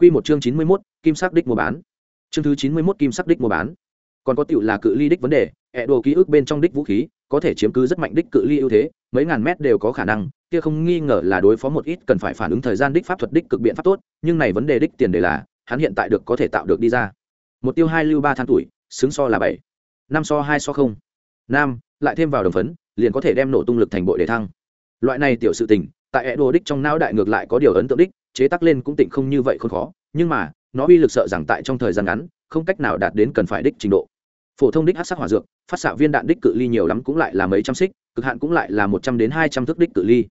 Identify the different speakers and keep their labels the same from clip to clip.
Speaker 1: Quy một chương chín mươi 91, kim sắc đích mua bán. Chương thứ chín mươi 91 kim sắc đích mua bán. Còn có tiểu là cự ly đích vấn đề, ẻ đồ ký ức bên trong đích vũ khí, có thể chiếm cứ rất mạnh đích cự ly ưu thế, mấy ngàn mét đều có khả năng, kia không nghi ngờ là đối phó một ít cần phải phản ứng thời gian đích pháp thuật đích cực biện pháp tốt, nhưng này vấn đề đích tiền đề là, hắn hiện tại được có thể tạo được đi ra. Một tiêu hai lưu ba tháng tuổi, xứng so là bảy, năm so hai so không, nam, lại thêm vào đồng phấn, liền có thể đem nổ tung lực thành bội để thăng. Loại này tiểu sự tình, tại ẻ đồ đích trong não đại ngược lại có điều ấn tượng đích, chế tác lên cũng tịnh không như vậy không khó, nhưng mà, nó uy lực sợ rằng tại trong thời gian ngắn, không cách nào đạt đến cần phải đích trình độ. Phổ thông đích hát sắc hỏa dược, phát xạ viên đạn đích cự ly nhiều lắm cũng lại là mấy trăm xích, cực hạn cũng lại là một trăm đến hai trăm thước đích cự ly.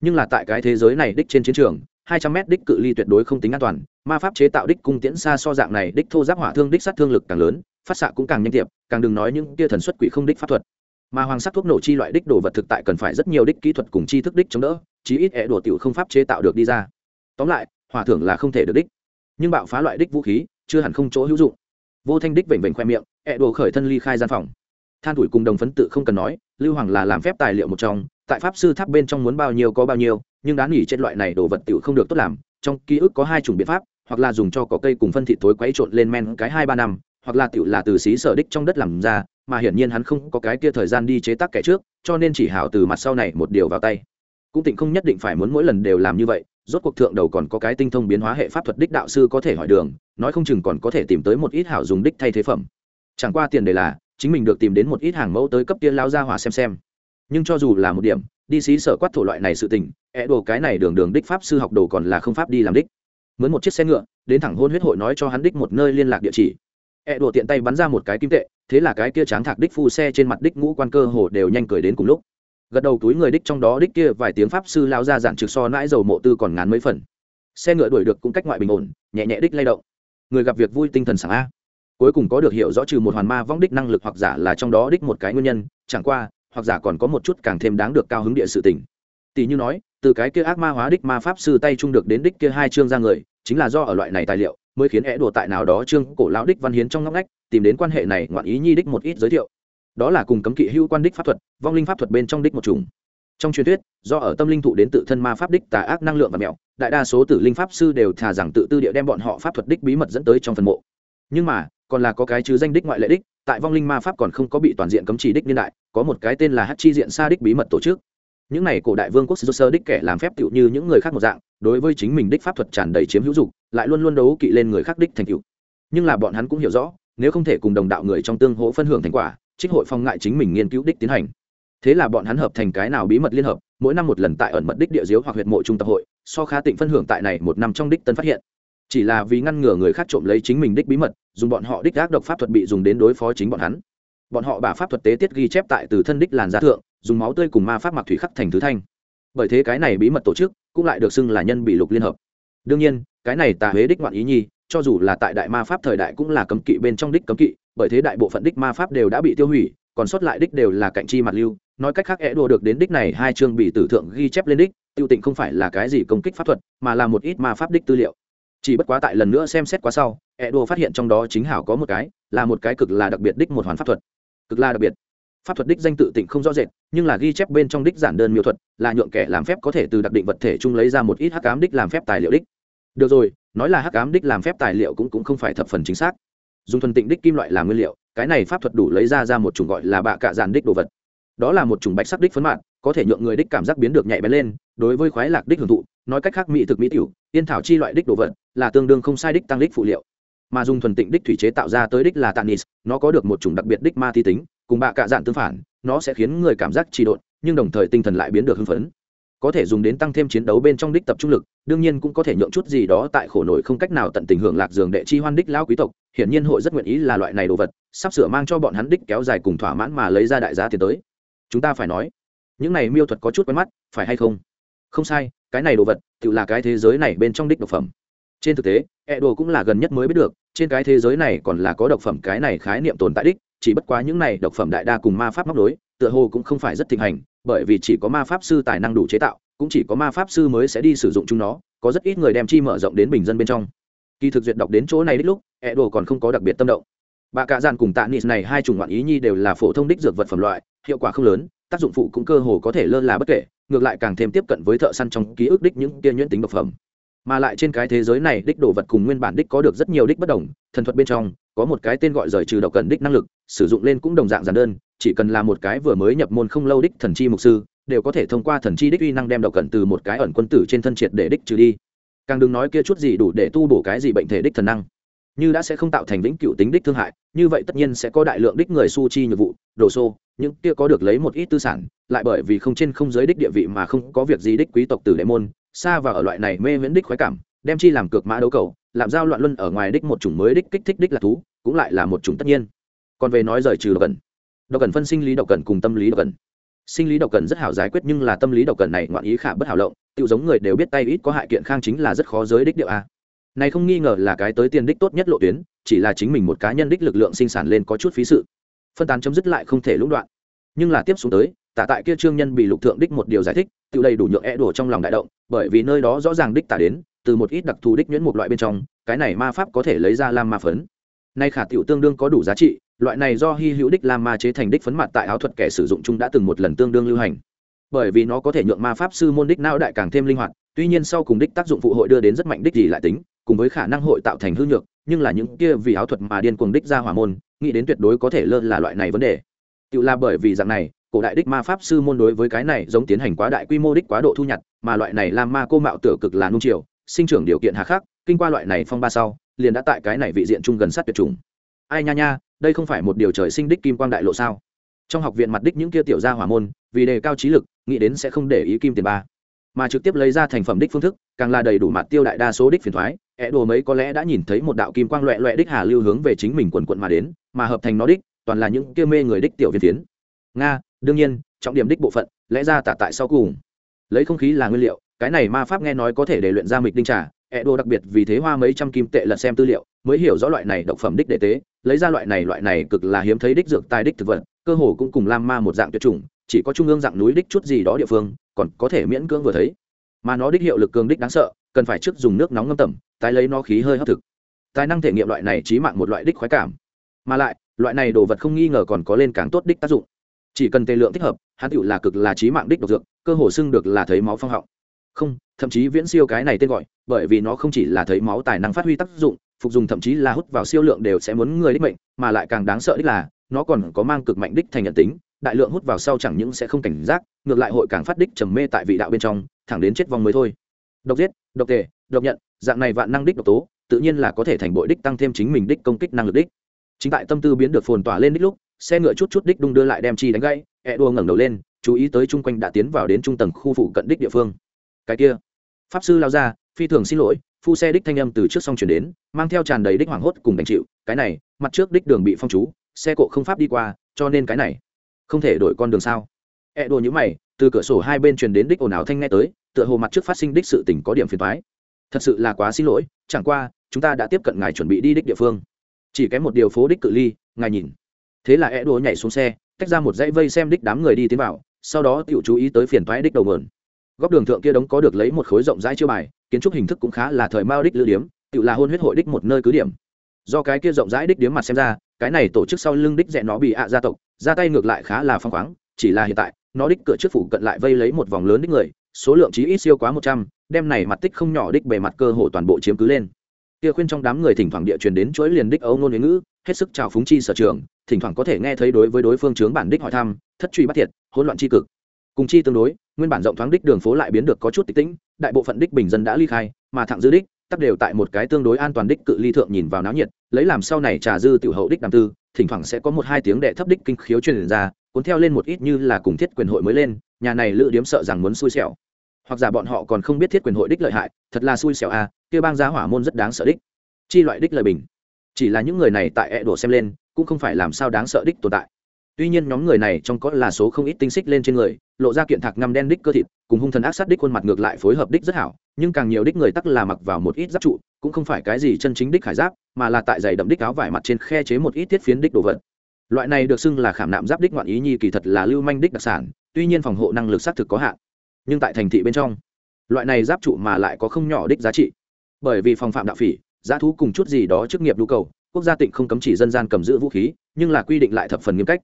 Speaker 1: Nhưng là tại cái thế giới này đích trên chiến trường, hai trăm mét đích cự ly tuyệt đối không tính an toàn, ma pháp chế tạo đích cung tiễn xa so dạng này đích thô giáp hỏa thương đích sát thương lực càng lớn, phát xạ cũng càng nhanh tiệp, càng đừng nói những tia thần xuất quỷ không đích pháp thuật. Mà hoàng sắc thuốc nổ chi loại đích đồ vật thực tại cần phải rất nhiều đích kỹ thuật cùng chi thức đích chống đỡ, chí ít ẹ đồ tiểu không pháp chế tạo được đi ra tóm lại, hỏa thưởng là không thể được đích. Nhưng bạo phá loại đích vũ khí, chưa hẳn không chỗ hữu dụng. Vô thanh đích vểnh vểnh khoe miệng, ẹ đồ khởi thân ly khai gian phòng. Than tuổi cùng đồng phấn tự không cần nói, lưu hoàng là làm phép tài liệu một trong, tại pháp sư tháp bên trong muốn bao nhiêu có bao nhiêu, nhưng đá nghỉ trên loại này đồ vật tự không được tốt làm. Trong ký ức có hai chủng biện pháp, hoặc là dùng cho có cây cùng phân thị thối quấy trộn lên men cái hai ba năm, hoặc là tự là từ xí sở đích trong đất làm ra, mà hiển nhiên hắn không có cái kia thời gian đi chế tác kẻ trước, cho nên chỉ hảo từ mặt sau này một điều vào tay. Cũng tịnh không nhất định phải muốn mỗi lần đều làm như vậy rốt cuộc thượng đầu còn có cái tinh thông biến hóa hệ pháp thuật đích đạo sư có thể hỏi đường, nói không chừng còn có thể tìm tới một ít hảo dùng đích thay thế phẩm. Chẳng qua tiền đề là, chính mình được tìm đến một ít hàng mẫu tới cấp tiên lao ra hòa xem xem. Nhưng cho dù là một điểm, đi xí sở quát thổ loại này sự tình ẹ đồ cái này đường đường đích pháp sư học đồ còn là không pháp đi làm đích. Mướn một chiếc xe ngựa, đến thẳng hôn huyết hội nói cho hắn đích một nơi liên lạc địa chỉ. Ẹ đồ tiện tay bắn ra một cái kim tệ, thế là cái kia tráng thạc đích phu xe trên mặt đích ngũ quan cơ hồ đều nhanh cười đến cùng lúc gật đầu túi người đích trong đó đích kia vài tiếng pháp sư lao ra giản trực so nãi dầu mộ tư còn ngán mấy phần. Xe ngựa đuổi được cũng cách ngoại bình ổn, nhẹ nhẹ đích lay động. Người gặp việc vui tinh thần sảng a. Cuối cùng có được hiểu rõ trừ một hoàn ma vong đích năng lực hoặc giả là trong đó đích một cái nguyên nhân, chẳng qua, hoặc giả còn có một chút càng thêm đáng được cao hứng địa sự tình. Tỷ như nói, từ cái kia ác ma hóa đích ma pháp sư tay trung được đến đích kia hai chương ra người, chính là do ở loại này tài liệu, mới khiến é đùa tại nào đó chương cổ lão đích văn hiến trong ngóc ngách, tìm đến quan hệ này ngoạn ý nhi đích một ít giới thiệu đó là cùng cấm kỵ hữu quan đích pháp thuật, vong linh pháp thuật bên trong đích một chủng. Trong truyền thuyết, do ở tâm linh thụ đến tự thân ma pháp đích tà ác năng lượng và mẹo, đại đa số tử linh pháp sư đều thà rằng tự tư địa đem bọn họ pháp thuật đích bí mật dẫn tới trong phần mộ. Nhưng mà, còn là có cái chứ danh đích ngoại lệ đích, tại vong linh ma pháp còn không có bị toàn diện cấm chỉ đích niên đại, có một cái tên là hát chi diện sa đích bí mật tổ chức. Những này cổ đại vương quốc sơ đích kẻ làm phép tựu như những người khác một dạng, đối với chính mình đích pháp thuật tràn đầy chiếm hữu dục, lại luôn luôn đấu kỵ lên người khác đích thành tựu. Nhưng là bọn hắn cũng hiểu rõ, nếu không thể cùng đồng đạo người trong tương hỗ phân hưởng thành quả trích hội phong ngại chính mình nghiên cứu đích tiến hành. Thế là bọn hắn hợp thành cái nào bí mật liên hợp, mỗi năm một lần tại ẩn mật đích địa diếu hoặc huyệt mộ trung tập hội, so khá tịnh phân hưởng tại này một năm trong đích tân phát hiện. Chỉ là vì ngăn ngừa người khác trộm lấy chính mình đích bí mật, dùng bọn họ đích gác độc pháp thuật bị dùng đến đối phó chính bọn hắn. Bọn họ bả pháp thuật tế tiết ghi chép tại từ thân đích làn giá thượng, dùng máu tươi cùng ma pháp mặc thủy khắc thành thứ thanh. Bởi thế cái này bí mật tổ chức cũng lại được xưng là nhân bị lục liên hợp. Đương nhiên, cái này tà huế đích ngoạn ý nhi, cho dù là tại đại ma pháp thời đại cũng là cấm kỵ bên trong đích cấm kỵ bởi thế đại bộ phận đích ma pháp đều đã bị tiêu hủy, còn sót lại đích đều là cạnh chi mặt lưu. Nói cách khác é đùa được đến đích này, hai chương bị tử thượng ghi chép lên đích, tiêu tịnh không phải là cái gì công kích pháp thuật, mà là một ít ma pháp đích tư liệu. Chỉ bất quá tại lần nữa xem xét quá sau é đùa phát hiện trong đó chính hảo có một cái, là một cái cực là đặc biệt đích một hoàn pháp thuật. Cực là đặc biệt. Pháp thuật đích danh tự tịnh không rõ rệt, nhưng là ghi chép bên trong đích giản đơn miêu thuật, là nhượng kẻ làm phép có thể từ đặc định vật thể chung lấy ra một ít hắc cám đích làm phép tài liệu đích. Được rồi, nói là hắc cám đích làm phép tài liệu cũng cũng không phải thập phần chính xác dùng thuần tịnh đích kim loại làm nguyên liệu, cái này pháp thuật đủ lấy ra ra một chủng gọi là bạ cạ dàn đích đồ vật. Đó là một chủng bạch sắc đích phấn mạn, có thể nhượng người đích cảm giác biến được nhạy bén lên, đối với khoái lạc đích hưởng thụ, nói cách khác mỹ thực mỹ tiểu yên thảo chi loại đích đồ vật, là tương đương không sai đích tăng đích phụ liệu. Mà dùng thuần tịnh đích thủy chế tạo ra tới đích là tanis, nó có được một chủng đặc biệt đích ma thi tính, cùng bạ cạ dạn tương phản, nó sẽ khiến người cảm giác trì độn, nhưng đồng thời tinh thần lại biến được hưng phấn có thể dùng đến tăng thêm chiến đấu bên trong đích tập trung lực, đương nhiên cũng có thể nhượng chút gì đó tại khổ nổi không cách nào tận tình hưởng lạc giường đệ chi hoan đích lao quý tộc, hiển nhiên hội rất nguyện ý là loại này đồ vật, sắp sửa mang cho bọn hắn đích kéo dài cùng thỏa mãn mà lấy ra đại giá tiền tới. Chúng ta phải nói, những này miêu thuật có chút quen mắt, phải hay không? Không sai, cái này đồ vật, tự là cái thế giới này bên trong đích độc phẩm. Trên thực tế e đồ cũng là gần nhất mới biết được, trên cái thế giới này còn là có độc phẩm cái này khái niệm tồn tại đích, chỉ bất quá những này độc phẩm đại đa cùng ma pháp móc đối tựa hồ cũng không phải rất thịnh hành, bởi vì chỉ có ma pháp sư tài năng đủ chế tạo, cũng chỉ có ma pháp sư mới sẽ đi sử dụng chúng nó, có rất ít người đem chi mở rộng đến bình dân bên trong. Kỳ thực duyệt đọc đến chỗ này đích lúc e đồ còn không có đặc biệt tâm động. Bà cạ dàn cùng tạ nịt này hai chủng ngoạn ý nhi đều là phổ thông đích dược vật phẩm loại, hiệu quả không lớn, tác dụng phụ cũng cơ hồ có thể lơ là bất kể, ngược lại càng thêm tiếp cận với thợ săn trong ký ức đích những kia nhuyễn tính độc phẩm. Mà lại trên cái thế giới này đích đồ vật cùng nguyên bản đích có được rất nhiều đích bất đồng, thần thuật bên trong, có một cái tên gọi rời trừ độc cần đích năng lực, sử dụng lên cũng đồng dạng giản đơn chỉ cần là một cái vừa mới nhập môn không lâu đích thần chi mục sư, đều có thể thông qua thần chi đích uy năng đem độc cận từ một cái ẩn quân tử trên thân triệt để đích trừ đi. Càng đừng nói kia chút gì đủ để tu bổ cái gì bệnh thể đích thần năng. Như đã sẽ không tạo thành vĩnh cựu tính đích thương hại, như vậy tất nhiên sẽ có đại lượng đích người su chi nhiệm vụ, đồ xô, những kia có được lấy một ít tư sản, lại bởi vì không trên không giới đích địa vị mà không có việc gì đích quý tộc tử đệ môn, xa và ở loại này mê miễn đích khoái cảm, đem chi làm cược mã đấu cầu, làm giao loạn luân ở ngoài đích một chủng mới đích kích thích đích là thú, cũng lại là một chủng tất nhiên. Còn về nói rời trừ gần độc cần phân sinh lý độc cần cùng tâm lý độc cần sinh lý độc cần rất hảo giải quyết, nhưng là tâm lý độc cần này ngoạn ý khả bất hảo lộng tự giống người đều biết tay ít có hại kiện khang chính là rất khó giới đích điệu a. Này không nghi ngờ là cái tới tiền đích tốt nhất lộ tuyến, chỉ là chính mình một cá nhân đích lực lượng sinh sản lên có chút phí sự. Phân tán chấm dứt lại không thể lũng đoạn. Nhưng là tiếp xuống tới, tả tại kia trương nhân bị lục thượng đích một điều giải thích tự đầy đủ nhượng e đổ trong lòng đại động, bởi vì nơi đó rõ ràng đích tả đến, từ một ít đặc thù đích nhuyễn một loại bên trong, cái này ma pháp có thể lấy ra làm ma phấn. Nay khả tiểu tương đương có đủ giá trị loại này do hy hữu đích làm ma chế thành đích phấn mặt tại áo thuật kẻ sử dụng chung đã từng một lần tương đương lưu hành. Bởi vì nó có thể nhượng ma pháp sư môn đích não đại càng thêm linh hoạt, tuy nhiên sau cùng đích tác dụng phụ hội đưa đến rất mạnh đích gì lại tính, cùng với khả năng hội tạo thành hư nhược, nhưng là những kia vì áo thuật mà điên cuồng đích ra hỏa môn, nghĩ đến tuyệt đối có thể lơ là loại này vấn đề. Tự là bởi vì dạng này, cổ đại đích ma pháp sư môn đối với cái này giống tiến hành quá đại quy mô đích quá độ thu nhặt, mà loại này làm ma cô mạo tựa cực là nung chiều, sinh trưởng điều kiện hà khắc, kinh qua loại này phong ba sau, liền đã tại cái này vị diện chung gần sát tuyệt chủng. Ai nha nha đây không phải một điều trời sinh đích kim quang đại lộ sao? Trong học viện mặt đích những kia tiểu gia hỏa môn, vì đề cao trí lực, nghĩ đến sẽ không để ý kim tiền ba. Mà trực tiếp lấy ra thành phẩm đích phương thức, càng là đầy đủ mặt tiêu đại đa số đích phiền thoái ẹ đồ mấy có lẽ đã nhìn thấy một đạo kim quang loẹ loẹ đích hà lưu hướng về chính mình quần quận mà đến, mà hợp thành nó đích, toàn là những kia mê người đích tiểu viên tiến nga, đương nhiên, trọng điểm đích bộ phận, lẽ ra tả tại sau cùng. Lấy không khí là nguyên liệu, cái này ma pháp nghe nói có thể để luyện ra mịch đinh trà ẹ đồ đặc biệt vì thế hoa mấy trăm kim tệ lật xem tư liệu, mới hiểu rõ loại này độc phẩm đích đệ tế, lấy ra loại này loại này cực là hiếm thấy đích dược tài đích thực vật, cơ hồ cũng cùng lam ma một dạng tuyệt chủng, chỉ có trung ương dạng núi đích chút gì đó địa phương, còn có thể miễn cưỡng vừa thấy. Mà nó đích hiệu lực cường đích đáng sợ, cần phải trước dùng nước nóng ngâm tẩm, tái lấy nó khí hơi hấp thực. Tài năng thể nghiệm loại này trí mạng một loại đích khoái cảm. Mà lại, loại này đồ vật không nghi ngờ còn có lên càng tốt đích tác dụng. Chỉ cần tê lượng thích hợp, hắn tựu là cực là trí mạng đích độc dược, cơ hồ xưng được là thấy máu phong họng không, thậm chí viễn siêu cái này tên gọi, bởi vì nó không chỉ là thấy máu tài năng phát huy tác dụng, phục dùng thậm chí là hút vào siêu lượng đều sẽ muốn người đích mệnh, mà lại càng đáng sợ đích là, nó còn có mang cực mạnh đích thành nhận tính, đại lượng hút vào sau chẳng những sẽ không cảnh giác, ngược lại hội càng phát đích trầm mê tại vị đạo bên trong, thẳng đến chết vong mới thôi. Độc giết, độc tề, độc nhận, dạng này vạn năng đích độc tố, tự nhiên là có thể thành bội đích tăng thêm chính mình đích công kích năng lực đích. Chính tại tâm tư biến được phồn tỏa lên đích lúc, xe ngựa chút chút đích đung đưa lại đem chi đánh gãy e đua ngẩng đầu lên, chú ý tới chung quanh đã tiến vào đến trung tầng khu phụ cận đích địa phương cái kia. Pháp sư lao ra, phi thường xin lỗi, phu xe đích thanh âm từ trước xong chuyển đến, mang theo tràn đầy đích hoảng hốt cùng đánh chịu, cái này, mặt trước đích đường bị phong chú, xe cộ không pháp đi qua, cho nên cái này, không thể đổi con đường sao? E đồ nhữ mày, từ cửa sổ hai bên truyền đến đích ồn ào thanh nghe tới, tựa hồ mặt trước phát sinh đích sự tình có điểm phiền thoái thật sự là quá xin lỗi, chẳng qua, chúng ta đã tiếp cận ngài chuẩn bị đi đích địa phương. Chỉ kém một điều phố đích cự ly, ngài nhìn. Thế là e đồ nhảy xuống xe, tách ra một dãy vây xem đích đám người đi tiến vào, sau đó tiểu chú ý tới phiền thoái đích đầu mượn góc đường thượng kia đống có được lấy một khối rộng rãi chiêu bài, kiến trúc hình thức cũng khá là thời mao đích lữ điếm tự là hôn huyết hội đích một nơi cứ điểm. Do cái kia rộng rãi đích điếm mặt xem ra, cái này tổ chức sau lưng đích rẽ nó bị ạ gia tộc, ra tay ngược lại khá là phăng khoáng, chỉ là hiện tại, nó đích cửa trước phủ cận lại vây lấy một vòng lớn đích người, số lượng chí ít siêu quá một trăm, đem này mặt tích không nhỏ đích bề mặt cơ hồ toàn bộ chiếm cứ lên. Kia khuyên trong đám người thỉnh thoảng địa truyền đến chuỗi liền đích âu ngôn ngữ, hết sức chào phúng chi sở trường, thỉnh thoảng có thể nghe thấy đối với đối phương chướng bản đích hỏi thăm, thất truy bắt thiệt, hỗn loạn chi cực cùng chi tương đối, nguyên bản rộng thoáng đích đường phố lại biến được có chút tịch tĩnh, đại bộ phận đích bình dân đã ly khai, mà thẳng dư đích, tắc đều tại một cái tương đối an toàn đích cự ly thượng nhìn vào náo nhiệt, lấy làm sau này trà dư tiểu hậu đích đàm tư, thỉnh thoảng sẽ có một hai tiếng đệ thấp đích kinh khiếu truyền ra, cuốn theo lên một ít như là cùng thiết quyền hội mới lên, nhà này lữ điếm sợ rằng muốn xui xẻo. Hoặc giả bọn họ còn không biết thiết quyền hội đích lợi hại, thật là xui xẻo à kia bang giá hỏa môn rất đáng sợ đích. Chi loại đích lời bình. Chỉ là những người này tại e đổ xem lên, cũng không phải làm sao đáng sợ đích tồn tại tuy nhiên nhóm người này trong có là số không ít tinh xích lên trên người, lộ ra kiện thạc ngăm đen đích cơ thịt, cùng hung thần ác sát đích khuôn mặt ngược lại phối hợp đích rất hảo, nhưng càng nhiều đích người tắc là mặc vào một ít giáp trụ, cũng không phải cái gì chân chính đích khải giáp, mà là tại giày đậm đích áo vải mặt trên khe chế một ít tiết phiến đích đồ vật. Loại này được xưng là khảm nạm giáp đích ngoạn ý nhi kỳ thật là lưu manh đích đặc sản, tuy nhiên phòng hộ năng lực xác thực có hạn. Nhưng tại thành thị bên trong, loại này giáp trụ mà lại có không nhỏ đích giá trị. Bởi vì phòng phạm đạo phỉ, giá thú cùng chút gì đó chức nghiệp nhu cầu, quốc gia tịnh không cấm chỉ dân gian cầm giữ vũ khí, nhưng là quy định lại thập phần nghiêm cách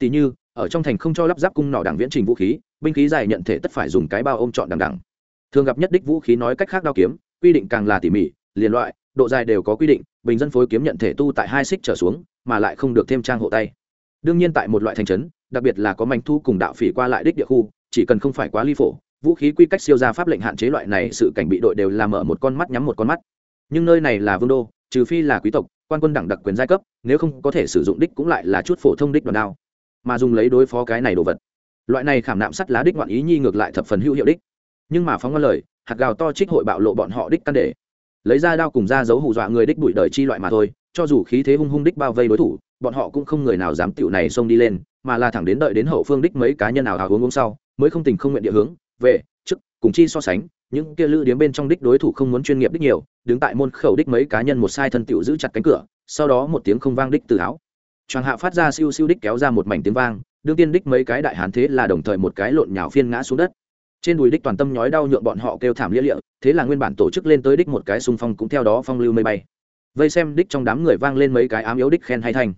Speaker 1: tỷ như, ở trong thành không cho lắp ráp cung nỏ đảng viễn trình vũ khí, binh khí dài nhận thể tất phải dùng cái bao ôm trọn đằng đẳng thường gặp nhất đích vũ khí nói cách khác đao kiếm, quy định càng là tỉ mỉ, liền loại, độ dài đều có quy định, bình dân phối kiếm nhận thể tu tại hai xích trở xuống, mà lại không được thêm trang hộ tay. Đương nhiên tại một loại thành trấn, đặc biệt là có manh thu cùng đạo phỉ qua lại đích địa khu, chỉ cần không phải quá ly phổ, vũ khí quy cách siêu ra pháp lệnh hạn chế loại này sự cảnh bị đội đều làm mở một con mắt nhắm một con mắt. Nhưng nơi này là vương đô, trừ phi là quý tộc, quan quân đẳng đặc quyền giai cấp, nếu không có thể sử dụng đích cũng lại là chút phổ thông đích đòn đao mà dùng lấy đối phó cái này đồ vật. Loại này khảm nạm sắt lá đích ngoạn ý nhi ngược lại thập phần hữu hiệu đích. Nhưng mà phóng ngân lời, hạt gào to trích hội bạo lộ bọn họ đích căn để. Lấy ra đao cùng ra dấu hù dọa người đích bụi đời chi loại mà thôi, cho dù khí thế hung hung đích bao vây đối thủ, bọn họ cũng không người nào dám tiểu này xông đi lên, mà là thẳng đến đợi đến hậu phương đích mấy cá nhân nào hào uống uống sau, mới không tình không nguyện địa hướng về, trước, cùng chi so sánh, những kia lữ điếm bên trong đích đối thủ không muốn chuyên nghiệp đích nhiều, đứng tại môn khẩu đích mấy cá nhân một sai thân tiểu giữ chặt cánh cửa, sau đó một tiếng không vang đích từ áo choàng hạ phát ra siêu siêu đích kéo ra một mảnh tiếng vang, đương tiên đích mấy cái đại hán thế là đồng thời một cái lộn nhào phiên ngã xuống đất. Trên đùi đích toàn tâm nhói đau nhượng bọn họ kêu thảm lia lịa, thế là nguyên bản tổ chức lên tới đích một cái xung phong cũng theo đó phong lưu mây bay. Vây xem đích trong đám người vang lên mấy cái ám yếu đích khen hay thanh.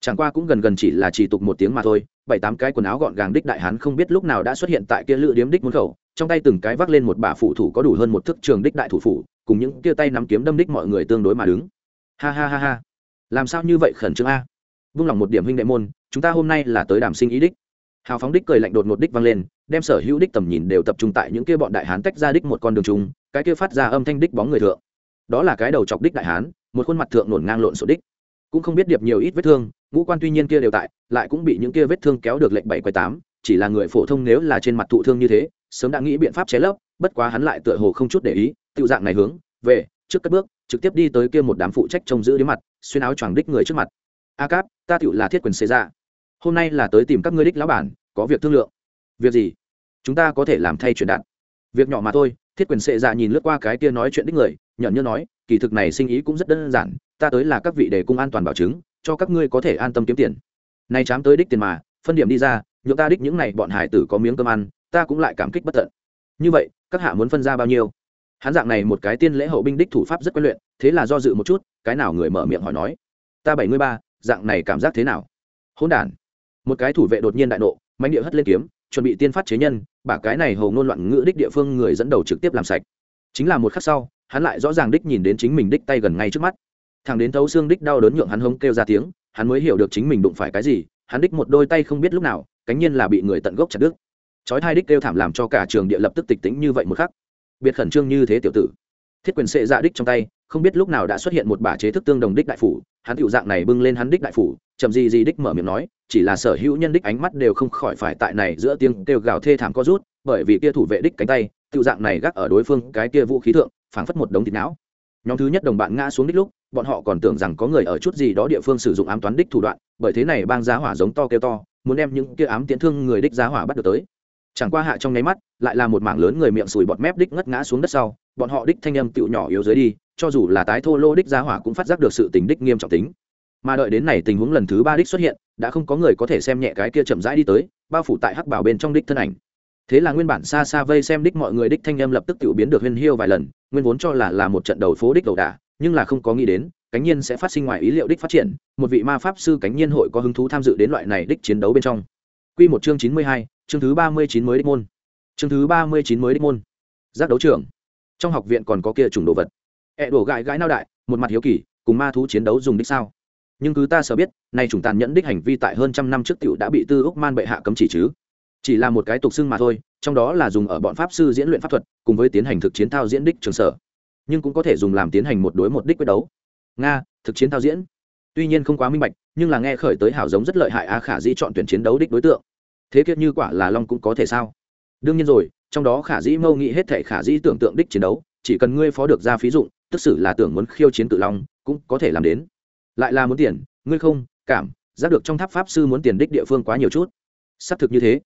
Speaker 1: Chẳng qua cũng gần gần chỉ là chỉ tục một tiếng mà thôi, bảy tám cái quần áo gọn gàng đích đại hán không biết lúc nào đã xuất hiện tại kia lự điếm đích môn khẩu, trong tay từng cái vác lên một bà phụ thủ có đủ hơn một thức trường đích đại thủ phủ, cùng những kia tay nắm kiếm đâm đích mọi người tương đối mà đứng. Ha ha ha ha. Làm sao như vậy khẩn trương a? Vung lòng một điểm huynh đệ môn, chúng ta hôm nay là tới đàm sinh ý đích. Hào phóng đích cười lạnh đột ngột đích vang lên, đem sở hữu đích tầm nhìn đều tập trung tại những kia bọn đại hán tách ra đích một con đường chung, cái kia phát ra âm thanh đích bóng người thượng. Đó là cái đầu chọc đích đại hán, một khuôn mặt thượng nổn ngang lộn xộn đích. Cũng không biết điệp nhiều ít vết thương, ngũ quan tuy nhiên kia đều tại, lại cũng bị những kia vết thương kéo được lệnh bảy quay tám, chỉ là người phổ thông nếu là trên mặt thụ thương như thế, sớm đã nghĩ biện pháp chế lấp, bất quá hắn lại tựa hồ không chút để ý tự dạng này hướng, về, trước cất bước, trực tiếp đi tới kia một đám phụ trách trông giữ đến mặt, xuyên áo choàng đích người trước mặt a cáp, ta tựu là thiết quyền xế ra. Hôm nay là tới tìm các ngươi đích lão bản, có việc thương lượng. Việc gì? Chúng ta có thể làm thay chuyển đạn. Việc nhỏ mà thôi, thiết quyền xệ dạ nhìn lướt qua cái kia nói chuyện đích người nhận như nói, kỳ thực này sinh ý cũng rất đơn giản, ta tới là các vị để cung an toàn bảo chứng, cho các ngươi có thể an tâm kiếm tiền. Nay chám tới đích tiền mà, phân điểm đi ra, nhượng ta đích những này bọn hải tử có miếng cơm ăn, ta cũng lại cảm kích bất tận. Như vậy, các hạ muốn phân ra bao nhiêu? Hắn dạng này một cái tiên lễ hậu binh đích thủ pháp rất quen luyện, thế là do dự một chút, cái nào người mở miệng hỏi nói. Ta bảy mươi ba dạng này cảm giác thế nào? Hỗn đản. Một cái thủ vệ đột nhiên đại nộ mạnh địa hất lên kiếm, chuẩn bị tiên phát chế nhân, bả cái này hầu ngôn loạn ngữ đích địa phương người dẫn đầu trực tiếp làm sạch. Chính là một khắc sau, hắn lại rõ ràng đích nhìn đến chính mình đích tay gần ngay trước mắt. Thằng đến thấu xương đích đau đớn nhượng hắn hống kêu ra tiếng, hắn mới hiểu được chính mình đụng phải cái gì, hắn đích một đôi tay không biết lúc nào, cánh nhiên là bị người tận gốc chặt đứt. Chói hai đích kêu thảm làm cho cả trường địa lập tức tịch tĩnh như vậy một khắc. Biệt khẩn trương như thế tiểu tử. Thiết quyền sệ dạ đích trong tay, không biết lúc nào đã xuất hiện một bả chế thức tương đồng đích đại phủ hắn tiểu dạng này bưng lên hắn đích đại phủ, chậm gì gì đích mở miệng nói, chỉ là sở hữu nhân đích ánh mắt đều không khỏi phải tại này giữa tiếng kêu gào thê thảm có rút, bởi vì kia thủ vệ đích cánh tay, tiểu dạng này gác ở đối phương cái kia vũ khí thượng, phảng phất một đống thịt não. Nhóm thứ nhất đồng bạn ngã xuống đích lúc, bọn họ còn tưởng rằng có người ở chút gì đó địa phương sử dụng ám toán đích thủ đoạn, bởi thế này bang giá hỏa giống to kêu to, muốn đem những kia ám tiễn thương người đích giá hỏa bắt được tới. Chẳng qua hạ trong nháy mắt, lại là một mảng lớn người miệng sùi bọt mép đích ngất ngã xuống đất sau bọn họ đích thanh âm tựu nhỏ yếu dưới đi, cho dù là tái thô lô đích giá hỏa cũng phát giác được sự tình đích nghiêm trọng tính. Mà đợi đến này tình huống lần thứ ba đích xuất hiện, đã không có người có thể xem nhẹ cái kia chậm rãi đi tới, bao phủ tại hắc bảo bên trong đích thân ảnh. Thế là nguyên bản xa xa vây xem đích mọi người đích thanh âm lập tức tự biến được huyên hiu vài lần, nguyên vốn cho là là một trận đầu phố đích đầu đà, nhưng là không có nghĩ đến, cánh nhiên sẽ phát sinh ngoài ý liệu đích phát triển, một vị ma pháp sư cánh nhiên hội có hứng thú tham dự đến loại này đích chiến đấu bên trong. Quy một chương chín mươi hai, chương thứ ba mươi chín mới đích môn. Chương thứ ba mươi chín mới đích môn. Giác đấu trưởng trong học viện còn có kia chủng đồ vật. Ẹ đổ gãi gãi nao đại, một mặt hiếu kỳ, cùng ma thú chiến đấu dùng đích sao? Nhưng cứ ta sợ biết, nay chủng tàn nhẫn đích hành vi tại hơn trăm năm trước tiểu đã bị tư úc man bệ hạ cấm chỉ chứ. Chỉ là một cái tục xưng mà thôi, trong đó là dùng ở bọn pháp sư diễn luyện pháp thuật, cùng với tiến hành thực chiến thao diễn đích trường sở. Nhưng cũng có thể dùng làm tiến hành một đối một đích quyết đấu. Nga, thực chiến thao diễn. Tuy nhiên không quá minh bạch, nhưng là nghe khởi tới hảo giống rất lợi hại a khả di chọn tuyển chiến đấu đích đối tượng. Thế kiệt như quả là long cũng có thể sao? Đương nhiên rồi trong đó khả dĩ mâu nghĩ hết thể khả dĩ tưởng tượng đích chiến đấu, chỉ cần ngươi phó được ra phí dụng, tức xử là tưởng muốn khiêu chiến tự long, cũng có thể làm đến. Lại là muốn tiền, ngươi không, cảm, giác được trong tháp pháp sư muốn tiền đích địa phương quá nhiều chút. Xác thực như thế.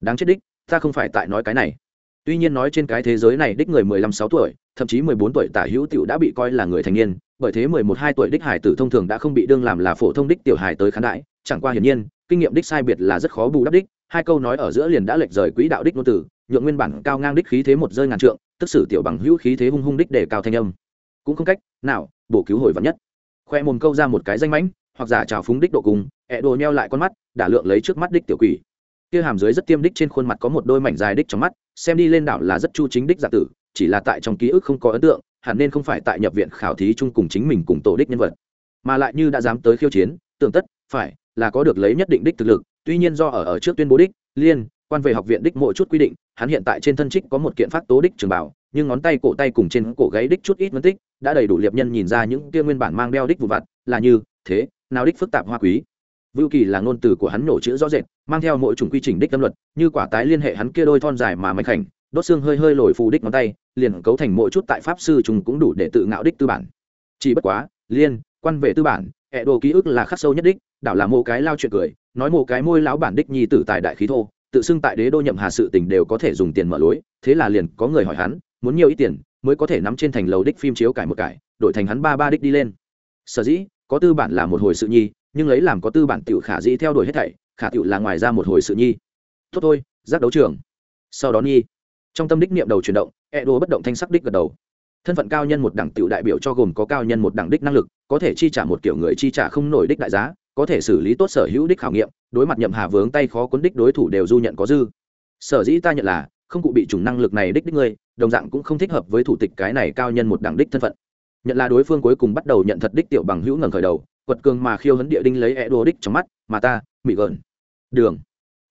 Speaker 1: Đáng chết đích, ta không phải tại nói cái này. Tuy nhiên nói trên cái thế giới này đích người mười lăm sáu tuổi, thậm chí mười bốn tuổi tả hữu tiểu đã bị coi là người thành niên, bởi thế mười một hai tuổi đích hải tử thông thường đã không bị đương làm là phổ thông đích tiểu hải tới khán đãi chẳng qua hiển nhiên, kinh nghiệm đích sai biệt là rất khó bù đắp đích. Hai câu nói ở giữa liền đã lệch rời quỹ đạo đích ngôn tử nhượng nguyên bản cao ngang đích khí thế một rơi ngàn trượng, tức sử tiểu bằng hữu khí thế hung hung đích để cao thanh âm. Cũng không cách nào bổ cứu hồi vắn nhất. Khoe mồm câu ra một cái danh mãnh, hoặc giả trào phúng đích độ cùng, ẹ đồ neo lại con mắt, đả lượng lấy trước mắt đích tiểu quỷ. Kia hàm dưới rất tiêm đích trên khuôn mặt có một đôi mảnh dài đích trong mắt, xem đi lên đảo là rất chu chính đích giả tử, chỉ là tại trong ký ức không có ấn tượng, hẳn nên không phải tại nhập viện khảo thí chung cùng chính mình cùng tổ đích nhân vật. Mà lại như đã dám tới khiêu chiến, tưởng tất phải là có được lấy nhất định đích thực lực, tuy nhiên do ở ở trước tuyên bố đích, liên quan về học viện đích mỗi chút quy định, hắn hiện tại trên thân trích có một kiện phát tố đích trường bảo, nhưng ngón tay cổ tay cùng trên cổ gáy đích chút ít phân tích, đã đầy đủ liệp nhân nhìn ra những kia nguyên bản mang đeo đích vụ vặt, là như thế, nào đích phức tạp hoa quý. Vưu kỳ là ngôn từ của hắn nổ chữ rõ rệt, mang theo mỗi chủng quy trình đích tâm luật, như quả tái liên hệ hắn kia đôi thon dài mà mạnh khảnh, đốt xương hơi hơi lồi phù đích ngón tay, liền cấu thành mỗi chút tại pháp sư chúng cũng đủ để tự ngạo đích tư bản. Chỉ bất quá, liên, quan về tư bản hệ đồ ký ức là khắc sâu nhất đích, đảo là mô cái lao chuyện cười, nói mô cái môi lão bản đích nhi tử tài đại khí thô tự xưng tại đế đô nhậm hà sự tình đều có thể dùng tiền mở lối, thế là liền có người hỏi hắn, muốn nhiều ít tiền mới có thể nắm trên thành lầu đích phim chiếu cải một cải, đổi thành hắn ba ba đích đi lên? Sở dĩ, có tư bản là một hồi sự nhi, nhưng lấy làm có tư bản tiểu khả dĩ theo đuổi hết thảy, khả tiểu là ngoài ra một hồi sự nhi. Tốt thôi, giác đấu trường. Sau đó nhi, trong tâm đích niệm đầu chuyển động e đô bất động thanh sắc đích gật đầu. Thân phận cao nhân một đẳng tiểu đại biểu cho gồm có cao nhân một đẳng đích năng lực, có thể chi trả một kiểu người chi trả không nổi đích đại giá có thể xử lý tốt sở hữu đích khảo nghiệm đối mặt nhậm hà vướng tay khó cuốn đích đối thủ đều du nhận có dư. Sở dĩ ta nhận là không cụ bị chủng năng lực này đích đích ngươi đồng dạng cũng không thích hợp với thủ tịch cái này cao nhân một đẳng đích thân phận. Nhận là đối phương cuối cùng bắt đầu nhận thật đích tiểu bằng hữu ngẩng khởi đầu quật cường mà khiêu hấn địa đinh lấy e đô đích trong mắt mà ta mị gợn. Đường.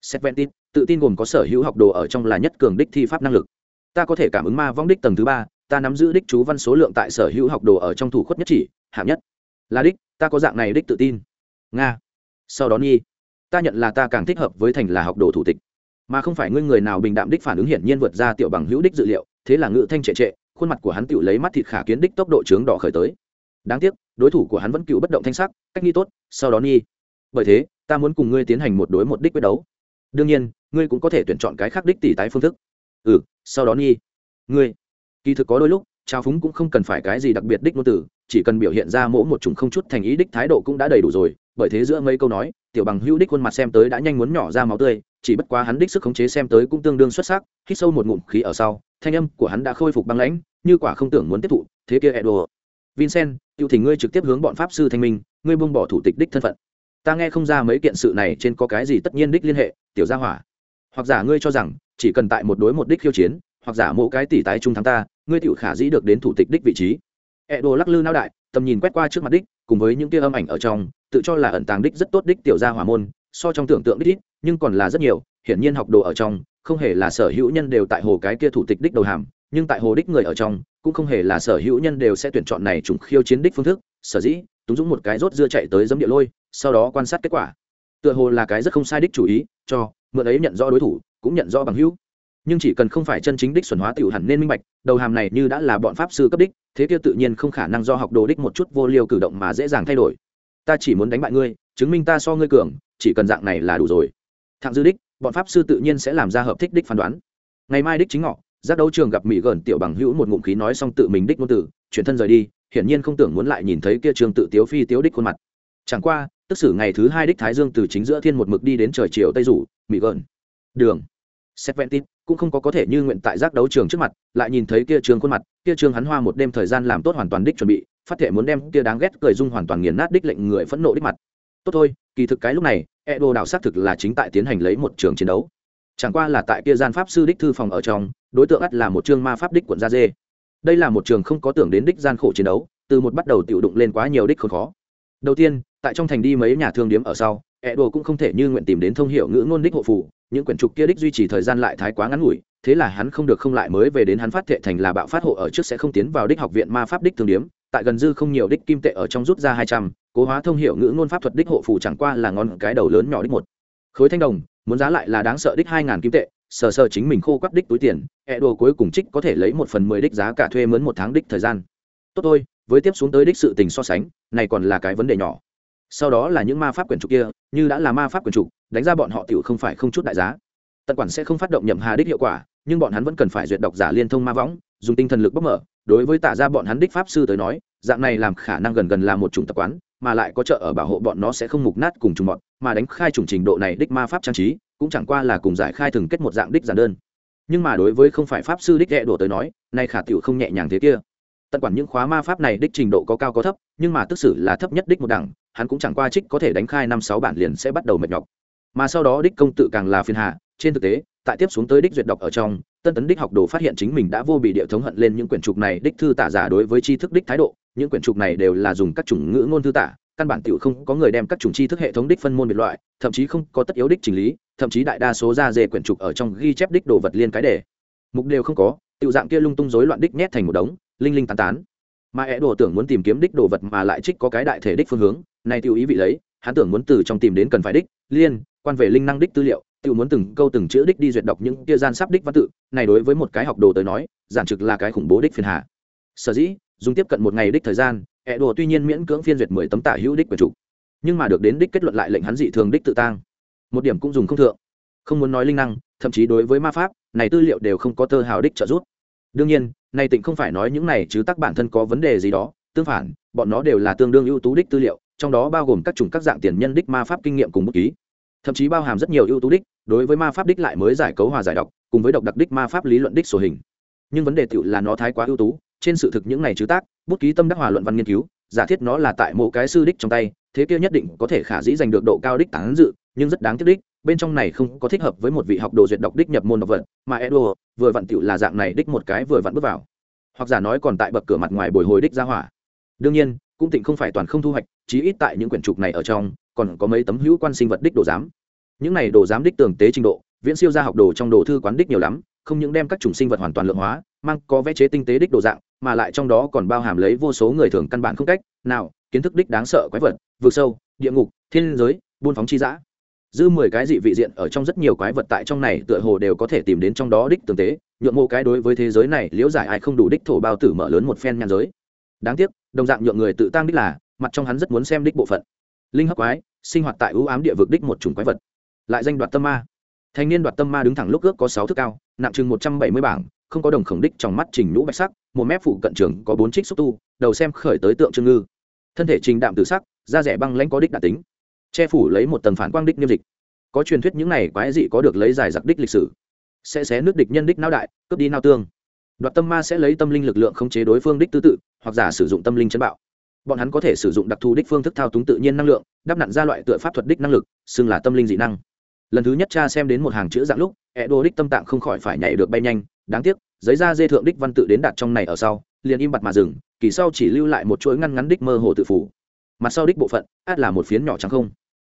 Speaker 1: Serpentin, tự tin gồm có sở hữu học đồ ở trong là nhất cường đích thi pháp năng lực. Ta có thể cảm ứng ma vong đích tầng thứ ba ta nắm giữ đích chú văn số lượng tại sở hữu học đồ ở trong thủ khuất nhất chỉ hạng nhất. Là đích ta có dạng này đích tự tin nga sau đó nhi ta nhận là ta càng thích hợp với thành là học đồ thủ tịch mà không phải ngươi người nào bình đạm đích phản ứng hiển nhiên vượt ra tiểu bằng hữu đích dự liệu thế là ngự thanh trệ trệ khuôn mặt của hắn tự lấy mắt thịt khả kiến đích tốc độ trướng đỏ khởi tới đáng tiếc đối thủ của hắn vẫn cựu bất động thanh sắc cách nghi tốt sau đó nhi bởi thế ta muốn cùng ngươi tiến hành một đối một đích quyết đấu đương nhiên ngươi cũng có thể tuyển chọn cái khác đích tỷ tái phương thức ừ sau đó nhi ngươi kỳ thực có đôi lúc trao phúng cũng không cần phải cái gì đặc biệt đích ngôn từ chỉ cần biểu hiện ra mỗi một chủng không chút thành ý đích thái độ cũng đã đầy đủ rồi, bởi thế giữa mấy câu nói, tiểu bằng hữu đích khuôn mặt xem tới đã nhanh muốn nhỏ ra máu tươi, chỉ bất quá hắn đích sức khống chế xem tới cũng tương đương xuất sắc, hít sâu một ngụm khí ở sau, thanh âm của hắn đã khôi phục băng lãnh, như quả không tưởng muốn tiếp thụ, thế kia edo vincent tiêu thỉnh ngươi trực tiếp hướng bọn pháp sư thanh minh, ngươi buông bỏ thủ tịch đích thân phận. Ta nghe không ra mấy kiện sự này trên có cái gì tất nhiên đích liên hệ, tiểu gia hỏa. Hoặc giả ngươi cho rằng, chỉ cần tại một đối một đích khiêu chiến, hoặc giả mỗi cái tỷ tái trung thắng ta, ngươi tiểu khả dĩ được đến thủ tịch đích vị trí. E đồ lắc lư nao đại, tầm nhìn quét qua trước mặt đích, cùng với những tia âm ảnh ở trong, tự cho là ẩn tàng đích rất tốt đích tiểu gia hỏa môn, so trong tưởng tượng đích ít, nhưng còn là rất nhiều, hiển nhiên học đồ ở trong, không hề là sở hữu nhân đều tại hồ cái kia thủ tịch đích đầu hàm, nhưng tại hồ đích người ở trong, cũng không hề là sở hữu nhân đều sẽ tuyển chọn này trùng khiêu chiến đích phương thức, sở dĩ, túng dũng một cái rốt dưa chạy tới giấm địa lôi, sau đó quan sát kết quả. Tựa hồ là cái rất không sai đích chủ ý, cho, mượn ấy nhận rõ đối thủ, cũng nhận rõ bằng hữu nhưng chỉ cần không phải chân chính đích xuẩn hóa tiểu hẳn nên minh bạch, đầu hàm này như đã là bọn pháp sư cấp đích, thế kia tự nhiên không khả năng do học đồ đích một chút vô liều cử động mà dễ dàng thay đổi. Ta chỉ muốn đánh bại ngươi, chứng minh ta so ngươi cường, chỉ cần dạng này là đủ rồi. Thạng dư đích, bọn pháp sư tự nhiên sẽ làm ra hợp thích đích phán đoán. Ngày mai đích chính ngọ, giác đấu trường gặp mỹ gần tiểu bằng hữu một ngụm khí nói xong tự mình đích ngôn tử chuyển thân rời đi, hiển nhiên không tưởng muốn lại nhìn thấy kia trường tự tiếu phi tiếu đích khuôn mặt. Chẳng qua, tức xử ngày thứ hai đích thái dương từ chính giữa thiên một mực đi đến trời chiều tây rủ mỹ gần đường. Serpentin cũng không có có thể như nguyện tại giác đấu trường trước mặt, lại nhìn thấy kia trường khuôn mặt, kia trường hắn hoa một đêm thời gian làm tốt hoàn toàn đích chuẩn bị, phát thể muốn đem kia đáng ghét cười dung hoàn toàn nghiền nát đích lệnh người phẫn nộ đích mặt. Tốt thôi, kỳ thực cái lúc này, Edo đảo xác thực là chính tại tiến hành lấy một trường chiến đấu. Chẳng qua là tại kia gian pháp sư đích thư phòng ở trong, đối tượng ắt là một trường ma pháp đích quận gia dê. Đây là một trường không có tưởng đến đích gian khổ chiến đấu, từ một bắt đầu tiểu đụng lên quá nhiều đích khốn khó. Đầu tiên, tại trong thành đi mấy nhà thương điếm ở sau, Edo cũng không thể như nguyện tìm đến thông hiệu ngữ ngôn đích hộ phủ những quyển trục kia đích duy trì thời gian lại thái quá ngắn ngủi, thế là hắn không được không lại mới về đến hắn phát thệ thành là bạo phát hộ ở trước sẽ không tiến vào đích học viện ma pháp đích thường điếm, tại gần dư không nhiều đích kim tệ ở trong rút ra hai trăm, cố hóa thông hiệu ngữ ngôn pháp thuật đích hộ phủ chẳng qua là ngon cái đầu lớn nhỏ đích một. Khối thanh đồng, muốn giá lại là đáng sợ đích hai ngàn kim tệ, sờ sờ chính mình khô quắp đích túi tiền e đồ cuối cùng trích có thể lấy một phần mười đích giá cả thuê mướn một tháng đích thời gian. Tốt thôi, với tiếp xuống tới đích sự tình so sánh, này còn là cái vấn đề nhỏ sau đó là những ma pháp quyển trục kia, như đã là ma pháp quyển trục, đánh ra bọn họ tiểu không phải không chút đại giá. Tận quản sẽ không phát động nhậm hà đích hiệu quả, nhưng bọn hắn vẫn cần phải duyệt độc giả liên thông ma võng, dùng tinh thần lực bốc mở. Đối với tả ra bọn hắn đích pháp sư tới nói, dạng này làm khả năng gần gần là một chủng tập quán, mà lại có trợ ở bảo hộ bọn nó sẽ không mục nát cùng chủng bọn, mà đánh khai chủng trình độ này đích ma pháp trang trí, cũng chẳng qua là cùng giải khai thường kết một dạng đích giản đơn. Nhưng mà đối với không phải pháp sư đích ghẹ đổ tới nói, nay khả tiểu không nhẹ nhàng thế kia. Tận quản những khóa ma pháp này đích trình độ có cao có thấp, nhưng mà tức sự là thấp nhất đích một đẳng hắn cũng chẳng qua trích có thể đánh khai năm sáu bản liền sẽ bắt đầu mệt nhọc. Mà sau đó đích công tự càng là phiền hạ trên thực tế, tại tiếp xuống tới đích duyệt đọc ở trong, tân tấn đích học đồ phát hiện chính mình đã vô bị địa thống hận lên những quyển trục này đích thư tả giả đối với tri thức đích thái độ, những quyển trục này đều là dùng các chủng ngữ ngôn thư tả, căn bản tiểu không có người đem các chủng tri thức hệ thống đích phân môn biệt loại, thậm chí không có tất yếu đích chỉnh lý, thậm chí đại đa số ra dề quyển trục ở trong ghi chép đích đồ vật liên cái đề. Mục đều không có, tiểu dạng kia lung tung rối loạn đích nhét thành một đống, linh linh tán tán. Mà é đồ tưởng muốn tìm kiếm đích đồ vật mà lại trích có cái đại thể đích phương hướng này tiêu ý vị lấy, hắn tưởng muốn từ trong tìm đến cần phải đích, liên, quan về linh năng đích tư liệu tự muốn từng câu từng chữ đích đi duyệt đọc những kia gian sắp đích văn tự. Này đối với một cái học đồ tới nói, giản trực là cái khủng bố đích phiền hà. Sở dĩ, dùng tiếp cận một ngày đích thời gian ẹ đồ tuy nhiên miễn cưỡng phiên duyệt mười tấm tả hữu đích quyền chủ. Nhưng mà được đến đích kết luận lại lệnh hắn dị thường đích tự tăng một điểm cũng dùng không thượng. Không muốn nói linh năng, thậm chí đối với ma pháp, này tư liệu đều không có tơ hào đích trợ giúp. Đương nhiên, này tịnh không phải nói những này, chứ tác bản thân có vấn đề gì đó, tương phản, bọn nó đều là tương đương ưu tú đích tư liệu trong đó bao gồm các chủng các dạng tiền nhân đích ma pháp kinh nghiệm cùng bút ký. Thậm chí bao hàm rất nhiều ưu tú đích, đối với ma pháp đích lại mới giải cấu hòa giải đọc cùng với độc đặc đích ma pháp lý luận đích sổ hình. Nhưng vấn đề tựu là nó thái quá ưu tú, trên sự thực những này chứ tác, bút ký tâm đắc hòa luận văn nghiên cứu, giả thiết nó là tại mỗi cái sư đích trong tay, thế kia nhất định có thể khả dĩ giành được độ cao đích tán dự, nhưng rất đáng tiếc đích, bên trong này không có thích hợp với một vị học đồ duyệt đọc đích nhập môn đọc vật, mà edo vừa vặn tựu là dạng này đích một cái vừa vặn bước vào. Hoặc giả nói còn tại bậc cửa mặt ngoài bồi hồi đích ra hỏa. Đương nhiên cũng tịnh không phải toàn không thu hoạch, chí ít tại những quyển trục này ở trong, còn có mấy tấm hữu quan sinh vật đích đồ giám. Những này đồ giám đích tường tế trình độ, viễn siêu gia học đồ trong đồ thư quán đích nhiều lắm, không những đem các chủng sinh vật hoàn toàn lượng hóa, mang có vẽ chế tinh tế đích đồ dạng, mà lại trong đó còn bao hàm lấy vô số người thường căn bản không cách, nào, kiến thức đích đáng sợ quái vật vượt sâu, địa ngục, thiên giới, buôn phóng chi dã. Dư mười cái dị vị diện ở trong rất nhiều quái vật tại trong này tựa hồ đều có thể tìm đến trong đó đích tường tế, nhuộm mộ cái đối với thế giới này, liễu giải ai không đủ đích thổ bao tử mở lớn một phen nhan giới đáng tiếc, đồng dạng nhượng người tự tăng đích là, mặt trong hắn rất muốn xem đích bộ phận. Linh hấp quái, sinh hoạt tại ưu ám địa vực đích một chủng quái vật. Lại danh đoạt tâm ma. Thanh niên đoạt tâm ma đứng thẳng lúc ước có sáu thước cao, nặng chừng một trăm bảy mươi bảng, không có đồng khổng đích trong mắt trình nhũ bạch sắc, một mép phụ cận trường có bốn trích xúc tu, đầu xem khởi tới tượng trương ngư. Thân thể trình đạm tự sắc, da rẻ băng lãnh có đích đạn tính. Che phủ lấy một tầng phản quang đích niêm dịch. Có truyền thuyết những này quái dị có được lấy giải giặc đích lịch sử. Sẽ xé nước địch nhân đích não đại, cướp đi nao tương đoạt tâm ma sẽ lấy tâm linh lực lượng khống chế đối phương đích tư tự, hoặc giả sử dụng tâm linh chấn bạo. Bọn hắn có thể sử dụng đặc thù đích phương thức thao túng tự nhiên năng lượng đắp nặn ra loại tựa pháp thuật đích năng lực, xưng là tâm linh dị năng. Lần thứ nhất cha xem đến một hàng chữ dạng lúc e đô đích tâm tạng không khỏi phải nhảy được bay nhanh, đáng tiếc, giấy ra dê thượng đích văn tự đến đạt trong này ở sau, liền im bặt mà dừng, kỳ sau chỉ lưu lại một chuỗi ngăn ngắn đích mơ hồ tự phủ mặt sau đích bộ phận, át là một phiến nhỏ trắng không.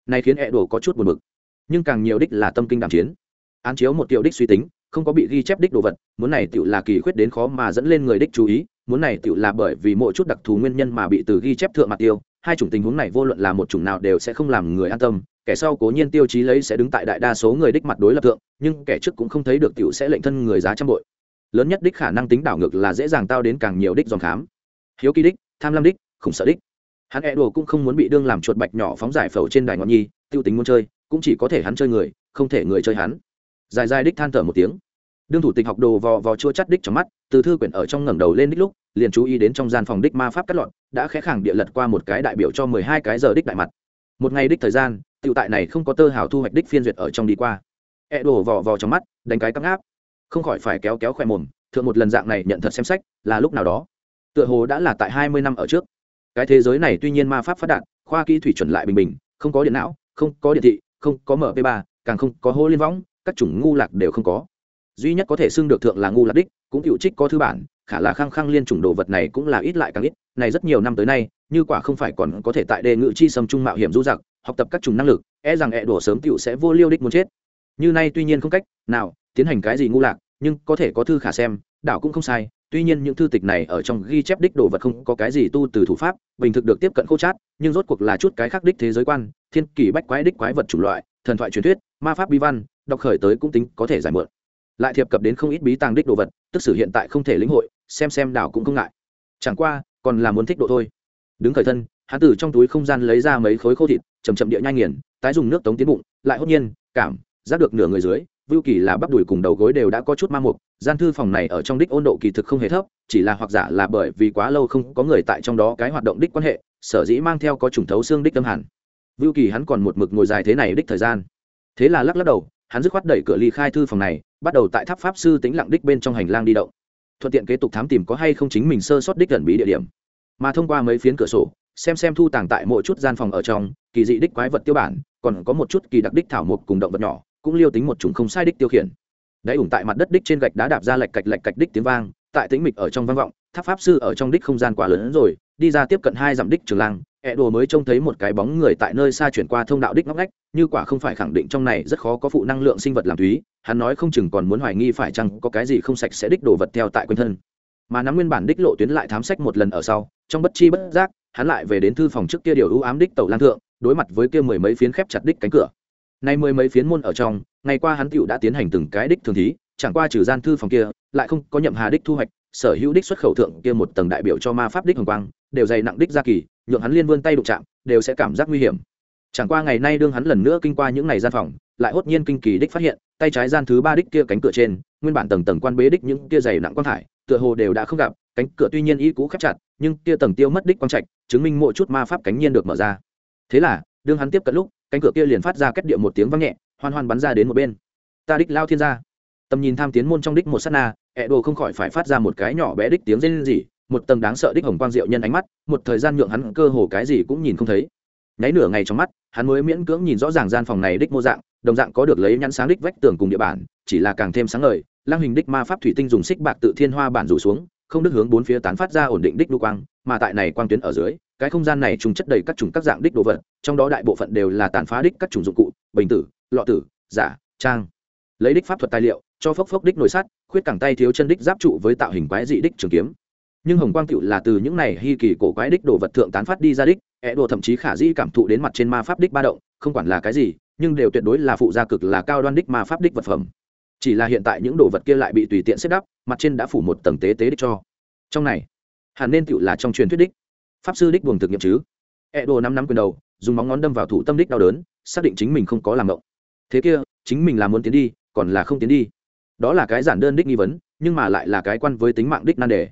Speaker 1: Này khiến e đồ có chút buồn bực. Nhưng càng nhiều đích là tâm kinh đàm chiến. Án chiếu một tiểu đích suy tính không có bị ghi chép đích đồ vật, muốn này tựu là kỳ khuyết đến khó mà dẫn lên người đích chú ý, muốn này tựu là bởi vì mỗi chút đặc thù nguyên nhân mà bị từ ghi chép thượng mặt tiêu, hai chủng tình huống này vô luận là một chủng nào đều sẽ không làm người an tâm, kẻ sau cố nhiên tiêu chí lấy sẽ đứng tại đại đa số người đích mặt đối lập thượng, nhưng kẻ trước cũng không thấy được tiểu sẽ lệnh thân người giá trăm bội. Lớn nhất đích khả năng tính đảo ngược là dễ dàng tao đến càng nhiều đích dòng khám. Hiếu kỳ đích, tham lam đích, khủng sợ đích. Hắn e đồ cũng không muốn bị đương làm chuột bạch nhỏ phóng giải phẫu trên đài ngọn nhi, tiêu tính muốn chơi, cũng chỉ có thể hắn chơi người, không thể người chơi hắn dài dài đích than thở một tiếng. Đương thủ tịch học đồ vò vò chua chắt đích trong mắt, từ thư quyển ở trong ngẩng đầu lên đích lúc, liền chú ý đến trong gian phòng đích ma pháp cắt lọt, đã khẽ khàng địa lật qua một cái đại biểu cho mười hai cái giờ đích đại mặt. Một ngày đích thời gian, tiểu tại này không có tơ hào thu hoạch đích phiên duyệt ở trong đi qua. E đổ vò vò trong mắt, đánh cái cắp áp không khỏi phải kéo kéo khỏe mồm, thượng một lần dạng này nhận thật xem sách, là lúc nào đó. Tựa hồ đã là tại hai mươi năm ở trước. Cái thế giới này tuy nhiên ma pháp phát đạt, khoa kỹ thủy chuẩn lại bình bình, không có điện não, không có điện thị, không có mp ba, càng không có hô liên võng các chủng ngu lạc đều không có. Duy nhất có thể xưng được thượng là ngu lạc đích, cũng cựu trích có thư bản, khả là khăng khăng liên chủng đồ vật này cũng là ít lại càng ít, này rất nhiều năm tới nay, như quả không phải còn có thể tại đề ngự chi sâm trung mạo hiểm du giặc, học tập các chủng năng lực e rằng e đổ sớm tựu sẽ vô liêu đích muốn chết. Như nay tuy nhiên không cách nào tiến hành cái gì ngu lạc, nhưng có thể có thư khả xem, đảo cũng không sai, tuy nhiên những thư tịch này ở trong ghi chép đích đồ vật không có cái gì tu từ thủ pháp, bình thực được tiếp cận khô chát, nhưng rốt cuộc là chút cái khác đích thế giới quan, thiên kỷ bách quái đích quái vật chủng loại, thần thoại truyền thuyết ma pháp bi văn, đọc khởi tới cũng tính có thể giải mượn. Lại thiệp cập đến không ít bí tàng đích đồ vật, tức sử hiện tại không thể lĩnh hội, xem xem đảo cũng không ngại. Chẳng qua, còn là muốn thích độ thôi. Đứng khởi thân, hắn từ trong túi không gian lấy ra mấy khối khô thịt chầm chậm địa nhai nghiền, tái dùng nước tống tiến bụng, lại hốt nhiên, cảm, giác được nửa người dưới, vưu kỳ là bắp đùi cùng đầu gối đều đã có chút ma mục, gian thư phòng này ở trong đích ôn độ kỳ thực không hề thấp, chỉ là hoặc giả là bởi vì quá lâu không có người tại trong đó cái hoạt động đích quan hệ, sở dĩ mang theo có trùng thấu xương đích tâm hẳn. Vưu kỳ hắn còn một mực ngồi dài thế này đích thời gian thế là lắc lắc đầu, hắn dứt khoát đẩy cửa ly khai thư phòng này, bắt đầu tại tháp pháp sư tĩnh lặng đích bên trong hành lang đi động. Thuận tiện kế tục thám tìm có hay không chính mình sơ sót đích gần bí địa điểm. Mà thông qua mấy phiến cửa sổ, xem xem thu tàng tại mỗi chút gian phòng ở trong, kỳ dị đích quái vật tiêu bản, còn có một chút kỳ đặc đích thảo mộc cùng động vật nhỏ, cũng liêu tính một chủng không sai đích tiêu khiển. Đáy ủng tại mặt đất đích trên gạch đá đạp ra lạch cạch lạch cạch đích tiếng vang, tại tĩnh mịch ở trong vang vọng, tháp pháp sư ở trong đích không gian quá lớn hơn rồi, đi ra tiếp cận hai dặm đích trường lang ẹ đồ mới trông thấy một cái bóng người tại nơi xa chuyển qua thông đạo đích ngóc ngách, như quả không phải khẳng định trong này rất khó có phụ năng lượng sinh vật làm thúy, hắn nói không chừng còn muốn hoài nghi phải chăng có cái gì không sạch sẽ đích đồ vật theo tại quanh thân. Mà nắm nguyên bản đích lộ tuyến lại thám sách một lần ở sau, trong bất chi bất giác, hắn lại về đến thư phòng trước kia điều ưu ám đích tàu lan thượng, đối mặt với kia mười mấy phiến khép chặt đích cánh cửa. Nay mười mấy phiến môn ở trong, ngày qua hắn tựu đã tiến hành từng cái đích thường thí, chẳng qua trừ gian thư phòng kia, lại không có nhậm hà đích thu hoạch sở hữu đích xuất khẩu thượng kia một tầng đại biểu cho ma pháp đích hồng quang, đều dày nặng đích gia kỳ, nhượng hắn liên vươn tay đụng chạm, đều sẽ cảm giác nguy hiểm. Chẳng qua ngày nay đương hắn lần nữa kinh qua những ngày gian phòng, lại hốt nhiên kinh kỳ đích phát hiện, tay trái gian thứ ba đích kia cánh cửa trên, nguyên bản tầng tầng quan bế đích những kia dày nặng quang thải, tựa hồ đều đã không gặp, cánh cửa tuy nhiên y cũ khép chặt, nhưng kia tầng tiêu mất đích quang trạch, chứng minh mỗi chút ma pháp cánh nhiên được mở ra. Thế là, đương hắn tiếp cận lúc, cánh cửa kia liền phát ra kết địa một tiếng vang nhẹ, hoan hoan bắn ra đến một bên. Ta đích lao thiên gia tầm nhìn tham tiến môn trong đích một sát na, ẹ đồ không khỏi phải phát ra một cái nhỏ bé đích tiếng rên rỉ, một tầng đáng sợ đích hồng quang diệu nhân ánh mắt, một thời gian nhượng hắn cơ hồ cái gì cũng nhìn không thấy. Nháy nửa ngày trong mắt, hắn mới miễn cưỡng nhìn rõ ràng gian phòng này đích mô dạng, đồng dạng có được lấy nhãn sáng đích vách tường cùng địa bản chỉ là càng thêm sáng ngời, lang hình đích ma pháp thủy tinh dùng xích bạc tự thiên hoa bản rủ xuống, không đức hướng bốn phía tán phát ra ổn định đích đu quang, mà tại này quang tuyến ở dưới, cái không gian này trùng chất đầy các chủng các dạng đích đồ vật, trong đó đại bộ phận đều là tàn phá đích các chủng dụng cụ, bình tử, lọ tử, giả, trang lấy đích pháp thuật tài liệu, cho phốc phốc đích nồi sắt, khuyết cẳng tay thiếu chân đích giáp trụ với tạo hình quái dị đích trường kiếm. Nhưng hồng quang cựu là từ những này hy kỳ cổ quái đích đồ vật thượng tán phát đi ra đích é đồ thậm chí khả dĩ cảm thụ đến mặt trên ma pháp đích ba động, không quản là cái gì, nhưng đều tuyệt đối là phụ gia cực là cao đoan đích ma pháp đích vật phẩm. Chỉ là hiện tại những đồ vật kia lại bị tùy tiện xếp đắp, mặt trên đã phủ một tầng tế tế đích cho. Trong này hẳn nên cựu là trong truyền thuyết đích, pháp sư đích buồng thực nghiệm chứ. E đồ năm năm quyền đầu, dùng móng ngón đâm vào thủ tâm đích đau đớn, xác định chính mình không có làm ngộng. Thế kia, chính mình là muốn tiến đi còn là không tiến đi. Đó là cái giản đơn đích nghi vấn, nhưng mà lại là cái quan với tính mạng đích nan đề.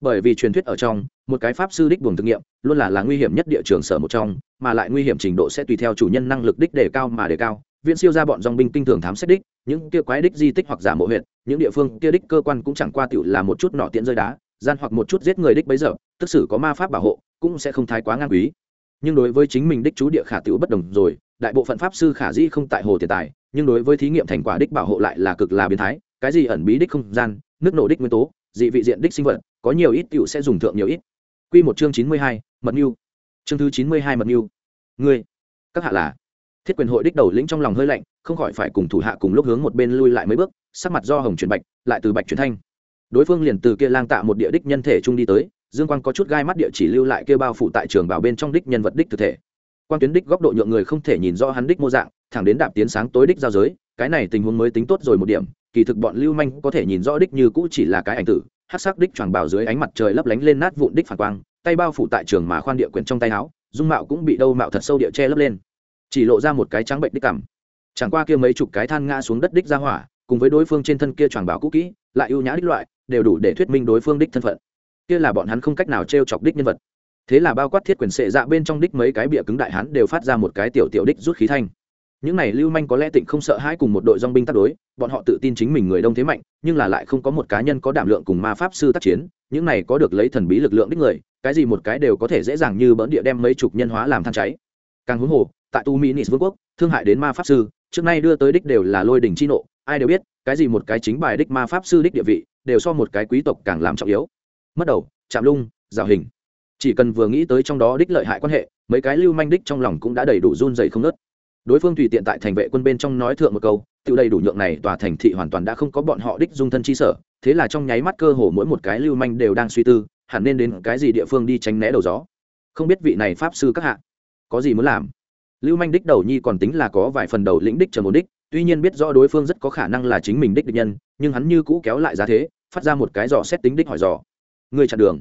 Speaker 1: Bởi vì truyền thuyết ở trong, một cái pháp sư đích buồng thực nghiệm luôn là là nguy hiểm nhất địa trường sở một trong, mà lại nguy hiểm trình độ sẽ tùy theo chủ nhân năng lực đích đề cao mà đề cao. Viện siêu ra bọn dòng binh kinh thường thám xét đích, những kia quái đích di tích hoặc giả mộ huyện những địa phương kia đích cơ quan cũng chẳng qua tiểu là một chút nọ tiện rơi đá, gian hoặc một chút giết người đích bấy giờ, tức xử có ma pháp bảo hộ, cũng sẽ không thái quá ngang quý. Nhưng đối với chính mình đích chú địa khả tiểu bất đồng rồi, đại bộ phận pháp sư khả dĩ không tại hồ tiền tài nhưng đối với thí nghiệm thành quả đích bảo hộ lại là cực là biến thái cái gì ẩn bí đích không gian nước nổ đích nguyên tố dị vị diện đích sinh vật có nhiều ít cựu sẽ dùng thượng nhiều ít. Quy một chương chín mươi hai, mật mưu. Chương thứ chín mươi hai mật mưu. Ngươi các hạ là? Thiết quyền hội đích đầu lĩnh trong lòng hơi lạnh không khỏi phải cùng thủ hạ cùng lúc hướng một bên lui lại mấy bước sắc mặt do hồng chuyển bạch lại từ bạch chuyển thanh. Đối phương liền từ kia lang tạ một địa đích nhân thể trung đi tới dương quang có chút gai mắt địa chỉ lưu lại kia bao phủ tại trường bảo bên trong đích nhân vật đích thực thể. Quan tuyến đích góc độ nhượng người không thể nhìn rõ hắn đích mô dạng thẳng đến đạp tiến sáng tối đích giao giới, cái này tình huống mới tính tốt rồi một điểm, kỳ thực bọn lưu manh có thể nhìn rõ đích như cũ chỉ là cái ảnh tử hát sắc đích tròn bảo dưới ánh mặt trời lấp lánh lên nát vụn đích phản quang, tay bao phủ tại trường mà khoan địa quyển trong tay áo, dung mạo cũng bị đâu mạo thật sâu địa che lấp lên. Chỉ lộ ra một cái trắng bệnh đích cằm. Chẳng qua kia mấy chục cái than ngã xuống đất đích ra hỏa, cùng với đối phương trên thân kia tròn bảo cũ kỹ, lại ưu nhã đích loại, đều đủ để thuyết minh đối phương đích thân phận. Kia là bọn hắn không cách nào t chọc đích nhân vật. Thế là bao quát thiết quyền sệ dạ bên trong đích mấy cái bịa cứng đại hắn đều phát ra một cái tiểu tiểu đích rút khí thanh những này lưu manh có lẽ tịnh không sợ hãi cùng một đội dong binh tác đối, bọn họ tự tin chính mình người đông thế mạnh, nhưng là lại không có một cá nhân có đảm lượng cùng ma pháp sư tác chiến, những này có được lấy thần bí lực lượng đích người, cái gì một cái đều có thể dễ dàng như bỡn địa đem mấy chục nhân hóa làm than cháy. Càng huống hồ, tại tu mỹ nis vương quốc, thương hại đến ma pháp sư, trước nay đưa tới đích đều là lôi đình chi nộ, ai đều biết, cái gì một cái chính bài đích ma pháp sư đích địa vị, đều so một cái quý tộc càng làm trọng yếu. Mất đầu chạm lung rào hình. Chỉ cần vừa nghĩ tới trong đó đích lợi hại quan hệ, mấy cái lưu manh đích trong lòng cũng đã đầy đủ run dày không nớt đối phương tùy tiện tại thành vệ quân bên trong nói thượng một câu, tự đầy đủ nhượng này tòa thành thị hoàn toàn đã không có bọn họ đích dung thân chi sở, thế là trong nháy mắt cơ hồ mỗi một cái lưu manh đều đang suy tư, hẳn nên đến cái gì địa phương đi tránh né đầu gió. Không biết vị này pháp sư các hạ có gì muốn làm? Lưu manh đích đầu nhi còn tính là có vài phần đầu lĩnh đích trần một đích, tuy nhiên biết rõ đối phương rất có khả năng là chính mình đích địch nhân, nhưng hắn như cũ kéo lại giá thế, phát ra một cái dò xét tính đích hỏi dò. Người chặn đường.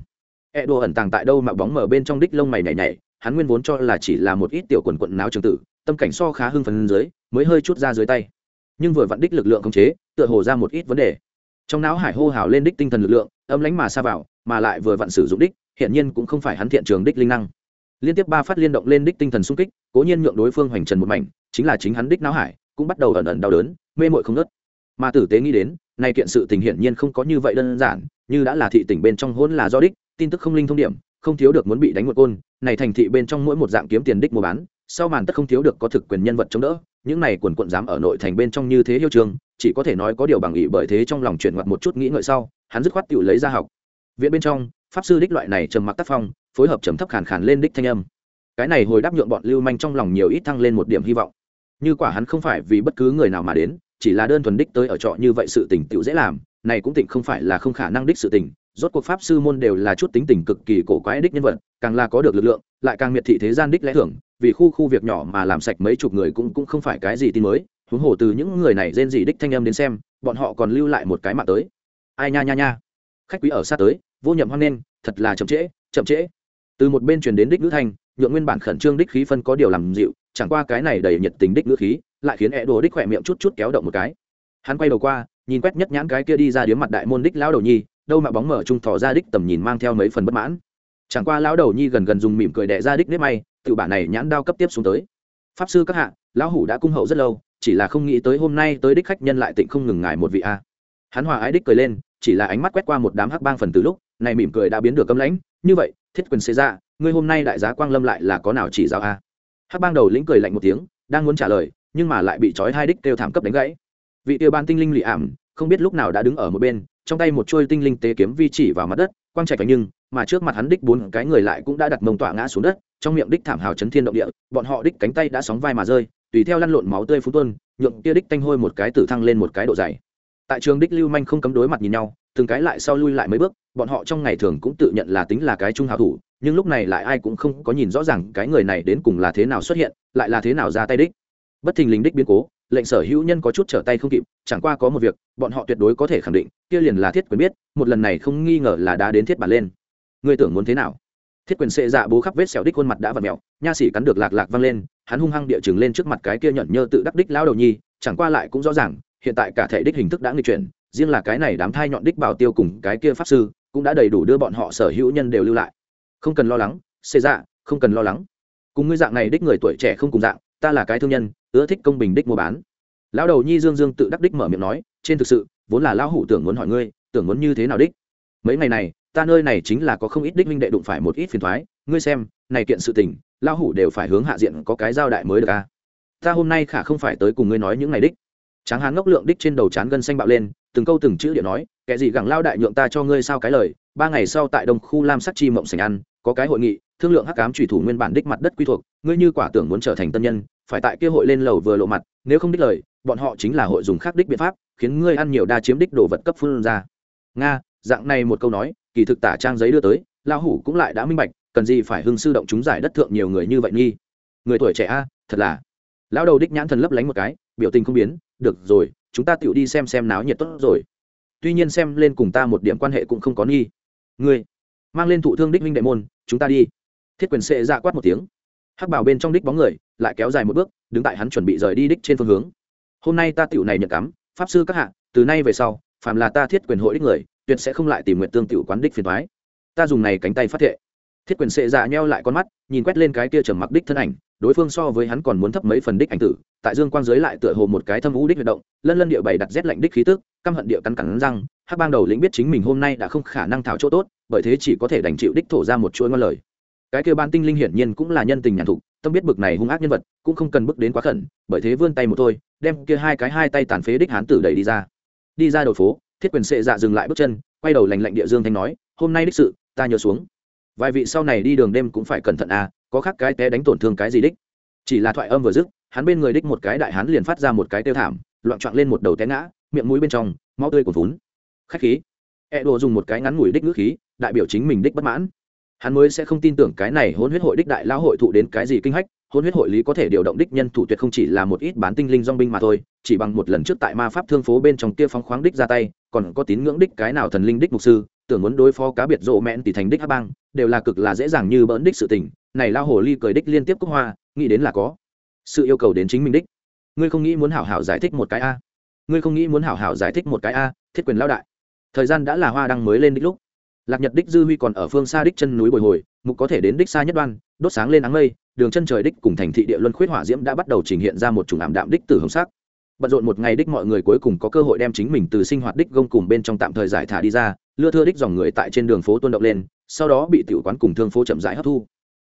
Speaker 1: E đồ ẩn tàng tại đâu mà bóng mở bên trong đích lông mày nhảy nhảy, hắn nguyên vốn cho là chỉ là một ít tiểu quần quận náo trường tử tâm cảnh so khá hưng phấn dưới, mới hơi chút ra dưới tay. Nhưng vừa vặn đích lực lượng khống chế, tựa hồ ra một ít vấn đề. Trong não hải hô hào lên đích tinh thần lực lượng, âm lánh mà xa vào, mà lại vừa vặn sử dụng đích hiện nhiên cũng không phải hắn thiện trường đích linh năng. Liên tiếp ba phát liên động lên đích tinh thần sung kích, cố nhiên nhượng đối phương hoành trần một mảnh, chính là chính hắn đích não hải, cũng bắt đầu ẩn ẩn đau đớn, mê mội không nớt mà tử tế nghĩ đến, nay kiện sự tình hiển nhiên không có như vậy đơn giản, như đã là thị tỉnh bên trong hôn là do đích, tin tức không linh thông điểm, không thiếu được muốn bị đánh một côn, này thành thị bên trong mỗi một dạng kiếm tiền đích mua bán sau màn tất không thiếu được có thực quyền nhân vật chống đỡ, những này quần quận dám ở nội thành bên trong như thế yêu trường, chỉ có thể nói có điều bằng ý bởi thế trong lòng chuyển ngoặt một chút nghĩ ngợi sau, hắn dứt khoát tự lấy ra học. Viện bên trong, pháp sư đích loại này trầm mặc tác phong, phối hợp trầm thấp khàn khàn lên đích thanh âm. Cái này hồi đáp nhượng bọn lưu manh trong lòng nhiều ít thăng lên một điểm hy vọng. Như quả hắn không phải vì bất cứ người nào mà đến, chỉ là đơn thuần đích tới ở trọ như vậy sự tình tựu dễ làm, này cũng tịnh không phải là không khả năng đích sự tình, rốt cuộc pháp sư môn đều là chút tính tình cực kỳ cổ quái đích nhân vật, càng là có được lực lượng, lại càng miệt thị thế gian đích lẽ thưởng vì khu khu việc nhỏ mà làm sạch mấy chục người cũng cũng không phải cái gì tin mới. Huống hồ từ những người này rên gì đích thanh âm đến xem, bọn họ còn lưu lại một cái mạng tới. Ai nha nha nha. Khách quý ở xa tới, vô nhậm hoan nên thật là chậm trễ chậm trễ. Từ một bên truyền đến đích ngữ thanh, nhượng nguyên bản khẩn trương đích khí phân có điều làm dịu, chẳng qua cái này đầy nhiệt tình đích ngữ khí, lại khiến e đồ đích khỏe miệng chút chút kéo động một cái. Hắn quay đầu qua, nhìn quét nhất nhãn cái kia đi ra điếm mặt đại môn đích lão đầu nhi, đâu mà bóng mở trung thỏ ra đích tầm nhìn mang theo mấy phần bất mãn. Chẳng qua lão đầu nhi gần gần dùng mỉm cười đẻ ra đích nếp may tự bản này nhãn đao cấp tiếp xuống tới. Pháp sư các hạ, lão hủ đã cung hậu rất lâu, chỉ là không nghĩ tới hôm nay tới đích khách nhân lại tịnh không ngừng ngài một vị a. Hắn hòa ái đích cười lên, chỉ là ánh mắt quét qua một đám hắc bang phần từ lúc, này mỉm cười đã biến được cấm lãnh, như vậy, thiết quyền xế ra ngươi hôm nay đại giá quang lâm lại là có nào chỉ giáo a? Hắc bang đầu lĩnh cười lạnh một tiếng, đang muốn trả lời, nhưng mà lại bị trói hai đích kêu thảm cấp đánh gãy. Vị tiêu ban tinh linh lì ảm, không biết lúc nào đã đứng ở một bên, trong tay một chuôi tinh linh tế kiếm vi chỉ vào mặt đất, quang trạch phải nhưng, mà trước mặt hắn đích bốn cái người lại cũng đã đặt mông tỏa ngã xuống đất trong miệng đích thảm hào chấn thiên động địa, bọn họ đích cánh tay đã sóng vai mà rơi, tùy theo lăn lộn máu tươi phú tuân nhượng kia đích tanh hôi một cái tử thăng lên một cái độ dày. Tại trường đích lưu manh không cấm đối mặt nhìn nhau, từng cái lại sau lui lại mấy bước, bọn họ trong ngày thường cũng tự nhận là tính là cái trung hào thủ, nhưng lúc này lại ai cũng không có nhìn rõ ràng cái người này đến cùng là thế nào xuất hiện, lại là thế nào ra tay đích. Bất thình lình đích biến cố, lệnh sở hữu nhân có chút trở tay không kịp, chẳng qua có một việc, bọn họ tuyệt đối có thể khẳng định, kia liền là thiết quyền biết, một lần này không nghi ngờ là đã đến thiết bản lên. Ngươi tưởng muốn thế nào? Thiết quyền sệ dạ bố khắp vết sẹo đích khuôn mặt đã v ặ mẹo nha sĩ cắn được lạc lạc văng lên, hắn hung hăng địa chừng lên trước mặt cái kia nhận nhơ tự đắc đích lao đầu nhi, chẳng qua lại cũng rõ ràng, hiện tại cả thể đích hình thức đã nghịch chuyển, riêng là cái này đám thai nhọn đích bảo tiêu cùng cái kia pháp sư, cũng đã đầy đủ đưa bọn họ sở hữu nhân đều lưu lại. Không cần lo lắng xê dạ không cần lo lắng. Cùng ngươi dạng này đích người tuổi trẻ không cùng dạng, ta là cái thương nhân, ưa thích công bình đích mua bán. Lão đầu nhi dương dương tự đắc đích mở miệng nói, trên thực sự, vốn là lão hủ tưởng muốn hỏi ngươi, tưởng muốn như thế nào đích? Mấy ngày này ta nơi này chính là có không ít đích minh đệ đụng phải một ít phiền thoái, ngươi xem, này kiện sự tình, lão hủ đều phải hướng hạ diện có cái giao đại mới được a à? ta hôm nay khả không phải tới cùng ngươi nói những ngày đích tráng hán ngốc lượng đích trên đầu trán gân xanh bạo lên, từng câu từng chữ điện nói, kẻ gì gẳng lao đại nhượng ta cho ngươi sao cái lời, ba ngày sau tại đông khu lam sắc chi mộng sành ăn, có cái hội nghị, thương lượng hắc cám trùy thủ nguyên bản đích mặt đất quy thuộc, ngươi như quả tưởng muốn trở thành tân nhân, phải tại kia hội lên lầu vừa lộ mặt, nếu không đích lời, bọn họ chính là hội dùng khác đích biện pháp, khiến ngươi ăn nhiều đa chiếm đích đồ vật cấp phương ra nga, dạng này một câu nói kỳ thực tả trang giấy đưa tới, lão hủ cũng lại đã minh bạch, cần gì phải hưng sư động chúng giải đất thượng nhiều người như vậy nghi. Người tuổi trẻ a, thật là. Lão đầu đích nhãn thần lấp lánh một cái, biểu tình không biến, được rồi, chúng ta tựu đi xem xem náo nhiệt tốt rồi. Tuy nhiên xem lên cùng ta một điểm quan hệ cũng không có nghi. Ngươi, mang lên thụ thương đích minh đệ môn, chúng ta đi. Thiết quyền sệ dạ quát một tiếng. Hắc bảo bên trong đích bóng người, lại kéo dài một bước, đứng tại hắn chuẩn bị rời đi đích trên phương hướng. Hôm nay ta tiểu này nhận cắm, pháp sư các hạ, từ nay về sau, phàm là ta thiết quyền hội đích người tuyệt sẽ không lại tìm nguyện tương tự quán đích phiền thoái ta dùng này cánh tay phát thệ. Thiết quyền sệ dạ nheo lại con mắt, nhìn quét lên cái kia trầm mặc đích thân ảnh, đối phương so với hắn còn muốn thấp mấy phần đích ảnh tử, tại dương quang giới lại tựa hồ một cái thâm vũ đích huy động, lân lân địa bày đặt rét lạnh đích khí tức, căm hận địa cắn cắn răng, hắc bang đầu lĩnh biết chính mình hôm nay đã không khả năng thảo chỗ tốt, bởi thế chỉ có thể đành chịu đích thổ ra một chuỗi ngon lời. Cái kia ban tinh linh hiển nhiên cũng là nhân tình nhàn thục, tâm biết bực này hung ác nhân vật, cũng không cần bước đến quá khẩn, bởi thế vươn tay một thôi, đem kia hai cái hai tay tàn phế đích hán tử đẩy đi ra. Đi ra đầu phố thiết quyền sệ dạ dừng lại bước chân, quay đầu lành lạnh địa dương thanh nói, hôm nay đích sự, ta nhớ xuống. Vài vị sau này đi đường đêm cũng phải cẩn thận à có khác cái té đánh tổn thương cái gì đích? Chỉ là thoại âm vừa dứt, hắn bên người đích một cái đại hán liền phát ra một cái tiêu thảm, loạn trọn lên một đầu té ngã, miệng mũi bên trong, máu tươi cuồn vún khách khí. E đồ dùng một cái ngắn ngủi đích ngữ khí, đại biểu chính mình đích bất mãn. Hắn mới sẽ không tin tưởng cái này hôn huyết hội đích đại lão hội thụ đến cái gì kinh hách hôn huyết hội lý có thể điều động đích nhân thủ tuyệt không chỉ là một ít bán tinh linh dong binh mà thôi, chỉ bằng một lần trước tại ma pháp thương phố bên trong kia phóng khoáng đích ra tay, còn có tín ngưỡng đích cái nào thần linh đích mục sư, tưởng muốn đối phó cá biệt rộ mẹn tỷ thành đích hắc bang, đều là cực là dễ dàng như bỡn đích sự tình. Này lao hồ ly cười đích liên tiếp cúc hoa, nghĩ đến là có sự yêu cầu đến chính mình đích. Ngươi không nghĩ muốn hảo hảo giải thích một cái a? Ngươi không nghĩ muốn hảo hảo giải thích một cái a, thiết quyền lao đại. Thời gian đã là hoa đăng mới lên đích lúc. Lạc nhật đích dư huy còn ở phương xa đích chân núi bồi hồi, mục có thể đến đích xa nhất đoan, đốt sáng lên áng mây đường chân trời đích cùng thành thị địa luân khuyết hỏa diễm đã bắt đầu trình hiện ra một chủng ảm đạm đích từ hồng sắc. Bận rộn một ngày đích mọi người cuối cùng có cơ hội đem chính mình từ sinh hoạt đích gông cùng bên trong tạm thời giải thả đi ra, lưa thưa đích dòng người tại trên đường phố tuôn động lên, sau đó bị tiểu quán cùng thương phố chậm rãi hấp thu.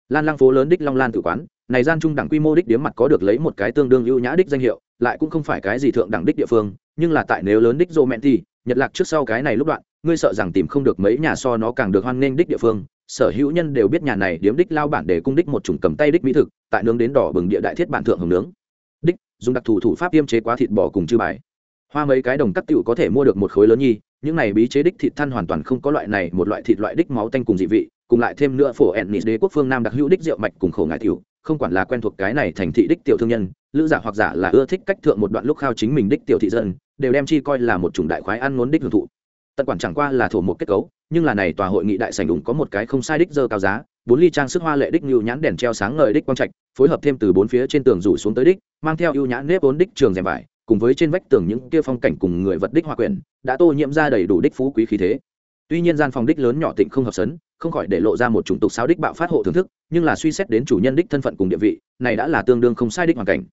Speaker 1: Lan lang phố lớn đích long lan tự quán, này gian trung đẳng quy mô đích điếm mặt có được lấy một cái tương đương ưu nhã đích danh hiệu, lại cũng không phải cái gì thượng đẳng đích địa phương, nhưng là tại nếu lớn đích dô mẹn thì nhật lạc trước sau cái này lúc đoạn, ngươi sợ rằng tìm không được mấy nhà so nó càng được hoan nghênh đích địa phương sở hữu nhân đều biết nhà này điếm đích lao bản để cung đích một chủng cầm tay đích mỹ thực, tại nướng đến đỏ bừng địa đại thiết bản thượng hồng nướng. Đích, dùng đặc thù thủ pháp tiêm chế quá thịt bò cùng chư bài. Hoa mấy cái đồng cắt tựu có thể mua được một khối lớn nhi, những này bí chế đích thịt than hoàn toàn không có loại này, một loại thịt loại đích máu tanh cùng dị vị, cùng lại thêm nữa phổ ennis đế quốc phương nam đặc hữu đích rượu mạch cùng khổ ngại tiểu, không quản là quen thuộc cái này thành thị đích tiểu thương nhân, lữ giả hoặc giả là ưa thích cách thượng một đoạn lúc khao chính mình đích tiểu thị dân, đều đem chi coi là một chủng đại khoái ăn ngốn đích hưởng thụ. Tận quản chẳng qua là thổ một kết cấu nhưng là này tòa hội nghị đại sảnh đúng có một cái không sai đích dơ cao giá, bốn ly trang sức hoa lệ đích nhu nhãn đèn treo sáng ngời đích quang trạch, phối hợp thêm từ bốn phía trên tường rủ xuống tới đích, mang theo ưu nhãn nếp vốn đích trường rèm vải, cùng với trên vách tường những kia phong cảnh cùng người vật đích hoa quyển, đã tô nhiễm ra đầy đủ đích phú quý khí thế. Tuy nhiên gian phòng đích lớn nhỏ tịnh không hợp sấn, không khỏi để lộ ra một chủng tục sao đích bạo phát hộ thưởng thức, nhưng là suy xét đến chủ nhân đích thân phận cùng địa vị, này đã là tương đương không sai đích hoàn cảnh.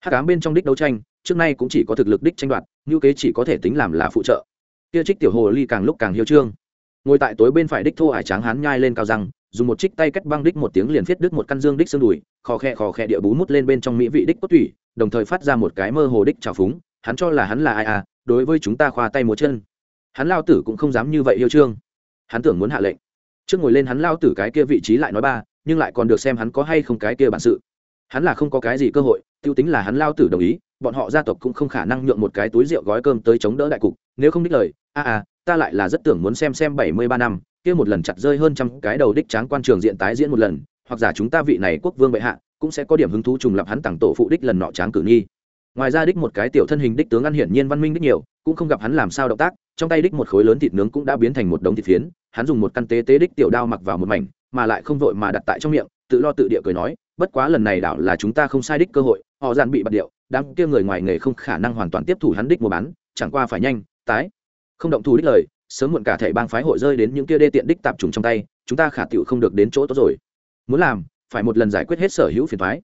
Speaker 1: Hát cám bên trong đích đấu tranh, trước nay cũng chỉ có thực lực đích tranh đoạt, như kế chỉ có thể tính làm là phụ trợ. Kia trích tiểu hồ ly càng lúc càng hiếu trương ngồi tại tối bên phải đích thô ải tráng hán nhai lên cao răng dùng một trích tay cắt băng đích một tiếng liền viết đứt một căn dương đích xương đùi khò khe khò khe địa bú mút lên bên trong mỹ vị đích cốt tủy đồng thời phát ra một cái mơ hồ đích trào phúng hắn cho là hắn là ai à đối với chúng ta khoa tay múa chân. Hắn lao tử cũng không dám như vậy yêu trương. Hắn tưởng muốn hạ lệnh. Trước ngồi lên hắn lao tử cái kia vị trí lại nói ba nhưng lại còn được xem hắn có hay không cái kia bản sự. Hắn là không có cái gì cơ hội t i ê u tính là hắn lao tử đồng ý bọn họ gia tộc cũng không khả năng nhượng một cái túi rượu gói cơm tới chống đỡ đại cục nếu không đích lời a à, à ta lại là rất tưởng muốn xem xem bảy mươi ba năm, kia một lần chặt rơi hơn trăm cái đầu đích tráng quan trường diện tái diễn một lần, hoặc giả chúng ta vị này quốc vương bệ hạ, cũng sẽ có điểm hứng thú trùng lập hắn tặng tổ phụ đích lần nọ tráng cử nghi. Ngoài ra đích một cái tiểu thân hình đích tướng ăn hiển nhiên văn minh đích nhiều, cũng không gặp hắn làm sao động tác, trong tay đích một khối lớn thịt nướng cũng đã biến thành một đống thịt phiến, hắn dùng một căn tế tế đích tiểu đao mặc vào một mảnh, mà lại không vội mà đặt tại trong miệng, tự lo tự địa cười nói, bất quá lần này đảo là chúng ta không sai đích cơ hội, họ dàn bị bật điệu, đám kia người ngoài nghề không khả năng hoàn toàn tiếp thủ hắn đích mua bán, chẳng qua phải nhanh, tái không động thủ đích lời, sớm muộn cả thể bang phái hội rơi đến những kia đê tiện đích tạp trùng trong tay, chúng ta khả tiểu không được đến chỗ tốt rồi. Muốn làm, phải một lần giải quyết hết sở hữu phiền thoái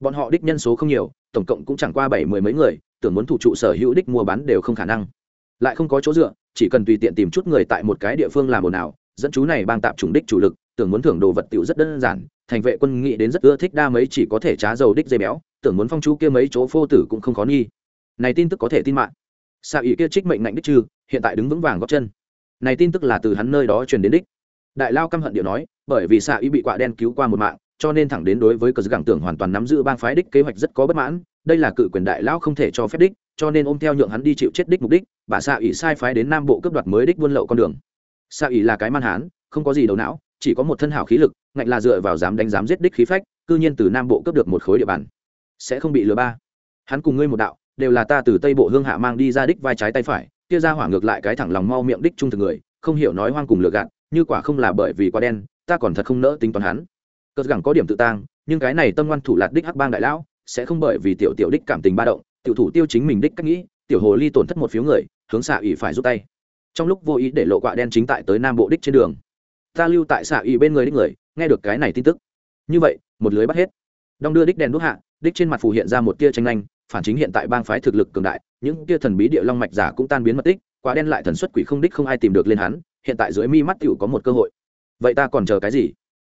Speaker 1: bọn họ đích nhân số không nhiều, tổng cộng cũng chẳng qua bảy mười mấy người, tưởng muốn thủ trụ sở hữu đích mua bán đều không khả năng. Lại không có chỗ dựa, chỉ cần tùy tiện tìm chút người tại một cái địa phương làm ồn ào, dẫn chú này bang tạm chủng đích chủ lực, tưởng muốn thưởng đồ vật tiểu rất đơn giản, thành vệ quân nghĩ đến rất ưa thích đa mấy chỉ có thể trá dầu đích dây béo, tưởng muốn phong chú kia mấy chỗ phô tử cũng không khó nghi. Này tin tức có thể tin mạng xạ ý kia trích mệnh ngạnh đích trừ, hiện tại đứng vững vàng góc chân. Này tin tức là từ hắn nơi đó truyền đến đích. Đại lao căm hận điệu nói, bởi vì xạ ý bị quạ đen cứu qua một mạng, cho nên thẳng đến đối với cờ gẳng tưởng hoàn toàn nắm giữ bang phái đích kế hoạch rất có bất mãn, đây là cự quyền đại lão không thể cho phép đích, cho nên ôm theo nhượng hắn đi chịu chết đích mục đích, bà xạ ỉ sai phái đến nam bộ cướp đoạt mới đích buôn lậu con đường. Xạ ỉ là cái man hán, không có gì đầu não, chỉ có một thân hảo khí lực, ngạnh là dựa vào dám đánh dám giết đích khí phách, cư nhiên từ nam bộ cướp được một khối địa bàn. Sẽ không bị lừa ba. Hắn cùng ngươi một đạo đều là ta từ tây bộ hương hạ mang đi ra đích vai trái tay phải, kia ra hỏa ngược lại cái thẳng lòng mau miệng đích trung thực người, không hiểu nói hoang cùng lừa gạt, như quả không là bởi vì quá đen, ta còn thật không nỡ tính toán hắn. Cất gẳng có điểm tự tang, nhưng cái này tâm ngoan thủ lạt đích hắc bang đại lão, sẽ không bởi vì tiểu tiểu đích cảm tình ba động, tiểu thủ tiêu chính mình đích cách nghĩ, tiểu hồ ly tổn thất một phiếu người, hướng xạ ủy phải rút tay. Trong lúc vô ý để lộ quạ đen chính tại tới nam bộ đích trên đường, ta lưu tại xạ ủy bên người đích người, nghe được cái này tin tức. Như vậy, một lưới bắt hết. Đong đưa đích đèn đốt hạ, đích trên mặt phù hiện ra một tia tranh nhanh phản chính hiện tại bang phái thực lực cường đại, những kia thần bí địa long mạch giả cũng tan biến mất tích, quá đen lại thần xuất quỷ không đích không ai tìm được lên hắn, hiện tại dưới mi mắt tiểu có một cơ hội. Vậy ta còn chờ cái gì?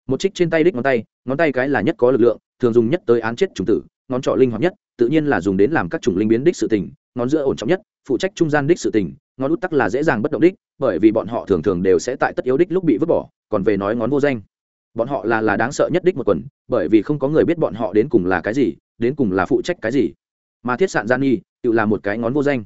Speaker 1: Một trích trên tay đích ngón tay ngón tay cái là nhất có lực lượng, thường dùng nhất tới án chết chủng tử, ngón trỏ linh hoạt nhất, tự nhiên là dùng đến làm các chủng linh biến đích sự tình, ngón giữa ổn trọng nhất, phụ trách trung gian đích sự tình, ngón út tắc là dễ dàng bất động đích, bởi vì bọn họ thường thường đều sẽ tại tất yếu đích lúc bị vứt bỏ, còn về nói ngón vô danh. Bọn họ là là đáng sợ nhất đích một quần, bởi vì không có người biết bọn họ đến cùng là cái gì, đến cùng là phụ trách cái gì mà thiết sạn gian nghi tự là một cái ngón vô danh.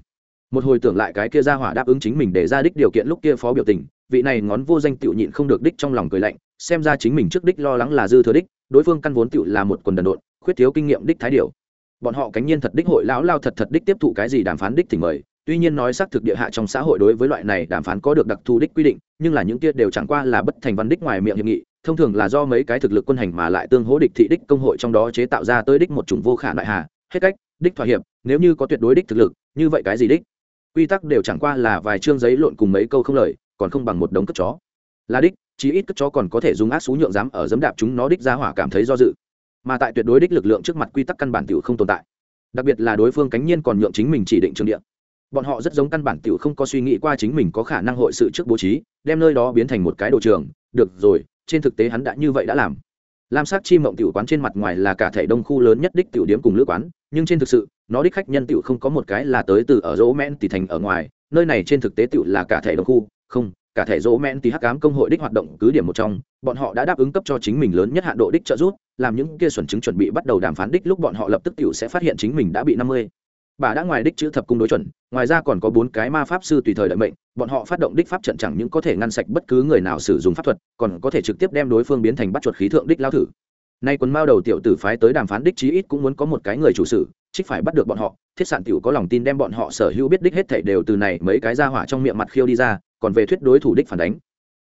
Speaker 1: Một hồi tưởng lại cái kia ra hỏa đáp ứng chính mình để ra đích điều kiện lúc kia phó biểu tình, vị này ngón vô danh tự nhịn không được đích trong lòng cười lạnh, xem ra chính mình trước đích lo lắng là dư thừa đích, đối phương căn vốn tự là một quần đần độn, khuyết thiếu kinh nghiệm đích thái điều. Bọn họ cánh nhiên thật đích hội lão lao thật thật đích tiếp thụ cái gì đàm phán đích thì mời, tuy nhiên nói xác thực địa hạ trong xã hội đối với loại này đàm phán có được đặc thù đích quy định, nhưng là những kia đều chẳng qua là bất thành văn đích ngoài miệng hiệp nghị, thông thường là do mấy cái thực lực quân hành mà lại tương hỗ địch thị đích công hội trong đó chế tạo ra tới đích một chủng vô khả đại hà, hết cách đích thỏa hiệp, nếu như có tuyệt đối đích thực lực, như vậy cái gì đích? Quy tắc đều chẳng qua là vài chương giấy lộn cùng mấy câu không lời, còn không bằng một đống cất chó. Là đích, chí ít cất chó còn có thể dùng ác xú nhượng dám ở dấm đạp chúng nó đích ra hỏa cảm thấy do dự. Mà tại tuyệt đối đích lực lượng trước mặt quy tắc căn bản tiểu không tồn tại. Đặc biệt là đối phương cánh nhiên còn nhượng chính mình chỉ định trường địa. Bọn họ rất giống căn bản tiểu không có suy nghĩ qua chính mình có khả năng hội sự trước bố trí, đem nơi đó biến thành một cái đồ trường. Được rồi, trên thực tế hắn đã như vậy đã làm lam sắc chi mộng tiểu quán trên mặt ngoài là cả thể đông khu lớn nhất đích tiểu điếm cùng lữ quán, nhưng trên thực sự, nó đích khách nhân tiểu không có một cái là tới từ ở dỗ men tỷ thành ở ngoài, nơi này trên thực tế tiểu là cả thể đông khu, không, cả thể dỗ men tỷ hắc ám công hội đích hoạt động cứ điểm một trong, bọn họ đã đáp ứng cấp cho chính mình lớn nhất hạn độ đích trợ giúp, làm những kia xuẩn chứng chuẩn bị bắt đầu đàm phán đích lúc bọn họ lập tức tiểu sẽ phát hiện chính mình đã bị năm mươi bà đã ngoài đích chữ thập cung đối chuẩn, ngoài ra còn có bốn cái ma pháp sư tùy thời đợi mệnh, bọn họ phát động đích pháp trận chẳng những có thể ngăn sạch bất cứ người nào sử dụng pháp thuật, còn có thể trực tiếp đem đối phương biến thành bắt chuột khí thượng đích lao thử. Nay quần mao đầu tiểu tử phái tới đàm phán đích chí ít cũng muốn có một cái người chủ sự trích phải bắt được bọn họ, thiết sản tiểu có lòng tin đem bọn họ sở hữu biết đích hết thảy đều từ này mấy cái ra hỏa trong miệng mặt khiêu đi ra, còn về thuyết đối thủ đích phản đánh.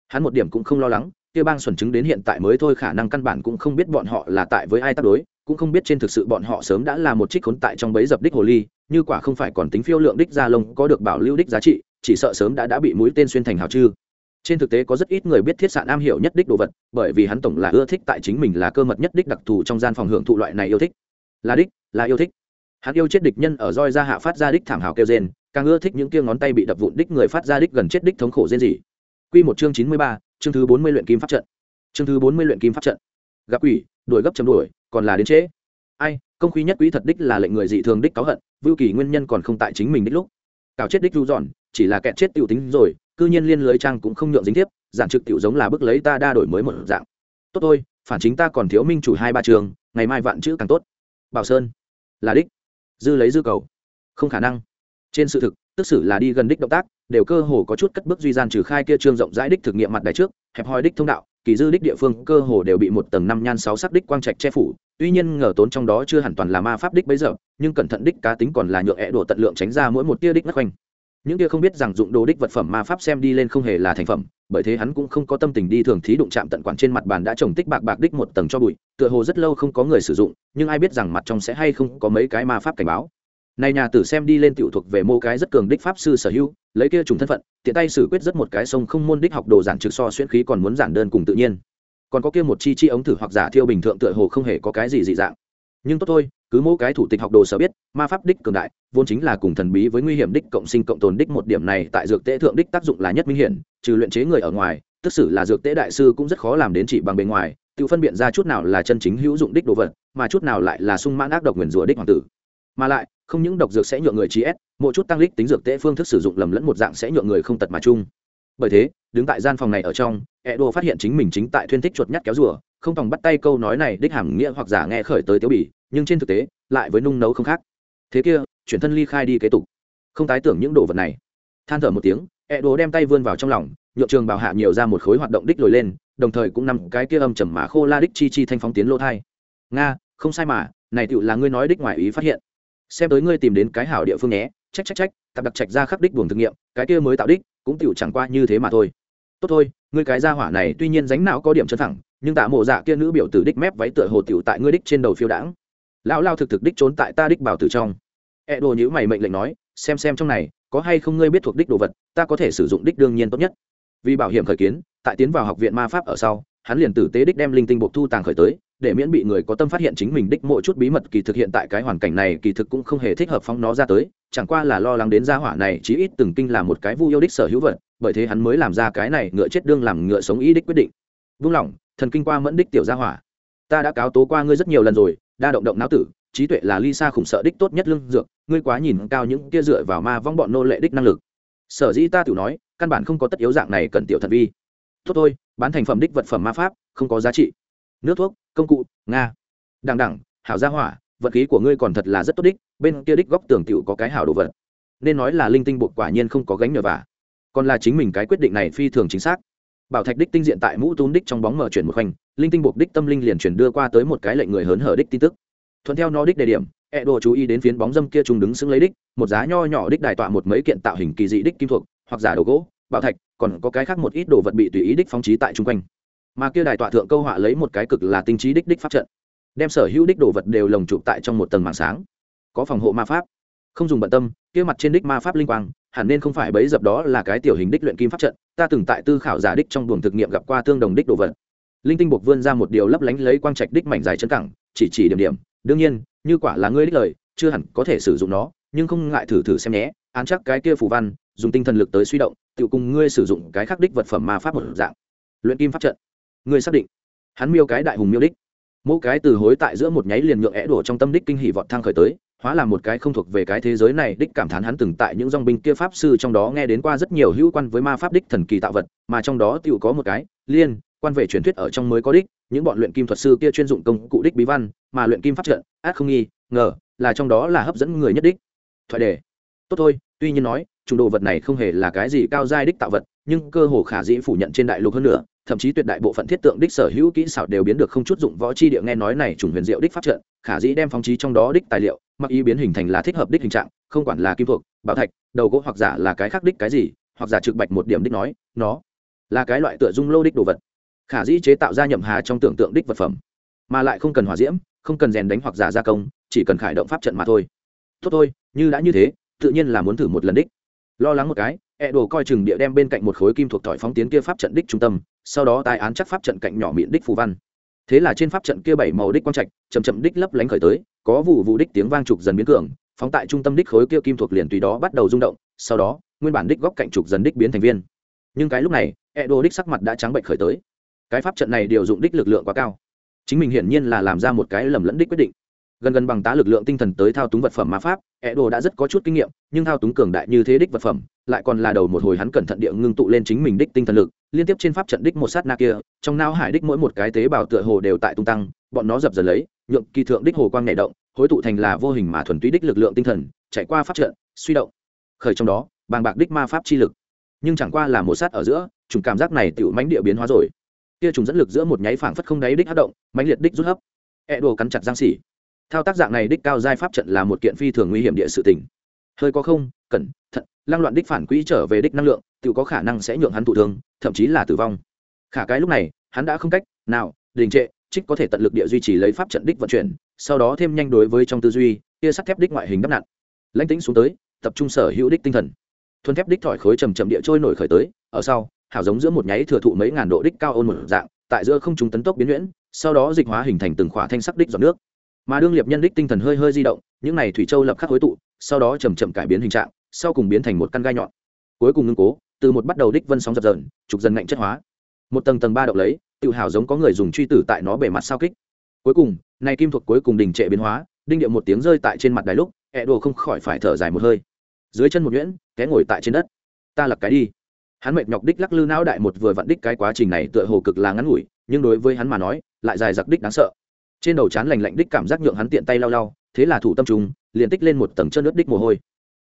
Speaker 1: Hắn một điểm cũng không lo lắng, kia bang xuẩn chứng đến hiện tại mới thôi khả năng căn bản cũng không biết bọn họ là tại với ai tác đối cũng không biết trên thực sự bọn họ sớm đã là một trích khốn tại trong bẫy dập đích hồ ly, như quả không phải còn tính phiêu lượng đích gia lông có được bảo lưu đích giá trị, chỉ sợ sớm đã đã bị mũi tên xuyên thành hào chư. Trên thực tế có rất ít người biết thiết sạn am hiểu nhất đích đồ vật, bởi vì hắn tổng là ưa thích tại chính mình là cơ mật nhất đích đặc thù trong gian phòng hưởng thụ loại này yêu thích. Là đích, là yêu thích. Hắn yêu chết địch nhân ở roi ra hạ phát ra đích thảm hào kêu rên, càng ưa thích những kia ngón tay bị đập vụn đích người phát ra đích gần chết đích thống khổ rên rỉ. Quy một chương chín mươi ba, chương thứ bốn mươi luyện kim pháp trận. Chương thứ bốn mươi luyện kim pháp trận. Gặp quỷ, đuổi gấp chấm đuổi còn là đến trễ. Ai, công khí nhất quý thật đích là lệnh người dị thường đích cáo hận, vưu kỳ nguyên nhân còn không tại chính mình đích lúc. Cào chết đích du dọn, chỉ là kẹt chết tiểu tính rồi, cư nhiên liên lưới trang cũng không nhượng dính tiếp, giản trực tiểu giống là bức lấy ta đa đổi mới một dạng. Tốt thôi, phản chính ta còn thiếu minh chủ hai ba trường, ngày mai vạn chữ càng tốt. Bảo sơn, là đích. Dư lấy dư cầu. Không khả năng. Trên sự thực, tức xử là đi gần đích động tác, đều cơ hồ có chút cất bước duy gian trừ khai kia trương rộng rãi đích thực nghiệm mặt đài trước, hẹp hòi đích thông đạo kỳ dư đích địa phương cơ hồ đều bị một tầng năm nhan sáu sắc đích quang trạch che phủ, tuy nhiên ngờ tốn trong đó chưa hẳn toàn là ma pháp đích bấy giờ, nhưng cẩn thận đích cá tính còn là nhựa ẹ đổ tận lượng tránh ra mỗi một tia đích ngắt quanh những kia không biết rằng dụng đồ đích vật phẩm ma pháp xem đi lên không hề là thành phẩm, bởi thế hắn cũng không có tâm tình đi thường thí đụng chạm tận quản trên mặt bàn đã trồng tích bạc bạc đích một tầng cho bụi, tựa hồ rất lâu không có người sử dụng, nhưng ai biết rằng mặt trong sẽ hay không có mấy cái ma pháp cảnh báo này nhà tử xem đi lên tiểu thuộc về mô cái rất cường đích pháp sư sở hữu, lấy kia trùng thân phận, tiện tay xử quyết rất một cái sông không môn đích học đồ giản trực so xuyên khí còn muốn giản đơn cùng tự nhiên. Còn có kia một chi chi ống thử hoặc giả thiêu bình thượng tựa hồ không hề có cái gì dị dạng. Nhưng tốt thôi, cứ mỗi cái thủ tịch học đồ sở biết, ma pháp đích cường đại, vốn chính là cùng thần bí với nguy hiểm đích cộng sinh cộng tồn đích một điểm này tại dược tế thượng đích tác dụng là nhất minh hiển, trừ luyện chế người ở ngoài, tức xử là dược tế đại sư cũng rất khó làm đến chỉ bằng bề ngoài, tự phân biện ra chút nào là chân chính hữu dụng đích đồ vật, mà chút nào lại là sung mãn ác độc nguyền rủa đích hoàng tử mà lại, không những độc dược sẽ nhượng người trí ép một chút tăng lít tính dược tễ phương thức sử dụng lầm lẫn một dạng sẽ nhượng người không tật mà chung. Bởi thế, đứng tại gian phòng này ở trong, edo phát hiện chính mình chính tại thuyên thích chuột nhắt kéo rùa, không tòng bắt tay câu nói này đích hàm nghĩa hoặc giả nghe khởi tới tiêu bỉ nhưng trên thực tế, lại với nung nấu không khác. Thế kia, chuyển thân ly khai đi kế tục. Không tái tưởng những đồ vật này. Than thở một tiếng, edo đem tay vươn vào trong lòng, nhượng trường bảo hạ nhiều ra một khối hoạt động đích lồi lên, đồng thời cũng nằm cái kia âm trầm mà khô la đích chi chi thanh phóng tiến lô thai. Nga, không sai mà, này tựu là ngươi nói đích ngoài ý phát hiện xem tới ngươi tìm đến cái hảo địa phương nhé, trách trách trách tập đặc trạch ra khắc đích buồng thực nghiệm, cái kia mới tạo đích, cũng tựu chẳng qua như thế mà thôi. Tốt thôi, ngươi cái gia hỏa này tuy nhiên dánh não có điểm chân thẳng, nhưng tạ mộ dạ kia nữ biểu tử đích mép váy tựa hồ tiểu tại ngươi đích trên đầu phiêu đãng. Lão lao thực thực đích trốn tại ta đích bảo tử trong. E đồ nhữ mày mệnh lệnh nói, xem xem trong này, có hay không ngươi biết thuộc đích đồ vật, ta có thể sử dụng đích đương nhiên tốt nhất. Vì bảo hiểm khởi kiến, tại tiến vào học viện ma pháp ở sau, hắn liền tử tế đích đem linh tinh buộc thu tàng khởi tới để miễn bị người có tâm phát hiện chính mình đích mỗi chút bí mật kỳ thực hiện tại cái hoàn cảnh này kỳ thực cũng không hề thích hợp phóng nó ra tới, chẳng qua là lo lắng đến gia hỏa này chí ít từng kinh là một cái vu yêu đích sở hữu vật, bởi thế hắn mới làm ra cái này ngựa chết đương làm ngựa sống ý đích quyết định. Vung lòng, thần kinh qua mẫn đích tiểu gia hỏa. Ta đã cáo tố qua ngươi rất nhiều lần rồi, đa động động não tử, trí tuệ là ly xa khủng sợ đích tốt nhất lương dược, ngươi quá nhìn cao những kia dựa vào ma vong bọn nô lệ đích năng lực. Sở dĩ ta tự nói, căn bản không có tất yếu dạng này cần tiểu thần vi. Tốt thôi, bán thành phẩm đích vật phẩm ma pháp, không có giá trị nước thuốc, công cụ, nga. Đằng đẳng hảo gia hỏa vật khí của ngươi còn thật là rất tốt đích, bên kia đích góc tường tiểu có cái hảo đồ vật. Nên nói là linh tinh buộc quả nhiên không có gánh nhờ vả. Còn là chính mình cái quyết định này phi thường chính xác. Bảo thạch đích tinh diện tại mũ tún đích trong bóng mở chuyển một khoanh, linh tinh buộc đích tâm linh liền chuyển đưa qua tới một cái lệnh người hớn hở đích tin tức. Thuận theo nó đích đề điểm e đồ chú ý đến phiến bóng dâm kia trùng đứng xứng lấy đích, một giá nho nhỏ đích đài tọa một mấy kiện tạo hình kỳ dị đích kim thuộc, hoặc giả đồ gỗ, bảo thạch, còn có cái khác một ít đồ vật bị tùy ý đích phóng trí tại chung quanh mà kia đài tọa thượng câu họa lấy một cái cực là tinh trí đích đích pháp trận, đem sở hữu đích đồ vật đều lồng chụp tại trong một tầng màn sáng. Có phòng hộ ma pháp, không dùng bận tâm, kia mặt trên đích ma pháp linh quang, hẳn nên không phải bấy dập đó là cái tiểu hình đích luyện kim pháp trận, ta từng tại tư khảo giả đích trong buồng thực nghiệm gặp qua tương đồng đích đồ vật. Linh tinh buộc vươn ra một điều lấp lánh lấy quang trạch đích mảnh dài chân cẳng, chỉ chỉ điểm điểm, đương nhiên, như quả là ngươi đích lời, chưa hẳn có thể sử dụng nó, nhưng không ngại thử thử xem nhé, án chắc cái kia phù văn, dùng tinh thần lực tới suy động, tự cùng ngươi sử dụng cái khắc đích vật phẩm ma pháp một dạng. Luyện kim pháp trận ngươi xác định. Hắn miêu cái đại hùng miêu đích. Mỗi cái từ hối tại giữa một nháy liền nhượng é đổ trong tâm đích kinh hỉ vọt thang khởi tới, hóa là một cái không thuộc về cái thế giới này đích cảm thán hắn từng tại những dòng binh kia pháp sư trong đó nghe đến qua rất nhiều hữu quan với ma pháp đích thần kỳ tạo vật, mà trong đó tựu có một cái, liên, quan về truyền thuyết ở trong mới có đích, những bọn luyện kim thuật sư kia chuyên dụng công cụ đích bí văn, mà luyện kim pháp trận át không nghi, ngờ, là trong đó là hấp dẫn người nhất đích. Thoại đề. Tốt thôi, tuy nhiên nói chủng đồ vật này không hề là cái gì cao giai đích tạo vật, nhưng cơ hồ khả dĩ phủ nhận trên đại lục hơn nữa, thậm chí tuyệt đại bộ phận thiết tượng đích sở hữu kỹ xảo đều biến được không chút dụng võ chi địa nghe nói này chủng huyền diệu đích pháp trận, khả dĩ đem phóng trí trong đó đích tài liệu, mặc ý biến hình thành là thích hợp đích hình trạng, không quản là kim thuộc, bảo thạch, đầu gỗ hoặc giả là cái khác đích cái gì, hoặc giả trực bạch một điểm đích nói, nó là cái loại tựa dung lô đích đồ vật. Khả dĩ chế tạo ra nhậm hà trong tưởng tượng đích vật phẩm, mà lại không cần hỏa diễm, không cần rèn đánh hoặc giả gia công, chỉ cần khải động pháp trận mà thôi. Tốt thôi, như đã như thế, tự nhiên là muốn thử một lần đích lo lắng một cái e đồ coi chừng địa đem bên cạnh một khối kim thuộc thỏi phóng tiến kia pháp trận đích trung tâm, sau đó tài án chắc pháp trận cạnh nhỏ miệng đích phù văn. Thế là trên pháp trận kia bảy màu đích quang trạch chầm chậm đích lấp lánh khởi tới, có vụ vụ đích tiếng vang trục dần biến cường, phóng tại trung tâm đích khối kia kim thuộc liền tùy đó bắt đầu rung động, sau đó, nguyên bản đích góc cạnh trục dần đích biến thành viên. Nhưng cái lúc này e đồ đích sắc mặt đã trắng bệnh khởi tới. Cái pháp trận này điều dụng đích lực lượng quá cao. Chính mình hiển nhiên là làm ra một cái lầm lẫn đích quyết định gần gần bằng tá lực lượng tinh thần tới thao túng vật phẩm ma pháp ẹ đồ đã rất có chút kinh nghiệm, nhưng thao túng cường đại như thế đích vật phẩm, lại còn là đầu một hồi hắn cẩn thận địa ngưng tụ lên chính mình đích tinh thần lực, liên tiếp trên pháp trận đích một sát na kia, trong não hải đích mỗi một cái tế bào tựa hồ đều tại tung tăng, bọn nó dập dần lấy, nhượng kỳ thượng đích hồ quang nhảy động, hối tụ thành là vô hình mà thuần túy đích lực lượng tinh thần, chạy qua pháp trận, suy động. Khởi trong đó, bàng bạc đích ma pháp chi lực. Nhưng chẳng qua là một sát ở giữa chúng cảm giác này tựu mánh địa biến hóa rồi. Kia trùng dẫn lực giữa một nháy phảng phất không đáy đích hấp động, mãnh liệt đích rút hấp. Ẹ đồ cắn chặt giang xỉ thao tác dạng này đích cao giai pháp trận là một kiện phi thường nguy hiểm địa sự tình. Hơi có không, cẩn, thận, lăng loạn đích phản quỹ trở về đích năng lượng, tự có khả năng sẽ nhượng hắn thụ thương, thậm chí là tử vong. Khả cái lúc này, hắn đã không cách nào đình trệ, trích có thể tận lực địa duy trì lấy pháp trận đích vận chuyển, sau đó thêm nhanh đối với trong tư duy kia sắt thép đích ngoại hình đắp nặn. Lãnh tĩnh xuống tới, tập trung sở hữu đích tinh thần. Thuần thép đích thỏi khối trầm trầm địa trôi nổi khởi tới, ở sau, hảo giống giữa một nháy thừa thụ mấy ngàn độ đích cao ôn một dạng, tại giữa không trung tấn tốc biến nhuyễn, sau đó dịch hóa hình thành từng khỏa thanh sắc đích giọt nước mà đương liệp nhân đích tinh thần hơi hơi di động, những này thủy châu lập khắc hối tụ, sau đó chầm chậm cải biến hình trạng, sau cùng biến thành một căn gai nhọn. Cuối cùng ngưng cố, từ một bắt đầu đích vân sóng dập dờn, trục dần ngạnh chất hóa. Một tầng tầng ba động lấy, tự hào giống có người dùng truy tử tại nó bề mặt sao kích. Cuối cùng, này kim thuộc cuối cùng đình trệ biến hóa, đinh điệu một tiếng rơi tại trên mặt đài lúc, ẹ đồ không khỏi phải thở dài một hơi. Dưới chân một nhuyễn, té ngồi tại trên đất. Ta lặc cái đi. Hắn mệt nhọc đích lắc lư não đại một vừa vặn đích cái quá trình này tựa hồ cực là ngắn ngủi, nhưng đối với hắn mà nói, lại dài giặc đích đáng sợ trên đầu chán lành lạnh đích cảm giác nhượng hắn tiện tay lau lau, thế là thủ tâm trùng, liền tích lên một tầng chân nước đích mồ hôi.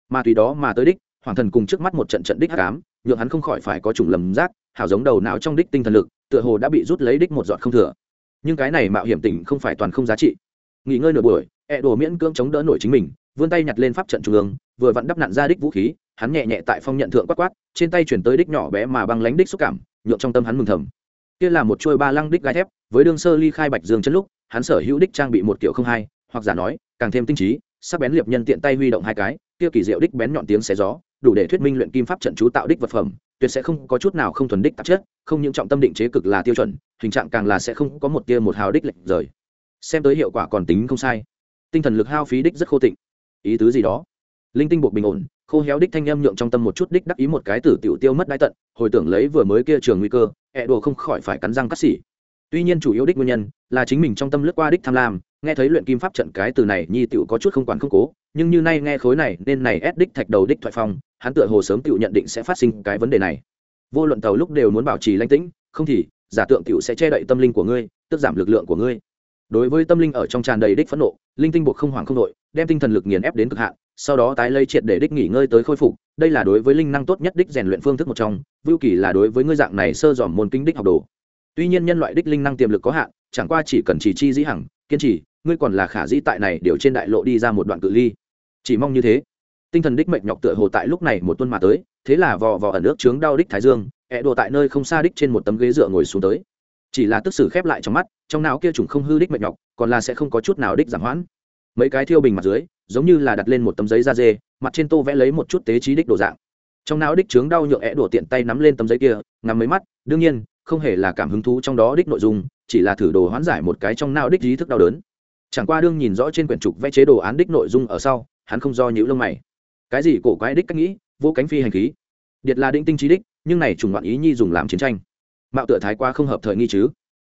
Speaker 1: Mà tùy đó mà tới đích, hoàng thần cùng trước mắt một trận trận đích hám nhượng hắn không khỏi phải có chủng lầm giác, hảo giống đầu não trong đích tinh thần lực, tựa hồ đã bị rút lấy đích một giọt không thừa. Nhưng cái này mạo hiểm tỉnh không phải toàn không giá trị. Nghỉ ngơi nửa buổi, ẹ đồ miễn cưỡng chống đỡ nổi chính mình, vươn tay nhặt lên pháp trận trung ương, vừa vặn đắp nặn ra đích vũ khí, hắn nhẹ nhẹ tại phong nhận thượng quát quát, trên tay chuyển tới đích nhỏ bé mà băng lánh đích xúc cảm, nhượng trong tâm hắn mừng thầm. Kia là một chuôi ba lăng đích gai thép, với đương sơ ly khai bạch dương chân lúc hắn sở hữu đích trang bị một kiểu không hai, hoặc giả nói, càng thêm tinh trí, sắc bén liệp nhân tiện tay huy động hai cái, kia kỳ diệu đích bén nhọn tiếng xé gió, đủ để thuyết minh luyện kim pháp trận chú tạo đích vật phẩm, tuyệt sẽ không có chút nào không thuần đích tạp chất, không những trọng tâm định chế cực là tiêu chuẩn, hình trạng càng là sẽ không có một tia một hào đích lệch rời. Xem tới hiệu quả còn tính không sai. Tinh thần lực hao phí đích rất khô tịnh. Ý tứ gì đó? Linh tinh buộc bình ổn, khô héo đích thanh em nhượng trong tâm một chút đích đắc ý một cái tử tiểu tiêu mất đai tận, hồi tưởng lấy vừa mới kia trường nguy cơ, ẹ đồ không khỏi phải cắn răng cắt xỉ tuy nhiên chủ yếu đích nguyên nhân là chính mình trong tâm lướt qua đích tham lam, nghe thấy luyện kim pháp trận cái từ này, nhi tiểu có chút không quản không cố, nhưng như nay nghe khối này, nên này ép đích thạch đầu đích thoại phong, hắn tựa hồ sớm tiểu nhận định sẽ phát sinh cái vấn đề này. Vô luận tàu lúc đều muốn bảo trì lãnh tĩnh, không thì, giả tượng tiểu sẽ che đậy tâm linh của ngươi, tức giảm lực lượng của ngươi. Đối với tâm linh ở trong tràn đầy đích phẫn nộ, linh tinh buộc không hoảng không nội đem tinh thần lực nghiền ép đến cực hạn, sau đó tái lây triệt để đích nghỉ ngơi tới khôi phục, đây là đối với linh năng tốt nhất đích rèn luyện phương thức một trong, vưu kỳ là đối với ngươi dạng này sơ dòm môn kinh đích học đồ tuy nhiên nhân loại đích linh năng tiềm lực có hạn, chẳng qua chỉ cần chỉ chi dĩ hằng, kiên trì, ngươi còn là khả dĩ tại này đều trên đại lộ đi ra một đoạn cự ly. Chỉ mong như thế. Tinh thần đích mệnh nhọc tựa hồ tại lúc này một tuần mà tới, thế là vò vò ẩn nước chướng đau đích thái dương, ẹ đồ tại nơi không xa đích trên một tấm ghế dựa ngồi xuống tới. Chỉ là tức sử khép lại trong mắt, trong não kia trùng không hư đích mệnh nhọc, còn là sẽ không có chút nào đích giảm hoãn. Mấy cái thiêu bình mặt dưới, giống như là đặt lên một tấm giấy da dê, mặt trên tô vẽ lấy một chút tế trí đích đồ dạng. Trong não đích trướng đau nhượng ẹ đổ tiện tay nắm lên tấm giấy kia, ngắm mấy mắt, đương nhiên không hề là cảm hứng thú trong đó đích nội dung, chỉ là thử đồ hoán giải một cái trong nao đích ý thức đau đớn. Chẳng qua đương nhìn rõ trên quyển trục vẽ chế đồ án đích nội dung ở sau, hắn không do nhữ lông mày. Cái gì cổ quái đích cách nghĩ, vô cánh phi hành khí. Điệt là định tinh trí đích, nhưng này trùng loạn ý nhi dùng làm chiến tranh. Mạo tựa thái quá không hợp thời nghi chứ.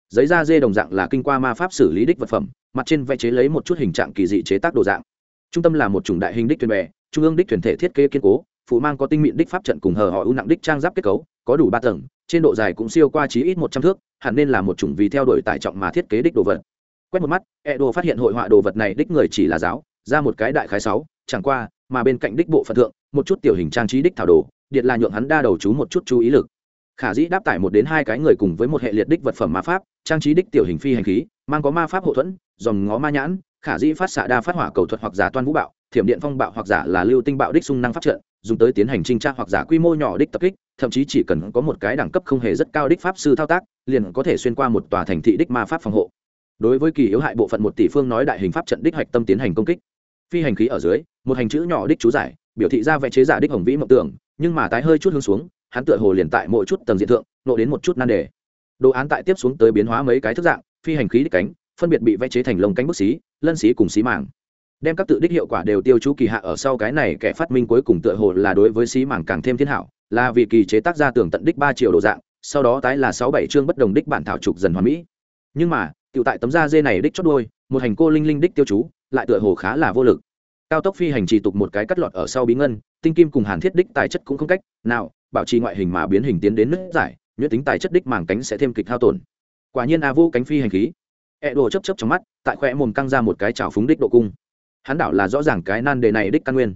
Speaker 1: Giấy da dê đồng dạng là kinh qua ma pháp xử lý đích vật phẩm, mặt trên vẽ chế lấy một chút hình trạng kỳ dị chế tác đồ dạng. Trung tâm là một chủng đại hình đích thuyền bè, trung ương đích thuyền thể thiết kế kiên cố phụ mang có tinh mịn đích pháp trận cùng hờ họ ưu nặng đích trang giáp kết cấu có đủ ba tầng, trên độ dài cũng siêu qua chí ít một trăm thước, hẳn nên là một chủng vì theo đuổi tải trọng mà thiết kế đích đồ vật. Quét một mắt E đồ phát hiện hội họa đồ vật này đích người chỉ là giáo, ra một cái đại khái sáu, chẳng qua, mà bên cạnh đích bộ phận thượng, một chút tiểu hình trang trí đích thảo đồ, điện là nhượng hắn đa đầu chú một chút chú ý lực. Khả dĩ đáp tải một đến hai cái người cùng với một hệ liệt đích vật phẩm ma pháp, trang trí đích tiểu hình phi hành khí, mang có ma pháp hậu thuẫn, dòng ngó ma nhãn, khả dĩ phát xạ đa phát hỏa cầu thuật hoặc giả toan vũ bạo, thiểm điện phong bạo hoặc giả là lưu tinh bạo đích xung năng phát trận, dùng tới tiến hành trinh tra hoặc giả quy mô nhỏ đích tập kích thậm chí chỉ cần có một cái đẳng cấp không hề rất cao đích pháp sư thao tác, liền có thể xuyên qua một tòa thành thị đích ma pháp phòng hộ. Đối với kỳ yếu hại bộ phận một tỷ phương nói đại hình pháp trận đích hạch tâm tiến hành công kích. Phi hành khí ở dưới, một hành chữ nhỏ đích chú giải, biểu thị ra vẽ chế giả đích hồng vĩ mộng tưởng, nhưng mà tái hơi chút hướng xuống, hắn tựa hồ liền tại mỗi chút tầng diện thượng, nộ đến một chút nan đề. Đồ án tại tiếp xuống tới biến hóa mấy cái thức dạng, phi hành khí đích cánh, phân biệt bị vẽ chế thành lồng cánh bức xí, lân xí cùng xí màng. Đem các tự đích hiệu quả đều tiêu chú kỳ hạ ở sau cái này kẻ phát minh cuối cùng tựa hồ là đối với xí màng càng thêm thiên hảo là vì kỳ chế tác ra tưởng tận đích ba triệu đồ dạng, sau đó tái là sáu bảy chương bất đồng đích bản thảo trục dần hoàn mỹ. Nhưng mà tự tại tấm da dê này đích chót đôi một hành cô linh linh đích tiêu chú, lại tựa hồ khá là vô lực. Cao tốc phi hành chỉ tục một cái cắt lọt ở sau bí ngân, tinh kim cùng hàn thiết đích tài chất cũng không cách nào bảo trì ngoại hình mà biến hình tiến đến nứt giải, nhuyễn tính tài chất đích màng cánh sẽ thêm kịch hao tổn. Quả nhiên a vô cánh phi hành khí. E đồ chấp chấp trong mắt, tại khóe mồm căng ra một cái trào phúng đích độ cung. Hắn đảo là rõ ràng cái nan đề này đích căn nguyên.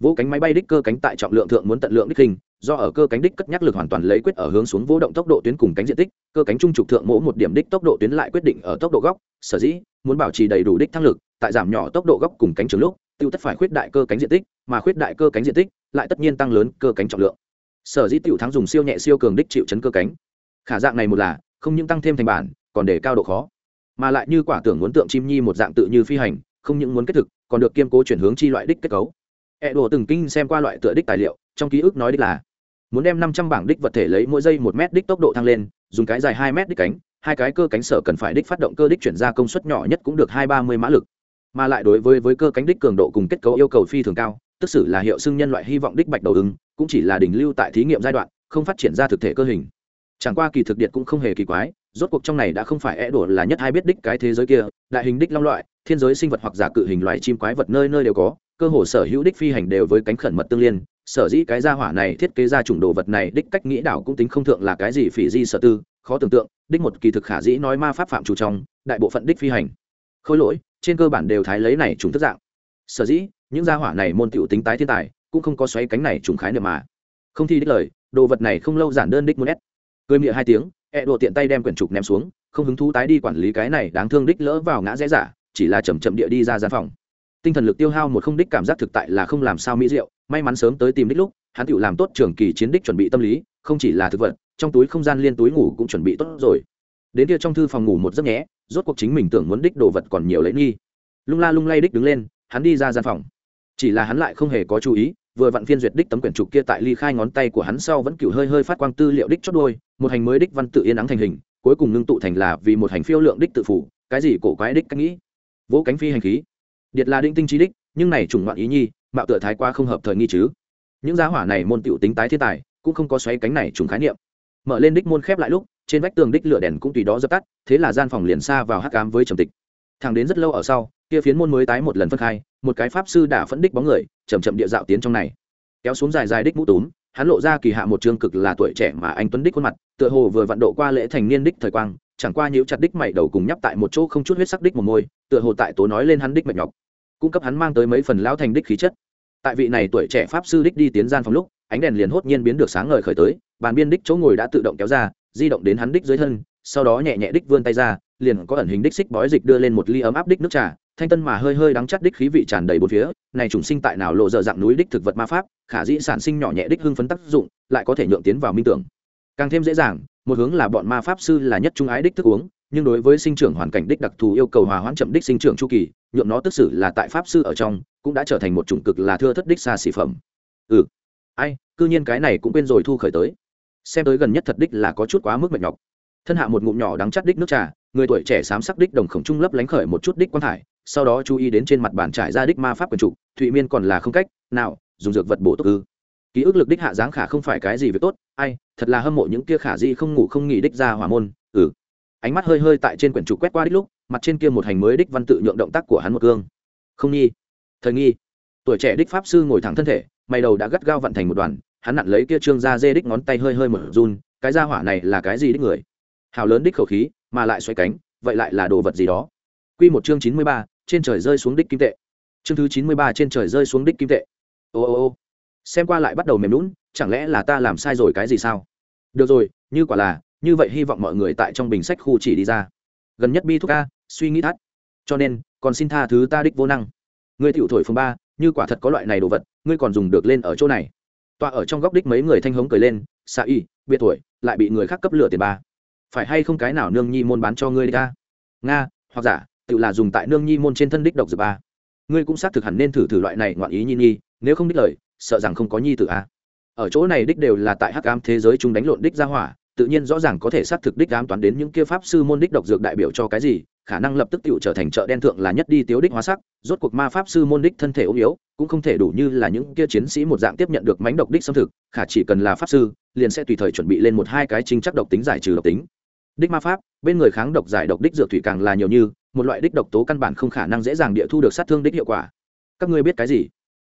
Speaker 1: Vỗ cánh máy bay đích cơ cánh tại trọng lượng thượng muốn tận lượng đích hình do ở cơ cánh đích cất nhắc lực hoàn toàn lấy quyết ở hướng xuống vô động tốc độ tuyến cùng cánh diện tích, cơ cánh trung trục thượng mỗ một điểm đích tốc độ tuyến lại quyết định ở tốc độ góc, sở dĩ muốn bảo trì đầy đủ đích thăng lực, tại giảm nhỏ tốc độ góc cùng cánh trường lúc, tiêu tất phải khuyết đại cơ cánh diện tích, mà khuyết đại cơ cánh diện tích lại tất nhiên tăng lớn cơ cánh trọng lượng. Sở dĩ tiểu thắng dùng siêu nhẹ siêu cường đích chịu chấn cơ cánh. Khả dạng này một là, không những tăng thêm thành bản, còn để cao độ khó. Mà lại như quả tưởng muốn tượng chim nhi một dạng tự như phi hành, không những muốn kết thực, còn được kiêm cố chuyển hướng chi loại đích kết cấu. E đồ từng kinh xem qua loại tựa đích tài liệu, trong ký ức nói đích là muốn đem năm trăm bảng đích vật thể lấy mỗi giây một mét đích tốc độ thăng lên, dùng cái dài hai mét đích cánh, hai cái cơ cánh sở cần phải đích phát động cơ đích chuyển ra công suất nhỏ nhất cũng được hai ba mươi mã lực. Mà lại đối với với cơ cánh đích cường độ cùng kết cấu yêu cầu phi thường cao, tức xử là hiệu xưng nhân loại hy vọng đích bạch đầu ứng, cũng chỉ là đỉnh lưu tại thí nghiệm giai đoạn, không phát triển ra thực thể cơ hình. Chẳng qua kỳ thực điện cũng không hề kỳ quái, rốt cuộc trong này đã không phải e é đổ là nhất hai biết đích cái thế giới kia, đại hình đích long loại, thiên giới sinh vật hoặc giả cự hình loài chim quái vật nơi nơi đều có, cơ hồ sở hữu đích phi hành đều với cánh khẩn mật tương liên sở dĩ cái gia hỏa này thiết kế ra chủng đồ vật này, đích cách nghĩ đảo cũng tính không thượng là cái gì phỉ di sở tư, khó tưởng tượng, đích một kỳ thực khả dĩ nói ma pháp phạm chủ trong, đại bộ phận đích phi hành. Khôi lỗi, trên cơ bản đều thái lấy này chúng thức dạng. Sở dĩ, những gia hỏa này môn tiểu tính tái thiên tài, cũng không có xoáy cánh này trùng khái niệm mà. Không thi đích lời, đồ vật này không lâu giản đơn đích muốn ép. Cười miệng hai tiếng e đồ tiện tay đem quyển trục ném xuống, không hứng thú tái đi quản lý cái này đáng thương đích lỡ vào ngã dễ giả, chỉ là chầm chậm địa đi ra gian phòng. Tinh thần lực tiêu hao một không đích cảm giác thực tại là không làm sao mỹ diệu may mắn sớm tới tìm đích lúc, hắn tự làm tốt trường kỳ chiến đích chuẩn bị tâm lý, không chỉ là thực vật, trong túi không gian liên túi ngủ cũng chuẩn bị tốt rồi. Đến kia trong thư phòng ngủ một giấc nhé, rốt cuộc chính mình tưởng muốn đích đồ vật còn nhiều lấy nghi. Lung la lung lay đích đứng lên, hắn đi ra gian phòng. Chỉ là hắn lại không hề có chú ý, vừa vặn phiên duyệt đích tấm quyển trục kia tại ly khai ngón tay của hắn sau vẫn cựu hơi hơi phát quang tư liệu đích chót đôi, một hành mới đích văn tự yên ắng thành hình, cuối cùng ngưng tụ thành là vì một hành phiêu lượng đích tự phủ, cái gì cổ quái đích cách nghĩ. Vỗ cánh phi hành khí. Điệt là đinh tinh trí đích, nhưng này chủng ngoạn ý nhi mạo tựa thái quá không hợp thời nghi chứ. Những giá hỏa này môn tiểu tính tái thiên tài, cũng không có xoáy cánh này trùng khái niệm. Mở lên đích môn khép lại lúc, trên vách tường đích lửa đèn cũng tùy đó dập tắt, thế là gian phòng liền xa vào hắc cám với trầm tịch. Thẳng đến rất lâu ở sau, kia phiến môn mới tái một lần phân khai, một cái pháp sư đã phẫn đích bóng người chầm chậm địa dạo tiến trong này. Kéo xuống dài dài đích mũ túm, hắn lộ ra kỳ hạ một trương cực là tuổi trẻ mà anh tuấn đích khuôn mặt, tựa hồ vừa vận độ qua lễ thành niên đích thời quang, chẳng qua nhiễu chặt đích mày đầu cùng nhắp tại một chỗ không chút huyết sắc đích một môi, tựa hồ tại tố nói lên hắn đích mệt nhọc cung cấp hắn mang tới mấy phần lão thành đích khí chất. Tại vị này tuổi trẻ pháp sư đích đi tiến gian phòng lúc, ánh đèn liền hốt nhiên biến được sáng ngời khởi tới, bàn biên đích chỗ ngồi đã tự động kéo ra, di động đến hắn đích dưới thân, sau đó nhẹ nhẹ đích vươn tay ra, liền có ẩn hình đích xích bói dịch đưa lên một ly ấm áp đích nước trà, thanh tân mà hơi hơi đắng chắt đích khí vị tràn đầy bốn phía, này trùng sinh tại nào lộ dở dạng núi đích thực vật ma pháp, khả dĩ sản sinh nhỏ nhẹ đích hưng phấn tác dụng, lại có thể nhượng tiến vào minh tưởng. Càng thêm dễ dàng, một hướng là bọn ma pháp sư là nhất trung ái đích thức uống nhưng đối với sinh trưởng hoàn cảnh đích đặc thù yêu cầu hòa hoãn chậm đích sinh trưởng chu kỳ, nhượng nó tức xử là tại pháp sư ở trong, cũng đã trở thành một chủng cực là thưa thất đích xa xỉ phẩm. Ừ. Ai, cư nhiên cái này cũng quên rồi thu khởi tới. Xem tới gần nhất thật đích là có chút quá mức mệt nhọc. Thân hạ một ngụm nhỏ đắng chắt đích nước trà, người tuổi trẻ xám sắc đích đồng khổng trung lấp lánh khởi một chút đích quan thải, sau đó chú ý đến trên mặt bàn trải ra đích ma pháp quần trục thụy miên còn là không cách nào dùng dược vật bổ tốt ư. Ký ức lực đích hạ dáng khả không phải cái gì việc tốt, ai, thật là hâm mộ những kia khả di không ngủ không nghỉ đích ra hỏa môn ừ ánh mắt hơi hơi tại trên quyển trục quét qua đích lúc mặt trên kia một hành mới đích văn tự nhượng động tác của hắn một cương không nghi thời nghi tuổi trẻ đích pháp sư ngồi thẳng thân thể mày đầu đã gắt gao vận thành một đoàn hắn nặn lấy kia trương ra dê đích ngón tay hơi hơi mở run cái ra hỏa này là cái gì đích người hào lớn đích khẩu khí mà lại xoay cánh vậy lại là đồ vật gì đó Quy một chương chín mươi ba, trên trời rơi xuống đích kim tệ. Chương thứ chín mươi ba trên trời rơi xuống đích kim tệ. Ô ô ô. Xem qua lại bắt đầu mềm lún chẳng lẽ là ta làm sai rồi cái gì sao? Được rồi, như quả là, như vậy hy vọng mọi người tại trong bình sách khu chỉ đi ra. Gần nhất bi thuốc a, suy nghĩ thắt. Cho nên, còn xin tha thứ ta đích vô năng. Ngươi tiểu thổi phường ba, như quả thật có loại này đồ vật, ngươi còn dùng được lên ở chỗ này. Tọa ở trong góc đích mấy người thanh hống cười lên, xạ y, biệt tuổi, lại bị người khác cấp lửa tiền ba. Phải hay không cái nào nương nhi môn bán cho ngươi đi ta? Nga, hoặc giả, tự là dùng tại nương nhi môn trên thân đích độc dược ba ngươi cũng xác thực hẳn nên thử thử loại này ngoạn ý nhi nhi nếu không đích lời sợ rằng không có nhi tử a ở chỗ này đích đều là tại hắc ám thế giới chúng đánh lộn đích ra hỏa tự nhiên rõ ràng có thể xác thực đích ám toán đến những kia pháp sư môn đích độc dược đại biểu cho cái gì, khả năng lập tức tự trở thành chợ đen thượng là nhất đi tiếu đích hóa sắc, rốt cuộc ma pháp sư môn đích thân thể ốm yếu, cũng không thể đủ như là những kia chiến sĩ một dạng tiếp nhận được mánh độc đích xâm thực, khả chỉ cần là pháp sư, liền sẽ tùy thời chuẩn bị lên một hai cái chính chắc độc tính giải trừ độc tính. Đích ma pháp, bên người kháng độc giải độc đích dược thủy càng là nhiều như, một loại đích độc tố căn bản không khả năng dễ dàng địa thu được sát thương đích hiệu quả. Các ngươi biết cái gì?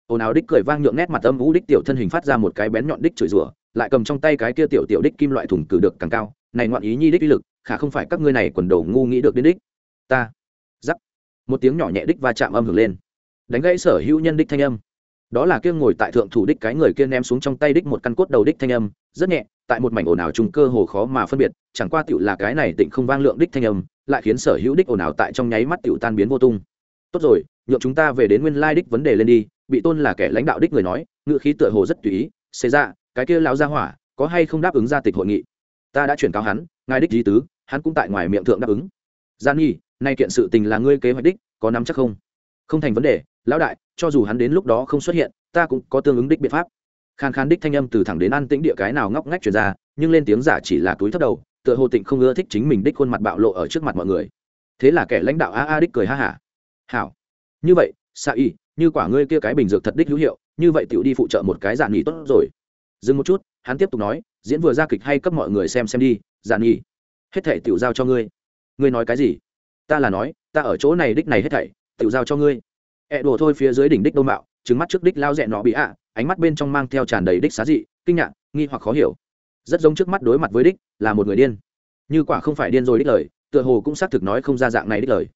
Speaker 1: Ồn ào đích cười vang nhượng nét mặt âm vũ đích tiểu thân hình phát ra một cái bén nhọn đích chửi rủa lại cầm trong tay cái kia tiểu tiểu đích kim loại thủng cử được càng cao, này ngoạn ý nhi đích uy lực, khả không phải các ngươi này quần đầu ngu nghĩ được đến đích. Ta, giắc, một tiếng nhỏ nhẹ đích va chạm âm hưởng lên. Đánh gãy sở hữu nhân đích thanh âm. Đó là kia ngồi tại thượng thủ đích cái người kia ném xuống trong tay đích một căn cốt đầu đích thanh âm, rất nhẹ, tại một mảnh ồn ào trùng cơ hồ khó mà phân biệt, chẳng qua tựu là cái này tịnh không vang lượng đích thanh âm, lại khiến sở hữu đích ồn ào tại trong nháy mắt tựu tan biến vô tung. Tốt rồi, nhượng chúng ta về đến nguyên lai đích vấn đề lên đi, bị tôn là kẻ lãnh đạo đích người nói ngự khí tựa hồ rất tùy ý xế ra dạ, cái kia lão gia hỏa, có hay không đáp ứng gia tịch hội nghị? Ta đã chuyển cáo hắn, ngài đích di tứ, hắn cũng tại ngoài miệng thượng đáp ứng. Gian nhi, nay kiện sự tình là ngươi kế hoạch đích, có nắm chắc không? Không thành vấn đề, lão đại, cho dù hắn đến lúc đó không xuất hiện, ta cũng có tương ứng đích biện pháp. Khan khan đích thanh âm từ thẳng đến an tĩnh địa cái nào ngóc ngách truyền ra, nhưng lên tiếng giả chỉ là túi thấp đầu, tựa hồ tịnh không ưa thích chính mình đích khuôn mặt bạo lộ ở trước mặt mọi người. Thế là kẻ lãnh đạo a a đích cười ha hả. Hảo. Như vậy, sa y, như quả ngươi kia cái bình dược thật đích hữu hiệu, như vậy tiểu đi phụ trợ một cái giản nghỉ tốt rồi dừng một chút, hắn tiếp tục nói, diễn vừa ra kịch hay cấp mọi người xem xem đi dạ giản nghỉ hết thảy tiểu giao cho ngươi. Ngươi nói cái gì? Ta là nói, ta ở chỗ này đích này hết thảy, tiểu giao cho ngươi. E Ẹ đổ thôi phía dưới đỉnh đích đô mạo trứng mắt trước đích lao rẽ nọ bị ạ, ánh mắt bên trong mang theo tràn đầy đích xá dị, kinh ngạc, nghi hoặc khó hiểu. Rất giống trước mắt đối mặt với đích, là một người điên. Như quả không phải điên rồi đích lời, tựa hồ cũng xác thực nói không ra dạng này đích lời.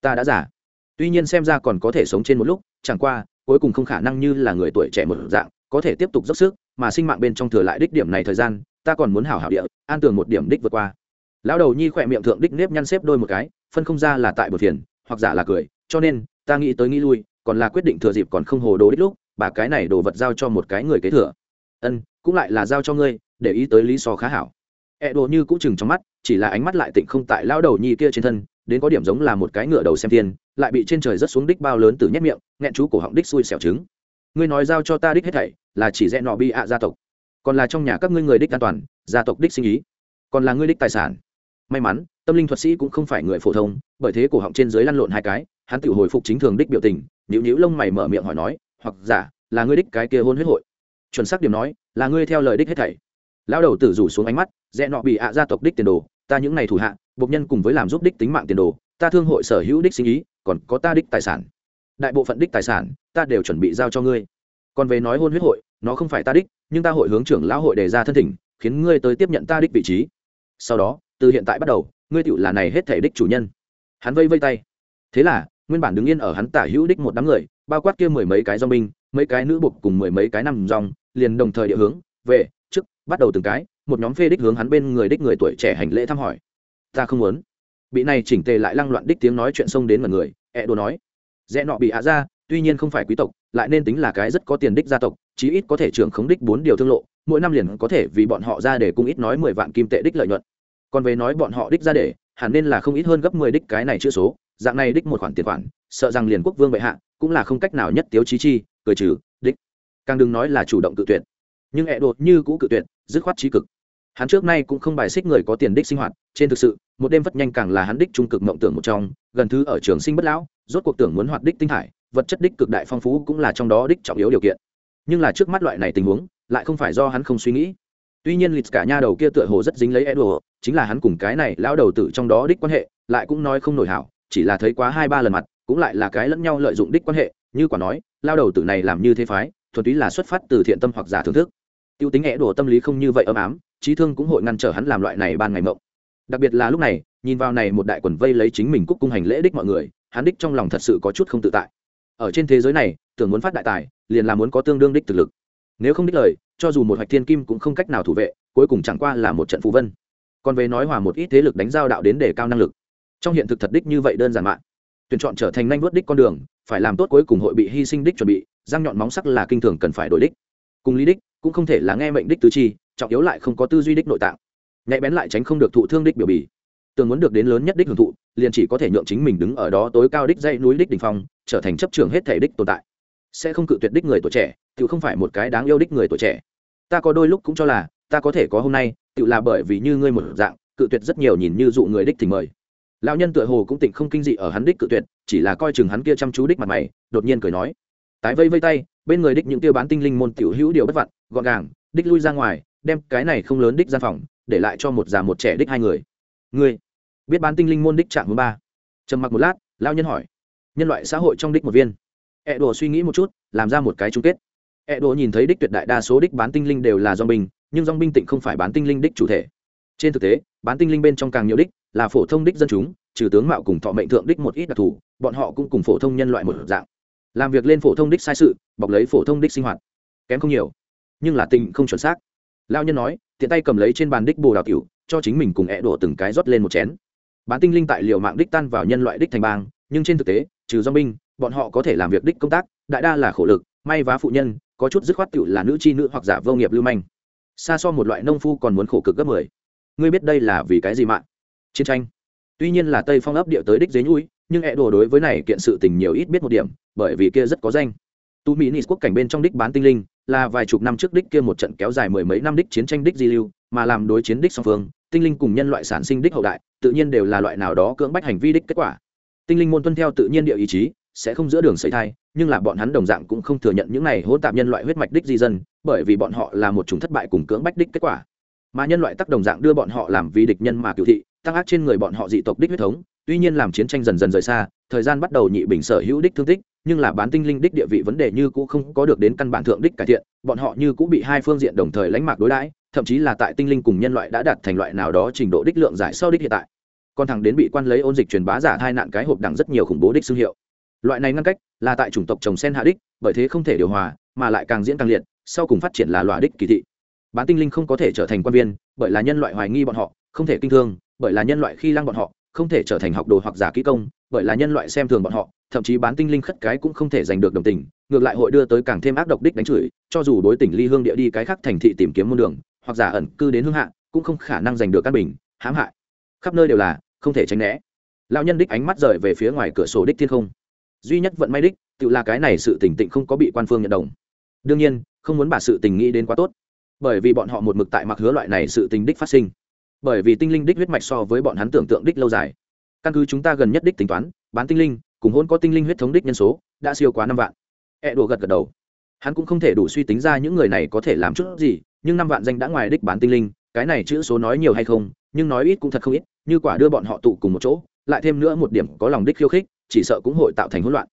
Speaker 1: Ta đã giả tuy nhiên xem ra còn có thể sống trên một lúc, chẳng qua, cuối cùng không khả năng như là người tuổi trẻ một dạng có thể tiếp tục dốc sức, mà sinh mạng bên trong thừa lại đích điểm này thời gian, ta còn muốn hảo hảo địa, an tường một điểm đích vượt qua. Lão đầu nhi khỏe miệng thượng đích nếp nhăn xếp đôi một cái, phân không ra là tại bờ phiền, hoặc giả là cười, cho nên, ta nghĩ tới nghĩ lui, còn là quyết định thừa dịp còn không hồ đồ đích lúc, bà cái này đồ vật giao cho một cái người kế thừa. Ân, cũng lại là giao cho ngươi, để ý tới lý do khá hảo. E đồ như cũng chừng trong mắt, chỉ là ánh mắt lại tịnh không tại lão đầu nhi kia trên thân, đến có điểm giống là một cái ngựa đầu xem tiền lại bị trên trời rất xuống đích bao lớn từ nhét miệng, nghẹn chú cổ họng đích xui xẻo trứng. Ngươi nói giao cho ta đích hết thảy là chỉ rẽ nọ bị ạ gia tộc. Còn là trong nhà các ngươi người đích an toàn, gia tộc đích sinh ý. Còn là ngươi đích tài sản. May mắn, tâm linh thuật sĩ cũng không phải người phổ thông, bởi thế cổ họng trên dưới lăn lộn hai cái, hắn tự hồi phục chính thường đích biểu tình nhữ nhữ lông mày mở miệng hỏi nói, hoặc giả, là ngươi đích cái kia hôn huyết hội? Chuẩn xác điểm nói, là ngươi theo lời đích hết thảy. Lão đầu tử rủ xuống ánh mắt, rẽ nọ bị ạ gia tộc đích tiền đồ, ta những này thủ hạ bộc nhân cùng với làm giúp đích tính mạng tiền đồ, ta thương hội sở hữu đích sinh ý, còn có ta đích tài sản. Đại bộ phận đích tài sản, ta đều chuẩn bị giao cho ngươi còn về nói hôn huyết hội, nó không phải ta đích, nhưng ta hội hướng trưởng lão hội đề ra thân thỉnh, khiến ngươi tới tiếp nhận ta đích vị trí. Sau đó, từ hiện tại bắt đầu, ngươi tựu là này hết thể đích chủ nhân. Hắn vây vây tay. Thế là, nguyên bản đứng yên ở hắn tả hữu đích một đám người, bao quát kia mười mấy cái dong binh, mấy cái nữ buộc cùng mười mấy cái nằm dòng, liền đồng thời địa hướng, về, trước, bắt đầu từng cái, một nhóm phê đích hướng hắn bên người đích người tuổi trẻ hành lễ thăm hỏi. Ta không muốn. Bị này chỉnh tề lại lăng loạn đích tiếng nói chuyện xông đến mọi người, ẹ đồ nói. Rẽ nọ bị hạ ra tuy nhiên không phải quý tộc, lại nên tính là cái rất có tiền đích gia tộc, chí ít có thể trưởng khống đích bốn điều thương lộ, mỗi năm liền có thể vì bọn họ ra để cung ít nói mười vạn kim tệ đích lợi nhuận. Còn về nói bọn họ đích ra để, hẳn nên là không ít hơn gấp mười đích cái này chữ số, dạng này đích một khoản tiền khoản, sợ rằng liền quốc vương bệ hạ cũng là không cách nào nhất tiếu chí chi, cười trừ, đích. Càng đừng nói là chủ động cự tuyệt. Nhưng ẹ đột như cũ cự tuyệt, dứt khoát trí cực. Hắn trước nay cũng không bài xích người có tiền đích sinh hoạt, trên thực sự, một đêm vất nhanh càng là hắn đích trung cực mộng tưởng một trong, gần thứ ở trường sinh bất lão, rốt cuộc tưởng muốn hoạt đích tinh hải vật chất đích cực đại phong phú cũng là trong đó đích trọng yếu điều kiện. Nhưng là trước mắt loại này tình huống, lại không phải do hắn không suy nghĩ. Tuy nhiên lịch cả nha đầu kia tựa hồ rất dính lấy edward, chính là hắn cùng cái này lão đầu tử trong đó đích quan hệ, lại cũng nói không nổi hảo, chỉ là thấy quá hai ba lần mặt, cũng lại là cái lẫn nhau lợi dụng đích quan hệ, như quả nói lao đầu tử này làm như thế phái, thuần túy là xuất phát từ thiện tâm hoặc giả thưởng thức. Tiêu tính é đùa tâm lý không như vậy ấm ám, trí thương cũng hội ngăn trở hắn làm loại này ban ngày mộng. Đặc biệt là lúc này, nhìn vào này một đại quần vây lấy chính mình cúc cung hành lễ đích mọi người, hắn đích trong lòng thật sự có chút không tự tại ở trên thế giới này, tưởng muốn phát đại tài, liền là muốn có tương đương đích thực lực. Nếu không đích lời, cho dù một hoạch thiên kim cũng không cách nào thủ vệ, cuối cùng chẳng qua là một trận phù vân. Còn về nói hòa một ít thế lực đánh giao đạo đến để cao năng lực. Trong hiện thực thật đích như vậy đơn giản mạng tuyển chọn trở thành nhanh vớt đích con đường, phải làm tốt cuối cùng hội bị hy sinh đích chuẩn bị, răng nhọn móng sắc là kinh thường cần phải đổi đích. Cùng lý đích, cũng không thể là nghe mệnh đích tứ chi, trọng yếu lại không có tư duy đích nội tạng. Nhạy bén lại tránh không được thụ thương đích biểu bì tưởng muốn được đến lớn nhất đích hưởng thụ, liền chỉ có thể nhượng chính mình đứng ở đó tối cao đích dãy núi đích đ ỉ n h phong, trở thành chấp trường hết thể đích tồn tại. Sẽ không cự tuyệt đích người tuổi trẻ tự không phải một cái đáng yêu đích người tuổi trẻ. Ta có đôi lúc cũng cho là, ta có thể có hôm nay tự là bởi vì như ngươi một dạng, cự tuyệt rất nhiều nhìn như dụ người đích thì mời. Lão nhân tựa hồ cũng tỉnh không kinh dị ở hắn đích cự tuyệt, chỉ là coi chừng hắn kia chăm chú đích mặt mày, đột nhiên cười nói. Tái vây vây tay, bên người đích những tiêu bán tinh linh môn tiểu hữu điều bất vặn, gọn gàng, đích lui ra ngoài, đem cái này không lớn đích gian phòng, để lại cho một già một trẻ đích hai người ngươi biết bán tinh linh môn đích trạng thứ ba? Trầm mặc một lát lao nhân hỏi. Nhân loại xã hội trong đích một viên. Ẹ đồ suy nghĩ một chút, làm ra một cái chung kết. Ẹ đồ nhìn thấy đích tuyệt đại đa số đích bán tinh linh đều là dong binh, nhưng dong binh tịnh không phải bán tinh linh đích chủ thể. Trên thực tế, bán tinh linh bên trong càng nhiều đích là phổ thông đích dân chúng, trừ tướng mạo cùng thọ mệnh thượng đích một ít đặc thù, bọn họ cũng cùng phổ thông nhân loại một dạng. Làm việc lên phổ thông đích sai sự, bọc lấy phổ thông đích sinh hoạt. Kém không nhiều, nhưng là tình không chuẩn xác. Lao nhân nói, tiện tay cầm lấy trên bàn đích bồ đào cửu cho chính mình cùng ẹ đổ từng cái rót lên một chén. Bán tinh linh tại liều mạng đích tan vào nhân loại đích thành bang, nhưng trên thực tế, trừ do binh, bọn họ có thể làm việc đích công tác, đại đa là khổ lực, may vá phụ nhân, có chút dứt khoát cựu là nữ chi nữ hoặc giả vô nghiệp lưu manh. Xa so một loại nông phu còn muốn khổ cực gấp mười. Ngươi biết đây là vì cái gì mạng chiến tranh. Tuy nhiên là tây phong ấp địa tới đích dế nhui nhưng ẹ đồ đối với này kiện sự tình nhiều ít biết một điểm, bởi vì kia rất có danh. Tu mỹ nis quốc cảnh bên trong đích bán tinh linh, là vài chục năm trước đích kia một trận kéo dài mười mấy năm đích chiến tranh đích di lưu mà làm đối chiến đích song phương, tinh linh cùng nhân loại sản sinh đích hậu đại, tự nhiên đều là loại nào đó cưỡng bách hành vi đích kết quả. Tinh linh môn tuân theo tự nhiên địa ý chí, sẽ không giữa đường xảy thai, nhưng là bọn hắn đồng dạng cũng không thừa nhận những này hỗn tạp nhân loại huyết mạch đích di dân, bởi vì bọn họ là một chủng thất bại cùng cưỡng bách đích kết quả. Mà nhân loại tác đồng dạng đưa bọn họ làm vì địch nhân mà cựu thị, tăng ác trên người bọn họ dị tộc đích huyết thống, tuy nhiên làm chiến tranh dần dần rời xa, thời gian bắt đầu nhị bình sở hữu đích thương tích, nhưng là bán tinh linh đích địa vị vấn đề như cũ không có được đến căn bản thượng đích cải thiện, bọn họ như cũ bị hai phương diện đồng thời lánh mạc đối đãi thậm chí là tại tinh linh cùng nhân loại đã đạt thành loại nào đó trình độ đích lượng giải sau đích hiện tại. Còn thẳng đến bị quan lấy ôn dịch truyền bá giả hai nạn cái hộp đẳng rất nhiều khủng bố đích xương hiệu. Loại này ngăn cách là tại chủng tộc trồng sen hạ đích, bởi thế không thể điều hòa, mà lại càng diễn càng liệt, sau cùng phát triển là loại đích kỳ thị. Bán tinh linh không có thể trở thành quan viên, bởi là nhân loại hoài nghi bọn họ, không thể kinh thương, bởi là nhân loại khi lăng bọn họ, không thể trở thành học đồ hoặc giả kỹ công, bởi là nhân loại xem thường bọn họ, thậm chí bán tinh linh khất cái cũng không thể giành được đồng tình, ngược lại hội đưa tới càng thêm ác độc đích đánh chửi, cho dù đối tỉnh ly hương địa đi cái khác thành thị tìm kiếm môn đường hoặc giả ẩn cư đến hương hạ, cũng không khả năng giành được căn bình, hãm hại. Khắp nơi đều là, không thể tránh né. Lão nhân đích ánh mắt rời về phía ngoài cửa sổ đích thiên không. Duy nhất vận may đích, tự là cái này sự tỉnh tịnh không có bị quan phương nhận đồng. Đương nhiên, không muốn bà sự tình nghĩ đến quá tốt, bởi vì bọn họ một mực tại mặc hứa loại này sự tình đích phát sinh. Bởi vì tinh linh đích huyết mạch so với bọn hắn tưởng tượng đích lâu dài. Căn cứ chúng ta gần nhất đích tính toán, bán tinh linh, cùng hôn có tinh linh huyết thống đích nhân số, đã siêu quá năm vạn. E đùa gật gật đầu. Hắn cũng không thể đủ suy tính ra những người này có thể làm chút gì nhưng năm vạn danh đã ngoài đích bán tinh linh, cái này chữ số nói nhiều hay không, nhưng nói ít cũng thật không ít, như quả đưa bọn họ tụ cùng một chỗ, lại thêm nữa một điểm có lòng đích khiêu khích, chỉ sợ cũng hội tạo thành hỗn loạn.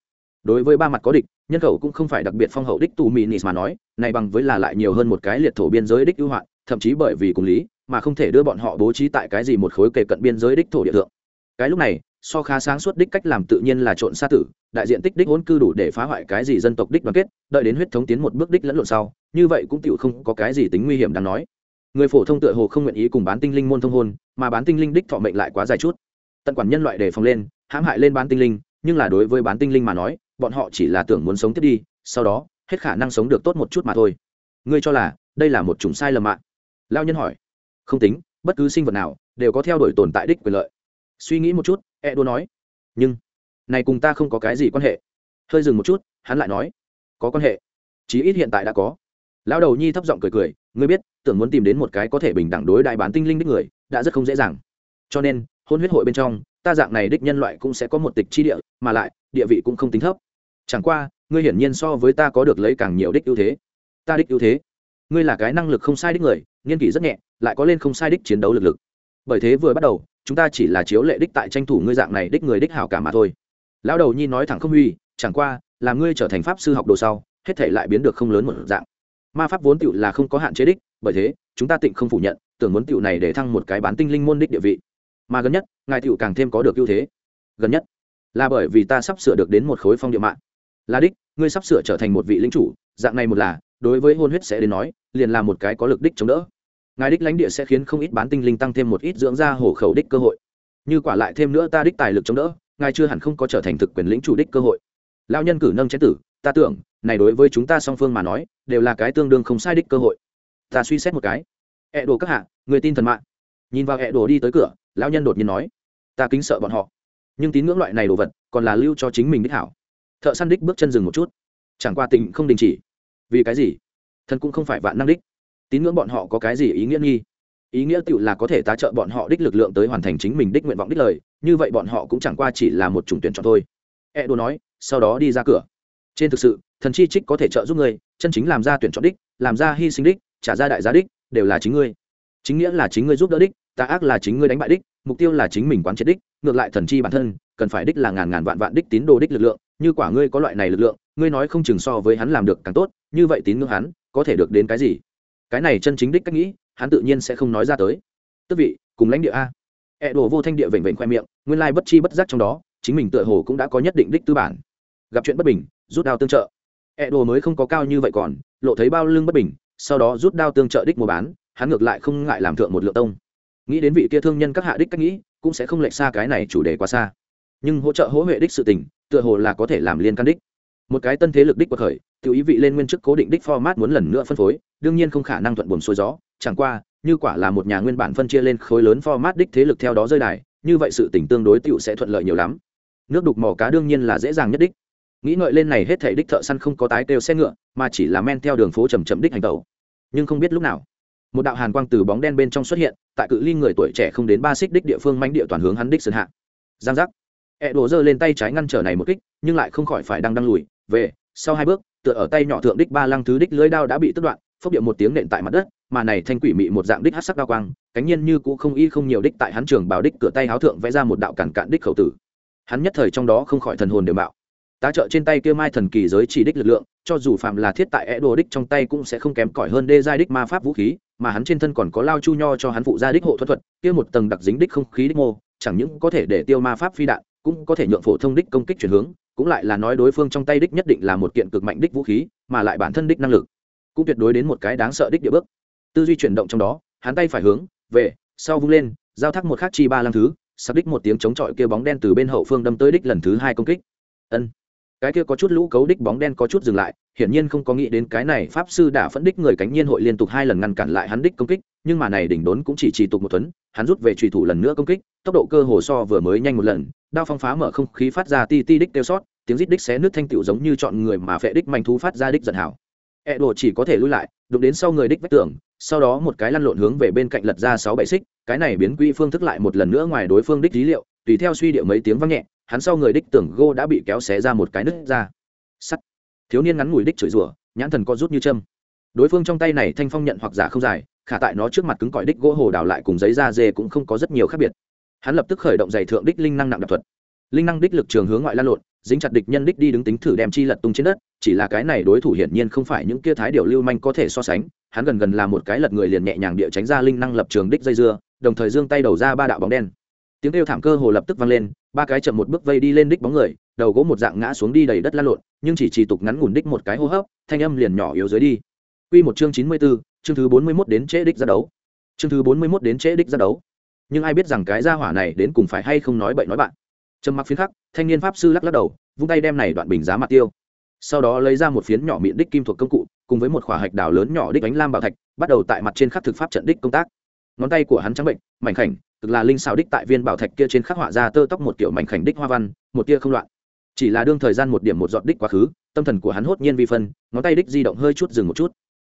Speaker 1: Đối với ba mặt có địch, nhân khẩu cũng không phải đặc biệt phong hậu đích tù mì nịt mà nói, này bằng với là lại nhiều hơn một cái liệt thổ biên giới đích ưu hoạn, thậm chí bởi vì cùng lý, mà không thể đưa bọn họ bố trí tại cái gì một khối kề cận biên giới đích thổ địa thượng. Cái lúc này so khá sáng suốt đích cách làm tự nhiên là trộn xa tử, đại diện tích đích hỗn cư đủ để phá hoại cái gì dân tộc đích đoàn kết, đợi đến huyết thống tiến một bước đích lẫn lộn sau, như vậy cũng tựu không có cái gì tính nguy hiểm đáng nói. Người phổ thông tựa hồ không nguyện ý cùng bán tinh linh môn thông hôn, mà bán tinh linh đích thọ mệnh lại quá dài chút. Tận quản nhân loại đề phòng lên, hãm hại lên bán tinh linh, nhưng là đối với bán tinh linh mà nói, bọn họ chỉ là tưởng muốn sống tiếp đi, sau đó, hết khả năng sống được tốt một chút mà thôi. Ngươi cho là, đây là một chủng sai lầm mạng lao nhân hỏi. Không tính, bất cứ sinh vật nào, đều có theo đuổi tồn tại đích quyền lợi. Suy nghĩ một chút e đô nói, nhưng, này cùng ta không có cái gì quan hệ. Hơi dừng một chút, hắn lại nói, có quan hệ, chí ít hiện tại đã có. Lão đầu nhi thấp giọng cười cười, ngươi biết, tưởng muốn tìm đến một cái có thể bình đẳng đối đại bán tinh linh đích người, đã rất không dễ dàng. Cho nên, hôn huyết hội bên trong, ta dạng này đích nhân loại cũng sẽ có một tịch chi địa, mà lại, địa vị cũng không tính thấp. Chẳng qua, ngươi hiển nhiên so với ta có được lấy càng nhiều đích ưu thế. Ta đích ưu thế, ngươi là cái năng lực không sai đích người, nghiên kỷ rất nhẹ, lại có lên không sai đích chiến đấu lực lực. Bởi thế vừa bắt đầu chúng ta chỉ là chiếu lệ đích tại tranh thủ ngươi dạng này đích người đích hảo cả mà thôi. Lão đầu nhi nói thẳng không huy, chẳng qua, là ngươi trở thành pháp sư học đồ sau, hết thể lại biến được không lớn một dạng. Ma pháp vốn tựu là không có hạn chế đích, bởi thế, chúng ta tịnh không phủ nhận, tưởng muốn tựu này để thăng một cái bán tinh linh môn đích địa vị. Mà gần nhất, ngài tựu càng thêm có được ưu thế. Gần nhất, là bởi vì ta sắp sửa được đến một khối phong địa mạng. Là đích, ngươi sắp sửa trở thành một vị lính chủ, dạng này một là, đối với hôn huyết sẽ đến nói, liền là một cái có lực đích chống đỡ ngài đích lãnh địa sẽ khiến không ít bán tinh linh tăng thêm một ít dưỡng ra hổ khẩu đích cơ hội. Như quả lại thêm nữa ta đích tài lực chống đỡ, ngài chưa hẳn không có trở thành thực quyền lĩnh chủ đích cơ hội. Lao nhân cử nâng chén tử, ta tưởng, này đối với chúng ta song phương mà nói, đều là cái tương đương không sai đích cơ hội. Ta suy xét một cái. Ẹ đồ các hạ, người tin thần mạng. Nhìn vào ẹ đồ đi tới cửa, lão nhân đột nhiên nói, ta kính sợ bọn họ. Nhưng tín ngưỡng loại này đồ vật, còn là lưu cho chính mình đích hảo. Thợ săn đích bước chân dừng một chút. Chẳng qua tình không đình chỉ. Vì cái gì? Thần cũng không phải vạn năng đích tín ngưỡng bọn họ có cái gì ý nghĩa nghi? Ý nghĩa tựu là có thể tá trợ bọn họ đích lực lượng tới hoàn thành chính mình đích nguyện vọng đích lời, như vậy bọn họ cũng chẳng qua chỉ là một chủng tuyển chọn thôi. E đồ nói, sau đó đi ra cửa. Trên thực sự, thần chi trích có thể trợ giúp ngươi chân chính làm ra tuyển chọn đích, làm ra hy sinh đích, trả ra đại giá đích, đều là chính ngươi. Chính nghĩa là chính ngươi giúp đỡ đích, tà ác là chính ngươi đánh bại đích, mục tiêu là chính mình quán triệt đích, ngược lại thần chi bản thân, cần phải đích là ngàn ngàn vạn vạn đích tín đồ đích lực lượng, như quả ngươi có loại này lực lượng, ngươi nói không chừng so với hắn làm được càng tốt, như vậy tín ngưỡng hắn có thể được đến cái gì? Cái này chân chính đích cách nghĩ, hắn tự nhiên sẽ không nói ra tới. Tức vị, cùng lãnh địa a. Ẹ đồ vô thanh địa vểnh vểnh khoe miệng, nguyên lai bất chi bất giác trong đó, chính mình tựa hồ cũng đã có nhất định đích tư bản. Gặp chuyện bất bình, rút đao tương trợ. Ẹ đồ mới không có cao như vậy còn, lộ thấy bao lưng bất bình, sau đó rút đao tương trợ đích mua bán, hắn ngược lại không ngại làm thượng một lượng tông. Nghĩ đến vị kia thương nhân các hạ đích cách nghĩ, cũng sẽ không lệch xa cái này chủ đề quá xa. Nhưng hỗ trợ hỗ huệ đích sự tình, tựa hồ là có thể làm liên căn đích. Một cái tân thế lực đích bậc khởi, tự ý vị lên nguyên chức cố định đích format muốn lần nữa phân phối đương nhiên không khả năng thuận buồm xuôi gió, chẳng qua, như quả là một nhà nguyên bản phân chia lên khối lớn format đích thế lực theo đó rơi đài, như vậy sự tình tương đối tựu sẽ thuận lợi nhiều lắm. Nước đục mỏ cá đương nhiên là dễ dàng nhất đích. Nghĩ ngợi lên này hết thảy đích thợ săn không có tái kêu xe ngựa, mà chỉ là men theo đường phố chầm chậm đích hành tẩu. Nhưng không biết lúc nào, một đạo hàn quang từ bóng đen bên trong xuất hiện, tại cự ly người tuổi trẻ không đến ba xích đích địa phương manh địa toàn hướng hắn đích sơn hạ. Giang giác. E Ẹ đổ giơ lên tay trái ngăn trở này một kích, nhưng lại không khỏi phải đang đăng lùi, về, sau hai bước, tựa ở tay nhỏ thượng đích ba lăng thứ đích lưới đao đã bị tức đoạn phốc điệu một tiếng nện tại mặt đất, mà này thanh quỷ mị một dạng đích hát sắc cao quang, cánh nhiên như cũ không y không nhiều đích tại hắn trường bảo đích cửa tay háo thượng vẽ ra một đạo cản cạn đích khẩu tử. Hắn nhất thời trong đó không khỏi thần hồn đều bạo. Tá trợ trên tay kia mai thần kỳ giới chỉ đích lực lượng, cho dù phạm là thiết tại é đồ đích trong tay cũng sẽ không kém cỏi hơn đê giai đích ma pháp vũ khí, mà hắn trên thân còn có lao chu nho cho hắn phụ gia đích hộ thuật thuật, kia một tầng đặc dính đích không khí đích mô chẳng những có thể để tiêu ma pháp phi đạn, cũng có thể nhượng phổ thông đích công kích chuyển hướng, cũng lại là nói đối phương trong tay đích nhất định là một kiện cực mạnh đích vũ khí, mà lại bản thân đích năng lực cũng tuyệt đối đến một cái đáng sợ đích địa bước. Tư duy chuyển động trong đó, hắn tay phải hướng, về, sau vung lên, giao thác một khắc chi ba lăng thứ sắp đích một tiếng chống chọi kia bóng đen từ bên hậu phương đâm tới đích lần thứ hai công kích. Ân. Cái kia có chút lũ cấu đích bóng đen có chút dừng lại, hiển nhiên không có nghĩ đến cái này pháp sư đã phẫn đích người cánh nhiên hội liên tục hai lần ngăn cản lại hắn đích công kích, nhưng mà này đỉnh đốn cũng chỉ trì tục một tuấn hắn rút về trùy thủ lần nữa công kích, tốc độ cơ hồ so vừa mới nhanh một lần, đao phong phá mở không khí phát ra ti ti đích tiêu sót tiếng rít đích xé nước thanh tiểu giống như chọn người mà phệ đích manh thú phát ra đích giận hảo ẹ đổ chỉ có thể lui lại, đụng đến sau người đích vách tường, sau đó một cái lăn lộn hướng về bên cạnh lật ra sáu bảy xích, cái này biến quỹ phương thức lại một lần nữa ngoài đối phương đích lý liệu, tùy theo suy điệu mấy tiếng vang nhẹ, hắn sau người đích tưởng gô đã bị kéo xé ra một cái nứt ra. Sắt. Thiếu niên ngắn ngủi đích chửi rủa, nhãn thần co rút như châm. Đối phương trong tay này thanh phong nhận hoặc giả không dài, khả tại nó trước mặt cứng cỏi đích gỗ hồ đào lại cùng giấy da dê cũng không có rất nhiều khác biệt. Hắn lập tức khởi động giày thượng đích linh năng nặng đặc thuật. Linh năng đích lực trường hướng ngoại lan lộn dính chặt địch nhân đích đi đứng tính thử đem chi lật tung trên đất chỉ là cái này đối thủ hiển nhiên không phải những kia thái điều lưu manh có thể so sánh hắn gần gần là một cái lật người liền nhẹ nhàng địa tránh ra linh năng lập trường đích dây dưa đồng thời giương tay đầu ra ba đạo bóng đen tiếng kêu thảm cơ hồ lập tức vang lên ba cái chậm một bước vây đi lên đích bóng người đầu gỗ một dạng ngã xuống đi đầy đất la lộn nhưng chỉ chỉ tục ngắn ngủn đích một cái hô hấp thanh âm liền nhỏ yếu dưới đi Quy một chương chín mươi 94, chương thứ bốn mươi 41 đến chế đích ra đấu. Chương thứ bốn mươi 41 đến chế đích ra đấu. Nhưng ai biết rằng cái gia hỏa này đến cùng phải hay không nói bậy nói bạn. Trầm mặc phiến khắc, thanh niên pháp sư lắc lắc đầu, vung tay đem này đoạn bình giá mặt tiêu. Sau đó lấy ra một phiến nhỏ miệng đích kim thuộc công cụ, cùng với một khỏa hạch đào lớn nhỏ đích ánh lam bảo thạch, bắt đầu tại mặt trên khắc thực pháp trận đích công tác. Ngón tay của hắn trắng bệnh, mảnh khảnh, thực là linh xào đích tại viên bảo thạch kia trên khắc họa ra tơ tóc một kiểu mảnh khảnh đích hoa văn, một tia không loạn. Chỉ là đương thời gian một điểm một giọt đích quá khứ, tâm thần của hắn hốt nhiên vi phân, ngón tay đích di động hơi chút dừng một chút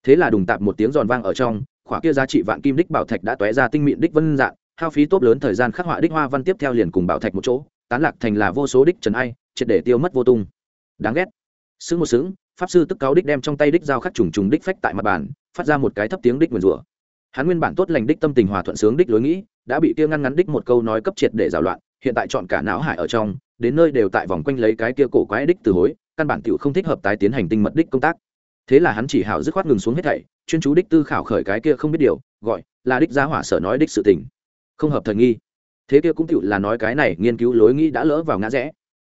Speaker 1: thế là đùng tạp một tiếng giòn vang ở trong khỏa kia giá trị vạn kim đích bảo thạch đã tóe ra tinh mịn đích vân dạng hao phí tốt lớn thời gian khắc họa đích hoa văn tiếp theo liền cùng bảo thạch một chỗ tán lạc thành là vô số đích trần ai, triệt để tiêu mất vô tung. Đáng ghét. Sững một sững, pháp sư tức cáo đích đem trong tay đích dao khắc trùng trùng đích phách tại mặt bàn, phát ra một cái thấp tiếng đích nguyền rủa. Hắn nguyên bản tốt lành đích tâm tình hòa thuận sướng đích lối nghĩ, đã bị kia ngăn ngắn đích một câu nói cấp triệt để rào loạn, hiện tại chọn cả não hải ở trong, đến nơi đều tại vòng quanh lấy cái kia cổ quái đích từ hối, căn bản tiểu không thích hợp tái tiến hành tinh mật đích công tác. Thế là hắn chỉ hảo dứt khoát ngừng xuống hết thảy, chuyên chú đích tư khảo khởi cái kia không biết điều, gọi là đích gia hỏa sở nói đích sự tình. Không hợp thời nghi thế kia cũng tựu là nói cái này nghiên cứu lối nghĩ đã lỡ vào ngã rẽ.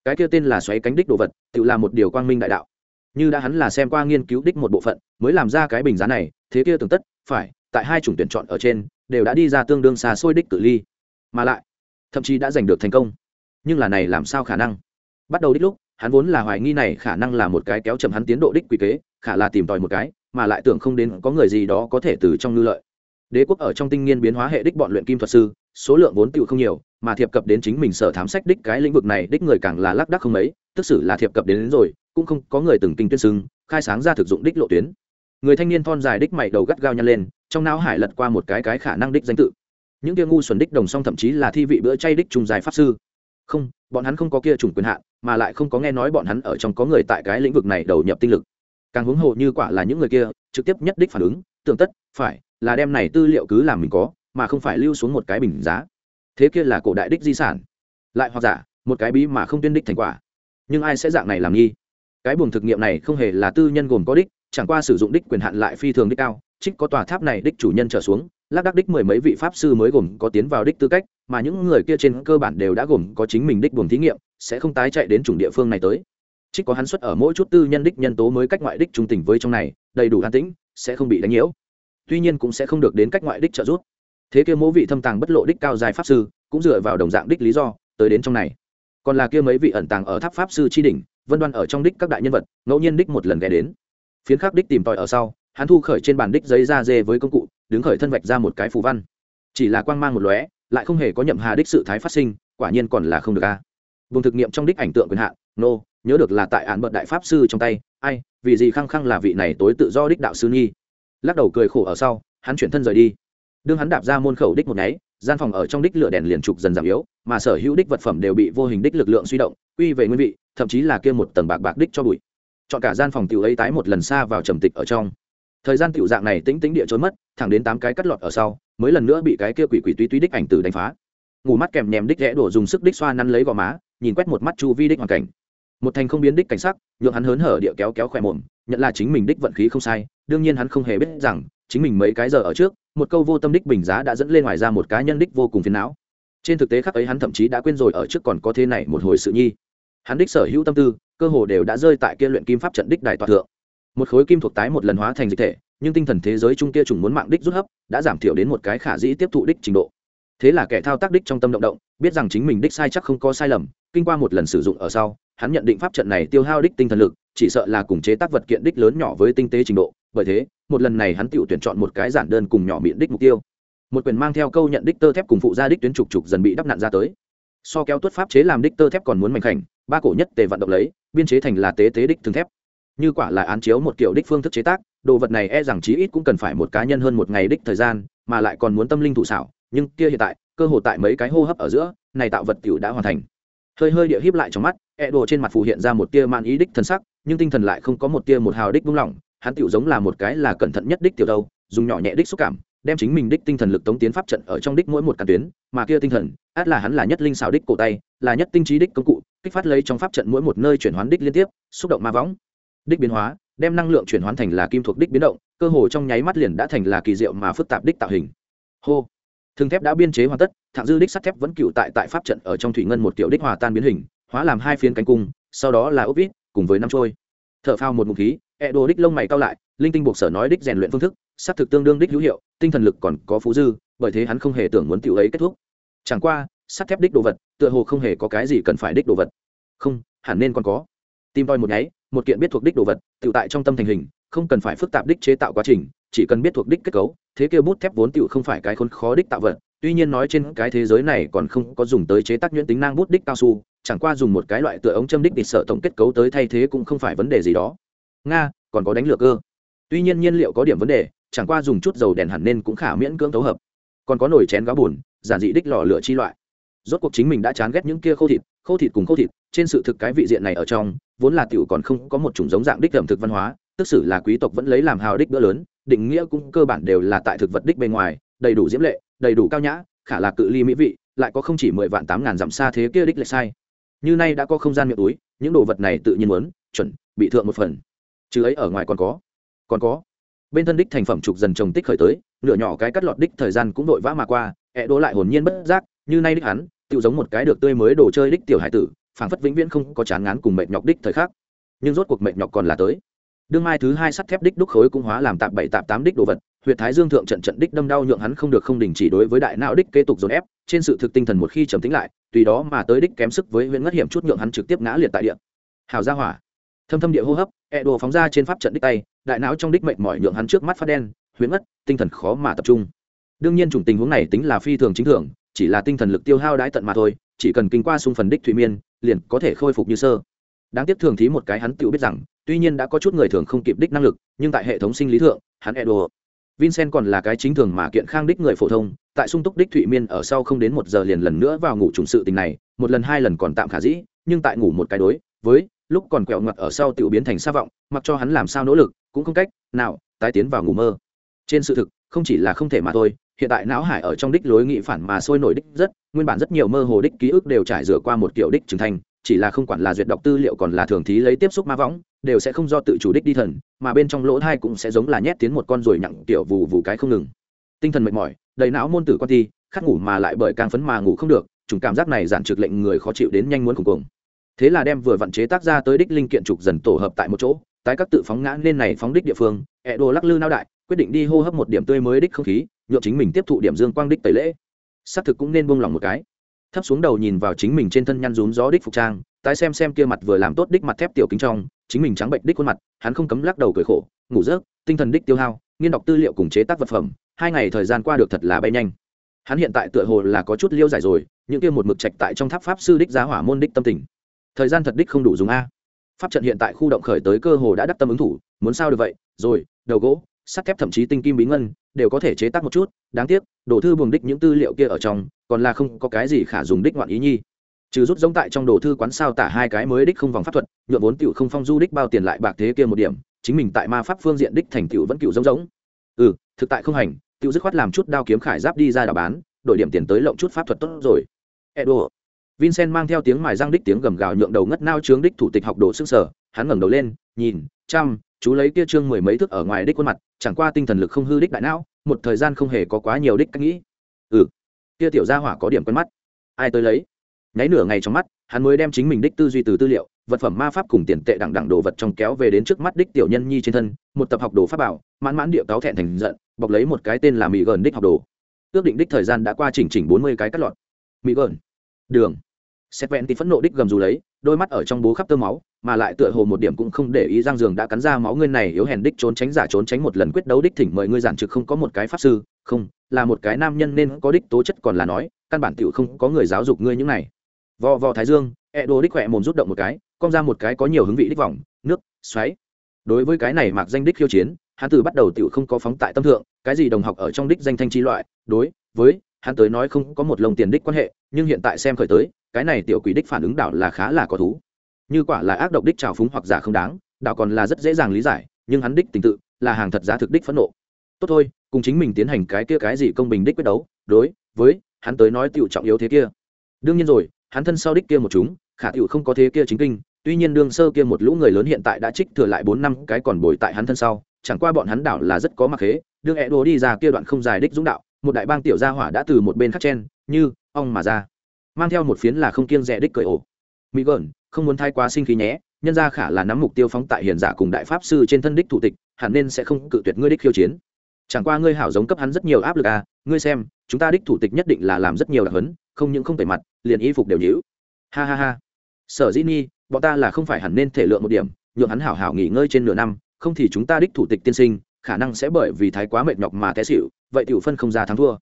Speaker 1: Cái kia tên là xoáy cánh đích đồ vật, tựu là một điều quang minh đại đạo. Như đã hắn là xem qua nghiên cứu đích một bộ phận, mới làm ra cái bình giá này, thế kia tưởng tất, phải, tại hai chủng tuyển chọn ở trên, đều đã đi ra tương đương xa xôi đích cự ly. Mà lại, thậm chí đã giành được thành công. Nhưng là này làm sao khả năng? Bắt đầu đích lúc, hắn vốn là hoài nghi này khả năng là một cái kéo chậm hắn tiến độ đích quy kế, khả là tìm tòi một cái, mà lại tưởng không đến có người gì đó có thể từ trong ngư lợi đế quốc ở trong tinh nghiên biến hóa hệ đích bọn luyện kim thuật sư số lượng vốn tựu không nhiều mà thiệp cập đến chính mình sở thám sách đích cái lĩnh vực này đích người càng là lác đắc không mấy tức xử là thiệp cập đến, đến rồi cũng không có người từng kinh tuyên xưng khai sáng ra thực dụng đích lộ tuyến. Người thanh niên thon dài đích mày đầu gắt gao nhăn lên trong não hải lật qua một cái cái khả năng đích danh tự. Những kia ngu xuẩn đích đồng song thậm chí là thi vị bữa chay đích trùng dài pháp sư. Không bọn hắn không có kia chủng quyền hạn mà lại không có nghe nói bọn hắn ở trong có người tại cái lĩnh vực này đầu nhập tinh lực. Càng huống hồ như quả là những người kia trực tiếp nhất đích phản ứng tưởng tất phải là đem này tư liệu cứ làm mình có, mà không phải lưu xuống một cái bình giá. Thế kia là cổ đại đích di sản. Lại hoặc giả, một cái bí mà không tuyên đích thành quả. Nhưng ai sẽ dạng này làm nghi? Cái buồng thực nghiệm này không hề là tư nhân gồm có đích, chẳng qua sử dụng đích quyền hạn lại phi thường đích cao, trích có tòa tháp này đích chủ nhân trở xuống, lác đắc đích mười mấy vị pháp sư mới gồm có tiến vào đích tư cách, mà những người kia trên cơ bản đều đã gồm có chính mình đích buồng thí nghiệm, sẽ không tái chạy đến chủng địa phương này tới. Trích có hắn xuất ở mỗi chút tư nhân đích nhân tố mới cách ngoại đích trung tình với trong này, đầy đủ an tĩnh, sẽ không bị đánh nhiễu tuy nhiên cũng sẽ không được đến cách ngoại đích trợ giúp. Thế kia mỗi vị thâm tàng bất lộ đích cao dài pháp sư, cũng dựa vào đồng dạng đích lý do, tới đến trong này. Còn là kia mấy vị ẩn tàng ở tháp pháp sư tri đỉnh, vân đoan ở trong đích các đại nhân vật, ngẫu nhiên đích một lần ghé đến. Phiến khắc đích tìm tòi ở sau, hắn thu khởi trên bàn đích giấy da dê với công cụ, đứng khởi thân vạch ra một cái phù văn. Chỉ là quang mang một lóe, lại không hề có nhậm hà đích sự thái phát sinh, quả nhiên còn là không được a. Vùng thực nghiệm trong đích ảnh tượng quyền hạn, nô, nhớ được là tại án bận đại pháp sư trong tay, ai, vì gì khăng khăng là vị này tối tự do đích đạo sư nghi lắc đầu cười khổ ở sau, hắn chuyển thân rời đi. Đương hắn đạp ra môn khẩu đích một nháy, gian phòng ở trong đích lửa đèn liền trục dần giảm yếu, mà sở hữu đích vật phẩm đều bị vô hình đích lực lượng suy động, quy về nguyên vị, thậm chí là kia một tầng bạc bạc đích cho bụi. Chọn cả gian phòng tiểu ấy tái một lần xa vào trầm tịch ở trong. Thời gian tiểu dạng này tĩnh tĩnh địa trốn mất, thẳng đến tám cái cắt lọt ở sau, mới lần nữa bị cái kia quỷ quỷ túy túy đích ảnh tử đánh phá. Ngủ mắt kèm nhèm đích ghé đổ dùng sức đích xoa nắn lấy gò má, nhìn quét một mắt chu vi đích hoàn cảnh. Một thành không biến đích cảnh sắc, nhượng hắn hớn hở địa kéo kéo khỏe mồm nhận là chính mình đích vận khí không sai, đương nhiên hắn không hề biết rằng, chính mình mấy cái giờ ở trước, một câu vô tâm đích bình giá đã dẫn lên ngoài ra một cá nhân đích vô cùng phiền não. Trên thực tế khắc ấy hắn thậm chí đã quên rồi ở trước còn có thế này một hồi sự nhi. Hắn đích sở hữu tâm tư, cơ hồ đều đã rơi tại kia luyện kim pháp trận đích đại tòa thượng. Một khối kim thuộc tái một lần hóa thành dịch thể, nhưng tinh thần thế giới trung kia trùng muốn mạng đích rút hấp, đã giảm thiểu đến một cái khả dĩ tiếp thụ đích trình độ. Thế là kẻ thao tác đích trong tâm động động, biết rằng chính mình đích sai chắc không có sai lầm, kinh qua một lần sử dụng ở sau, hắn nhận định pháp trận này tiêu hao đích tinh thần lực chỉ sợ là cùng chế tác vật kiện đích lớn nhỏ với tinh tế trình độ. Bởi thế, một lần này hắn tự tuyển chọn một cái giản đơn cùng nhỏ miệng đích mục tiêu. Một quyền mang theo câu nhận đích tơ thép cùng phụ gia đích tuyến trục trục dần bị đắp nặn ra tới. So kéo tuất pháp chế làm đích tơ thép còn muốn mạnh khảnh, ba cổ nhất tề vận động lấy, biên chế thành là tế tế đích thương thép. Như quả là án chiếu một kiểu đích phương thức chế tác, đồ vật này e rằng chí ít cũng cần phải một cá nhân hơn một ngày đích thời gian, mà lại còn muốn tâm linh thủ xảo, nhưng kia hiện tại, cơ hồ tại mấy cái hô hấp ở giữa, này tạo vật tiểu đã hoàn thành. Hơi hơi địa híp lại trong mắt e đồ trên mặt phù hiện ra một tia man ý đích thân sắc nhưng tinh thần lại không có một tia một hào đích buông lỏng, hắn tiểu giống là một cái là cẩn thận nhất đích tiểu đâu dùng nhỏ nhẹ đích xúc cảm, đem chính mình đích tinh thần lực tống tiến pháp trận ở trong đích mỗi một cản tuyến, mà kia tinh thần, át là hắn là nhất linh xảo đích cổ tay, là nhất tinh trí đích công cụ, kích phát lấy trong pháp trận mỗi một nơi chuyển hoán đích liên tiếp, xúc động ma võng. Đích biến hóa, đem năng lượng chuyển hoán thành là kim thuộc đích biến động, cơ hồ trong nháy mắt liền đã thành là kỳ diệu mà phức tạp đích tạo hình. Hô. Thương thép đã biên chế hoàn tất thạng dư đích sắt thép vẫn cựu tại tại pháp trận ở trong thủy ngân một tiểu đích hòa tan biến hình, hóa làm hai phiến cánh cung, sau đó là ốc vít cùng với năm trôi. Thợ phao một mục khí e đồ đích lông mày cao lại, linh tinh buộc sở nói đích rèn luyện phương thức, xác thực tương đương đích hữu hiệu, tinh thần lực còn có phú dư, bởi thế hắn không hề tưởng muốn tiểu ấy kết thúc. Chẳng qua, sắt thép đích đồ vật, tựa hồ không hề có cái gì cần phải đích đồ vật. Không, hẳn nên còn có. Tìm toi một nháy, một kiện biết thuộc đích đồ vật tự tại trong tâm thành hình, không cần phải phức tạp đích chế tạo quá trình, chỉ cần biết thuộc đích kết cấu, thế kêu bút thép vốn tự không phải cái khốn khó đích tạo vật, tuy nhiên nói trên cái thế giới này còn không có dùng tới chế tác nhuyễn tính năng bút đích cao su chẳng qua dùng một cái loại tựa ống châm đích địch sợ tổng kết cấu tới thay thế cũng không phải vấn đề gì đó. Nga, còn có đánh lửa cơ. Tuy nhiên nhiên liệu có điểm vấn đề, chẳng qua dùng chút dầu đèn hẳn nên cũng khả miễn cưỡng thấu hợp. Còn có nồi chén gáo bùn, giản dị đích lò lửa chi loại. Rốt cuộc chính mình đã chán ghét những kia khô thịt khô thịt cùng khô thịt, trên sự thực cái vị diện này ở trong, vốn là tiểu còn không có một chủng giống dạng đích ẩm thực văn hóa, tức xử là quý tộc vẫn lấy làm hào đích bữa lớn, định nghĩa cũng cơ bản đều là tại thực vật đích bên ngoài, đầy đủ diễm lệ, đầy đủ cao nhã, khả là cự ly mỹ vị, lại có không chỉ mười vạn tám ngàn dặm xa thế kia đích lệ sai như nay đã có không gian miệng túi, những đồ vật này tự nhiên muốn, chuẩn, bị thượng một phần. Chứ ấy ở ngoài còn có. Còn có. Bên thân đích thành phẩm trục dần trồng tích khởi tới, nửa nhỏ cái cắt lọt đích thời gian cũng vội vã mà qua ẹ đỗ lại hồn nhiên bất giác, như nay đích hắn tự giống một cái được tươi mới đồ chơi đích tiểu hải tử, phảng phất vĩnh viễn không có chán ngán cùng mệt nhọc đích thời khắc. Nhưng rốt cuộc mệt nhọc còn là tới. Đương mai thứ hai sắt thép đích đúc khối cũng hóa làm tạp bảy tạp tám đích đồ vật huyệt thái dương thượng trận trận đích đâm đau nhượng hắn không được không đình chỉ đối với đại não đích kế tục dồn ép, trên sự thực tinh thần một khi trầm tính lại, tùy đó mà tới đích kém sức với huyện ngất hiểm chút nhượng hắn trực tiếp ngã liệt tại địa. Hào ra hỏa. Thâm thâm địa hô hấp e đồ phóng ra trên pháp trận đích tay, đại não trong đích mệnh mỏi nhượng hắn trước mắt phát đen, huyễn ngất, tinh thần khó mà tập trung. Đương nhiên chủng tình huống này tính là phi thường chính thường, chỉ là tinh thần lực tiêu hao đãi tận mà thôi, chỉ cần kinh qua xung phần đích thủy miên, liền có thể khôi phục như sơ. Đáng tiếc thường thí một cái hắn tự biết rằng, tuy nhiên đã có chút người thường không kịp đích năng lực, nhưng tại hệ thống sinh lý thượng, hắn edo vincent còn là cái chính thường mà kiện khang đích người phổ thông, tại sung túc đích thụy miên ở sau không đến một giờ liền lần nữa vào ngủ trùng sự tình này, một lần hai lần còn tạm khả dĩ, nhưng tại ngủ một cái đối, với lúc còn quẹo ngặt ở sau tiểu biến thành xa vọng, mặc cho hắn làm sao nỗ lực, cũng không cách nào tái tiến vào ngủ mơ. Trên sự thực, không chỉ là không thể mà thôi, hiện tại não hải ở trong đích lối nghị phản mà sôi nổi đích rất, nguyên bản rất nhiều mơ hồ đích ký ức đều trải rửa qua một kiểu đích trưởng thành chỉ là không quản là duyệt đọc tư liệu còn là thường thí lấy tiếp xúc ma võng, đều sẽ không do tự chủ đích đi thần, mà bên trong lỗ thai cũng sẽ giống là nhét tiến một con ruồi nhặng tiểu vù vù cái không ngừng. Tinh thần mệt mỏi, đầy não môn tử con thi, khát ngủ mà lại bởi càng phấn mà ngủ không được chúng cảm giác này giản trực lệnh người khó chịu đến nhanh muốn cùng cùng thế là đem vừa vận chế tác ra tới đích linh kiện trục dần tổ hợp tại một chỗ, tái các tự phóng ngã lên này phóng đích địa phương, ẹ đồ lắc lư nao đại, quyết định đi hô hấp một điểm tươi mới đích không khí nhộn chính mình tiếp thụ điểm dương quang đích tẩy lễ. Xác thực cũng nên buông lỏng một cái thấp xuống đầu nhìn vào chính mình trên thân nhăn rún gió đích phục trang, tái xem xem kia mặt vừa làm tốt đích mặt thép tiểu kính trong, chính mình trắng bệnh đích khuôn mặt, hắn không cấm lắc đầu cười khổ, ngủ rớt tinh thần đích tiêu hao, nghiên đọc tư liệu cùng chế tác vật phẩm, hai ngày thời gian qua được thật là bay nhanh. Hắn hiện tại tựa hồ là có chút liêu giải rồi, những kia một mực trạch tại trong tháp pháp sư đích giá hỏa môn đích tâm tình. Thời gian thật đích không đủ dùng a. Pháp trận hiện tại khu động khởi tới cơ hồ đã đắc tâm ứng thủ, muốn sao được vậy? Rồi, đầu gỗ, sắt thép thậm chí tinh kim bí ngân, đều có thể chế tác một chút, đáng tiếc đổ thư buồng đích những tư liệu kia ở trong còn là không có cái gì khả dùng đích ngoạn ý nhi. Trừ rút giống tại trong đồ thư quán sao tả hai cái mới đích không vòng pháp thuật nhuộm vốn tiểu không phong du đích bao tiền lại bạc thế kia một điểm, chính mình tại ma pháp phương diện đích thành tiểu vẫn cựu giống giống. Ừ thực tại không hành, tiểu dứt khoát làm chút đao kiếm khải giáp đi ra đảo bán, đổi điểm tiền tới lộng chút pháp thuật tốt rồi. Edo. Vincent mang theo tiếng mài răng đích tiếng gầm gào nhượng đầu ngất nao trướng đích thủ tịch học đồ sức sở hắn ngẩng đầu lên, nhìn, chăm, chú lấy kia trương mười mấy thước ở ngoài đích khuôn mặt, chẳng qua tinh thần lực không hư đích đại não, một thời gian không hề có quá nhiều đích cách nghĩ. Ừ kia tiểu gia hỏa có điểm quen mắt. Ai tới lấy? Nháy nửa ngày trong mắt, hắn mới đem chính mình đích tư duy từ tư liệu, vật phẩm ma pháp cùng tiền tệ đẳng đẳng đồ vật trong kéo về đến trước mắt đích tiểu nhân nhi trên thân, một tập học đồ pháp bảo, mãn mãn địa cáo thẹn thành giận, bọc lấy một cái tên là mỹ gần đích học đồ. Ước định đích thời gian đã qua chỉnh chỉnh bốn mươi cái cắt lọt. Mỹ gần đường. Xét vẹn thì phẫn nộ đích gầm dù lấy, đôi mắt ở trong bố khắp tơ máu mà lại tựa hồ một điểm cũng không để ý giang giường đã cắn ra máu. Ngươi này yếu hèn đích trốn tránh giả trốn tránh một lần quyết đấu đích thỉnh mời ngươi giản trực không có một cái pháp sư. Không, là một cái nam nhân nên có đích tố chất còn là nói, căn bản tiểu không có người giáo dục ngươi những này. Vò vò thái dương e đồ đích khỏe mồm rút động một cái, cong ra một cái có nhiều hứng vị đích vòng, nước, xoáy. Đối với cái này mạc danh đích khiêu chiến, hắn từ bắt đầu tiểu không có phóng tại tâm thượng, cái gì đồng học ở trong đích danh thanh chi loại, đối với hắn tới nói không có một lồng tiền đích quan hệ, nhưng hiện tại xem khởi tới, cái này tiểu quỷ đích phản ứng đảo là khá là có thú như quả là ác độc đích trào phúng hoặc giả không đáng, đạo còn là rất dễ dàng lý giải, nhưng hắn đích tình tự là hàng thật giá thực đích phẫn nộ. Tốt thôi, cùng chính mình tiến hành cái kia cái gì công bình đích quyết đấu, đối với hắn tới nói tiểu trọng yếu thế kia. Đương nhiên rồi, hắn thân sau đích kia một chúng, khả tựu không có thế kia chính kinh, tuy nhiên đương sơ kia một lũ người lớn hiện tại đã trích thừa lại bốn năm cái còn bồi tại hắn thân sau, chẳng qua bọn hắn đảo là rất có mặc khế, đương ẹ đồ đi ra kia đoạn không dài đích dũng đạo, một đại bang tiểu gia hỏa đã từ một bên khắc chen, như ong mà ra. Mang theo một phiến là không kiêng rẻ đích cởi ổ. Mỹ gợn không muốn thay quá sinh khí nhé, nhân ra khả là nắm mục tiêu phóng tại hiền giả cùng đại pháp sư trên thân đích thủ tịch, hẳn nên sẽ không cự tuyệt ngươi đích khiêu chiến. Chẳng qua ngươi hảo giống cấp hắn rất nhiều áp lực à ngươi xem, chúng ta đích thủ tịch nhất định là làm rất nhiều đặc hấn, không những không tẩy mặt, liền y phục đều nhữ ha ha ha. Sở dĩ nhi bọn ta là không phải hẳn nên thể lượng một điểm, nhượng hắn hảo hảo nghỉ ngơi trên nửa năm, không thì chúng ta đích thủ tịch tiên sinh, khả năng sẽ bởi vì thái quá mệt nhọc mà té xịu vậy tiểu phân không ra thắng thua.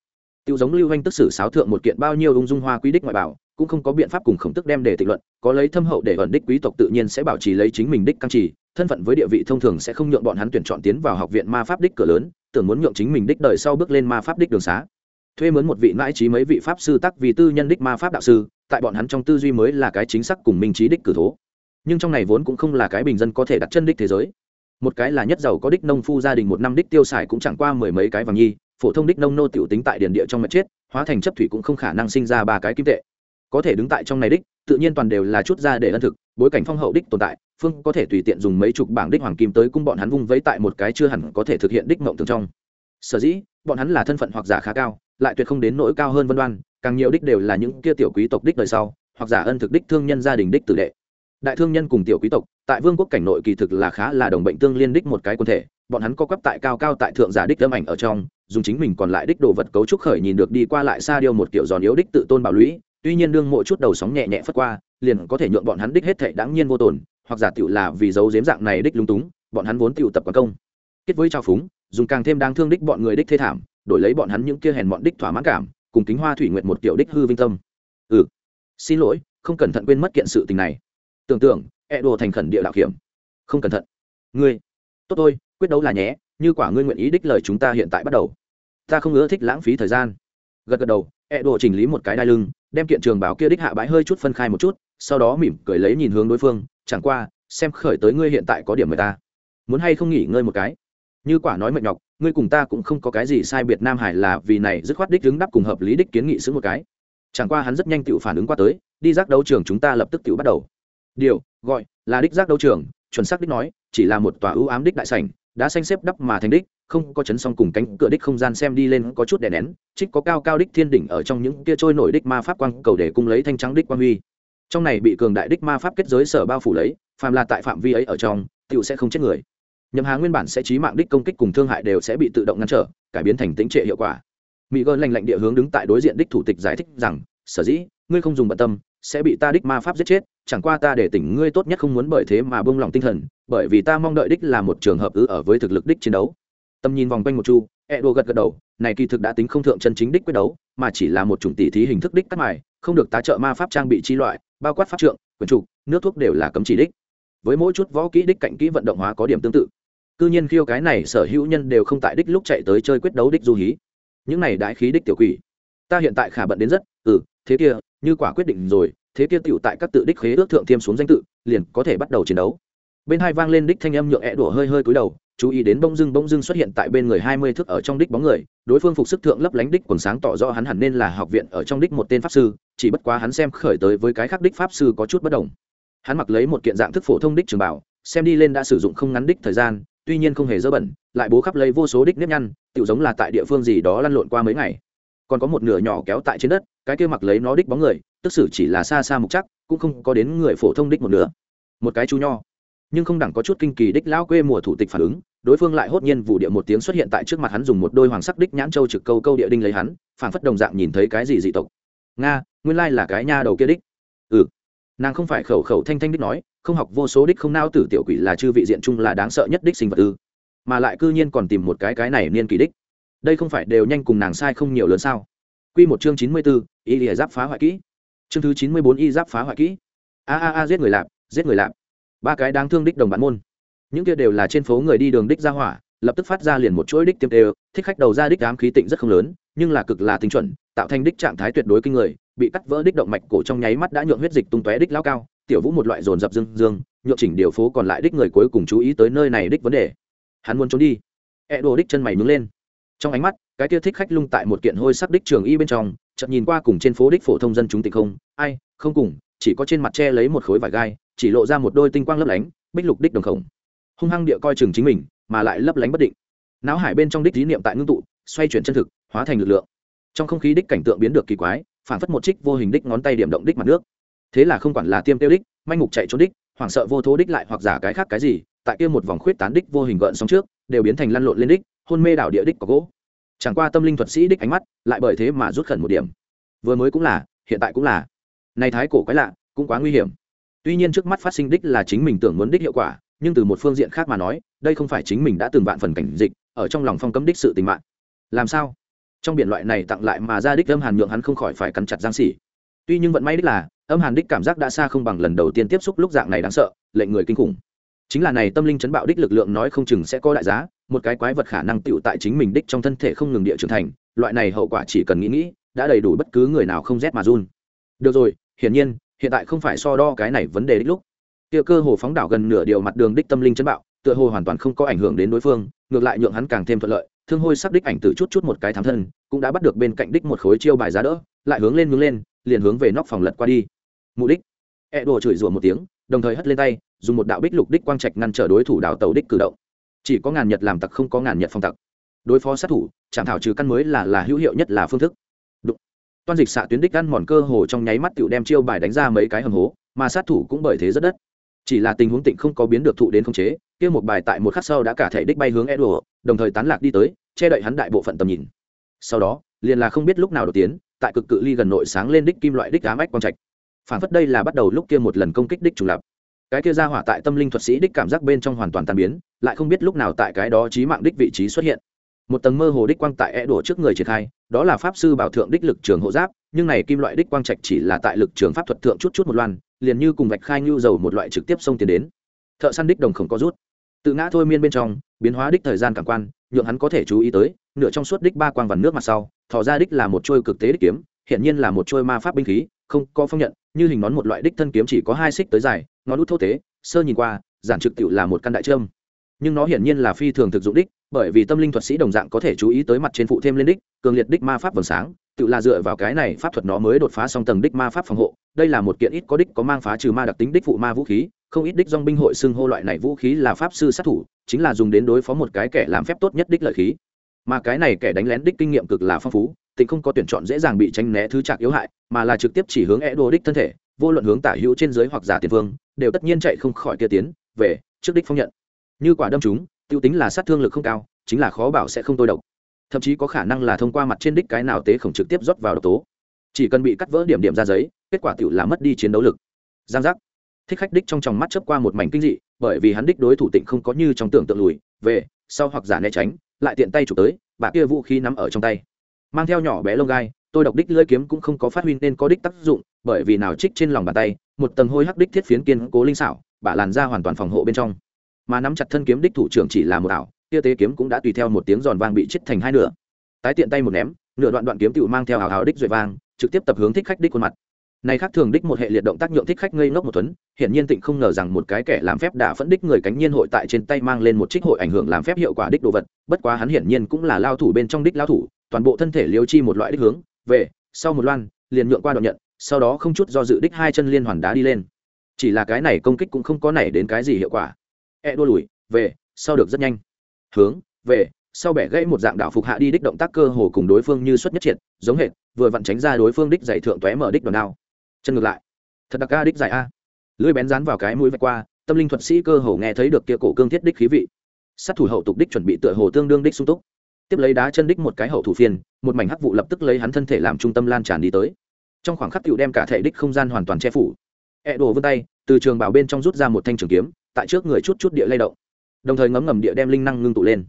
Speaker 1: Tiểu giống lưu anh tức sử sáo thượng một kiện bao nhiêu ung dung hoa quý đích ngoại bảo cũng không có biện pháp cùng khổng tức đem để tịch luận, có lấy thâm hậu để ẩn đích quý tộc tự nhiên sẽ bảo trì lấy chính mình đích căng trì, thân phận với địa vị thông thường sẽ không nhượng bọn hắn tuyển chọn tiến vào học viện ma pháp đích cửa lớn, tưởng muốn nhượng chính mình đích đời sau bước lên ma pháp đích đường xá. Thuê mướn một vị mãi trí mấy vị pháp sư tắc vì tư nhân đích ma pháp đạo sư, tại bọn hắn trong tư duy mới là cái chính xác cùng minh trí đích cử thố. Nhưng trong này vốn cũng không là cái bình dân có thể đặt chân đích thế giới. Một cái là nhất giàu có đích nông phu gia đình một năm đích tiêu xài cũng chẳng qua mười mấy cái vàng nhi, phổ thông đích nông nô tiểu tính tại điền địa trong mặt chết, hóa thành chấp thủy cũng không khả năng sinh ra ba cái kim tệ có thể đứng tại trong này đích, tự nhiên toàn đều là chút ra để ân thực, bối cảnh phong hậu đích tồn tại, phương có thể tùy tiện dùng mấy chục bảng đích hoàng kim tới cung bọn hắn vung vấy tại một cái chưa hẳn có thể thực hiện đích mộng thường trong. Sở dĩ, bọn hắn là thân phận hoặc giả khá cao, lại tuyệt không đến nỗi cao hơn vân đoan, càng nhiều đích đều là những kia tiểu quý tộc đích đời sau, hoặc giả ân thực đích thương nhân gia đình đích tử đệ. Đại thương nhân cùng tiểu quý tộc, tại vương quốc cảnh nội kỳ thực là khá là đồng bệnh tương liên đích một cái quân thể, bọn hắn có quắp tại cao cao tại thượng giả đích âm ảnh ở trong, dùng chính mình còn lại đích đồ vật cấu trúc khởi nhìn được đi qua lại xa điêu một kiểu giòn yếu đích tự tôn bảo lũy tuy nhiên đương mỗi chút đầu sóng nhẹ nhẹ phất qua, liền có thể nhượng bọn hắn đích hết thệ đáng nhiên vô tồn, hoặc giả tựu là vì giấu dếm dạng này đích lung túng, bọn hắn vốn tựu tập quán công. Kết với trao phúng, dùng càng thêm đáng thương đích bọn người đích thê thảm, đổi lấy bọn hắn những kia hèn bọn đích thỏa mãn cảm, cùng kính hoa thủy nguyện một kiểu đích hư vinh tâm. Ừ. Xin lỗi, không cẩn thận quên mất kiện sự tình này. Tưởng tượng e đồ thành khẩn địa đạo kiểm không cẩn thận. Ngươi. Tốt tôi quyết đấu là nhé, như quả ngươi nguyện ý đích lời chúng ta hiện tại bắt đầu. Ta không ưa thích lãng phí thời gian. Gật gật đầu ẹ đồ chỉnh lý một cái đai lưng, đem kiện trường bảo kia đích hạ bãi hơi chút phân khai một chút, sau đó mỉm cười lấy nhìn hướng đối phương, chẳng qua, xem khởi tới ngươi hiện tại có điểm người ta. Muốn hay không nghỉ ngơi một cái? Như quả nói mệt nhọc, ngươi cùng ta cũng không có cái gì sai biệt nam hải là vì này dứt khoát đích đứng đáp cùng hợp lý đích kiến nghị xứng một cái. Chẳng qua hắn rất nhanh tự phản ứng qua tới, đi giác đấu trường chúng ta lập tức tự bắt đầu. Điều, gọi, là đích giác đấu trường, chuẩn xác đích nói, chỉ là một tòa ưu ám đích đại sảnh, đã xanh xếp đắp mà thành đích không có chấn song cùng cánh cửa đích không gian xem đi lên có chút đè nén, trích có cao cao đích thiên đỉnh ở trong những kia trôi nổi đích ma pháp quang cầu để cung lấy thanh trắng đích quang huy. Trong này bị cường đại đích ma pháp kết giới sở bao phủ lấy, phàm là tại phạm vi ấy ở trong tựu sẽ không chết người. Nhậm hà nguyên bản sẽ trí mạng đích công kích cùng thương hại đều sẽ bị tự động ngăn trở, cải biến thành tính trệ hiệu quả. Mỹ gơn lành lạnh địa hướng đứng tại đối diện đích thủ tịch giải thích rằng, sở dĩ, ngươi không dùng bận tâm, sẽ bị ta đích ma pháp giết chết, chẳng qua ta để tỉnh ngươi tốt nhất không muốn bởi thế mà bông lòng tinh thần, bởi vì ta mong đợi đích là một trường hợp ư ở với thực lực đích chiến đấu tầm nhìn vòng quanh một chu e đồ gật gật đầu, này kỳ thực đã tính không thượng chân chính đích quyết đấu, mà chỉ là một chủng tỷ thí hình thức đích cắt mài, không được tá trợ ma pháp trang bị chi loại, bao quát pháp trượng, quyền trục, nước thuốc đều là cấm chỉ đích. Với mỗi chút võ kỹ đích cạnh kỹ vận động hóa có điểm tương tự. Cư nhiên khiêu cái này sở hữu nhân đều không tại đích lúc chạy tới chơi quyết đấu đích du hí. Những này đại khí đích tiểu quỷ. Ta hiện tại khả bận đến rất ừ thế kia, như quả quyết định rồi, thế kia tiểu tại các tự đích khế ước thượng tiêm xuống danh tự, liền có thể bắt đầu chiến đấu bên hai vang lên đích thanh âm nhượng ẹ đổ hơi hơi cúi đầu, chú ý đến bông dưng bông dưng xuất hiện tại bên người hai mươi thước ở trong đích bóng người, đối phương phục sức thượng lấp lánh đích quần sáng tỏ rõ hắn hẳn nên là học viện ở trong đích một tên pháp sư, chỉ bất quá hắn xem khởi tới với cái khác đích pháp sư có chút bất đồng. Hắn mặc lấy một kiện dạng thức phổ thông đích trường bảo, xem đi lên đã sử dụng không ngắn đích thời gian, tuy nhiên không hề dơ bẩn, lại bố khắp lấy vô số đích nếp nhăn tự giống là tại địa phương gì đó lăn lộn qua mấy ngày. Còn có một nửa nhỏ kéo tại trên đất, cái kia mặc lấy nó đích bóng người, tức xử chỉ là xa xa mục chắc, cũng không có đến người phổ thông đích một nửa. Một cái chú nho nhưng không đẳng có chút kinh kỳ đích lão quê mùa thủ tịch phản ứng đối phương lại hốt nhiên vụ địa một tiếng xuất hiện tại trước mặt hắn dùng một đôi hoàng sắc đích nhãn châu trực câu câu địa đinh lấy hắn phản phất đồng dạng nhìn thấy cái gì dị tộc. Nga nguyên lai là cái nha đầu kia đích. Ừ. Nàng không phải khẩu khẩu thanh thanh đích nói không học vô số đích không nao tử tiểu quỷ là chư vị diện chung là đáng sợ nhất đích sinh vật ư. Mà lại cư nhiên còn tìm một cái cái này niên kỳ đích. Đây không phải đều nhanh cùng nàng sai không nhiều lớn sao? Quy một chương chín mươi 94, y lìa giáp phá hoại kỹ. Chương thứ chín mươi bốn y giáp phá hoại kỹ. A a a giết người lạp giết người lạp ba cái đáng thương đích đồng bản môn. Những kia đều là trên phố người đi đường đích ra hỏa, lập tức phát ra liền một chuỗi đích tiêm đều thích khách đầu ra đích ám khí tịnh rất không lớn, nhưng là cực là tinh chuẩn, tạo thành đích trạng thái tuyệt đối kinh người, bị cắt vỡ đích động mạch cổ trong nháy mắt đã nhượng huyết dịch tung tóe đích lao cao, tiểu vũ một loại dồn dập dương dương, nhượng chỉnh điều phố còn lại đích người cuối cùng chú ý tới nơi này đích vấn đề. Hắn muốn trốn đi. E đồ đích chân mày nhướng lên. Trong ánh mắt, cái kia thích khách lung tại một kiện hôi sắc đích trường y bên trong, chợt nhìn qua cùng trên phố đích phổ thông dân chúng tịch không, ai, không cùng, chỉ có trên mặt che lấy một khối vải gai chỉ lộ ra một đôi tinh quang lấp lánh, bích lục đích đồng khổng. Hung hăng địa coi chừng chính mình, mà lại lấp lánh bất định. Não hải bên trong đích dí niệm tại ngưng tụ, xoay chuyển chân thực, hóa thành lực lượng. Trong không khí đích cảnh tượng biến được kỳ quái phản phất một trích vô hình đích ngón tay điểm động đích mặt nước. Thế là không quản là tiêm tiêu đích, manh mục chạy trốn đích, hoảng sợ vô thố đích lại hoặc giả cái khác cái gì, tại kia một vòng khuyết tán đích vô hình gợn sóng trước, đều biến thành lăn lộn lên đích, hôn mê đảo địa đích có gỗ. Chẳng qua tâm linh thuật sĩ đích ánh mắt, lại bởi thế mà rút khẩn một điểm. Vừa mới cũng là, hiện tại cũng là. Này thái cổ quái lạ, cũng quá nguy hiểm tuy nhiên trước mắt phát sinh đích là chính mình tưởng muốn đích hiệu quả, nhưng từ một phương diện khác mà nói, đây không phải chính mình đã từng vạn phần cảnh dịch, ở trong lòng phong cấm đích sự tình mạng. Làm sao? Trong biển loại này tặng lại mà ra đích âm hàn nhượng hắn không khỏi phải cắn chặt giang xỉ. Tuy nhưng vận may đích là, âm hàn đích cảm giác đã xa không bằng lần đầu tiên tiếp xúc lúc dạng này đáng sợ, lệnh người kinh khủng. Chính là này tâm linh chấn bạo đích lực lượng nói không chừng sẽ có đại giá, một cái quái vật khả năng tựu tại chính mình đích trong thân thể không ngừng địa trưởng thành, loại này hậu quả chỉ cần nghĩ nghĩ, đã đầy đủ bất cứ người nào không rét mà run. Được rồi, hiển nhiên hiện tại không phải so đo cái này vấn đề đích lúc. Kia cơ hồ phóng đảo gần nửa điều mặt đường đích tâm linh chấn bạo, tựa hồ hoàn toàn không có ảnh hưởng đến đối phương, ngược lại nhượng hắn càng thêm thuận lợi, thương hôi sắc đích ảnh từ chút chút một cái thám thân, cũng đã bắt được bên cạnh đích một khối chiêu bài giá đỡ, lại hướng lên hướng lên, liền hướng về nóc phòng lật qua đi. Mục đích. E đồ chửi rủa một tiếng, đồng thời hất lên tay, dùng một đạo bích lục đích quang trạch ngăn trở đối thủ đảo tàu đích cử động. Chỉ có ngàn nhật làm tặc không có ngàn nhật phong tặc. Đối phó sát thủ, chạm thảo trừ căn mới là là hữu hiệu nhất là phương thức toan dịch xạ tuyến đích ăn mòn cơ hồ trong nháy mắt tựu đem chiêu bài đánh ra mấy cái hầm hố mà sát thủ cũng bởi thế rất đất. Chỉ là tình huống tịnh không có biến được thụ đến khống chế kia một bài tại một khắc sau đã cả thể đích bay hướng Edward, đồng thời tán lạc đi tới che đậy hắn đại bộ phận tầm nhìn. Sau đó liền là không biết lúc nào đột tiến tại cực cự ly gần nội sáng lên đích kim loại đích ám ách quang trạch. Phản phất đây là bắt đầu lúc kia một lần công kích đích trùng lập. Cái kia ra hỏa tại tâm linh thuật sĩ đích cảm giác bên trong hoàn toàn tan biến lại không biết lúc nào tại cái đó trí mạng đích vị trí xuất hiện một tầng mơ hồ đích quang tại e đổ trước người triển khai, đó là pháp sư bảo thượng đích lực trường hộ giáp, nhưng này kim loại đích quang trạch chỉ là tại lực trường pháp thuật thượng chút chút một loan, liền như cùng vạch khai nhu dầu một loại trực tiếp xông tiến đến. Thợ săn đích đồng không có rút. Tự ngã thôi miên bên trong, biến hóa đích thời gian cảm quan, nhượng hắn có thể chú ý tới, nửa trong suốt đích ba quang vằn nước mặt sau, thò ra đích là một trôi cực tế đích kiếm hiện nhiên là một trôi ma pháp binh khí, không có phong nhận, như hình nón một loại đích thân kiếm chỉ có hai xích tới dài, ngón út thô tế, sơ nhìn qua, giản trực tiệu là một căn đại trâm. Nhưng nó hiển nhiên là phi thường thực dụng đích bởi vì tâm linh thuật sĩ đồng dạng có thể chú ý tới mặt trên phụ thêm lên đích, cường liệt đích ma pháp vầng sáng, tự là dựa vào cái này pháp thuật nó mới đột phá song tầng đích ma pháp phòng hộ. Đây là một kiện ít có đích có mang phá trừ ma đặc tính đích phụ ma vũ khí, không ít đích dong binh hội xưng hô loại này vũ khí là pháp sư sát thủ, chính là dùng đến đối phó một cái kẻ làm phép tốt nhất đích lợi khí. Mà cái này kẻ đánh lén đích kinh nghiệm cực là phong phú tình không có tuyển chọn dễ dàng bị tránh né thứ trạc yếu hại, mà là trực tiếp chỉ hướng é đô đích thân thể, vô luận hướng tả hữu trên dưới hoặc giả tiền vương, đều tất nhiên chạy không khỏi kia tiến, về, trước đích phong nhận. Như quả đâm chúng tiêu tính là sát thương lực không cao, chính là khó bảo sẽ không tôi độc. Thậm chí có khả năng là thông qua mặt trên đích cái nào tế khổng trực tiếp rót vào độc tố. Chỉ cần bị cắt vỡ điểm điểm ra giấy, kết quả tiểu là mất đi chiến đấu lực. Giang giác. Thích khách đích trong tròng mắt chớp qua một mảnh kinh dị, bởi vì hắn đích đối thủ tịnh không có như trong tưởng tượng lùi, về, sau hoặc giả né tránh, lại tiện tay chụp tới, bà kia vũ khí nắm ở trong tay. Mang theo nhỏ bé lông gai, tôi độc đích lưỡi kiếm cũng không có phát huy nên có đích tác dụng, bởi vì nào trích trên lòng bàn tay, một tầng hôi hắc đích thiết phiến kiên cố linh xảo bả làn ra hoàn toàn phòng hộ bên trong mà nắm chặt thân kiếm đích thủ trưởng chỉ là một ảo, kia tế kiếm cũng đã tùy theo một tiếng giòn vang bị chết thành hai nửa. Tái tiện tay một ném, nửa đoạn đoạn kiếm tựu mang theo hào hào đích duệ vang, trực tiếp tập hướng thích khách đích khuôn mặt. Này khác thường đích một hệ liệt động tác nhượng thích khách ngây ngốc một tuấn, hiển nhiên tịnh không ngờ rằng một cái kẻ làm phép đã phẫn đích người cánh nhiên hội tại trên tay mang lên một trích hội ảnh hưởng làm phép hiệu quả đích đồ vật, bất quá hắn hiển nhiên cũng là lao thủ bên trong đích lao thủ, toàn bộ thân thể liêu chi một loại đích hướng, về, sau một loan, liền nhượng qua đoạn nhận, sau đó không chút do dự đích hai chân liên hoàn đá đi lên. Chỉ là cái này công kích cũng không có nảy đến cái gì hiệu quả e đua lùi, về, sau được rất nhanh. Hướng, về, sau bẻ gãy một dạng đạo phục hạ đi đích động tác cơ hồ cùng đối phương như xuất nhất triệt, giống hệt, vừa vặn tránh ra đối phương đích giải thượng tóe mở đích đòn đao. Chân ngược lại. Thật đặc ca đích giải a. Lưỡi bén rán vào cái mũi vạch qua, tâm linh thuật sĩ cơ hồ nghe thấy được kia cổ cương thiết đích khí vị. Sát thủ hậu tục đích chuẩn bị tựa hồ tương đương đích sung túc. Tiếp lấy đá chân đích một cái hậu thủ phiên, một mảnh hắc vụ lập tức lấy hắn thân thể làm trung tâm lan tràn đi tới. Trong khoảng khắc cựu đem cả thể đích không gian hoàn toàn che phủ. E đổ vươn tay, từ trường bảo bên trong rút ra một thanh trường kiếm tại trước người chút chút địa lay động, đồng thời ngấm ngầm địa đem linh năng ngưng tụ lên.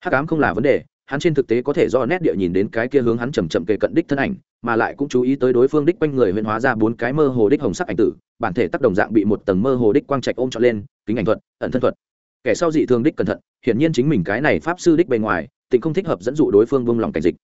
Speaker 1: Hắc ám không là vấn đề, hắn trên thực tế có thể do nét địa nhìn đến cái kia hướng hắn chầm chậm kề cận đích thân ảnh, mà lại cũng chú ý tới đối phương đích quanh người huyễn hóa ra bốn cái mơ hồ đích hồng sắc ảnh tử, bản thể tác đồng dạng bị một tầng mơ hồ đích quang trạch ôm trọn lên, kính ảnh thuật, ẩn thân thuật. Kẻ sau dị thường đích cẩn thận, hiển nhiên chính mình cái này pháp sư đích bề ngoài tình không thích hợp dẫn dụ đối phương vung lòng cảnh dịch.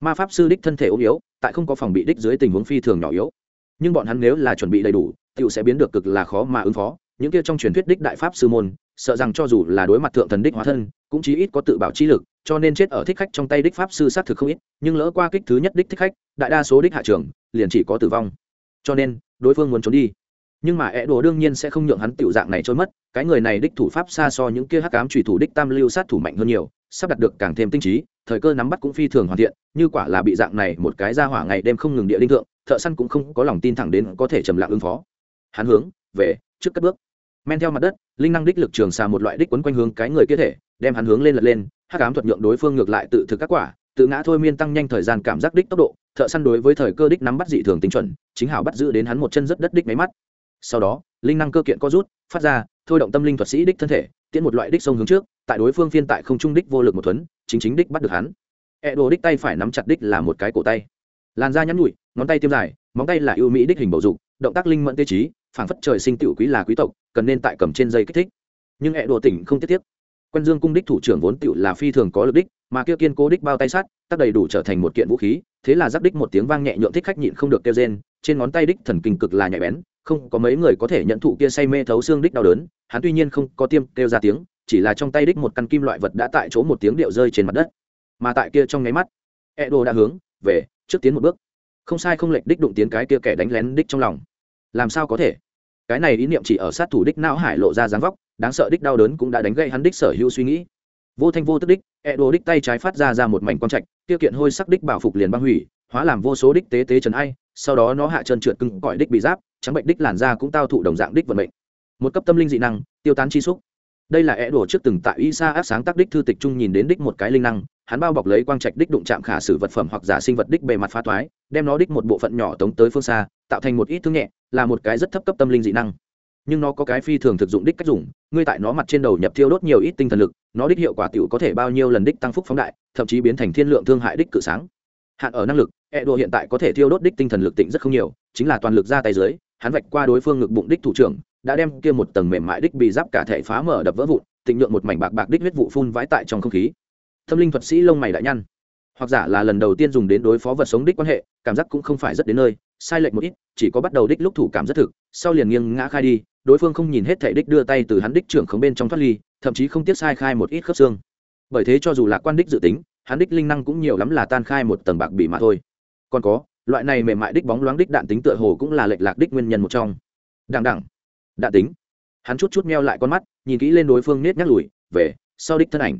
Speaker 1: Ma pháp sư đích thân thể ốm yếu, tại không có phòng bị đích dưới tình huống phi thường nhỏ yếu. Nhưng bọn hắn nếu là chuẩn bị đầy đủ tựu sẽ biến được cực là khó mà ứng phó những kia trong truyền thuyết đích đại pháp sư môn, sợ rằng cho dù là đối mặt thượng thần đích hóa thân, cũng chí ít có tự bảo chi lực, cho nên chết ở thích khách trong tay đích pháp sư xác thực không ít, nhưng lỡ qua kích thứ nhất đích thích khách, đại đa số đích hạ trường liền chỉ có tử vong. Cho nên, đối phương muốn trốn đi. Nhưng mà é đồ đương nhiên sẽ không nhượng hắn tiểu dạng này trôi mất, cái người này đích thủ pháp xa so những kia hắc ám trùy thủ đích tam lưu sát thủ mạnh hơn nhiều, sắp đặt được càng thêm tinh trí, thời cơ nắm bắt cũng phi thường hoàn thiện, như quả là bị dạng này một cái ra hỏa ngày đêm không ngừng địa linh thượng, thợ săn cũng không có lòng tin thẳng đến có thể trầm lặng ứng phó. Hắn hướng về trước cất bước men theo mặt đất, linh năng đích lực trường xà một loại đích quấn quanh hướng cái người kia thể, đem hắn hướng lên lật lên, hắc ám thuật nhượng đối phương ngược lại tự thực các quả, tự ngã thôi miên tăng nhanh thời gian cảm giác đích tốc độ, thợ săn đối với thời cơ đích nắm bắt dị thường tính chuẩn, chính hảo bắt giữ đến hắn một chân rất đất đích máy mắt. Sau đó, linh năng cơ kiện có rút, phát ra, thôi động tâm linh thuật sĩ đích thân thể, tiễn một loại đích sông hướng trước, tại đối phương phiên tại không trung đích vô lực một thuấn, chính chính đích bắt được hắn. E đồ đích tay phải nắm chặt đích là một cái cổ tay. Làn da nhắn nhụi ngón tay tiêm dài, móng tay là ưu mỹ đích hình bầu dục động tác linh mẫn tê trí phảng phất trời sinh tiểu quý là quý tộc cần nên tại cầm trên dây kích thích. Nhưng e đồ tỉnh không tiết tiếp quân dương cung đích thủ trưởng vốn tiểu là phi thường có lực đích mà kia kiên cố đích bao tay sát, tác đầy đủ trở thành một kiện vũ khí thế là giáp đích một tiếng vang nhẹ nhượng thích khách nhịn không được kêu rên trên ngón tay đích thần kinh cực là nhạy bén không có mấy người có thể nhận thụ kia say mê thấu xương đích đau đớn hắn tuy nhiên không có tiêm kêu ra tiếng chỉ là trong tay đích một căn kim loại vật đã tại chỗ một tiếng điệu rơi trên mặt đất. Mà tại kia trong nháy mắt edo đã hướng về trước tiến một bước không sai không lệch đích đụng tiến cái kia kẻ đánh lén đích trong lòng. Làm sao có thể? Cái này ý niệm chỉ ở sát thủ đích não hải lộ ra dáng vóc, đáng sợ đích đau đớn cũng đã đánh gậy hắn đích sở hữu suy nghĩ. Vô thanh vô tức đích edo đích tay trái phát ra ra một mảnh quang trạch tiêu kiện hôi sắc đích bảo phục liền băng hủy, hóa làm vô số đích tế tế trần ai, sau đó nó hạ chân trượt cưng cõi đích bị giáp, trắng bệnh đích làn da cũng tao thụ đồng dạng đích vận mệnh. Một cấp tâm linh dị năng, tiêu tán chi xúc. Đây là e đổ trước từng tại isa áp sáng tác đích thư tịch trung nhìn đến đích một cái linh năng hắn bao bọc lấy quang trạch đích đụng chạm khả sử vật phẩm hoặc giả sinh vật đích bề mặt phá toái, đem nó đích một bộ phận nhỏ tống tới phương xa, tạo thành một ít thương nhẹ, là một cái rất thấp cấp tâm linh dị năng. Nhưng nó có cái phi thường thực dụng đích cách dùng, ngươi tại nó mặt trên đầu nhập thiêu đốt nhiều ít tinh thần lực, nó đích hiệu quả tiểu có thể bao nhiêu lần đích tăng phúc phóng đại, thậm chí biến thành thiên lượng thương hại đích cự sáng. Hạn ở năng lực e hiện tại có thể thiêu đốt đích tinh thần lực tịnh rất không nhiều, chính là toàn lực ra tay dưới, hắn vạch qua đối phương ngực bụng đích thủ trưởng, đã đem kia một tầng mềm mại đích bị giáp cả thể phá mở đập vỡ vụn, tịnh nhượng một mảnh bạc bạc đích huyết vụ phun vãi tại trong không khí tâm linh thuật sĩ lông mày đại nhăn. Hoặc giả là lần đầu tiên dùng đến đối phó vật sống đích quan hệ, cảm giác cũng không phải rất đến nơi, sai lệch một ít, chỉ có bắt đầu đích lúc thủ cảm rất thực, sau liền nghiêng ngã khai đi, đối phương không nhìn hết thể đích đưa tay từ hắn đích trưởng khống bên trong thoát ly, thậm chí không tiếc sai khai một ít khớp xương. Bởi thế cho dù là quan đích dự tính, hắn đích linh năng cũng nhiều lắm là tan khai một tầng bạc bị mà thôi. Còn có, loại này mềm mại đích bóng loáng đích đạn tính tựa hồ cũng là lệch lạc đích nguyên nhân một trong. Đằng đẳng đạn tính. Hắn chút chút meo lại con mắt, nhìn kỹ lên đối phương nết nhắc lùi, về, sau đích thân ảnh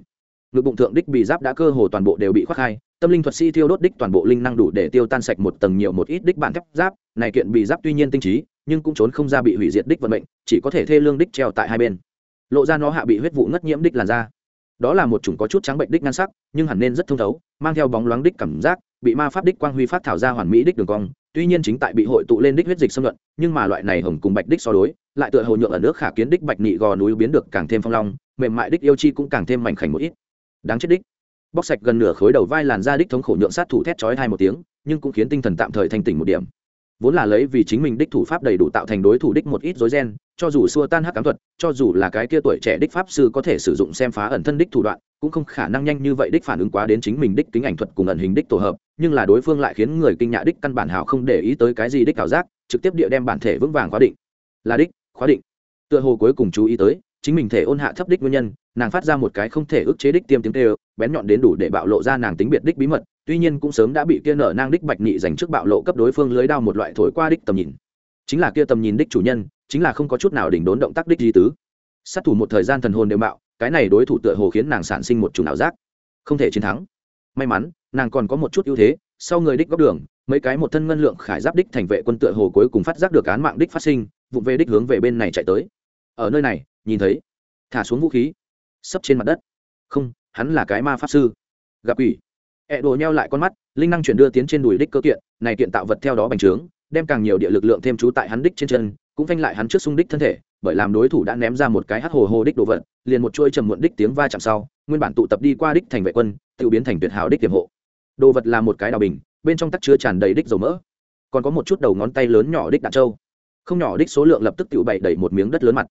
Speaker 1: ngực bụng thượng đích bị giáp đã cơ hồ toàn bộ đều bị khoác hai, tâm linh thuật sĩ thiêu đốt đích toàn bộ linh năng đủ để tiêu tan sạch một tầng nhiều một ít đích bản thép giáp. Này kiện bị giáp tuy nhiên tinh trí, nhưng cũng trốn không ra bị hủy diệt đích vận mệnh, chỉ có thể thê lương đích treo tại hai bên. Lộ ra nó hạ bị huyết vụ ngất nhiễm đích làn da. Đó là một chủng có chút trắng bệnh đích nhan sắc, nhưng hẳn nên rất thông thấu, mang theo bóng loáng đích cảm giác, bị ma pháp đích quang huy phát thảo ra hoàn mỹ đích đường cong. Tuy nhiên chính tại bị hội tụ lên đích huyết dịch xâm luận nhưng mà loại này hồng cùng bạch đích so đối, lại tựa hồ nhượng ở nước khả kiến đích bạch nị gò núi biến được càng thêm phong long, mềm mại đích yêu chi cũng càng thêm mảnh khảnh một ít đáng chết đích. Bóc sạch gần nửa khối đầu vai làn da đích thống khổ nhượng sát thủ thét chói hai một tiếng, nhưng cũng khiến tinh thần tạm thời thành tỉnh một điểm. Vốn là lấy vì chính mình đích thủ pháp đầy đủ tạo thành đối thủ đích một ít rối ren, cho dù xua tan hắc cám thuật, cho dù là cái kia tuổi trẻ đích pháp sư có thể sử dụng xem phá ẩn thân đích thủ đoạn, cũng không khả năng nhanh như vậy đích phản ứng quá đến chính mình đích kính ảnh thuật cùng ẩn hình đích tổ hợp, nhưng là đối phương lại khiến người kinh nhạ đích căn bản hào không để ý tới cái gì đích ảo giác, trực tiếp địa đem bản thể vững vàng khóa định. Là đích, khóa định. Tựa hồ cuối cùng chú ý tới chính mình thể ôn hạ thấp đích nguyên nhân, nàng phát ra một cái không thể ức chế đích tiêm tiếng tê bén nhọn đến đủ để bạo lộ ra nàng tính biệt đích bí mật, tuy nhiên cũng sớm đã bị kia nở nang đích bạch nhị dành trước bạo lộ cấp đối phương lưới đao một loại thổi qua đích tầm nhìn. Chính là kia tầm nhìn đích chủ nhân, chính là không có chút nào đỉnh đốn động tác đích di tứ. Sát thủ một thời gian thần hồn đều bạo cái này đối thủ tựa hồ khiến nàng sản sinh một chủng ảo giác. Không thể chiến thắng. May mắn, nàng còn có một chút ưu thế, sau người đích góc đường, mấy cái một thân ngân lượng khải giáp đích thành vệ quân tựa hồ cuối cùng phát giác được án mạng đích phát sinh vụ về đích hướng về bên này chạy tới. Ở nơi này nhìn thấy, thả xuống vũ khí, sấp trên mặt đất. Không, hắn là cái ma pháp sư. Gặp quỷ. Ẹ đồ nheo lại con mắt, linh năng chuyển đưa tiến trên đùi đích cơ kiện, này kiện tạo vật theo đó bành trướng, đem càng nhiều địa lực lượng thêm trú tại hắn đích trên chân, cũng phanh lại hắn trước xung đích thân thể, bởi làm đối thủ đã ném ra một cái hát hồ hồ đích đồ vật, liền một chuôi trầm muộn đích tiếng va chạm sau, nguyên bản tụ tập đi qua đích thành vệ quân, tự biến thành tuyệt hảo đích tiềm hộ. Đồ vật là một cái đào bình, bên trong tắc chứa tràn đầy đích dầu mỡ. Còn có một chút đầu ngón tay lớn nhỏ đích đạn trâu. Không nhỏ đích số lượng lập tức tự bậy đẩy một miếng đất lớn mặt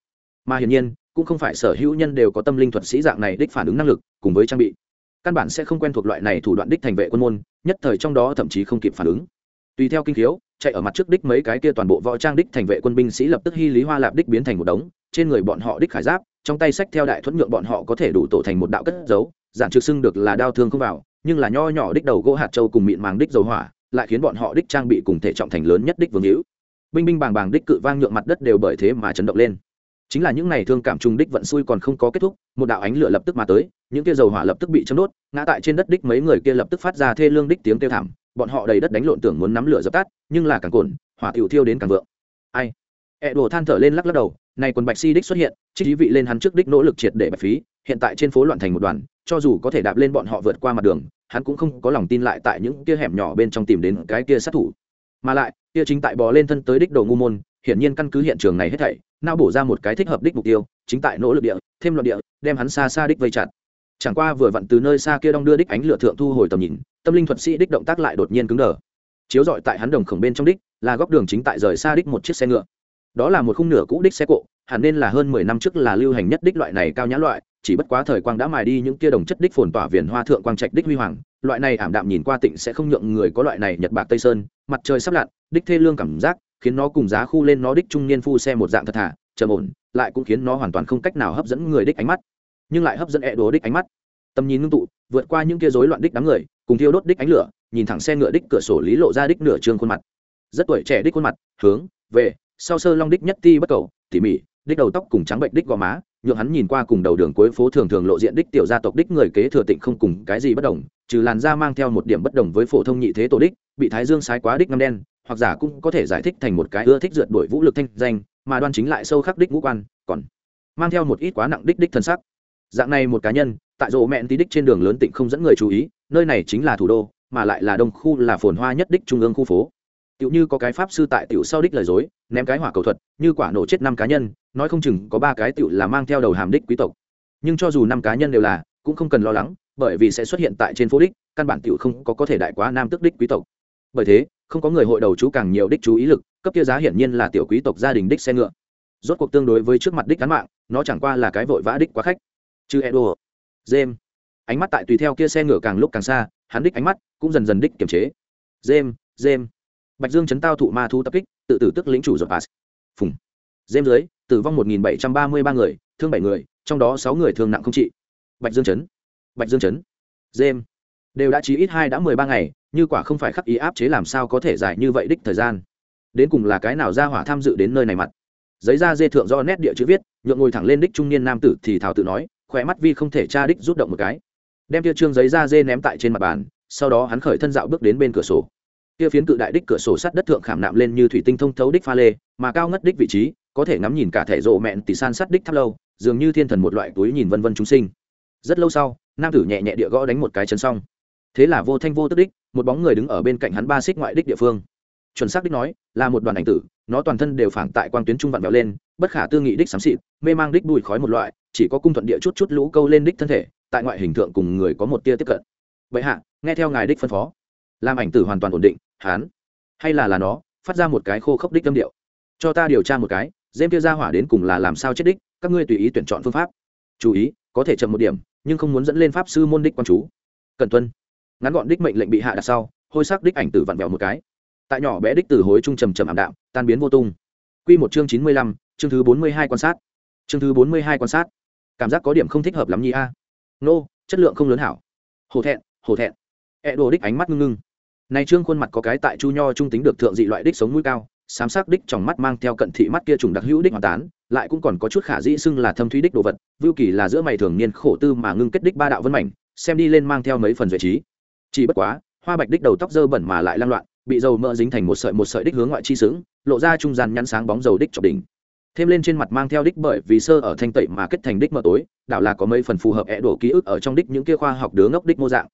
Speaker 1: mà hiển nhiên, cũng không phải sở hữu nhân đều có tâm linh thuật sĩ dạng này đích phản ứng năng lực, cùng với trang bị. Căn bản sẽ không quen thuộc loại này thủ đoạn đích thành vệ quân môn, nhất thời trong đó thậm chí không kịp phản ứng. Tùy theo kinh khiếu, chạy ở mặt trước đích mấy cái kia toàn bộ võ trang đích thành vệ quân binh sĩ lập tức hy lý hoa lạp đích biến thành một đống, trên người bọn họ đích khải giáp, trong tay sách theo đại thuẫn nhượng bọn họ có thể đủ tổ thành một đạo cất giấu, giản trực xưng được là đau thương không vào, nhưng là nho nhỏ đích đầu gỗ hạt châu cùng mịn màng đích dầu hỏa, lại khiến bọn họ đích trang bị cùng thể trọng thành lớn nhất đích vương hữu. Binh binh bàng bàng đích cự vang nhượng mặt đất đều bởi thế mà chấn động lên chính là những này thương cảm trùng đích vận xui còn không có kết thúc, một đạo ánh lửa lập tức mà tới, những kia dầu hỏa lập tức bị châm đốt, ngã tại trên đất đích mấy người kia lập tức phát ra thê lương đích tiếng kêu thảm, bọn họ đầy đất đánh lộn tưởng muốn nắm lửa dập tắt, nhưng là càng cồn hỏa tiểu thiêu đến càng vượng. Ai? Ẹ đổ than thở lên lắc lắc đầu, này quần bạch si đích xuất hiện trích ý vị lên hắn trước đích nỗ lực triệt để bạch phí, hiện tại trên phố loạn thành một đoàn, cho dù có thể đạp lên bọn họ vượt qua mặt đường, hắn cũng không có lòng tin lại tại những kia hẻm nhỏ bên trong tìm đến cái kia sát thủ. Mà lại kia chính tại bò lên thân tới đích đồ ngu môn, hiển nhiên căn cứ hiện trường này hết thảy não bổ ra một cái thích hợp đích mục tiêu, chính tại nỗ lực địa, thêm loạn địa, đem hắn xa xa đích vây chặt. Chẳng qua vừa vặn từ nơi xa kia đong đưa đích ánh lửa thượng thu hồi tầm nhìn, tâm linh thuật sĩ đích động tác lại đột nhiên cứng đờ. Chiếu dọi tại hắn đồng khổng bên trong đích, là góc đường chính tại rời xa đích một chiếc xe ngựa. Đó là một khung nửa cũ đích xe cộ, hẳn nên là hơn mười năm trước là lưu hành nhất đích loại này cao nhã loại, chỉ bất quá thời quang đã mài đi những kia đồng chất đích phồn tỏa viền hoa thượng quang trạch đích huy hoàng, loại này ảm đạm nhìn qua tịnh sẽ không nhượng người có loại này nhật bạc tây sơn, mặt trời sắp lặn, đích thê lương cảm giác khiến nó cùng giá khu lên nó đích trung niên phu xe một dạng thật thà, trầm ổn, lại cũng khiến nó hoàn toàn không cách nào hấp dẫn người đích ánh mắt. Nhưng lại hấp dẫn e đố đích ánh mắt. Tầm nhìn ngưng tụ, vượt qua những kia rối loạn đích đám người, cùng thiêu đốt đích ánh lửa, nhìn thẳng xe ngựa đích cửa sổ lý lộ ra đích nửa trương khuôn mặt. Rất tuổi trẻ đích khuôn mặt, hướng, về, sau sơ long đích nhất ti bất cầu, tỉ mỉ, đích đầu tóc cùng trắng bệnh đích gò má, nhượng hắn nhìn qua cùng đầu đường cuối phố thường thường lộ diện đích tiểu gia tộc đích người kế thừa tịnh không cùng cái gì bất đồng, trừ làn da mang theo một điểm bất đồng với phổ thông nhị thế tổ đích, bị thái dương sái quá đích ngâm đen hoặc giả cũng có thể giải thích thành một cái ưa thích rượt đuổi vũ lực thanh danh, mà đoan chính lại sâu khắc đích ngũ quan, còn mang theo một ít quá nặng đích đích thân sắc. Dạng này một cá nhân, tại rộ mẹn tí đích trên đường lớn tịnh không dẫn người chú ý, nơi này chính là thủ đô, mà lại là đông khu là phồn hoa nhất đích trung ương khu phố. Tựu như có cái pháp sư tại tiểu sau đích lời dối, ném cái hỏa cầu thuật, như quả nổ chết năm cá nhân, nói không chừng có ba cái tiểu là mang theo đầu hàm đích quý tộc. Nhưng cho dù năm cá nhân đều là, cũng không cần lo lắng, bởi vì sẽ xuất hiện tại trên phố đích, căn bản tiểu không có có thể đại quá nam tức đích quý tộc. Bởi thế không có người hội đầu chú càng nhiều đích chú ý lực, cấp kia giá hiển nhiên là tiểu quý tộc gia đình đích xe ngựa. Rốt cuộc tương đối với trước mặt đích cán mạng, nó chẳng qua là cái vội vã đích quá khách. Chứ edo jem ánh mắt tại tùy theo kia xe ngựa càng lúc càng xa, hắn đích ánh mắt cũng dần dần đích kiềm chế. Jem jem bạch dương chấn tao thụ ma thu tập kích, tự tử tức lính chủ giọt pass. Phùng. Jem dưới, tử vong một nghìn bảy trăm ba mươi ba người, thương bảy người, trong đó sáu người thương nặng không trị. Bạch dương chấn. Bạch dương chấn. Jem đều đã chí ít hai đã mười ba ngày như quả không phải khắc ý áp chế làm sao có thể dài như vậy đích thời gian. Đến cùng là cái nào ra hỏa tham dự đến nơi này mặt? Giấy da dê thượng do nét địa chữ viết, nhượng ngồi thẳng lên đích trung niên nam tử thì thảo tự nói, khỏe mắt vi không thể tra đích rút động một cái. Đem kia trương giấy da dê ném tại trên mặt bàn, sau đó hắn khởi thân dạo bước đến bên cửa sổ. Kia phiến cự đại đích cửa sổ sắt đất thượng khảm nạm lên như thủy tinh thông thấu đích pha lê, mà cao ngất đích vị trí, có thể ngắm nhìn cả thể rộ mẹn tỷ san sắt đích tháp lâu, dường như thiên thần một loại túi nhìn vân vân chúng sinh. Rất lâu sau, nam tử nhẹ nhẹ địa gõ đánh một cái chân xong. Thế là vô thanh vô tức đích một bóng người đứng ở bên cạnh hắn ba xích ngoại đích địa phương. Chuẩn xác đích nói, là một đoàn ảnh tử, nó toàn thân đều phản tại quang tuyến trung vặn vẹo lên, bất khả tư nghị đích xám xịt, mê mang đích bùi khói một loại, chỉ có cung thuận địa chút chút lũ câu lên đích thân thể, tại ngoại hình tượng cùng người có một tia tiếp cận. Vậy hạ, nghe theo ngài đích phân phó. Làm ảnh tử hoàn toàn ổn định, hán. Hay là là nó, phát ra một cái khô khốc đích tâm điệu. Cho ta điều tra một cái dêm kia ra hỏa đến cùng là làm sao chết đích, các ngươi tùy ý tuyển chọn phương pháp. Chú ý, có thể chậm một điểm, nhưng không muốn dẫn lên pháp sư môn đích quan chú. Cần tuân ngắn gọn đích mệnh lệnh bị hạ đặt sau, hôi sắc đích ảnh tử vặn vẹo một cái. Tại nhỏ bé đích từ hối trung trầm trầm ảm đạm, tan biến vô tung. Q một chương chín mươi lăm, chương thứ bốn mươi hai quan sát. Chương thứ bốn mươi hai quan sát. Cảm giác có điểm không thích hợp lắm nhỉ a. Nô, chất lượng không lớn hảo. Hổ thẹn hổ thẹn. Ẹ、e、đồ đích ánh mắt ngưng ngưng. Này trương khuôn mặt có cái tại chu nho trung tính được thượng dị loại đích sống mũi cao sám sắc đích trong mắt mang theo cận thị mắt kia trùng đặc hữu đích hoàn tán, lại cũng còn có chút khả dĩ xưng là thâm thúy đích đồ vật, vưu kỳ là giữa mày thường niên khổ tư mà ngưng kết đích ba đạo vân mảnh, xem đi lên mang theo mấy phần duy trí chỉ bất quá, hoa bạch đích đầu tóc dơ bẩn mà lại lan loạn, bị dầu mỡ dính thành một sợi một sợi đích hướng ngoại chi sướng, lộ ra trung gian nhăn sáng bóng dầu đích chọc đỉnh. Thêm lên trên mặt mang theo đích bởi vì sơ ở thanh tẩy mà kết thành đích mờ tối, đảo là có mấy phần phù hợp ẹ đổ ký ức ở trong đích những kia khoa học đứa ngốc đích mô dạng.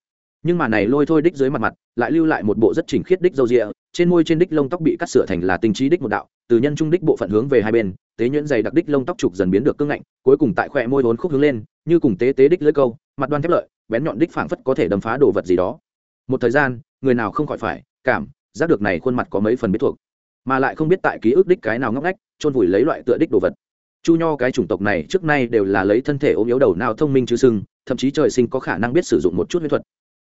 Speaker 1: Nhưng mà này lôi thôi đích dưới mặt mặt, lại lưu lại một bộ rất chỉnh khiết đích dâu rịa trên môi trên đích lông tóc bị cắt sửa thành là tinh trí đích một đạo, từ nhân trung đích bộ phận hướng về hai bên, tế nhuyễn dày đặc đích lông tóc trục dần biến được cưng ngạnh, cuối cùng tại khoe môi vốn khúc hướng lên, như cùng tế tế đích lưỡi câu, mặt đoan thép lợi bén nhọn đích phảng phất có thể đâm phá đồ vật gì đó. Một thời gian, người nào không khỏi phải, cảm, giác được này khuôn mặt có mấy phần biết thuộc. Mà lại không biết tại ký ức đích cái nào ngóc ngách, chôn vùi lấy loại tựa đích đồ vật. Chu nho cái chủng tộc này trước nay đều là lấy thân thể ốm yếu đầu nào thông minh chứ sưng, thậm chí trời sinh có khả năng biết sử dụng một chút huyết thuật.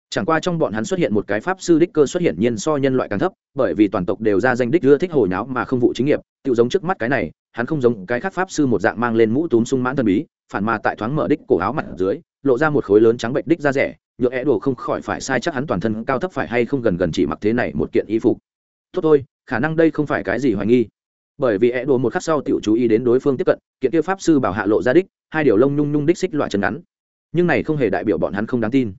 Speaker 1: Chẳng qua trong bọn hắn xuất hiện một cái pháp sư đích cơ xuất hiện nhiên so nhân loại càng thấp, bởi vì toàn tộc đều ra danh đích ưa thích hồi nháo mà không vụ chính nghiệp tự giống trước mắt cái này, hắn không giống cái khác pháp sư một dạng mang lên mũ túm sung mãn thần bí, phản mà tại thoáng mở đích cổ áo mặt dưới lộ ra một khối lớn trắng bệnh đích ra rẻ, nhựa é đồ không khỏi phải sai chắc hắn toàn thân cao thấp phải hay không gần gần chỉ mặc thế này một kiện y phục. Tốt thôi, khả năng đây không phải cái gì hoài nghi. Bởi vì é đồ một khắc sau tiểu chú ý đến đối phương tiếp cận, kiện kia pháp sư bảo hạ lộ ra đích, hai điều lông nhung nhung đích xích loại chân ngắn. Nhưng này không hề đại biểu bọn hắn không đáng tin.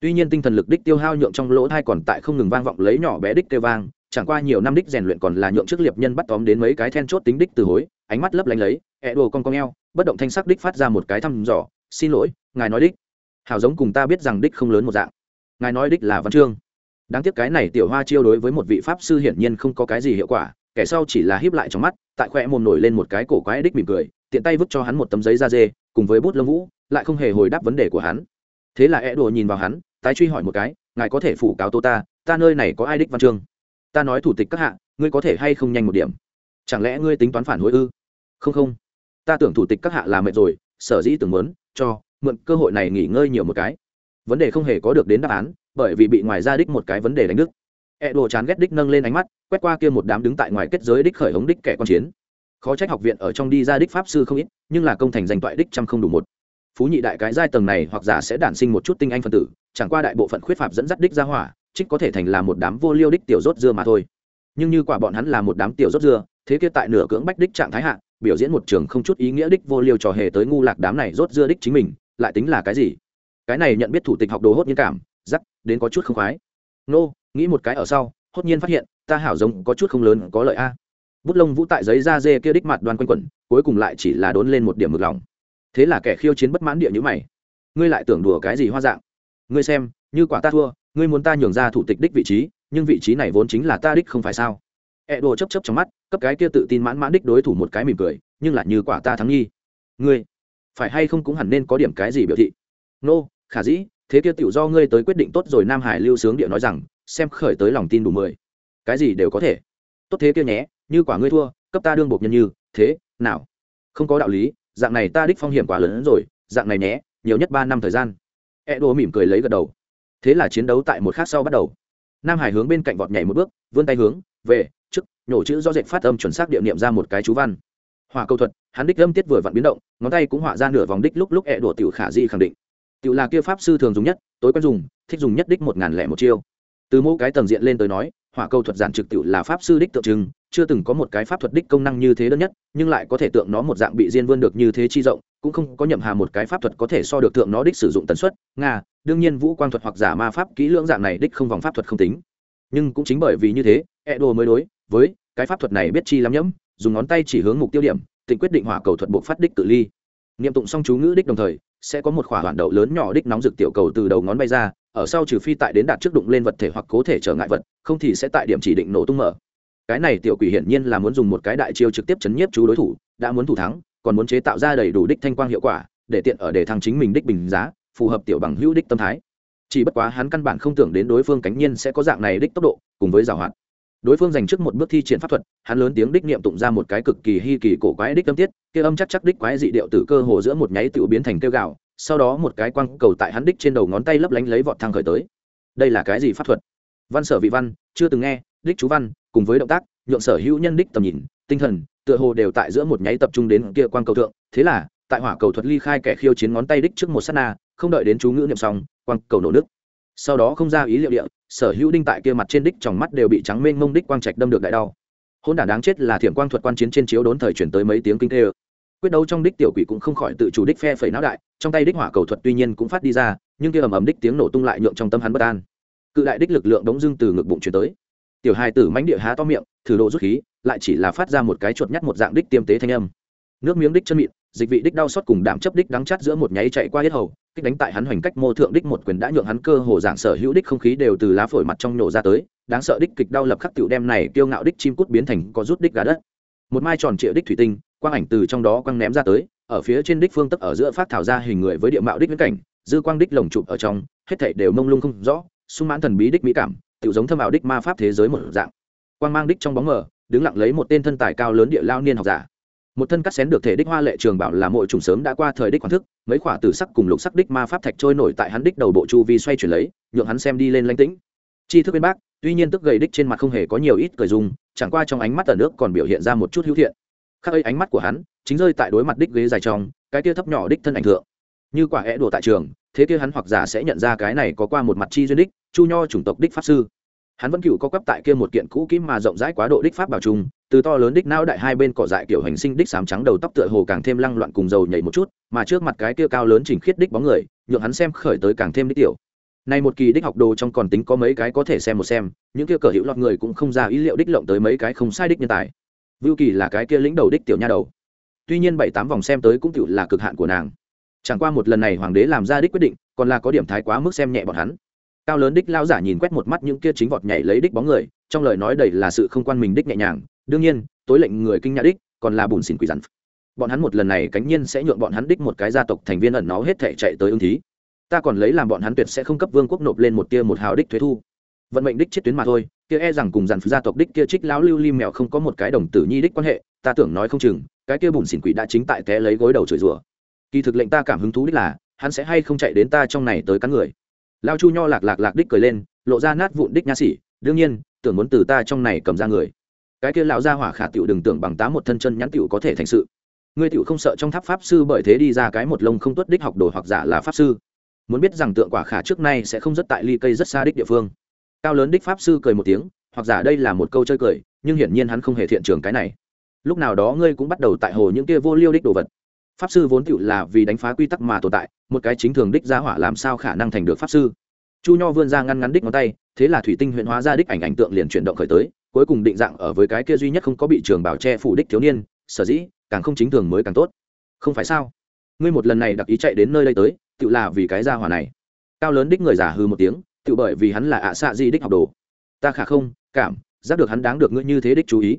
Speaker 1: Tuy nhiên tinh thần lực đích tiêu hao nhượng trong lỗ thai còn tại không ngừng vang vọng lấy nhỏ bé đích kêu vang, chẳng qua nhiều năm đích rèn luyện còn là nhượng trước liệp nhân bắt tóm đến mấy cái then chốt tính đích từ hối, ánh mắt lấp lánh lấy ẹ đồ con con eo, bất động thanh sắc đích phát ra một cái thăm dò, xin lỗi ngài nói đích. Hào giống cùng ta biết rằng đích không lớn một dạng. Ngài nói đích là văn chương. Đáng tiếc cái này tiểu hoa chiêu đối với một vị pháp sư hiển nhiên không có cái gì hiệu quả, kẻ sau chỉ là híp lại trong mắt, tại khoe mồm nổi lên một cái cổ quái đích mỉm cười, tiện tay vứt cho hắn một tấm giấy da dê, cùng với bút lông vũ, lại không hề hồi đáp vấn đề của hắn. Thế là e đồ nhìn vào hắn, tái truy hỏi một cái, ngài có thể phủ cáo tô ta ta nơi này có ai đích văn chương? Ta nói thủ tịch các hạ, ngươi có thể hay không nhanh một điểm? Chẳng lẽ ngươi tính toán phản hồi ư? Không không, ta tưởng thủ tịch các hạ là mệt rồi, sở dĩ tưởng muốn, cho mượn cơ hội này nghỉ ngơi nhiều một cái. Vấn đề không hề có được đến đáp án, bởi vì bị ngoài ra đích một cái vấn đề đánh đức e đồ chán ghét đích nâng lên ánh mắt, quét qua kia một đám đứng tại ngoài kết giới đích khởi hống đích kẻ quan chiến. Khó trách học viện ở trong đi ra đích pháp sư không ít, nhưng là công thành danh toại đích trăm không đủ một. Phú nhị đại cái giai tầng này hoặc giả sẽ đản sinh một chút tinh anh phân tử, chẳng qua đại bộ phận khuyết phạm dẫn dắt đích ra hỏa, trích có thể thành là một đám vô liêu đích tiểu rốt dưa mà thôi. Nhưng như quả bọn hắn là một đám tiểu rốt dưa, thế kia tại nửa cưỡng bách đích trạng thái hạ, biểu diễn một trường không chút ý nghĩa đích vô liêu trò hề tới ngu lạc đám này rốt dưa đích chính mình lại tính là cái gì? Cái này nhận biết thủ tịch học đồ hốt nhiên cảm giắc đến có chút không khoái. Nô, nghĩ một cái ở sau, hốt nhiên phát hiện, ta hảo giống có chút không lớn, có lợi a. Bút lông vũ tại giấy da dê kia đích mặt đoan quanh quẩn, cuối cùng lại chỉ là đốn lên một điểm mực lòng. Thế là kẻ khiêu chiến bất mãn địa như mày. Ngươi lại tưởng đùa cái gì hoa dạng? Ngươi xem, như quả ta thua, ngươi muốn ta nhường ra thủ tịch đích vị trí, nhưng vị trí này vốn chính là ta đích không phải sao? E đồ chấp chấp trong mắt, cấp cái kia tự tin mãn mãn đích đối thủ một cái mỉm cười, nhưng lại như quả ta thắng nghi. Ngươi phải hay không cũng hẳn nên có điểm cái gì biểu thị. Nô, khả dĩ, thế kia tiểu do ngươi tới quyết định tốt rồi nam hải lưu sướng địa nói rằng, xem khởi tới lòng tin đủ mười. Cái gì đều có thể. Tốt thế kia nhé, như quả ngươi thua, cấp ta đương bộc nhân như, thế, nào? Không có đạo lý, dạng này ta đích phong hiểm quá lớn hơn rồi, dạng này nhé, nhiều nhất ba năm thời gian. E đồ mỉm cười lấy gật đầu. Thế là chiến đấu tại một khác sau bắt đầu. Nam hải hướng bên cạnh vọt nhảy một bước, vươn tay hướng, về, trước, nhổ chữ do dệt phát âm chuẩn xác địa niệm ra một cái chú văn hỏa câu thuật, hắn đích âm tiết vừa vặn biến động, ngón tay cũng họa ra nửa vòng đích lúc lúc ẹ đổ tiểu khả di khẳng định. Tiểu là kia pháp sư thường dùng nhất, tối quen dùng, thích dùng nhất đích một ngàn lẻ một chiêu. Từ mỗi cái tầng diện lên tới nói, hỏa câu thuật giản trực tiểu là pháp sư đích tượng trưng, chưa từng có một cái pháp thuật đích công năng như thế đơn nhất, nhưng lại có thể tượng nó một dạng bị diên vươn được như thế chi rộng, cũng không có nhậm hà một cái pháp thuật có thể so được tượng nó đích sử dụng tần suất, nga, đương nhiên vũ quang thuật hoặc giả ma pháp kỹ lưỡng dạng này đích không vòng pháp thuật không tính. Nhưng cũng chính bởi vì như thế e đồ mới đối với cái pháp thuật này biết chi lắm nhẫm dùng ngón tay chỉ hướng mục tiêu điểm, tịnh quyết định hỏa cầu thuật buộc phát đích tự ly. Niệm tụng xong chú ngữ đích đồng thời, sẽ có một khỏa hoạn đậu lớn nhỏ đích nóng rực tiểu cầu từ đầu ngón bay ra, ở sau trừ phi tại đến đạt trước đụng lên vật thể hoặc cố thể trở ngại vật, không thì sẽ tại điểm chỉ định nổ tung mở. Cái này tiểu quỷ hiển nhiên là muốn dùng một cái đại chiêu trực tiếp chấn nhiếp chú đối thủ, đã muốn thủ thắng, còn muốn chế tạo ra đầy đủ đích thanh quang hiệu quả, để tiện ở để thăng chính mình đích bình giá, phù hợp tiểu bằng hữu đích tâm thái. Chỉ bất quá hắn căn bản không tưởng đến đối phương cánh nhiên sẽ có dạng này đích tốc độ, cùng với giảo hoạt đối phương dành trước một bước thi triển pháp thuật, hắn lớn tiếng đích niệm tụng ra một cái cực kỳ hi kỳ cổ quái đích âm tiết, kia âm chắc chắc đích quái dị điệu từ cơ hồ giữa một nháy tự biến thành kêu gạo sau đó một cái quăng cầu tại hắn đích trên đầu ngón tay lấp lánh lấy vọt thang khởi tới. Đây là cái gì pháp thuật? Văn sở vị văn, chưa từng nghe, đích chú văn, cùng với động tác, nhượng sở hữu nhân đích tầm nhìn, tinh thần, tựa hồ đều tại giữa một nháy tập trung đến kia quang cầu thượng. Thế là, tại hỏa cầu thuật ly khai kẻ khiêu chiến ngón tay đích trước một sát na, không đợi đến chú ngữ niệm xong, quang cầu nổ nước sau đó không ra ý liệu địa, sở hữu đinh tại kia mặt trên đích trong mắt đều bị trắng mênh mông đích quang trạch đâm được đại đau. Hôn đản đáng chết là thiểm quang thuật quan chiến trên chiếu đốn thời chuyển tới mấy tiếng kinh tê quyết đấu trong đích tiểu quỷ cũng không khỏi tự chủ đích phe phẩy não đại, trong tay đích hỏa cầu thuật tuy nhiên cũng phát đi ra, nhưng kia ầm ầm đích tiếng nổ tung lại nhượng trong tâm hắn bất an. Cự đại đích lực lượng đống dưng từ ngực bụng chuyển tới. Tiểu hai tử mánh địa há to miệng, thử độ rút khí, lại chỉ là phát ra một cái chuột nhắt một dạng đích tiêm tế thanh âm. Nước miếng đích chân mịn dịch vị đích đau xót cùng đảm chấp đích đắng chát giữa một nháy chạy qua hết hầu, kích đánh tại hắn hoành cách mô thượng đích một quyền đã nhượng hắn cơ hồ giảng sở hữu đích không khí đều từ lá phổi mặt trong nổ ra tới, đáng sợ đích kịch đau lập khắc tiểu đem này kiêu ngạo đích chim cút biến thành có rút đích gà đất. Một mai tròn trịa đích thủy tinh, quang ảnh từ trong đó quăng ném ra tới, ở phía trên đích phương tức ở giữa phát thảo ra hình người với địa mạo đích viễn cảnh, dư quang đích lồng chụp ở trong, hết thảy đều mông lung không rõ, sung mãn thần bí đích mỹ cảm, tiểu giống thâm ảo đích ma pháp thế giới một dạng. Quang mang đích trong bóng mờ, đứng lặng lấy một tên thân tài cao lớn địa lao niên học giả một thân cắt xén được thể đích hoa lệ trường bảo là mỗi trùng sớm đã qua thời đích quan thức, mấy khỏa tử sắc cùng lục sắc đích ma pháp thạch trôi nổi tại hắn đích đầu bộ chu vi xoay chuyển lấy, nhượng hắn xem đi lên lánh tĩnh. Chi thức bên bác, tuy nhiên tức gầy đích trên mặt không hề có nhiều ít cười dung, chẳng qua trong ánh mắt ở nước còn biểu hiện ra một chút hữu thiện. Khác ấy ánh mắt của hắn, chính rơi tại đối mặt đích ghế dài trong, cái tia thấp nhỏ đích thân ảnh thượng. Như quả é đùa tại trường, thế kia hắn hoặc giả sẽ nhận ra cái này có qua một mặt chi duyên đích, chu nho chủng tộc đích pháp sư. Hắn vẫn cựu có quắp tại kia một kiện cũ kỹ mà rộng rãi quá độ đích pháp bảo trung từ to lớn đích não đại hai bên cỏ dại kiểu hành sinh đích sám trắng đầu tóc tựa hồ càng thêm lăng loạn cùng dầu nhảy một chút, mà trước mặt cái kia cao lớn chỉnh khiết đích bóng người, nhượng hắn xem khởi tới càng thêm đích tiểu. Nay một kỳ đích học đồ trong còn tính có mấy cái có thể xem một xem, những kia cờ hữu lọt người cũng không ra ý liệu đích lộng tới mấy cái không sai đích nhân tài. Vưu kỳ là cái kia lĩnh đầu đích tiểu nha đầu. Tuy nhiên bảy tám vòng xem tới cũng tiểu là cực hạn của nàng. Chẳng qua một lần này hoàng đế làm ra đích quyết định, còn là có điểm thái quá mức xem nhẹ bọn hắn. Cao lớn đích lao giả nhìn quét một mắt những kia chính vọt nhảy lấy đích bóng người, trong lời nói đầy là sự không quan mình đích nhẹ nhàng đương nhiên, tối lệnh người kinh nhã đích còn là bùn xỉn quỷ rắn bọn hắn một lần này cánh nhiên sẽ nhượng bọn hắn đích một cái gia tộc thành viên ẩn nó hết thể chạy tới ưng thí. Ta còn lấy làm bọn hắn tuyệt sẽ không cấp vương quốc nộp lên một tia một hào đích thuế thu. Vận mệnh đích chết tuyến mà thôi, kia e rằng cùng dàn gia tộc đích kia trích lão lưu lim mèo không có một cái đồng tử nhi đích quan hệ, ta tưởng nói không chừng, cái kia bùn xỉn quỷ đã chính tại té lấy gối đầu chửi rủa. Kỳ thực lệnh ta cảm hứng thú đích là, hắn sẽ hay không chạy đến ta trong này tới cắn người. Lao chu nho lạc lạc lạc đích cười lên, lộ ra nát vụn đích nha sĩ, đương nhiên, tưởng muốn từ ta trong này cầm ra người cái kia lão gia hỏa khả tiểu đừng tưởng bằng tá một thân chân nhãn tiểu có thể thành sự. Ngươi tiểu không sợ trong tháp pháp sư bởi thế đi ra cái một lông không tuất đích học đồ hoặc giả là pháp sư. Muốn biết rằng tượng quả khả trước nay sẽ không rất tại ly cây rất xa đích địa phương. Cao lớn đích pháp sư cười một tiếng, hoặc giả đây là một câu chơi cười, nhưng hiển nhiên hắn không hề thiện trường cái này. Lúc nào đó ngươi cũng bắt đầu tại hồ những kia vô liêu đích đồ vật. Pháp sư vốn tựu là vì đánh phá quy tắc mà tồn tại, một cái chính thường đích gia hỏa làm sao khả năng thành được pháp sư? Chu nho vươn ra ngăn ngắn đích ngón tay, thế là thủy tinh huyện hóa ra đích ảnh ảnh tượng liền chuyển động khởi tới cuối cùng định dạng ở với cái kia duy nhất không có bị trường bảo che phủ đích thiếu niên, sở dĩ, càng không chính thường mới càng tốt. Không phải sao? Ngươi một lần này đặc ý chạy đến nơi đây tới, tự là vì cái gia hỏa này. Cao lớn đích người giả hư một tiếng, tự bởi vì hắn là ạ xạ di đích học đồ. Ta khả không, cảm, giác được hắn đáng được ngươi như thế đích chú ý.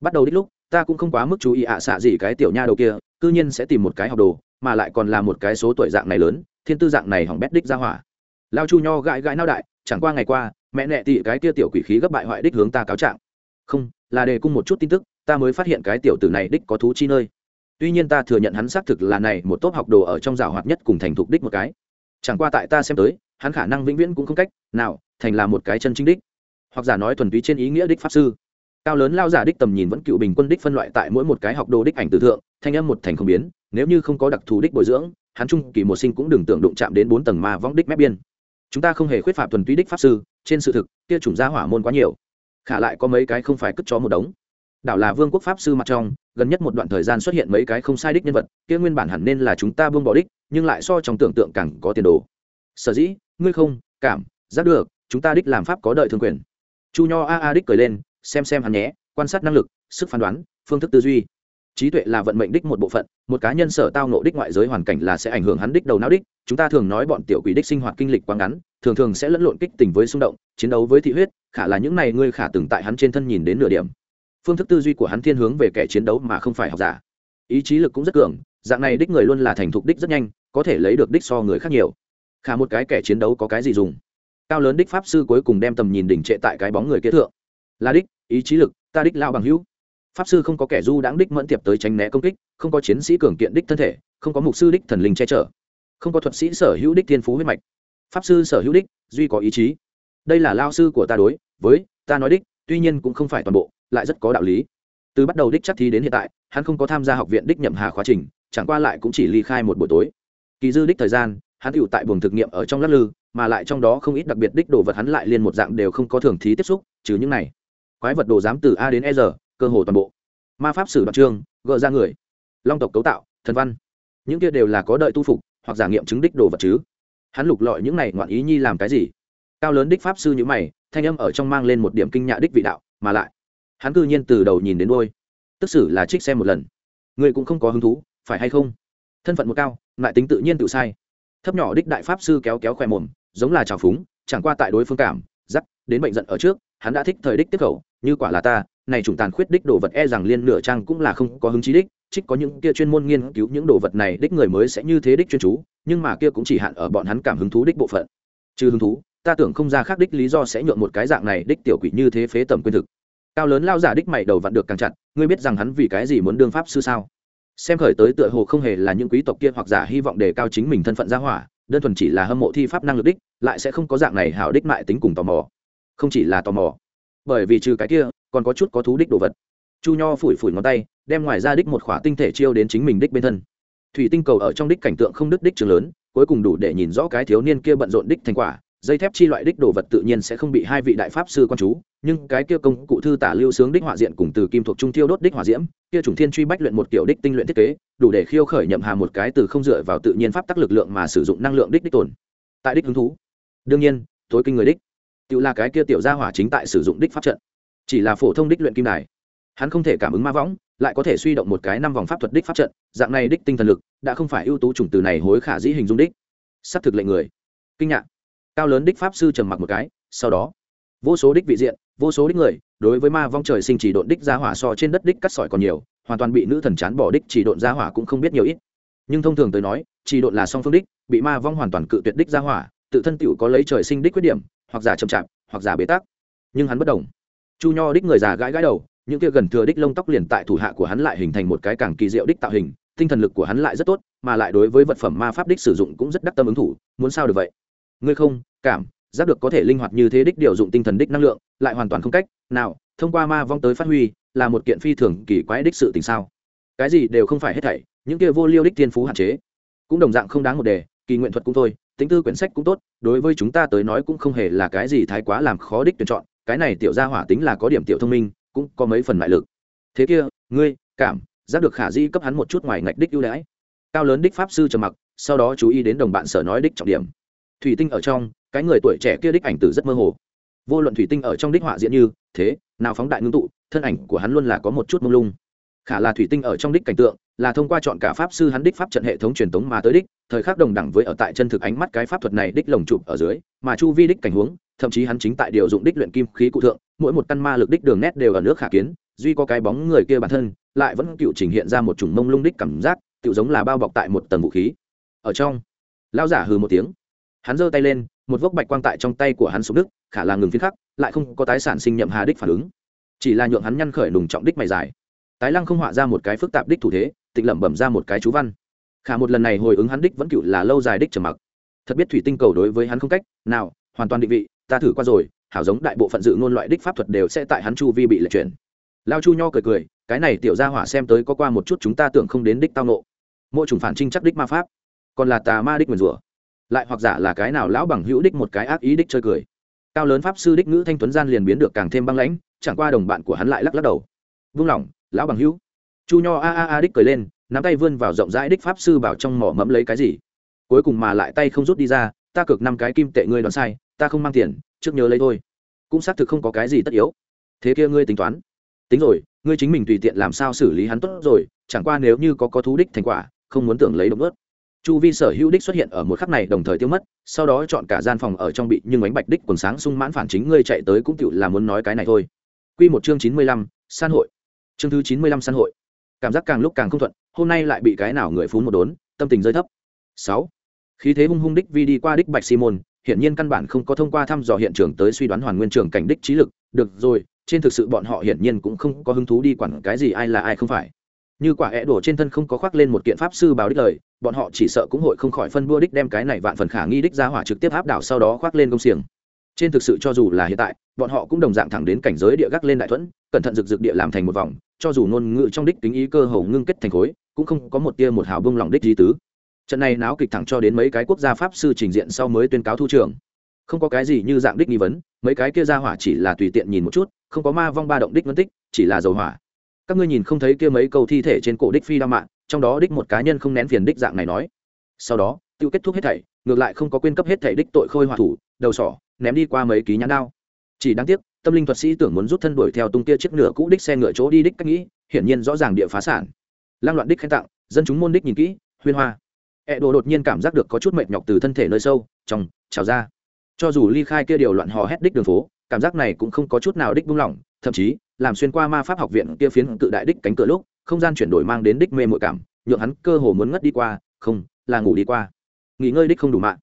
Speaker 1: Bắt đầu đích lúc, ta cũng không quá mức chú ý ạ xạ gì cái tiểu nha đầu kia, cư nhiên sẽ tìm một cái học đồ, mà lại còn là một cái số tuổi dạng này lớn, thiên tư dạng này hỏng bét đích ra hỏa. Lao chu nho gãi gãi nao đại, chẳng qua ngày qua mẹ nẹ tị cái kia tiểu quỷ khí gấp bại hoại đích hướng ta cáo trạng. Không, là đề cung một chút tin tức, ta mới phát hiện cái tiểu tử này đích có thú chi nơi. Tuy nhiên ta thừa nhận hắn xác thực là này một tốt học đồ ở trong rào hoạt nhất cùng thành thục đích một cái. Chẳng qua tại ta xem tới, hắn khả năng vĩnh viễn cũng không cách nào thành là một cái chân chính đích. Hoặc giả nói thuần túy trên ý nghĩa đích pháp sư. Cao lớn lao giả đích tầm nhìn vẫn cựu bình quân đích phân loại tại mỗi một cái học đồ đích ảnh tử thượng, thanh âm một thành không biến, nếu như không có đặc thù đích bồi dưỡng, hắn trung kỳ một sinh cũng đừng tưởng đụng chạm đến bốn tầng ma vong đích mép biên. Chúng ta không hề khuyết phạm thuần túy đích pháp sư trên sự thực, kia chủng gia hỏa môn quá nhiều. Khả lại có mấy cái không phải cất chó một đống. Đảo là vương quốc pháp sư mặt trong, gần nhất một đoạn thời gian xuất hiện mấy cái không sai đích nhân vật, kia nguyên bản hẳn nên là chúng ta buông bỏ đích, nhưng lại so trong tưởng tượng càng có tiền đồ. Sở dĩ, ngươi không, cảm, giác được, chúng ta đích làm pháp có đợi thương quyền. Chu nho a a đích cười lên, xem xem hắn nhé, quan sát năng lực, sức phán đoán, phương thức tư duy trí tuệ là vận mệnh đích một bộ phận, một cá nhân sở tao nộ đích ngoại giới hoàn cảnh là sẽ ảnh hưởng hắn đích đầu não đích. Chúng ta thường nói bọn tiểu quỷ đích sinh hoạt kinh lịch quá ngắn, thường thường sẽ lẫn lộn kích tình với xung động, chiến đấu với thị huyết, khả là những này ngươi khả từng tại hắn trên thân nhìn đến nửa điểm. Phương thức tư duy của hắn thiên hướng về kẻ chiến đấu mà không phải học giả. Ý chí lực cũng rất cường, dạng này đích người luôn là thành thục đích rất nhanh, có thể lấy được đích so người khác nhiều. Khả một cái kẻ chiến đấu có cái gì dùng? Cao lớn đích pháp sư cuối cùng đem tầm nhìn đỉnh trệ tại cái bóng người kế thượng. Là đích, ý chí lực, ta đích lao bằng hữu pháp sư không có kẻ du đãng đích mẫn tiệp tới tránh né công kích, không có chiến sĩ cường kiện đích thân thể, không có mục sư đích thần linh che chở, không có thuật sĩ sở hữu đích thiên phú huyết mạch. Pháp sư sở hữu đích, duy có ý chí. Đây là lao sư của ta đối với ta nói đích, tuy nhiên cũng không phải toàn bộ, lại rất có đạo lý. Từ bắt đầu đích chắc thi đến hiện tại, hắn không có tham gia học viện đích nhậm hà khóa trình, chẳng qua lại cũng chỉ ly khai một buổi tối. Kỳ dư đích thời gian, hắn tựu tại buồng thực nghiệm ở trong lắc lư, mà lại trong đó không ít đặc biệt đích đồ vật hắn lại liên một dạng đều không có thường thí tiếp xúc, trừ những này. Quái vật đồ dám từ a đến e r cơ hồ toàn bộ. Ma pháp sử đoạn trương, gỡ ra người. Long tộc cấu tạo thần văn. Những kia đều là có đợi tu phục hoặc giả nghiệm chứng đích đồ vật chứ. Hắn lục lọi những này ngoạn ý nhi làm cái gì? Cao lớn đích pháp sư như mày thanh âm ở trong mang lên một điểm kinh nhạ đích vị đạo mà lại hắn cư nhiên từ đầu nhìn đến đôi tức xử là trích xem một lần. Người cũng không có hứng thú phải hay không? Thân phận một cao lại tính tự nhiên tự sai. Thấp nhỏ đích đại pháp sư kéo kéo khoe mồm giống là trào phúng chẳng qua tại đối phương cảm giắc đến bệnh giận ở trước hắn đã thích thời đích tiếp khẩu như quả là ta này chủng tàn khuyết đích đồ vật e rằng liên nửa trang cũng là không có hứng chí đích, trích có những kia chuyên môn nghiên cứu những đồ vật này đích người mới sẽ như thế đích chuyên chú, nhưng mà kia cũng chỉ hạn ở bọn hắn cảm hứng thú đích bộ phận. Trừ hứng thú, ta tưởng không ra khác đích lý do sẽ nhượng một cái dạng này đích tiểu quỷ như thế phế tầm quyền thực. Cao lớn lao giả đích mày đầu vặn được càng chặt, ngươi biết rằng hắn vì cái gì muốn đương pháp sư sao? Xem khởi tới tựa hồ không hề là những quý tộc kia hoặc giả hy vọng đề cao chính mình thân phận gia hỏa, đơn thuần chỉ là hâm mộ thi pháp năng lực đích, lại sẽ không có dạng này hảo đích mại tính cùng tò mò. Không chỉ là tò mò bởi vì trừ cái kia, còn có chút có thú đích đồ vật. Chu nho phủi phủi ngón tay, đem ngoài ra đích một khỏa tinh thể chiêu đến chính mình đích bên thân. Thủy tinh cầu ở trong đích cảnh tượng không đứt đích trường lớn, cuối cùng đủ để nhìn rõ cái thiếu niên kia bận rộn đích thành quả. Dây thép chi loại đích đồ vật tự nhiên sẽ không bị hai vị đại pháp sư quan chú, nhưng cái kia công cụ thư tả lưu sướng đích hỏa diện cùng từ kim thuộc trung tiêu đốt đích hỏa diễm, kia trùng thiên truy bách luyện một kiểu đích tinh luyện thiết kế, đủ để khiêu khởi nhậm hà một cái từ không dựa vào tự nhiên pháp tắc lực lượng mà sử dụng năng lượng đích đích tồn tại đích hứng thú. Đương nhiên, tối kinh người đích tự là cái kia tiểu gia hỏa chính tại sử dụng đích pháp trận. Chỉ là phổ thông đích luyện kim đài. Hắn không thể cảm ứng ma võng, lại có thể suy động một cái năm vòng pháp thuật đích pháp trận, dạng này đích tinh thần lực, đã không phải ưu tú chủng từ này hối khả dĩ hình dung đích. Sắp thực lệnh người. Kinh ngạc. Cao lớn đích pháp sư trầm mặc một cái, sau đó, vô số đích vị diện, vô số đích người, đối với ma vong trời sinh chỉ độn đích gia hỏa so trên đất đích cắt sỏi còn nhiều, hoàn toàn bị nữ thần chán bỏ đích chỉ độn gia hỏa cũng không biết nhiều ít. Nhưng thông thường tới nói, chỉ độn là song phương đích, bị ma vong hoàn toàn cự tuyệt đích gia hỏa, tự thân tiểu có lấy trời sinh đích khuyết điểm hoặc giả chậm chạp, hoặc giả bế tắc. Nhưng hắn bất đồng. Chu nho đích người già gãi gãi đầu, những kia gần thừa đích lông tóc liền tại thủ hạ của hắn lại hình thành một cái càng kỳ diệu đích tạo hình, tinh thần lực của hắn lại rất tốt, mà lại đối với vật phẩm ma pháp đích sử dụng cũng rất đắc tâm ứng thủ, muốn sao được vậy? Ngươi không, cảm, giác được có thể linh hoạt như thế đích điều dụng tinh thần đích năng lượng, lại hoàn toàn không cách, nào, thông qua ma vong tới phát huy, là một kiện phi thường kỳ quái đích sự tình sao? Cái gì đều không phải hết thảy, những kia vô liêu đích thiên phú hạn chế. Cũng đồng dạng không đáng một đề, kỳ nguyện thuật cũng thôi tính tư quyển sách cũng tốt, đối với chúng ta tới nói cũng không hề là cái gì thái quá làm khó đích tuyển chọn, cái này tiểu gia hỏa tính là có điểm tiểu thông minh, cũng có mấy phần mại lực. Thế kia, ngươi, cảm, giác được khả di cấp hắn một chút ngoài ngạch đích ưu đãi. Cao lớn đích pháp sư trầm mặc, sau đó chú ý đến đồng bạn sở nói đích trọng điểm. Thủy tinh ở trong, cái người tuổi trẻ kia đích ảnh tử rất mơ hồ. Vô luận thủy tinh ở trong đích họa diễn như thế, nào phóng đại ngưng tụ, thân ảnh của hắn luôn là có một chút mông lung khả là thủy tinh ở trong đích cảnh tượng, là thông qua chọn cả pháp sư hắn đích pháp trận hệ thống truyền thống mà tới đích, thời khắc đồng đẳng với ở tại chân thực ánh mắt cái pháp thuật này đích lồng chụp ở dưới, mà chu vi đích cảnh huống, thậm chí hắn chính tại điều dụng đích luyện kim khí cụ thượng, mỗi một căn ma lực đích đường nét đều ở nước khả kiến, duy có cái bóng người kia bản thân, lại vẫn cựu trình hiện ra một chủng mông lung đích cảm giác tự giống là bao bọc tại một tầng vũ khí. Ở trong lao giả hừ một tiếng. Hắn giơ tay lên, một vốc bạch quang tại trong tay của hắn xuống đức khả là ngừng phiến khắc, lại không có tái sản sinh nhậm hà đích phản ứng. Chỉ là nhượng hắn nhăn khởi nùng trọng đích mày dài tái lăng không họa ra một cái phức tạp đích thủ thế, tịnh lẩm bẩm ra một cái chú văn. Khả một lần này hồi ứng hắn đích vẫn cựu là lâu dài đích trầm mặc. Thật biết thủy tinh cầu đối với hắn không cách nào, hoàn toàn định vị, ta thử qua rồi, hảo giống đại bộ phận dự ngôn loại đích pháp thuật đều sẽ tại hắn chu vi bị lệch chuyển. Lao chu nho cười cười, cái này tiểu ra hỏa xem tới có qua một chút chúng ta tưởng không đến đích tao nộ mỗi chủng phản trinh chắc đích ma pháp, còn là tà ma đích nguyền rủa. Lại hoặc giả là cái nào lão bằng hữu đích một cái ác ý đích chơi cười. Cao lớn pháp sư đích ngữ thanh tuấn gian liền biến được càng thêm băng lãnh, chẳng qua đồng bạn của hắn lại lắc lắc đầu. Vung lỏng lão bằng hữu. Chu nho a a a đích cười lên, nắm tay vươn vào rộng rãi đích pháp sư bảo trong mỏ mẫm lấy cái gì. Cuối cùng mà lại tay không rút đi ra, ta cực năm cái kim tệ ngươi đoán sai, ta không mang tiền, trước nhớ lấy thôi. Cũng xác thực không có cái gì tất yếu. Thế kia ngươi tính toán. Tính rồi, ngươi chính mình tùy tiện làm sao xử lý hắn tốt rồi, chẳng qua nếu như có có thú đích thành quả, không muốn tưởng lấy động ớt chu vi sở hữu đích xuất hiện ở một khắc này đồng thời tiêu mất, sau đó chọn cả gian phòng ở trong bị nhưng ánh bạch đích quần sáng sung mãn phản chính ngươi chạy tới cũng tựu là muốn nói cái này thôi. Q một chương chín mươi lăm, san hội chương thứ chín mươi lăm săn hội. Cảm giác càng lúc càng không thuận, hôm nay lại bị cái nào người phún một đốn, tâm tình rơi thấp. Sáu. Khí thế hung hung đích vi đi qua đích bạch simon hiện nhiên căn bản không có thông qua thăm dò hiện trường tới suy đoán hoàn nguyên trường cảnh đích trí lực. Được rồi, trên thực sự bọn họ hiển nhiên cũng không có hứng thú đi quản cái gì ai là ai không phải. Như quả é đổ trên thân không có khoác lên một kiện pháp sư báo đích lời, bọn họ chỉ sợ cũng hội không khỏi phân đua đích đem cái này vạn phần khả nghi đích ra hỏa trực tiếp áp đảo sau đó khoác lên công xiềng trên thực sự cho dù là hiện tại, bọn họ cũng đồng dạng thẳng đến cảnh giới địa gác lên đại thuẫn, cẩn thận rực rực địa làm thành một vòng, cho dù ngôn ngữ trong đích tính ý cơ hầu ngưng kết thành khối, cũng không có một tia một hào bông lòng đích di tứ. Trận này náo kịch thẳng cho đến mấy cái quốc gia pháp sư trình diện sau mới tuyên cáo thu trường không có cái gì như dạng đích nghi vấn, mấy cái kia ra hỏa chỉ là tùy tiện nhìn một chút, không có ma vong ba động đích phân tích, chỉ là dầu hỏa. Các ngươi nhìn không thấy kia mấy câu thi thể trên cổ đích phi đa mạng, trong đó đích một cá nhân không nén phiền đích dạng này nói. Sau đó tự kết thúc hết thảy, ngược lại không có quên cấp hết thảy đích tội khôi hòa thủ, đầu sỏ ném đi qua mấy ký nhãn đao. Chỉ đáng tiếc, tâm linh thuật sĩ tưởng muốn rút thân đuổi theo tung kia chiếc nửa cũ đích xe ngựa chỗ đi đích cách nghĩ, hiển nhiên rõ ràng địa phá sản. Lang loạn đích khen tặng, dân chúng môn đích nhìn kỹ, huyên hoa. Ẹ đồ đột nhiên cảm giác được có chút mệt nhọc từ thân thể nơi sâu, trong, trào ra. Cho dù ly khai kia điều loạn hò hét đích đường phố, cảm giác này cũng không có chút nào đích buông lỏng, thậm chí, làm xuyên qua ma pháp học viện kia phiến cự đại đích cánh cửa lúc, không gian chuyển đổi mang đến đích mê mội cảm, nhượng hắn cơ hồ muốn ngất đi qua, không, là ngủ đi qua. Nghỉ ngơi đích không đủ mạng.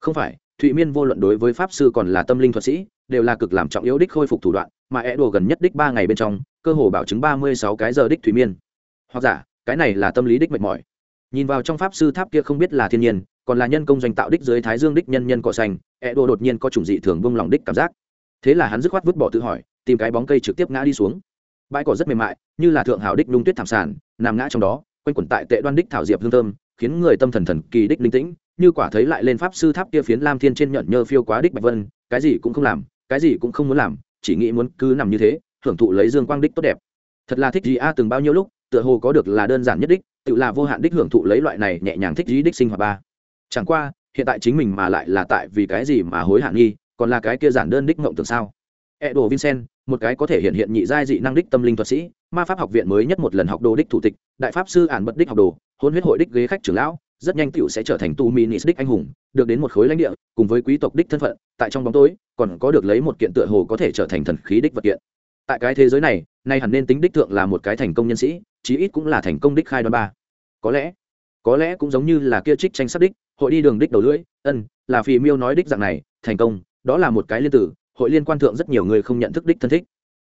Speaker 1: Không phải thụy miên vô luận đối với pháp sư còn là tâm linh thuật sĩ, đều là cực làm trọng yếu đích khôi phục thủ đoạn, mà é đồ gần nhất đích ba ngày bên trong, cơ hồ bảo chứng ba mươi sáu cái giờ đích thụy miên. Hoặc giả, cái này là tâm lý đích mệt mỏi. Nhìn vào trong pháp sư tháp kia không biết là thiên nhiên, còn là nhân công doanh tạo đích dưới thái dương đích nhân nhân cỏ xanh é đồ đột nhiên có chủng dị thường bông lòng đích cảm giác. Thế là hắn dứt khoát vứt bỏ tự hỏi, tìm cái bóng cây trực tiếp ngã đi xuống. Bãi cỏ rất mềm mại, như là thượng hảo đích lung tuyết thảm sản nằm ngã trong đó, quanh quẩn tại tệ đoan đích thảo diệp hương thơm, khiến người tâm thần thần kỳ đích linh tĩnh như quả thấy lại lên pháp sư tháp kia phiến lam thiên trên nhận nhơ phiêu quá đích bạch vân cái gì cũng không làm cái gì cũng không muốn làm chỉ nghĩ muốn cứ nằm như thế hưởng thụ lấy dương quang đích tốt đẹp. Thật là thích gì a từng bao nhiêu lúc tựa hồ có được là đơn giản nhất đích tự là vô hạn đích hưởng thụ lấy loại này nhẹ nhàng thích gì đích sinh hoạt ba. Chẳng qua hiện tại chính mình mà lại là tại vì cái gì mà hối hạn nghi còn là cái kia giản đơn đích ngộng tưởng sao? Edo Vincent, một cái có thể hiện hiện nhị giai dị năng đích tâm linh thuật sĩ, ma pháp học viện mới nhất một lần học đồ đích thủ tịch, đại pháp sư ản bật đích học đồ, hôn huyết hội đích ghế khách trưởng lão, rất nhanh tiểu sẽ trở thành tu minis đích anh hùng, được đến một khối lãnh địa, cùng với quý tộc đích thân phận, tại trong bóng tối, còn có được lấy một kiện tựa hồ có thể trở thành thần khí đích vật kiện. Tại cái thế giới này, nay hẳn nên tính đích thượng là một cái thành công nhân sĩ, chí ít cũng là thành công đích khai đoán ba. Có lẽ, có lẽ cũng giống như là kia trích tranh sắp đích, hội đi đường đích đầu lưỡi, ân, là phì miêu nói đích dạng này, thành công, đó là một cái liên tử, hội liên quan thượng rất nhiều người không nhận thức đích thân thích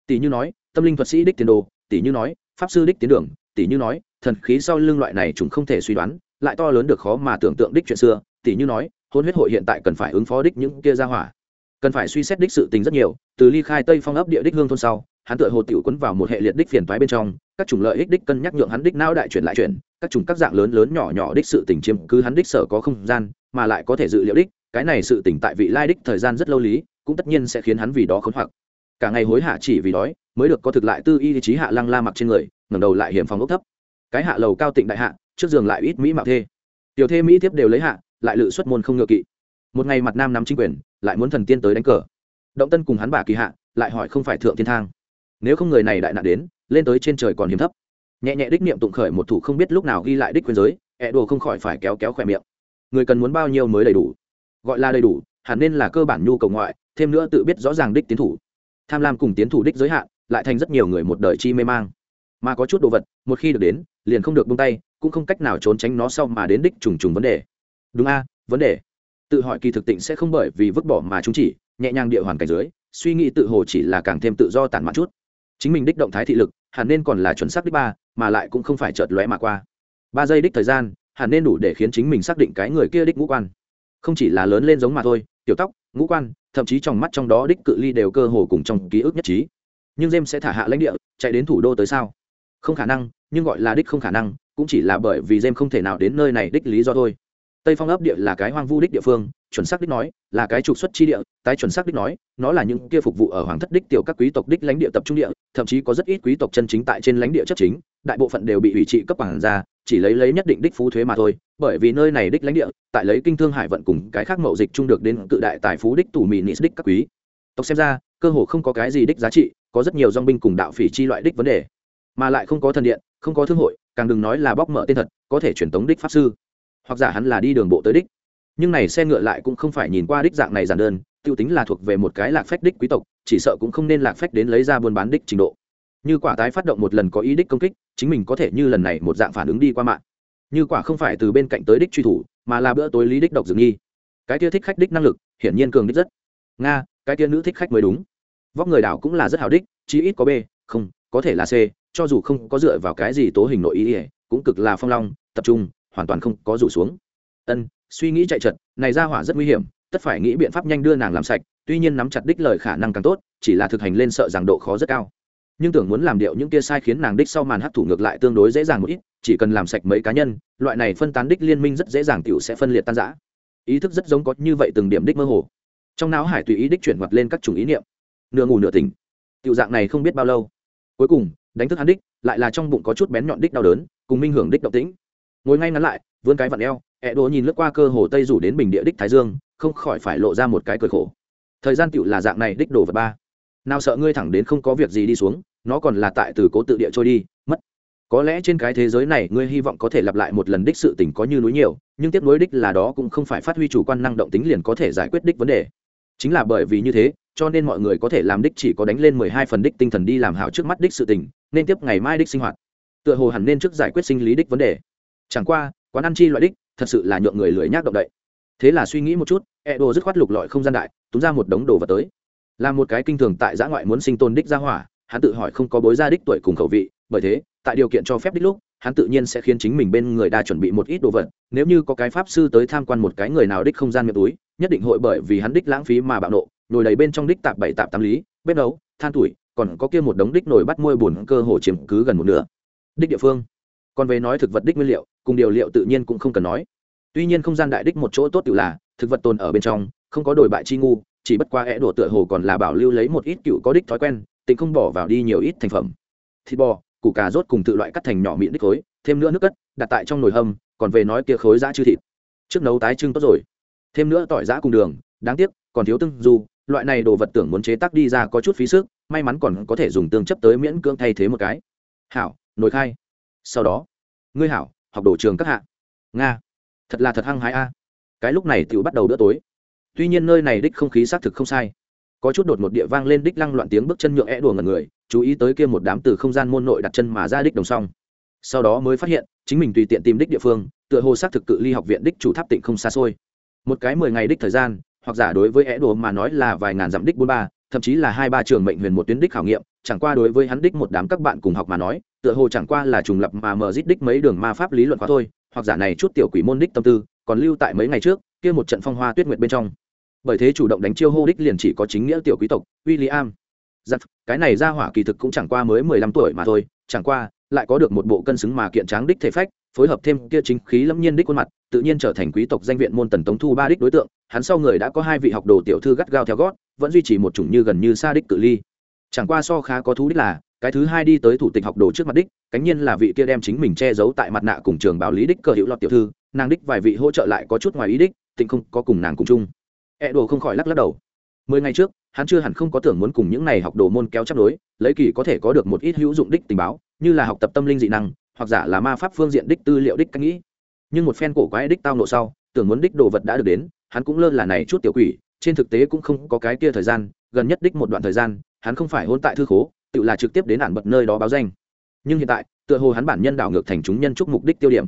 Speaker 1: tỷ như nói tâm linh thuật sĩ đích tiền đồ tỷ như nói pháp sư đích tiến đường tỷ như nói thần khí sau lưng loại này chúng không thể suy đoán lại to lớn được khó mà tưởng tượng đích chuyện xưa tỷ như nói, hôn huyết hội hiện tại cần phải ứng phó đích những kia ra hỏa. Cần phải suy xét đích sự tình rất nhiều, từ ly khai tây phong ấp địa đích hương thôn sau, hắn tựa hồ tiểu quấn vào một hệ liệt đích phiền toái bên trong, các chủng lợi ích đích cân nhắc nhượng hắn đích não đại chuyển lại chuyển, các chủng các dạng lớn lớn nhỏ nhỏ đích sự tình chiếm cứ hắn đích sở có không gian, mà lại có thể dự liệu đích, cái này sự tỉnh tại vị lai đích thời gian rất lâu lý, cũng tất nhiên sẽ khiến hắn vì đó khốn hoặc. Cả ngày hối hạ chỉ vì đói, mới được có thực lại tư y trí hạ lăng la mặc trên người, ngẩng đầu lại hiểm phòng ốc thấp cái hạ lầu cao tịnh đại hạ, trước giường lại ít mỹ mạo thê. Tiểu thê mỹ tiếp đều lấy hạ, lại lự xuất môn không ngựa kỵ. Một ngày mặt nam nắm chính quyền, lại muốn thần tiên tới đánh cờ. Động tân cùng hắn bà kỳ hạ, lại hỏi không phải thượng thiên thang. Nếu không người này đại nạn đến, lên tới trên trời còn hiếm thấp. Nhẹ nhẹ đích niệm tụng khởi một thủ không biết lúc nào ghi lại đích quyền giới, ẹ đồ không khỏi phải kéo kéo khỏe miệng. Người cần muốn bao nhiêu mới đầy đủ? Gọi là đầy đủ, hẳn nên là cơ bản nhu cầu ngoại, thêm nữa tự biết rõ ràng đích tiến thủ. Tham lam cùng tiến thủ đích giới hạn, lại thành rất nhiều người một đời chi mê mang. Mà có chút đồ vật, một khi được đến liền không được buông tay, cũng không cách nào trốn tránh nó sau mà đến đích trùng trùng vấn đề. Đúng a, vấn đề. Tự hỏi kỳ thực tịnh sẽ không bởi vì vứt bỏ mà chúng chỉ, nhẹ nhàng địa hoàn cảnh dưới, suy nghĩ tự hồ chỉ là càng thêm tự do tản mạn chút. Chính mình đích động thái thị lực, hẳn nên còn là chuẩn xác đích ba, mà lại cũng không phải chợt lóe mà qua. Ba giây đích thời gian, hẳn nên đủ để khiến chính mình xác định cái người kia đích ngũ quan. Không chỉ là lớn lên giống mà thôi, tiểu tóc, ngũ quan, thậm chí trong mắt trong đó đích cự ly đều cơ hồ cùng trong ký ức nhất trí. Nhưng james sẽ thả hạ lãnh địa, chạy đến thủ đô tới sao? Không khả năng nhưng gọi là đích không khả năng, cũng chỉ là bởi vì jem không thể nào đến nơi này đích lý do thôi. Tây phong ấp địa là cái hoang vu đích địa phương, chuẩn xác đích nói, là cái trục xuất chi địa, tái chuẩn xác đích nói, nó là những kia phục vụ ở hoàng thất đích tiểu các quý tộc đích lãnh địa tập trung địa, thậm chí có rất ít quý tộc chân chính tại trên lãnh địa chất chính, đại bộ phận đều bị ủy trị cấp quản ra chỉ lấy lấy nhất định đích phú thuế mà thôi, bởi vì nơi này đích lãnh địa, tại lấy kinh thương hải vận cùng cái khác mậu dịch chung được đến cự đại tài phú đích tù mỹ nị đích các quý. Tộc xem ra, cơ hồ không có cái gì đích giá trị, có rất nhiều dong binh cùng đạo phỉ chi loại đích vấn đề, mà lại không có thần điện không có thương hội, càng đừng nói là bóc mở tên thật, có thể truyền tống đích pháp sư. Hoặc giả hắn là đi đường bộ tới đích. Nhưng này xe ngựa lại cũng không phải nhìn qua đích dạng này giản đơn t i ê u tính là thuộc về một cái lạc phách đích quý tộc, chỉ sợ cũng không nên lạc phách đến lấy ra buôn bán đích trình độ. Như quả tái phát động một lần có ý đích công kích, chính mình có thể như lần này một dạng phản ứng đi qua mạng. Như quả không phải từ bên cạnh tới đích truy thủ, mà là bữa tối lý đích độc dường nghi. Cái tia thích khách đích năng lực, hiển nhiên cường đích rất. Nga, cái tia nữ thích khách mới đúng. Vóc người đảo cũng là rất hào đích, chí ít có b, không, có thể là c cho dù không có dựa vào cái gì tố hình nội ý ỉa, cũng cực là phong long, tập trung, hoàn toàn không có rủ xuống. Ân, suy nghĩ chạy chật này ra hỏa rất nguy hiểm, tất phải nghĩ biện pháp nhanh đưa nàng làm sạch, tuy nhiên nắm chặt đích lời khả năng càng tốt, chỉ là thực hành lên sợ rằng độ khó rất cao. Nhưng tưởng muốn làm điệu những kia sai khiến nàng đích sau màn hấp thủ ngược lại tương đối dễ dàng một ít, chỉ cần làm sạch mấy cá nhân, loại này phân tán đích liên minh rất dễ dàng tiểu sẽ phân liệt tan rã. Ý thức rất giống có như vậy từng điểm đích mơ hồ. Trong não hải tùy ý đích chuyển mặt lên các chủng ý niệm. Nửa ngủ nửa tỉnh. Tiểu dạng này không biết bao lâu. Cuối cùng đánh thức hắn đích, lại là trong bụng có chút bén nhọn đích đau đớn, cùng minh hưởng đích động tĩnh. Ngồi ngay ngắn lại, vươn cái vặn eo, ẹ đỗ nhìn lướt qua cơ hồ tây rủ đến bình địa đích thái dương, không khỏi phải lộ ra một cái cười khổ. Thời gian tựu là dạng này đích đồ vật ba. Nào sợ ngươi thẳng đến không có việc gì đi xuống, nó còn là tại từ cố tự địa trôi đi, mất. Có lẽ trên cái thế giới này ngươi hy vọng có thể lặp lại một lần đích sự tình có như núi nhiều, nhưng tiếp nối đích là đó cũng không phải phát huy chủ quan năng động tính liền có thể giải quyết đích vấn đề. Chính là bởi vì như thế, cho nên mọi người có thể làm đích chỉ có đánh lên mười hai phần đích tinh thần đi làm hảo trước mắt đích sự tình nên tiếp ngày mai đích sinh hoạt. Tựa hồ hẳn nên trước giải quyết sinh lý đích vấn đề. Chẳng qua, quán ăn chi loại đích, thật sự là nhượng người lười nhác động đậy. Thế là suy nghĩ một chút e đồ dứt khoát lục lọi không gian đại, túm ra một đống đồ vật tới. Là một cái kinh thường tại giã ngoại muốn sinh tồn đích ra hỏa, hắn tự hỏi không có bối gia đích tuổi cùng khẩu vị, bởi thế, tại điều kiện cho phép đích lúc, hắn tự nhiên sẽ khiến chính mình bên người đa chuẩn bị một ít đồ vật, nếu như có cái pháp sư tới tham quan một cái người nào đích không gian miệng túi, nhất định hội bởi vì hắn đích lãng phí mà bạo nộ nồi đầy bên trong đích tạp bảy tạp tám lý, bếp nấu, than tuổi còn có kia một đống đích nổi bắt môi bùn cơ hồ chiếm cứ gần một nửa. Đích địa phương. Còn về nói thực vật đích nguyên liệu, cùng điều liệu tự nhiên cũng không cần nói. Tuy nhiên không gian đại đích một chỗ tốt tự là, thực vật tồn ở bên trong, không có đổi bại chi ngu, chỉ bất qua é đổ tựa hồ còn là bảo lưu lấy một ít cựu có đích thói quen tính không bỏ vào đi nhiều ít thành phẩm. Thịt bò, củ cà rốt cùng tự loại cắt thành nhỏ mịn đích khối, thêm nữa nước cất, đặt tại trong nồi hầm, còn về nói kia khối giã chư thịt. Trước nấu tái trưng tốt rồi. Thêm nữa tỏi giã cùng đường, đáng tiếc, còn thiếu tương du, loại này đồ vật tưởng muốn chế tác đi ra có chút phí sức may mắn còn có thể dùng tương chấp tới miễn cưỡng thay thế một cái. Hảo, nồi khai. Sau đó, ngươi hảo, học đồ trường các hạ. Nga. Thật là thật hăng hái a. Cái lúc này tựu bắt đầu bữa tối. Tuy nhiên nơi này đích không khí xác thực không sai. Có chút đột một địa vang lên đích lăng loạn tiếng bước chân nhượng é đùa ngần người, chú ý tới kia một đám từ không gian môn nội đặt chân mà ra đích đồng xong sau đó mới phát hiện, chính mình tùy tiện tìm đích địa phương, tựa hồ xác thực cự ly học viện đích chủ tháp tịnh không xa xôi. Một cái mười ngày đích thời gian, hoặc giả đối với é đùa mà nói là vài ngàn dặm đích bốn ba thậm chí là hai ba trường mệnh huyền một tuyến đích khảo nghiệm, chẳng qua đối với hắn đích một đám các bạn cùng học mà nói, tựa hồ chẳng qua là trùng lập mà mở rít đích mấy đường ma pháp lý luận khóa thôi, hoặc giả này chút tiểu quỷ môn đích tâm tư, còn lưu tại mấy ngày trước, kia một trận phong hoa tuyết nguyệt bên trong. Bởi thế chủ động đánh chiêu hô đích liền chỉ có chính nghĩa tiểu quý tộc, William. Giặc cái này ra hỏa kỳ thực cũng chẳng qua mới mười lăm tuổi mà thôi, chẳng qua, lại có được một bộ cân xứng mà kiện tráng đích thể phách, phối hợp thêm kia chính khí lâm nhiên đích khuôn mặt, tự nhiên trở thành quý tộc danh viện môn tần tống thu ba đích đối tượng, hắn sau người đã có hai vị học đồ tiểu thư gắt gao theo gót vẫn duy trì một chủng như gần như xa đích cự ly. Chẳng qua so khá có thú đích là, cái thứ hai đi tới thủ tịch học đồ trước mặt đích, cánh nhiên là vị kia đem chính mình che giấu tại mặt nạ cùng trường báo lý đích cờ hữu lọt tiểu thư, nàng đích vài vị hỗ trợ lại có chút ngoài ý đích tịnh không có cùng nàng cùng chung. E đồ không khỏi lắc lắc đầu. Mười ngày trước, hắn chưa hẳn không có tưởng muốn cùng những này học đồ môn kéo chấp đối, lấy kỳ có thể có được một ít hữu dụng đích tình báo, như là học tập tâm linh dị năng, hoặc giả là ma pháp phương diện đích tư liệu đích cách nghĩ. Nhưng một phen cổ quái đích tao nộ sau, tưởng muốn đích đồ vật đã được đến, hắn cũng lơ là này chút tiểu quỷ trên thực tế cũng không có cái kia thời gian, gần nhất đích một đoạn thời gian, hắn không phải hôn tại thư khố, tự là trực tiếp đến ản bật nơi đó báo danh. Nhưng hiện tại, tựa hồ hắn bản nhân đảo ngược thành chúng nhân chúc mục đích tiêu điểm.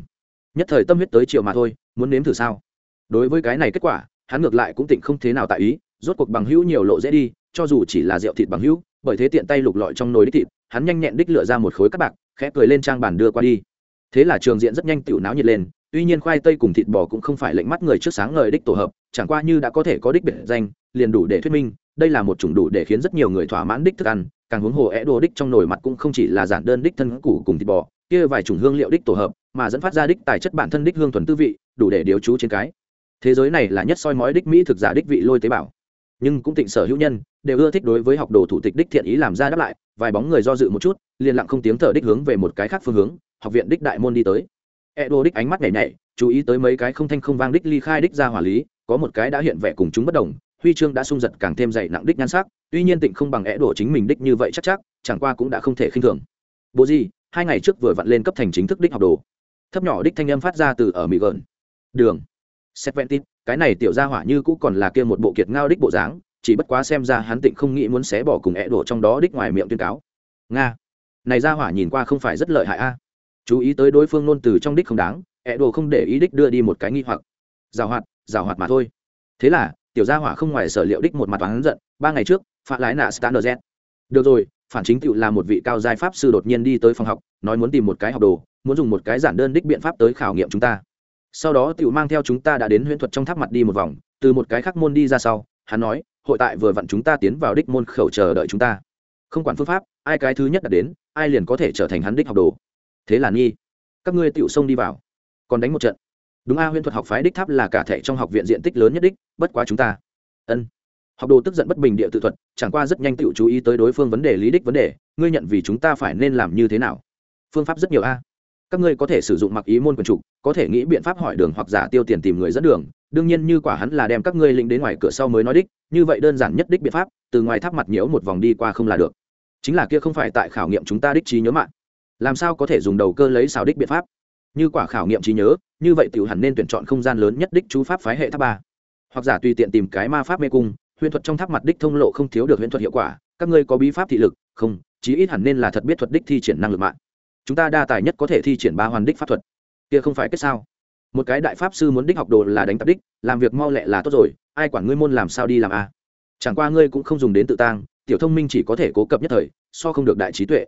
Speaker 1: Nhất thời tâm huyết tới chiều mà thôi, muốn nếm thử sao? Đối với cái này kết quả, hắn ngược lại cũng tỉnh không thế nào tại ý, rốt cuộc bằng hữu nhiều lộ dễ đi, cho dù chỉ là rượu thịt bằng hữu, bởi thế tiện tay lục lọi trong nồi đích thịt, hắn nhanh nhẹn đích lựa ra một khối các bạc, khẽ cười lên trang bàn đưa qua đi. Thế là trường diện rất nhanh tiểu náo nhiệt lên tuy nhiên khoai tây cùng thịt bò cũng không phải lệnh mắt người trước sáng ngời đích tổ hợp, chẳng qua như đã có thể có đích biệt danh, liền đủ để thuyết minh, đây là một chủng đủ để khiến rất nhiều người thỏa mãn đích thức ăn, càng huống hồ é đồ đích trong nồi mặt cũng không chỉ là giản đơn đích thân củ cùng thịt bò, kia vài chủng hương liệu đích tổ hợp, mà dẫn phát ra đích tài chất bản thân đích hương thuần tư vị, đủ để điều chú trên cái. Thế giới này là nhất soi mói đích mỹ thực giả đích vị lôi tế bào. Nhưng cũng tịnh sở hữu nhân, đều ưa thích đối với học đồ thủ tịch đích thiện ý làm ra đáp lại, vài bóng người do dự một chút, liền lặng không tiếng thở đích hướng về một cái khác phương hướng, học viện đích đại môn đi tới. Edo đích ánh mắt nhảy nhảy chú ý tới mấy cái không thanh không vang đích ly khai đích ra hỏa lý có một cái đã hiện vẻ cùng chúng bất đồng huy chương đã sung giật càng thêm dày nặng đích nhan sắc tuy nhiên tịnh không bằng Edo chính mình đích như vậy chắc chắc chẳng qua cũng đã không thể khinh thường. Bố gì hai ngày trước vừa vặn lên cấp thành chính thức đích học đồ. Thấp nhỏ đích thanh âm phát ra từ ở mỹ gợn. Đường. Serpentin, cái này tiểu gia hỏa như cũ còn là kia một bộ kiệt ngao đích bộ dáng, chỉ bất quá xem ra hắn tịnh không nghĩ muốn xé bỏ cùng ẻ đổ trong đó đích ngoài miệng tuyên cáo. Nga, này gia hỏa nhìn qua không phải rất lợi hại a. Chú ý tới đối phương nôn từ trong đích không đáng, ẹ đồ không để ý đích đưa đi một cái nghi hoặc. Giảo hoạt, giảo hoạt mà thôi. Thế là, tiểu gia hỏa không ngoài sở liệu đích một mặt toán giận, ba ngày trước, phạt lái nạ Standard Z. Được rồi, phản chính tựu là một vị cao giai pháp sư đột nhiên đi tới phòng học, nói muốn tìm một cái học đồ, muốn dùng một cái giản đơn đích biện pháp tới khảo nghiệm chúng ta sau đó tiểu mang theo chúng ta đã đến huyễn thuật trong tháp mặt đi một vòng từ một cái khác môn đi ra sau hắn nói hội tại vừa vặn chúng ta tiến vào đích môn khẩu chờ đợi chúng ta không quản phương pháp ai cái thứ nhất đã đến ai liền có thể trở thành hắn đích học đồ thế là nghi các ngươi tiểu xông đi vào, còn đánh một trận. Đúng a, huyễn thuật học phái đích tháp là cả thể trong học viện diện tích lớn nhất đích, bất quá chúng ta. Ân. Học đồ tức giận bất bình địa tự thuật, chẳng qua rất nhanh tựu chú ý tới đối phương vấn đề, lý đích vấn đề, ngươi nhận vì chúng ta phải nên làm như thế nào? Phương pháp rất nhiều a. Các ngươi có thể sử dụng mặc ý môn quần trục có thể nghĩ biện pháp hỏi đường hoặc giả tiêu tiền tìm người dẫn đường, đương nhiên như quả hắn là đem các ngươi lĩnh đến ngoài cửa sau mới nói đích, như vậy đơn giản nhất đích biện pháp, từ ngoài tháp mặt nhiễu một vòng đi qua không là được. Chính là kia không phải tại khảo nghiệm chúng ta đích trí nhớ mạng làm sao có thể dùng đầu cơ lấy xào đích biện pháp? Như quả khảo nghiệm trí nhớ, như vậy tiểu hẳn nên tuyển chọn không gian lớn nhất đích chú pháp phái hệ tháp ba. Hoặc giả tùy tiện tìm cái ma pháp mê cung, huyền thuật trong tháp mặt đích thông lộ không thiếu được huyền thuật hiệu quả, các ngươi có bí pháp thị lực, không, chí ít hẳn nên là thật biết thuật đích thi triển năng lực mạng. Chúng ta đa tài nhất có thể thi triển ba hoàn đích pháp thuật. Kia không phải kết sao? Một cái đại pháp sư muốn đích học đồ là đánh tập đích, làm việc mau lẹ là tốt rồi, ai quản ngươi môn làm sao đi làm a chẳng qua ngươi cũng không dùng đến tự tang, tiểu thông minh chỉ có thể cố cập nhất thời, so không được đại trí tuệ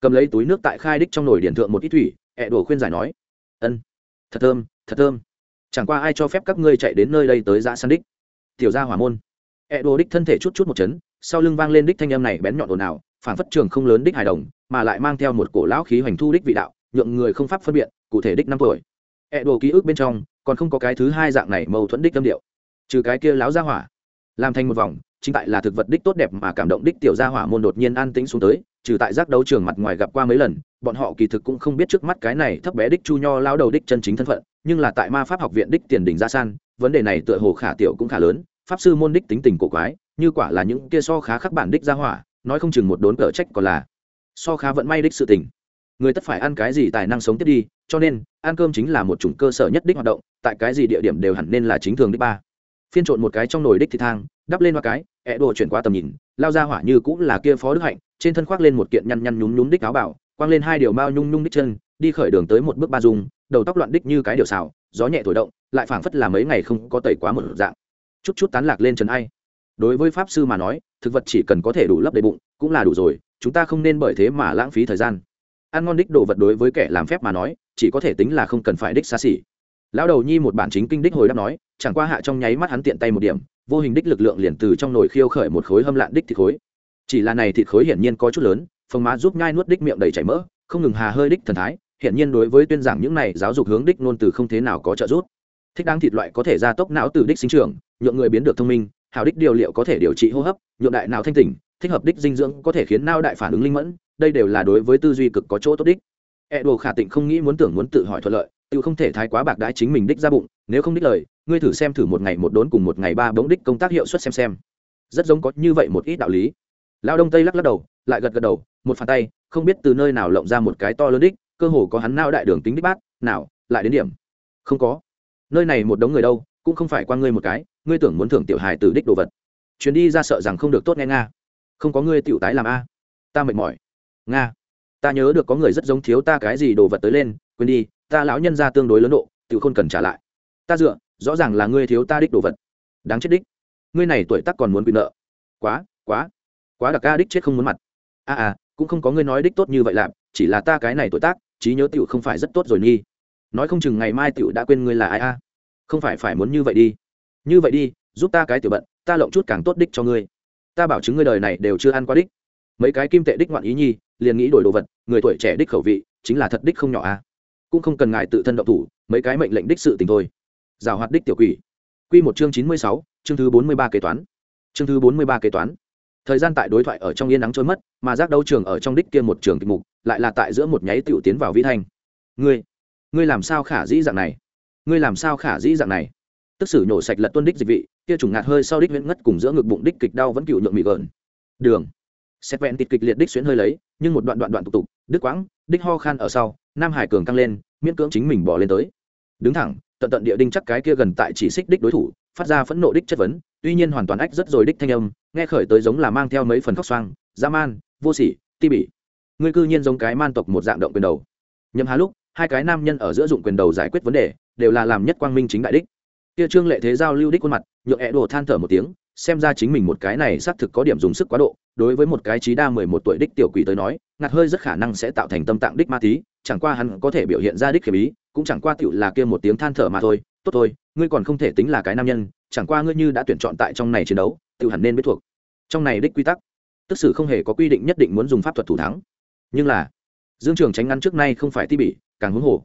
Speaker 1: cầm lấy túi nước tại khai đích trong nồi điện thượng một ít thủy, ẹ đổ khuyên giải nói, ân, thật thơm thật thơm. Chẳng qua ai cho phép các ngươi chạy đến nơi đây tới dã săn đích? Tiểu gia hỏa môn. Ẹ đổ đích thân thể chút chút một chấn, sau lưng vang lên đích thanh âm này bén nhọn ồn ào phản phất trường không lớn đích hài đồng, mà lại mang theo một cổ lão khí hoành thu đích vị đạo, nhượng người không pháp phân biệt, cụ thể đích năm tuổi. Ẹ đồ ký ức bên trong, còn không có cái thứ hai dạng này mâu thuẫn đích tâm điệu. Trừ cái kia láo ra hỏa, làm thành một vòng chính tại là thực vật đích tốt đẹp mà cảm động đích tiểu gia hỏa môn đột nhiên an tĩnh xuống tới, trừ tại giác đấu trường mặt ngoài gặp qua mấy lần, bọn họ kỳ thực cũng không biết trước mắt cái này thấp bé đích chu nho lao đầu đích chân chính thân phận, nhưng là tại ma pháp học viện đích tiền đỉnh gia san, vấn đề này tựa hồ khả tiểu cũng khả lớn, pháp sư môn đích tính tình cổ quái, như quả là những kia so khá khắc bản đích gia hỏa, nói không chừng một đốn cờ trách còn là so khá vận may đích sự tình. Người tất phải ăn cái gì tài năng sống tiếp đi, cho nên, ăn cơm chính là một chủng cơ sở nhất đích hoạt động, tại cái gì địa điểm đều hẳn nên là chính thường đích ba. Phiên trộn một cái trong nồi đích thịt thang đắp lên một cái, ẹ đồ chuyển qua tầm nhìn, lao ra hỏa như cũng là kia phó đức hạnh, trên thân khoác lên một kiện nhăn nhăn nhún nhún đích áo bảo quăng lên hai điều mao nhung nhung đích chân, đi khởi đường tới một bước ba dung, đầu tóc loạn đích như cái điều xào, gió nhẹ thổi động, lại phảng phất là mấy ngày không có tẩy quá một dạng. Chút chút tán lạc lên trần ai. Đối với pháp sư mà nói, thực vật chỉ cần có thể đủ lấp đầy bụng, cũng là đủ rồi, chúng ta không nên bởi thế mà lãng phí thời gian. Ăn ngon đích đồ vật đối với kẻ làm phép mà nói, chỉ có thể tính là không cần phải đích xa xỉ. Lão đầu nhi một bản chính kinh đích hồi đáp nói, chẳng qua hạ trong nháy mắt hắn tiện tay một điểm vô hình đích lực lượng liền từ trong nồi khiêu khởi một khối hâm lạn đích thịt khối. Chỉ là này thịt khối hiển nhiên có chút lớn phồng má giúp nhai nuốt đích miệng đầy chảy mỡ, không ngừng hà hơi đích thần thái, hiển nhiên đối với tuyên giảng những này giáo dục hướng đích ngôn từ không thế nào có trợ giúp. Thích đáng thịt loại có thể gia tốc não từ đích sinh trưởng, nhượng người biến được thông minh hào đích điều liệu có thể điều trị hô hấp, nhượng đại não thanh tỉnh, thích hợp đích dinh dưỡng có thể khiến não đại phản ứng linh mẫn, đây đều là đối với tư duy cực có chỗ tốt đích. E đồ khả tịnh không nghĩ muốn tưởng muốn tự hỏi thuận lợi, tự không thể thái quá bạc đãi chính mình đích ra bụng, nếu không đích lời ngươi thử xem thử một ngày một đốn cùng một ngày ba bỗng đích công tác hiệu suất xem xem. Rất giống có như vậy một ít đạo lý. Lao đông tây lắc lắc đầu, lại gật gật đầu, một phản tay, không biết từ nơi nào lộng ra một cái to lớn đích, cơ hồ có hắn nao đại đường tính đích bát, nào, lại đến điểm. Không có. Nơi này một đống người đâu, cũng không phải qua ngươi một cái, ngươi tưởng muốn thưởng tiểu hài từ đích đồ vật. Chuyến đi ra sợ rằng không được tốt nghe nga. Không có ngươi tiểu tái làm a. Ta mệt mỏi. Nga. Ta nhớ được có người rất giống thiếu ta cái gì đồ vật tới lên, quên đi, ta lão nhân ra tương đối lớn độ tự không cần trả lại. Ta dựa rõ ràng là ngươi thiếu ta đích đồ vật. Đáng chết đích. Ngươi này tuổi tác còn muốn quyền nợ. Quá quá quá đặc ca đích chết không muốn mặt. A à, à cũng không có ngươi nói đích tốt như vậy làm chỉ là ta cái này tuổi tác trí nhớ tiểu không phải rất tốt rồi nghi nói không chừng ngày mai tiểu đã quên ngươi là ai a. Không phải phải muốn như vậy đi. Như vậy đi giúp ta cái tiểu bận ta lộng chút càng tốt đích cho ngươi. Ta bảo chứng ngươi đời này đều chưa ăn qua đích. Mấy cái kim tệ đích ngoạn ý nhi liền nghĩ đổi đồ vật người tuổi trẻ đích khẩu vị chính là thật đích không nhỏ a. Cũng không cần ngài tự thân động thủ mấy cái mệnh lệnh đích sự tình thôi giảo hoạt đích tiểu quỷ. Quy một chương chín mươi sáu, chương thứ bốn mươi ba kế toán. Chương thứ bốn mươi ba kế toán. Thời gian tại đối thoại ở trong yên nắng trôi mất, mà giác đấu trường ở trong đích kia một trường kịch mục, lại là tại giữa một nháy tiểu tiến vào vi thành ngươi ngươi làm sao khả dĩ dạng này? Ngươi làm sao khả dĩ dạng này? Tức sử nhổ sạch lật tuân đích dịch vị, kia trùng ngạt hơi sau đích huyễn ngất cùng giữa ngực bụng đích kịch đau vẫn cựu nhượng mị gợn. Đường. Xét vẹn tịt kịch liệt đích xuyến hơi lấy, nhưng một đoạn đoạn đoạn tục tục, đứt quãng, đích ho khan ở sau, nam hải cường căng lên, miễn cưỡng chính mình bỏ lên tới. Đứng thẳng tận tận địa đinh chắc cái kia gần tại chỉ xích đích đối thủ, phát ra phẫn nộ đích chất vấn, tuy nhiên hoàn toàn ách rất rồi đích thanh âm, nghe khởi tới giống là mang theo mấy phần khóc xoang, dã man, vô sỉ, ti bỉ. Ngươi cư nhiên giống cái man tộc một dạng động quyền đầu. Nhầm há lúc, hai cái nam nhân ở giữa dụng quyền đầu giải quyết vấn đề, đều là làm nhất quang minh chính đại đích. Kia trương lệ thế giao lưu đích khuôn mặt, nhượng ẹ đồ than thở một tiếng, xem ra chính mình một cái này xác thực có điểm dùng sức quá độ, đối với một cái trí đa mười một tuổi đích tiểu quỷ tới nói, ngạt hơi rất khả năng sẽ tạo thành tâm tạng đích ma tí chẳng qua hắn có thể biểu hiện ra đích khiểm ý, cũng chẳng qua tựu là kia một tiếng than thở mà thôi, tốt thôi, ngươi còn không thể tính là cái nam nhân, chẳng qua ngươi như đã tuyển chọn tại trong này chiến đấu tự hẳn nên biết thuộc. Trong này đích quy tắc, tức sự không hề có quy định nhất định muốn dùng pháp thuật thủ thắng. Nhưng là, dương trường tránh ngăn trước nay không phải ti bỉ càng huống hồ.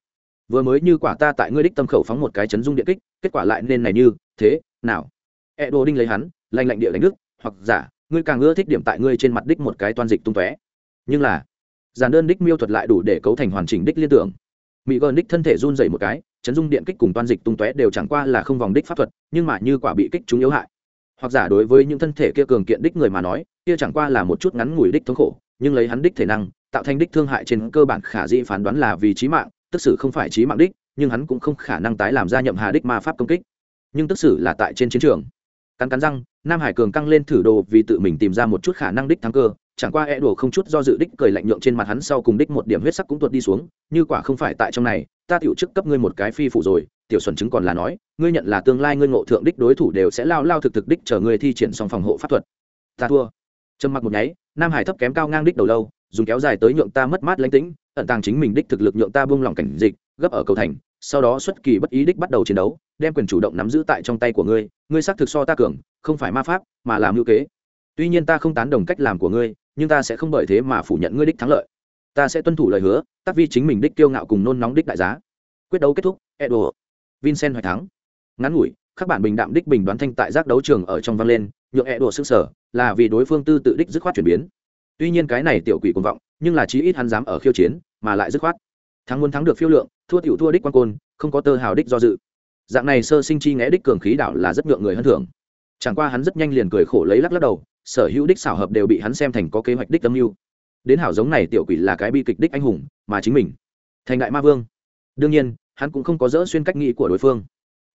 Speaker 1: Vừa mới như quả ta tại ngươi đích tâm khẩu phóng một cái chấn dung điện kích, kết quả lại nên này như, thế, nào? E đồ đinh lấy hắn lành lạnh địa đánh đức hoặc giả, ngươi càng ưa thích điểm tại ngươi trên mặt đích một cái toan dịch tung tóe. Nhưng là giản đơn đích miêu thuật lại đủ để cấu thành hoàn chỉnh đích liên tưởng. Mỹ gờ đích thân thể run dày một cái, chấn dung điện kích cùng toan dịch tung tóe đều chẳng qua là không vòng đích pháp thuật, nhưng mà như quả bị kích chúng yếu hại. Hoặc giả đối với những thân thể kia cường kiện đích người mà nói, kia chẳng qua là một chút ngắn ngủi đích thống khổ, nhưng lấy hắn đích thể năng, tạo thành đích thương hại trên cơ bản khả dĩ phán đoán là vì trí mạng, tức sự không phải trí mạng đích, nhưng hắn cũng không khả năng tái làm ra nhậm hà đích ma pháp công kích. Nhưng tức sự là tại trên chiến trường. Cắn cắn răng, nam hải cường căng lên thử đồ vì tự mình tìm ra một chút khả năng đích thắng cơ chẳng qua e đùa không chút do dự đích cười lạnh nhượng trên mặt hắn sau cùng đích một điểm huyết sắc cũng tuột đi xuống, như quả không phải tại trong này, ta tiểu chức cấp ngươi một cái phi phụ rồi, tiểu xuân chứng còn là nói, ngươi nhận là tương lai ngươi ngộ thượng đích đối thủ đều sẽ lao lao thực thực đích chờ ngươi thi triển xong phòng hộ pháp thuật. Ta thua. Trầm mặc một nháy, nam hải thấp kém cao ngang đích đầu lâu, dùng kéo dài tới nhượng ta mất mát lánh tĩnh, ẩn tàng chính mình đích thực lực nhượng ta buông lỏng cảnh dịch, gấp ở cầu thành, sau đó xuất kỳ bất ý đích bắt đầu chiến đấu, đem quyền chủ động nắm giữ tại trong tay của ngươi ngươi xác thực so ta cường, không phải ma pháp, mà làm ngữ kế. Tuy nhiên ta không tán đồng cách làm của ngươi nhưng ta sẽ không bởi thế mà phủ nhận ngươi đích thắng lợi. Ta sẽ tuân thủ lời hứa tác vi chính mình đích kiêu ngạo cùng nôn nóng đích đại giá. Quyết đấu kết thúc, edo. Vincent hoài thắng. Ngắn ngủi các bản bình đạm đích bình đoán thanh tại giác đấu trường ở trong vang lên, nhượng edo sức sở là vì đối phương tư tự đích dứt khoát chuyển biến. Tuy nhiên cái này tiểu quỷ cuồng vọng, nhưng là chí ít hắn dám ở khiêu chiến, mà lại dứt khoát. Thắng muốn thắng được phiêu lượng, thua tiểu thua đích quan côn, không có tơ hào đích do dự. Dạng này sơ sinh chi ngẽ đích cường khí đạo là rất nhượng người hơn thường. chẳng qua hắn rất nhanh liền cười khổ lấy lắc lắc đầu sở hữu đích xảo hợp đều bị hắn xem thành có kế hoạch đích âm mưu. Đến hảo giống này tiểu quỷ là cái bi kịch đích anh hùng, mà chính mình. Thành đại ma vương. Đương nhiên, hắn cũng không có dỡ xuyên cách nghĩ của đối phương.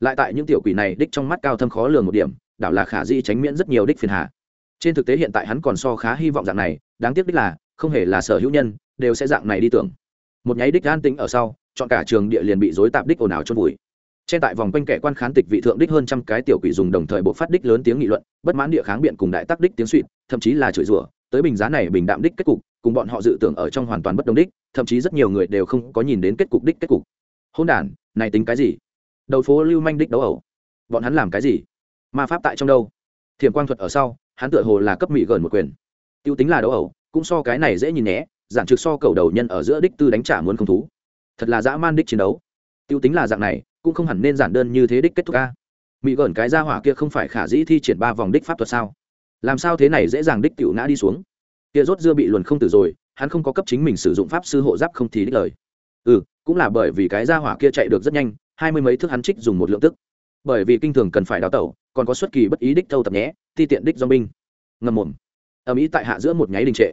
Speaker 1: Lại tại những tiểu quỷ này đích trong mắt cao thâm khó lường một điểm, đảo là khả di tránh miễn rất nhiều đích phiền hà. Trên thực tế hiện tại hắn còn so khá hy vọng dạng này, đáng tiếc đích là, không hề là sở hữu nhân, đều sẽ dạng này đi tưởng. Một nháy đích an tĩnh ở sau, chọn cả trường địa liền bị dối tạp đích ồn ào chôn vùi trên tại vòng quanh kẻ quan khán tịch vị thượng đích hơn trăm cái tiểu quỷ dùng đồng thời bộ phát đích lớn tiếng nghị luận, bất mãn địa kháng biện cùng đại tác đích tiếng suỵt, thậm chí là chửi rủa, tới bình giá này bình đạm đích kết cục, cùng bọn họ dự tưởng ở trong hoàn toàn bất đồng đích, thậm chí rất nhiều người đều không có nhìn đến kết cục đích kết cục. Hôn đản, này tính cái gì? Đầu phố lưu manh đích đấu ẩu. Bọn hắn làm cái gì? Ma pháp tại trong đâu? Thiểm quang thuật ở sau, hắn tựa hồ là cấp mỹ gần một quyền. Tiêu tính là đấu ẩu, cũng so cái này dễ nhìn nhé, giản trực so cầu đầu nhân ở giữa đích tư đánh trả muốn không thú. Thật là dã man đích chiến đấu. Tiêu tính là dạng này cũng không hẳn nên giản đơn như thế đích kết thúc a mỹ gởn cái ra hỏa kia không phải khả dĩ thi triển ba vòng đích pháp thuật sao? Làm sao thế này dễ dàng đích tiểu ngã đi xuống? Kia rốt dưa bị luồn không tử rồi, hắn không có cấp chính mình sử dụng pháp sư hộ giáp không thì đích lời. Ừ cũng là bởi vì cái ra hỏa kia chạy được rất nhanh, hai mươi mấy thước hắn trích dùng một lượng tức. Bởi vì kinh thường cần phải đào tẩu, còn có xuất kỳ bất ý đích thâu tập nhé ti tiện đích do binh ngầm mồm. Ầm ĩ tại hạ giữa một nháy đình trệ.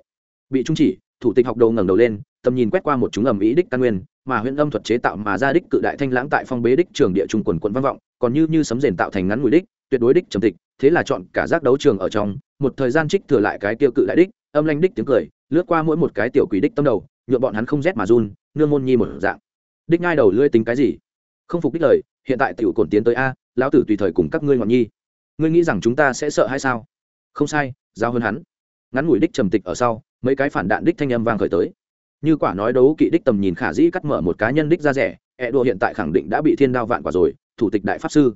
Speaker 1: Bị trung chỉ, thủ tịch học đầu ngẩng đầu lên tầm nhìn quét qua một chúng ầm ý đích căn nguyên, mà huyện âm thuật chế tạo mà ra đích cự đại thanh lãng tại phong bế đích trường địa trung quần quận văn vọng, còn như như sấm rền tạo thành ngắn mùi đích, tuyệt đối đích trầm tịch, thế là chọn cả giác đấu trường ở trong, một thời gian trích thừa lại cái tiêu cự đại đích, âm lanh đích tiếng cười, lướt qua mỗi một cái tiểu quỷ đích tâm đầu nhuộm bọn hắn không rét mà run, nương môn nhi một dạng. Đích ngai đầu lưỡi tính cái gì? Không phục đích lời, hiện tại tiểu cổn tiến tới a, lão tử tùy thời cùng các ngươi ngọn nhi. Ngươi nghĩ rằng chúng ta sẽ sợ hay sao? Không sai, giao hơn hắn. Ngắn ngủi đích trầm tịch ở sau, mấy cái phản đạn đích thanh âm vang khởi tới như quả nói đấu kỵ đích tầm nhìn khả dĩ cắt mở một cá nhân đích ra rẻ ẹ đùa hiện tại khẳng định đã bị thiên đao vạn quả rồi, thủ tịch đại pháp sư.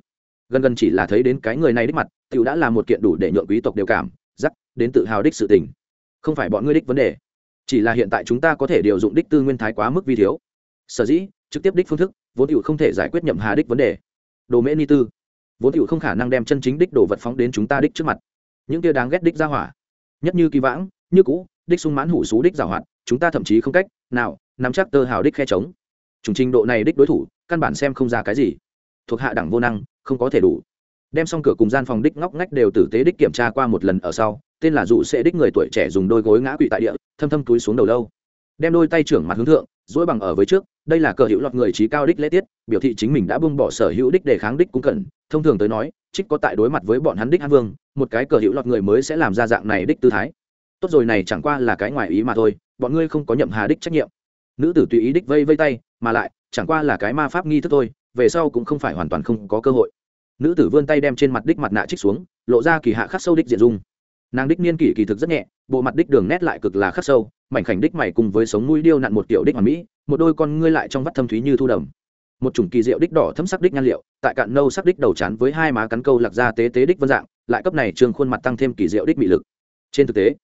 Speaker 1: Gần gần chỉ là thấy đến cái người này đích mặt t i ể u đã là một kiện đủ để nhượng quý tộc đều cảm giắc đến tự hào đích sự tình. Không phải bọn ngươi đích vấn đề, chỉ là hiện tại chúng ta có thể điều dụng đích tư nguyên thái quá mức vi thiếu. Sở dĩ, trực tiếp đích phương thức, vốn t không thể giải quyết nhậm hà đích vấn đề. Đồ mễ ni tư, vốn t không khả năng đem chân chính đích đồ vật phóng đến chúng ta đích trước mặt. Những kia đáng ghét đích ra hỏa, nhất như kỳ vãng, như cũ đích sung mãn hủ xú đích giảo hoạt, chúng ta thậm chí không cách nào nắm chắc tơ hào đích khe trống. Chủng trình độ này đích đối thủ, căn bản xem không ra cái gì. Thuộc hạ đẳng vô năng, không có thể đủ. Đem xong cửa cùng gian phòng đích ngóc ngách đều tử tế đích kiểm tra qua một lần ở sau, tên là dụ sẽ đích người tuổi trẻ dùng đôi gối ngã quỵ tại địa, thâm thâm túi xuống đầu lâu. Đem đôi tay trưởng mặt hướng thượng dỗi bằng ở với trước, đây là cờ hữu lọt người trí cao đích lễ tiết, biểu thị chính mình đã buông bỏ sở hữu đích để kháng đích cũng cần thông thường tới nói, trích có tại đối mặt với bọn hắn đích an vương, một cái cờ hữu lọt người mới sẽ làm ra dạng này đích tư thái tốt rồi này chẳng qua là cái ngoài ý mà thôi, bọn ngươi không có nhậm hà đích trách nhiệm. Nữ tử tùy ý đích vây vây tay, mà lại, chẳng qua là cái ma pháp nghi thức thôi, về sau cũng không phải hoàn toàn không có cơ hội. Nữ tử vươn tay đem trên mặt đích mặt nạ trích xuống, lộ ra kỳ hạ khắc sâu đích diện dung. Nàng đích niên kỷ kỳ thực rất nhẹ, bộ mặt đích đường nét lại cực là khắc sâu, mảnh khảnh đích mày cùng với sống mũi điêu nặn một tiểu đích hoàn mỹ, một đôi con ngươi lại trong vắt thâm thúy như thu đầm. Một chủng kỳ diệu đích đỏ thâm sắc đích nhan liệu, tại cạn nâu sắc đích đầu chán với hai má cắn câu lạc ra tế tế đích vân dạng, lại cấp này trường khuôn mặt tăng thêm kỳ diệu đích mị lực. Trên thực tế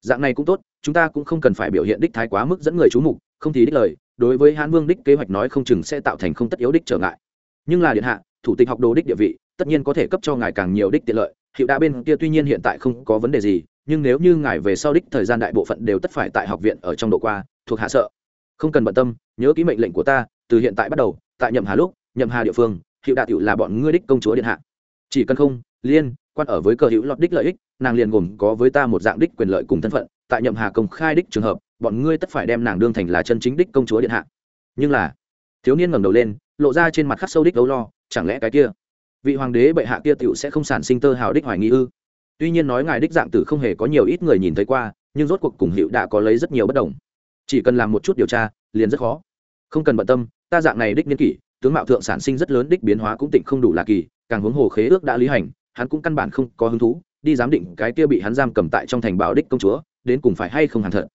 Speaker 1: dạng này cũng tốt, chúng ta cũng không cần phải biểu hiện đích thái quá mức dẫn người chú mục, không thì đích lời, đối với hán vương đích kế hoạch nói không chừng sẽ tạo thành không tất yếu đích trở ngại. Nhưng là điện hạ, thủ tịch học đồ đích địa vị, tất nhiên có thể cấp cho ngài càng nhiều đích tiện lợi, hiệu đã bên kia tuy nhiên hiện tại không có vấn đề gì, nhưng nếu như ngài về sau đích thời gian đại bộ phận đều tất phải tại học viện ở trong độ qua, thuộc hạ sợ. Không cần bận tâm, nhớ ký mệnh lệnh của ta, từ hiện tại bắt đầu, tại nhậm hà lúc, nhậm hà địa phương, hiệu đạ tiểu là bọn ngươi đích công chúa điện hạ. Chỉ cần không, liên quan ở với cơ hữu lọt đích lợi ích, nàng liền gồm có với ta một dạng đích quyền lợi cùng thân phận, tại nhậm hà công khai đích trường hợp, bọn ngươi tất phải đem nàng đương thành là chân chính đích công chúa điện hạ. Nhưng là, thiếu niên ngẩng đầu lên, lộ ra trên mặt khắc sâu đích đấu lo, chẳng lẽ cái kia, vị hoàng đế bệ hạ kia tựu sẽ không sản sinh tơ hào đích hoài nghi ư? Tuy nhiên nói ngài đích dạng tử không hề có nhiều ít người nhìn thấy qua, nhưng rốt cuộc cùng hiệu đã có lấy rất nhiều bất đồng. Chỉ cần làm một chút điều tra, liền rất khó. Không cần bận tâm, ta dạng này đích niên kỷ, tướng mạo thượng sản sinh rất lớn đích biến hóa cũng tịnh không đủ là kỳ, càng huống hồ khế ước đã lý hành hắn cũng căn bản không có hứng thú, đi giám định cái kia bị hắn giam cầm tại trong thành bảo đích công chúa, đến cùng phải hay không hẳn thật.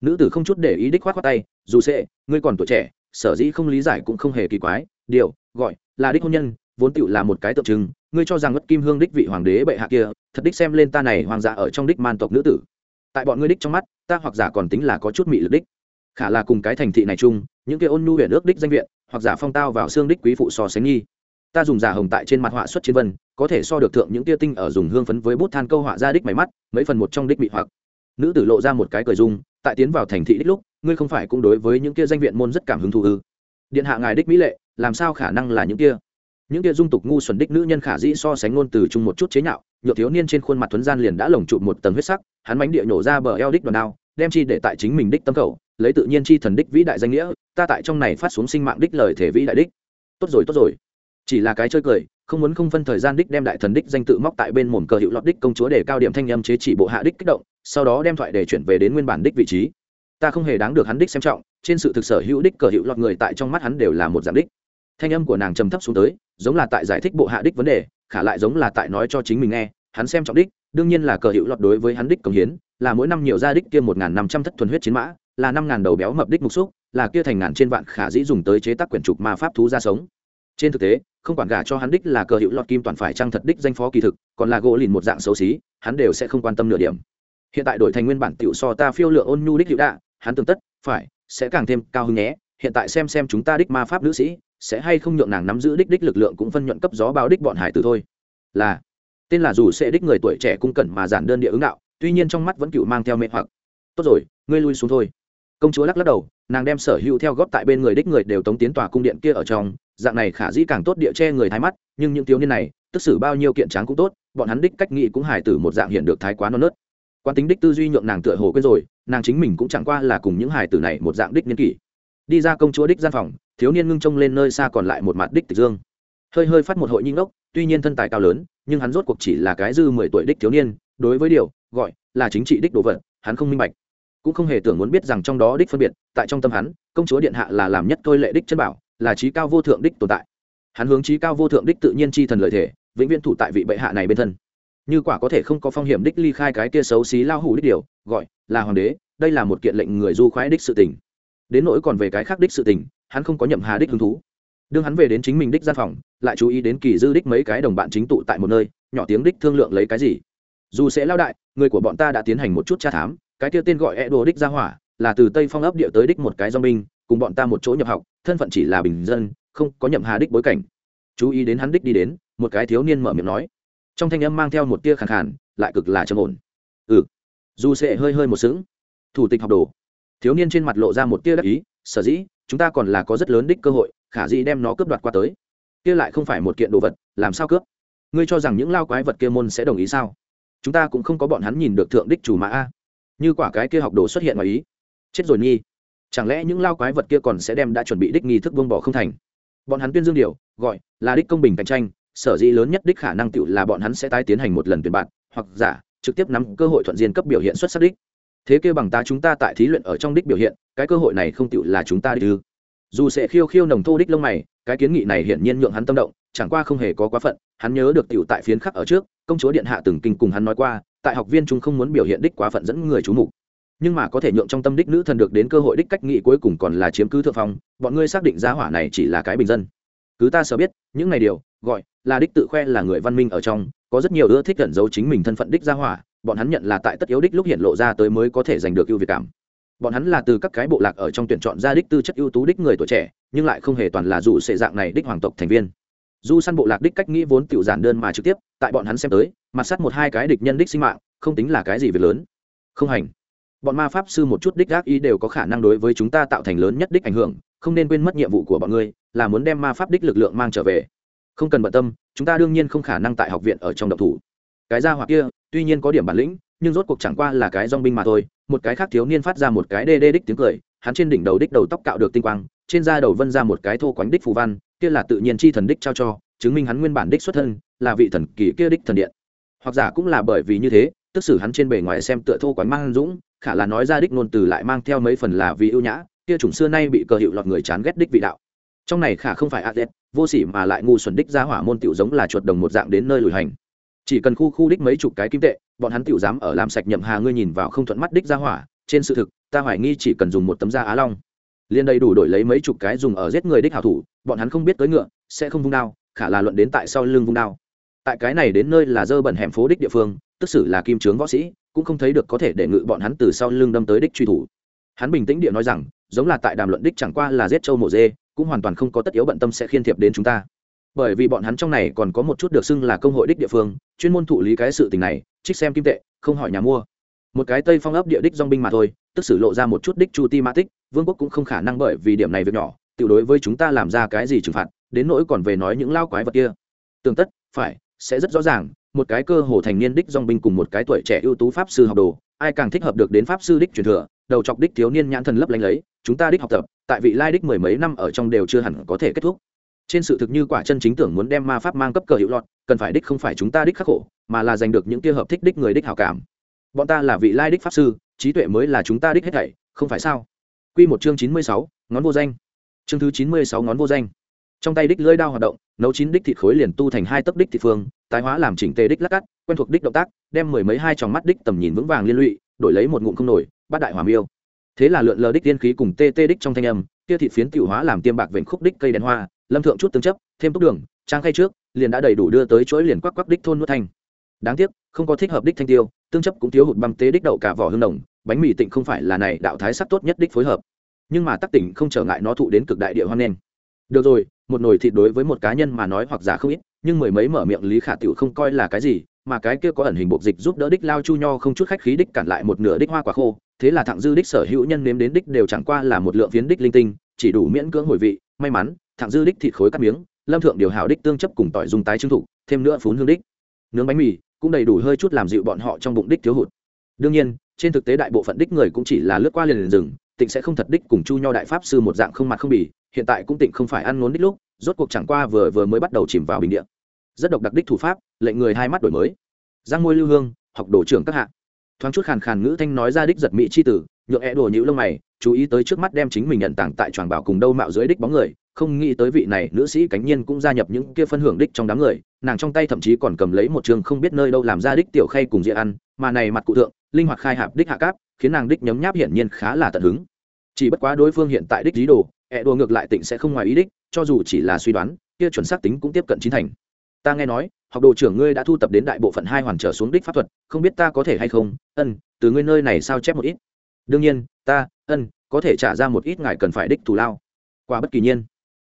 Speaker 1: Nữ tử không chút để ý đích khoát khoát tay, dù sẽ, ngươi còn tuổi trẻ, sở dĩ không lý giải cũng không hề kỳ quái. Điều, gọi, là đích hôn nhân, vốn tựu là một cái tượng trưng, ngươi cho rằng ngất kim hương đích vị hoàng đế bệ hạ kia, thật đích xem lên ta này hoàng giả ở trong đích man tộc nữ tử. Tại bọn ngươi đích trong mắt, ta hoặc giả còn tính là có chút mị lực đích. Khả là cùng cái thành thị này chung, những cái ôn nhu huyện ước đích danh viện, hoặc giả phong tao vào xương đích quý phụ so sánh nghi ta dùng giả hồng tại trên mặt họa xuất chiến vân, có thể so được thượng những tia tinh ở dùng hương phấn với bút than câu họa ra đích máy mắt, mấy phần một trong đích bị hoặc. Nữ tử lộ ra một cái cười dung tại tiến vào thành thị đích lúc, ngươi không phải cũng đối với những kia danh viện môn rất cảm hứng thú ư? Điện hạ ngài đích mỹ lệ, làm sao khả năng là những kia? Những kia dung tục ngu xuẩn đích nữ nhân khả dĩ so sánh ngôn từ chung một chút chế nhạo nhựa thiếu niên trên khuôn mặt thuấn gian liền đã lồng trụ một tầng huyết sắc, hắn bánh địa nhổ ra bờ eo đích đòn đao, đem chi để tại chính mình đích tâm khẩu lấy tự nhiên chi thần đích vĩ đại danh nghĩa, ta tại trong này phát xuống sinh mạng đích lời thể vĩ đại đích. Tốt rồi tốt rồi chỉ là cái chơi cười, không muốn không phân thời gian đích đem đại thần đích danh tự móc tại bên mồm cờ hiệu lọt đích công chúa để cao điểm thanh âm chế chỉ bộ hạ đích kích động, sau đó đem thoại để chuyển về đến nguyên bản đích vị trí. Ta không hề đáng được hắn đích xem trọng, trên sự thực sở hữu đích cờ hiệu lọt người tại trong mắt hắn đều là một dạng đích. Thanh âm của nàng trầm thấp xuống tới, giống là tại giải thích bộ hạ đích vấn đề, khả lại giống là tại nói cho chính mình nghe, hắn xem trọng đích, đương nhiên là cờ hiệu lọt đối với hắn đích công hiến, là mỗi năm nhiều gia đích kia một năm trăm thất thuần huyết chiến mã, là năm ngàn đầu béo mập đích mục xúc, là kia thành ngàn trên vạn khả dĩ dùng tới chế tác quyển trục ma pháp thú ra sống trên thực tế, không quản gả cho hắn đích là cờ hiệu lọt kim toàn phải trăng thật đích danh phó kỳ thực, còn là gỗ lìn một dạng xấu xí, hắn đều sẽ không quan tâm nửa điểm. Hiện tại đổi thành nguyên bản tiểu so ta phiêu lượng ôn nhu đích hữu đạ, hắn tương tất, phải, sẽ càng thêm cao hứng nhé. Hiện tại xem xem chúng ta đích ma pháp nữ sĩ, sẽ hay không nhượng nàng nắm giữ đích đích lực lượng cũng phân nhuận cấp gió báo đích bọn hải tử thôi. Là, tên là dù sẽ đích người tuổi trẻ cung cẩn mà giản đơn địa ứng đạo, tuy nhiên trong mắt vẫn cựu mang theo mê hoặc. Tốt rồi, ngươi lui xuống thôi công chúa lắc lắc đầu, nàng đem sở hữu theo góp tại bên người đích người đều tống tiến tòa cung điện kia ở trong, dạng này khả dĩ càng tốt địa che người thái mắt, nhưng những thiếu niên này, tức xử bao nhiêu kiện tráng cũng tốt, bọn hắn đích cách nghĩ cũng hài tử một dạng hiện được thái quá non nớt. Quan tính đích tư duy nhượng nàng tựa hồ quên rồi, nàng chính mình cũng chẳng qua là cùng những hài tử này một dạng đích niên kỷ. Đi ra công chúa đích gian phòng, thiếu niên ngưng trông lên nơi xa còn lại một mặt đích tịch dương. Hơi hơi phát một hội nhinh ốc tuy nhiên thân tài cao lớn, nhưng hắn rốt cuộc chỉ là cái dư mười tuổi đích thiếu niên, đối với điều, gọi là chính trị đích đồ vật, hắn không minh bạch cũng không hề tưởng muốn biết rằng trong đó đích phân biệt, tại trong tâm hắn, công chúa điện hạ là làm nhất tôi lệ đích chân bảo, là trí cao vô thượng đích tồn tại. Hắn hướng trí cao vô thượng đích tự nhiên chi thần lợi thể vĩnh viễn thủ tại vị bệ hạ này bên thân. Như quả có thể không có phong hiểm đích ly khai cái kia xấu xí lao hủ đích điều, gọi là hoàng đế, đây là một kiện lệnh người du khoái đích sự tình. Đến nỗi còn về cái khác đích sự tình, hắn không có nhậm hà đích hứng thú. Đương hắn về đến chính mình đích gian phòng, lại chú ý đến kỳ dư đích mấy cái đồng bạn chính tụ tại một nơi, nhỏ tiếng đích thương lượng lấy cái gì. Dù sẽ lao đại, người của bọn ta đã tiến hành một chút tra thám cái kia tên gọi e đồ đích ra hỏa, là từ tây phong ấp địa tới đích một cái do binh cùng bọn ta một chỗ nhập học, thân phận chỉ là bình dân, không có nhậm hà đích bối cảnh. Chú ý đến hắn đích đi đến, một cái thiếu niên mở miệng nói. Trong thanh âm mang theo một tia khẳng khàn, lại cực là trầm ổn. Ừ. Dù sẽ hơi hơi một sững. Thủ tịch học đồ. Thiếu niên trên mặt lộ ra một tia đắc ý, sở dĩ, chúng ta còn là có rất lớn đích cơ hội, khả dĩ đem nó cướp đoạt qua tới. Kia lại không phải một kiện đồ vật, làm sao cướp? Ngươi cho rằng những lao quái vật kia môn sẽ đồng ý sao? Chúng ta cũng không có bọn hắn nhìn được thượng đích chủ mã a như quả cái kia học đồ xuất hiện ngoài ý. Chết rồi nghi chẳng lẽ những lao quái vật kia còn sẽ đem đã chuẩn bị đích nghi thức vương bỏ không thành? Bọn hắn tuyên dương điều, gọi là đích công bình cạnh tranh, sở dĩ lớn nhất đích khả năng tựu là bọn hắn sẽ tái tiến hành một lần tuyển bạn, hoặc giả, trực tiếp nắm cơ hội thuận diên cấp biểu hiện xuất sắc đích. Thế kia bằng ta chúng ta tại thí luyện ở trong đích biểu hiện, cái cơ hội này không tựu là chúng ta đích ư. Dù sẽ khiêu khiêu nồng thô đích lông mày, cái kiến nghị này hiển nhiên nhượng hắn tâm động, chẳng qua không hề có quá phận, hắn nhớ được tựu tại phiến khắc ở trước, công chúa điện hạ từng kinh cùng hắn nói qua tại học viên chúng không muốn biểu hiện đích quá phận dẫn người chú mục. Nhưng mà có thể nhượng trong tâm đích nữ thần được đến cơ hội đích cách nghị cuối cùng còn là chiếm cứ thượng phong, bọn ngươi xác định giá hỏa này chỉ là cái bình dân. Cứ ta sợ biết, những này điều, gọi, là đích tự khoe là người văn minh ở trong, có rất nhiều ưa thích cẩn giấu chính mình thân phận đích gia hỏa, bọn hắn nhận là tại tất yếu đích lúc hiện lộ ra tới mới có thể giành được ưu việt cảm. Bọn hắn là từ các cái bộ lạc ở trong tuyển chọn ra đích tư chất ưu tú đích người tuổi trẻ, nhưng lại không hề toàn là dù sệ dạng này đích hoàng tộc thành viên du săn bộ lạc đích cách nghĩ vốn tiểu giản đơn mà trực tiếp, tại bọn hắn xem tới, mặt sát một hai cái địch nhân đích sinh mạng, không tính là cái gì việc lớn. Không hành. Bọn ma pháp sư một chút đích gác ý đều có khả năng đối với chúng ta tạo thành lớn nhất đích ảnh hưởng, không nên quên mất nhiệm vụ của bọn ngươi, là muốn đem ma pháp đích lực lượng mang trở về. Không cần bận tâm, chúng ta đương nhiên không khả năng tại học viện ở trong độc thủ. Cái gia hoặc kia, tuy nhiên có điểm bản lĩnh, nhưng rốt cuộc chẳng qua là cái dong binh mà thôi, một cái khác thiếu niên phát ra một cái đê đê đích tiếng cười, hắn trên đỉnh đầu đích đầu tóc cạo được tinh quang, trên da đầu vân ra một cái thô quánh đích phù văn kia là tự nhiên chi thần đích trao cho, chứng minh hắn nguyên bản đích xuất thân là vị thần kỳ kia đích thần điện. Hoặc giả cũng là bởi vì như thế, tức xử hắn trên bề ngoài xem tựa thô quán mang dũng, khả là nói ra đích ngôn từ lại mang theo mấy phần là vì ưu nhã, kia chủng xưa nay bị cờ hiệu lọt người chán ghét đích vị đạo. Trong này khả không phải a vô sỉ mà lại ngu xuẩn đích ra hỏa môn tiểu giống là chuột đồng một dạng đến nơi lùi hành. Chỉ cần khu khu đích mấy chục cái kim tệ, bọn hắn tiểu dám ở làm sạch nhậm hà ngươi nhìn vào không thuận mắt đích ra hỏa, trên sự thực, ta hoài nghi chỉ cần dùng một tấm da á long liền đầy đủ đổi lấy mấy chục cái dùng ở giết người đích hảo thủ, bọn hắn không biết tới ngựa, sẽ không vung đao, khả là luận đến tại sau lưng vung đao. Tại cái này đến nơi là dơ bẩn hẻm phố đích địa phương, tức xử là kim trướng võ sĩ, cũng không thấy được có thể để ngự bọn hắn từ sau lưng đâm tới đích truy thủ. Hắn bình tĩnh địa nói rằng, giống là tại đàm luận đích chẳng qua là giết châu mộ dê, cũng hoàn toàn không có tất yếu bận tâm sẽ khiên thiệp đến chúng ta. Bởi vì bọn hắn trong này còn có một chút được xưng là công hội đích địa phương, chuyên môn thụ lý cái sự tình này, trích xem kim tệ, không hỏi nhà mua. Một cái tây phong ấp địa đích dong binh mà thôi, tức xử lộ ra một chút đích chu ti mã tích vương quốc cũng không khả năng bởi vì điểm này việc nhỏ tự đối với chúng ta làm ra cái gì trừng phạt, đến nỗi còn về nói những lao quái vật kia. Tương tất, phải, sẽ rất rõ ràng, một cái cơ hồ thành niên đích dong binh cùng một cái tuổi trẻ ưu tú pháp sư học đồ, ai càng thích hợp được đến pháp sư đích truyền thừa, đầu chọc đích thiếu niên nhãn thần lấp lánh lấy, chúng ta đích học tập, tại vị lai đích mười mấy năm ở trong đều chưa hẳn có thể kết thúc. Trên sự thực như quả chân chính tưởng muốn đem ma pháp mang cấp cờ hiệu lọt, cần phải đích không phải chúng ta đích khắc khổ, mà là giành được những kia hợp thích đích người đích hảo cảm. Bọn ta là vị lai đích pháp sư, trí tuệ mới là chúng ta đích hết thảy, không phải sao? Quy một chương chín mươi sáu, ngón vô danh. Chương thứ chín mươi sáu, ngón vô danh. Trong tay đích lưỡi đao hoạt động, nấu chín đích thịt khối liền tu thành hai tấc đích thịt phương, tái hóa làm chỉnh tề đích lắc cắt, quen thuộc đích động tác, đem mười mấy hai tròng mắt đích tầm nhìn vững vàng liên lụy, đổi lấy một ngụm không nổi bát đại hỏa miêu. Thế là lượn lờ đích tiên khí cùng tê tê đích trong thanh âm, kia thịt phiến tiểu hóa làm tiêm bạc vẹn khúc đích cây đèn hoa, lâm thượng chút tương chấp, thêm tốc đường, trang khay trước, liền đã đầy đủ đưa tới chuỗi liền quắc quắc đích thôn nuốt thành đáng tiếc, không có thích hợp đích thanh tiêu, tương chấp cũng thiếu hụt băng tế đích đậu cả vỏ hương đồng bánh mì tịnh không phải là này đạo thái sắc tốt nhất đích phối hợp. Nhưng mà tắc tỉnh không trở ngại nó thụ đến cực đại địa hoan nghênh. Được rồi, một nồi thịt đối với một cá nhân mà nói hoặc giả không ít, nhưng mười mấy mở miệng lý khả tiểu không coi là cái gì, mà cái kia có ẩn hình bộc dịch giúp đỡ đích lao chu nho không chút khách khí đích cản lại một nửa đích hoa quả khô, thế là thẳng dư đích sở hữu nhân nếm đến đích đều chẳng qua là một lượng phiến đích linh tinh, chỉ đủ miễn cưỡng hồi vị, may mắn thẳng dư đích thịt khối cắt miếng, lâm thượng điều hảo đích tương chấp cùng tỏi dùng tái trưng thủ, thêm nữa phún hương đích. Nướng bánh mì cũng đầy đủ hơi chút làm dịu bọn họ trong bụng đích thiếu hụt. Đương nhiên, trên thực tế đại bộ phận đích người cũng chỉ là lướt qua liền liền rừng tịnh sẽ không thật đích cùng chu nho đại pháp sư một dạng không mặt không bì, hiện tại cũng tịnh không phải ăn ngốn đích lúc, rốt cuộc chẳng qua vừa vừa mới bắt đầu chìm vào bình địa. Rất độc đặc đích thủ pháp, lệnh người hai mắt đổi mới. Giang môi lưu hương, học đồ trưởng các hạ. Thoáng chút khàn khàn ngữ thanh nói ra đích giật mỹ c h i tử, nhượng e đồ nhữ lông mày, chú ý tới trước mắt đem chính mình nhận tảng tại tròn bảo cùng đâu mạo dưới đích bóng người không nghĩ tới vị này nữ sĩ cánh nhiên cũng gia nhập những kia phân hưởng đích trong đám người, nàng trong tay thậm chí còn cầm lấy một trường không biết nơi đâu làm ra đích tiểu khay cùng dĩa ăn, mà này mặt cụ thượng, linh hoạt khai hạp đích hạ cáp, khiến nàng đích nhấm nháp hiển nhiên khá là tận hứng. Chỉ bất quá đối phương hiện tại đích dí đồ ẹ đồ ngược lại tịnh sẽ không ngoài ý đích, cho dù chỉ là suy đoán, kia chuẩn xác tính cũng tiếp cận chín thành. Ta nghe nói, học đồ trưởng ngươi đã thu tập đến đại bộ phận hai hoàn trở xuống đích pháp thuật, không biết ta có thể hay không? Ân, từ ngươi nơi này sao chép một ít? Đương nhiên, ta, ân, có thể trả ra một ít ngài cần phải đích thù lao. Qua bất kỳ nhiên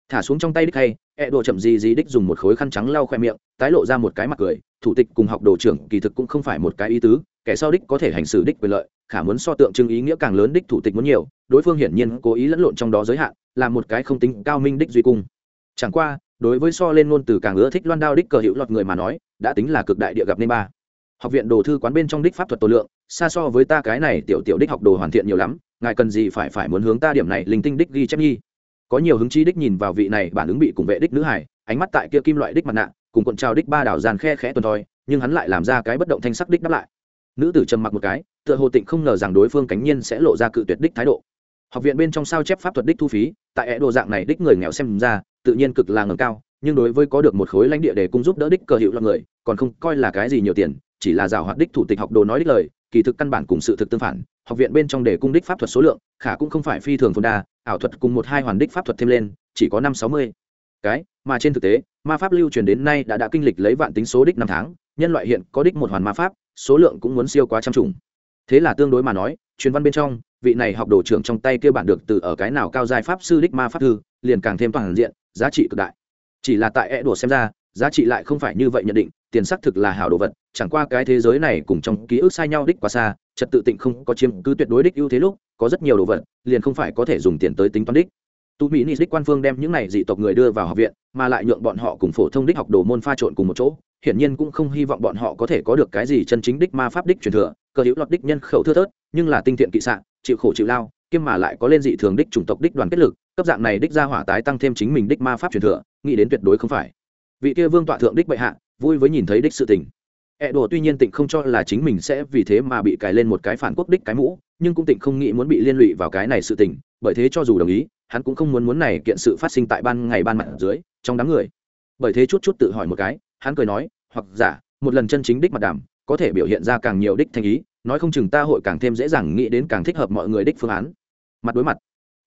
Speaker 1: thả xuống trong tay đích hay, ẹ đồ chậm gì gì đích dùng một khối khăn trắng lau khoe miệng, tái lộ ra một cái mặt cười, thủ tịch cùng học đồ trưởng kỳ thực cũng không phải một cái ý tứ, kẻ sau đích có thể hành xử đích quyền lợi, khả muốn so tượng trưng ý nghĩa càng lớn đích thủ tịch muốn nhiều, đối phương hiển nhiên cố ý lẫn lộn trong đó giới hạn, là một cái không tính cao minh đích duy cung. Chẳng qua, đối với so lên ngôn từ càng ưa thích loan đao đích cờ hữu lọt người mà nói, đã tính là cực đại địa gặp nên ba. Học viện đồ thư quán bên trong đích pháp thuật tổ lượng, xa so với ta cái này tiểu tiểu đích học đồ hoàn thiện nhiều lắm, ngài cần gì phải phải muốn hướng ta điểm này linh tinh đích ghi chép nhi? Có nhiều hứng chí đích nhìn vào vị này bản ứng bị cùng vệ đích nữ hải, ánh mắt tại kia kim loại đích mặt nạ, cùng cuộn trào đích ba đảo giàn khe khẽ tuần thoi nhưng hắn lại làm ra cái bất động thanh sắc đích đáp lại. Nữ tử trầm mặc một cái, tựa hồ tịnh không ngờ rằng đối phương cánh nhiên sẽ lộ ra cự tuyệt đích thái độ. Học viện bên trong sao chép pháp thuật đích thu phí, tại hệ đồ dạng này đích người nghèo xem ra, tự nhiên cực là ngầm cao, nhưng đối với có được một khối lãnh địa để cung giúp đỡ đích cờ hiệu là người, còn không coi là cái gì nhiều tiền, chỉ là rào hoạt đích thủ tịch học đồ nói đích lời, kỳ thực căn bản cùng sự thực tương phản học viện bên trong để cung đích pháp thuật số lượng, khả cũng không phải phi thường phồn đa, ảo thuật cùng một hai hoàn đích pháp thuật thêm lên, chỉ có năm sáu mươi. Cái, mà trên thực tế, ma pháp lưu truyền đến nay đã đã kinh lịch lấy vạn tính số đích năm tháng, nhân loại hiện có đích một hoàn ma pháp, số lượng cũng muốn siêu quá trăm trùng thế là tương đối mà nói, truyền văn bên trong, vị này học đồ trưởng trong tay kia bản được từ ở cái nào cao giai pháp sư đích ma pháp thư, liền càng thêm toàn diện, giá trị cực đại. Chỉ là tại e đùa xem ra, giá trị lại không phải như vậy nhận định, tiền xác thực là hảo đồ vật, chẳng qua cái thế giới này cùng trong ký ức sai nhau đích quá xa trật tự tịnh không có chiếm cứ tuyệt đối đích ưu thế lúc, có rất nhiều đồ vật, liền không phải có thể dùng tiền tới tính toán đích. Tu mỹ nis đích quan phương đem những này dị tộc người đưa vào học viện, mà lại nhượng bọn họ cùng phổ thông đích học đồ môn pha trộn cùng một chỗ, hiển nhiên cũng không hy vọng bọn họ có thể có được cái gì chân chính đích ma pháp đích truyền thừa, cơ hữu lọt đích nhân khẩu thưa thớt, nhưng là tinh thiện kỵ sạn chịu khổ chịu lao, kiêm mà lại có lên dị thường đích chủng tộc đích đoàn kết lực, cấp dạng này đích ra hỏa tái tăng thêm chính mình đích ma pháp truyền thừa, nghĩ đến tuyệt đối không phải. Vị kia vương tọa thượng đích bệ hạ, vui với nhìn thấy đích sự tình. E đồ tuy nhiên tịnh không cho là chính mình sẽ vì thế mà bị cài lên một cái phản quốc đích cái mũ, nhưng cũng tịnh không nghĩ muốn bị liên lụy vào cái này sự tình, bởi thế cho dù đồng ý, hắn cũng không muốn muốn này kiện sự phát sinh tại ban ngày ban mặt dưới, trong đám người. Bởi thế chút chút tự hỏi một cái, hắn cười nói, hoặc giả, một lần chân chính đích mặt đàm, có thể biểu hiện ra càng nhiều đích thành ý, nói không chừng ta hội càng thêm dễ dàng nghĩ đến càng thích hợp mọi người đích phương án. Mặt đối mặt,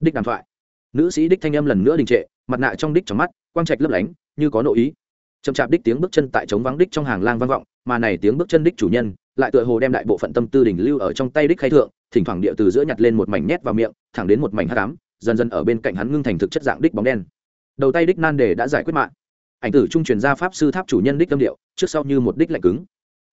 Speaker 1: đích đàm thoại. Nữ sĩ đích thanh âm lần nữa đình trệ, mặt nạ trong đích trong mắt, quang trạch lấp lánh, như có nội ý chậm chạp đích tiếng bước chân tại trống vắng đích trong hàng lang vang vọng, mà này tiếng bước chân đích chủ nhân, lại tựa hồ đem đại bộ phận tâm tư đỉnh lưu ở trong tay đích khai thượng, thỉnh thoảng địa từ giữa nhặt lên một mảnh nhét vào miệng, thẳng đến một mảnh hát cám dần dần ở bên cạnh hắn ngưng thành thực chất dạng đích bóng đen. Đầu tay đích nan đề đã giải quyết mạng. Ảnh tử trung truyền ra pháp sư tháp chủ nhân đích tâm điệu, trước sau như một đích lạnh cứng.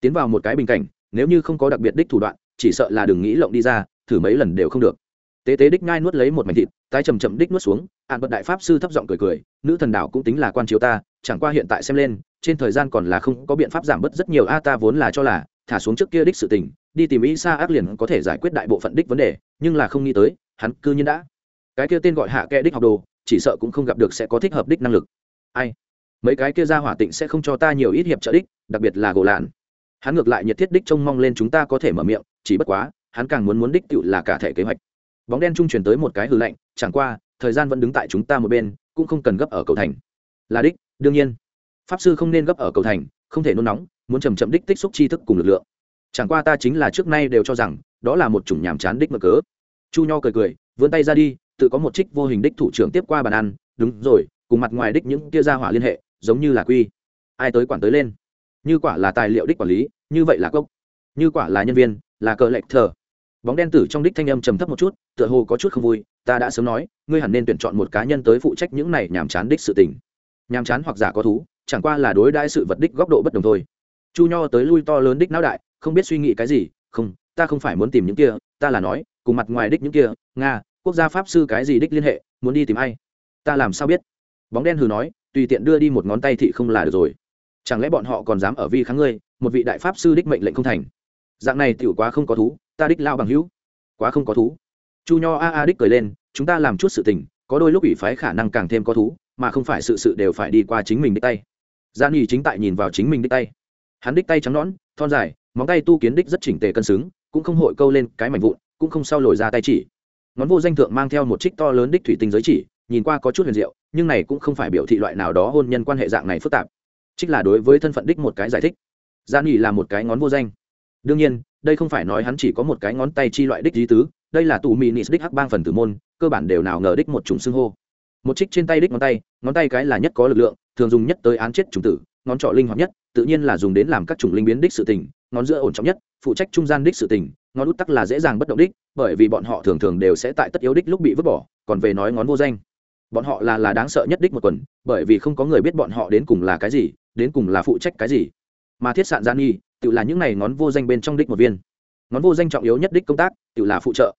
Speaker 1: Tiến vào một cái bình cảnh, nếu như không có đặc biệt đích thủ đoạn, chỉ sợ là đừng nghĩ lộng đi ra, thử mấy lần đều không được. Tế tế đích ngai nuốt lấy một mảnh thịt, tái chầm chậm đích nuốt xuống ạn bật đại pháp sư thấp giọng cười cười, nữ thần đảo cũng tính là quan chiếu ta, chẳng qua hiện tại xem lên, trên thời gian còn là không có biện pháp giảm bớt rất nhiều, a, ta vốn là cho là, thả xuống trước kia đích sự tình, đi tìm ý xa ác liền có thể giải quyết đại bộ phận đích vấn đề, nhưng là không nghĩ tới, hắn cư nhiên đã. Cái kia tên gọi hạ kẽ đích học đồ, chỉ sợ cũng không gặp được sẽ có thích hợp đích năng lực. Ai? Mấy cái kia ra hỏa tịnh sẽ không cho ta nhiều ít hiệp trợ đích, đặc biệt là gỗ lạn. Hắn ngược lại nhiệt thiết đích trông mong lên chúng ta có thể mở miệng, chỉ bất quá, hắn càng muốn muốn đích tựu là cả thể kế hoạch. Bóng đen trung chuyển tới một cái hư lạnh, chẳng qua thời gian vẫn đứng tại chúng ta một bên, cũng không cần gấp ở cầu thành. Là đích, đương nhiên. Pháp sư không nên gấp ở cầu thành, không thể nôn nóng, muốn chầm chậm đích tích xúc tri thức cùng lực lượng. Chẳng qua ta chính là trước nay đều cho rằng, đó là một chủng nhàm chán đích mở cớ. Chu nho cười cười, vươn tay ra đi, tự có một trích vô hình đích thủ trưởng tiếp qua bàn ăn, đúng rồi, cùng mặt ngoài đích những kia ra hỏa liên hệ, giống như là quy. Ai tới quản tới lên? Như quả là tài liệu đích quản lý, như vậy là cốc. Như quả là nhân viên, là cờ lệch thờ bóng đen tử trong đích thanh âm trầm thấp một chút, tựa hồ có chút không vui, ta đã sớm nói, ngươi hẳn nên tuyển chọn một cá nhân tới phụ trách những này nhàm chán đích sự tình. Nhàm chán hoặc giả có thú, chẳng qua là đối đãi sự vật đích góc độ bất đồng thôi. Chu nho tới lui to lớn đích não đại, không biết suy nghĩ cái gì, không, ta không phải muốn tìm những kia, ta là nói, cùng mặt ngoài đích những kia, nga, quốc gia pháp sư cái gì đích liên hệ, muốn đi tìm ai? Ta làm sao biết? Bóng đen hừ nói, tùy tiện đưa đi một ngón tay thị không là được rồi. Chẳng lẽ bọn họ còn dám ở vi kháng ngươi, một vị đại pháp sư đích mệnh lệnh không thành? Dạng này tiểu quá không có thú, ta đích lao bằng hữu. Quá không có thú. Chu nho a a đích cười lên, chúng ta làm chút sự tình, có đôi lúc ủy phái khả năng càng thêm có thú, mà không phải sự sự đều phải đi qua chính mình đích tay. Gian nhì chính tại nhìn vào chính mình đích tay. Hắn đích tay trắng nõn, thon dài, móng tay tu kiến đích rất chỉnh tề cân xứng, cũng không hội câu lên cái mảnh vụn, cũng không sao lồi ra tay chỉ. Ngón vô danh thượng mang theo một trích to lớn đích thủy tinh giới chỉ, nhìn qua có chút huyền diệu, nhưng này cũng không phải biểu thị loại nào đó hôn nhân quan hệ dạng này phức tạp. Trích là đối với thân phận đích một cái giải thích. Gian nhì là một cái ngón vô danh đương nhiên, đây không phải nói hắn chỉ có một cái ngón tay chi loại đích lý tứ, đây là tù mì nị đích hắc bang phần tử môn, cơ bản đều nào ngờ đích một chủng xưng hô. Một trích trên tay đích ngón tay ngón tay cái là nhất có lực lượng, thường dùng nhất tới án chết chủng tử, ngón trỏ linh hoạt nhất, tự nhiên là dùng đến làm các chủng linh biến đích sự tình, ngón giữa ổn trọng nhất, phụ trách trung gian đích sự tình, ngón út tắc là dễ dàng bất động đích, bởi vì bọn họ thường thường đều sẽ tại tất yếu đích lúc bị vứt bỏ, còn về nói ngón vô danh. Bọn họ là là đáng sợ nhất đích một quần, bởi vì không có người biết bọn họ đến cùng là cái gì, đến cùng là phụ trách cái gì. Mà thiết sạn gian nghi tự là những này ngón vô danh bên trong đích một viên. Ngón vô danh trọng yếu nhất đích công tác tự là phụ trợ.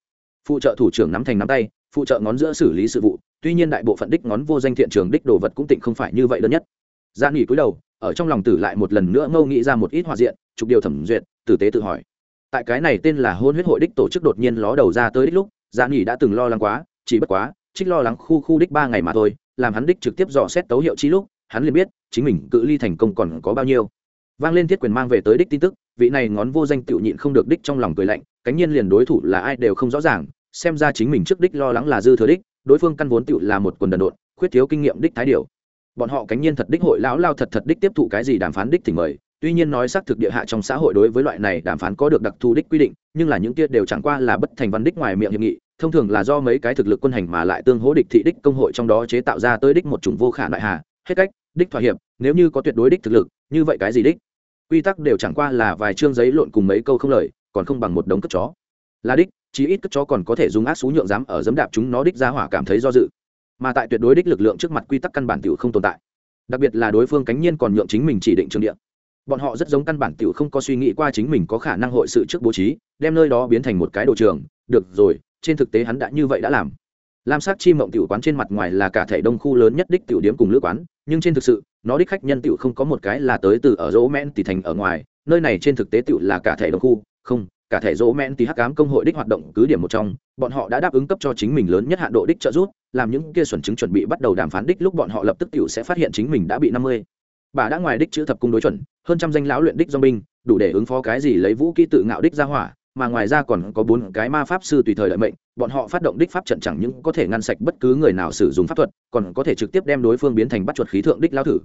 Speaker 1: Phụ trợ thủ trưởng nắm thành nắm tay, phụ trợ ngón giữa xử lý sự vụ. Tuy nhiên đại bộ phận đích ngón vô danh thiện trường đích đồ vật cũng tịnh không phải như vậy đơn nhất. Gian nghỉ cúi đầu, ở trong lòng tử lại một lần nữa ngâu nghĩ ra một ít hòa diện, trục điều thẩm duyệt, tử tế tự hỏi. Tại cái này tên là hôn huyết hội đích tổ chức đột nhiên ló đầu ra tới đích lúc gian nghỉ đã từng lo lắng quá, chỉ bất quá, trích lo lắng khu khu đích ba ngày mà thôi, làm hắn đích trực tiếp dò xét tấu hiệu chi lúc, hắn liền biết, chính mình cự ly thành công còn có bao nhiêu vang lên thiết quyền mang về tới đích tin tức, vị này ngón vô danh tự nhịn không được đích trong lòng cười lạnh, cánh nhiên liền đối thủ là ai đều không rõ ràng, xem ra chính mình trước đích lo lắng là dư thừa đích, đối phương căn vốn tự là một quần đần độn, khuyết thiếu kinh nghiệm đích thái điều. Bọn họ cánh nhiên thật đích hội lão lao thật thật đích tiếp thụ cái gì đàm phán đích thì mời, tuy nhiên nói xác thực địa hạ trong xã hội đối với loại này đàm phán có được đặc thù đích quy định, nhưng là những kia đều chẳng qua là bất thành văn đích ngoài miệng hiệp nghị, thông thường là do mấy cái thực lực quân hành mà lại tương hỗ địch thị đích công hội trong đó chế tạo ra tới đích một chủng vô khả đại hà, hết cách, đích thỏa hiệp, nếu như có tuyệt đối đích thực lực, như vậy cái gì đích? Quy tắc đều chẳng qua là vài chương giấy lộn cùng mấy câu không lời, còn không bằng một đống cất chó. Là đích, chí ít cất chó còn có thể dùng ác xú nhượng dám ở dấm đạp chúng nó đích ra hỏa cảm thấy do dự. Mà tại tuyệt đối đích lực lượng trước mặt quy tắc căn bản tiểu không tồn tại. Đặc biệt là đối phương cánh nhiên còn nhượng chính mình chỉ định trường địa. Bọn họ rất giống căn bản tiểu không có suy nghĩ qua chính mình có khả năng hội sự trước bố trí, đem nơi đó biến thành một cái đồ trường. Được rồi, trên thực tế hắn đã như vậy đã làm. Lam sắc chi mộng tiểu quán trên mặt ngoài là cả thể đông khu lớn nhất đích tiểu điếm cùng lữ quán, nhưng trên thực sự nó đích khách nhân tiểu không có một cái là tới từ ở dỗ men tỷ thành ở ngoài, nơi này trên thực tế tiểu là cả thể đồng khu, không, cả thể dỗ men tỷ hắc ám công hội đích hoạt động cứ điểm một trong, bọn họ đã đáp ứng cấp cho chính mình lớn nhất hạn độ đích trợ giúp, làm những kia xuẩn chứng chuẩn bị bắt đầu đàm phán đích lúc bọn họ lập tức tiểu sẽ phát hiện chính mình đã bị năm mươi. Bà đã ngoài đích chữ thập cung đối chuẩn, hơn trăm danh lão luyện đích do binh, đủ để ứng phó cái gì lấy vũ kỹ tự ngạo đích ra hỏa mà ngoài ra còn có bốn cái ma pháp sư tùy thời lợi mệnh, bọn họ phát động đích pháp trận chẳng những có thể ngăn sạch bất cứ người nào sử dụng pháp thuật, còn có thể trực tiếp đem đối phương biến thành bắt chuột khí thượng đích lao thử.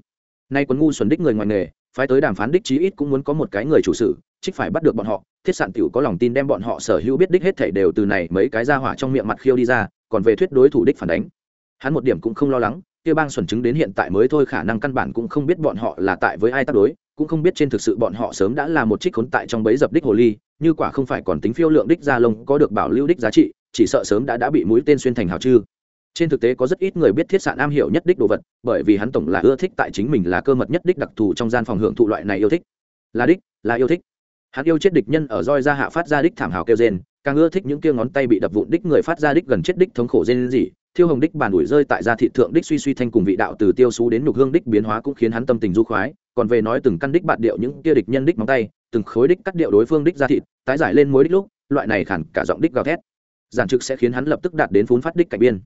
Speaker 1: Nay quân ngu xuẩn đích người ngoài nghề, phái tới đàm phán đích chí ít cũng muốn có một cái người chủ sự, trích phải bắt được bọn họ, thiết sản tiểu có lòng tin đem bọn họ sở hữu biết đích hết thảy đều từ này mấy cái ra hỏa trong miệng mặt khiêu đi ra, còn về thuyết đối thủ đích phản đánh. Hắn một điểm cũng không lo lắng, kia bang xuẩn chứng đến hiện tại mới thôi khả năng căn bản cũng không biết bọn họ là tại với ai tác đối cũng không biết trên thực sự bọn họ sớm đã là một trích khốn tại trong bẫy dập đích hồ ly, như quả không phải còn tính phiêu lượng đích gia lông có được bảo lưu đích giá trị, chỉ sợ sớm đã đã bị mũi tên xuyên thành hào chư. Trên thực tế có rất ít người biết thiết sạn am hiểu nhất đích đồ vật, bởi vì hắn tổng là ưa thích tại chính mình là cơ mật nhất đích đặc thù trong gian phòng hưởng thụ loại này yêu thích. Là đích, là yêu thích. Hắn yêu chết địch nhân ở roi ra hạ phát ra đích thảm hào kêu rên, càng ưa thích những kia ngón tay bị đập vụn đích người phát ra đích gần chết đích thống khổ rên gì thiêu hồng đích bàn ủi rơi tại gia thị thượng đích suy suy thanh cùng vị đạo từ tiêu xú đến nhục hương đích biến hóa cũng khiến hắn tâm tình du khoái, còn về nói từng căn đích bạt điệu những kia địch nhân đích móng tay, từng khối đích cắt điệu đối phương đích gia thịt tái giải lên mối đích lúc, loại này khản cả giọng đích gào thét, giản trực sẽ khiến hắn lập tức đạt đến phún phát đích cạnh biên.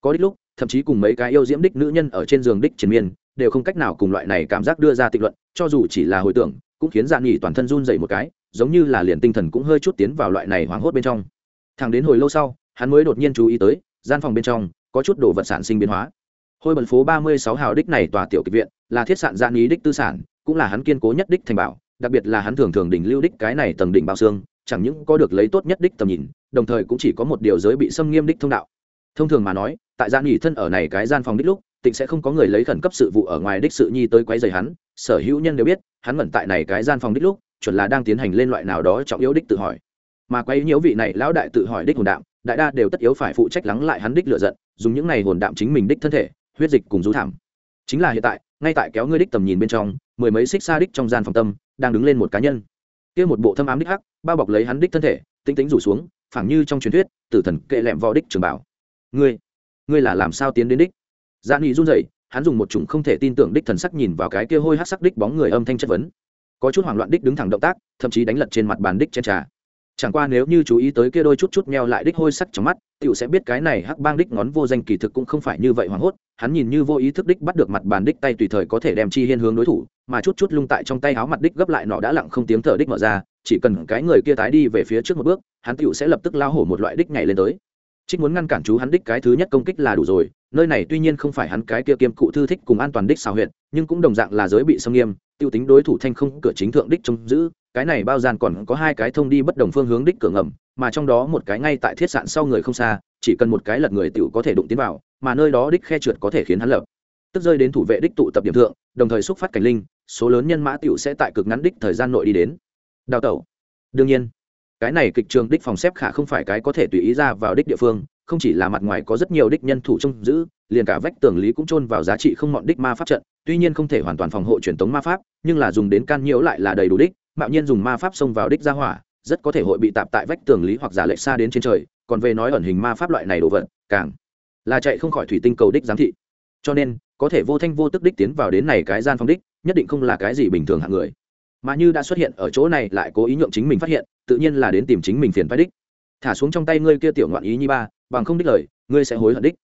Speaker 1: Có đích lúc, thậm chí cùng mấy cái yêu diễm đích nữ nhân ở trên giường đích triền miên, đều không cách nào cùng loại này cảm giác đưa ra tịch luận, cho dù chỉ là hồi tưởng, cũng khiến giản nghỉ toàn thân run dậy một cái, giống như là liền tinh thần cũng hơi chút tiến vào loại này hoảng hốt bên trong. Thằng đến hồi lâu sau, hắn mới đột nhiên chú ý tới gian phòng bên trong, có chút đồ vật sản sinh biến hóa. Hôi bần phố ba mươi sáu hào đích này tòa tiểu kịch viện, là thiết sạn gian ý đích tư sản, cũng là hắn kiên cố nhất đích thành bảo, đặc biệt là hắn thường thường đỉnh lưu đích cái này tầng đỉnh bao xương, chẳng những có được lấy tốt nhất đích tầm nhìn, đồng thời cũng chỉ có một điều giới bị xâm nghiêm đích thông đạo. Thông thường mà nói, tại gian nghỉ thân ở này cái gian phòng đích lúc, tịnh sẽ không có người lấy khẩn cấp sự vụ ở ngoài đích sự nhi tới quấy rầy hắn, sở hữu nhân đều biết, hắn ngẩn tại này cái gian phòng đích lúc, chuẩn là đang tiến hành lên loại nào đó trọng yếu đích tự hỏi. Mà quấy nhiễu vị này lão đại tự hỏi đích hồn đạm đại đa đều tất yếu phải phụ trách lắng lại hắn đích lựa giận, dùng những này hồn đạm chính mình đích thân thể, huyết dịch cùng rú thảm. Chính là hiện tại, ngay tại kéo ngươi đích tầm nhìn bên trong, mười mấy xích xa đích trong gian phòng tâm, đang đứng lên một cá nhân. Kia một bộ thâm ám đích hắc, bao bọc lấy hắn đích thân thể tinh tính rủ xuống, phảng như trong truyền thuyết, tử thần kệ lẹm vò đích trường bảo. Ngươi ngươi là làm sao tiến đến đích? Dạ nghị run rẩy, hắn dùng một chủng không thể tin tưởng đích thần sắc nhìn vào cái kia hôi hắc sắc đích bóng người âm thanh chất vấn. Có chút hoảng loạn đích đứng thẳng động tác, thậm chí đánh lật trên mặt bàn đích trên trà chẳng qua nếu như chú ý tới kia đôi chút chút meo lại đích hôi sắc trong mắt, tiểu sẽ biết cái này hắc bang đích ngón vô danh kỳ thực cũng không phải như vậy hoảng hốt, hắn nhìn như vô ý thức đích bắt được mặt bàn đích tay tùy thời có thể đem chi hiên hướng đối thủ, mà chút chút lung tại trong tay áo mặt đích gấp lại nọ đã lặng không tiếng thở đích mở ra, chỉ cần cái người kia tái đi về phía trước một bước, hắn tiểu sẽ lập tức lao hổ một loại đích nhảy lên tới. Trích muốn ngăn cản chú hắn đích cái thứ nhất công kích là đủ rồi, nơi này tuy nhiên không phải hắn cái kia kiêm cụ thư thích cùng an toàn đích xào huyện nhưng cũng đồng dạng là giới bị xâm nghiêm tiêu tính đối thủ thanh không cửa chính thượng đích trông giữ cái này bao gian còn có hai cái thông đi bất đồng phương hướng đích cửa ngầm, mà trong đó một cái ngay tại thiết sạn sau người không xa, chỉ cần một cái lật người tiểu có thể đụng tiến vào, mà nơi đó đích khe trượt có thể khiến hắn lập. Tức rơi đến thủ vệ đích tụ tập điểm thượng, đồng thời xúc phát cảnh linh, số lớn nhân mã tiểu sẽ tại cực ngắn đích thời gian nội đi đến. Đào tẩu. Đương nhiên, cái này kịch trường đích phòng xếp khả không phải cái có thể tùy ý ra vào đích địa phương, không chỉ là mặt ngoài có rất nhiều đích nhân thủ trông giữ, liền cả vách tường lý cũng chôn vào giá trị không mọn đích ma pháp trận, tuy nhiên không thể hoàn toàn phòng hộ truyền thống ma pháp, nhưng là dùng đến can nhiễu lại là đầy đủ đích mạo nhiên dùng ma pháp xông vào đích ra hỏa, rất có thể hội bị tạp tại vách tường lý hoặc giả lệch xa đến trên trời, còn về nói ẩn hình ma pháp loại này đồ vật, càng là chạy không khỏi thủy tinh cầu đích giám thị. Cho nên, có thể vô thanh vô tức đích tiến vào đến này cái gian phòng đích, nhất định không là cái gì bình thường hạng người. Mà như đã xuất hiện ở chỗ này lại cố ý nhượng chính mình phát hiện, tự nhiên là đến tìm chính mình phiền phái đích. Thả xuống trong tay ngươi kia tiểu ngoạn ý nhi ba, bằng không đích lời, ngươi sẽ hối hận đích.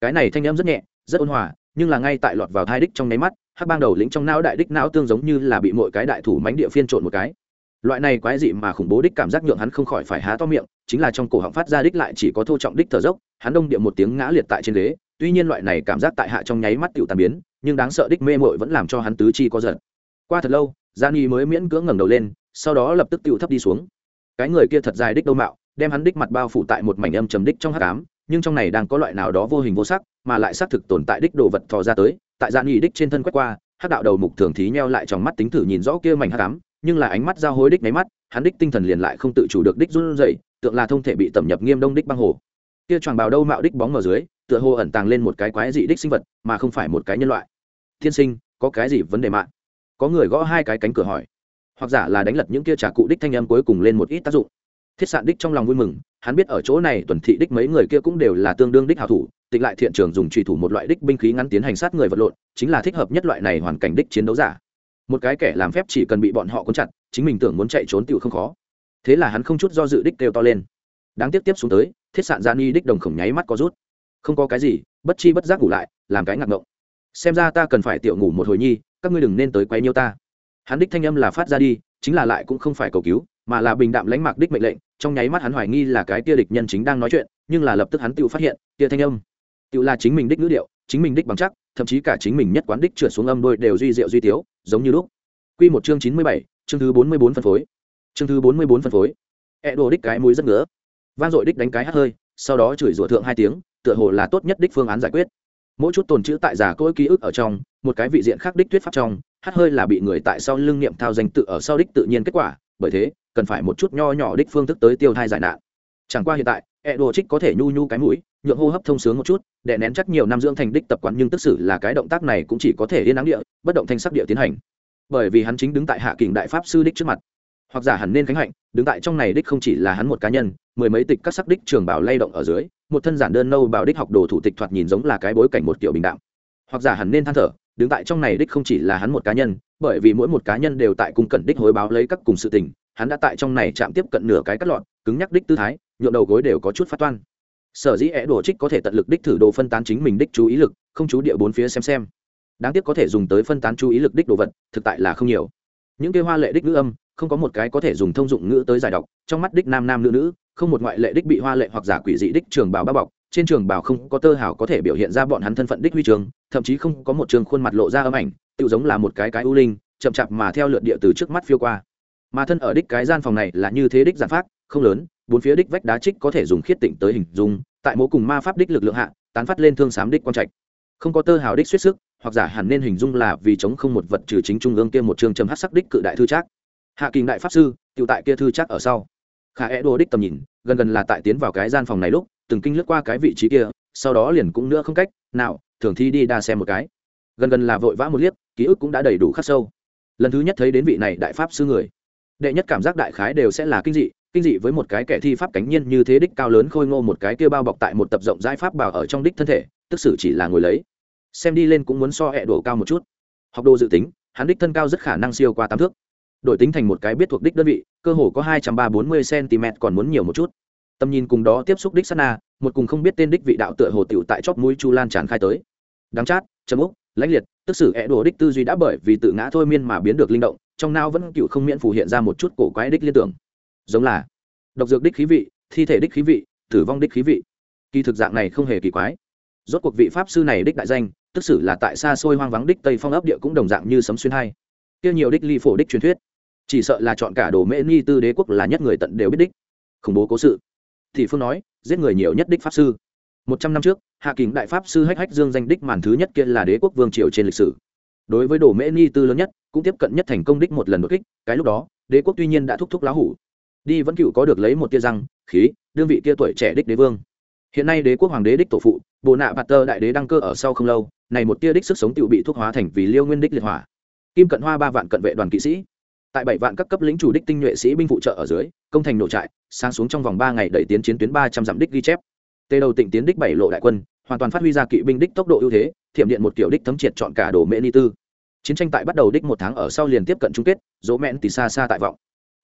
Speaker 1: Cái này thanh em rất nhẹ, rất ôn hòa, nhưng là ngay tại lọt vào hai đích trong nháy mắt hắc bang đầu lĩnh trong não đại đích não tương giống như là bị mọi cái đại thủ mánh địa phiên trộn một cái. Loại này quái dị mà khủng bố đích cảm giác nhượng hắn không khỏi phải há to miệng, chính là trong cổ họng phát ra đích lại chỉ có thô trọng đích thở dốc, hắn đông địa một tiếng ngã liệt tại trên ghế, tuy nhiên loại này cảm giác tại hạ trong nháy mắt tựu tàn biến, nhưng đáng sợ đích mê mội vẫn làm cho hắn tứ chi có giật. Qua thật lâu gia nghi mới miễn cưỡng ngẩng đầu lên, sau đó lập tức tựu thấp đi xuống. Cái người kia thật dài đích đâu mạo, đem hắn đích mặt bao phủ tại một mảnh âm trầm đích trong hắc ám, nhưng trong này đang có loại nào đó vô hình vô sắc, mà lại xác thực tồn tại đích đồ vật thò ra tới tại dạ gian nghi đích trên thân quét qua, hắc đạo đầu mục thường thí nheo lại trong mắt tính thử nhìn rõ kia mảnh hắc ám, nhưng là ánh mắt giao hối đích mấy mắt, hắn đích tinh thần liền lại không tự chủ được đích run rẩy, tượng là thông thể bị tẩm nhập nghiêm đông đích băng hồ. Kia choàng bào đâu mạo đích bóng ở dưới, tựa hồ ẩn tàng lên một cái quái dị đích sinh vật, mà không phải một cái nhân loại. Thiên sinh, có cái gì vấn đề mạng có người gõ hai cái cánh cửa hỏi. Hoặc giả là đánh lật những kia trà cụ đích thanh âm cuối cùng lên một ít tác dụng thiết sạn đích trong lòng vui mừng, hắn biết ở chỗ này tuần thị đích mấy người kia cũng đều là tương đương đích hảo thủ, tịnh lại thiện trường dùng trùy thủ một loại đích binh khí ngắn tiến hành sát người vật lộn, chính là thích hợp nhất loại này hoàn cảnh đích chiến đấu giả. Một cái kẻ làm phép chỉ cần bị bọn họ cuốn chặt, chính mình tưởng muốn chạy trốn tựu không khó. Thế là hắn không chút do dự đích kêu to lên. Đáng tiếp tiếp xuống tới, thiết sạn gia ni đích đồng khổng nháy mắt có rút. Không có cái gì, bất chi bất giác ngủ lại, làm cái ngạc ngộng. Xem ra ta cần phải tiểu ngủ một hồi nhi, các ngươi đừng nên tới quấy nhiêu ta. Hắn đích thanh âm là phát ra đi, chính là lại cũng không phải cầu cứu mà là bình đạm lãnh mạc đích mệnh lệnh, trong nháy mắt hắn hoài nghi là cái kia địch nhân chính đang nói chuyện, nhưng là lập tức hắn tự phát hiện kia thanh âm. Tự là chính mình đích ngữ điệu, chính mình đích bằng chắc, thậm chí cả chính mình nhất quán đích trượt xuống âm đôi đều duy diệu duy tiếu, giống như lúc. Quy một chương chín mươi bảy, chương thứ bốn mươi bốn phân phối. Chương thứ bốn mươi bốn phân phối. E đồ đích cái mũi rất ngứa. Vang dội đích đánh cái hát hơi, sau đó chửi rủa thượng hai tiếng, tựa hồ là tốt nhất đích phương án giải quyết. Mỗi chút tồn chữ tại giả cỗi ký ức ở trong, một cái vị diện khác đích thuyết pháp trong, hát hơi là bị người tại sau lưng niệm thao danh tự ở sau đích tự nhiên kết quả, bởi thế cần phải một chút nho nhỏ đích phương thức tới tiêu thai giải nạn. Chẳng qua hiện tại e đồ trích có thể nhu nhu cái mũi, nhượng hô hấp thông sướng một chút, để nén chắc nhiều năm dưỡng thành đích tập quán nhưng tức xử là cái động tác này cũng chỉ có thể yên áng địa, bất động thanh sắc địa tiến hành. Bởi vì hắn chính đứng tại hạ kình đại pháp sư đích trước mặt. Hoặc giả hẳn nên khánh hạnh, đứng tại trong này đích không chỉ là hắn một cá nhân, mười mấy tịch các sắc đích trường bảo lay động ở dưới, một thân giản đơn nâu bảo đích học đồ thủ tịch thoạt nhìn giống là cái bối cảnh một kiểu bình đạo hoặc giả hẳn nên than thở, đứng tại trong này đích không chỉ là hắn một cá nhân, bởi vì mỗi một cá nhân đều tại cung cẩn đích hối báo lấy các cùng sự tình hắn đã tại trong này chạm tiếp cận nửa cái cắt lọt, cứng nhắc đích tư thái nhuộm đầu gối đều có chút phát toan. Sở dĩ é đổ trích có thể tận lực đích thử đồ phân tán chính mình đích chú ý lực, không chú địa bốn phía xem xem. Đáng tiếc có thể dùng tới phân tán chú ý lực đích đồ vật, thực tại là không nhiều. Những cái hoa lệ đích ngữ âm, không có một cái có thể dùng thông dụng ngữ tới giải đọc, trong mắt đích nam nam nữ nữ, không một ngoại lệ đích bị hoa lệ hoặc giả quỷ dị đích trường bào bao bọc, trên trường bào không có tơ hảo có thể biểu hiện ra bọn hắn thân phận đích huy trường thậm chí không có một trường khuôn mặt lộ ra âm ảnh tự giống là một cái cái u linh, chậm chạp mà theo lượt địa từ trước mắt phiêu qua mà thân ở đích cái gian phòng này là như thế đích giản phát không lớn, bốn phía đích vách đá trích có thể dùng khiết tịnh tới hình dung, tại mố cùng ma pháp đích lực lượng hạ, tán phát lên thương sám đích quan trạch. Không có tơ hào đích suýt sức, hoặc giả hẳn nên hình dung là vì chống không một vật trừ chính trung ương kia một trường trầm hát sắc đích cự đại thư trác. Hạ kỳ đại pháp sư tự tại kia thư trác ở sau. Khả e đồ đích tầm nhìn, gần gần là tại tiến vào cái gian phòng này lúc, từng kinh lướt qua cái vị trí kia, sau đó liền cũng nữa không cách, nào, thường thi đi đa xem một cái. Gần gần là vội vã một liếc, ký ức cũng đã đầy đủ khắc sâu. Lần thứ nhất thấy đến vị này đại pháp sư người đệ nhất cảm giác đại khái đều sẽ là kinh dị kinh dị với một cái kẻ thi pháp cánh nhiên như thế đích cao lớn khôi ngô một cái kia bao bọc tại một tập rộng rãi pháp bảo ở trong đích thân thể, tức sự chỉ là ngồi lấy. Xem đi lên cũng muốn so hẹ đổ cao một chút. Học đồ dự tính, hắn đích thân cao rất khả năng siêu qua tám thước. Đổi tính thành một cái biết thuộc đích đơn vị, cơ hồ có hai trăm ba bốn mươi cm còn muốn nhiều một chút. Tầm nhìn cùng đó tiếp xúc đích sát na, một cùng không biết tên đích vị đạo tựa hồ tiểu tại chóp mũi chu lan tràn khai tới. Đáng chát, chấm úc, lãnh liệt, tức sử é đổ đích tư duy đã bởi vì tự ngã thôi miên mà biến được linh động trong não vẫn cựu không miễn phủ hiện ra một chút cổ quái đích liên tưởng. Giống là, độc dược đích khí vị, thi thể đích khí vị, tử vong đích khí vị. Kỳ thực dạng này không hề kỳ quái. Rốt cuộc vị pháp sư này đích đại danh, tức xử là tại xa xôi hoang vắng đích tây phong ấp địa cũng đồng dạng như sấm xuyên hai. Kia nhiều đích ly phổ đích truyền thuyết. Chỉ sợ là chọn cả đồ mễ ni tư đế quốc là nhất người tận đều biết đích. Khủng bố cố sự. Thì phương nói, giết người nhiều nhất đích pháp sư. Một trăm năm trước, hạ kính đại pháp sư hách hách dương danh đích màn thứ nhất kia là đế quốc vương triều trên lịch sử đối với đồ mễ ni tư lớn nhất, cũng tiếp cận nhất thành công đích một lần đột kích, cái lúc đó, đế quốc tuy nhiên đã thúc thúc lá hủ. Đi vẫn cựu có được lấy một tia răng, khí, đương vị kia tuổi trẻ đích đế vương. Hiện nay đế quốc hoàng đế đích tổ phụ bộ nạ bạt tơ đại đế đăng cơ ở sau không lâu, này một tia đích sức sống tự bị thuốc hóa thành vì liêu nguyên đích liệt hỏa. Kim cận hoa ba vạn cận vệ đoàn kỵ sĩ. Tại bảy vạn các cấp lính chủ đích tinh nhuệ sĩ binh phụ trợ ở dưới, công thành nổ trại sang xuống trong vòng ba ngày đẩy tiến chiến tuyến ba trăm dặm đích ghi chép. Tê đầu tỉnh tiến đích bảy lộ đại quân hoàn toàn phát huy ra kỵ binh đích tốc độ ưu thế, thiểm điện một kiểu đích thấm triệt chọn cả đồ mễ ni tư. Chiến tranh tại bắt đầu đích một tháng ở sau liền tiếp cận chung kết, dỗ mẹn thì xa xa tại vọng.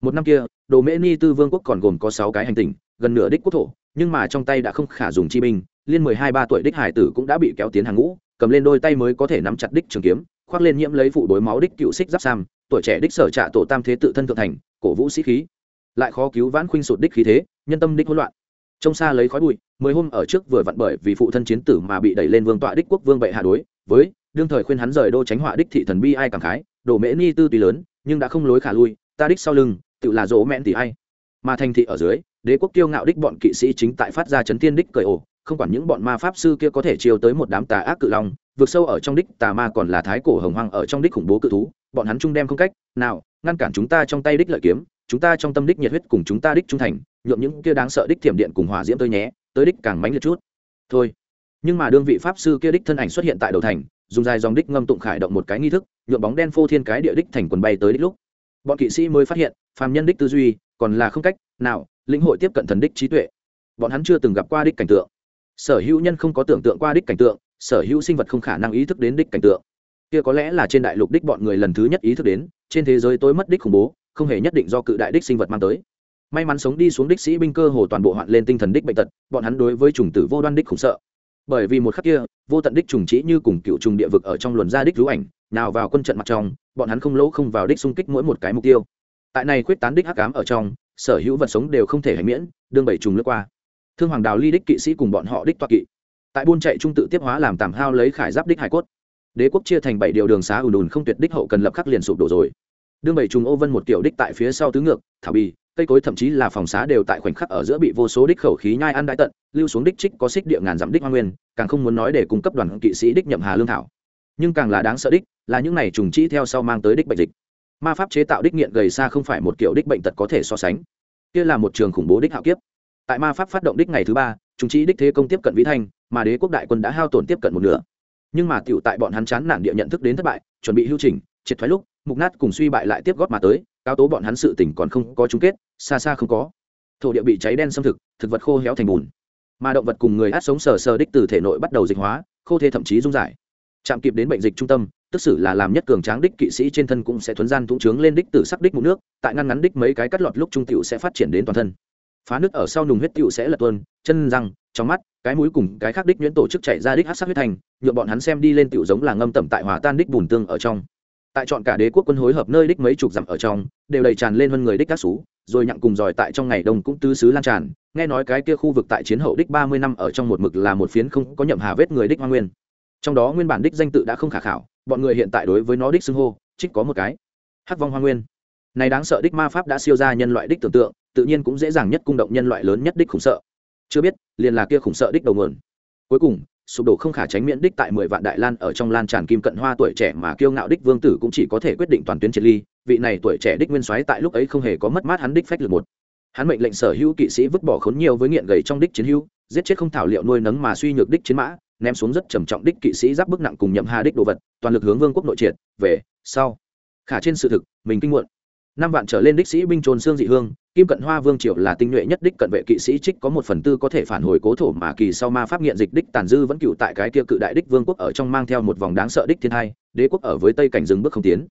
Speaker 1: Một năm kia, đồ mễ ni tư vương quốc còn gồm có sáu cái hành tinh, gần nửa đích quốc thổ, nhưng mà trong tay đã không khả dùng chi binh, liên mười hai ba tuổi đích hải tử cũng đã bị kéo tiến hàng ngũ, cầm lên đôi tay mới có thể nắm chặt đích trường kiếm, khoác lên nhiễm lấy phụ đối máu đích cựu xích giáp sam, tuổi trẻ đích sở trạ tổ tam thế tự thân thượng thành, cổ vũ sĩ khí. Lại khó cứu vãn khuynh sụt đích khí thế, nhân tâm đích hỗn loạn trong xa lấy khói bụi, mười hôm ở trước vừa vặn bởi vì phụ thân chiến tử mà bị đẩy lên vương tọa đích quốc vương bệ hạ đối, với đương thời khuyên hắn rời đô tránh họa đích thị thần bi ai cảm khái đổ mễ ni tư tùy lớn, nhưng đã không lối khả lui, ta đích sau lưng, tự là dỗ mẹn tỷ ai. Mà thành thị ở dưới, đế quốc kiêu ngạo đích bọn kỵ sĩ chính tại phát ra chấn thiên đích cởi ổ, không quản những bọn ma pháp sư kia có thể chiêu tới một đám tà ác cự long, vượt sâu ở trong đích tà ma còn là thái cổ hồng hoang ở trong đích khủng bố cự thú, bọn hắn chung đem không cách, nào, ngăn cản chúng ta trong tay đích lợi kiếm, chúng ta trong tâm đích nhiệt huyết cùng chúng ta đích trung thành nhuộm những kia đáng sợ đích thiểm điện cùng hỏa diễm tới nhé, tới đích càng mánh liệt chút. Thôi. Nhưng mà đương vị pháp sư kia đích thân ảnh xuất hiện tại đầu thành, dùng dài dòng đích ngâm tụng khải động một cái nghi thức, nhuộm bóng đen phô thiên cái địa đích thành quần bay tới đích lúc. Bọn kỵ sĩ mới phát hiện, phàm nhân đích tư duy, còn là không cách nào lĩnh hội tiếp cận thần đích trí tuệ. Bọn hắn chưa từng gặp qua đích cảnh tượng. Sở hữu nhân không có tưởng tượng qua đích cảnh tượng, sở hữu sinh vật không khả năng ý thức đến đích cảnh tượng. Kia có lẽ là trên đại lục đích bọn người lần thứ nhất ý thức đến, trên thế giới tối mất đích khủng bố, không hề nhất định do cự đại đích sinh vật mang tới may mắn sống đi xuống đích sĩ binh cơ hồ toàn bộ hoạn lên tinh thần đích bệnh tật, bọn hắn đối với trùng tử vô đoan đích khủng sợ. Bởi vì một khắc kia, vô tận đích trùng chỉ như cùng cựu trùng địa vực ở trong luồn ra đích rú ảnh, nào vào quân trận mặt trong, bọn hắn không lỗ không vào đích xung kích mỗi một cái mục tiêu. Tại này quyết tán đích hắc ám ở trong, sở hữu vật sống đều không thể hành miễn, đương bảy trùng lướt qua. Thương hoàng đào ly đích kỵ sĩ cùng bọn họ đích toa kỵ. Tại buôn chạy trung tự tiếp hóa làm tàm hao lấy khải giáp đích hải cốt. Đế quốc chia thành bảy điều đường xá ùn ùn không tuyệt đích hậu cần lập khắc liền sụp đổ rồi đương bảy trùng ô vân một kiểu đích tại phía sau tứ ngược, thảo bì, cây cối thậm chí là phòng xá đều tại khoảnh khắc ở giữa bị vô số đích khẩu khí nhai ăn đại tận, lưu xuống đích trích có xích địa ngàn dặm đích hoa nguyên, càng không muốn nói để cung cấp đoàn kỵ sĩ đích nhậm hà lương thảo. Nhưng càng là đáng sợ đích, là những này trùng chỉ theo sau mang tới đích bệnh dịch. Ma pháp chế tạo đích nghiện gầy xa không phải một kiểu đích bệnh tật có thể so sánh. Kia là một trường khủng bố đích hạo kiếp. Tại ma pháp phát động đích ngày thứ ba, trùng chỉ đích thế công tiếp cận vĩ thanh, mà đế quốc đại quân đã hao tổn tiếp cận một nửa. Nhưng mà tiểu tại bọn hắn chán nản địa nhận thức đến thất bại, chuẩn bị hưu trình triệt thoái lúc mục nát cùng suy bại lại tiếp góp mà tới, cao tố bọn hắn sự tỉnh còn không có chung kết, xa xa không có. Thổ địa bị cháy đen xâm thực thực vật khô héo thành bùn. Mà động vật cùng người át sống sờ sờ đích từ thể nội bắt đầu dịch hóa, khô thê thậm chí dung giải chạm kịp đến bệnh dịch trung tâm, tức xử là làm nhất cường tráng đích kỵ sĩ trên thân cũng sẽ thuấn gian túng trướng lên đích từ sắc đích mụ nước, tại ngăn ngắn đích mấy cái cắt lọt lúc trung tiểu sẽ phát triển đến toàn thân. Phá nước ở sau nùng huyết tiểu sẽ lật tuôn, chân răng, trong mắt, cái mũi cùng cái khác đích nhuyễn tổ chức chạy ra đích hát sắc huyết thành nhuộm bọn hắn xem đi lên tiểu giống là ngâm tẩm tại hòa tan đích bùn tương ở trong tại chọn cả đế quốc quân hối hợp nơi đích mấy chục dặm ở trong, đều đầy tràn lên hơn người đích các xú, rồi nhặng cùng giỏi tại trong ngày đông cũng tứ xứ lan tràn. Nghe nói cái kia khu vực tại chiến hậu đích ba mươi năm ở trong một mực là một phiến không có nhậm hà vết người đích hoa nguyên. Trong đó nguyên bản đích danh tự đã không khả khảo, bọn người hiện tại đối với nó đích xưng hô, trích có một cái. Hắc vong hoa nguyên. Này đáng sợ đích ma pháp đã siêu ra nhân loại đích tưởng tượng, tự nhiên cũng dễ dàng nhất cung động nhân loại lớn nhất đích khủng sợ. Chưa biết, liền là kia khủng sợ đích đầu nguồn. Cuối cùng sụp đổ không khả tránh miễn đích tại mười vạn đại lan ở trong lan tràn kim cận hoa tuổi trẻ mà kiêu ngạo đích vương tử cũng chỉ có thể quyết định toàn tuyến triệt ly. Vị này tuổi trẻ đích nguyên soái tại lúc ấy không hề có mất mát hắn đích phách lực một. Hắn mệnh lệnh sở hữu kỵ sĩ vứt bỏ khốn nhiều với nghiện gầy trong đích chiến hữu, giết chết không thảo liệu nuôi nấng mà suy nhược đích chiến mã, ném xuống rất trầm trọng đích kỵ sĩ giáp bức nặng cùng nhậm hà đích đồ vật, toàn lực hướng vương quốc nội triệt, về, sau. Khả trên sự thực, mình kinh muộn năm vạn trở lên đích sĩ binh trồn xương dị hương, kim cận hoa vương triều là tinh nhuệ nhất đích cận vệ kỵ sĩ trích có một phần tư có thể phản hồi cố thổ mà kỳ sau ma pháp nghiện dịch đích tàn dư vẫn cựu tại cái kia cự đại đích vương quốc ở trong mang theo một vòng đáng sợ đích thiên hai, đế quốc ở với tây cảnh dừng bước không tiến.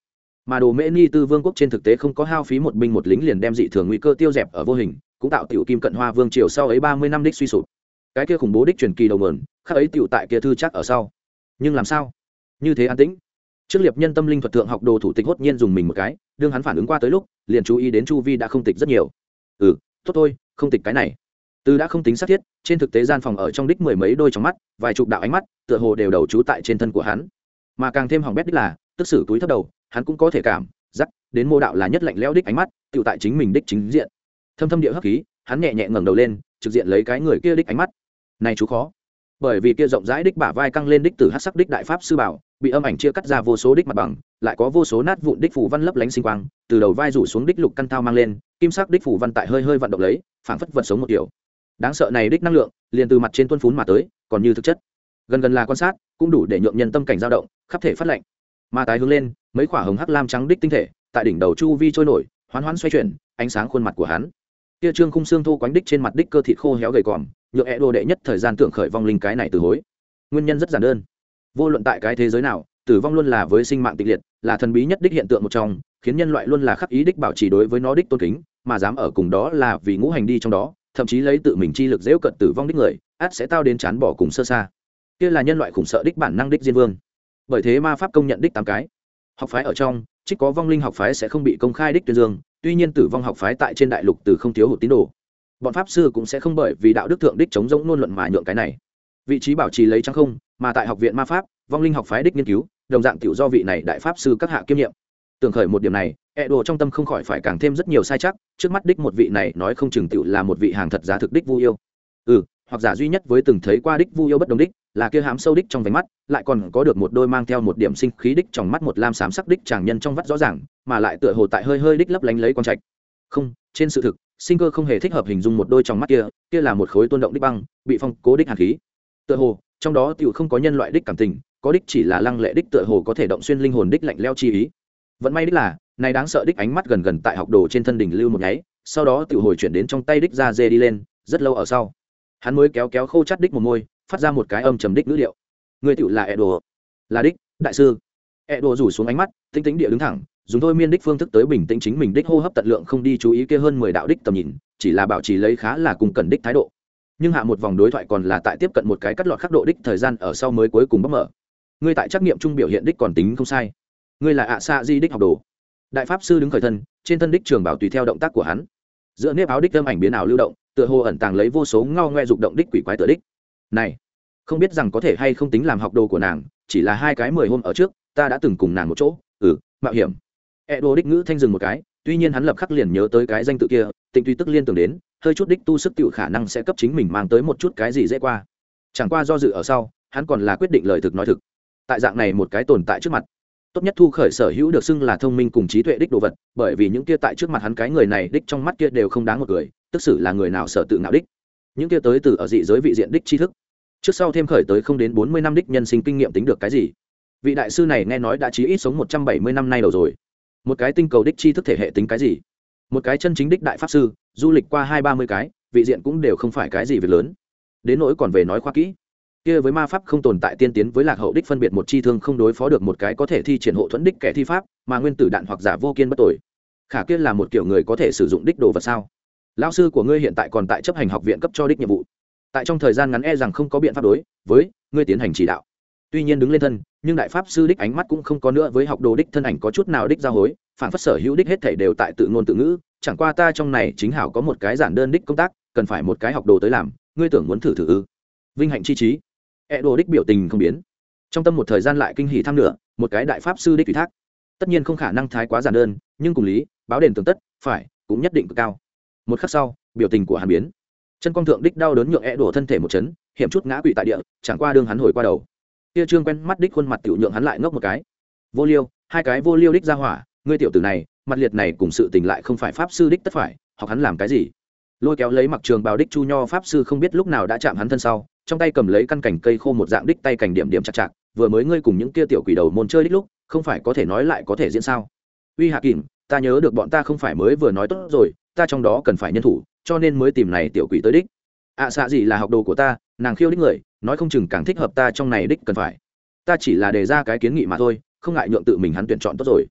Speaker 1: Mà đồ mễ ni tư vương quốc trên thực tế không có hao phí một binh một lính liền đem dị thường nguy cơ tiêu dẹp ở vô hình, cũng tạo tiểu kim cận hoa vương triều sau ấy ba mươi năm đích suy sụp. Cái kia khủng bố đích truyền kỳ đầu mườn khác ấy tiểu tại kia thư chắc ở sau. Nhưng làm sao? Như thế an tĩnh trước liệp nhân tâm linh thuật thượng học đồ thủ tịch hốt nhiên dùng mình một cái đương hắn phản ứng qua tới lúc liền chú ý đến chu vi đã không tịch rất nhiều. Ừ tốt thôi không tịch cái này. Từ đã không tính xác thiết trên thực tế gian phòng ở trong đích mười mấy đôi trong mắt vài chục đạo ánh mắt tựa hồ đều đầu trú tại trên thân của hắn. Mà càng thêm hỏng bét đích là tức xử túi thấp đầu hắn cũng có thể cảm giắc, đến mô đạo là nhất lạnh leo đích ánh mắt tự tại chính mình đích chính diện. Thâm thâm địa hấp khí hắn nhẹ nhẹ ngẩng đầu lên trực diện lấy cái người kia đích ánh mắt. Này chú khó bởi vì kia rộng rãi đích bả vai căng lên đích từ hát sắc đích đại pháp sư bảo, bị âm ảnh chia cắt ra vô số đích mặt bằng, lại có vô số nát vụn đích phủ văn lấp lánh sinh quang, từ đầu vai rủ xuống đích lục căn thao mang lên, kim sắc đích phủ văn tại hơi hơi vận động lấy, phảng phất vật sống một kiểu. Đáng sợ này đích năng lượng, liền từ mặt trên tuân phún mà tới, còn như thực chất. Gần gần là quan sát, cũng đủ để nhượng nhân tâm cảnh dao động, khắp thể phát lạnh. Mà tái hướng lên, mấy quả hồng hắc lam trắng đích tinh thể, tại đỉnh đầu chu vi trôi nổi, hoán hoán xoay chuyển, ánh sáng khuôn mặt của hắn. Kia trương khung xương thô quánh đích trên mặt đích cơ thịt khô héo gầy còm nhựa e đồ đệ nhất thời gian tưởng khởi vong linh cái này từ hối. Nguyên nhân rất giản đơn. Vô luận tại cái thế giới nào, tử vong luôn là với sinh mạng tịch liệt, là thần bí nhất đích hiện tượng một trong, khiến nhân loại luôn là khắc ý đích bảo trì đối với nó đích tôn kính, mà dám ở cùng đó là vì ngũ hành đi trong đó, thậm chí lấy tự mình chi lực dễu cận tử vong đích người, át sẽ tao đến chán bỏ cùng sơ xa. Kia là nhân loại khủng sợ đích bản năng đích diên vương. Bởi thế ma pháp công nhận đích tám cái. Học phái ở trong trích có vong linh học phái sẽ không bị công khai đích tuyên dương, tuy nhiên tử vong học phái tại trên đại lục từ không thiếu hụt tín đồ bọn pháp sư cũng sẽ không bởi vì đạo đức thượng đích chống rỗng nôn luận mà nhượng cái này. Vị trí bảo trì lấy trắng không, mà tại học viện ma pháp, vong linh học phái đích nghiên cứu, đồng dạng tiểu do vị này đại pháp sư các hạ kiêm nhiệm. Tưởng khởi một điểm này e đồ trong tâm không khỏi phải càng thêm rất nhiều sai chắc, trước mắt đích một vị này nói không chừng tiểu là một vị hàng thật giá thực đích vu yêu. Ừ hoặc giả duy nhất với từng thấy qua đích vu yêu bất đồng đích, là kia hám sâu đích trong vánh mắt, lại còn có được một đôi mang theo một điểm sinh khí đích trong mắt một lam xám sắc đích chàng nhân trong vắt rõ ràng, mà lại tựa hồ tại hơi hơi đích lấp lánh lấy con trạch. Không, trên sự thực sinh cơ không hề thích hợp hình dung một đôi trong mắt kia kia là một khối tuôn động đích băng, bị phong cố đích hàn khí. Tựa hồ, trong đó tiểu không có nhân loại đích cảm tình, có đích chỉ là lăng lệ đích tựa hồ có thể động xuyên linh hồn đích lạnh leo chi ý. Vẫn may đích là, này đáng sợ đích ánh mắt gần gần tại học đồ trên thân đỉnh lưu một nháy, sau đó tiểu hồi chuyển đến trong tay đích ra dê đi lên, rất lâu ở sau. Hắn mới kéo kéo khô chắt đích một môi, phát ra một cái âm trầm đích ngữ điệu. Người tiểu là edo. Là đích, đại sư. Edo rủ xuống ánh mắt tinh tính địa đứng thẳng dùng thôi miên đích phương thức tới bình tĩnh chính mình đích hô hấp tận lượng không đi chú ý kia hơn mười đạo đích tầm nhìn, chỉ là bảo trì lấy khá là cùng cần đích thái độ. Nhưng hạ một vòng đối thoại còn là tại tiếp cận một cái cắt lọt khắc độ đích thời gian ở sau mới cuối cùng bóc mở. Ngươi tại trắc nghiệm chung biểu hiện đích còn tính không sai. Ngươi là ạ xa di đích học đồ. Đại pháp sư đứng khởi thân, trên thân đích trường bảo tùy theo động tác của hắn. Giữa nếp áo đích âm ảnh biến ảo lưu động, tựa hồ ẩn tàng lấy vô số ngao ngoe dục động đích quỷ quái tựa đích. Này, không biết rằng có thể hay không tính làm học đồ của nàng, chỉ là hai cái mười hôm ở trước, ta đã từng cùng nàng một chỗ. Ừ mạo hiểm e đô đích ngữ thanh dừng một cái, tuy nhiên hắn lập khắc liền nhớ tới cái danh tự kia, tịnh tuy tức liên tưởng đến, hơi chút đích tu sức tự khả năng sẽ cấp chính mình mang tới một chút cái gì dễ qua. Chẳng qua do dự ở sau, hắn còn là quyết định lời thực nói thực. Tại dạng này một cái tồn tại trước mặt, tốt nhất thu khởi sở hữu được xưng là thông minh cùng trí tuệ đích đồ vật, bởi vì những kia tại trước mặt hắn cái người này đích trong mắt kia đều không đáng một người, tức xử là người nào sở tự ngạo đích. Những kia tới từ ở dị giới vị diện đích tri thức. Trước sau thêm khởi tới không đến bốn mươi năm đích nhân sinh kinh nghiệm tính được cái gì? Vị đại sư này nghe nói đã chí ít sống một trăm bảy mươi năm nay đầu rồi một cái tinh cầu đích tri thức thể hệ tính cái gì? Một cái chân chính đích đại pháp sư, du lịch qua hai ba mươi cái, vị diện cũng đều không phải cái gì việc lớn. Đến nỗi còn về nói khoa kỹ. Kia với ma pháp không tồn tại tiên tiến với lạc hậu đích phân biệt một chi thương không đối phó được một cái có thể thi triển hộ thuẫn đích kẻ thi pháp, mà nguyên tử đạn hoặc giả vô kiên bất tội. Khả kia là một kiểu người có thể sử dụng đích đồ vật sao? Lao sư của ngươi hiện tại còn tại chấp hành học viện cấp cho đích nhiệm vụ. Tại trong thời gian ngắn e rằng không có biện pháp đối với ngươi tiến hành chỉ đạo tuy nhiên đứng lên thân, nhưng đại pháp sư đích ánh mắt cũng không có nữa với học đồ đích thân ảnh có chút nào đích giao hối, phản phất sở hữu đích hết thể đều tại tự ngôn tự ngữ, chẳng qua ta trong này chính hảo có một cái giản đơn đích công tác, cần phải một cái học đồ tới làm, ngươi tưởng muốn thử thử ư? Vinh hạnh chi trí. E đồ đích biểu tình không biến. Trong tâm một thời gian lại kinh hỉ tham nửa, một cái đại pháp sư đích ủy thác. Tất nhiên không khả năng thái quá giản đơn, nhưng cùng lý, báo đền tường tất, phải, cũng nhất định cực cao. Một khắc sau, biểu tình của hàn biến. Chân quang thượng đích đau đớn nhượng e đổ thân thể một chấn, hiểm chút ngã quỵ tại địa, chẳng qua đương hắn hồi qua đầu kia trương quen mắt đích khuôn mặt tiểu nhượng hắn lại ngốc một cái. Vô liêu hai cái vô liêu đích ra hỏa ngươi tiểu tử này mặt liệt này cùng sự tình lại không phải pháp sư đích tất phải hoặc hắn làm cái gì? Lôi kéo lấy mặc trường bào đích chu nho pháp sư không biết lúc nào đã chạm hắn thân sau trong tay cầm lấy căn cảnh cây khô một dạng đích tay cảnh điểm điểm chặt chặt vừa mới ngươi cùng những kia tiểu quỷ đầu môn chơi đích lúc không phải có thể nói lại có thể diễn sao? Uy hạ kìm ta nhớ được bọn ta không phải mới vừa nói tốt rồi ta trong đó cần phải nhân thủ cho nên mới tìm này tiểu quỷ tới đích. Ạ à, xạ gì là học đồ của ta nàng khiêu đích người nói không chừng càng thích hợp ta trong này đích cần phải. Ta chỉ là đề ra cái kiến nghị mà thôi, không ngại nhượng tự mình hắn tuyển chọn tốt rồi.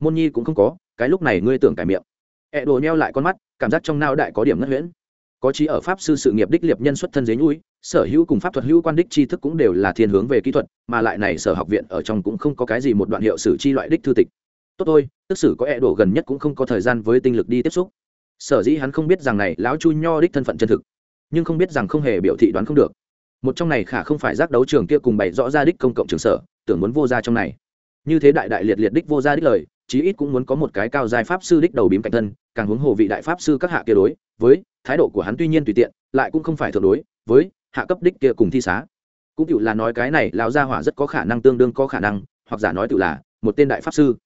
Speaker 1: Môn nhi cũng không có, cái lúc này ngươi tưởng cải miệng. Ẹ đồ neo lại con mắt, cảm giác trong nao đại có điểm ngất huyễn. Có trí ở pháp sư sự nghiệp đích liệp nhân xuất thân dế nhũi sở hữu cùng pháp thuật hữu quan đích tri thức cũng đều là thiên hướng về kỹ thuật, mà lại này sở học viện ở trong cũng không có cái gì một đoạn hiệu sử chi loại đích thư tịch. Tốt thôi, tức sử có ẹ đồ gần nhất cũng không có thời gian với tinh lực đi tiếp xúc. Sở dĩ hắn không biết rằng này lão chu nho đích thân phận chân thực, nhưng không biết rằng không hề biểu thị đoán không được một trong này khả không phải giác đấu trường kia cùng bày rõ ra đích công cộng trường sở, tưởng muốn vô ra trong này. Như thế đại đại liệt liệt đích vô ra đích lời, chí ít cũng muốn có một cái cao giai pháp sư đích đầu bím cạnh thân, càng huống hồ vị đại pháp sư các hạ kia đối, với, thái độ của hắn tuy nhiên tùy tiện, lại cũng không phải thượng đối, với, hạ cấp đích kia cùng thi xá. Cũng tự là nói cái này, lão gia hỏa rất có khả năng tương đương có khả năng, hoặc giả nói tự là, một tên đại pháp sư.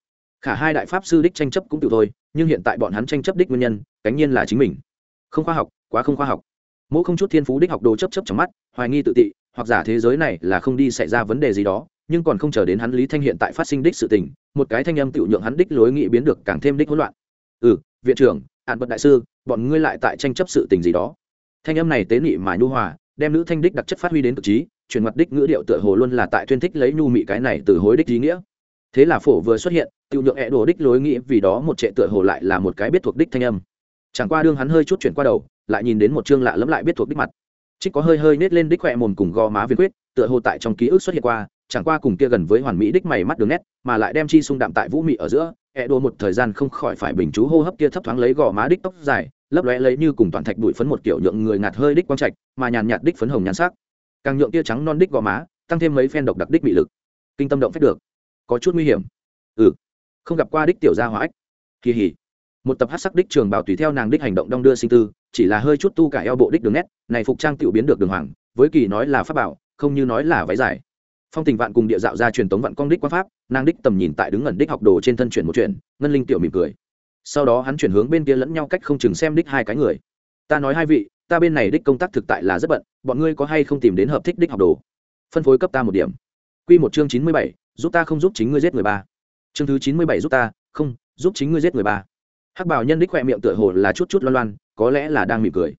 Speaker 1: Khả hai đại pháp sư đích tranh chấp cũng tự thôi, nhưng hiện tại bọn hắn tranh chấp đích nguyên nhân, cánh nhiên là chính mình. Không khoa học, quá không khoa học mỗi không chút thiên phú đích học đồ chấp chấp trong mắt, hoài nghi tự tị, hoặc giả thế giới này là không đi xảy ra vấn đề gì đó, nhưng còn không chờ đến hắn lý thanh hiện tại phát sinh đích sự tình, một cái thanh âm tự nhượng hắn đích lối nghị biến được càng thêm đích hỗn loạn. Ừ viện trưởng ạn bật đại sư, bọn ngươi lại tại tranh chấp sự tình gì đó? Thanh âm này tế nị mà nhu hòa, đem nữ thanh đích đặc chất phát huy đến cực trí, chuyển mặt đích ngữ điệu tựa hồ luôn là tại tuyên thích lấy nhu mị cái này từ hối đích ý nghĩa. Thế là phổ vừa xuất hiện tự nhượng hẹ đồ đích lối nghĩ vì đó một trệ tựa hồ lại là một cái biết thuộc đích thanh âm. Chẳng qua đương hắn hơi chút chuyển qua đầu lại nhìn đến một chương lạ lẫm lại biết thuộc đích mặt. Trích có hơi hơi nết lên đích khỏe mồm cùng gò má viên quyết, tựa hồ tại trong ký ức xuất hiện qua, chẳng qua cùng kia gần với hoàn mỹ đích mày mắt đường nét, mà lại đem chi sung đạm tại vũ mị ở giữa, ẹ đồ một thời gian không khỏi phải bình chú hô hấp kia thấp thoáng lấy gò má đích tóc dài, lấp lóe lấy như cùng toàn thạch bụi phấn một kiểu nhượng người ngạt hơi đích quang trạch, mà nhàn nhạt đích phấn hồng nhàn sắc. Càng nhượng kia trắng non đích gò má, tăng thêm mấy phen độc đặc đích bị lực. Kinh tâm động phép được. Có chút nguy hiểm. Ừ. Không gặp qua đích tiểu gia hóa ách kỳ hỉ một tập hát sắc đích trường bảo tùy theo nàng đích hành động đong đưa sinh tư, chỉ là hơi chút tu cả eo bộ đích đường nét, này phục trang tiểu biến được đường hoàng, với kỳ nói là pháp bảo, không như nói là váy dài. Phong tình vạn cùng địa dạo ra truyền tống vạn công đích quan pháp, nàng đích tầm nhìn tại đứng ẩn đích học đồ trên thân chuyển một chuyện, ngân linh tiểu mỉm cười. Sau đó hắn chuyển hướng bên kia lẫn nhau cách không chừng xem đích hai cái người. Ta nói hai vị, ta bên này đích công tác thực tại là rất bận, bọn ngươi có hay không tìm đến hợp thích đích học đồ? Phân phối cấp ta một điểm. Q một chương chín mươi bảy, giúp ta không giúp chính ngươi giết người ba. Chương thứ chín mươi bảy giúp ta, không, giúp chính ngươi giết người ba hắc bảo nhân đích khoe miệng tựa hồ là chút chút loan loan, có lẽ là đang mỉm cười.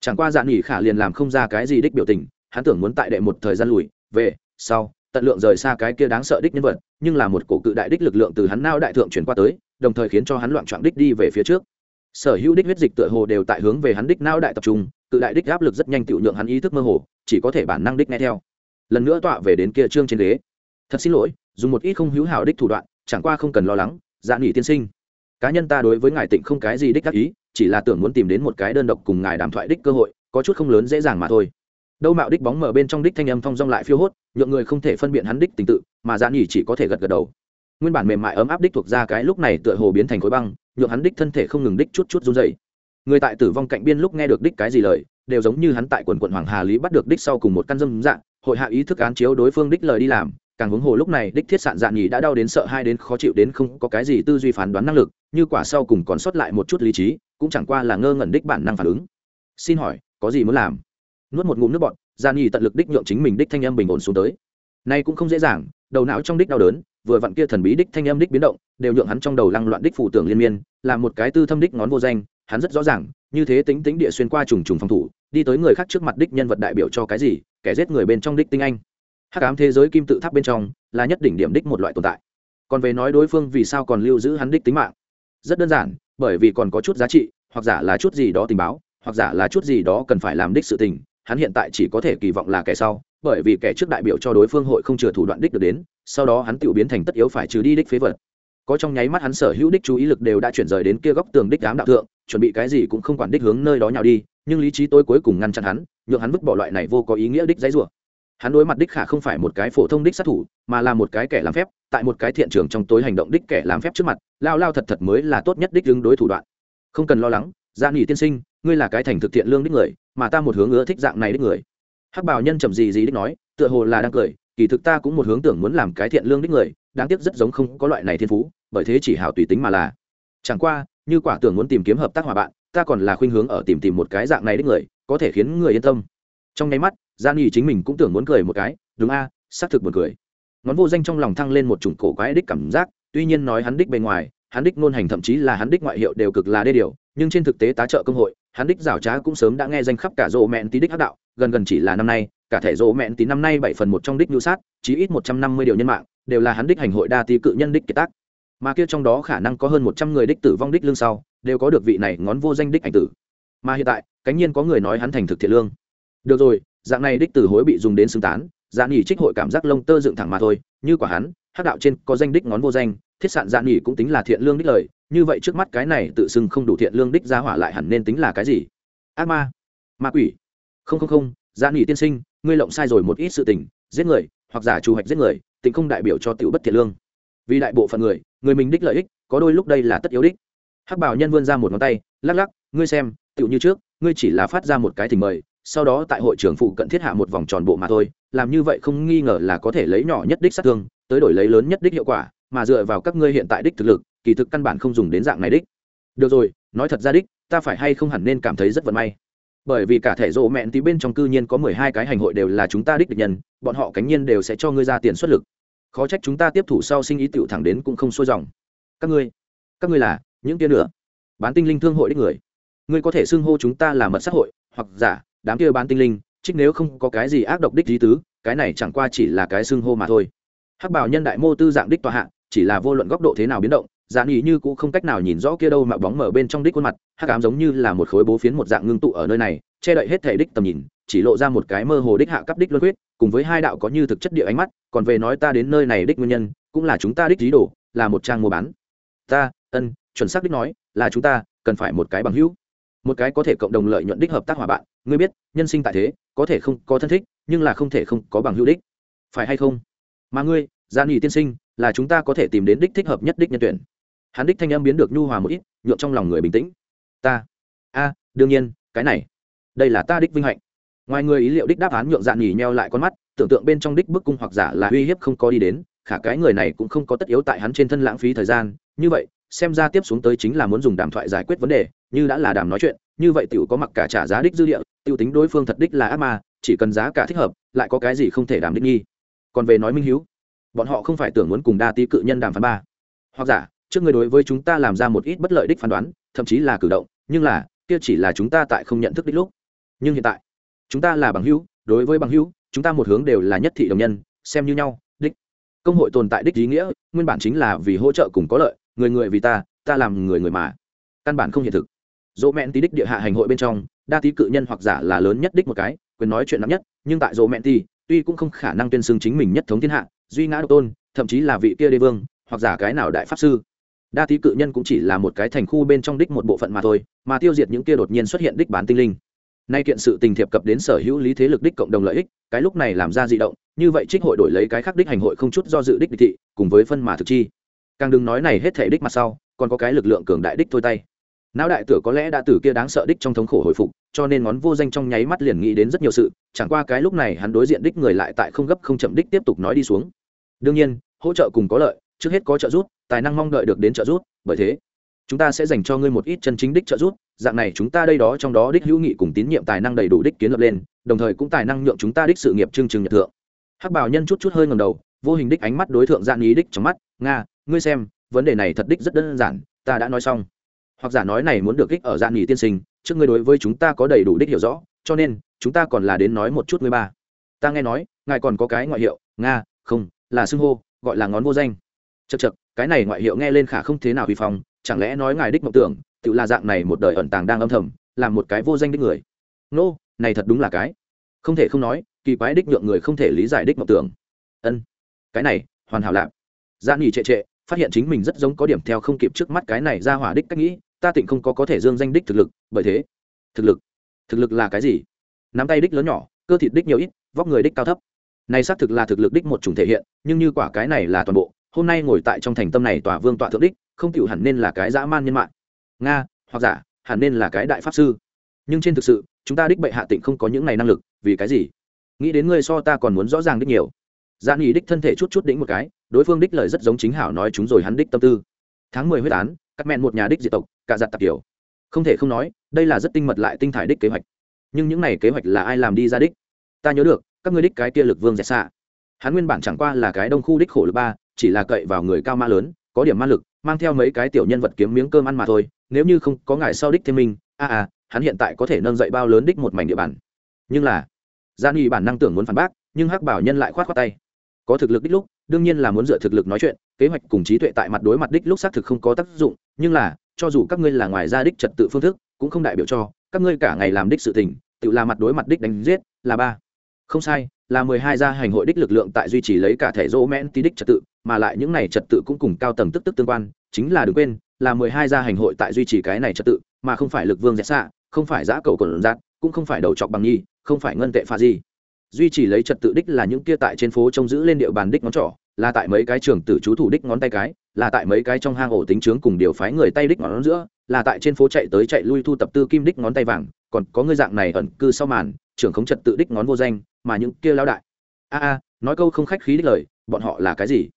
Speaker 1: Chẳng qua dạ nghỉ khả liền làm không ra cái gì đích biểu tình, hắn tưởng muốn tại đệ một thời gian lùi, về, sau, tận lượng rời xa cái kia đáng sợ đích nhân vật, nhưng là một cổ cự đại đích lực lượng từ hắn nao đại thượng chuyển qua tới, đồng thời khiến cho hắn loạn trọn đích đi về phía trước. Sở hữu đích huyết dịch tựa hồ đều tại hướng về hắn đích nao đại tập trung, cự đại đích áp lực rất nhanh tự nhượng hắn ý thức mơ hồ, chỉ có thể bản năng đích nghe theo. Lần nữa tọa về đến kia trương trên ghế. Thật xin lỗi, dùng một ít không hữu hảo đích thủ đoạn, chẳng qua không cần lo lắng dạ nghỉ tiên sinh cá nhân ta đối với ngài tịnh không cái gì đích đắc ý, chỉ là tưởng muốn tìm đến một cái đơn độc cùng ngài đàm thoại đích cơ hội, có chút không lớn dễ dàng mà thôi. Đâu mạo đích bóng mở bên trong đích thanh âm thong dong lại phiêu hốt, nhượng người không thể phân biện hắn đích tình tự, mà dạ nhỉ chỉ có thể gật gật đầu. Nguyên bản mềm mại ấm áp đích thuộc ra cái lúc này tựa hồ biến thành khối băng, nhượng hắn đích thân thể không ngừng đích chút chút run dày người tại tử vong cạnh biên lúc nghe được đích cái gì lời, đều giống như hắn tại quần quận hoàng hà lý bắt được đích sau cùng một căn dâm dạng hội hạ ý thức án chiếu đối phương đích lời đi làm càng huống hồ lúc này đích thiết sạn dạn nhì đã đau đến sợ hai đến khó chịu đến không có cái gì tư duy phán đoán năng lực, như quả sau cùng còn sót lại một chút lý trí, cũng chẳng qua là ngơ ngẩn đích bản năng phản ứng. Xin hỏi, có gì muốn làm? Nuốt một ngụm nước bọt, dạn nhì tận lực đích nhượng chính mình đích thanh âm bình ổn xuống tới. Nay cũng không dễ dàng, đầu não trong đích đau đớn, vừa vặn kia thần bí đích thanh âm đích biến động, đều nhượng hắn trong đầu lăng loạn đích phụ tưởng liên miên, là một cái tư thâm đích ngón vô danh, hắn rất rõ ràng, như thế tính tính địa xuyên qua trùng trùng phòng thủ, đi tới người khác trước mặt đích nhân vật đại biểu cho cái gì, kẻ giết người bên trong đích tinh anh hắc ám thế giới kim tự tháp bên trong là nhất đỉnh điểm đích một loại tồn tại. Còn về nói đối phương vì sao còn lưu giữ hắn đích tính mạng? Rất đơn giản, bởi vì còn có chút giá trị, hoặc giả là chút gì đó tình báo, hoặc giả là chút gì đó cần phải làm đích sự tình, hắn hiện tại chỉ có thể kỳ vọng là kẻ sau, bởi vì kẻ trước đại biểu cho đối phương hội không chừa thủ đoạn đích được đến, sau đó hắn tự biến thành tất yếu phải trừ đi đích phế vật. Có trong nháy mắt hắn sở hữu đích chú ý lực đều đã chuyển rời đến kia góc tường đích đám đạo thượng, chuẩn bị cái gì cũng không quản đích hướng nơi đó nhào đi, nhưng lý trí tôi cuối cùng ngăn chặn hắn, nhượng hắn vứt bỏ loại này vô có ý nghĩa đích giấy rủa hắn đối mặt đích khả không phải một cái phổ thông đích sát thủ, mà là một cái kẻ làm phép, tại một cái thiện trường trong tối hành động đích kẻ làm phép trước mặt, lao lao thật thật mới là tốt nhất đích đứng đối thủ đoạn. Không cần lo lắng dạ gia nghỉ tiên sinh, ngươi là cái thành thực thiện lương đích người, mà ta một hướng ưa thích dạng này đích người. Hắc bảo nhân trầm gì gì đích nói, tựa hồ là đang cười, kỳ thực ta cũng một hướng tưởng muốn làm cái thiện lương đích người, đáng tiếc rất giống không có loại này thiên phú, bởi thế chỉ hảo tùy tính mà là. Chẳng qua, như quả tưởng muốn tìm kiếm hợp tác hòa bạn, ta còn là khuynh hướng ở tìm tìm một cái dạng này đích người, có thể khiến người yên tâm. Trong nháy mắt gian nghi chính mình cũng tưởng muốn cười một cái, đúng a, xác thực buồn cười. Ngón vô danh trong lòng thăng lên một chủng cổ quái đích cảm giác, tuy nhiên nói hắn đích bề ngoài, hắn đích ngôn hành thậm chí là hắn đích ngoại hiệu đều cực là đê điều, nhưng trên thực tế tá trợ công hội, hắn đích rảo trá cũng sớm đã nghe danh khắp cả rộ mẹn tí đích hắc đạo, gần gần chỉ là năm nay, cả thể rộ mẹn tí năm nay bảy phần một trong đích nhu sát, chí ít một trăm năm mươi điều nhân mạng, đều là hắn đích hành hội đa tí cự nhân đích kiệt tác. Mà kia trong đó khả năng có hơn một trăm người đích tử vong đích lương sau, đều có được vị này ngón vô danh đích ảnh tử. Mà hiện tại, cánh nhiên có người nói hắn thành thực thiện lương. Được rồi dạng này đích tử hối bị dùng đến xứng tán dạ nghỉ trích hội cảm giác lông tơ dựng thẳng mà thôi, như quả hắn, hắc đạo trên có danh đích ngón vô danh, thiết sạn dạ nghỉ cũng tính là thiện lương đích lời, như vậy trước mắt cái này tự xưng không đủ thiện lương đích ra hỏa lại hẳn nên tính là cái gì? Ác ma. Ma quỷ. Không không không dạ nghỉ tiên sinh, ngươi lộng sai rồi một ít sự tình, giết người, hoặc giả trù hoạch giết người tính không đại biểu cho tiểu bất thiện lương. Vì đại bộ phận người người mình đích lợi ích, có đôi lúc đây là tất yếu đích. Hắc bảo nhân vươn ra một ngón tay, lắc lắc, ngươi xem, tiểu như trước, ngươi chỉ là phát ra một cái thỉnh mời sau đó tại hội trưởng phụ cận thiết hạ một vòng tròn bộ mà thôi, làm như vậy không nghi ngờ là có thể lấy nhỏ nhất đích sát thương, tới đổi lấy lớn nhất đích hiệu quả, mà dựa vào các ngươi hiện tại đích thực lực, kỳ thực căn bản không dùng đến dạng này đích. Được rồi, nói thật ra đích, ta phải hay không hẳn nên cảm thấy rất vận may. Bởi vì cả thể rộ mẹn tí bên trong cư nhiên có mười hai cái hành hội đều là chúng ta đích địch nhân, bọn họ cánh nhiên đều sẽ cho ngươi ra tiền xuất lực. Khó trách chúng ta tiếp thủ sau sinh ý tựu thẳng đến cũng không xuôi dòng. Các ngươi các ngươi là những kia nữa. Bán tinh linh thương hội đích người. Ngươi có thể xưng hô chúng ta là mật xã hội, hoặc giả đám kia bán tinh linh, trích nếu không có cái gì ác độc đích lý tứ, cái này chẳng qua chỉ là cái xưng hô mà thôi. Hắc bảo nhân đại mô tư dạng đích tòa hạ, chỉ là vô luận góc độ thế nào biến động dạng ý như cũng không cách nào nhìn rõ kia đâu mà bóng mở bên trong đích khuôn mặt, hắc ám giống như là một khối bố phiến một dạng ngưng tụ ở nơi này, che đậy hết thể đích tầm nhìn, chỉ lộ ra một cái mơ hồ đích hạ cấp đích luân huyết cùng với hai đạo có như thực chất địa ánh mắt, còn về nói ta đến nơi này đích nguyên nhân, cũng là chúng ta đích lý đồ, là một trang mua bán. Ta, ân, chuẩn xác đích nói, là chúng ta cần phải một cái bằng hữu, một cái có thể cộng đồng lợi nhuận đích hợp tác hòa bạn ngươi biết, nhân sinh tại thế, có thể không có thân thích, nhưng là không thể không có bằng hữu đích. Phải hay không? Mà ngươi gian nhị tiên sinh, là chúng ta có thể tìm đến đích thích hợp nhất đích nhân tuyển. Hắn đích thanh âm biến được nhu hòa một ít nhuộm trong lòng người bình tĩnh. Ta. A, đương nhiên, cái này. Đây là ta đích vinh hạnh. Ngoài người ý liệu đích đáp án nhượng dạn nhỉ nheo lại con mắt, tưởng tượng bên trong đích bức cung hoặc giả là uy hiếp không có đi đến, khả cái người này cũng không có tất yếu tại hắn trên thân lãng phí thời gian. Như vậy, xem ra tiếp xuống tới chính là muốn dùng đàm thoại giải quyết vấn đề, như đã là đàm nói chuyện như vậy tiểu có mặc cả trả giá đích dư địa tiêu tính đối phương thật đích là ác ma, chỉ cần giá cả thích hợp, lại có cái gì không thể đàm đích nghi. Còn về nói minh hiếu, bọn họ không phải tưởng muốn cùng đa tí cự nhân đàm phán ba. Hoặc giả, trước người đối với chúng ta làm ra một ít bất lợi đích phán đoán, thậm chí là cử động, nhưng là, kia chỉ là chúng ta tại không nhận thức đích lúc. Nhưng hiện tại, chúng ta là bằng hữu, đối với bằng hữu, chúng ta một hướng đều là nhất thị đồng nhân, xem như nhau, đích. Công hội tồn tại đích ý nghĩa, nguyên bản chính là vì hỗ trợ cùng có lợi, người người vì ta ta làm người người mà. Căn bản không hiện thực dỗ mẹn tí đích địa hạ hành hội bên trong, đa tí cự nhân hoặc giả là lớn nhất đích một cái, quyền nói chuyện nặng nhất, nhưng tại dỗ mẹn tí tuy cũng không khả năng tuyên xưng chính mình nhất thống thiên hạ, duy ngã độc tôn, thậm chí là vị kia đế vương, hoặc giả cái nào đại pháp sư. Đa tí cự nhân cũng chỉ là một cái thành khu bên trong đích một bộ phận mà thôi, mà tiêu diệt những kia đột nhiên xuất hiện đích bán tinh linh. Nay kiện sự tình thiệp cập đến sở hữu lý thế lực đích cộng đồng lợi ích, cái lúc này làm ra di động, như vậy trích hội đổi lấy cái khác đích hành hội không chút do dự đích địch thị, cùng với phân mà thực chi. Càng đừng nói này hết thể đích mặt sau, còn có cái lực lượng cường đại đích thôi tay não đại tử có lẽ đã từ kia đáng sợ đích trong thống khổ hồi phục, cho nên ngón vô danh trong nháy mắt liền nghĩ đến rất nhiều sự, chẳng qua cái lúc này hắn đối diện đích người lại tại không gấp không chậm đích tiếp tục nói đi xuống. Đương nhiên, hỗ trợ cùng có lợi, trước hết có trợ giúp, tài năng mong đợi được đến trợ giúp, bởi thế, chúng ta sẽ dành cho ngươi một ít chân chính đích trợ giúp, dạng này chúng ta đây đó trong đó đích hữu nghị cùng tín nhiệm tài năng đầy đủ đích kiến lập lên, đồng thời cũng tài năng nhượng chúng ta đích sự nghiệp chương trình nhật thượng. Hắc bảo nhân chút chút hơi ngầm đầu, vô hình đích ánh mắt đối tượng dạng ý đích trong mắt, nga, ngươi xem, vấn đề này thật đích rất đơn giản, ta đã nói xong hoặc giả nói này muốn được kích ở dạng nghỉ tiên sinh trước ngươi đối với chúng ta có đầy đủ đích hiểu rõ cho nên chúng ta còn là đến nói một chút ngươi ba. Ta nghe nói ngài còn có cái ngoại hiệu nga không là xưng hô gọi là ngón vô danh. Chật chật cái này ngoại hiệu nghe lên khả không thế nào vi phong chẳng lẽ nói ngài đích mộng tưởng tự là dạng này một đời ẩn tàng đang âm thầm làm một cái vô danh đích người? Nô、no, này thật đúng là cái. Không thể không nói kỳ quái đích nhượng người không thể lý giải đích mộng tưởng. Ân cái này hoàn hảo lạp gian dạ nghỉ trệ trệ phát hiện chính mình rất giống có điểm theo không kịp trước mắt cái này ra hỏa đích cách nghĩ ta tịnh không có có thể dương danh đích thực lực, bởi thế, thực lực thực lực là cái gì? Nắm tay đích lớn nhỏ, cơ thịt đích nhiều ít, vóc người đích cao thấp. Này xác thực là thực lực đích một chủng thể hiện, nhưng như quả cái này là toàn bộ, hôm nay ngồi tại trong thành tâm này tòa vương tọa thượng đích, không chịu hẳn nên là cái dã man nhân mạng. Nga, hoặc giả, hẳn nên là cái đại pháp sư. Nhưng trên thực sự, chúng ta đích bệ hạ tịnh không có những này năng lực, vì cái gì? Nghĩ đến ngươi so ta còn muốn rõ ràng đích nhiều. Gian ý đích thân thể chút chút đĩnh một cái, đối phương đích lời rất giống chính hảo nói chúng rồi hắn đích tâm tư. Tháng mười huyết án cắt mẹn một nhà đích diệt tộc cả giặt tạp kiểu không thể không nói đây là rất tinh mật lại tinh thải đích kế hoạch. Nhưng những này kế hoạch là ai làm đi ra đích? Ta nhớ được các ngươi đích cái kia lực vương dẹt xạ. Hắn nguyên bản chẳng qua là cái đông khu đích khổ lực ba chỉ là cậy vào người cao ma lớn có điểm ma lực mang theo mấy cái tiểu nhân vật kiếm miếng cơm ăn mà thôi nếu như không có ngài sau đích thêm mình a à, à hắn hiện tại có thể nâng dậy bao lớn đích một mảnh địa bàn. Nhưng là gian y bản năng tưởng muốn phản bác nhưng hắc bảo nhân lại khoát khoát tay có thực lực đích lúc, đương nhiên là muốn dựa thực lực nói chuyện, kế hoạch cùng trí tuệ tại mặt đối mặt đích lúc xác thực không có tác dụng, nhưng là, cho dù các ngươi là ngoài ra đích trật tự phương thức, cũng không đại biểu cho, các ngươi cả ngày làm đích sự tình, tự là mặt đối mặt đích đánh giết, là ba. Không sai, là mười hai gia hành hội đích lực lượng tại duy trì lấy cả thể dỗ mẽn tí đích trật tự, mà lại những này trật tự cũng cùng cao tầng tức tức tương quan, chính là đừng quên, là mười hai gia hành hội tại duy trì cái này trật tự, mà không phải lực vương dẹt xạ, không phải giã cầu cồn giạt cũng không phải đầu chọc bằng nhi, không phải ngân tệ pha gì duy trì lấy trật tự đích là những kia tại trên phố trông giữ lên địa bàn đích ngón trỏ, là tại mấy cái trường tử chú thủ đích ngón tay cái, là tại mấy cái trong hang ổ tính trướng cùng điều phái người tay đích ngón giữa, là tại trên phố chạy tới chạy lui thu tập tư kim đích ngón tay vàng, còn có người dạng này ẩn cư sau màn, trưởng khống trật tự đích ngón vô danh, mà những kia lao đại. A a, nói câu không khách khí đích lời, bọn họ là cái gì?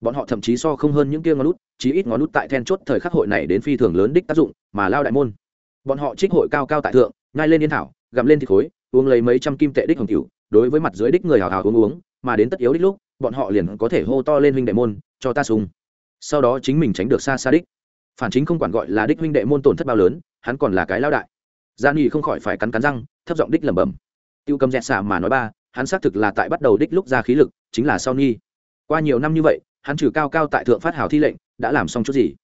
Speaker 1: Bọn họ thậm chí so không hơn những kia ngón nút chí ít ngón nút tại then chốt thời khắc hội này đến phi thường lớn đích tác dụng, mà lao đại môn. Bọn họ trích hội cao cao tại thượng ngay lên yên thảo, gặm lên thịt khối, uống lấy mấy trăm kim tệ đích hồng cửu đối với mặt dưới đích người hào hào uống uống, mà đến tất yếu đích lúc, bọn họ liền có thể hô to lên huynh đệ môn, cho ta sung. Sau đó chính mình tránh được xa xa đích. Phản chính không quản gọi là đích huynh đệ môn tổn thất bao lớn, hắn còn là cái lao đại. Gia nghị không khỏi phải cắn cắn răng, thấp giọng đích lẩm bẩm. Tiêu cầm dẹt xả mà nói ba, hắn xác thực là tại bắt đầu đích lúc ra khí lực, chính là sau nghi qua nhiều năm như vậy, hắn trừ cao cao tại thượng phát hào thi lệnh, đã làm xong chút gì?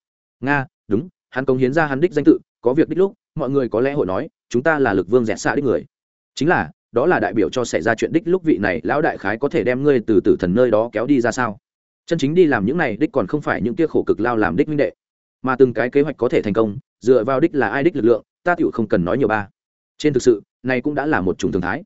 Speaker 1: Nga, đúng, hắn cống hiến ra hắn đích danh tự, có việc đích lúc, mọi người có lẽ hội nói, chúng ta là lực vương dẹt xạ đích người. Chính là đó là đại biểu cho xảy ra chuyện đích lúc vị này lão đại khái có thể đem ngươi từ tử thần nơi đó kéo đi ra sao? Chân chính đi làm những này đích còn không phải những kia khổ cực lao làm đích minh đệ. Mà từng cái kế hoạch có thể thành công, dựa vào đích là ai đích lực lượng, ta tựu không cần nói nhiều ba. Trên thực sự, này cũng đã là một chủng thường thái.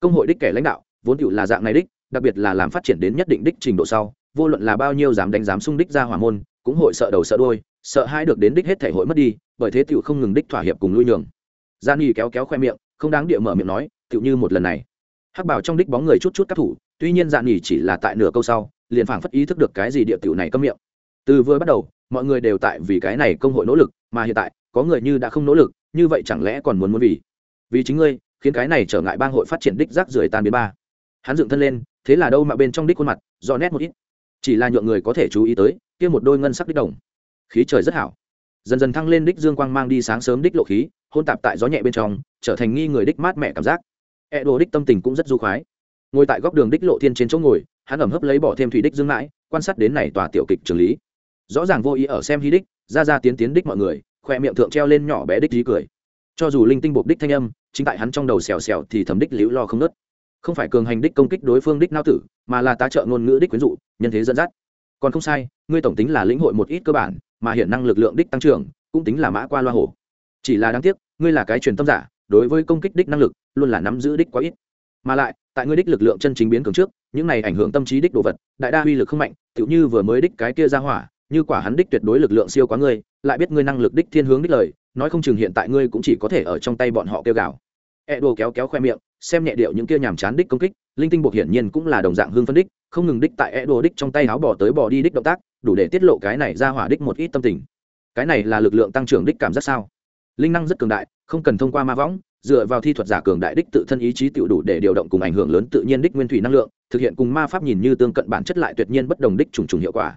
Speaker 1: Công hội đích kẻ lãnh đạo, vốn tựu là dạng này đích, đặc biệt là làm phát triển đến nhất định đích trình độ sau, vô luận là bao nhiêu dám đánh giám xung đích ra hỏa môn, cũng hội sợ đầu sợ đôi sợ hai được đến đích hết thể hội mất đi, bởi thế tựu không ngừng đích thỏa hiệp cùng lui nhường. Gian nghi kéo kéo khoe miệng, không đáng địa mở miệng nói tựu như một lần này. Hắc bảo trong đích bóng người chút chút các thủ, tuy nhiên dạn nghỉ chỉ là tại nửa câu sau, liền phảng phất ý thức được cái gì địa tiểu này câm miệng. Từ vừa bắt đầu, mọi người đều tại vì cái này công hội nỗ lực, mà hiện tại, có người như đã không nỗ lực, như vậy chẳng lẽ còn muốn muốn vì? Vì chính ngươi, khiến cái này trở ngại bang hội phát triển đích rác rưởi tan biến ba. Hắn dựng thân lên, thế là đâu mà bên trong đích khuôn mặt do nét một ít. Chỉ là nhượng người có thể chú ý tới, kia một đôi ngân sắc đích đồng. Khí trời rất hảo. Dần dần thăng lên đích dương quang mang đi sáng sớm đích lộ khí, hôn tạp tại gió nhẹ bên trong, trở thành nghi người đích mát mẹ cảm giác e đồ đích tâm tình cũng rất du khoái. Ngồi tại góc đường đích lộ thiên trên chỗ ngồi, hắn ẩm hấp lấy bỏ thêm thủy đích dương mãi, quan sát đến này tòa tiểu kịch trường lý. Rõ ràng vô ý ở xem hí đích, ra ra tiến tiến đích mọi người, khoe miệng thượng treo lên nhỏ bé đích dí cười. Cho dù linh tinh buộc đích thanh âm, chính tại hắn trong đầu xèo xèo thì thầm đích liễu lo không ngớt. không phải cường hành đích công kích đối phương đích nao tử, mà là tá trợ ngôn ngữ đích quyến dụ, nhân thế dẫn dắt. Còn không sai, ngươi tổng tính là lĩnh hội một ít cơ bản, mà hiện năng lực lượng đích tăng trưởng, cũng tính là mã qua loa hổ. Chỉ là đáng tiếc, ngươi là cái truyền tâm giả đối với công kích đích năng lực, luôn là nắm giữ đích quá ít. Mà lại, tại ngươi đích lực lượng chân chính biến cường trước, những này ảnh hưởng tâm trí đích đồ vật, đại đa uy lực không mạnh, tựu như vừa mới đích cái kia ra hỏa, như quả hắn đích tuyệt đối lực lượng siêu quá ngươi, lại biết ngươi năng lực đích thiên hướng đích lời, nói không chừng hiện tại ngươi cũng chỉ có thể ở trong tay bọn họ kêu gào. E đồ kéo kéo khoe miệng, xem nhẹ điệu những kia nhàm chán đích công kích, linh tinh buộc hiển nhiên cũng là đồng dạng hương phân đích, không ngừng đích tại e đồ đích trong tay áo bỏ tới bỏ đi đích động tác, đủ để tiết lộ cái này ra hỏa đích một ít tâm tình. Cái này là lực lượng tăng trưởng đích cảm giác sao? Linh năng rất cường đại, không cần thông qua ma võng, dựa vào thi thuật giả cường đại đích tự thân ý chí tự đủ để điều động cùng ảnh hưởng lớn tự nhiên đích nguyên thủy năng lượng, thực hiện cùng ma pháp nhìn như tương cận bản chất lại tuyệt nhiên bất đồng đích trùng trùng hiệu quả.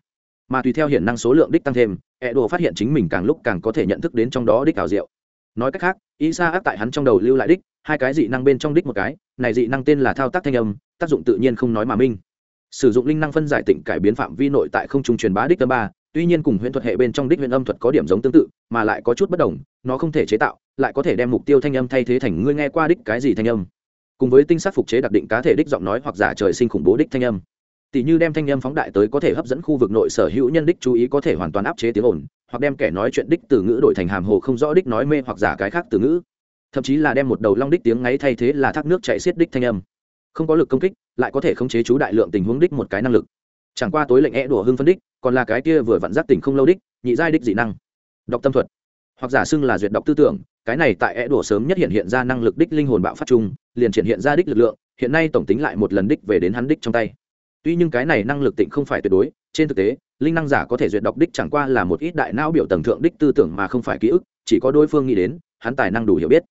Speaker 1: Mà tùy theo hiện năng số lượng đích tăng thêm e đồ phát hiện chính mình càng lúc càng có thể nhận thức đến trong đó đích ảo diệu. Nói cách khác ý xa áp tại hắn trong đầu lưu lại đích, hai cái dị năng bên trong đích một cái, này dị năng tên là thao tác thanh âm, tác dụng tự nhiên không nói mà minh. Sử dụng linh năng phân giải tịnh cải biến phạm vi nội tại không trung truyền bá đích thứ ba tuy nhiên cùng huyễn thuật hệ bên trong đích huyễn âm thuật có điểm giống tương tự, mà lại có chút bất đồng, nó không thể chế tạo, lại có thể đem mục tiêu thanh âm thay thế thành ngươi nghe qua đích cái gì thanh âm. Cùng với tinh sát phục chế đặc định cá thể đích giọng nói hoặc giả trời sinh khủng bố đích thanh âm. Tỷ như đem thanh âm phóng đại tới có thể hấp dẫn khu vực nội sở hữu nhân đích chú ý có thể hoàn toàn áp chế tiếng ồn, hoặc đem kẻ nói chuyện đích từ ngữ đổi thành hàm hồ không rõ đích nói mê hoặc giả cái khác từ ngữ. Thậm chí là đem một đầu long đích tiếng ngáy thay thế là thác nước chạy xiết đích thanh âm. Không có lực công kích, lại có thể khống chế chú đại lượng tình huống đích một cái năng lực chẳng qua tối lệnh e đùa hưng phân đích, còn là cái kia vừa vặn giác tỉnh không lâu đích, nhị giai đích dị năng. Đọc tâm thuật. Hoặc giả xưng là duyệt đọc tư tưởng, cái này tại e đùa sớm nhất hiện hiện ra năng lực đích linh hồn bạo phát chung, liền triển hiện ra đích lực lượng, hiện nay tổng tính lại một lần đích về đến hắn đích trong tay. Tuy nhưng cái này năng lực tịnh không phải tuyệt đối, trên thực tế, linh năng giả có thể duyệt đọc đích chẳng qua là một ít đại não biểu tầng thượng đích tư tưởng mà không phải ký ức, chỉ có đối phương nghĩ đến, hắn tài năng đủ hiểu biết.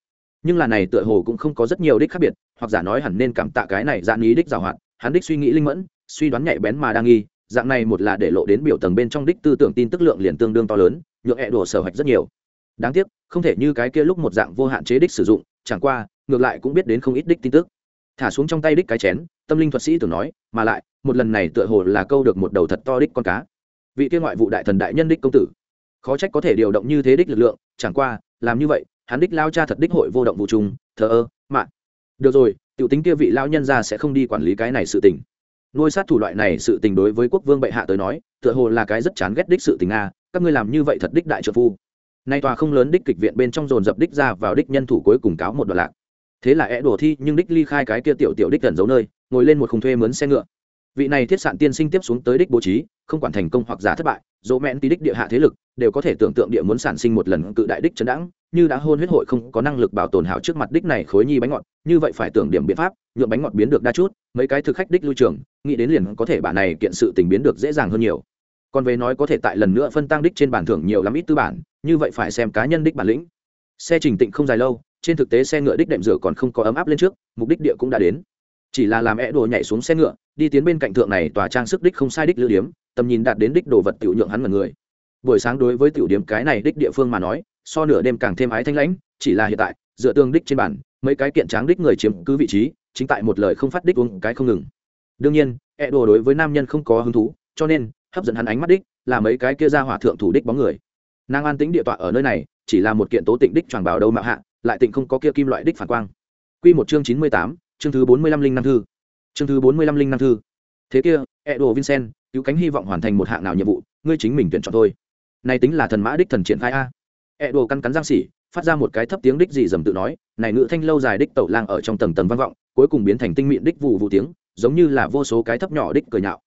Speaker 1: Nhưng là này tựa hồ cũng không có rất nhiều đích khác biệt, hoặc giả nói hẳn nên cảm tạ cái này dạn ý đích giảo hoạt hắn đích suy nghĩ linh mẫn, suy đoán nhạy bén mà đang nghi, dạng này một là để lộ đến biểu tầng bên trong đích tư tưởng tin tức lượng liền tương đương to lớn, nhượng hẹ đổ sở hoạch rất nhiều. Đáng tiếc, không thể như cái kia lúc một dạng vô hạn chế đích sử dụng, chẳng qua, ngược lại cũng biết đến không ít đích tin tức. Thả xuống trong tay đích cái chén, tâm linh thuật sĩ tưởng nói, mà lại, một lần này tựa hồ là câu được một đầu thật to đích con cá. Vị kia ngoại vụ đại thần đại nhân đích công tử. Khó trách có thể điều động như thế đích lực lượng, chẳng qua, làm như vậy, hắn đích lao cha thật đích hội vô động vụ trùng, thờ ơ mạ được rồi tiểu tính kia vị lão nhân gia sẽ không đi quản lý cái này sự tình. Nuôi sát thủ loại này sự tình đối với quốc vương bệ hạ tới nói, tựa hồ là cái rất chán ghét đích sự tình à? các ngươi làm như vậy thật đích đại trợ phu. Nay tòa không lớn đích kịch viện bên trong dồn dập đích ra vào đích nhân thủ cuối cùng cáo một đoạn lạc. Thế là é đổ thi, nhưng đích ly khai cái kia tiểu tiểu đích gần giấu nơi, ngồi lên một khung thuê mướn xe ngựa. Vị này thiết sạn tiên sinh tiếp xuống tới đích bố trí, không quản thành công hoặc giả thất bại, dỗ mẹn tí đích địa hạ thế lực, đều có thể tưởng tượng địa muốn sản sinh một lần cự đại đích chấn đãng như đã hôn huyết hội không có năng lực bảo tồn hảo trước mặt đích này khối nhi bánh ngọt, như vậy phải tưởng điểm biện pháp, nhượng bánh ngọt biến được đa chút, mấy cái thực khách đích lưu trường, nghĩ đến liền có thể bản này kiện sự tình biến được dễ dàng hơn nhiều. Còn về nói có thể tại lần nữa phân tăng đích trên bản thưởng nhiều lắm ít tư bản, như vậy phải xem cá nhân đích bản lĩnh. Xe trình tịnh không dài lâu, trên thực tế xe ngựa đích đệm rửa còn không có ấm áp lên trước, mục đích địa cũng đã đến. Chỉ là làm é đồ nhảy xuống xe ngựa, đi tiến bên cạnh thượng này tòa trang sức đích không sai đích lưu điếm, tầm nhìn đạt đến đích đồ vật tiểu nhượng hắn mật người. Buổi sáng đối với tiểu điểm cái này đích địa phương mà nói so nửa đêm càng thêm ái thanh lãnh, chỉ là hiện tại, dựa tương đích trên bản mấy cái kiện tráng đích người chiếm cứ vị trí, chính tại một lời không phát đích uống cái không ngừng. Đương nhiên e đồ đối với nam nhân không có hứng thú, cho nên, hấp dẫn hắn ánh mắt đích là mấy cái kia ra hỏa thượng thủ đích bóng người. Nàng an tính địa tọa ở nơi này, chỉ là một kiện tố tịnh đích tròn bảo đâu mạo hạ, lại tịnh không có kia kim loại đích phản quang. Quy một chương chín mươi tám, chương thứ bốn mươi lăm linh năm thư. Chương thứ bốn mươi lăm linh năm thư. Thế kia, edo vincent, cứu cánh hy vọng hoàn thành một hạng nào nhiệm vụ, ngươi chính mình tuyển chọn thôi. Này tính là thần mã đích thần triển khai a. E đồ cắn cắn răng xỉ, phát ra một cái thấp tiếng đích gì dầm tự nói, này ngữ thanh lâu dài đích tẩu lang ở trong tầng tầng vang vọng, cuối cùng biến thành tinh mịn đích vụ vụ tiếng, giống như là vô số cái thấp nhỏ đích cười nhạo.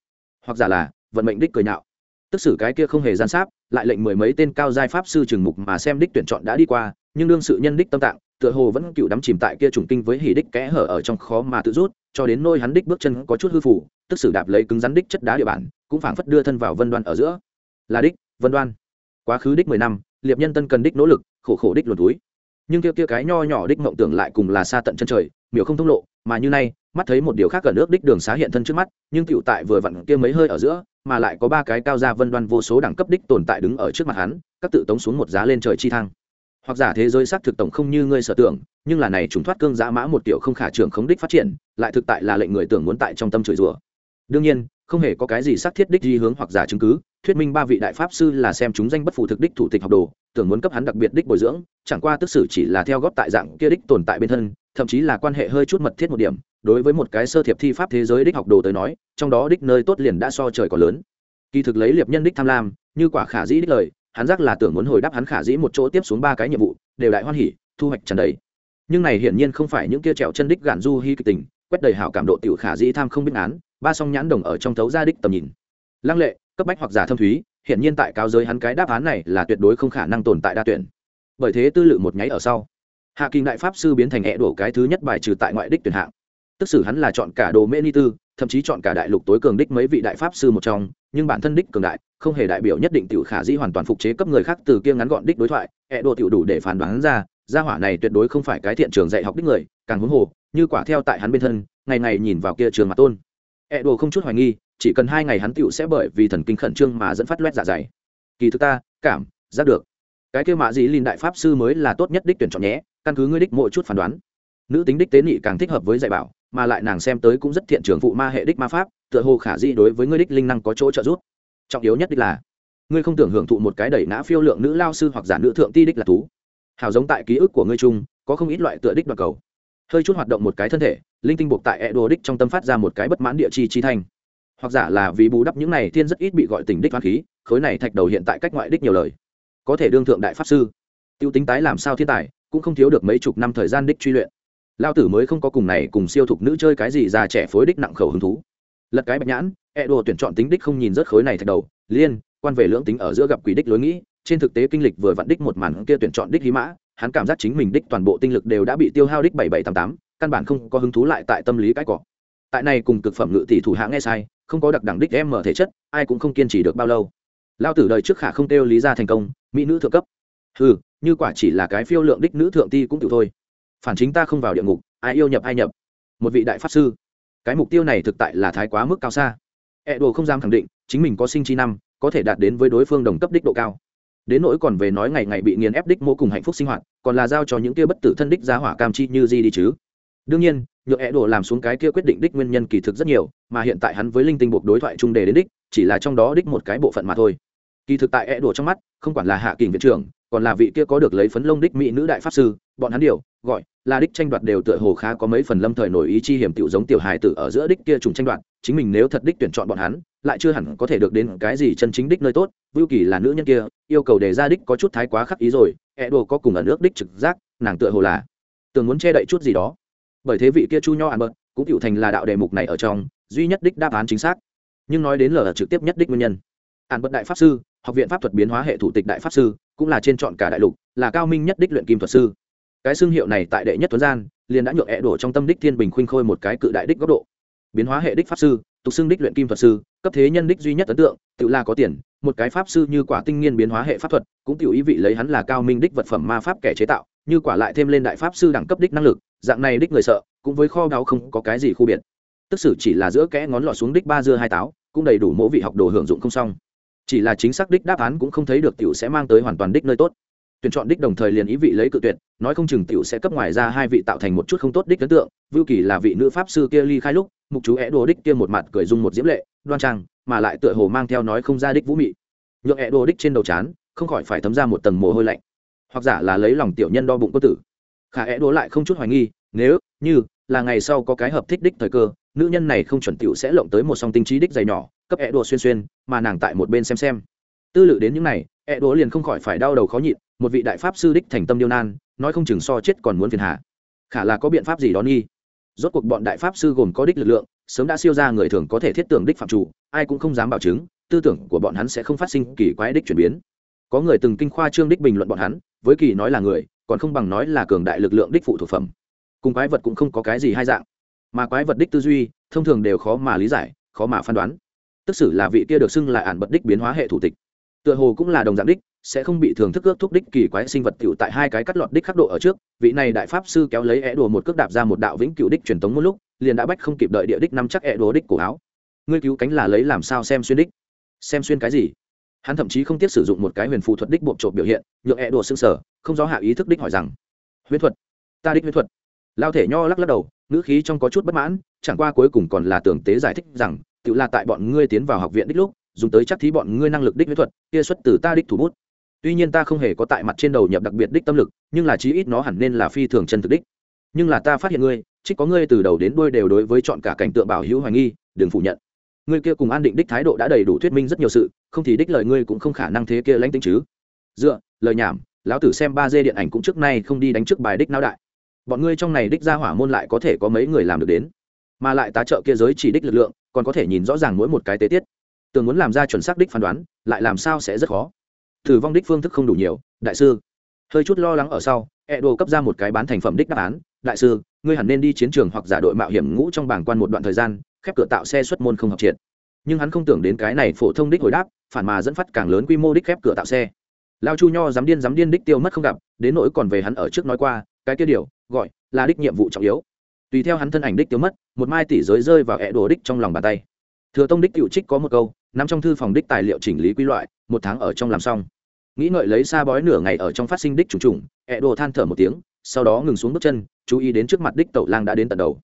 Speaker 1: Hoặc giả là, vận mệnh đích cười nhạo. Tức sử cái kia không hề gian sáp, lại lệnh mười mấy tên cao giai pháp sư trừng mục mà xem đích tuyển chọn đã đi qua, nhưng đương sự nhân đích tâm tạng, tựa hồ vẫn cựu đắm chìm tại kia trùng kinh với hỉ đích kẽ hở ở trong khó mà tự rút, cho đến nôi hắn đích bước chân có chút hư phủ tức sử đạp lấy cứng rắn đích chất đá địa bản, cũng phảng phất đưa thân vào vân đoan ở giữa. Là đích, vân đoan. Quá khứ đích mười năm liệp nhân tân cần đích nỗ lực, khổ khổ đích luồn túi. Nhưng kia kia cái nho nhỏ đích mộng tưởng lại cùng là xa tận chân trời, miểu không thông lộ, mà như nay, mắt thấy một điều khác gần nước đích đường xá hiện thân trước mắt, nhưng tựu tại vừa vặn kia mấy hơi ở giữa, mà lại có ba cái cao gia vân đoan vô số đẳng cấp đích tồn tại đứng ở trước mặt hắn, các tự tống xuống một giá lên trời chi thang. Hoặc giả thế giới xác thực tổng không như ngươi sở tưởng, nhưng là này chúng thoát cương giã mã một tiểu không khả trường khống đích phát triển, lại thực tại là lệnh người tưởng muốn tại trong tâm chửi rủa. Đương nhiên không hề có cái gì xác thiết đích di hướng hoặc giả chứng cứ, thuyết minh ba vị đại pháp sư là xem chúng danh bất phù thực đích thủ tịch học đồ, tưởng muốn cấp hắn đặc biệt đích bồi dưỡng, chẳng qua tức xử chỉ là theo góp tại dạng kia đích tồn tại bên thân, thậm chí là quan hệ hơi chút mật thiết một điểm, đối với một cái sơ thiệp thi pháp thế giới đích học đồ tới nói, trong đó đích nơi tốt liền đã so trời còn lớn. Kỳ thực lấy liệp nhân đích tham lam, như quả khả dĩ đích lời, hắn giác là tưởng muốn hồi đáp hắn khả dĩ một chỗ tiếp xuống ba cái nhiệm vụ, đều đại hoan hỉ, thu hoạch trần đầy. Nhưng này hiển nhiên không phải những kia trèo chân đích gạn du hy kịch tình, quét đầy hảo cảm độ tiểu khả dĩ tham không biết án ba song nhãn đồng ở trong thấu gia đích tầm nhìn. Lăng lệ, cấp bách hoặc giả thâm thúy hiện nhiên tại cao giới hắn cái đáp án này là tuyệt đối không khả năng tồn tại đa tuyển. Bởi thế tư lự một nháy ở sau. Hạ kỳ đại pháp sư biến thành hẹ đổ cái thứ nhất bài trừ tại ngoại đích tuyển hạng. Tức xử hắn là chọn cả đồ mễ ni tư, thậm chí chọn cả đại lục tối cường đích mấy vị đại pháp sư một trong, nhưng bản thân đích cường đại, không hề đại biểu nhất định tiểu khả dĩ hoàn toàn phục chế cấp người khác từ kia ngắn gọn đích đối thoại, hẹ đổ tiểu đủ để phán đoán ra, gia hỏa này tuyệt đối không phải cái thiện trường dạy học đích người, càng huống hồ, như quả theo tại hắn bên thân, ngày ngày nhìn vào kia trường mặt tôn. E đồ không chút hoài nghi, chỉ cần hai ngày hắn tiểu sẽ bởi vì thần kinh khẩn trương mà dẫn phát loét dạ dày. Kỳ thực ta, cảm, giác được. Cái kia mạ dĩ linh đại pháp sư mới là tốt nhất đích tuyển chọn nhé, căn cứ ngươi đích mỗi chút phán đoán. Nữ tính đích tế nhị càng thích hợp với dạy bảo, mà lại nàng xem tới cũng rất thiện trường phụ ma hệ đích ma pháp, tựa hồ khả dĩ đối với ngươi đích linh năng có chỗ trợ giúp. Trọng yếu nhất đích là, ngươi không tưởng hưởng thụ một cái đẩy ngã phiêu lượng nữ lao sư hoặc giả nữ thượng ti đích là thú. Hào giống tại ký ức của ngươi chung, có không ít loại tựa đích đoạt cầu hơi chút hoạt động một cái thân thể, linh tinh buộc tại e đồ đích trong tâm phát ra một cái bất mãn địa chi chi thanh. Hoặc giả là vì bù đắp những này thiên rất ít bị gọi tình đích hoán khí, khối này thạch đầu hiện tại cách ngoại đích nhiều lời. Có thể đương thượng đại pháp sư. Tiêu tính tái làm sao thiên tài, cũng không thiếu được mấy chục năm thời gian đích truy luyện. Lao tử mới không có cùng này cùng siêu thục nữ chơi cái gì già trẻ phối đích nặng khẩu hứng thú. Lật cái bạch nhãn e đồ tuyển chọn tính đích không nhìn rất khối này thạch đầu, liên quan về lưỡng tính ở giữa gặp quỷ đích lối nghĩ, trên thực tế kinh lịch vừa vặn đích một màn kia tuyển chọn đích hí mã hắn cảm giác chính mình đích toàn bộ tinh lực đều đã bị tiêu hao đích bảy bảy tám tám, căn bản không có hứng thú lại tại tâm lý cái cỏ tại này cùng cực phẩm ngự tỷ thủ hạ nghe sai, không có đặc đẳng đích em mở thể chất, ai cũng không kiên trì được bao lâu. Lao tử đời trước khả không kêu lý ra thành công, mỹ nữ thượng cấp. Ừ như quả chỉ là cái phiêu lượng đích nữ thượng ti cũng tự thôi. Phản chính ta không vào địa ngục, ai yêu nhập ai nhập. Một vị đại pháp sư. Cái mục tiêu này thực tại là thái quá mức cao xa. E đồ không dám khẳng định, chính mình có sinh chi năm, có thể đạt đến với đối phương đồng cấp đích độ cao đến nỗi còn về nói ngày ngày bị nghiền ép đích mô cùng hạnh phúc sinh hoạt, còn là giao cho những kia bất tử thân đích giá hỏa cam chi như gì đi chứ. Đương nhiên, nhựa é đồ làm xuống cái kia quyết định đích nguyên nhân kỳ thực rất nhiều, mà hiện tại hắn với linh tinh buộc đối thoại trung đề đến đích, chỉ là trong đó đích một cái bộ phận mà thôi. Kỳ thực tại é đồ trong mắt, không quản là hạ kình viện trưởng còn là vị kia có được lấy phấn lông đích mỹ nữ đại pháp sư, bọn hắn điều, gọi, là đích tranh đoạt đều tựa hồ khá có mấy phần lâm thời nổi ý chi hiểm tiểu giống tiểu hài tử ở giữa đích kia trùng tranh đoạt, chính mình nếu thật đích tuyển chọn bọn hắn, lại chưa hẳn có thể được đến cái gì chân chính đích nơi tốt, vưu kỳ là nữ nhân kia, yêu cầu đề ra đích có chút thái quá khắc ý rồi e đồ có cùng ở nước đích trực giác, nàng tựa hồ là tưởng muốn che đậy chút gì đó. Bởi thế vị kia chu nho ăn bớt, cũng tiểu thành là đạo đề mục này ở trong, duy nhất đích đáp án chính xác. Nhưng nói đến lờ trực tiếp nhất đích nguyên nhân hạn bớt đại pháp sư, học viện pháp thuật biến hóa hệ thủ tịch đại pháp sư, cũng là trên chọn cả đại lục, là cao minh nhất đích luyện kim thuật sư. Cái xương hiệu này tại đệ nhất tuấn gian, liền đã nhượng ẹ đổ trong tâm đích thiên bình khuynh khôi một cái cự đại đích góc độ. Biến hóa hệ đích pháp sư, tục xưng đích luyện kim thuật sư, cấp thế nhân đích duy nhất ấn tượng, tự là có tiền, một cái pháp sư như quả tinh nghiên biến hóa hệ pháp thuật, cũng tiểu ý vị lấy hắn là cao minh đích vật phẩm ma pháp kẻ chế tạo, như quả lại thêm lên đại pháp sư đẳng cấp đích năng lực, dạng này đích người sợ, cũng với kho đáo không có cái gì khu biệt. Tức sử chỉ là giữa kẽ ngón lọ xuống đích ba dưa hai táo, cũng đầy đủ mỗi vị học đồ hưởng dụng không xong chỉ là chính xác đích đáp án cũng không thấy được tiểu sẽ mang tới hoàn toàn đích nơi tốt. Tuyển chọn đích đồng thời liền ý vị lấy cự tuyệt, nói không chừng tiểu sẽ cấp ngoài ra hai vị tạo thành một chút không tốt đích ấn tượng, vưu kỳ là vị nữ pháp sư kia ly khai lúc, mục chú é đồ đích kia một mặt cười dung một diễm lệ, đoan trang, mà lại tựa hồ mang theo nói không ra đích vũ mị. Nhượng é đồ đích trên đầu chán, không khỏi phải thấm ra một tầng mồ hôi lạnh. Hoặc giả là lấy lòng tiểu nhân đo bụng cô tử. Khả é đồ lại không chút hoài nghi, nếu như là ngày sau có cái hợp thích đích thời cơ, nữ nhân này không chuẩn tiểu sẽ lộng tới một song tinh trí đích dày nhỏ cấp ẹ đồ xuyên xuyên, mà nàng tại một bên xem xem. Tư lự đến những này ẹ đùa liền không khỏi phải đau đầu khó nhịn, một vị đại pháp sư đích thành tâm điêu nan, nói không chừng so chết còn muốn phiền hà. Khả là có biện pháp gì đó nghi? Rốt cuộc bọn đại pháp sư gồm có đích lực lượng, sớm đã siêu ra người thường có thể thiết tưởng đích phạm chủ, ai cũng không dám bảo chứng, tư tưởng của bọn hắn sẽ không phát sinh kỳ quái đích chuyển biến. Có người từng kinh khoa trương đích bình luận bọn hắn, với kỳ nói là người, còn không bằng nói là cường đại lực lượng đích phụ thuộc phẩm. Cùng quái vật cũng không có cái gì hai dạng, mà quái vật đích tư duy, thông thường đều khó mà lý giải, khó mà phán đoán tức xử là vị kia được xưng là ản bật đích biến hóa hệ thủ tịch. Tựa hồ cũng là đồng dạng đích, sẽ không bị thường thức ước thúc đích kỳ quái sinh vật cựu tại hai cái cắt lọt đích khắc độ ở trước. Vị này đại pháp sư kéo lấy é đùa một cước đạp ra một đạo vĩnh cựu đích truyền thống một lúc, liền đã bách không kịp đợi địa đích năm chắc é đùa đích cổ áo. Ngươi cứu cánh là lấy làm sao xem xuyên đích? Xem xuyên cái gì? Hắn thậm chí không tiếc sử dụng một cái huyền phù thuật đích bộ trộm biểu hiện, nhượng é đùa xương sở không rõ hạ ý thức đích hỏi rằng, huyễn thuật? Ta đích huyễn thuật? Lao thể nho lắc lắc đầu, ngữ khí trong có chút bất mãn, chẳng qua cuối cùng còn là tưởng tế giải thích rằng tự là tại bọn ngươi tiến vào học viện đích lúc, dùng tới chắc thí bọn ngươi năng lực đích huyết thuật, kia xuất từ ta đích thủ bút. Tuy nhiên ta không hề có tại mặt trên đầu nhập đặc biệt đích tâm lực, nhưng là chí ít nó hẳn nên là phi thường chân thực đích. Nhưng là ta phát hiện ngươi trích có ngươi từ đầu đến đuôi đều đối với chọn cả cảnh tượng bảo hữu hoài nghi, đừng phủ nhận. Ngươi kia cùng an định đích thái độ đã đầy đủ thuyết minh rất nhiều sự, không thì đích lời ngươi cũng không khả năng thế kia lãnh tính chứ. Dựa, lời nhảm, lão tử xem ba d điện ảnh cũng trước nay không đi đánh trước bài đích não đại. Bọn ngươi trong này đích ra hỏa môn lại có thể có mấy người làm được đến? Mà lại tá trợ kia giới chỉ đích lực lượng, còn có thể nhìn rõ ràng mỗi một cái tế tiết. Tưởng muốn làm ra chuẩn xác đích phán đoán, lại làm sao sẽ rất khó. Thử vong đích phương thức không đủ nhiều, đại sư. Hơi chút lo lắng ở sau e đồ cấp ra một cái bán thành phẩm đích đáp án. Đại sư, ngươi hẳn nên đi chiến trường hoặc giả đội mạo hiểm ngũ trong bảng quan một đoạn thời gian, khép cửa tạo xe xuất môn không học triệt. Nhưng hắn không tưởng đến cái này phổ thông đích hồi đáp, phản mà dẫn phát càng lớn quy mô đích khép cửa tạo xe. Lao chu nho dám điên dám điên đích tiêu mất không gặp, đến nỗi còn về hắn ở trước nói qua, cái kia điều, gọi là đích nhiệm vụ trọng yếu tùy theo hắn thân ảnh đích tiêu mất, một mai tỷ giới rơi vào ẹ đồ đích trong lòng bàn tay. Thừa tông đích cựu trích có một câu, nằm trong thư phòng đích tài liệu chỉnh lý quy loại, một tháng ở trong làm xong. Nghĩ ngợi lấy xa bói nửa ngày ở trong phát sinh đích trùng trùng, ẹ đồ than thở một tiếng, sau đó ngừng xuống bước chân, chú ý đến trước mặt đích tẩu lang đã đến tận đầu.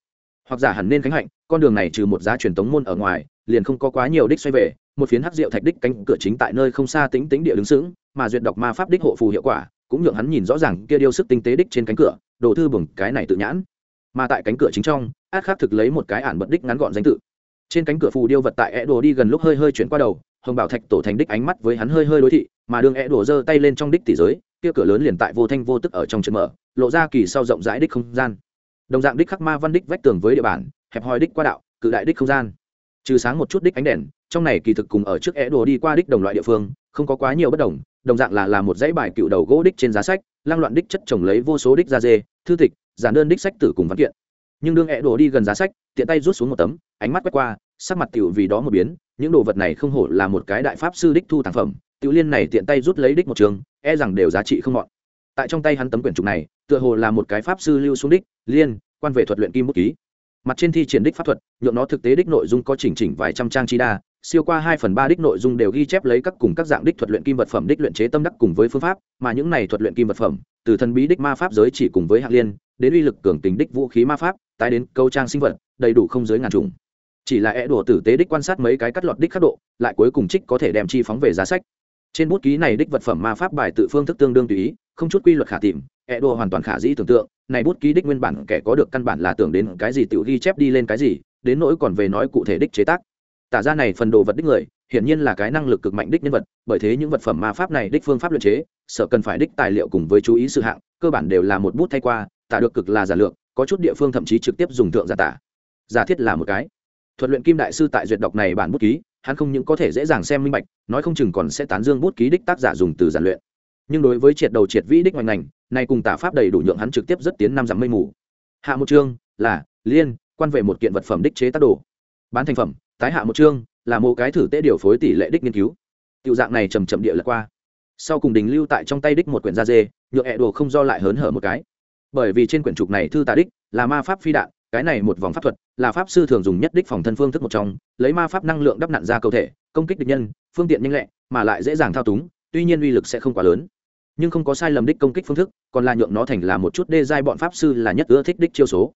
Speaker 1: Hoặc giả hẳn nên khánh hạnh, con đường này trừ một giá truyền tống môn ở ngoài, liền không có quá nhiều đích xoay về, một phiến hắc rượu thạch đích cánh cửa chính tại nơi không xa tính tính địa đứng sững, mà duyệt đọc ma pháp đích hộ phù hiệu quả, cũng nhượng hắn nhìn rõ ràng kia điêu sức tinh tế đích trên cánh cửa, đồ thư bừng, cái này tự nhãn mà tại cánh cửa chính trong, át khác thực lấy một cái ản bật đích ngắn gọn danh tự. Trên cánh cửa phù điêu vật tại é đồ đi gần lúc hơi hơi chuyển qua đầu, hồng bảo thạch tổ thành đích ánh mắt với hắn hơi hơi đối thị, mà đường é đồ giơ tay lên trong đích tỷ giới, kia cửa lớn liền tại vô thanh vô tức ở trong chân mở, lộ ra kỳ sau rộng rãi đích không gian. Đồng dạng đích khắc ma văn đích vách tường với địa bản hẹp hòi đích qua đạo, cự đại đích không gian. Trừ sáng một chút đích ánh đèn, trong này kỳ thực cùng ở trước é đồ đi qua đích đồng loại địa phương, không có quá nhiều bất đồng đồng dạng là là một dãy bài cựu đầu gỗ đích trên giá sách, lang loạn đích chất trồng lấy vô số đích ra dê, thư tịch giản đơn đích sách tử cùng văn kiện. Nhưng đương hẹ đổ đi gần giá sách, tiện tay rút xuống một tấm, ánh mắt quét qua, sắc mặt tiểu vì đó một biến, những đồ vật này không hổ là một cái đại pháp sư đích thu tàng phẩm, tiểu liên này tiện tay rút lấy đích một trường e rằng đều giá trị không mọn tại trong tay hắn tấm quyển trục này, tựa hồ là một cái pháp sư lưu xuống đích, liên, quan về thuật luyện kim bút ký. Mặt trên thi triển đích pháp thuật nhuộm nó thực tế đích nội dung có chỉnh chỉnh vài trăm trang chi đa, siêu qua hai phần ba đích nội dung đều ghi chép lấy các cùng các dạng đích thuật luyện kim vật phẩm đích luyện chế tâm đắc cùng với phương pháp, mà những này thuật luyện kim vật phẩm, từ thần bí đích ma pháp giới chỉ cùng với hạng liên đến uy lực cường tính đích vũ khí ma pháp, tái đến câu trang sinh vật, đầy đủ không dưới ngàn trùng chỉ là é đùa tử tế đích quan sát mấy cái cắt lọt đích khắc độ, lại cuối cùng trích có thể đem chi phóng về giá sách. Trên bút ký này đích vật phẩm ma pháp bài tự phương thức tương đương tùy ý, không chút quy luật khả tìm é đùa hoàn toàn khả dĩ tưởng tượng, này bút ký đích nguyên bản kẻ có được căn bản là tưởng đến cái gì tự ghi chép đi lên cái gì, đến nỗi còn về nói cụ thể đích chế tác. Tả ra này phần đồ vật đích người, hiển nhiên là cái năng lực cực mạnh đích nhân vật, bởi thế những vật phẩm ma pháp này đích phương pháp luyện chế, sợ cần phải đích tài liệu cùng với chú ý sự hạng, cơ bản đều là một bút thay qua tả được cực là giả lượng, có chút địa phương thậm chí trực tiếp dùng thượng giả tả. Giả thiết là một cái. Thuật luyện kim đại sư tại duyệt đọc này bản bút ký, hắn không những có thể dễ dàng xem minh bạch, nói không chừng còn sẽ tán dương bút ký đích tác giả dùng từ giản luyện. Nhưng đối với triệt đầu triệt vĩ đích hoành ngành, này cùng tả pháp đầy đủ nhượng hắn trực tiếp rất tiến năm dặm mây mù. Hạ một chương là liên, quan về một kiện vật phẩm đích chế tác đồ. Bán thành phẩm, tái hạ một chương là một cái thử tế điều phối tỷ lệ đích nghiên cứu. Tiểu dạng này chầm chậm địa lật qua. Sau cùng đình lưu tại trong tay đích một quyển da dê nhựa hẹ đồ không do lại hớn hở một cái bởi vì trên quyển trục này thư tà đích là ma pháp phi đạn, cái này một vòng pháp thuật là pháp sư thường dùng nhất đích phòng thân phương thức một trong, lấy ma pháp năng lượng đắp nặn ra cơ thể, công kích địch nhân, phương tiện nhanh lẹ, mà lại dễ dàng thao túng, tuy nhiên uy lực sẽ không quá lớn. Nhưng không có sai lầm đích công kích phương thức, còn là nhượng nó thành là một chút đê giai bọn pháp sư là nhất ưa thích đích chiêu số.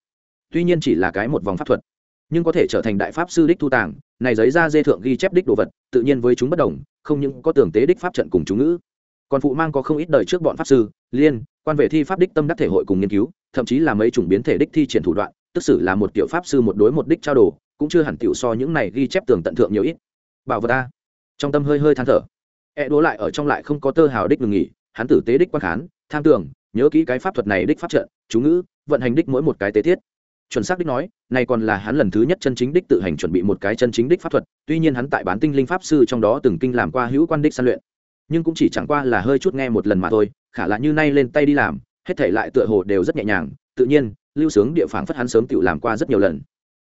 Speaker 1: Tuy nhiên chỉ là cái một vòng pháp thuật, nhưng có thể trở thành đại pháp sư đích thu tàng, này giấy ra dê thượng ghi chép đích đồ vật, tự nhiên với chúng bất đồng, không những có tưởng tế đích pháp trận cùng chú ngữ còn phụ mang có không ít đời trước bọn pháp sư, liên, quan về thi pháp đích tâm đắc thể hội cùng nghiên cứu, thậm chí là mấy chủng biến thể đích thi triển thủ đoạn, tức xử là một kiểu pháp sư một đối một đích trao đồ, cũng chưa hẳn tiểu so những này ghi chép tường tận thượng nhiều ít. Bảo vật ta trong tâm hơi hơi than thở. E đố lại ở trong lại không có tơ hào đích ngừng nghỉ, hắn tử tế đích quan khán, tham tưởng, nhớ kỹ cái pháp thuật này đích pháp trận, chú ngữ, vận hành đích mỗi một cái tế tiết. Chuẩn xác đích nói, này còn là hắn lần thứ nhất chân chính đích tự hành chuẩn bị một cái chân chính đích pháp thuật, tuy nhiên hắn tại bán tinh linh pháp sư trong đó từng kinh làm qua hữu quan đích san luyện nhưng cũng chỉ chẳng qua là hơi chút nghe một lần mà thôi, khả là như nay lên tay đi làm, hết thể lại tựa hồ đều rất nhẹ nhàng, tự nhiên, lưu sướng địa phản phất hắn sớm tự làm qua rất nhiều lần.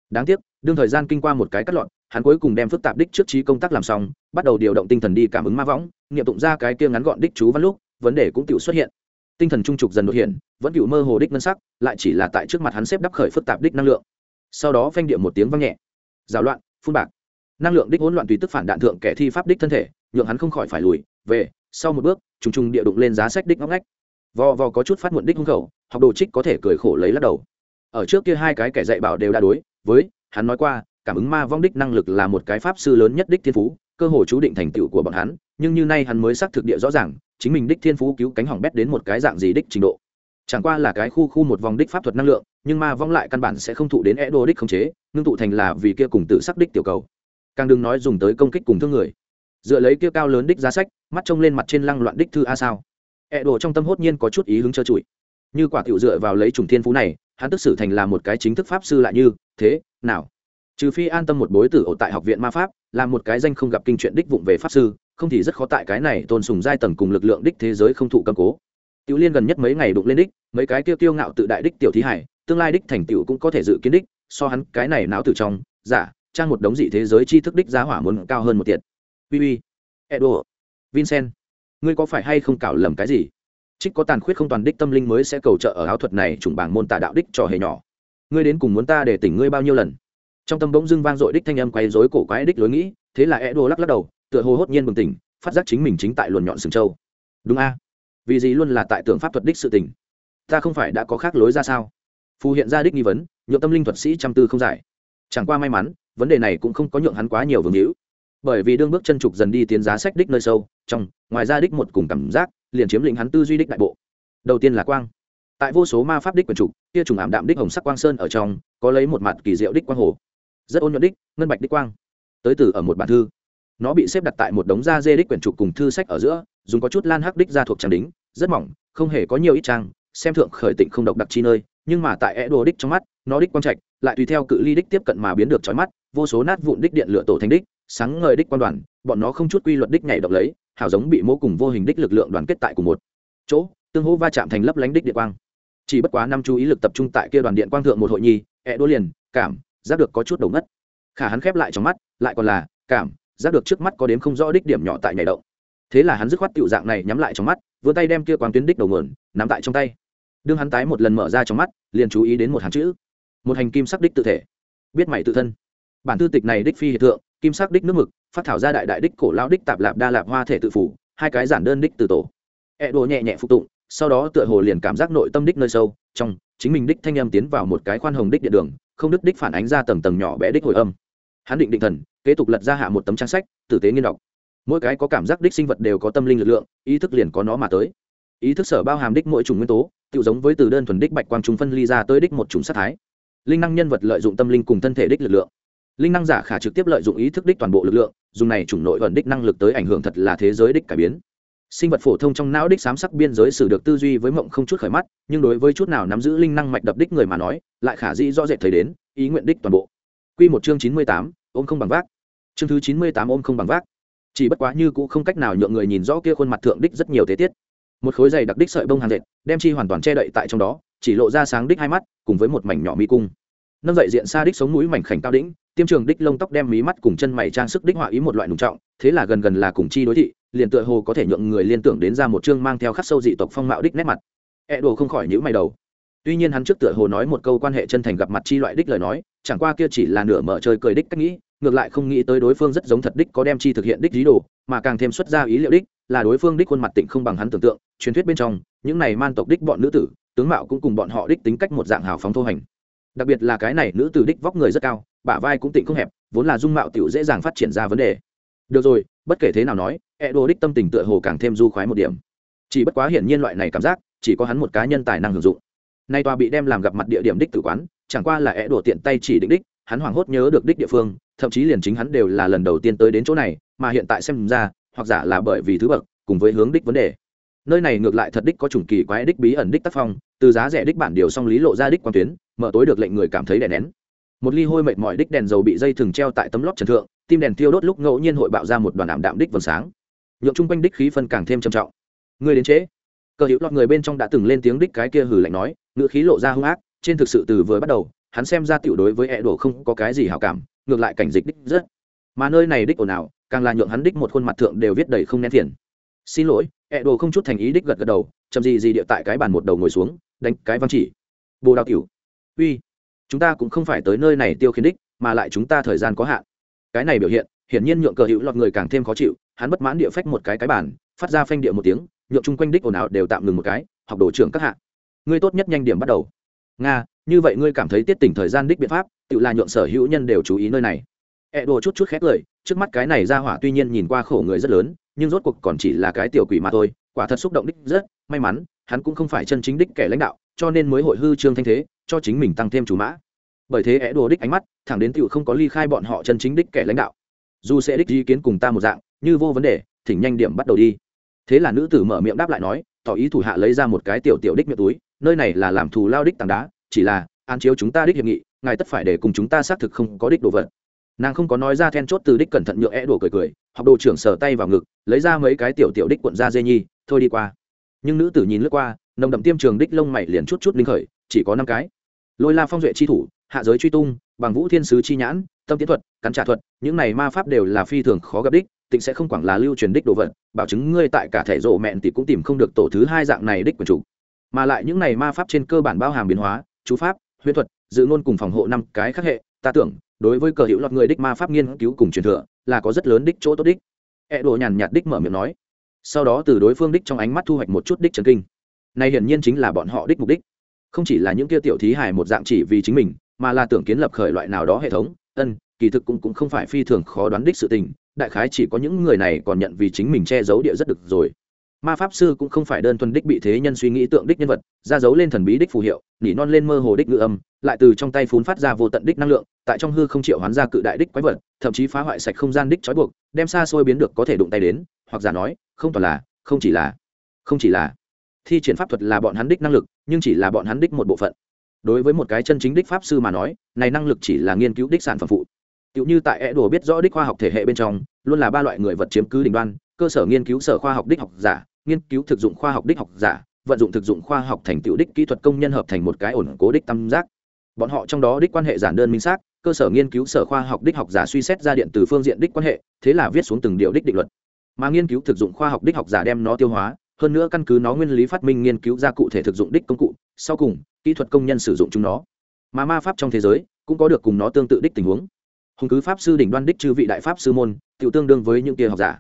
Speaker 1: Đáng tiếc, đương thời gian kinh qua một cái cắt lọt, hắn cuối cùng đem phức tạp đích trước trí công tác làm xong, bắt đầu điều động tinh thần đi cảm ứng ma võng, nghiệm tụng ra cái kia ngắn gọn đích chú văn lúc, vấn đề cũng tự xuất hiện. Tinh thần trung trục dần đột hiện, vẫn cựu mơ hồ đích ngân sắc, lại chỉ là tại trước mặt hắn xếp đắp khởi phức tạp đích năng lượng. Sau đó phanh điệu một tiếng vang nhẹ. Rào loạn, phun bạc. Năng lượng đích hỗn loạn tùy tức phản đạn thượng kẻ thi pháp đích thân thể, nhượng hắn không khỏi phải lùi về, sau một bước, trùng trùng địa đụng lên giá sách đích ngóc ngách. Vò vò có chút phát muộn đích hung khẩu, học đồ trích có thể cười khổ lấy lắc đầu. Ở trước kia hai cái kẻ dạy bảo đều đã đối với, hắn nói qua, cảm ứng ma vong đích năng lực là một cái pháp sư lớn nhất đích thiên phú, cơ hội chú định thành tựu của bọn hắn, nhưng như nay hắn mới xác thực địa rõ ràng, chính mình đích thiên phú cứu cánh hỏng bét đến một cái dạng gì đích trình độ. Chẳng qua là cái khu khu một vòng đích pháp thuật năng lượng, nhưng ma vong lại căn bản sẽ không thụ đến e đô đích khống chế, ngưng tụ thành là vì kia cùng tự sắc đích tiểu cầu. Càng đừng nói dùng tới công kích cùng thương người dựa lấy kia cao lớn đích giá sách, mắt trông lên mặt trên lăng loạn đích thư a sao. Ẹ đồ trong tâm hốt nhiên có chút ý hứng trơ trụi. Như quả tiểu dựa vào lấy trùng thiên phú này, hắn tức xử thành là một cái chính thức pháp sư lại như, thế, nào? Trừ phi an tâm một bối tử ở tại học viện ma pháp, là một cái danh không gặp kinh chuyện đích vụng về pháp sư, không thì rất khó tại cái này tôn sùng giai tầng cùng lực lượng đích thế giới không thụ cầm cố. Tiểu liên gần nhất mấy ngày đụng lên đích, mấy cái tiêu tiêu ngạo tự đại đích tiểu thí hải, tương lai đích thành tựu cũng có thể dự kiến đích, so hắn cái này não tử trong, giả, trang một đống dị thế giới tri thức đích giá hỏa muốn cao hơn một tiệt uy uy. Edo. Vincent. Ngươi có phải hay không cảo lầm cái gì? Trích có tàn khuyết không toàn đích tâm linh mới sẽ cầu trợ ở áo thuật này chủng bảng môn tà đạo đích trò hề nhỏ. Ngươi đến cùng muốn ta để tỉnh ngươi bao nhiêu lần? Trong tâm bỗng dưng vang dội đích thanh âm quay rối cổ quái đích lối nghĩ, thế là edo lắc lắc đầu, tựa hồ hốt nhiên bừng tỉnh, phát giác chính mình chính tại luồn nhọn sừng châu đúng a. Vì gì luôn là tại tưởng pháp thuật đích sự tình? Ta không phải đã có khác lối ra sao? Phù hiện ra đích nghi vấn, nhượng tâm linh thuật sĩ trăm tư không giải. Chẳng qua may mắn, vấn đề này cũng không có nhượng hắn quá nhiều vương hữu bởi vì đương bước chân trục dần đi tiến giá sách đích nơi sâu, trong, ngoài ra đích một cùng cảm giác, liền chiếm lĩnh hắn tư duy đích đại bộ. Đầu tiên là quang. Tại vô số ma pháp đích quần trục, kia trùng ảm đạm đích hồng sắc quang sơn ở trong, có lấy một mặt kỳ diệu đích quang hồ. Rất ôn nhuận đích, ngân bạch đích quang. Tới từ ở một bản thư. Nó bị xếp đặt tại một đống da dê đích quyển trục cùng thư sách ở giữa, dùng có chút lan hắc đích ra thuộc trang đính, rất mỏng, không hề có nhiều ít trang, xem thượng khởi tịnh không độc đặc chi nơi, nhưng mà tại é đồ đích trong mắt, nó đích quang trạch, lại tùy theo cự ly đích tiếp cận mà biến được trói mắt, vô số nát vụn đích điện lửa tổ thành đích sáng ngời đích quan đoàn, bọn nó không chút quy luật đích nhảy động lấy, hào giống bị mô cùng vô hình đích lực lượng đoàn kết tại cùng một chỗ, tương hỗ va chạm thành lấp lánh đích điện quang. Chỉ bất quá năm chú ý lực tập trung tại kia đoàn điện quang thượng một hội nhi ẹ đua liền, cảm, giác được có chút đầu ngất. Khả hắn khép lại trong mắt, lại còn là, cảm, giác được trước mắt có đếm không rõ đích điểm nhỏ tại nhảy động. Thế là hắn dứt khoát tiểu dạng này nhắm lại trong mắt, vươn tay đem kia quang tuyến đích đầu nguồn nắm tại trong tay. Đương hắn tái một lần mở ra trong mắt, liền chú ý đến một hàng chữ. Một hành kim sắc đích tự thể. Biết mày tự thân. Bản thư tịch này đích phi hiện tượng kim sắc đích nước mực, phát thảo ra đại đại đích cổ lao đích tạp lạp đa lạp hoa thể tự phủ, hai cái giản đơn đích từ tổ. E đồ nhẹ nhẹ phục tụng, sau đó tựa hồ liền cảm giác nội tâm đích nơi sâu, trong, chính mình đích thanh âm tiến vào một cái khoan hồng đích điện đường, không đứt đích phản ánh ra tầng tầng nhỏ bé đích hồi âm. Hắn định định thần, kế tục lật ra hạ một tấm trang sách, tử tế nghiên đọc. Mỗi cái có cảm giác đích sinh vật đều có tâm linh lực lượng, ý thức liền có nó mà tới. Ý thức sở bao hàm đích mỗi chủng nguyên tố tự giống với từ đơn thuần đích bạch quang chúng phân ly ra tới đích một chủng sát thái. Linh năng nhân vật lợi dụng tâm linh cùng thân thể đích lực lượng linh năng giả khả trực tiếp lợi dụng ý thức đích toàn bộ lực lượng, dùng này chủng nội ẩn đích năng lực tới ảnh hưởng thật là thế giới đích cải biến. Sinh vật phổ thông trong não đích sám sắc biên giới xử được tư duy với mộng không chút khởi mắt, nhưng đối với chút nào nắm giữ linh năng mạch đập đích người mà nói, lại khả dĩ rõ rệt thấy đến, ý nguyện đích toàn bộ. Quy một chương chín mươi tám, ôm không bằng vác. Chương thứ chín mươi tám ôm không bằng vác. Chỉ bất quá như cũng không cách nào nhượng người nhìn rõ kia khuôn mặt thượng đích rất nhiều tế tiết. Một khối dày đặc đích sợi bông hàng dệt, đem chi hoàn toàn che đậy tại trong đó, chỉ lộ ra sáng đích hai mắt, cùng với một mảnh nhỏ mi cung. Nâng dậy diện xa đích sống mũi mảnh khảnh cao đĩnh tiêm trường đích lông tóc đem mí mắt cùng chân mày trang sức đích họa ý một loại nùng trọng, thế là gần gần là cùng chi đối thị, liền tựa hồ có thể nhượng người liên tưởng đến ra một chương mang theo khắc sâu dị tộc phong mạo đích nét mặt. E đồ không khỏi nhữ mày đầu. Tuy nhiên hắn trước tựa hồ nói một câu quan hệ chân thành gặp mặt chi loại đích lời nói, chẳng qua kia chỉ là nửa mở chơi cười đích cách nghĩ, ngược lại không nghĩ tới đối phương rất giống thật đích có đem chi thực hiện đích dí đồ, mà càng thêm xuất ra ý liệu đích, là đối phương đích khuôn mặt tịnh không bằng hắn tưởng tượng, truyền thuyết bên trong, những này man tộc đích bọn nữ tử, tướng mạo cũng cùng bọn họ đích tính cách một dạng hào phóng thô hành. Đặc biệt là cái này nữ tử đích vóc người rất cao bả vai cũng tịnh không hẹp, vốn là dung mạo tiểu dễ dàng phát triển ra vấn đề. Được rồi, bất kể thế nào nói e đồ đích tâm tình tựa hồ càng thêm du khoái một điểm. Chỉ bất quá hiển nhiên loại này cảm giác, chỉ có hắn một cá nhân tài năng hưởng dụng. Nay tòa bị đem làm gặp mặt địa điểm đích tử quán, chẳng qua là e đổ tiện tay chỉ định đích, hắn hoảng hốt nhớ được đích địa phương, thậm chí liền chính hắn đều là lần đầu tiên tới đến chỗ này, mà hiện tại xem ra, hoặc giả là bởi vì thứ bậc, cùng với hướng đích vấn đề. Nơi này ngược lại thật đích có chủng kỳ quái đích bí ẩn đích tác phong, từ giá rẻ đích bản điều song lý lộ ra đích quan tuyến, mở tối được lệnh người cảm thấy đè nén một ly hôi mệt mỏi đích đèn dầu bị dây thừng treo tại tấm lót trần thượng, tim đèn tiêu đốt lúc ngẫu nhiên hội bạo ra một đoàn ảm đạm đích vầng sáng. Nhộn chung quanh đích khí phân càng thêm trầm trọng. Người đến trễ. Cờ hữu lọt người bên trong đã từng lên tiếng đích cái kia hử lạnh nói, ngữ khí lộ ra hung ác, trên thực sự từ vừa bắt đầu, hắn xem ra tiểu đối với ẹ đổ không có cái gì hảo cảm, ngược lại cảnh dịch đích rất. Mà nơi này đích ồn ào, càng là nhượng hắn đích một khuôn mặt thượng đều viết đầy không nén phiền. Xin lỗi ẹ đồ không chút thành ý đích gật gật đầu, chậm gì gì địa tại cái bàn một đầu ngồi xuống, đánh cái văn chỉ. Bồ đào tiểu uy chúng ta cũng không phải tới nơi này tiêu khiến đích, mà lại chúng ta thời gian có hạn. Cái này biểu hiện, hiển nhiên nhượng cờ hữu lọt người càng thêm khó chịu, hắn bất mãn địa phách một cái cái bản phát ra phanh địa một tiếng, nhượng chung quanh đích ồn ào đều tạm ngừng một cái, học đồ trưởng các hạ. Ngươi tốt nhất nhanh điểm bắt đầu. Nga, như vậy ngươi cảm thấy tiết tỉnh thời gian đích biện pháp, tự là nhượng sở hữu nhân đều chú ý nơi này. E đồ chút chút khét lời, trước mắt cái này ra hỏa tuy nhiên nhìn qua khổ người rất lớn, nhưng rốt cuộc còn chỉ là cái tiểu quỷ mà thôi, quả thật xúc động đích rất, may mắn, hắn cũng không phải chân chính đích kẻ lãnh đạo, cho nên mới hội hư trương thanh thế cho chính mình tăng thêm chủ mã. Bởi thế é đồ đích ánh mắt, thẳng đến tựu không có ly khai bọn họ chân chính đích kẻ lãnh đạo. Dù sẽ đích ý kiến cùng ta một dạng, như vô vấn đề, thỉnh nhanh điểm bắt đầu đi. Thế là nữ tử mở miệng đáp lại nói, tỏ ý thủ hạ lấy ra một cái tiểu tiểu đích miệng túi, nơi này là làm thù lao đích tảng đá, chỉ là an chiếu chúng ta đích hiệp nghị, ngài tất phải để cùng chúng ta xác thực không có đích đồ vật. Nàng không có nói ra then chốt từ đích cẩn thận nhượng é đổ cười cười, học đồ trưởng sờ tay vào ngực, lấy ra mấy cái tiểu tiểu đích cuộn ra dê nhi, thôi đi qua. Nhưng nữ tử nhìn lướt qua, nồng đậm tiêm trường đích lông mày liền chút chút linh khởi, chỉ có năm cái lôi la phong duệ chi thủ, hạ giới truy tung, bằng vũ thiên sứ chi nhãn, tâm tiến thuật, cắn trả thuật, những này ma pháp đều là phi thường khó gặp đích, tịnh sẽ không quảng là lưu truyền đích đồ vật, bảo chứng ngươi tại cả thể rộ mẹn thì cũng tìm không được tổ thứ hai dạng này đích quần chủ. Mà lại những này ma pháp trên cơ bản bao hàm biến hóa, chú pháp, huyễn thuật, dự ngôn cùng phòng hộ năm cái khác hệ, ta tưởng, đối với cờ hữu lọt người đích ma pháp nghiên cứu cùng truyền thừa, là có rất lớn đích chỗ tốt đích. E đồ nhàn nhạt đích mở miệng nói. Sau đó từ đối phương đích trong ánh mắt thu hoạch một chút đích trần kinh. Này hiển nhiên chính là bọn họ đích mục đích không chỉ là những kia tiểu thí hài một dạng chỉ vì chính mình, mà là tưởng kiến lập khởi loại nào đó hệ thống. Ân, kỳ thực cũng cũng không phải phi thường khó đoán đích sự tình, đại khái chỉ có những người này còn nhận vì chính mình che giấu địa rất được rồi. Ma pháp sư cũng không phải đơn thuần đích bị thế nhân suy nghĩ tượng đích nhân vật ra giấu lên thần bí đích phù hiệu, nỉ non lên mơ hồ đích ngữ âm, lại từ trong tay phun phát ra vô tận đích năng lượng, tại trong hư không triệu hoán ra cự đại đích quái vật, thậm chí phá hoại sạch không gian đích trói buộc, đem xa xôi biến được có thể đụng tay đến, hoặc giả nói, không toàn là, không chỉ là, không chỉ là thi triển pháp thuật là bọn hắn đích năng lực, nhưng chỉ là bọn hắn đích một bộ phận. Đối với một cái chân chính đích pháp sư mà nói, này năng lực chỉ là nghiên cứu đích sản phẩm phụ. Tựu như tại e đồ biết rõ đích khoa học thể hệ bên trong, luôn là ba loại người vật chiếm cứ đỉnh đoan, cơ sở nghiên cứu sở khoa học đích học giả, nghiên cứu thực dụng khoa học đích học giả, vận dụng thực dụng khoa học thành tựu đích kỹ thuật công nhân hợp thành một cái ổn cố đích tam giác. Bọn họ trong đó đích quan hệ giản đơn minh xác, cơ sở nghiên cứu sở khoa học đích học giả suy xét ra điện từ phương diện đích quan hệ, thế là viết xuống từng điều đích định luật. Mà nghiên cứu thực dụng khoa học đích học giả đem nó tiêu hóa hơn nữa căn cứ nó nguyên lý phát minh nghiên cứu ra cụ thể thực dụng đích công cụ, sau cùng, kỹ thuật công nhân sử dụng chúng nó. Mà ma pháp trong thế giới cũng có được cùng nó tương tự đích tình huống. Hùng cứ pháp sư đỉnh đoan đích chư vị đại pháp sư môn tự tương đương với những kia học giả.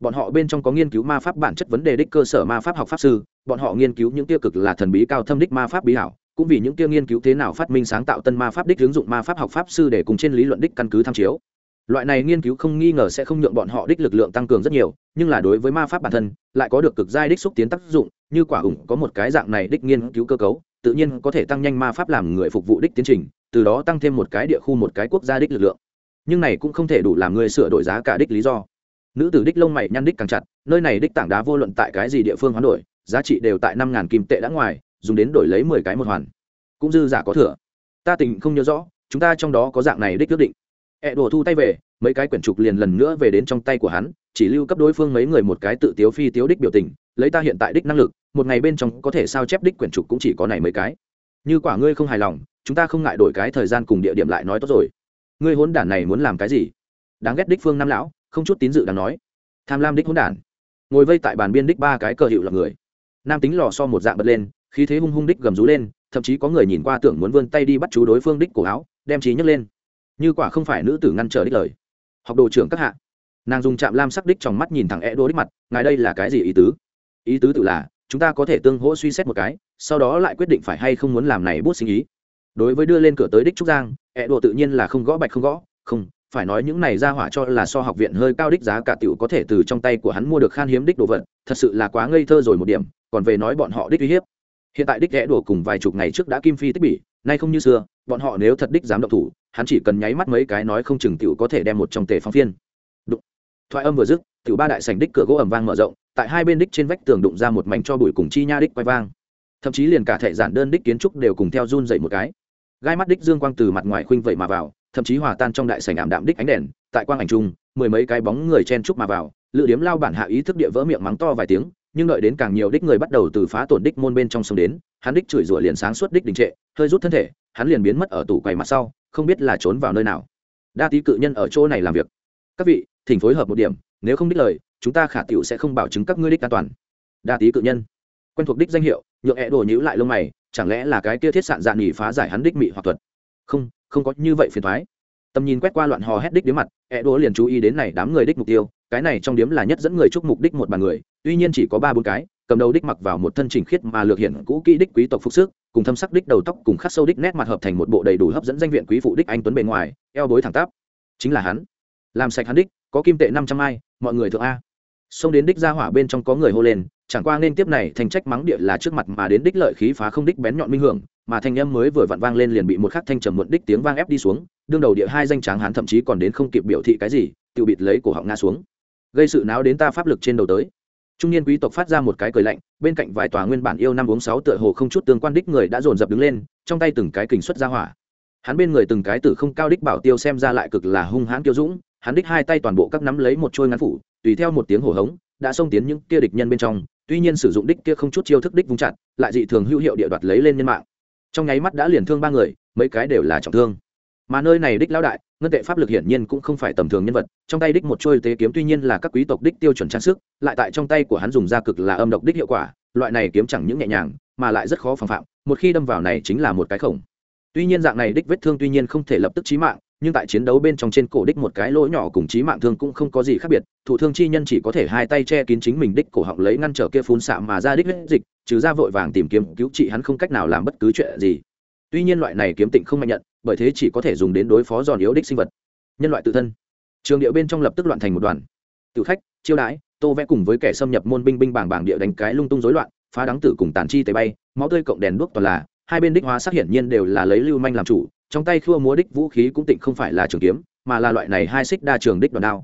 Speaker 1: Bọn họ bên trong có nghiên cứu ma pháp bản chất vấn đề đích cơ sở ma pháp học pháp sư, bọn họ nghiên cứu những tiêu cực là thần bí cao thâm đích ma pháp bí hảo, cũng vì những tiêu nghiên cứu thế nào phát minh sáng tạo tân ma pháp đích ứng dụng ma pháp học pháp sư để cùng trên lý luận đích căn cứ tham chiếu loại này nghiên cứu không nghi ngờ sẽ không nhượng bọn họ đích lực lượng tăng cường rất nhiều, nhưng là đối với ma pháp bản thân, lại có được cực giai đích xúc tiến tác dụng, như quả ủng có một cái dạng này đích nghiên cứu cơ cấu, tự nhiên có thể tăng nhanh ma pháp làm người phục vụ đích tiến trình, từ đó tăng thêm một cái địa khu, một cái quốc gia đích lực lượng. Nhưng này cũng không thể đủ làm người sửa đổi giá cả đích lý do. Nữ tử đích lông mày nhăn đích càng chặt, nơi này đích tảng đá vô luận tại cái gì địa phương hoán đổi, giá trị đều tại năm ngàn kim tệ đã ngoài, dùng đến đổi lấy mười cái một hoàn. Cũng dư giả có thừa. Ta tình không nhớ rõ, chúng ta trong đó có dạng này đích quyết định. E ẹ đổ thu tay về, mấy cái quyển trục liền lần nữa về đến trong tay của hắn, chỉ lưu cấp đối phương mấy người một cái tự tiếu phi tiếu đích biểu tình, lấy ta hiện tại đích năng lực, một ngày bên trong có thể sao chép đích quyển trục cũng chỉ có này mấy cái. Như quả ngươi không hài lòng, chúng ta không ngại đổi cái thời gian cùng địa điểm lại nói tốt rồi. Ngươi hốn đản này muốn làm cái gì? Đáng ghét đích phương nam lão, không chút tín dự đáng nói. Tham lam đích hốn đản. Ngồi vây tại bàn biên đích ba cái cờ hiệu là người. Nam tính lò so một dạng bật lên, khí thế hung hung đích gầm rú lên, thậm chí có người nhìn qua tưởng muốn vươn tay đi bắt chú đối phương đích cổ áo, đem trí nhấc lên như quả không phải nữ tử ngăn trở đích lời. Học đồ trưởng các hạ. Nàng dùng chạm lam sắc đích trong mắt nhìn thẳng e đô đích mặt, ngài đây là cái gì ý tứ? Ý tứ tự là, chúng ta có thể tương hỗ suy xét một cái, sau đó lại quyết định phải hay không muốn làm này bút sinh ý. Đối với đưa lên cửa tới đích trúc giang e đô tự nhiên là không gõ bạch không gõ, không, phải nói những này ra hỏa cho là so học viện hơi cao đích giá cả tiểu có thể từ trong tay của hắn mua được khan hiếm đích đồ vật, thật sự là quá ngây thơ rồi một điểm, còn về nói bọn họ đích uy hiếp. Hiện tại đích ghé đổ cùng vài chục ngày trước đã kim phi tích bỉ nay không như xưa, bọn họ nếu thật đích dám động thủ, hắn chỉ cần nháy mắt mấy cái nói không chừng tiểu có thể đem một trong tề phóng phiên đụng. Thoại âm vừa dứt, tiểu ba đại sảnh đích cửa gỗ ẩm vang mở rộng, tại hai bên đích trên vách tường đụng ra một mảnh cho bụi cùng chi nha đích quay vang. Thậm chí liền cả thể giản đơn đích kiến trúc đều cùng theo run dậy một cái. Gai mắt đích dương quang từ mặt ngoài khuynh vậy mà vào, thậm chí hòa tan trong đại sảnh ảm đạm đích ánh đèn, tại quang ảnh trung mười mấy cái bóng người chen trúc mà vào lựa điếm lao bản hạ ý thức địa vỡ miệng mắng to vài tiếng nhưng đợi đến càng nhiều đích người bắt đầu từ phá tổn đích môn bên trong sông đến, hắn đích chửi rủa liền sáng suốt đích đình trệ, hơi rút thân thể, hắn liền biến mất ở tủ quầy mặt sau, không biết là trốn vào nơi nào. Đa tý cự nhân ở chỗ này làm việc. Các vị, thỉnh phối hợp một điểm, nếu không đích lời, chúng ta khả tiểu sẽ không bảo chứng các ngươi đích an toàn. Đa tý cự nhân. Quen thuộc đích danh hiệu, nhượng ẹ đồ nhữ lại lông mày, chẳng lẽ là cái kia thiết sạn dạn nghỉ phá giải hắn đích mị hoặc thuật? Không không có như vậy phiền thoái. Tầm nhìn quét qua loạn hò hét đích đến mặt, ẹ đồ liền chú ý đến này đám người đích mục tiêu, cái này trong điếm là nhất dẫn người chúc mục đích một bàn người tuy nhiên chỉ có ba bốn cái, cầm đầu đích mặc vào một thân trình khiết mà lược hiện cũ kỹ đích quý tộc phục sức, cùng thâm sắc đích đầu tóc cùng khắc sâu đích nét mặt hợp thành một bộ đầy đủ hấp dẫn danh viện quý phụ đích anh tuấn bề ngoài, eo bối thẳng tắp. Chính là hắn. Làm sạch hắn đích, có kim tệ năm trăm ai mọi người thượng a. Xông đến đích ra hỏa bên trong có người hô lên, chẳng qua nên tiếp này thành trách mắng địa là trước mặt mà đến đích lợi khí phá không đích bén nhọn minh hưởng, mà thanh âm mới vừa vặn vang lên liền bị một khắc thanh trầm muộn đích tiếng vang ép đi xuống, đương đầu địa hai danh tráng hắn thậm chí còn đến không kịp biểu thị cái gì tự bịt lấy cổ họng ngã xuống. Gây sự náo đến ta pháp lực trên đầu tới trung niên quý tộc phát ra một cái cười lạnh, bên cạnh vài tòa nguyên bản yêu năm uống sáu tựa hồ không chút tương quan đích người đã dồn dập đứng lên, trong tay từng cái kình xuất ra hỏa. Hắn bên người từng cái tử không cao đích bảo tiêu xem ra lại cực là hung hãn kiêu dũng, hắn đích hai tay toàn bộ các nắm lấy một trôi ngắn phủ, tùy theo một tiếng hổ hống, đã xông tiến những kia địch nhân bên trong, tuy nhiên sử dụng đích kia không chút chiêu thức đích vung chặt, lại dị thường hữu hiệu địa đoạt lấy lên nhân mạng. Trong nháy mắt đã liền thương ba người, mấy cái đều là trọng thương. Mà nơi này đích lão đại ngân tệ pháp lực hiển nhiên cũng không phải tầm thường nhân vật, trong tay đích một trôi tế kiếm tuy nhiên là các quý tộc đích tiêu chuẩn trang sức, lại tại trong tay của hắn dùng ra cực là âm độc đích hiệu quả, loại này kiếm chẳng những nhẹ nhàng, mà lại rất khó phòng phạm, một khi đâm vào này chính là một cái khổng. Tuy nhiên dạng này đích vết thương tuy nhiên không thể lập tức chí mạng, nhưng tại chiến đấu bên trong trên cổ đích một cái lỗ nhỏ cùng chí mạng thương cũng không có gì khác biệt, thủ thương chi nhân chỉ có thể hai tay che kín chính mình đích cổ họng lấy ngăn trở kia phun xạ mà ra đích huyết dịch, trừ ra vội vàng tìm kiếm cứu trị hắn không cách nào làm bất cứ chuyện gì. Tuy nhiên loại này kiếm tịnh không mạnh nhận bởi thế chỉ có thể dùng đến đối phó giòn yếu đích sinh vật. Nhân loại tự thân. Trường điệu bên trong lập tức loạn thành một đoàn. Tự khách, chiêu đãi, tô vẽ cùng với kẻ xâm nhập môn binh binh bảng bảng địa đánh cái lung tung rối loạn, phá đắng tử cùng tàn chi tế bay, máu tươi cộng đèn đuốc toàn là, hai bên đích hóa sắc hiển nhiên đều là lấy lưu manh làm chủ, trong tay khua múa đích vũ khí cũng tịnh không phải là trường kiếm, mà là loại này hai xích đa trường đích đòn đao.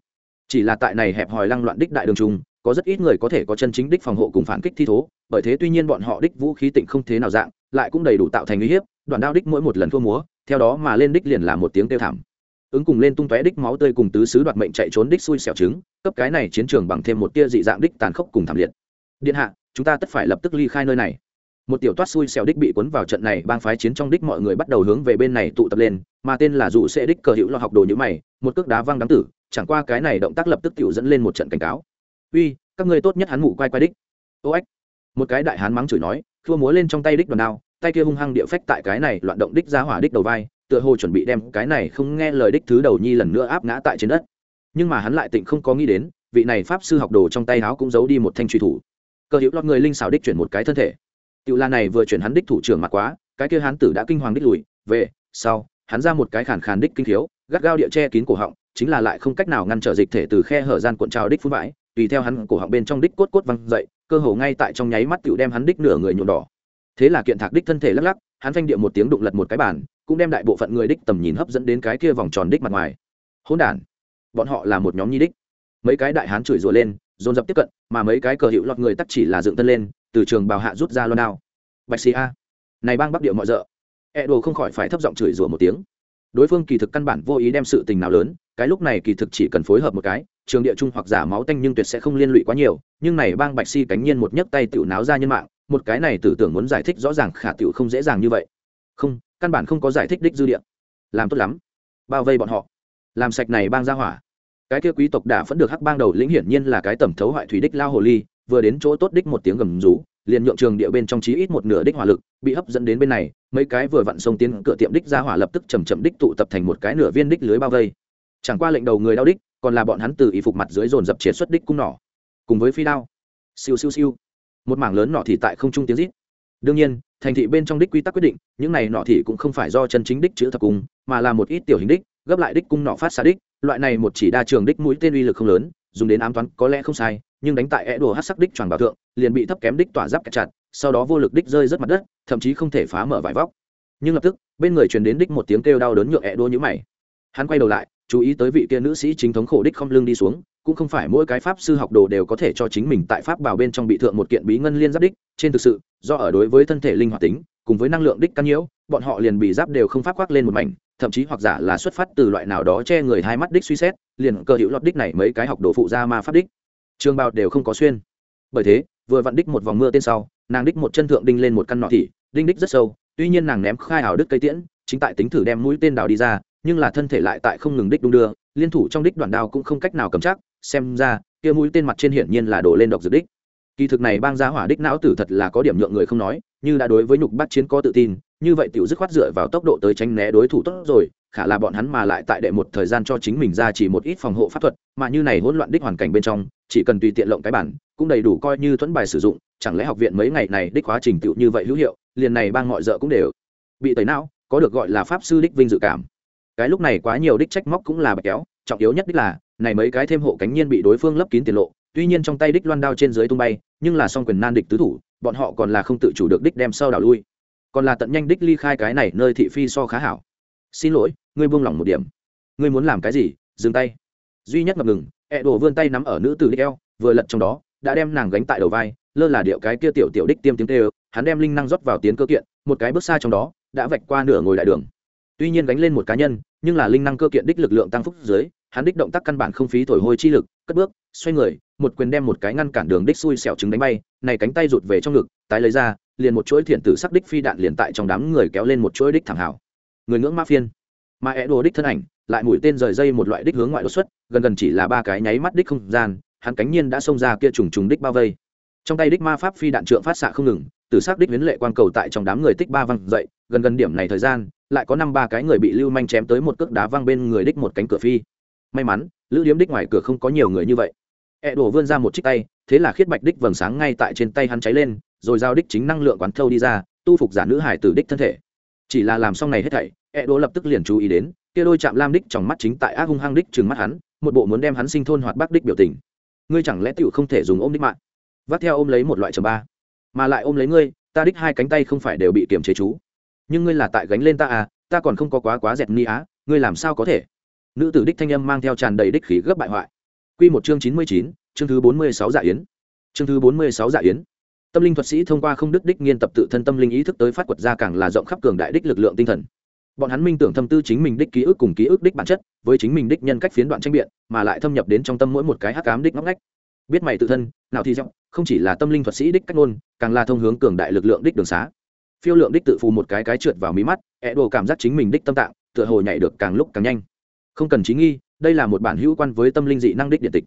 Speaker 1: Chỉ là tại này hẹp hòi lăng loạn đích đại đường trung, có rất ít người có thể có chân chính đích phòng hộ cùng phản kích thi thố, bởi thế tuy nhiên bọn họ đích vũ khí tịnh không thế nào dạng, lại cũng đầy đủ tạo thành uy hiếp đoạn đao đích mỗi một lần thua múa theo đó mà lên đích liền là một tiếng kêu thảm. Ứng cùng lên tung tóe đích máu tươi cùng tứ xứ đoạt mệnh chạy trốn đích xui xẻo trứng, cấp cái này chiến trường bằng thêm một tia dị dạng đích tàn khốc cùng thảm liệt. Điện hạ, chúng ta tất phải lập tức ly khai nơi này. Một tiểu toát xui xẻo đích bị cuốn vào trận này bang phái chiến trong đích mọi người bắt đầu hướng về bên này tụ tập lên, mà tên là dụ sẽ đích cờ hữu lo học đồ như mày, một cước đá văng đáng tử, chẳng qua cái này động tác lập tức tiểu dẫn lên một trận cảnh cáo. Uy, các ngươi tốt nhất hắn mụ quay quay đích. Ô ếch một cái đại hán mắng chửi nói thua múa lên trong tay đích đoàn đao tay kia hung hăng địa phách tại cái này loạn động đích ra hỏa đích đầu vai, tựa hồ chuẩn bị đem cái này không nghe lời đích thứ đầu nhi lần nữa áp ngã tại trên đất. Nhưng mà hắn lại tịnh không có nghĩ đến, vị này pháp sư học đồ trong tay áo cũng giấu đi một thanh truy thủ. Cơ hữu lọt người linh xảo đích chuyển một cái thân thể. Tiểu la này vừa chuyển hắn đích thủ trưởng mặt quá, cái kia hắn tử đã kinh hoàng đích lùi, về, sau, hắn ra một cái khàn khàn đích kinh thiếu gắt gao địa che kín cổ họng, chính là lại không cách nào ngăn trở dịch thể từ khe hở gian cuộn trào đích phun vãi, tùy theo hắn cổ họng bên trong đích cốt cốt văng dậy, cơ hồ ngay tại trong nháy mắt tiểu đem hắn đích nửa người nhuộm đỏ thế là kiện thạc đích thân thể lắc lắc, hắn phanh địa một tiếng đụng lật một cái bàn, cũng đem đại bộ phận người đích tầm nhìn hấp dẫn đến cái kia vòng tròn đích mặt ngoài. Hỗn đản, bọn họ là một nhóm nhi đích. Mấy cái đại hán chửi rủa lên, dồn dập tiếp cận, mà mấy cái cờ hiệu lọt người tắc chỉ là dựng tân lên, từ trường bào hạ rút ra loan đao. Bạch xì a. Này bang bắc địa mọi d e đồ không khỏi phải thấp giọng chửi rủa một tiếng. Đối phương kỳ thực căn bản vô ý đem sự tình nào lớn, cái lúc này kỳ thực chỉ cần phối hợp một cái, trường địa trung hoặc giả máu tanh nhưng tuyệt sẽ không liên lụy quá nhiều, nhưng này bang bạch si cánh nhiên một nhấc tay tiểu náo ra nhân mạng một cái này tưởng tưởng muốn giải thích rõ ràng khả tiểu không dễ dàng như vậy. Không, căn bản không có giải thích đích dư địa. Làm tốt lắm. Bao vây bọn họ. Làm sạch này bang ra hỏa. Cái kia quý tộc đã vẫn được hắc bang đầu lĩnh hiển nhiên là cái tẩm thấu hoại thủy đích lao hồ ly, vừa đến chỗ tốt đích một tiếng gầm rú, liền nhượng trường địa bên trong chí ít một nửa đích hỏa lực bị hấp dẫn đến bên này, mấy cái vừa vặn sông tiến cửa tiệm đích ra hỏa lập tức chầm chậm đích tụ tập thành một cái nửa viên đích lưới bao vây. Chẳng qua lệnh đầu người đau đích, còn là bọn hắn từ y phục mặt dưới dồn dập triệt xuất đích cung nỏ. Cùng với phi đao. Siêu siêu siêu một mảng lớn nọ thì tại không trung tiếng rít. Đương nhiên, thành thị bên trong đích quy tắc quyết định, những này nọ thì cũng không phải do chân chính đích chữ thập cung, mà là một ít tiểu hình đích, gấp lại đích cung nọ phát xa đích, loại này một chỉ đa trường đích mũi tên uy lực không lớn, dùng đến ám toán có lẽ không sai, nhưng đánh tại é đùa hát sắc đích tròn bảo thượng, liền bị thấp kém đích tỏa giáp kẹt chặt, sau đó vô lực đích rơi rất mặt đất, thậm chí không thể phá mở vải vóc. Nhưng lập tức, bên người truyền đến đích một tiếng kêu đau đớn nhựa é đua như mày. Hắn quay đầu lại, chú ý tới vị kia nữ sĩ chính thống khổ đích không lưng đi xuống cũng không phải mỗi cái pháp sư học đồ đều có thể cho chính mình tại pháp bảo bên trong bị thượng một kiện bí ngân liên giáp đích. Trên thực sự, do ở đối với thân thể linh hoạt tính, cùng với năng lượng đích căn nhiễu, bọn họ liền bị giáp đều không pháp khoác lên một mảnh, thậm chí hoặc giả là xuất phát từ loại nào đó che người hai mắt đích suy xét, liền cơ hữu lọt đích này mấy cái học đồ phụ ra ma pháp đích. Trường bào đều không có xuyên. Bởi thế, vừa vặn đích một vòng mưa tên sau, nàng đích một chân thượng đinh lên một căn nọ thị, đinh đích rất sâu, tuy nhiên nàng ném khai hào đứt cây tiễn, chính tại tính thử đem mũi tên đào đi ra nhưng là thân thể lại tại không ngừng đích đung đưa, liên thủ trong đích đoạn đao cũng không cách nào cầm chắc, xem ra, kia mũi tên mặt trên hiển nhiên là đổ lên độc dược đích. Kỳ thực này bang giá hỏa đích não tử thật là có điểm nhượng người không nói, như đã đối với nhục bắt chiến có tự tin, như vậy tiểu dứt khoát dựa vào tốc độ tới tránh né đối thủ tốt rồi, khả là bọn hắn mà lại tại đệ một thời gian cho chính mình ra chỉ một ít phòng hộ pháp thuật, mà như này hỗn loạn đích hoàn cảnh bên trong, chỉ cần tùy tiện lộng cái bản, cũng đầy đủ coi như thuẫn bài sử dụng, chẳng lẽ học viện mấy ngày này đích quá trình tiểu như vậy hữu hiệu, liền này bang mọi rợ cũng đều bị tẩy não, có được gọi là pháp sư đích vinh dự cảm cái lúc này quá nhiều đích trách móc cũng là bạch kéo, trọng yếu nhất đích là, này mấy cái thêm hộ cánh nhiên bị đối phương lấp kín tiền lộ, tuy nhiên trong tay đích loan đao trên dưới tung bay, nhưng là song quyền nan địch tứ thủ, bọn họ còn là không tự chủ được đích đem sau đảo lui. Còn là tận nhanh đích ly khai cái này nơi thị phi so khá hảo. Xin lỗi, ngươi buông lỏng một điểm. Ngươi muốn làm cái gì? Dừng tay. Duy nhất ngập ngừng, ẹ đổ vươn tay nắm ở nữ tử đích eo, vừa lật trong đó, đã đem nàng gánh tại đầu vai, lơ là điệu cái kia tiểu tiểu đích tiêm tiếng tê hắn đem linh năng rót vào tiến cơ kiện, một cái bước xa trong đó, đã vạch qua nửa ngồi đại đường tuy nhiên gánh lên một cá nhân, nhưng là linh năng cơ kiện đích lực lượng tăng phúc dưới, hắn đích động tác căn bản không phí thổi hôi chi lực, cất bước, xoay người, một quyền đem một cái ngăn cản đường đích xui xẻo trứng đánh bay, này cánh tay rụt về trong ngực, tái lấy ra, liền một chuỗi thiện tử sắc đích phi đạn liền tại trong đám người kéo lên một chuỗi đích thẳng hảo. Người ngưỡng ma phiên. Mà é đồ đích thân ảnh, lại mũi tên rời dây một loại đích hướng ngoại đột xuất, gần gần chỉ là ba cái nháy mắt đích không gian, hắn cánh nhiên đã xông ra kia trùng trùng đích bao vây. Trong tay đích ma pháp phi đạn trượng phát xạ không ngừng từ sắc đích huyến lệ quan cầu tại trong đám người tích ba văng dậy, gần gần điểm này thời gian lại có năm ba cái người bị lưu manh chém tới một cước đá văng bên người đích một cánh cửa phi. May mắn, lữ điếm đích ngoài cửa không có nhiều người như vậy. Ẹ đổ vươn ra một chiếc tay, thế là khiết bạch đích vầng sáng ngay tại trên tay hắn cháy lên, rồi giao đích chính năng lượng quán thâu đi ra, tu phục giả nữ hải tử đích thân thể. Chỉ là làm xong này hết thảy, ẹ đổ lập tức liền chú ý đến, kia đôi chạm lam đích trong mắt chính tại ác hung hăng đích trừng mắt hắn, một bộ muốn đem hắn sinh thôn hoạt bác đích biểu tình. Ngươi chẳng lẽ tiểu không thể dùng ôm đích mạng? Vác theo ôm lấy một loại trầm ba, mà lại ôm lấy ngươi, ta đích hai cánh tay không phải đều bị kiềm chế chú nhưng ngươi là tại gánh lên ta à ta còn không có quá quá dẹt ni á, ngươi làm sao có thể? Nữ tử đích thanh âm mang theo tràn đầy đích khí gấp bại hoại. Q một chương chín mươi chín, chương thứ bốn mươi sáu dạ yến. Chương thứ bốn mươi sáu dạ yến. Tâm linh thuật sĩ thông qua không đức đích nghiên tập tự thân tâm linh ý thức tới phát quật ra càng là rộng khắp cường đại đích lực lượng tinh thần. Bọn hắn minh tưởng thâm tư chính mình đích ký ức cùng ký ức đích bản chất, với chính mình đích nhân cách phiến đoạn tranh biện, mà lại thâm nhập đến trong tâm mỗi một cái hắc ám đích ngóc ngách. Biết mày tự thân, nào thì giọng, không chỉ là tâm linh thuật sĩ đích cách ngôn, càng là thông hướng cường đại lực lượng đích đường xá phiêu lượng đích tự phù một cái cái trượt vào mí mắt ẹ đồ cảm giác chính mình đích tâm tạng, tựa hồ nhảy được càng lúc càng nhanh. Không cần trí nghi, đây là một bản hữu quan với tâm linh dị năng đích điện tịch.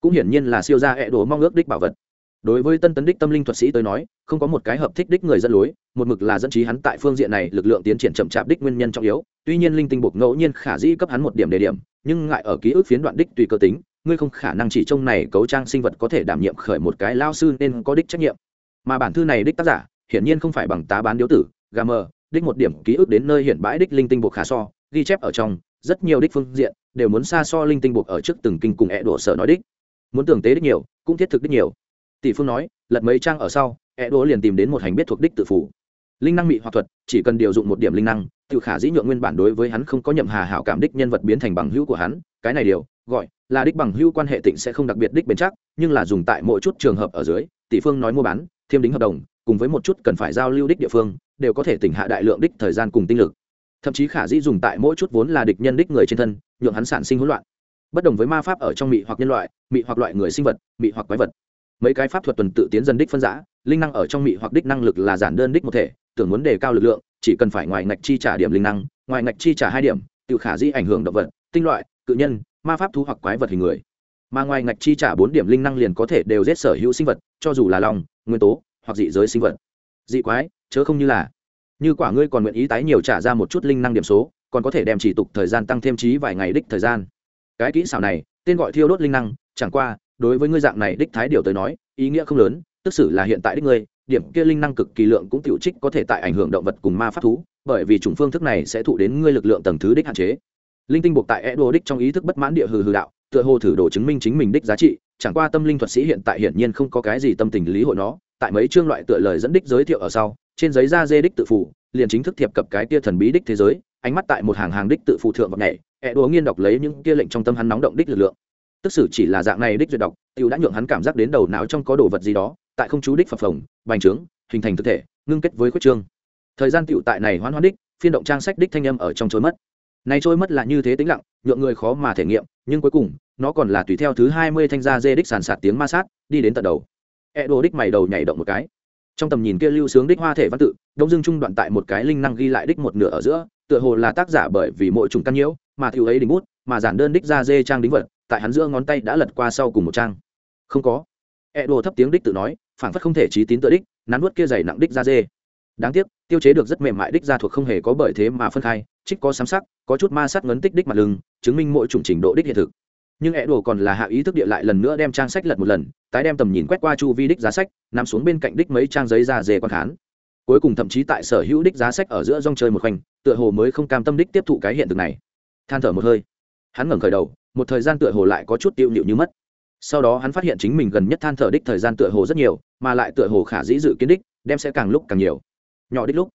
Speaker 1: Cũng hiển nhiên là siêu gia ẹ đồ mong ước đích bảo vật. Đối với tân tấn đích tâm linh thuật sĩ tới nói, không có một cái hợp thích đích người dẫn lối, một mực là dẫn trí hắn tại phương diện này lực lượng tiến triển chậm chạp đích nguyên nhân trọng yếu. Tuy nhiên linh tinh buộc ngẫu nhiên khả dĩ cấp hắn một điểm đề điểm, nhưng ngại ở ký ức phiến đoạn đích tùy cơ tính, ngươi không khả năng chỉ trông này cấu trang sinh vật có thể đảm nhiệm khởi một cái lao sư nên có đích trách nhiệm. Mà bản thư này đích tác giả hiển nhiên không phải bằng tá bán điếu tử, gà mờ, đích một điểm ký ức đến nơi hiện bãi đích linh tinh buộc khả so, ghi chép ở trong, rất nhiều đích phương diện đều muốn xa so linh tinh buộc ở trước từng kinh cùng ẹ đổ sở nói đích. Muốn tưởng tế đích nhiều, cũng thiết thực đích nhiều. Tỷ phương nói, lật mấy trang ở sau, ẹ đổ liền tìm đến một hành biết thuộc đích tự phủ linh năng mị hoặc thuật, chỉ cần điều dụng một điểm linh năng, tự khả dĩ nhượng nguyên bản đối với hắn không có nhậm hà hảo cảm đích nhân vật biến thành bằng hữu của hắn, cái này điều, gọi là đích bằng hữu quan hệ tịnh sẽ không đặc biệt đích bền chắc, nhưng là dùng tại mỗi chút trường hợp ở dưới, tỷ phương nói mua bán, thiêm đính hợp đồng cùng với một chút cần phải giao lưu đích địa phương, đều có thể tỉnh hạ đại lượng đích thời gian cùng tinh lực. Thậm chí khả dĩ dùng tại mỗi chút vốn là địch nhân đích người trên thân, nhượng hắn sản sinh hỗn loạn. Bất đồng với ma pháp ở trong mị hoặc nhân loại, mị hoặc loại người sinh vật, mị hoặc quái vật. Mấy cái pháp thuật tuần tự tiến dần đích phân giã, linh năng ở trong mị hoặc đích năng lực là giản đơn đích một thể, tưởng muốn đề cao lực lượng, chỉ cần phải ngoài ngạch chi trả điểm linh năng, ngoài ngạch chi trả hai điểm, tự khả dĩ ảnh hưởng động vật, tinh loại, cự nhân, ma pháp thú hoặc quái vật hình người. Mà ngoài ngạch chi trả bốn điểm linh năng liền có thể đều giết sở hữu sinh vật, cho dù là lòng, nguyên tố hoặc dị giới sinh vật. Dị quái, chớ không như là. Như quả ngươi còn nguyện ý tái nhiều trả ra một chút linh năng điểm số, còn có thể đem chỉ tục thời gian tăng thêm trí vài ngày đích thời gian. Cái kỹ xảo này, tên gọi thiêu đốt linh năng, chẳng qua, đối với ngươi dạng này đích thái điều tới nói, ý nghĩa không lớn, tức xử là hiện tại đích ngươi, điểm kia linh năng cực kỳ lượng cũng tiểu trích có thể tại ảnh hưởng động vật cùng ma pháp thú, bởi vì chủng phương thức này sẽ thụ đến ngươi lực lượng tầng thứ đích hạn chế. Linh tinh buộc tại edo đích trong ý thức bất mãn địa hừ hừ đạo, tựa hồ thử đồ chứng minh chính mình đích giá trị, chẳng qua tâm linh thuật sĩ hiện tại hiển nhiên không có cái gì tâm tình lý hội nó tại mấy chương loại tựa lời dẫn đích giới thiệu ở sau, trên giấy da dê đích tự phủ liền chính thức thiệp cập cái kia thần bí đích thế giới, ánh mắt tại một hàng hàng đích tự phụ thượng và nhảy ẹ đùa nghiên đọc lấy những kia lệnh trong tâm hắn nóng động đích lực lượng. Tức sử chỉ là dạng này đích duyệt đọc, tiểu đã nhượng hắn cảm giác đến đầu não trong có đồ vật gì đó, tại không chú đích phập phồng, bành trướng, hình thành thực thể, ngưng kết với khuyết trương. Thời gian tiểu tại này hoan hoan đích, phiên động trang sách đích thanh âm ở trong trôi mất. Này trôi mất là như thế tĩnh lặng, nhượng người khó mà thể nghiệm, nhưng cuối cùng, nó còn là tùy theo thứ hai mươi thanh gia dê đích sàn sạt tiếng ma sát, đi đến tận đầu e đồ đích mày đầu nhảy động một cái. Trong tầm nhìn kia lưu sướng đích hoa thể văn tự, đông dương trung đoạn tại một cái linh năng ghi lại đích một nửa ở giữa, tựa hồ là tác giả bởi vì mỗi trùng căn nhiễu, mà thiếu ấy đỉnh bút, mà giản đơn đích ra dê trang đính vật, tại hắn giữa ngón tay đã lật qua sau cùng một trang. Không có. E đồ thấp tiếng đích tự nói phản phất không thể trí tín tự đích, nắn nuốt kia dày nặng đích ra dê. Đáng tiếc, tiêu chế được rất mềm mại đích ra thuộc không hề có bởi thế mà phân khai, trích có sám sắc, có chút ma sát ngấn tích đích mặt lưng, chứng minh mỗi chủng trình độ đích hiện thực nhưng ẹ đồ còn là hạ ý thức địa lại lần nữa đem trang sách lật một lần, tái đem tầm nhìn quét qua chu vi đích giá sách, nằm xuống bên cạnh đích mấy trang giấy ra dề quan khán. Cuối cùng thậm chí tại sở hữu đích giá sách ở giữa rong chơi một khoanh, tựa hồ mới không cam tâm đích tiếp thụ cái hiện thực này. Than thở một hơi. Hắn ngẩng khởi đầu, một thời gian tựa hồ lại có chút tiêu nhịu như mất. Sau đó hắn phát hiện chính mình gần nhất than thở đích thời gian tựa hồ rất nhiều, mà lại tựa hồ khả dĩ dự kiến đích, đem sẽ càng lúc càng nhiều. Nhỏ đích lúc.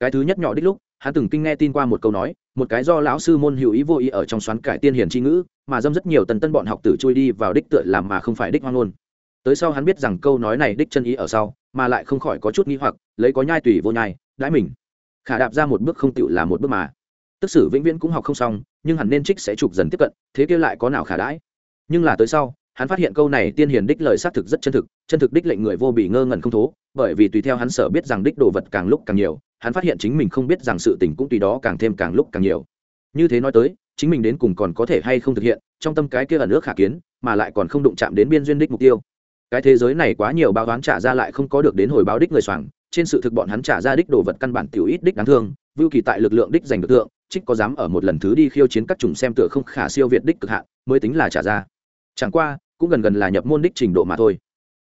Speaker 1: Cái thứ nhất nhỏ đích lúc hắn từng kinh nghe tin qua một câu nói, một cái do lão sư môn hữu ý vô ý ở trong xoắn cải tiên hiển i ngữ, mà dâm rất nhiều tần tân bọn học tử chui đi vào đích tựa làm mà không phải đích hoang ngôn. Tới sau hắn biết rằng câu nói này đích chân ý ở sau, mà lại không khỏi có chút nghi hoặc, lấy có nhai tùy vô nhai, đãi mình. Khả đạp ra một bước không tựu là một bước mà. Tức sử vĩnh viễn cũng học không xong, nhưng hẳn nên trích sẽ chụp dần tiếp cận, thế kia lại có nào khả đãi? Nhưng là tới sau hắn phát hiện câu này tiên hiền đích lời xác thực rất chân thực chân thực đích lệnh người vô bị ngơ ngẩn không thố, bởi vì tùy theo hắn sở biết rằng đích đồ vật càng lúc càng nhiều, hắn phát hiện chính mình không biết rằng sự tình cũng tùy đó càng thêm càng lúc càng nhiều. Như thế nói tới, chính mình đến cùng còn có thể hay không thực hiện, trong tâm cái kia ẩn ước khả kiến, mà lại còn không đụng chạm đến biên duyên đích mục tiêu. Cái thế giới này quá nhiều báo toán trả ra lại không có được đến hồi báo đích người soảng trên sự thực bọn hắn trả ra đích đồ vật căn bản tiểu ít đích đáng thương, vưu kỳ tại lực lượng đích giành được tượng, trích có dám ở một lần thứ đi khiêu chiến các chủng xem tựa không khả siêu việt đích cực hạn, mới tính là trả ra chẳng qua, cũng gần gần là nhập môn đích trình độ mà thôi.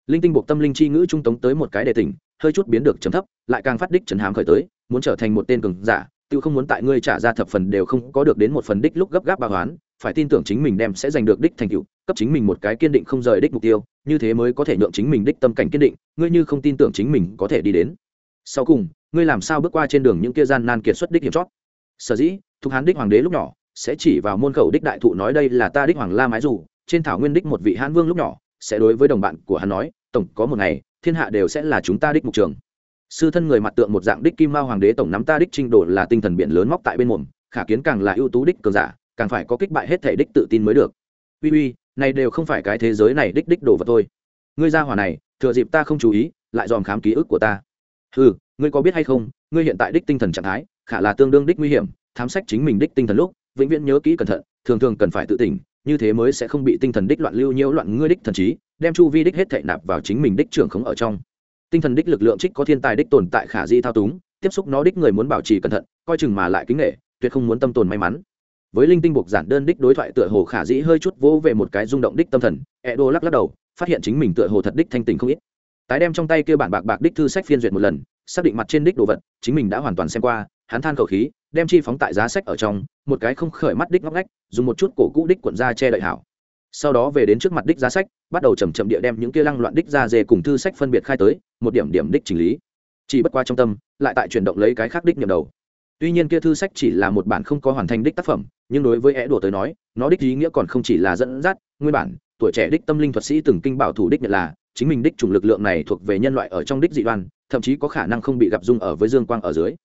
Speaker 1: Linh tinh buộc tâm linh chi ngữ trung tống tới một cái đề tỉnh, hơi chút biến được chấm thấp, lại càng phát đích trần hàm khởi tới, muốn trở thành một tên cường giả, tự không muốn tại ngươi trả ra thập phần đều không có được đến một phần đích lúc gấp gáp bà hoán, phải tin tưởng chính mình đem sẽ giành được đích thành tựu, cấp chính mình một cái kiên định không rời đích mục tiêu, như thế mới có thể nhượng chính mình đích tâm cảnh kiên định, ngươi như không tin tưởng chính mình có thể đi đến. Sau cùng, ngươi làm sao bước qua trên đường những kia gian nan kiệt xuất đích hiểm chót? Sở dĩ, thục hán đích hoàng đế lúc nhỏ, sẽ chỉ vào môn khẩu đích đại thụ nói đây là ta đích hoàng la mái dù trên thảo nguyên đích một vị hãn vương lúc nhỏ, sẽ đối với đồng bạn của hắn nói, tổng, có một ngày, thiên hạ đều sẽ là chúng ta đích mục trường. Sư thân người mặt tượng một dạng đích kim mao hoàng đế tổng nắm ta đích trinh đồ là tinh thần biển lớn móc tại bên mồm, khả kiến càng là ưu tú đích cường giả, càng phải có kích bại hết thể đích tự tin mới được. Uy uy, này đều không phải cái thế giới này đích đích đồ vật thôi. Ngươi ra hỏa này, thừa dịp ta không chú ý, lại dòm khám ký ức của ta. Ừ ngươi có biết hay không, ngươi hiện tại đích tinh thần trạng thái, khả là tương đương đích nguy hiểm, thám sách chính mình đích tinh thần lúc, vĩnh viễn nhớ kỹ cẩn thận, thường thường cần phải tự tỉnh như thế mới sẽ không bị tinh thần đích loạn lưu nhiễu loạn ngươi đích thần trí, đem chu vi đích hết thệ nạp vào chính mình đích trưởng khống ở trong. Tinh thần đích lực lượng trích có thiên tài đích tồn tại khả di thao túng, tiếp xúc nó đích người muốn bảo trì cẩn thận, coi chừng mà lại kính nghệ tuyệt không muốn tâm tồn may mắn. Với linh tinh buộc giản đơn đích đối thoại tựa hồ khả dĩ hơi chút vỗ về một cái rung động đích tâm thần e đô lắc lắc đầu, phát hiện chính mình tựa hồ thật đích thanh tình không ít. Tái đem trong tay kia bản bạc bạc đích thư sách phiên duyệt một lần, xác định mặt trên đích đồ vật, chính mình đã hoàn toàn xem qua hắn than khẩu khí, đem chi phóng tại giá sách ở trong, một cái không khởi mắt đích ngóc ngách, dùng một chút cổ cũ đích cuộn ra che đợi hảo. Sau đó về đến trước mặt đích giá sách, bắt đầu chầm chậm địa đem những kia lăng loạn đích ra dề cùng thư sách phân biệt khai tới, một điểm điểm đích chỉnh lý. Chỉ bất qua trong tâm, lại tại chuyển động lấy cái khác đích nhầm đầu. Tuy nhiên kia thư sách chỉ là một bản không có hoàn thành đích tác phẩm, nhưng đối với é đùa tới nói, nó đích ý nghĩa còn không chỉ là dẫn dắt, nguyên bản, tuổi trẻ đích tâm linh thuật sĩ từng kinh bảo thủ đích nhận là, chính mình đích chủng lực lượng này thuộc về nhân loại ở trong đích dị đoan, thậm chí có khả năng không bị gặp dung ở với dương quang ở dưới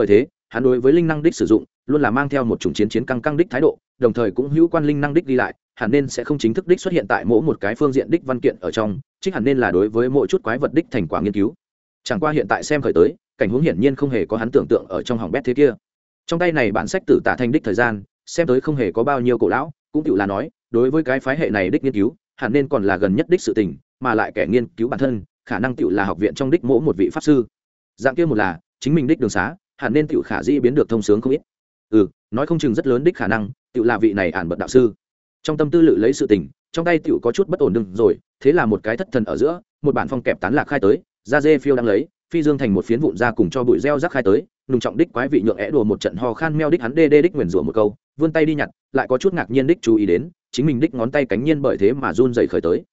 Speaker 1: bởi thế, hắn đối với linh năng đích sử dụng, luôn là mang theo một chủng chiến chiến căng căng đích thái độ, đồng thời cũng hữu quan linh năng đích đi lại, hẳn nên sẽ không chính thức đích xuất hiện tại mỗi một cái phương diện đích văn kiện ở trong, trích hẳn nên là đối với mỗi chút quái vật đích thành quả nghiên cứu. Chẳng qua hiện tại xem khởi tới, cảnh huống hiển nhiên không hề có hắn tưởng tượng ở trong hỏng bét thế kia. Trong tay này bản sách tử tả thanh đích thời gian, xem tới không hề có bao nhiêu cổ lão, cũng tự là nói, đối với cái phái hệ này đích nghiên cứu, hẳn nên còn là gần nhất đích sự tình, mà lại kẻ nghiên cứu bản thân, khả năng tự là học viện trong đích mỗ một vị pháp sư. Dạng kia một là, chính mình đích đường xá hẳn nên tiểu khả di biến được thông sướng không ít. Ừ nói không chừng rất lớn đích khả năng, tiểu là vị này ản bật đạo sư. Trong tâm tư lự lấy sự tình, trong tay tiểu có chút bất ổn đừng rồi, thế là một cái thất thần ở giữa, một bản phong kẹp tán lạc khai tới, da dê phiêu đang lấy, phi dương thành một phiến vụn ra cùng cho bụi reo rắc khai tới, nùng trọng đích quái vị nhượng é đùa một trận ho khan meo đích hắn đê đê đích nguyền rủa một câu, vươn tay đi nhặt, lại có chút ngạc nhiên đích chú ý đến, chính mình đích ngón tay cánh nhiên bởi thế mà run dày khởi tới.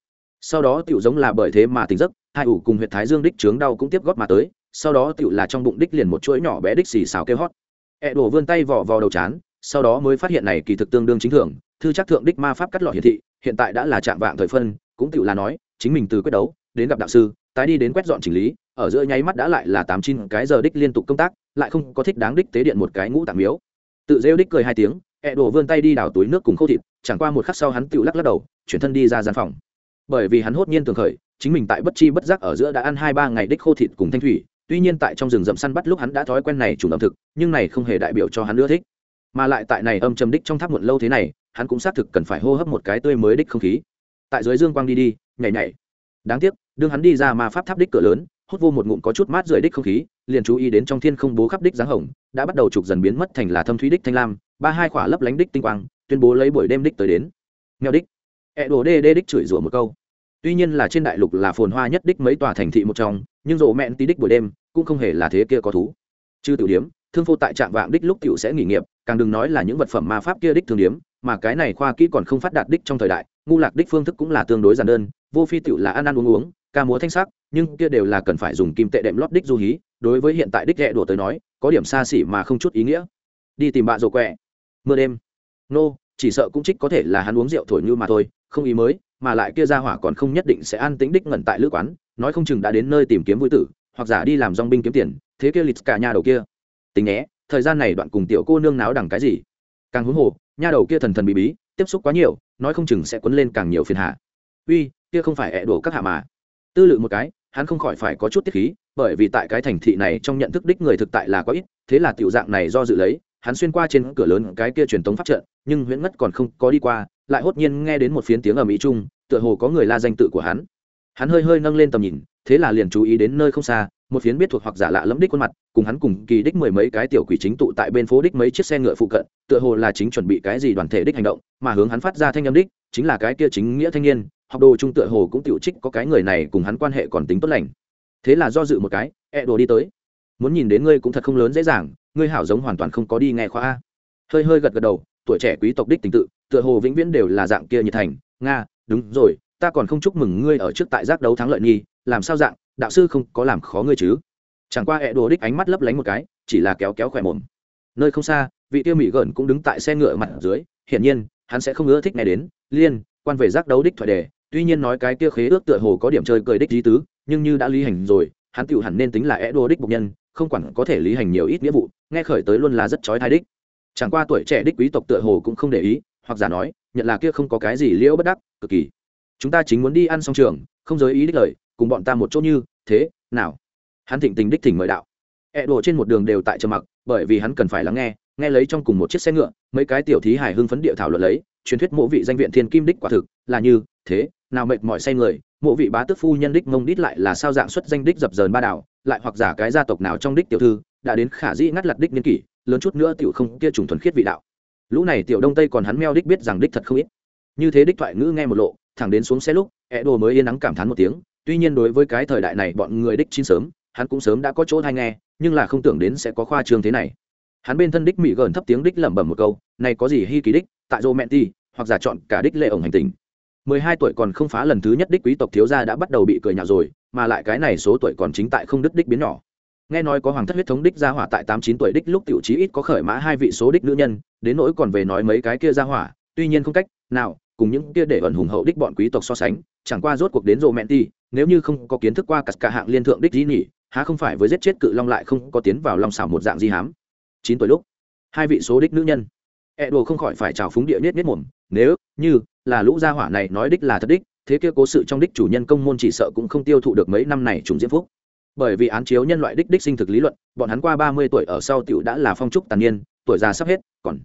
Speaker 1: Sau đó tiểu giống là bởi thế mà tỉnh giấc, hai ủ cùng huyện thái dương đích trướng đau cũng tiếp góp mà tới sau đó tựu là trong bụng đích liền một chuỗi nhỏ bé đích xì xào kêu hót. Ẹ đổ vươn tay vỏ vào đầu chán, sau đó mới phát hiện này kỳ thực tương đương chính thường, thư chắc thượng đích ma pháp cắt lọ hiển thị, hiện tại đã là trạng vạng thời phân, cũng tựu là nói, chính mình từ quyết đấu, đến gặp đạo sư, tái đi đến quét dọn chỉnh lý, ở giữa nháy mắt đã lại là tám chín cái giờ đích liên tục công tác, lại không có thích đáng đích tế điện một cái ngũ tạng miếu. Tự rêu đích cười hai tiếng ẹ đổ vươn tay đi đào túi nước cùng khô thịt, chẳng qua một khắc sau hắn tựu lắc lắc đầu, chuyển thân đi ra gian phòng. Bởi vì hắn hốt nhiên tường khởi, chính mình tại bất chi bất giác ở giữa đã ăn hai ba ngày đích khô thịt cùng thanh thủy tuy nhiên tại trong rừng rậm săn bắt lúc hắn đã thói quen này chủ ẩm thực, nhưng này không hề đại biểu cho hắn ưa thích. Mà lại tại này âm trầm đích trong tháp muộn lâu thế này, hắn cũng xác thực cần phải hô hấp một cái tươi mới đích không khí. Tại dưới dương quang đi đi, nhảy nhảy. Đáng tiếc, đương hắn đi ra mà pháp tháp đích cửa lớn, hút vô một ngụm có chút mát rượi đích không khí, liền chú ý đến trong thiên không bố khắp đích dáng hồng, đã bắt đầu trục dần biến mất thành là thâm thúy đích thanh lam, ba hai khỏa lấp lánh đích tinh quang, tuyên bố lấy buổi đêm đích tới đến. Nghèo đích. E Ẹ đồ đê đê đích chửi rủa một câu. Tuy nhiên là trên đại lục là phồn hoa nhất đích mấy tòa thành thị một trong nhưng rộ mẹn tí đích buổi đêm cũng không hề là thế kia có thú. Chư tiểu điếm, thương phô tại trạm vạng đích lúc tiểu sẽ nghỉ nghiệp, càng đừng nói là những vật phẩm ma pháp kia đích thương điếm, mà cái này khoa kỹ còn không phát đạt đích trong thời đại, ngu lạc đích phương thức cũng là tương đối giản đơn, vô phi tiểu là ăn ăn uống uống, ca múa thanh sắc, nhưng kia đều là cần phải dùng kim tệ đệm lót đích du hí, đối với hiện tại đích ghẹ đùa tới nói, có điểm xa xỉ mà không chút ý nghĩa. Đi tìm bạ rổ quẹ. Mưa đêm. Nô, chỉ sợ cũng trích có thể là hắn uống rượu thổi như mà thôi, không ý mới mà lại kia ra hỏa còn không nhất định sẽ an tĩnh đích ngẩn tại lữ quán, nói không chừng đã đến nơi tìm kiếm vui tử, hoặc giả đi làm dong binh kiếm tiền, thế kia lịch cả nhà đầu kia. Tính nhé, thời gian này đoạn cùng tiểu cô nương náo đằng cái gì? Càng huống hồ nha đầu kia thần thần bí bí, tiếp xúc quá nhiều, nói không chừng sẽ quấn lên càng nhiều phiền hạ uy, kia không phải ẹ đổ các hạ mà. Tư lự một cái, hắn không khỏi phải có chút tiết khí, bởi vì tại cái thành thị này trong nhận thức đích người thực tại là có ít, thế là tiểu dạng này do dự lấy, hắn xuyên qua trên cửa lớn cái kia truyền tống pháp trận, nhưng huyễn ngất còn không có đi qua lại hốt nhiên nghe đến một phiến tiếng ở mỹ trung tựa hồ có người la danh tự của hắn. Hắn hơi hơi nâng lên tầm nhìn, thế là liền chú ý đến nơi không xa, một phiến biết thuộc hoặc giả lạ lẫm đích khuôn mặt, cùng hắn cùng kỳ đích mười mấy cái tiểu quỷ chính tụ tại bên phố đích mấy chiếc xe ngựa phụ cận, tựa hồ là chính chuẩn bị cái gì đoàn thể đích hành động, mà hướng hắn phát ra thanh âm đích, chính là cái kia chính nghĩa thanh niên, học đồ trung tựa hồ cũng tiểu trích có cái người này cùng hắn quan hệ còn tính tốt lành. Thế là do dự một cái e đồ đi tới. Muốn nhìn đến ngươi cũng thật không lớn dễ dàng, ngươi hảo giống hoàn toàn không có đi nghe khoa a. Hơi hơi gật gật đầu tuổi trẻ quý tộc đích tình tự, tựa hồ vĩnh viễn đều là dạng kia nhiệt thành. Nga, đúng rồi, ta còn không chúc mừng ngươi ở trước tại giác đấu thắng lợi nhi làm sao dạng, đạo sư không có làm khó ngươi chứ? Chẳng qua hẹ đồ đích ánh mắt lấp lánh một cái, chỉ là kéo kéo khỏe mồm. Nơi không xa, vị tiêu mỹ gợn cũng đứng tại xe ngựa mặt dưới, hiển nhiên, hắn sẽ không ưa thích nghe đến, liên, quan về giác đấu đích thoại đề. Tuy nhiên nói cái kia khế ước tựa hồ có điểm chơi cười đích di tứ, nhưng như đã lý hành rồi, hắn tựu hẳn nên tính là é đô đích bục nhân, không quản có thể lý hành nhiều ít nghĩa vụ, nghe khởi tới luôn là rất trói thai đích chẳng qua tuổi trẻ đích quý tộc tựa hồ cũng không để ý, hoặc giả nói, nhận là kia không có cái gì liễu bất đắc, cực kỳ. Chúng ta chính muốn đi ăn xong trường, không giới ý đích lời, cùng bọn ta một chỗ như, thế, nào? Hắn thịnh tình đích thỉnh mời đạo. E Ẹ đổ trên một đường đều tại trầm mặc, bởi vì hắn cần phải lắng nghe nghe lấy trong cùng một chiếc xe ngựa, mấy cái tiểu thí hải hưng phấn địa thảo luận lấy, truyền thuyết mộ vị danh viện thiên kim đích quả thực, là như, thế, nào mệt mỏi say người, mộ vị bá tước phu nhân đích mông đít lại là sao dạng xuất danh đích dập dờn ba đảo, lại hoặc giả cái gia tộc nào trong đích tiểu thư, đã đến khả dĩ ngắt lặt đích niên kỷ lớn chút nữa tiểu không kia trùng thuần khiết vị đạo. Lũ này tiểu đông tây còn hắn meo đích biết rằng đích thật không ít. Như thế đích thoại ngữ nghe một lộ, thẳng đến xuống xe lúc ẹ đồ mới yên nắng cảm thán một tiếng, tuy nhiên đối với cái thời đại này bọn người đích chín sớm, hắn cũng sớm đã có chỗ hay nghe, nhưng là không tưởng đến sẽ có khoa trường thế này. Hắn bên thân đích mỹ gần thấp tiếng đích lẩm bẩm một câu, này có gì hy kỳ đích, tại rô mẹn ti hoặc giả chọn cả đích lệ ổng hành tình. Mười hai tuổi còn không phá lần thứ nhất đích quý tộc thiếu gia đã bắt đầu bị cười nhạo rồi, mà lại cái này số tuổi còn chính tại không đứt đích biến nhỏ nghe nói có hoàng thất huyết thống đích gia hỏa tại tám chín tuổi đích lúc tiểu chí ít có khởi mã hai vị số đích nữ nhân, đến nỗi còn về nói mấy cái kia gia hỏa, tuy nhiên không cách nào cùng những kia để ẩn hùng hậu đích bọn quý tộc so sánh, chẳng qua rốt cuộc đến rộ mẹn ti nếu như không có kiến thức qua cả hạng liên thượng đích di nhỉ há không phải với giết chết cự long lại không có tiến vào long xảo một dạng di hám. Chín tuổi lúc, hai vị số đích nữ nhân. E đồ không khỏi phải trào phúng địa niết niết mồm, nếu như là lũ gia hỏa này nói đích là thật đích, thế kia cố sự trong đích chủ nhân công môn chỉ sợ cũng không tiêu thụ được mấy năm này trùng diễm phúc bởi vì án chiếu nhân loại đích đích sinh thực lý luận, bọn hắn qua ba mươi tuổi ở sau tiểu đã là phong trúc tàn niên, tuổi già sắp hết, còn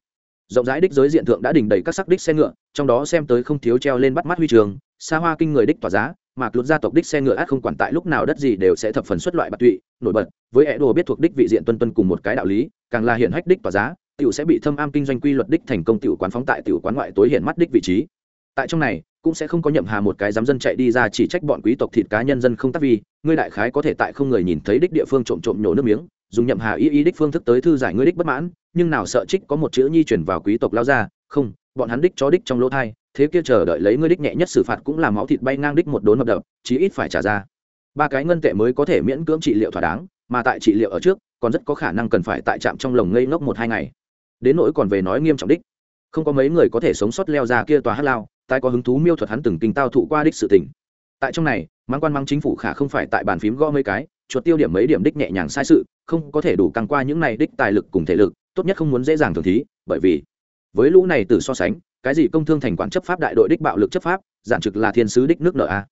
Speaker 1: rộng rãi đích giới diện thượng đã đình đầy các sắc đích xe ngựa, trong đó xem tới không thiếu treo lên bắt mắt huy trường, xa hoa kinh người đích tỏa giá, mà lụt gia tộc đích xe ngựa át không quản tại lúc nào đất gì đều sẽ thập phần xuất loại bạc tụy, nổi bật, với ẻ đồ biết thuộc đích vị diện tuân tuân cùng một cái đạo lý, càng là hiện hách đích tỏa giá, tiểu sẽ bị thâm am kinh doanh quy luật đích thành công tiểu quán phóng tại tiểu quán ngoại tối hiện mắt đích vị trí. Tại trong này cũng sẽ không có nhậm hà một cái dám dân chạy đi ra chỉ trách bọn quý tộc thịt cá nhân dân không tác vi, ngươi đại khái có thể tại không người nhìn thấy đích địa phương trộm trộm nhổ nước miếng, dùng nhậm hà y y đích phương thức tới thư giải ngươi đích bất mãn, nhưng nào sợ trích có một chữ nhi chuyển vào quý tộc lao ra, không, bọn hắn đích cho đích trong lỗ thai, thế kia chờ đợi lấy ngươi đích nhẹ nhất xử phạt cũng là máu thịt bay ngang đích một đốn mập đập, chí ít phải trả ra. Ba cái ngân tệ mới có thể miễn cưỡng trị liệu thỏa đáng, mà tại trị liệu ở trước, còn rất có khả năng cần phải tại trạm trong lồng ngây ngốc một hai ngày. Đến nỗi còn về nói nghiêm trọng đích, không có mấy người có thể sống sót leo ra kia tòa hát lao tai có hứng thú miêu thuật hắn từng kinh tao thụ qua đích sự tình. Tại trong này mang quan mang chính phủ khả không phải tại bàn phím gõ mấy cái, chuột tiêu điểm mấy điểm đích nhẹ nhàng sai sự, không có thể đủ căng qua những này đích tài lực cùng thể lực, tốt nhất không muốn dễ dàng thường thí, bởi vì với lũ này từ so sánh, cái gì công thương thành quản chấp pháp đại đội đích bạo lực chấp pháp, giản trực là thiên sứ đích nước nợ a.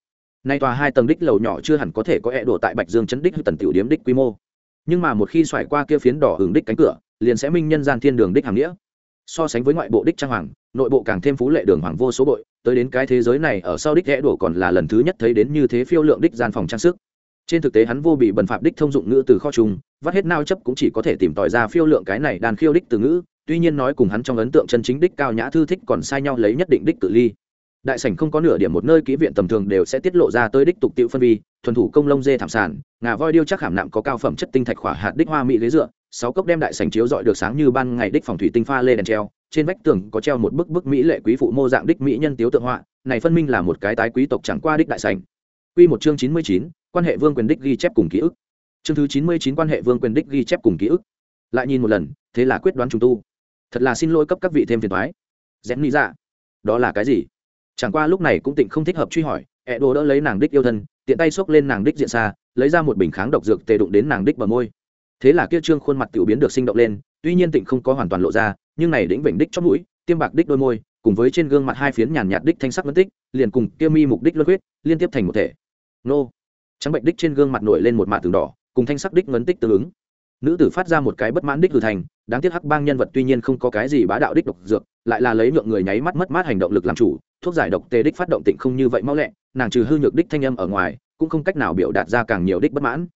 Speaker 1: Nay tòa hai tầng đích lầu nhỏ chưa hẳn có thể có e đổ tại bạch dương chấn đích tần tiểu điếm đích quy mô. Nhưng mà một khi xoải qua kia phiến đỏ hưởng đích cánh cửa, liền sẽ minh nhân gian thiên đường đích hàng nghĩa so sánh với ngoại bộ đích trang hoàng, nội bộ càng thêm phú lệ đường hoàng vô số bội, tới đến cái thế giới này ở sau đích ghé đổ còn là lần thứ nhất thấy đến như thế phiêu lượng đích gian phòng trang sức. Trên thực tế hắn vô bị bần phạm đích thông dụng ngữ từ kho trùng, vắt hết nao chấp cũng chỉ có thể tìm tòi ra phiêu lượng cái này đàn khiêu đích từ ngữ, tuy nhiên nói cùng hắn trong ấn tượng chân chính đích cao nhã thư thích còn sai nhau lấy nhất định đích cự ly. Đại sảnh không có nửa điểm một nơi kỹ viện tầm thường đều sẽ tiết lộ ra tới đích tục tiệu phân vi, thuần thủ công lông dê thảm sản ngà voi điêu chắc khảm nạm có cao phẩm chất tinh thạch khỏa hạt đích hoa mỹ ghế dựa sáu cốc đem đại sảnh chiếu dọi được sáng như ban ngày đích phòng thủy tinh pha lê đèn treo, trên vách tường có treo một bức bức mỹ lệ quý phụ mô dạng đích mỹ nhân tiếu tượng họa, này phân minh là một cái tái quý tộc chẳng qua đích đại sảnh quy một chương chín mươi chín, quan hệ vương quyền đích ghi chép cùng ký ức. Chương thứ chín mươi chín, quan hệ vương quyền đích ghi chép cùng ký ức. Lại nhìn một lần, thế là quyết đoán trùng tu. Thật là xin lỗi cấp các vị thêm phiền thoái rẽn nghĩ ra dạ, đó là cái gì? Chẳng qua lúc này cũng tịnh không thích hợp truy hỏi, ẹ đồ đỡ lấy nàng đích yêu thân, tiện tay xốc lên nàng đích diện xa, lấy ra một bình kháng độc dược tề đụng đến nàng đích bờ môi thế là kia trương khuôn mặt tiểu biến được sinh động lên, tuy nhiên tịnh không có hoàn toàn lộ ra, nhưng này đĩnh vịnh đích chót mũi, tiêm bạc đích đôi môi, cùng với trên gương mặt hai phiến nhàn nhạt đích thanh sắc phân tích, liền cùng kia mi mục đích luân huyết liên tiếp thành một thể. Nô. Trắng bệnh đích trên gương mặt nổi lên một mạ tường đỏ, cùng thanh sắc đích ngấn tích tương ứng. Nữ tử phát ra một cái bất mãn đích hư thành, đáng tiếc hắc bang nhân vật tuy nhiên không có cái gì bá đạo đích độc dược, lại là lấy nhượng người nháy mắt mất mát hành động lực làm chủ, thuốc giải độc tê đích phát động tịnh không như vậy mau lẹ, nàng trừ hư nhược đích thanh âm ở ngoài, cũng không cách nào biểu đạt ra càng nhiều đích bất mãn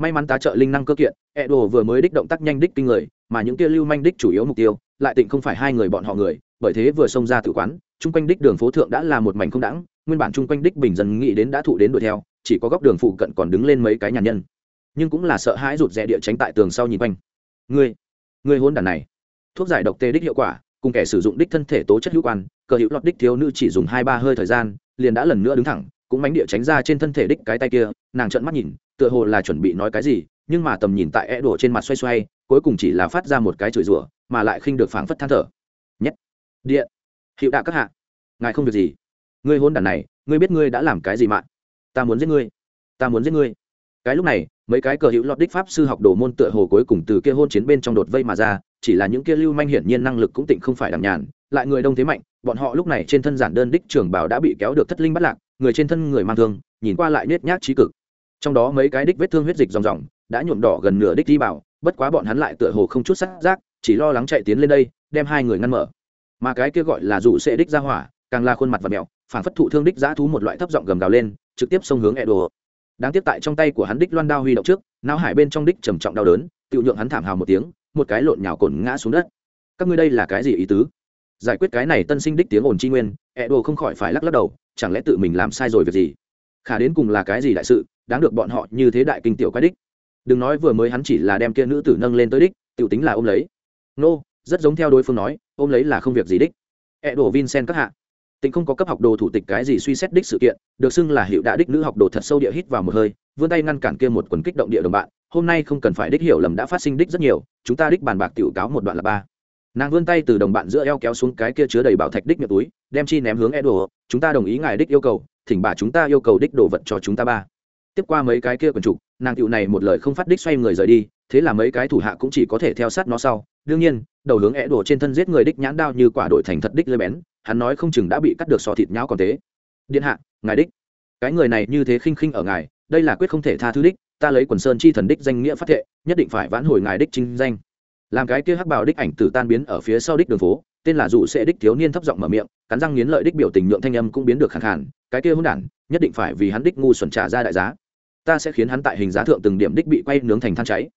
Speaker 1: may mắn tá trợ linh năng cơ kiện e đồ vừa mới đích động tác nhanh đích kinh người, mà những kia lưu manh đích chủ yếu mục tiêu, lại tịnh không phải hai người bọn họ người, bởi thế vừa xông ra tử quán, chung quanh đích đường phố thượng đã là một mảnh không đẳng, nguyên bản chung quanh đích bình dân nghĩ đến đã thụ đến đuổi theo, chỉ có góc đường phụ cận còn đứng lên mấy cái nhà nhân. Nhưng cũng là sợ hãi rụt rè địa tránh tại tường sau nhìn quanh. Ngươi ngươi hôn đàn này. Thuốc giải độc tê đích hiệu quả, cùng kẻ sử dụng đích thân thể tố chất hữu quan, cờ hữu lọt đích thiếu nữ chỉ dùng hai ba hơi thời gian, liền đã lần nữa đứng thẳng cũng mánh địa tránh ra trên thân thể đích cái tay kia, nàng trợn mắt nhìn, tựa hồ là chuẩn bị nói cái gì, nhưng mà tầm nhìn tại e đổ trên mặt xoay xoay, cuối cùng chỉ là phát ra một cái chửi rủa, mà lại khinh được phảng phất than thở. Nhất điện. Hiệu đạ các hạ. Ngài không việc gì. Ngươi hôn đàn này, ngươi biết ngươi đã làm cái gì mạng ta muốn giết ngươi. Ta muốn giết ngươi. Cái lúc này, mấy cái cờ hữu lọt đích pháp sư học đồ môn tựa hồ cuối cùng từ kia hôn chiến bên trong đột vây mà ra, chỉ là những kia lưu manh hiển nhiên năng lực cũng tịnh không phải đằng nhàn lại người đông thế mạnh, bọn họ lúc này trên thân giản đơn đích trường bảo đã bị kéo được thất linh bắt lạc, người trên thân người mang thương, nhìn qua lại nết nhát trí cực. Trong đó mấy cái đích vết thương huyết dịch ròng ròng, đã nhuộm đỏ gần nửa đích đi bảo, bất quá bọn hắn lại tựa hồ không chút sắc giác, chỉ lo lắng chạy tiến lên đây, đem hai người ngăn mở. Mà cái kia gọi là dụ sẽ đích ra hỏa, càng là khuôn mặt và mẹo phản phất thụ thương đích giã thú một loại thấp giọng gầm gào lên, trực tiếp xông hướng e đồ đáng tiếc tại trong tay của hắn đích loan đao huy động trước, não hải bên trong đích trầm trọng đau đớn tự nhượng hắn thảm hào một tiếng, một cái lộn nhào cồn ngã xuống đất. Các ngươi đây là cái gì ý tứ? Giải quyết cái này tân sinh đích tiếng ồn chi nguyên e đồ không khỏi phải lắc lắc đầu, chẳng lẽ tự mình làm sai rồi việc gì? Khả đến cùng là cái gì đại sự, đáng được bọn họ như thế đại kinh tiểu quái đích. Đừng nói vừa mới hắn chỉ là đem kia nữ tử nâng lên tới đích, tiểu tính là ôm lấy. Nô, rất giống theo đối phương nói, ôm lấy là không việc gì đích. E đồ vincent các hạ. Tỉnh không có cấp học đồ thủ tịch cái gì suy xét đích sự kiện, được xưng là hiệu đã đích nữ học đồ thật sâu địa hít vào một hơi, vươn tay ngăn cản kia một quần kích động địa đồng bạn. Hôm nay không cần phải đích hiểu lầm đã phát sinh đích rất nhiều, chúng ta đích bàn bạc tiểu cáo một đoạn là ba nàng vươn tay từ đồng bạn giữa eo kéo xuống cái kia chứa đầy bảo thạch đích miệng túi, đem chi ném hướng edo, chúng ta đồng ý ngài đích yêu cầu, thỉnh bà chúng ta yêu cầu đích đồ vật cho chúng ta ba. Tiếp qua mấy cái kia quần trục, nàng cựu này một lời không phát đích xoay người rời đi, thế là mấy cái thủ hạ cũng chỉ có thể theo sát nó sau. Đương nhiên, đầu hướng é đổ trên thân giết người đích nhãn đao như quả đội thành thật đích lơi bén, hắn nói không chừng đã bị cắt được sò thịt nhão còn thế. Điện hạ, ngài đích. Cái người này như thế khinh khinh ở ngài, đây là quyết không thể tha thứ đích, ta lấy quần sơn chi thần đích danh nghĩa phát thệ, nhất định phải vãn hồi ngài đích chính danh làm cái kia hắc bào đích ảnh tử tan biến ở phía sau đích đường phố, tên là dụ sẽ đích thiếu niên thấp giọng mở miệng, cắn răng nghiến lợi đích biểu tình nhượng thanh âm cũng biến được khẳng khản cái kia hôn đản, nhất định phải vì hắn đích ngu xuẩn trả ra đại giá. Ta sẽ khiến hắn tại hình giá thượng từng điểm đích bị quay nướng thành than cháy.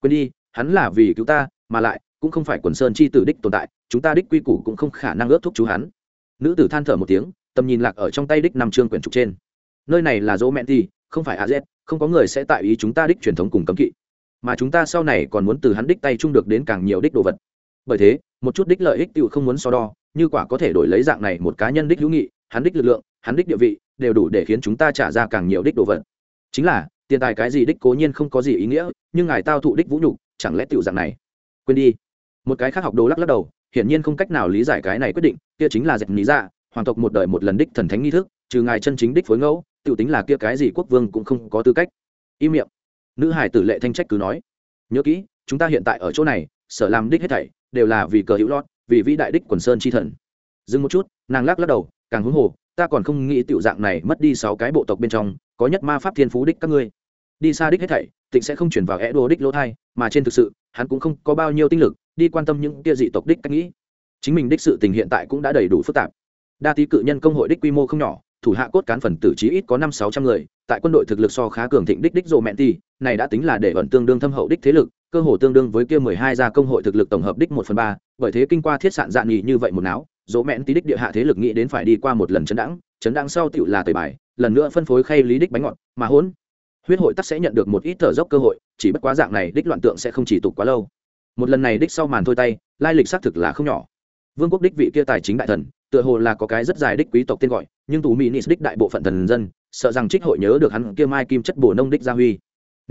Speaker 1: Quên đi, hắn là vì cứu ta, mà lại, cũng không phải quần sơn chi tử đích tồn tại, chúng ta đích quy củ cũng không khả năng ước thúc chú hắn. Nữ tử than thở một tiếng, tầm nhìn lạc ở trong tay đích nằm trương quyển trục trên. Nơi này là dỗ mẹn thì, không phải a z, không có người sẽ tại ý chúng ta đích truyền thống cùng cấm kỵ mà chúng ta sau này còn muốn từ hắn đích tay chung được đến càng nhiều đích đồ vật. Bởi thế, một chút đích lợi ích tự không muốn so đo, như quả có thể đổi lấy dạng này một cá nhân đích hữu nghị, hắn đích lực lượng, hắn đích địa vị, đều đủ để khiến chúng ta trả ra càng nhiều đích đồ vật. Chính là, tiền tài cái gì đích cố nhiên không có gì ý nghĩa, nhưng ngài tao thụ đích vũ nhục, chẳng lẽ tựu dạng này? Quên đi. Một cái khác học đồ lắc lắc đầu, hiển nhiên không cách nào lý giải cái này quyết định, kia chính là dẹp lý ra hoàng tộc một đời một lần đích thần thánh nghi thức, trừ ngài chân chính đích phối ngẫu tựu tính là kia cái gì quốc vương cũng không có tư cách. Im miệng nữ hải tử lệ thanh trách cứ nói, nhớ kỹ, chúng ta hiện tại ở chỗ này, sở làm đích hết thảy đều là vì cờ hữu lót vì vĩ đại đích quần sơn chi thần. Dừng một chút, nàng lắc lắc đầu, càng huống hồ, ta còn không nghĩ tiểu dạng này mất đi sáu cái bộ tộc bên trong, có nhất ma pháp thiên phú đích các ngươi. Đi xa đích hết thảy, tịnh sẽ không chuyển vào é đô đích lỗ thai, mà trên thực sự, hắn cũng không có bao nhiêu tinh lực đi quan tâm những kia dị tộc đích cách nghĩ. Chính mình đích sự tình hiện tại cũng đã đầy đủ phức tạp. Đa tý cự nhân công hội đích quy mô không nhỏ, thủ hạ cốt cán phần tử trí ít có năm sáu trăm người, tại quân đội thực lực so khá cường thịnh đích đích rồ mẹn ti này đã tính là để ẩn tương đương thâm hậu đích thế lực, cơ hồ tương đương với kia mười hai gia công hội thực lực tổng hợp đích một phần ba, bởi thế kinh qua thiết sạn dạn nghị như vậy một não dỗ mẹn tí đích địa hạ thế lực nghĩ đến phải đi qua một lần chấn đãng chấn đãng sau tựu là tời bài, lần nữa phân phối khay lý đích bánh ngọt, mà hỗn, huyết hội tắc sẽ nhận được một ít thở dốc cơ hội, chỉ bất quá dạng này đích loạn tượng sẽ không chỉ tục quá lâu. Một lần này đích sau màn thôi tay, lai lịch xác thực là không nhỏ. Vương quốc đích vị kia tài chính đại thần, tựa hồ là có cái rất dài đích quý tộc tên gọi, nhưng tù mỹ nis đích đại bộ phận thần dân, sợ rằng trích hội nhớ được hắn kia mai kim chất bổ nông đích gia huy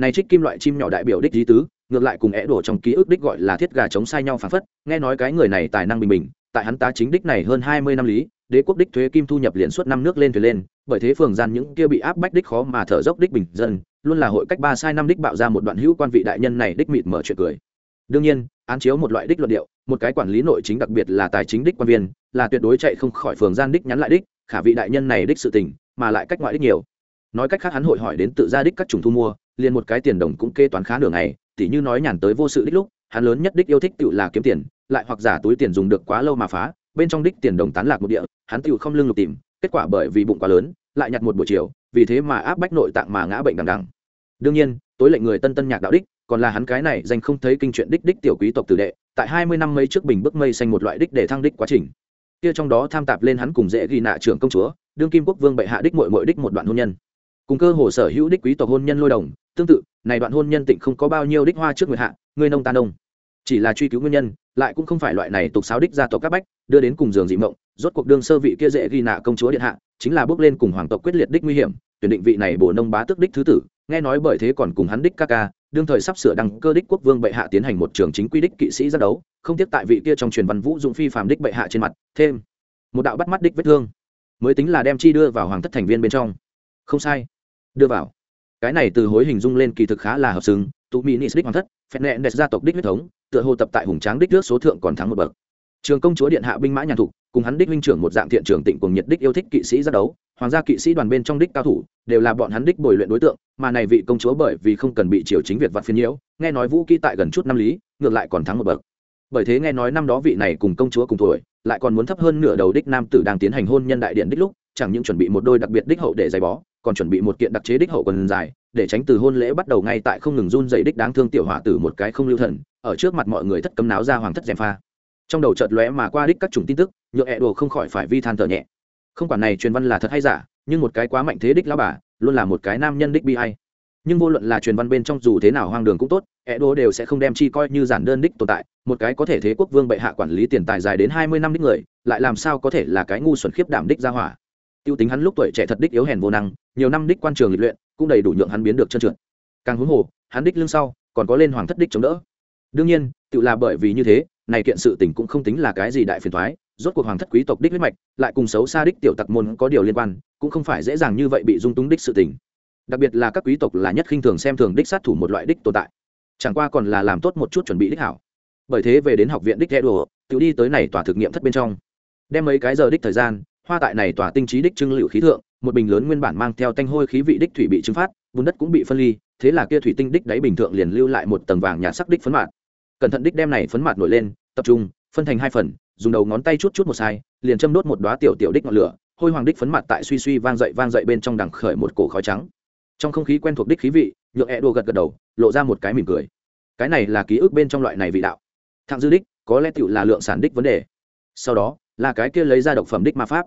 Speaker 1: này trích kim loại chim nhỏ đại biểu đích lý tứ, ngược lại cùng é đổ trong ký ức đích gọi là thiết gà chống sai nhau phản phất, nghe nói cái người này tài năng bình bình, tại hắn tá chính đích này hơn hai mươi năm lý, đế quốc đích thuế kim thu nhập liền suốt năm nước lên thuyền lên, bởi thế phường gian những kia bị áp bách đích khó mà thở dốc đích bình dân, luôn là hội cách ba sai năm đích bạo ra một đoạn hữu quan vị đại nhân này đích mịt mở chuyện cười. Đương nhiên, án chiếu một loại đích luận điệu, một cái quản lý nội chính đặc biệt là tài chính đích quan viên, là tuyệt đối chạy không khỏi phường gian đích nhắn lại đích, khả vị đại nhân này đích sự tình, mà lại cách ngoại đích nhiều. Nói cách khác hắn hội hỏi đến tự gia đích các chủng thu mua liền một cái tiền đồng cũng kê toán khá nửa ngày, tỉ như nói nhàn tới vô sự đích lúc, hắn lớn nhất đích yêu thích tự là kiếm tiền, lại hoặc giả túi tiền dùng được quá lâu mà phá, bên trong đích tiền đồng tán lạc một địa, hắn tự không lưng lục tìm, kết quả bởi vì bụng quá lớn, lại nhặt một buổi chiều, vì thế mà áp bách nội tạng mà ngã bệnh đằng đằng. Đương nhiên, tối lệnh người tân tân nhạc đạo đích, còn là hắn cái này dành không thấy kinh chuyện đích đích tiểu quý tộc tử đệ, tại hai mươi năm mấy trước bình bước mây xanh một loại đích để thăng đích quá trình. Kia trong đó tham tạp lên hắn cùng dễ ghi nạ trưởng công chúa, đương kim quốc vương bệ hạ đích mội mội đích một đoạn hôn nhân cùng cơ hồ sở hữu đích quý tộc hôn nhân lôi đồng tương tự này đoạn hôn nhân tịnh không có bao nhiêu đích hoa trước người hạ người nông ta nông, chỉ là truy cứu nguyên nhân lại cũng không phải loại này tục sáo đích gia tộc các bách đưa đến cùng giường dị mộng rốt cuộc đương sơ vị kia dễ ghi nạ công chúa điện hạ chính là bước lên cùng hoàng tộc quyết liệt đích nguy hiểm tuyển định vị này bổ nông bá tước đích thứ tử nghe nói bởi thế còn cùng hắn đích ca ca đương thời sắp sửa đăng cơ đích quốc vương bệ hạ tiến hành một trường chính quy đích kỵ sĩ ra đấu không tiếc tại vị kia trong truyền văn vũ dụng phi phàm đích bệ hạ trên mặt thêm một đạo bắt mắt đích vết thương. Mới tính là đem chi đưa vào hoàng thất thành viên bên trong. Không sai đưa vào. Cái này từ hối hình dung lên kỳ thực khá là hợp xứng, tụ mỹ nis đích hoàng thất phép nẹn đẹp gia tộc đích huyết thống, tựa hồ tập tại hùng tráng đích nước số thượng còn thắng một bậc. Trường công chúa điện hạ binh mã nhàn thục, cùng hắn đích huynh trưởng một dạng thiện trưởng tịnh cùng nhiệt đích yêu thích kỵ sĩ giác đấu, hoàng gia kỵ sĩ đoàn bên trong đích cao thủ, đều là bọn hắn đích bồi luyện đối tượng, mà này vị công chúa bởi vì không cần bị triều chính việt vặt phiền nhiễu, nghe nói vũ kỹ tại gần chút năm lý, ngược lại còn thắng một bậc. Bởi thế nghe nói năm đó vị này cùng công chúa cùng tuổi, lại còn muốn thấp hơn nửa đầu đích nam tử đang tiến hành hôn nhân đại điện đích lúc, chẳng những chuẩn bị một đôi đặc biệt đích hậu để giày bó còn chuẩn bị một kiện đặc chế đích hậu quần dài, để tránh từ hôn lễ bắt đầu ngay tại không ngừng run dày đích đáng thương tiểu hỏa tử một cái không lưu thần, ở trước mặt mọi người thất cấm náo ra hoàng thất gièm pha. Trong đầu chợt lóe mà qua đích các chủng tin tức, nhựa hẹ đồ không khỏi phải vi than thở nhẹ. Không quản này truyền văn là thật hay giả, nhưng một cái quá mạnh thế đích lão bà, luôn là một cái nam nhân đích bi hay nhưng vô luận là truyền văn bên trong dù thế nào hoang đường cũng tốt hẹ đồ đều sẽ không đem chi coi như giản đơn đích tồn tại, một cái có thể thế quốc vương bệ hạ quản lý tiền tài dài đến hai mươi năm đích người, lại làm sao có thể là cái ngu xuẩn khiếp đảm đích ra hỏa tiêu tính hắn lúc tuổi trẻ thật đích yếu hèn vô năng, nhiều năm đích quan trường lịch luyện, cũng đầy đủ nhượng hắn biến được trơn trượt. Càng huống hồ, hắn đích lưng sau, còn có lên hoàng thất đích chống đỡ. Đương nhiên, tự là bởi vì như thế, này kiện sự tình cũng không tính là cái gì đại phiền thoái rốt cuộc hoàng thất quý tộc đích huyết mạch, lại cùng xấu xa đích tiểu tặc môn có điều liên quan, cũng không phải dễ dàng như vậy bị dung túng đích sự tình. Đặc biệt là các quý tộc là nhất khinh thường xem thường đích sát thủ một loại đích tồn tại. Chẳng qua còn là làm tốt một chút chuẩn bị đích hảo. Bởi thế về đến học viện đích ghé đùa tự đi tới này tòa thực nghiệm thất bên trong. Đem mấy cái giờ đích thời gian hoa tại này tỏa tinh trí đích trưng liệu khí thượng, một bình lớn nguyên bản mang theo tanh hôi khí vị đích thủy bị trưng phát, bùn đất cũng bị phân ly, thế là kia thủy tinh đích đáy bình thượng liền lưu lại một tầng vàng nhạt sắc đích phấn mạt. Cẩn thận đích đem này phấn mạt nổi lên, tập trung, phân thành hai phần, dùng đầu ngón tay chút chút một sai, liền châm đốt một đóa tiểu tiểu đích ngọn lửa, hôi hoàng đích phấn mặt tại suy suy vang dậy vang dậy bên trong đằng khởi một cổ khói trắng. Trong không khí quen thuộc đích khí vị, nhượng e đô gật gật đầu, lộ ra một cái mỉm cười. Cái này là ký ức bên trong loại này vị đạo. Thạng dư đích, có lẽ tựu là lượng sản đích vấn đề. Sau đó, là cái kia lấy ra độc phẩm đích ma pháp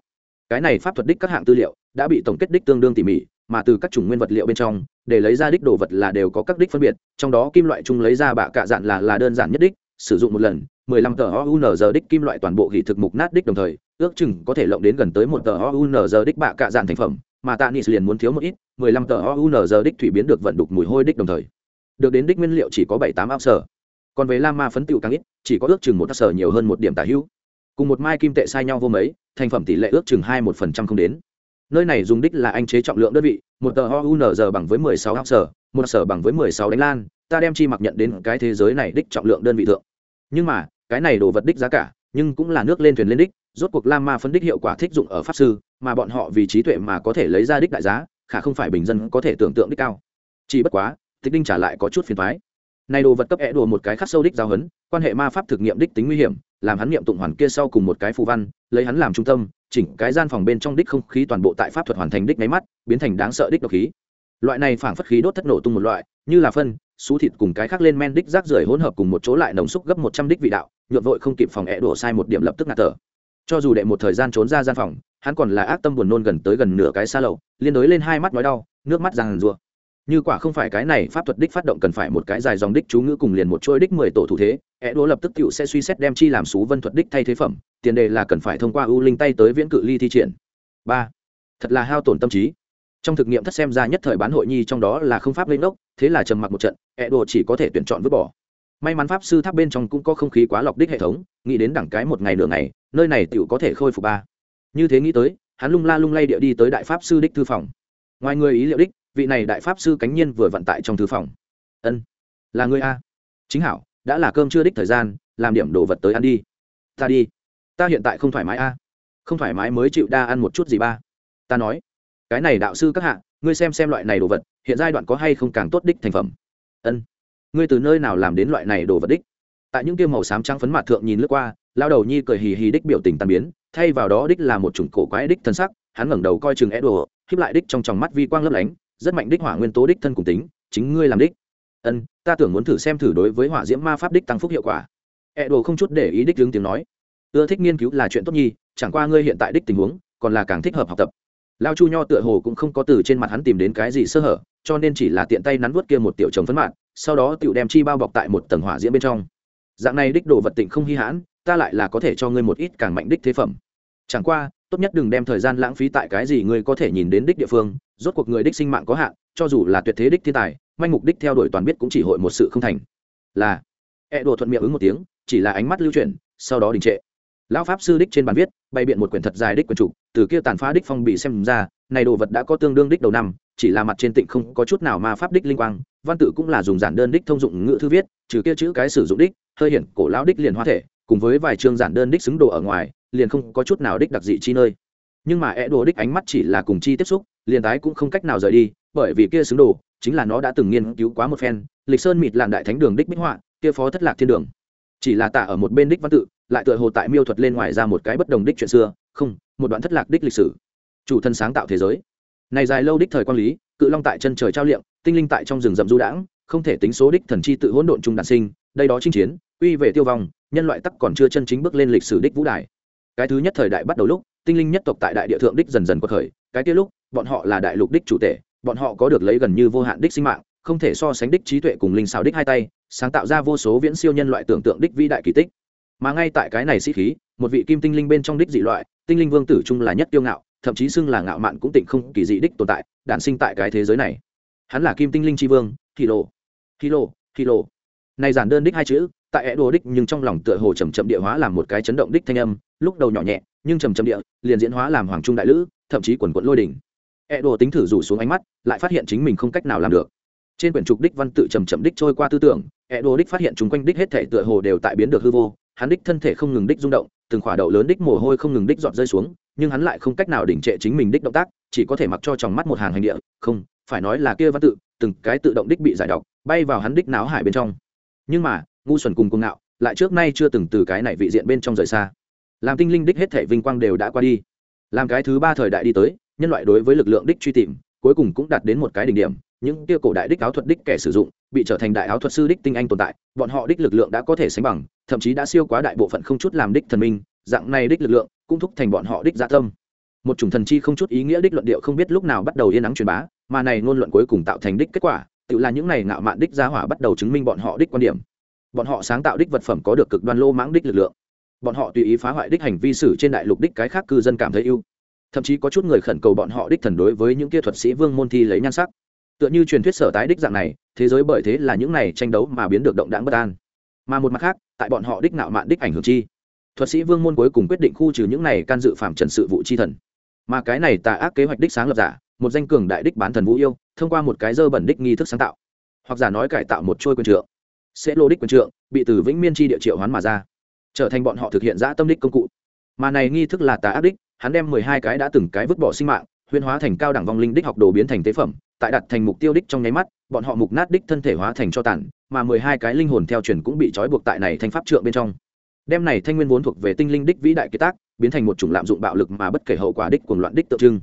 Speaker 1: cái này pháp thuật đích các hạng tư liệu đã bị tổng kết đích tương đương tỉ mỉ mà từ các chủng nguyên vật liệu bên trong để lấy ra đích đồ vật là đều có các đích phân biệt trong đó kim loại chung lấy ra bạ cạ dạn là là đơn giản nhất đích sử dụng một lần 15 tờ OUNZ đích kim loại toàn bộ gỉ thực mục nát đích đồng thời, ước chừng có thể lộng đến gần tới một tờ OUNZ đích bạ cạ dạn thành phẩm, mà Tạ Nis liền muốn thiếu một ít, 15 tờ OUNZ đích thủy biến được vận đục mùi hôi đích đồng thời. Được đến đích nguyên liệu chỉ có bảy tám ao sở. Còn về Lam Ma phấn tiểu càng ít, chỉ có ước chừng một sở nhiều hơn một điểm tả hữu. Cùng một mai kim tệ sai nhau vô mấy, thành phẩm tỷ lệ ước chừng 21% không đến. Nơi này dùng đích là anh chế trọng lượng đơn vị, một tờ OUNZ bằng với 16 áo sở, một sở bằng với 16 đánh lan, ta đem chi mặc nhận đến cái thế giới này đích trọng lượng đơn vị thượng. Nhưng mà cái này đồ vật đích giá cả nhưng cũng là nước lên thuyền lên đích rốt cuộc lam ma phân đích hiệu quả thích dụng ở pháp sư mà bọn họ vì trí tuệ mà có thể lấy ra đích đại giá khả không phải bình dân có thể tưởng tượng đích cao. Chỉ bất quá tịch đinh trả lại có chút phiền thoái này đồ vật cấp é đùa một cái khắc sâu đích giao hấn quan hệ ma pháp thực nghiệm đích tính nguy hiểm làm hắn nghiệm tụng hoàn kia sau cùng một cái phù văn, lấy hắn làm trung tâm, chỉnh cái gian phòng bên trong đích không khí toàn bộ tại pháp thuật hoàn thành đích máy mắt, biến thành đáng sợ đích độc khí. Loại này phảng phất khí đốt thất nổ tung một loại, như là phân, xú thịt cùng cái khác lên men đích rác rưởi hỗn hợp cùng một chỗ lại nồng xúc gấp một trăm đích vị đạo, nhuộm vội không kịp phòng ẹ đổ sai một điểm lập tức ngạt thở. Cho dù đệ một thời gian trốn ra gian phòng, hắn còn là ác tâm buồn nôn gần tới gần nửa cái xa lầu, liên đối lên hai mắt nói đau, nước mắt ràng rùa như quả không phải cái này pháp thuật đích phát động cần phải một cái dài dòng đích chú ngữ cùng liền một chuỗi đích mười tổ thủ thế. Ẹ đỗ lập tức cựu sẽ suy xét đem chi làm xú vân thuật đích thay thế phẩm, tiền đề là cần phải thông qua ưu linh tay tới viễn cự ly thi triển. Ba, thật là hao tổn tâm trí. Trong thực nghiệm thất xem ra nhất thời bán hội nhi trong đó là không pháp lên đốc, thế là trầm mặc một trận ẹ đồ chỉ có thể tuyển chọn vứt bỏ. May mắn pháp sư tháp bên trong cũng có không khí quá lọc đích hệ thống, nghĩ đến đẳng cái một ngày nửa ngày, nơi này tựu có thể khôi phục ba. Như thế nghĩ tới, hắn lung la lung lay địa đi tới đại pháp sư đích thư phòng. Ngoài người ý liệu đích vị này đại pháp sư cánh nhiên vừa vận tại trong thư phòng. Ân, là người a. Chính hảo, đã là cơm chưa đích thời gian, làm điểm đồ vật tới ăn đi. Ta đi. Ta hiện tại không thoải mái a. Không thoải mái mới chịu đa ăn một chút gì ba. Ta nói, cái này đạo sư các hạ, ngươi xem xem loại này đồ vật, hiện giai đoạn có hay không càng tốt đích thành phẩm. Ân, ngươi từ nơi nào làm đến loại này đồ vật đích? Tại những kia màu xám trắng phấn mặt thượng nhìn lướt qua lao đầu nhi cười hì hì đích biểu tình tàn biến, thay vào đó đích là một chủng cổ quái đích thân sắc, hắn ngẩng đầu coi chừng é đồ híp lại đích trong tròng mắt vi quang lấp lánh rất mạnh đích hỏa nguyên tố đích thân cùng tính, chính ngươi làm đích. Ân, ta tưởng muốn thử xem thử đối với hỏa diễm ma pháp đích tăng phúc hiệu quả. É đồ không chút để ý đích đứng tiếng nói. Ưa thích nghiên cứu là chuyện tốt nhi, chẳng qua ngươi hiện tại đích tình huống, còn là càng thích hợp học tập. Lao chu nho tựa hồ cũng không có từ trên mặt hắn tìm đến cái gì sơ hở, cho nên chỉ là tiện tay nắn vớt kia một tiểu chồng phấn mạn, sau đó tựu đem chi bao bọc tại một tầng hỏa diễm bên trong. Dạng này đích đồ vật tịnh không hy hãn, ta lại là có thể cho ngươi một ít càng mạnh đích thế phẩm. Chẳng qua tốt nhất đừng đem thời gian lãng phí tại cái gì người có thể nhìn đến đích địa phương, rốt cuộc người đích sinh mạng có hạn, cho dù là tuyệt thế đích thiên tài, manh mục đích theo đuổi toàn biết cũng chỉ hội một sự không thành. Là e đồ thuận miệng ứng một tiếng, chỉ là ánh mắt lưu chuyển, sau đó đình trệ. Lão pháp sư đích trên bàn viết, bày biện một quyển thật dài đích quyển trục từ kia tàn phá đích phong bị xem ra, này đồ vật đã có tương đương đích đầu năm, chỉ là mặt trên tịnh không có chút nào mà pháp đích linh quang, văn tự cũng là dùng giản đơn đích thông dụng ngữ thư viết, trừ kia chữ cái sử dụng đích, hơi hiển cổ lão đích liền hoa thể, cùng với vài chương giản đơn đích xứng đồ ở ngoài liền không có chút nào đích đặc dị chi nơi. Nhưng mà é đồ đích ánh mắt chỉ là cùng chi tiếp xúc, liền tái cũng không cách nào rời đi, bởi vì kia xứng đồ chính là nó đã từng nghiên cứu quá một phen, lịch sơn mịt làm đại thánh đường đích bích họa, kia phó thất lạc thiên đường. Chỉ là tạ ở một bên đích văn tự, lại tựa hồ tại miêu thuật lên ngoài ra một cái bất đồng đích chuyện xưa, không, một đoạn thất lạc đích lịch sử. Chủ thân sáng tạo thế giới. Này dài lâu đích thời quan lý, cự long tại chân trời trao liệm, tinh linh tại trong rừng rậm du đãng, không thể tính số đích thần chi tự hỗn độn trung đạn sinh, đây đó chinh chiến uy về tiêu vong, nhân loại tắc còn chưa chân chính bước lên lịch sử đích vũ đài cái thứ nhất thời đại bắt đầu lúc, tinh linh nhất tộc tại đại địa thượng đích dần dần quật khởi, cái kia lúc, bọn họ là đại lục đích chủ tể, bọn họ có được lấy gần như vô hạn đích sinh mạng, không thể so sánh đích trí tuệ cùng linh xào đích hai tay, sáng tạo ra vô số viễn siêu nhân loại tưởng tượng đích vĩ đại kỳ tích. Mà ngay tại cái này sĩ khí, một vị kim tinh linh bên trong đích dị loại, tinh linh vương tử trung là nhất tiêu ngạo, thậm chí xưng là ngạo mạn cũng tịnh không kỳ dị đích tồn tại, đản sinh tại cái thế giới này. Hắn là kim tinh linh tri vương kilo kilo kilo này giản đơn đích hai chữ, tại e đồ đích nhưng trong lòng tựa hồ chầm chậm địa hóa làm một cái chấn động đích thanh âm lúc đầu nhỏ nhẹ, nhưng trầm trầm địa, liền diễn hóa làm hoàng trung đại lữ, thậm chí quần quận lôi đỉnh. E đồ tính thử rủ xuống ánh mắt, lại phát hiện chính mình không cách nào làm được. Trên quyển trục đích văn tự trầm chậm đích trôi qua tư tưởng E đồ đích phát hiện chung quanh đích hết thể tựa hồ đều tại biến được hư vô, hắn đích thân thể không ngừng đích rung động, từng khỏa đậu lớn đích mồ hôi không ngừng đích dọn rơi xuống, nhưng hắn lại không cách nào đỉnh trệ chính mình đích động tác, chỉ có thể mặc cho trong mắt một hàng hành địa, không, phải nói là kia văn tự, từng cái tự động đích bị giải độc, bay vào hắn đích náo hải bên trong. Nhưng mà, ngu xuẩn cùng cùng ngạo, lại trước nay chưa từng từ cái này vị diện bên trong rời xa làm tinh linh đích hết thể vinh quang đều đã qua đi. Làm cái thứ ba thời đại đi tới, nhân loại đối với lực lượng đích truy tìm, cuối cùng cũng đạt đến một cái đỉnh điểm. Những tiêu cổ đại đích áo thuật đích kẻ sử dụng, bị trở thành đại áo thuật sư đích tinh anh tồn tại, bọn họ đích lực lượng đã có thể sánh bằng, thậm chí đã siêu quá đại bộ phận không chút làm đích thần minh, dạng này đích lực lượng cũng thúc thành bọn họ đích gia tâm. Một chủng thần chi không chút ý nghĩa đích luận điệu không biết lúc nào bắt đầu yên nắng truyền bá, mà này ngôn luận cuối cùng tạo thành đích kết quả, tự là những này ngạo mạn đích gia hỏa bắt đầu chứng minh bọn họ đích quan điểm. Bọn họ sáng tạo đích vật phẩm có được cực đoan lô mãng đích lực lượng bọn họ tùy ý phá hoại đích hành vi sử trên đại lục đích cái khác cư dân cảm thấy ưu thậm chí có chút người khẩn cầu bọn họ đích thần đối với những kia thuật sĩ vương môn thi lấy nhan sắc. Tựa như truyền thuyết sở tái đích dạng này, thế giới bởi thế là những này tranh đấu mà biến được động đãng bất an. Mà một mặt khác, tại bọn họ đích nạo mạn đích ảnh hưởng chi, thuật sĩ vương môn cuối cùng quyết định khu trừ những này can dự phạm trần sự vụ chi thần. Mà cái này tà ác kế hoạch đích sáng lập giả, một danh cường đại đích bán thần vũ yêu, thông qua một cái dơ bẩn đích nghi thức sáng tạo. Hoặc giả nói cải tạo một trôi quyền trượng. Sẽ lô đích quyền trượng, bị từ vĩnh miên chi địa triệu hoán mà ra trở thành bọn họ thực hiện giã tâm đích công cụ. Mà này nghi thức là tà ác đích, hắn đem mười hai cái đã từng cái vứt bỏ sinh mạng huyên hóa thành cao đẳng vong linh đích học đồ biến thành tế phẩm, tại đặt thành mục tiêu đích trong nháy mắt, bọn họ mục nát đích thân thể hóa thành cho tàn, mà mười hai cái linh hồn theo truyền cũng bị trói buộc tại này thành pháp trượng bên trong. Đem này thanh nguyên vốn thuộc về tinh linh đích vĩ đại kế tác, biến thành một chủng lạm dụng bạo lực mà bất kể hậu quả đích cuồng loạn đích tượng trưng.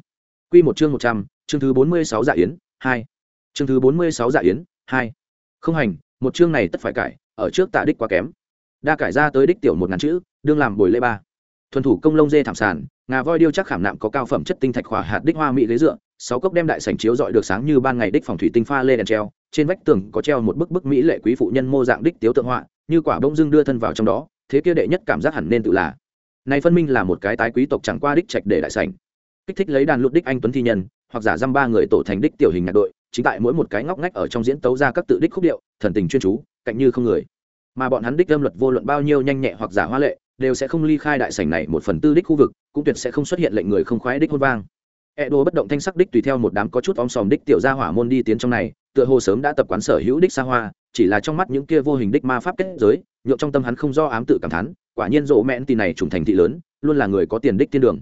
Speaker 1: Quy một chương một trăm, chương thứ bốn mươi sáu dạ yến, hai. Chương thứ bốn mươi sáu dạ yến, hai. Không hành, một chương này tất phải cải, ở trước tạ đích quá kém đa cải ra tới đích tiểu một ngàn chữ, đương làm bồi lễ ba. Thuần thủ công lông dê thảm sàn, ngà voi điêu chắc khảm nạm có cao phẩm chất tinh thạch khỏa hạt đích hoa mỹ ghế dựa, sáu cốc đem đại sảnh chiếu dọi được sáng như ban ngày đích phòng thủy tinh pha lê đèn treo, trên vách tường có treo một bức bức mỹ lệ quý phụ nhân mô dạng đích tiếu tượng họa, như quả bông dưng đưa thân vào trong đó, thế kia đệ nhất cảm giác hẳn nên tự là. Này phân minh là một cái tái quý tộc chẳng qua đích trạch để đại sảnh. Kích thích lấy đàn lục đích anh tuấn thi nhân, hoặc giả dăm ba người tổ thành đích tiểu hình nhạc đội, chính tại mỗi một cái ngóc ngách ở trong diễn tấu ra các tự đích khúc điệu, thần tình chuyên chú, cạnh như không người mà bọn hắn đích âm luật vô luận bao nhiêu nhanh nhẹ hoặc giả hoa lệ, đều sẽ không ly khai đại sảnh này một phần tư đích khu vực, cũng tuyệt sẽ không xuất hiện lệnh người không khoái đích hôn vang. E đồ bất động thanh sắc đích tùy theo một đám có chút om sòm đích tiểu gia hỏa môn đi tiến trong này, tựa hồ sớm đã tập quán sở hữu đích xa hoa, chỉ là trong mắt những kia vô hình đích ma pháp kết giới nhộn trong tâm hắn không do ám tự cảm thán, quả nhiên rộ mẹn tì này trùng thành thị lớn, luôn là người có tiền đích tiên đường.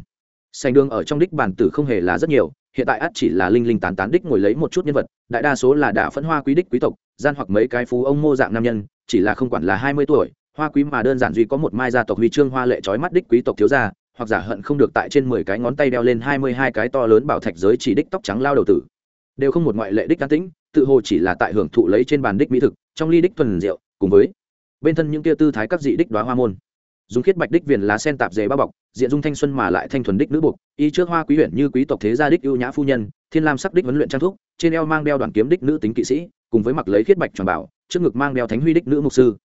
Speaker 1: Sành đường ở trong đích bản tử không hề là rất nhiều, hiện tại ắt chỉ là linh linh tán tán đích ngồi lấy một chút nhân vật, đại đa số là đả phấn hoa quý đích quý tộc, gian hoặc mấy cái phú ông mô dạng nam nhân chỉ là không quản là hai mươi tuổi, hoa quý mà đơn giản duy có một mai gia tộc huy chương hoa lệ trói mắt đích quý tộc thiếu gia, hoặc giả hận không được tại trên mười cái ngón tay đeo lên hai mươi hai cái to lớn bảo thạch giới chỉ đích tóc trắng lao đầu tử. Đều không một ngoại lệ đích cá tĩnh, tự hồ chỉ là tại hưởng thụ lấy trên bàn đích mỹ thực, trong ly đích thuần rượu, cùng với bên thân những kia tư thái các dị đích đoá hoa môn dùng khiết bạch đích viền lá sen tạp dề bao bọc, diện dung thanh xuân mà lại thanh thuần đích nữ buộc, y trước hoa quý huyện như quý tộc thế gia đích ưu nhã phu nhân, thiên lam sắc đích huấn luyện trang thúc, trên eo mang đeo đoàn kiếm đích nữ tính kỵ sĩ, cùng với mặc lấy khiết bạch tròn bảo, trước ngực mang đeo thánh huy đích nữ mục sư.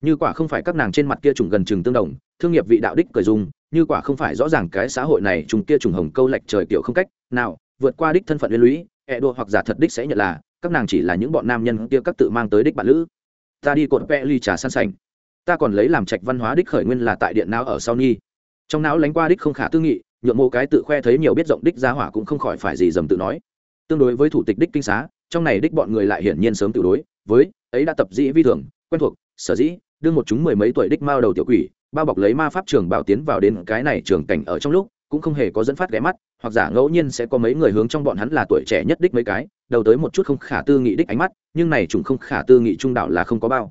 Speaker 1: Như quả không phải các nàng trên mặt kia trùng gần chừng tương đồng, thương nghiệp vị đạo đích cởi dung, như quả không phải rõ ràng cái xã hội này trùng kia trùng hồng câu lệch trời kiểu không cách, nào, vượt qua đích thân phận liên lũy, ẹ đua hoặc giả thật đích sẽ nhận là, các nàng chỉ là những bọn nam nhân kia các tự mang tới đích bạn lữ. Ta đi cột vẽ ly trà san sành ta còn lấy làm trạch văn hóa đích khởi nguyên là tại điện não ở sau nhi. Trong não lánh qua đích không khả tư nghị nhuộm mô cái tự khoe thấy nhiều biết rộng đích giá hỏa cũng không khỏi phải gì dầm tự nói. Tương đối với thủ tịch đích kinh xá, trong này đích bọn người lại hiển nhiên sớm tự đối, với, ấy đã tập dĩ vi thường, quen thuộc, sở dĩ, đương một chúng mười mấy tuổi đích mao đầu tiểu quỷ, bao bọc lấy ma pháp trường bảo tiến vào đến cái này trường cảnh ở trong lúc, cũng không hề có dẫn phát ghé mắt, hoặc giả ngẫu nhiên sẽ có mấy người hướng trong bọn hắn là tuổi trẻ nhất đích mấy cái, đầu tới một chút không khả tư nghị đích ánh mắt, nhưng này chúng không khả tư nghị trung đạo là không có bao.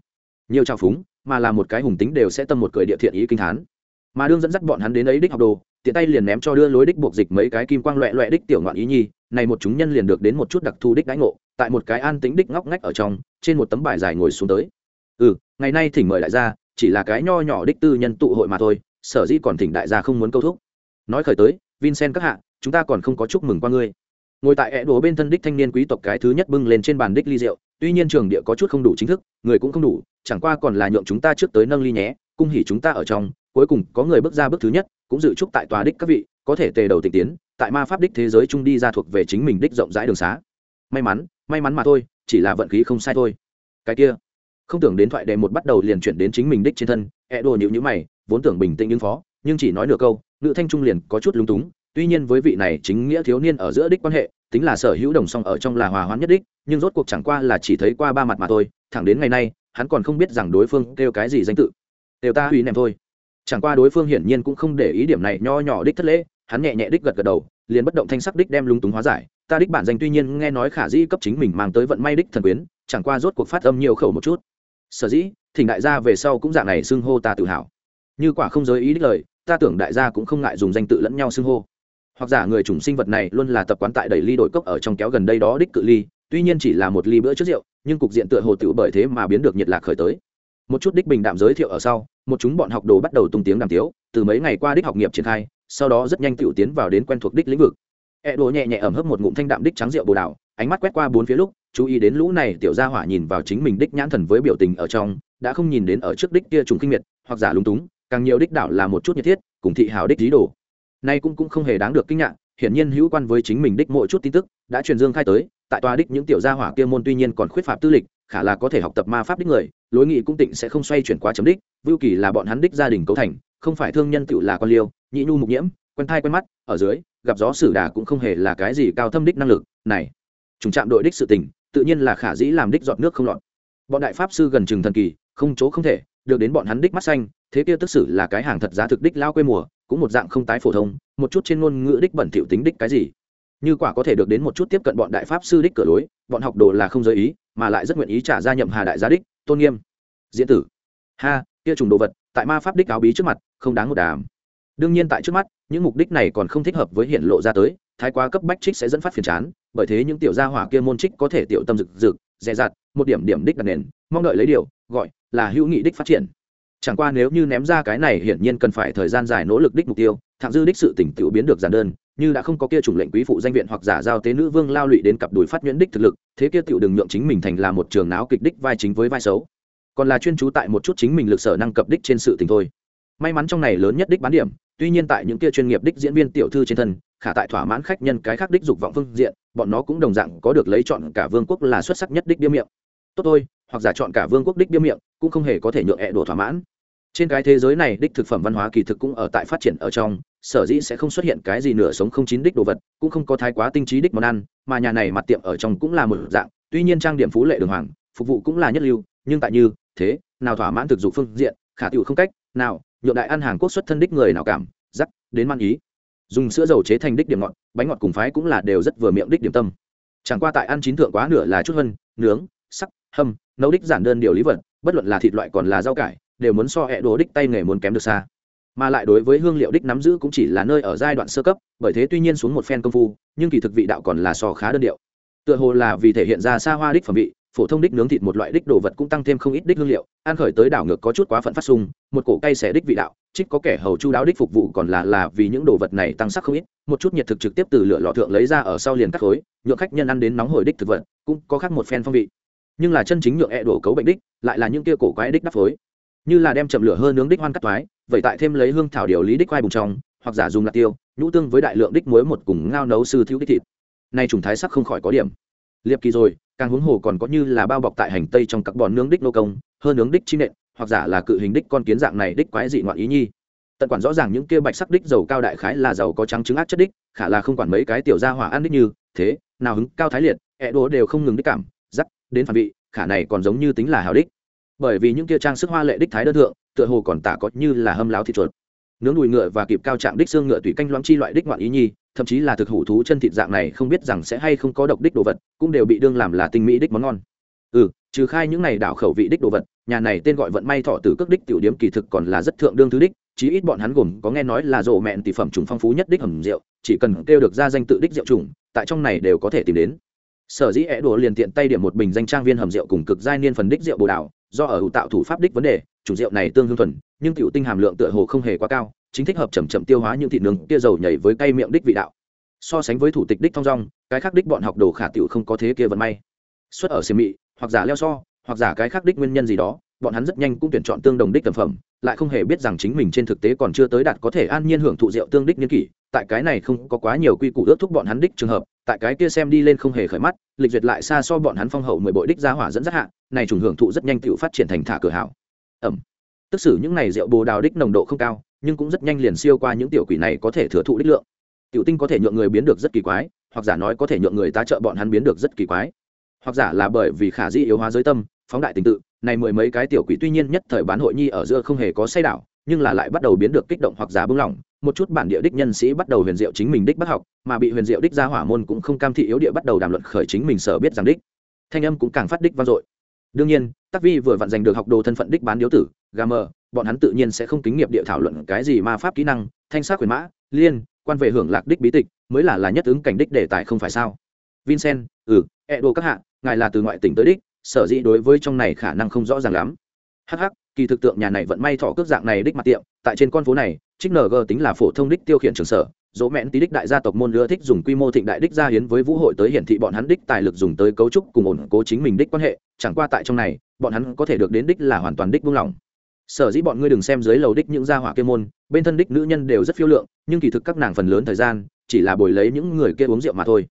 Speaker 1: Nhiều trào phúng mà là một cái hùng tính đều sẽ tâm một cười địa thiện ý kinh thán. Mà đương dẫn dắt bọn hắn đến ấy đích học đồ, tiện tay liền ném cho đưa lối đích buộc dịch mấy cái kim quang loẹ loẹ đích tiểu ngoạn ý nhi, này một chúng nhân liền được đến một chút đặc thù đích đãi ngộ, tại một cái an tính đích ngóc ngách ở trong, trên một tấm bài dài ngồi xuống tới. Ừ ngày nay thỉnh mời đại gia, chỉ là cái nho nhỏ đích tư nhân tụ hội mà thôi, sở dĩ còn thỉnh đại gia không muốn câu thúc. Nói khởi tới, vincent các hạ, chúng ta còn không có chúc mừng qua ngươi. Ngồi tại ẹ đồ bên thân đích thanh niên quý tộc cái thứ nhất bưng lên trên bàn đích ly rượu, tuy nhiên trường địa có chút không đủ chính thức, người cũng không đủ chẳng qua còn là nhượng chúng ta trước tới nâng ly nhé, cung hỉ chúng ta ở trong, cuối cùng có người bước ra bước thứ nhất, cũng dự chúc tại tòa đích các vị, có thể tề đầu tịch tiến, tại ma pháp đích thế giới chung đi ra thuộc về chính mình đích rộng rãi đường xá. May mắn may mắn mà thôi, chỉ là vận khí không sai thôi. Cái kia, không tưởng đến thoại đề một bắt đầu liền chuyển đến chính mình đích trên thân e đồ nhịu nhữ mày, vốn tưởng bình tĩnh ứng phó, nhưng chỉ nói nửa câu nữ thanh trung liền có chút lung túng, tuy nhiên với vị này chính nghĩa thiếu niên ở giữa đích quan hệ, tính là sở hữu đồng song ở trong là hòa hoãn nhất đích, nhưng rốt cuộc chẳng qua là chỉ thấy qua ba mặt mà thôi, thẳng đến ngày nay hắn còn không biết rằng đối phương kêu cái gì danh tự. Đều ta hủy nèm thôi. Chẳng qua đối phương hiển nhiên cũng không để ý điểm này, nho nhỏ đích thất lễ, hắn nhẹ nhẹ đích gật gật đầu, liền bất động thanh sắc đích đem lung túng hóa giải. Ta đích bản danh tuy nhiên nghe nói khả dĩ cấp chính mình mang tới vận may đích thần quyến, chẳng qua rốt cuộc phát âm nhiều khẩu một chút. Sở dĩ, thỉnh đại gia về sau cũng dạng này xưng hô ta tự hào. Như quả không giới ý đích lời, ta tưởng đại gia cũng không ngại dùng danh tự lẫn nhau xưng hô. Hoặc giả người chủng sinh vật này luôn là tập quán tại đầy ly đổi cốc ở trong kéo gần đây đó đích cự ly tuy nhiên chỉ là một ly bữa trước rượu, nhưng cục diện tựa hồ tựu bởi thế mà biến được nhiệt lạc khởi tới. Một chút đích bình đạm giới thiệu ở sau, một chúng bọn học đồ bắt đầu tung tiếng đàm tiếu, từ mấy ngày qua đích học nghiệp triển khai, sau đó rất nhanh tiểu tiến vào đến quen thuộc đích lĩnh vực. E đồ nhẹ nhẹ ẩm hấp một ngụm thanh đạm đích trắng rượu bồ đào, ánh mắt quét qua bốn phía lúc, chú ý đến lũ này tiểu gia hỏa nhìn vào chính mình đích nhãn thần với biểu tình ở trong, đã không nhìn đến ở trước đích kia trùng kinh miệt, hoặc giả lúng túng, càng nhiều đích đạo là một chút nhiệt thiết, cùng thị hào đích lý đồ. Nay cũng cũng không hề đáng được kinh ngạc, hiển nhiên hữu quan với chính mình đích mỗi chút tin tức, đã truyền dương khai tới tại tòa đích những tiểu gia hỏa kia môn tuy nhiên còn khuyết phạm tư lịch, khả là có thể học tập ma pháp đích người, lối nghị cũng tịnh sẽ không xoay chuyển quá chấm đích, vưu kỳ là bọn hắn đích gia đình cấu thành, không phải thương nhân tự là con liêu, nhị nhu mục nhiễm, quen thai quen mắt, ở dưới, gặp gió sử đà cũng không hề là cái gì cao thâm đích năng lực, này, trùng chạm đội đích sự tình, tự nhiên là khả dĩ làm đích giọt nước không lọt. Bọn đại pháp sư gần chừng thần kỳ, không chỗ không thể, được đến bọn hắn đích mắt xanh, thế kia tức xử là cái hàng thật giá thực đích lao quê mùa, cũng một dạng không tái phổ thông, một chút trên ngôn ngữ đích bẩn thiệu tính đích cái gì như quả có thể được đến một chút tiếp cận bọn đại pháp sư đích cửa đối bọn học đồ là không giới ý, mà lại rất nguyện ý trả ra nhậm hà đại gia đích, tôn nghiêm. Diễn tử. Ha, kia trùng đồ vật, tại ma pháp đích áo bí trước mặt, không đáng một đàm. Đương nhiên tại trước mắt, những mục đích này còn không thích hợp với hiện lộ ra tới, thái quá cấp bách trích sẽ dẫn phát phiền chán, bởi thế những tiểu gia hỏa kia môn trích có thể tiểu tâm rực rực, dè dặt, một điểm điểm đích đặt nền, mong đợi lấy điều, gọi là hữu nghị đích phát triển. Chẳng qua nếu như ném ra cái này hiển nhiên cần phải thời gian dài nỗ lực đích mục tiêu, thẳng dư đích sự tỉnh tiểu biến được giản đơn như đã không có kia chủng lệnh quý phụ danh viện hoặc giả giao tế nữ vương lao lụy đến cặp đùi phát nhuyễn đích thực lực, thế kia tiểu đừng nhượng chính mình thành là một trường náo kịch đích vai chính với vai xấu. Còn là chuyên trú tại một chút chính mình lực sở năng cập đích trên sự tình thôi. May mắn trong này lớn nhất đích bán điểm, tuy nhiên tại những kia chuyên nghiệp đích diễn viên tiểu thư trên thân, khả tại thỏa mãn khách nhân cái khác đích dục vọng phương diện, bọn nó cũng đồng dạng có được lấy chọn cả vương quốc là xuất sắc nhất đích bia miệng. Tốt thôi, hoặc giả chọn cả vương quốc đích bia miệng, cũng không hề có thể nhượng hẹ đổ thỏa mãn. Trên cái thế giới này đích thực phẩm văn hóa kỳ thực cũng ở tại phát triển ở trong sở dĩ sẽ không xuất hiện cái gì nửa sống không chín đích đồ vật, cũng không có thái quá tinh trí đích món ăn, mà nhà này mặt tiệm ở trong cũng là một dạng, tuy nhiên trang điểm phú lệ đường hoàng, phục vụ cũng là nhất lưu, nhưng tại như thế, nào thỏa mãn thực dụng phương diện, khả tiểu không cách, nào, nhượng đại ăn hàng quốc xuất thân đích người nào cảm dắt đến man ý. Dùng sữa dầu chế thành đích điểm ngọt, bánh ngọt cùng phái cũng là đều rất vừa miệng đích điểm tâm. Chẳng qua tại ăn chín thượng quá nửa là chút hơn nướng, sắc, hâm, nấu đích giản đơn điều lý vật, bất luận là thịt loại còn là rau cải, đều muốn so hẹ đồ đích tay nghề muốn kém được xa mà lại đối với hương liệu đích nắm giữ cũng chỉ là nơi ở giai đoạn sơ cấp, bởi thế tuy nhiên xuống một phen công phu, nhưng kỳ thực vị đạo còn là sò khá đơn điệu. Tựa hồ là vì thể hiện ra xa hoa đích phẩm vị, phổ thông đích nướng thịt một loại đích đồ vật cũng tăng thêm không ít đích hương liệu, ăn khởi tới đảo ngược có chút quá phận phát sung, một cổ cay xẻ đích vị đạo, trích có kẻ hầu chu đáo đích phục vụ còn là là vì những đồ vật này tăng sắc không ít, một chút nhiệt thực trực tiếp từ lửa lò thượng lấy ra ở sau liền cắt khối, nhượng khách nhân ăn đến nóng hổi đích thực vật, cũng có khác một phen phong vị. Nhưng là chân chính nhượng e đổ cấu bệnh đích, lại là những kia cổ quái đích đắp phối như là đem chậm lửa hơn nướng đích hoan cắt toái, vậy tại thêm lấy hương thảo điều lý đích khoai bùng trong hoặc giả dùng lạc tiêu nhũ tương với đại lượng đích muối một cùng ngao nấu sư thiếu đích thịt. Nay trùng thái sắc không khỏi có điểm. Liệp kỳ rồi càng huống hồ còn có như là bao bọc tại hành tây trong các bòn nướng đích nô công hơn nướng đích chi nện hoặc giả là cự hình đích con kiến dạng này đích quái dị ngoạn ý nhi. Tận quản rõ ràng những kia bạch sắc đích dầu cao đại khái là dầu có trắng trứng ác chất đích khả là không quản mấy cái tiểu gia hỏa ăn đích như thế nào hứng cao thái liệt ẹ đố đều không ngừng đích cảm dắt đến phản vị khả này còn giống như tính là hào đích bởi vì những kia trang sức hoa lệ đích thái đơn thượng, tựa hồ còn tả có như là hâm láo thịt chuột. Nướng đùi ngựa và kịp cao trạng đích xương ngựa tùy canh loãng chi loại đích ngoạn ý nhi, thậm chí là thực hủ thú chân thịt dạng này không biết rằng sẽ hay không có độc đích đồ vật, cũng đều bị đương làm là tinh mỹ đích món ngon. Ừ trừ khai những này đảo khẩu vị đích đồ vật, nhà này tên gọi vận may thọ tử cước đích tiểu điếm kỳ thực còn là rất thượng đương thứ đích, chí ít bọn hắn gồm có nghe nói là rộ mẹn tỷ phẩm trùng phong phú nhất đích hầm rượu, chỉ cần kêu được ra danh tự đích rượu trùng, tại trong này đều có thể tìm đến. Sở dĩ é đùa liền tiện tay điểm một bình danh trang viên hầm rượu cùng cực giai niên phần đích rượu bồ đào do ở ủ tạo thủ pháp đích vấn đề chủ rượu này tương hương thuần, nhưng tiểu tinh hàm lượng tựa hồ không hề quá cao, chính thích hợp chậm chậm tiêu hóa những thịt nướng kia dầu nhảy với cây miệng đích vị đạo. So sánh với thủ tịch đích thong dong, cái khác đích bọn học đồ khả tiểu không có thế kia vận may. Xuất ở xiêm mị, hoặc giả leo so, hoặc giả cái khác đích nguyên nhân gì đó, bọn hắn rất nhanh cũng tuyển chọn tương đồng đích tầm phẩm, lại không hề biết rằng chính mình trên thực tế còn chưa tới đạt có thể an nhiên hưởng thụ rượu tương đích niên kỷ, tại cái này không có quá nhiều quy củ ước thúc bọn hắn đích trường hợp tại cái kia xem đi lên không hề khởi mắt, lịch duyệt lại xa so bọn hắn phong hậu mười bội đích ra hỏa dẫn dắt hạ, này trùng hưởng thụ rất nhanh tựu phát triển thành thả cửa hảo. Ẩm. Tức xử những này rượu bồ đào đích nồng độ không cao, nhưng cũng rất nhanh liền siêu qua những tiểu quỷ này có thể thừa thụ đích lượng. Tiểu tinh có thể nhượng người biến được rất kỳ quái, hoặc giả nói có thể nhượng người ta trợ bọn hắn biến được rất kỳ quái. Hoặc giả là bởi vì khả di yếu hóa giới tâm, phóng đại tình tự, này mười mấy cái tiểu quỷ tuy nhiên nhất thời bán hội nhi ở giữa không hề có say đảo, nhưng là lại bắt đầu biến được kích động hoặc giả bưng lỏng một chút bản địa đích nhân sĩ bắt đầu huyền diệu chính mình đích bắt học, mà bị huyền diệu đích ra hỏa môn cũng không cam thị yếu địa bắt đầu đàm luận khởi chính mình sở biết rằng đích. Thanh âm cũng càng phát đích vang dội. Đương nhiên tác vi vừa vặn giành được học đồ thân phận đích bán điếu tử gà mờ bọn hắn tự nhiên sẽ không kính nghiệp địa thảo luận cái gì ma pháp kỹ năng, thanh sát quyền mã, liên, quan về hưởng lạc đích bí tịch, mới là là nhất ứng cảnh đích đề tài không phải sao? Vincent ừ e đồ các hạ, ngài là từ ngoại tỉnh tới đích, sở dĩ đối với trong này khả năng không rõ ràng lắm. Hh kỳ thực tượng nhà này vẫn may thọ cước dạng này đích mặt tiệm, tại trên con phố này trích ng tính là phổ thông đích tiêu khiển trường sở, dỗ mẹn tí đích đại gia tộc môn ưa thích dùng quy mô thịnh đại đích gia hiến với vũ hội tới hiển thị bọn hắn đích tài lực dùng tới cấu trúc cùng ổn cố chính mình đích quan hệ, chẳng qua tại trong này, bọn hắn có thể được đến đích là hoàn toàn đích buông lỏng. Sở dĩ bọn ngươi đừng xem dưới lầu đích những gia hỏa kia môn, bên thân đích nữ nhân đều rất phiêu lượng, nhưng kỳ thực các nàng phần lớn thời gian, chỉ là bồi lấy những người kia uống rượu mà thôi.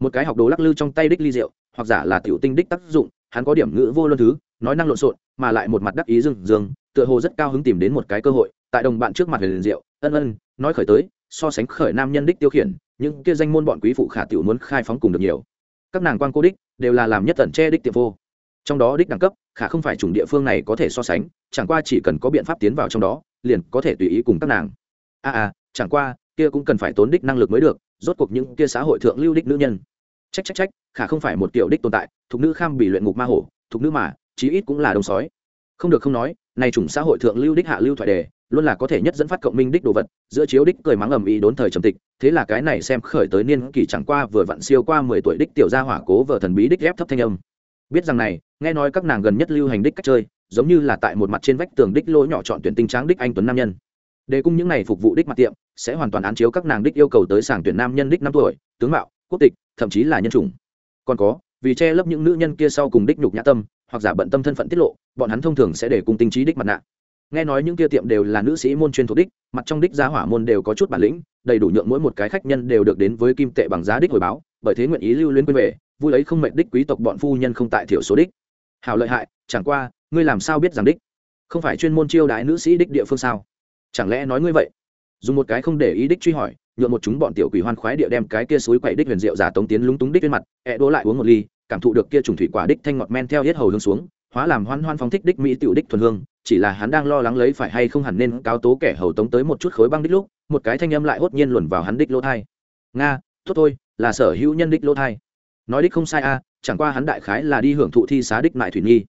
Speaker 1: Một cái học đồ lắc lư trong tay đích ly rượu, hoặc giả là tiểu tinh đích tác dụng, hắn có điểm ngữ vô luân thứ, nói năng lộn xộn, mà lại một mặt đắc ý dưng dương tựa hồ rất cao hứng tìm đến một cái cơ hội tại đồng bạn trước mặt huyền rượu ân ân nói khởi tới so sánh khởi nam nhân đích tiêu khiển những kia danh môn bọn quý phụ khả tiểu muốn khai phóng cùng được nhiều. Các nàng quan cô đích đều là làm nhất tần che đích tiệm vô. Trong đó đích đẳng cấp khả không phải chủng địa phương này có thể so sánh chẳng qua chỉ cần có biện pháp tiến vào trong đó liền có thể tùy ý cùng các nàng. A à, à chẳng qua kia cũng cần phải tốn đích năng lực mới được rốt cuộc những kia xã hội thượng lưu đích nữ nhân. Trách trách trách khả không phải một tiểu đích tồn tại thuộc nữ kham bị luyện ngục ma hổ thuộc nữ mà chí ít cũng là đồng sói. Không được không nói này chủng xã hội thượng lưu đích hạ lưu thoại đề, luôn là có thể nhất dẫn phát cộng minh đích đồ vật, giữa chiếu đích cười mắng ầm ĩ đốn thời trầm tịch, thế là cái này xem khởi tới niên kỳ chẳng qua vừa vặn siêu qua mười tuổi đích tiểu gia hỏa cố vợ thần bí đích ghép thấp thanh âm. Biết rằng này, nghe nói các nàng gần nhất lưu hành đích cách chơi, giống như là tại một mặt trên vách tường đích lỗ nhỏ chọn tuyển tinh tráng đích anh tuấn nam nhân. Để cung những này phục vụ đích mặt tiệm, sẽ hoàn toàn án chiếu các nàng đích yêu cầu tới sàng tuyển nam nhân đích năm tuổi, tướng mạo, quốc tịch, thậm chí là nhân chủng. Còn có vì che lấp những nữ nhân kia sau cùng đích nhục nhã tâm, hoặc giả bận tâm thân phận tiết lộ, bọn hắn thông thường sẽ để cùng tinh trí đích mặt nạ. Nghe nói những kia tiệm đều là nữ sĩ môn chuyên thuộc đích, mặt trong đích giá hỏa môn đều có chút bản lĩnh, đầy đủ nhượng mỗi một cái khách nhân đều được đến với kim tệ bằng giá đích hồi báo, bởi thế nguyện ý lưu luyến quên về, vui ấy không mệnh đích quý tộc bọn phu nhân không tại thiểu số đích. Hào lợi hại, chẳng qua, ngươi làm sao biết rằng đích? Không phải chuyên môn chiêu đãi nữ sĩ đích địa phương sao? Chẳng lẽ nói ngươi vậy? Dùng một cái không để ý đích truy hỏi nhuộm một chúng bọn tiểu quỷ hoan khoái địa đem cái kia suối quậy đích huyền rượu giả tống tiến lúng túng đích lên mặt, ẹ đỗ lại uống một ly, cảm thụ được kia trùng thủy quả đích thanh ngọt men theo hết hầu hướng xuống, hóa làm hoan hoan phong thích đích mỹ tiểu đích thuần hương, chỉ là hắn đang lo lắng lấy phải hay không hẳn nên cáo tố kẻ hầu tống tới một chút khối băng đích lúc, một cái thanh âm lại hốt nhiên luồn vào hắn đích lỗ thai. Nga, tốt thôi, là sở hữu nhân đích lỗ thai. Nói đích không sai a chẳng qua hắn đại khái là đi hưởng thụ thi xá đích mại thủy nghi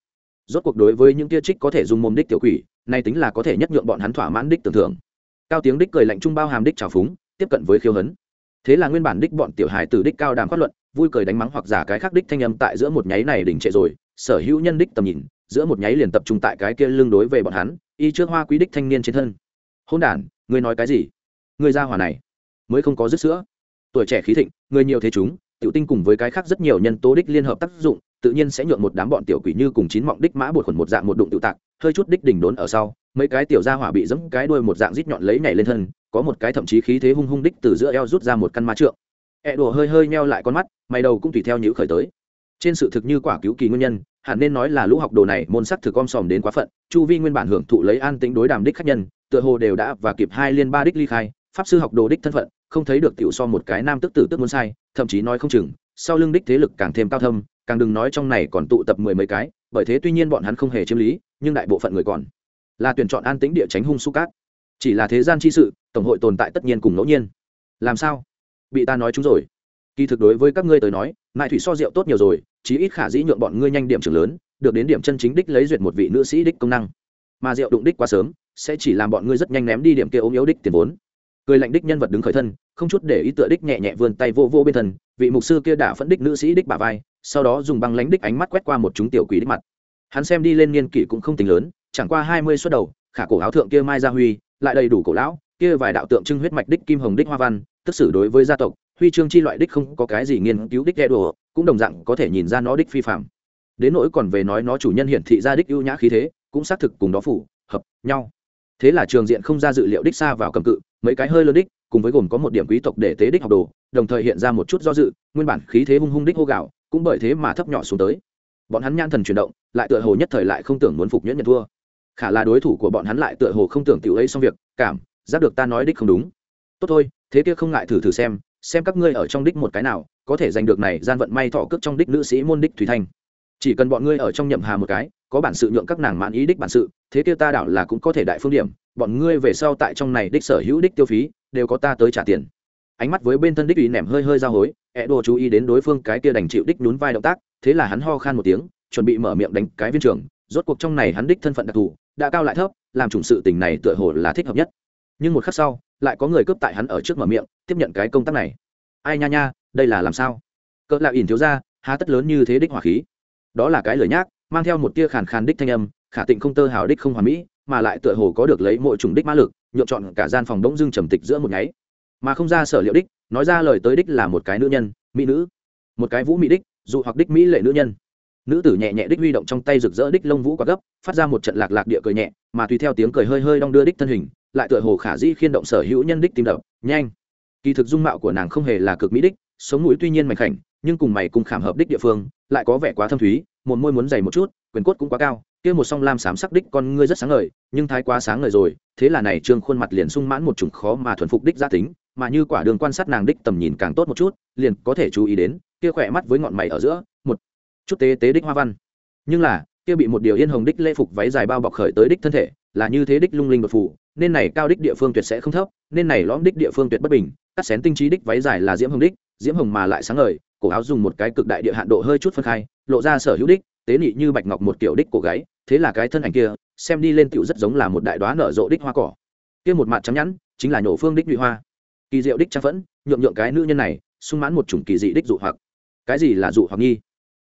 Speaker 1: rốt cuộc đối với những tia trích có thể dùng mồm đích tiểu quỷ, nay tính là có thể nhất nhượng bọn hắn thỏa mãn đích tưởng thưởng. Cao tiếng đích cười lạnh trung bao hàm đích trào phúng tiếp cận với khiêu hấn. Thế là nguyên bản đích bọn tiểu hài từ đích cao đàm phát luận, vui cười đánh mắng hoặc giả cái khác đích thanh âm tại giữa một nháy này đỉnh trệ rồi, sở hữu nhân đích tầm nhìn, giữa một nháy liền tập trung tại cái kia lưng đối về bọn hắn, y trước hoa quý đích thanh niên trên thân. Hôn đản, ngươi nói cái gì? Người ra hỏa này mới không có dứt sữa. Tuổi trẻ khí thịnh, người nhiều thế chúng, tiểu tinh cùng với cái khác rất nhiều nhân tố đích liên hợp tác dụng, tự nhiên sẽ nhượng một đám bọn tiểu quỷ như cùng chín mọng đích mã bột khuẩn một dạng một đụng tiểu tạc, hơi chút đích đỉnh đốn ở sau, mấy cái tiểu gia hỏa bị giẫm cái đuôi một dạng rít nhọn lấy nhảy lên thân có một cái thậm chí khí thế hung hung đích từ giữa eo rút ra một căn ma trượng. Ẹ đùa hơi hơi meo lại con mắt, mày đầu cũng tùy theo nhữ khởi tới. Trên sự thực như quả cứu kỳ nguyên nhân, hẳn nên nói là lũ học đồ này môn sắc thực om sòm đến quá phận, chu vi nguyên bản hưởng thụ lấy an tính đối đàm đích khách nhân, tựa hồ đều đã và kịp hai liên ba đích ly khai, pháp sư học đồ đích thân phận, không thấy được tiểu so một cái nam tức tử tức muốn sai, thậm chí nói không chừng, sau lưng đích thế lực càng thêm cao thâm, càng đừng nói trong này còn tụ tập mười mấy cái, bởi thế tuy nhiên bọn hắn không hề chiếm lý, nhưng đại bộ phận người còn là tuyển chọn an tĩnh địa tránh hung su cát chỉ là thế gian chi sự, tổng hội tồn tại tất nhiên cùng ngẫu nhiên. Làm sao? Bị ta nói chúng rồi. Kỳ thực đối với các ngươi tới nói, mại thủy so rượu tốt nhiều rồi, chí ít khả dĩ nhượng bọn ngươi nhanh điểm trưởng lớn, được đến điểm chân chính đích lấy duyệt một vị nữ sĩ đích công năng. Mà rượu đụng đích quá sớm, sẽ chỉ làm bọn ngươi rất nhanh ném đi điểm kia ốm yếu đích tiền vốn. Cười lạnh đích nhân vật đứng khởi thân, không chút để ý tựa đích nhẹ nhẹ vươn tay vô vô bên thân, vị mục sư kia đã phẫn đích nữ sĩ đích bà vai, sau đó dùng băng lánh đích ánh mắt quét qua một chúng tiểu quỷ đích mặt. Hắn xem đi lên niên kỷ cũng không tính lớn, chẳng qua hai mươi suất đầu khả cổ áo thượng kia mai gia huy, lại đầy đủ cổ lão, kia vài đạo tượng trưng huyết mạch đích kim hồng đích hoa văn, tức xử đối với gia tộc, huy chương chi loại đích không có cái gì nghiên cứu đích đe đồ cũng đồng dạng có thể nhìn ra nó đích phi phạm. Đến nỗi còn về nói nó chủ nhân hiển thị ra đích ưu nhã khí thế, cũng xác thực cùng đó phủ hợp nhau. Thế là trường diện không ra dự liệu đích xa vào cầm cự, mấy cái hơi lớn đích, cùng với gồm có một điểm quý tộc để tế đích học đồ, đồng thời hiện ra một chút do dự, nguyên bản khí thế hung hung đích hô gạo, cũng bởi thế mà thấp nhỏ xuống tới. Bọn hắn nhan thần chuyển động, lại tựa hồ nhất thời lại không tưởng muốn phục nhuyễn nhận thua khả là đối thủ của bọn hắn lại tựa hồ không tưởng tiểu ấy xong việc, cảm, giác được ta nói đích không đúng. Tốt thôi, thế kia không ngại thử thử xem xem các ngươi ở trong đích một cái nào, có thể giành được này gian vận may thọ cước trong đích nữ sĩ môn đích thủy thanh. Chỉ cần bọn ngươi ở trong nhậm hà một cái, có bản sự nhượng các nàng mãn ý đích bản sự, thế kia ta đảo là cũng có thể đại phương điểm, bọn ngươi về sau tại trong này đích sở hữu đích tiêu phí, đều có ta tới trả tiền. Ánh mắt với bên thân đích ủy nẻm hơi hơi ra hối ẹ đồ chú ý đến đối phương cái kia đành chịu đích nhún vai động tác, thế là hắn ho khan một tiếng, chuẩn bị mở miệng đánh cái viên trưởng rốt cuộc trong này hắn đích thân phận đặc thù đã cao lại thấp, làm chủng sự tình này tựa hồ là thích hợp nhất. Nhưng một khắc sau, lại có người cướp tại hắn ở trước mở miệng, tiếp nhận cái công tác này. Ai nha nha, đây là làm sao? Cỡ lạ ỉn thiếu ra, há tất lớn như thế đích hỏa khí. Đó là cái lời nhác, mang theo một tia khàn khàn đích thanh âm, khả tịnh không tơ hào đích không hoàn mỹ, mà lại tựa hồ có được lấy mỗi chủng đích mã lực, nhộn chọn cả gian phòng đống dưng trầm tịch giữa một nháy. Mà không ra sở liệu đích, nói ra lời tới đích là một cái nữ nhân, mỹ nữ. Một cái vũ mỹ đích, dụ hoặc đích mỹ lệ nữ nhân nữ tử nhẹ nhẹ đích huy động trong tay rực rỡ đích lông vũ quá gấp, phát ra một trận lạc lạc địa cười nhẹ, mà tùy theo tiếng cười hơi hơi đong đưa đích thân hình, lại tựa hồ khả dĩ khiên động sở hữu nhân đích tim đập. Nhanh! Kỳ thực dung mạo của nàng không hề là cực mỹ đích, sống mũi tuy nhiên mảnh khảnh, nhưng cùng mày cùng khảm hợp đích địa phương, lại có vẻ quá thâm thúy một môi muốn dày một chút, quyền cốt cũng quá cao, kia một song lam xám sắc đích con ngươi rất sáng ngời, nhưng thái quá sáng ngời rồi, thế là này trương khuôn mặt liền sung mãn một chủng khó mà thuần phục đích gia tính, mà như quả đường quan sát nàng đích tầm nhìn càng tốt một chút, liền có thể chú ý đến, kia khỏe mắt với ngọn mày ở giữa, một chút tế tế đích hoa văn. Nhưng là, kia bị một điều yên hồng đích lễ phục váy dài bao bọc khởi tới đích thân thể, là như thế đích lung linh bật phủ nên này cao đích địa phương tuyệt sẽ không thấp, nên này lõm đích địa phương tuyệt bất bình, cắt xén tinh trí đích váy dài là diễm hồng đích, diễm hồng mà lại sáng ngời, cổ áo dùng một cái cực đại địa hạn độ hơi chút phân khai, lộ ra sở hữu đích, tế nị như bạch ngọc một kiểu đích cổ gáy, thế là cái thân ảnh kia, xem đi lên tiểu rất giống là một đại đoá nở rộ đích hoa cỏ. Kia một mặt chấm nhẵn, chính là nhổ phương đích nhụy hoa. Kỳ diệu đích trang phẫn, nhượng nhượng cái nữ nhân này, sung mãn một chủng kỳ dị đích dụ hoặc. Cái gì là dụ hoặc nghi?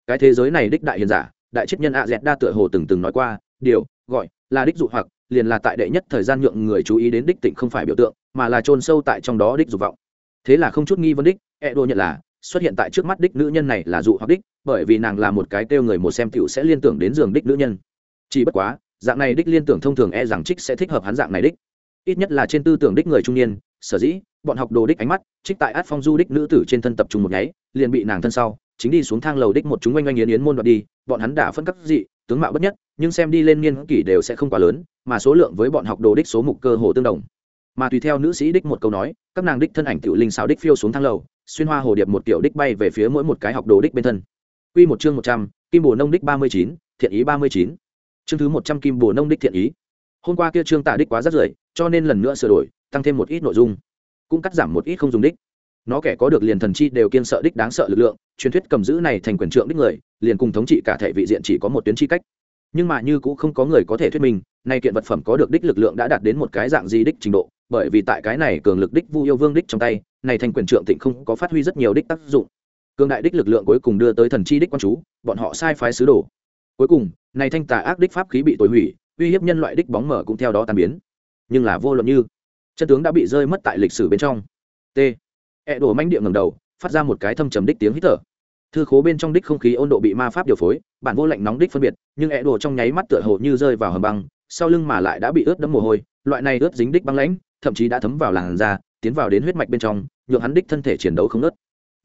Speaker 1: Cái thế giới này đích đại hiền giả, đại triết nhân a dẹt đa tựa hồ từng từng nói qua, điều, gọi, là đích dụ hoặc, liền là tại đệ nhất thời gian nhượng người chú ý đến đích tịnh không phải biểu tượng, mà là chôn sâu tại trong đó đích dục vọng. Thế là không chút nghi vấn đích e đô nhận là, xuất hiện tại trước mắt đích nữ nhân này là dụ hoặc đích, bởi vì nàng là một cái kêu người một xem tiểu sẽ liên tưởng đến giường đích nữ nhân. Chỉ bất quá, dạng này đích liên tưởng thông thường e rằng trích sẽ thích hợp hắn dạng này đích. Ít nhất là trên tư tưởng đích người trung niên, sở dĩ, bọn học đồ đích ánh mắt, trích tại át phong du đích nữ tử trên thân tập trung một nháy, liền bị nàng thân sau chính đi xuống thang lầu đích một chúng oanh oanh yến yến môn đoạt đi bọn hắn đã phân cấp dị tướng mạo bất nhất nhưng xem đi lên niên kỷ đều sẽ không quá lớn mà số lượng với bọn học đồ đích số mục cơ hồ tương đồng mà tùy theo nữ sĩ đích một câu nói các nàng đích thân ảnh tiểu linh xào đích phiêu xuống thang lầu xuyên hoa hồ điệp một kiểu đích bay về phía mỗi một cái học đồ đích bên thân Quy một chương một trăm, Kim Bồ Nông đích ba mươi chín, thiện ý ba mươi chín. Chương thứ một trăm Kim Bồ Nông đích thiện ý. Hôm qua kia chương tả đích quá rất rưởi, cho nên lần nữa sửa đổi, tăng thêm một ít nội dung, cũng cắt giảm một ít không dùng đích. Nó kẻ có được liền thần chi đều kiên sợ đích đáng sợ lực lượng, truyền thuyết cầm giữ này thành quyền trượng đích người, liền cùng thống trị cả thể vị diện chỉ có một tuyến chi cách. Nhưng mà như cũng không có người có thể thuyết minh, nay kiện vật phẩm có được đích lực lượng đã đạt đến một cái dạng gì đích trình độ, bởi vì tại cái này cường lực đích Vu yêu vương đích trong tay, này thành quyền trượng tịnh không có phát huy rất nhiều đích tác dụng. Cường đại đích lực lượng cuối cùng đưa tới thần chi đích quan chú bọn họ sai phái sứ đồ. Cuối cùng này thanh tà ác đích pháp khí bị tối hủy uy hiếp nhân loại đích bóng mở cũng theo đó tan biến. Nhưng là vô luận như chân tướng đã bị rơi mất tại lịch sử bên trong. T e đổ manh địa ngầm đầu, phát ra một cái thâm trầm đích tiếng hít thở. Thư khố bên trong đích không khí ôn độ bị ma pháp điều phối, bản vô lạnh nóng đích phân biệt, nhưng e đổ trong nháy mắt tựa hồ như rơi vào hầm băng, sau lưng mà lại đã bị ướt đẫm mồ hôi, loại này ướt dính đích băng lãnh, thậm chí đã thấm vào làn da, tiến vào đến huyết mạch bên trong, nhượng hắn đích thân thể chiến đấu không nớt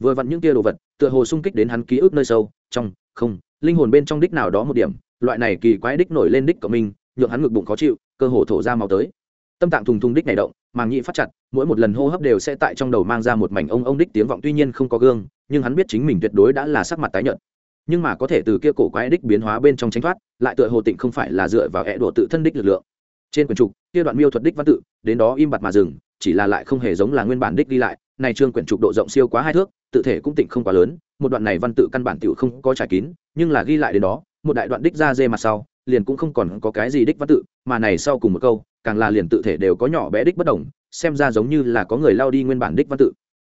Speaker 1: vừa vặn những kia đồ vật, tựa hồ xung kích đến hắn ký ức nơi sâu, trong, không, linh hồn bên trong đích nào đó một điểm, loại này kỳ quái đích nổi lên đích của mình nhượng hắn ngực bụng khó chịu, cơ hồ thổ ra máu tới. Tâm tạng thùng thùng đích này động màng nhị phát chặt, mỗi một lần hô hấp đều sẽ tại trong đầu mang ra một mảnh ông ông đích tiếng vọng, tuy nhiên không có gương, nhưng hắn biết chính mình tuyệt đối đã là sắc mặt tái nhợt. Nhưng mà có thể từ kia cổ quái đích biến hóa bên trong tránh thoát, lại tựa hồ tịnh không phải là dựa vào hẹ đổ tự thân đích lực lượng. Trên quyển trục, kia đoạn miêu thuật đích văn tự, đến đó im bặt mà dừng, chỉ là lại không hề giống là nguyên bản đích đi lại, này trương quyển trục độ rộng siêu quá hai thước, tự thể cũng tịnh không quá lớn, một đoạn này văn tự căn bản tiểu không có trải kín, nhưng là ghi lại đến đó, một đại đoạn đích ra dê mặt sau liền cũng không còn có cái gì đích văn tự, mà này sau cùng một câu, càng là liền tự thể đều có nhỏ bé đích bất đồng, xem ra giống như là có người lao đi nguyên bản đích văn tự.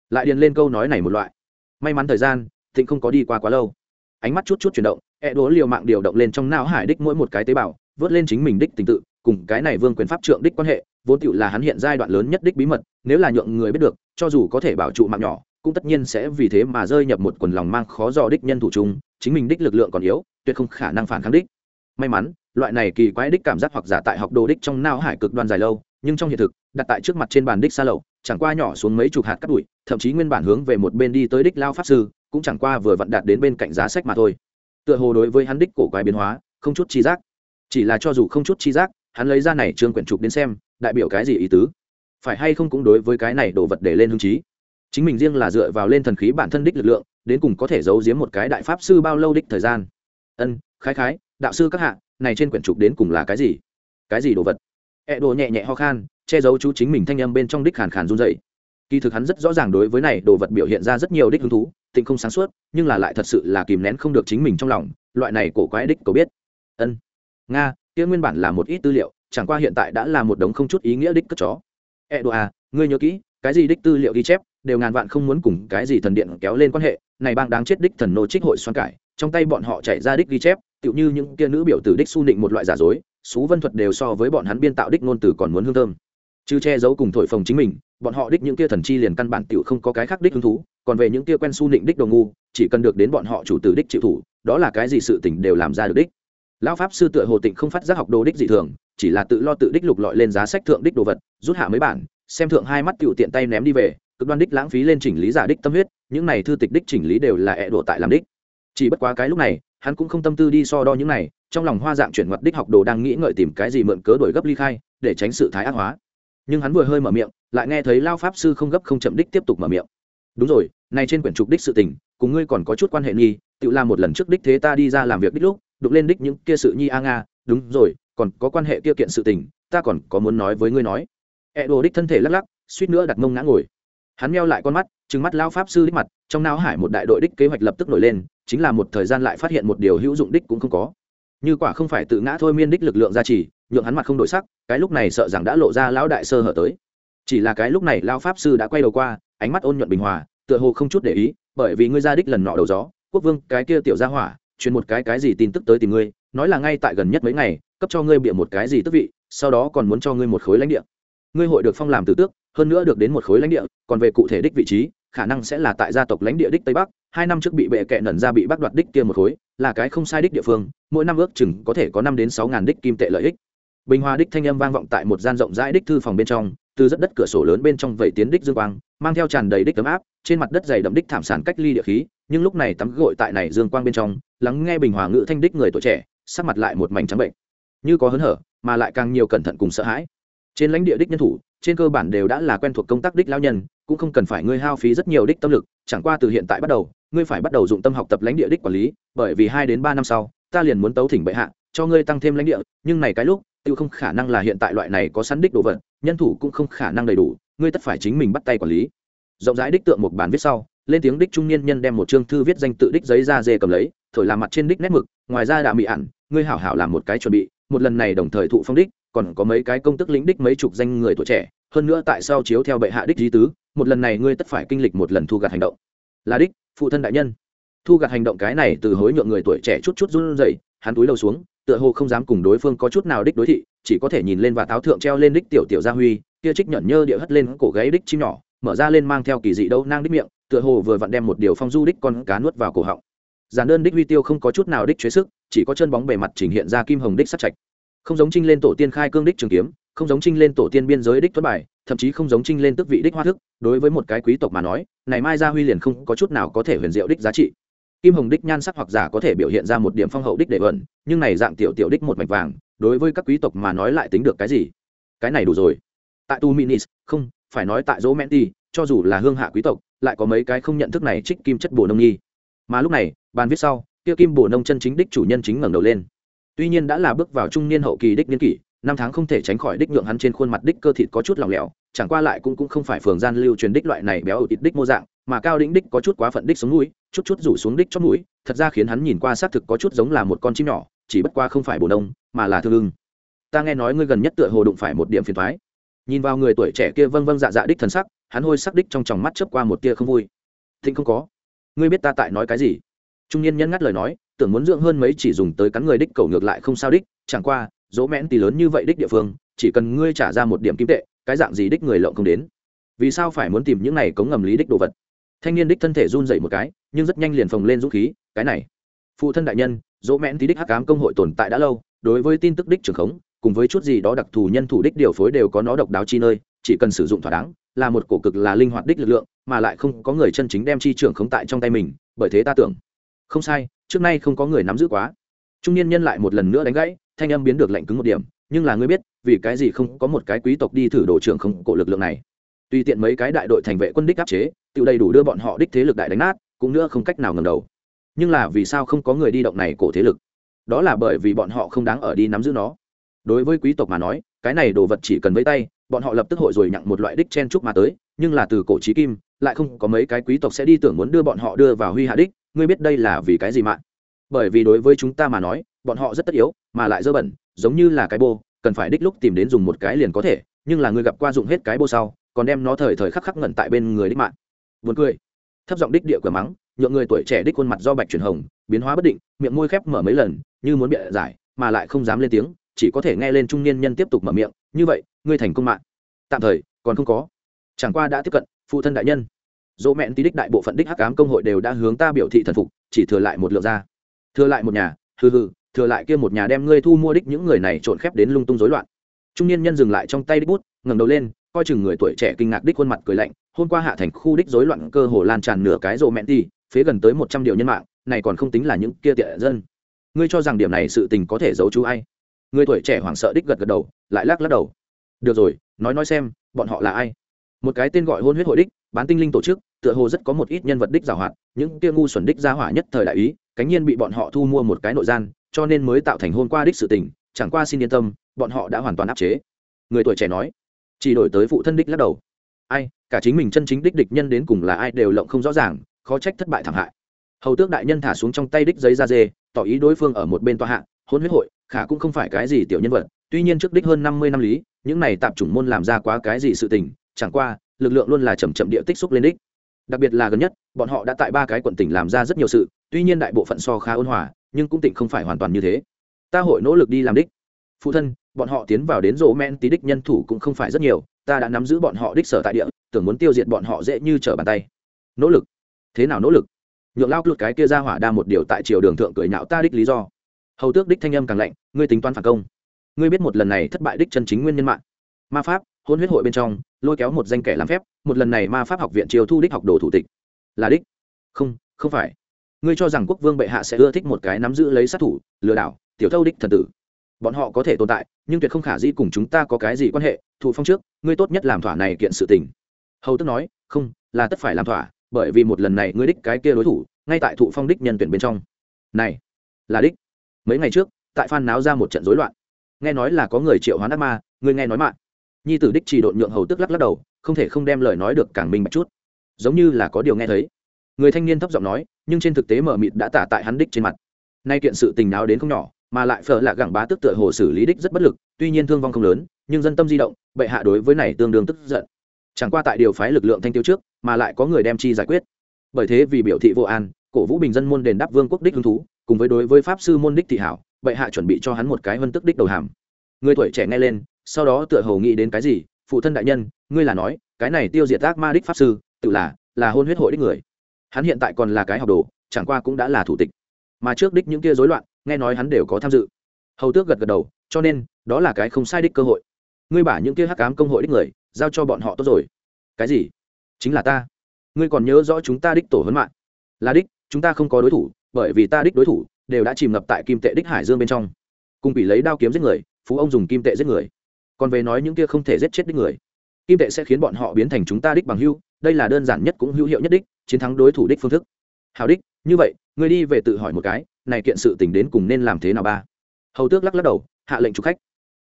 Speaker 1: Lại điền lên câu nói này một loại. May mắn thời gian, thịnh không có đi qua quá lâu. Ánh mắt chút chút chuyển động e đố liều mạng điều động lên trong não hải đích mỗi một cái tế bào, vớt lên chính mình đích tình tự, cùng cái này vương quyền pháp trượng đích quan hệ, vốn tựu là hắn hiện giai đoạn lớn nhất đích bí mật, nếu là nhượng người biết được, cho dù có thể bảo trụ mạng nhỏ, cũng tất nhiên sẽ vì thế mà rơi nhập một quần lòng mang khó dò đích nhân thủ chung, chính mình đích lực lượng còn yếu, tuyệt không khả năng phản kháng đích may mắn, loại này kỳ quái đích cảm giác hoặc giả tại học đồ đích trong não hải cực đoan dài lâu, nhưng trong hiện thực, đặt tại trước mặt trên bàn đích xa lậu chẳng qua nhỏ xuống mấy chục hạt cắt bụi, thậm chí nguyên bản hướng về một bên đi tới đích lao pháp sư, cũng chẳng qua vừa vặn đạt đến bên cạnh giá sách mà thôi. Tựa hồ đối với hắn đích cổ quái biến hóa, không chút chi giác. Chỉ là cho dù không chút chi giác, hắn lấy ra này trương quyển trục đến xem, đại biểu cái gì ý tứ? Phải hay không cũng đối với cái này đồ vật để lên hứng chí? Chính mình riêng là dựa vào lên thần khí bản thân đích lực lượng, đến cùng có thể giấu giếm một cái đại pháp sư bao lâu đích thời gian? Ân, khái khái đạo sư các hạ, này trên quyển trục đến cùng là cái gì? Cái gì đồ vật? E đồ nhẹ nhẹ ho khan, che giấu chú chính mình thanh âm bên trong đích khàn khàn run dậy kỳ thực hắn rất rõ ràng đối với này đồ vật biểu hiện ra rất nhiều đích hứng thú, tịnh không sáng suốt, nhưng là lại thật sự là kìm nén không được chính mình trong lòng, loại này cổ quái đích cầu biết. Ân. Nga, kia nguyên bản là một ít tư liệu, chẳng qua hiện tại đã là một đống không chút ý nghĩa đích cất chó. E đồ à ngươi nhớ kỹ, cái gì đích tư liệu ghi chép, đều ngàn vạn không muốn cùng cái gì thần điện kéo lên quan hệ, này bang đáng chết đích thần nô trích hội xoan cải, trong tay bọn họ chạy ra đích ghi chép tựu như những kia nữ biểu tử đích su nịnh một loại giả dối, xú vân thuật đều so với bọn hắn biên tạo đích ngôn từ còn muốn hương thơm. Chứ che giấu cùng thổi phồng chính mình, bọn họ đích những kia thần chi liền căn bản tựu không có cái khác đích hứng thú, còn về những kia quen su nịnh đích đồ ngu, chỉ cần được đến bọn họ chủ tử đích chịu thủ, đó là cái gì sự tình đều làm ra được đích. Lão pháp sư tựa hồ tịnh không phát giác học đồ đích dị thường, chỉ là tự lo tự đích lục lọi lên giá sách thượng đích đồ vật, rút hạ mấy bản, xem thượng hai mắt tựu tiện tay ném đi về, cực đoan đích lãng phí lên chỉnh lý giả đích tâm huyết, những này thư tịch đích chỉnh lý đều là ẹ đổ tại làm đích. Chỉ bất quá cái lúc này hắn cũng không tâm tư đi so đo những này, trong lòng hoa dạng chuyển mặt đích học đồ đang nghĩ ngợi tìm cái gì mượn cớ đổi gấp ly khai, để tránh sự thái ác hóa. Nhưng hắn vừa hơi mở miệng, lại nghe thấy lao pháp sư không gấp không chậm đích tiếp tục mở miệng. Đúng rồi, này trên quyển trục đích sự tình, cùng ngươi còn có chút quan hệ nghi, tự làm một lần trước đích thế ta đi ra làm việc đích lúc, đụng lên đích những kia sự nhi a nga, đúng rồi, còn có quan hệ kia kiện sự tình, ta còn có muốn nói với ngươi nói. E đồ đích thân thể lắc lắc, suýt nữa đặt mông ngã ngồi. Hắn meo lại con mắt trừng mắt lao pháp sư đích mặt, trong não hải một đại đội đích kế hoạch lập tức nổi lên, chính là một thời gian lại phát hiện một điều hữu dụng đích cũng không có. Như quả không phải tự ngã thôi miên đích lực lượng gia trì, nhượng hắn mặt không đổi sắc, cái lúc này sợ rằng đã lộ ra lão đại sơ hở tới. Chỉ là cái lúc này lao pháp sư đã quay đầu qua, ánh mắt ôn nhuận bình hòa, tựa hồ không chút để ý, bởi vì ngươi ra đích lần nọ đầu gió, quốc vương, cái kia tiểu gia hỏa, truyền một cái cái gì tin tức tới tìm ngươi, nói là ngay tại gần nhất mấy ngày, cấp cho ngươi bịa một cái gì tức vị, sau đó còn muốn cho ngươi một khối lãnh địa. Ngươi hội được phong làm tử tước, hơn nữa được đến một khối lãnh địa, còn về cụ thể đích vị trí khả năng sẽ là tại gia tộc lãnh địa đích tây bắc, hai năm trước bị bệ kệ nẩn ra bị bắt đoạt đích kia một khối, là cái không sai đích địa phương, mỗi năm ước chừng có thể có năm đến sáu ngàn đích kim tệ lợi ích. Bình hòa đích thanh âm vang vọng tại một gian rộng rãi đích thư phòng bên trong, từ rất đất cửa sổ lớn bên trong vẩy tiến đích dương quang, mang theo tràn đầy đích tấm áp, trên mặt đất dày đậm đích thảm sản cách ly địa khí, nhưng lúc này tắm gội tại này dương quang bên trong, lắng nghe bình hòa ngữ thanh đích người tuổi trẻ, sắc mặt lại một mảnh trắng bệnh. Như có hớn hở, mà lại càng nhiều cẩn thận cùng sợ hãi. Trên lãnh địa đích nhân thủ, trên cơ bản đều đã là quen thuộc công tác đích lao nhân cũng không cần phải ngươi hao phí rất nhiều đích tâm lực, chẳng qua từ hiện tại bắt đầu, ngươi phải bắt đầu dụng tâm học tập lãnh địa đích quản lý, bởi vì hai đến ba năm sau, ta liền muốn tấu thỉnh bệ hạ, cho ngươi tăng thêm lãnh địa, nhưng này cái lúc, tiêu không khả năng là hiện tại loại này có sẵn đích đồ vật, nhân thủ cũng không khả năng đầy đủ, ngươi tất phải chính mình bắt tay quản lý. Rộng rãi đích tượng một bản viết sau, lên tiếng đích trung niên nhân đem một chương thư viết danh tự đích giấy ra dê cầm lấy, thổi làm mặt trên đích nét mực, ngoài ra đã bị ản, ngươi hảo hảo làm một cái chuẩn bị, một lần này đồng thời thụ phong đích, còn có mấy cái công tức lĩnh đích mấy chục danh người tuổi trẻ hơn nữa tại sao chiếu theo bệ hạ đích lý tứ, một lần này ngươi tất phải kinh lịch một lần thu gặt hành động. Là đích, phụ thân đại nhân. Thu gặt hành động cái này từ hối nhượng người tuổi trẻ chút chút run rẩy, hắn túi đầu xuống, tựa hồ không dám cùng đối phương có chút nào đích đối thị, chỉ có thể nhìn lên và táo thượng treo lên đích tiểu tiểu gia huy, kia trích nhẫn nhơ địa hất lên cổ gáy đích chim nhỏ, mở ra lên mang theo kỳ dị đâu nang đích miệng, tựa hồ vừa vặn đem một điều phong du đích con cá nuốt vào cổ họng. Giản đơn đích huy tiêu không có chút nào đích chế sức, chỉ có chân bóng bề mặt trình hiện ra kim hồng đích sắt chạch không giống trinh lên tổ tiên khai cương đích trường kiếm không giống trinh lên tổ tiên biên giới đích tuất bài, thậm chí không giống trinh lên tước vị đích hoa thức, đối với một cái quý tộc mà nói, này mai gia huy liền không có chút nào có thể huyền diệu đích giá trị. Kim hồng đích nhan sắc hoặc giả có thể biểu hiện ra một điểm phong hậu đích để ẩn, nhưng này dạng tiểu tiểu đích một mạch vàng, đối với các quý tộc mà nói lại tính được cái gì? Cái này đủ rồi. Tại tu minis, không, phải nói tại dỗ menti, cho dù là hương hạ quý tộc, lại có mấy cái không nhận thức này trích kim chất bổ nông nhi mà lúc này, bàn viết sau, kia kim bổ nông chân chính đích chủ nhân chính ngẩng đầu lên. Tuy nhiên đã là bước vào trung niên hậu kỳ đích niên kỷ năm tháng không thể tránh khỏi đích nhượng hắn trên khuôn mặt đích cơ thịt có chút lỏng lẻo, chẳng qua lại cũng cũng không phải phường gian lưu truyền đích loại này béo ít đích mô dạng, mà cao đĩnh đích có chút quá phận đích xuống mũi, chút chút rủ xuống đích chót mũi, thật ra khiến hắn nhìn qua xác thực có chút giống là một con chim nhỏ, chỉ bất qua không phải bồ nông, mà là thương ưng. Ta nghe nói ngươi gần nhất tựa hồ đụng phải một điểm phiền thoái nhìn vào người tuổi trẻ kia vâng vâng dạ dạ đích thần sắc, hắn hôi sắc đích trong tròng mắt chớp qua một tia không vui. Thịnh không có. Ngươi biết ta tại nói cái gì? Trung niên nhân ngắt lời nói, tưởng muốn dưỡng hơn mấy chỉ dùng tới cắn người đích cầu ngược lại không sao đích, chẳng qua dỗ mẽn tỷ lớn như vậy đích địa phương, chỉ cần ngươi trả ra một điểm kim tệ, cái dạng gì đích người lộng không đến. Vì sao phải muốn tìm những này cống ngầm lý đích đồ vật? Thanh niên đích thân thể run dậy một cái, nhưng rất nhanh liền phồng lên dũng khí, cái này. Phụ thân đại nhân, dỗ mẽn tí đích hắc cám công hội tồn tại đã lâu, đối với tin tức đích trưởng khống, cùng với chút gì đó đặc thù nhân thủ đích điều phối đều có nó độc đáo chi nơi, chỉ cần sử dụng thỏa đáng, là một cổ cực là linh hoạt đích lực lượng, mà lại không có người chân chính đem chi trưởng khống tại trong tay mình, bởi thế ta tưởng. Không sai, trước nay không có người nắm giữ quá. Trung niên nhân lại một lần nữa đánh gãy thanh âm biến được lạnh cứng một điểm, nhưng là ngươi biết, vì cái gì không có một cái quý tộc đi thử đồ trưởng không cổ lực lượng này. Tùy tiện mấy cái đại đội thành vệ quân đích áp chế, tự đầy đủ đưa bọn họ đích thế lực đại đánh nát, cũng nữa không cách nào ngầm đầu. Nhưng là vì sao không có người đi động này cổ thế lực? Đó là bởi vì bọn họ không đáng ở đi nắm giữ nó. Đối với quý tộc mà nói, cái này đồ vật chỉ cần với tay, bọn họ lập tức hội rồi nhặng một loại đích chen trúc mà tới, nhưng là từ cổ trí kim, lại không có mấy cái quý tộc sẽ đi tưởng muốn đưa bọn họ đưa vào huy hạ đích, ngươi biết đây là vì cái gì mạng bởi vì đối với chúng ta mà nói bọn họ rất tất yếu, mà lại dơ bẩn, giống như là cái bô, cần phải đích lúc tìm đến dùng một cái liền có thể, nhưng là ngươi gặp qua dụng hết cái bô sau, còn đem nó thời thời khắc khắc ngẩn tại bên người đích mạng. Buồn cười. Thấp giọng đích địa cửa mắng, nhượng người tuổi trẻ đích khuôn mặt do bạch chuyển hồng, biến hóa bất định, miệng môi khép mở mấy lần, như muốn bịa giải, mà lại không dám lên tiếng, chỉ có thể nghe lên trung niên nhân tiếp tục mở miệng, như vậy, ngươi thành công mạng. Tạm thời, còn không có. Chẳng qua đã tiếp cận, phụ thân đại nhân. Dỗ mẹn tí đích đại bộ phận đích hắc ám công hội đều đã hướng ta biểu thị thần phục, chỉ thừa lại một lượng ra. Thừa lại một nhà, hừ hừ thừa lại kia một nhà đem ngươi thu mua đích những người này trộn khép đến lung tung rối loạn. Trung niên nhân dừng lại trong tay đích bút, ngẩng đầu lên, coi chừng người tuổi trẻ kinh ngạc đích khuôn mặt cười lạnh, hôm qua hạ thành khu đích rối loạn cơ hồ lan tràn nửa cái rộ mẹn đi phế gần tới một trăm điều nhân mạng, này còn không tính là những kia tiện dân. Ngươi cho rằng điểm này sự tình có thể giấu chú ai? Người tuổi trẻ hoảng sợ đích gật gật đầu, lại lắc lắc đầu. Được rồi, nói nói xem, bọn họ là ai? Một cái tên gọi hôn huyết hội đích, bán tinh linh tổ chức, tựa hồ rất có một ít nhân vật đích giảo hoạt những kia ngu xuẩn đích gia hỏa nhất thời đại ý, cánh nhiên bị bọn họ thu mua một cái nội gian cho nên mới tạo thành hôn qua đích sự tình, chẳng qua xin yên tâm, bọn họ đã hoàn toàn áp chế. Người tuổi trẻ nói. Chỉ đổi tới phụ thân đích lắc đầu. Ai, cả chính mình chân chính đích địch nhân đến cùng là ai đều lộng không rõ ràng, khó trách thất bại thảm hại. Hầu tước đại nhân thả xuống trong tay đích giấy da dê, tỏ ý đối phương ở một bên tòa hạ, hôn huyết hội, khả cũng không phải cái gì tiểu nhân vật, tuy nhiên trước đích hơn năm mươi năm lý, những này tạp chủng môn làm ra quá cái gì sự tình, chẳng qua, lực lượng luôn là chầm chậm địa tích xúc lên đích. Đặc biệt là gần nhất, bọn họ đã tại ba cái quận tỉnh làm ra rất nhiều sự, tuy nhiên đại bộ phận so khá ôn hòa nhưng cũng tỉnh không phải hoàn toàn như thế. Ta hội nỗ lực đi làm đích. Phụ thân, bọn họ tiến vào đến rộ men tí đích nhân thủ cũng không phải rất nhiều, ta đã nắm giữ bọn họ đích sở tại địa, tưởng muốn tiêu diệt bọn họ dễ như trở bàn tay. Nỗ lực? Thế nào nỗ lực? Nhượng lao lụt cái kia ra hỏa đa một điều tại triều đường thượng cười nhạo ta đích lý do. Hầu tước đích thanh âm càng lạnh, ngươi tính toán phản công. Ngươi biết một lần này thất bại đích chân chính nguyên nhân mạng. Ma pháp, hôn huyết hội bên trong, lôi kéo một danh kẻ làm phép, một lần này ma pháp học viện triều thu đích học đồ thủ tịch. Là đích? Không không phải ngươi cho rằng quốc vương bệ hạ sẽ ưa thích một cái nắm giữ lấy sát thủ, lừa đảo, tiểu thâu đích thần tử. Bọn họ có thể tồn tại, nhưng tuyệt không khả di cùng chúng ta có cái gì quan hệ, thụ phong trước, ngươi tốt nhất làm thỏa này kiện sự tình. Hầu tức nói, không, là tất phải làm thỏa, bởi vì một lần này ngươi đích cái kia đối thủ, ngay tại thụ phong đích nhân tuyển bên trong. Này, là đích. Mấy ngày trước, tại phan náo ra một trận rối loạn. Nghe nói là có người triệu hoán ác ma, ngươi nghe nói mạng. Nhi tử đích chỉ độn nhượng hầu tức lắc lắc đầu, không thể không đem lời nói được càng minh bạch chút. Giống như là có điều nghe thấy người thanh niên thấp giọng nói, nhưng trên thực tế mở mịt đã tả tại hắn đích trên mặt. Nay kiện sự tình nào đến không nhỏ, mà lại phở là gẳng bá tức tựa hồ xử lý đích rất bất lực, tuy nhiên thương vong không lớn, nhưng dân tâm di động, bệ hạ đối với này tương đương tức giận. Chẳng qua tại điều phái lực lượng thanh tiêu trước, mà lại có người đem chi giải quyết. Bởi thế vì biểu thị vô an, cổ vũ bình dân môn đền đáp vương quốc đích hứng thú, cùng với đối với pháp sư môn đích thị hảo, bệ hạ chuẩn bị cho hắn một cái vân tức đích đầu hàm. Người tuổi trẻ nghe lên, sau đó tựa hồ nghĩ đến cái gì, phụ thân đại nhân, ngươi là nói, cái này tiêu diệt ác ma đích pháp sư, tự là là hôn huyết hội đích người hắn hiện tại còn là cái học đồ, chẳng qua cũng đã là thủ tịch. Mà trước đích những kia rối loạn, nghe nói hắn đều có tham dự. Hầu tước gật gật đầu, cho nên, đó là cái không sai đích cơ hội. Ngươi bả những kia hắc cám công hội đích người, giao cho bọn họ tốt rồi. Cái gì? Chính là ta. Ngươi còn nhớ rõ chúng ta đích tổ huấn mạng. Là đích, chúng ta không có đối thủ, bởi vì ta đích đối thủ đều đã chìm ngập tại kim tệ đích hải dương bên trong. Cùng bị lấy đao kiếm giết người, phú ông dùng kim tệ giết người. Còn về nói những kia không thể giết chết đích người, kim tệ sẽ khiến bọn họ biến thành chúng ta đích bằng hưu đây là đơn giản nhất cũng hữu hiệu nhất đích, chiến thắng đối thủ đích phương thức. Hào đích, như vậy người đi về tự hỏi một cái, này kiện sự tình đến cùng nên làm thế nào ba? Hầu tước lắc lắc đầu, hạ lệnh chủ khách.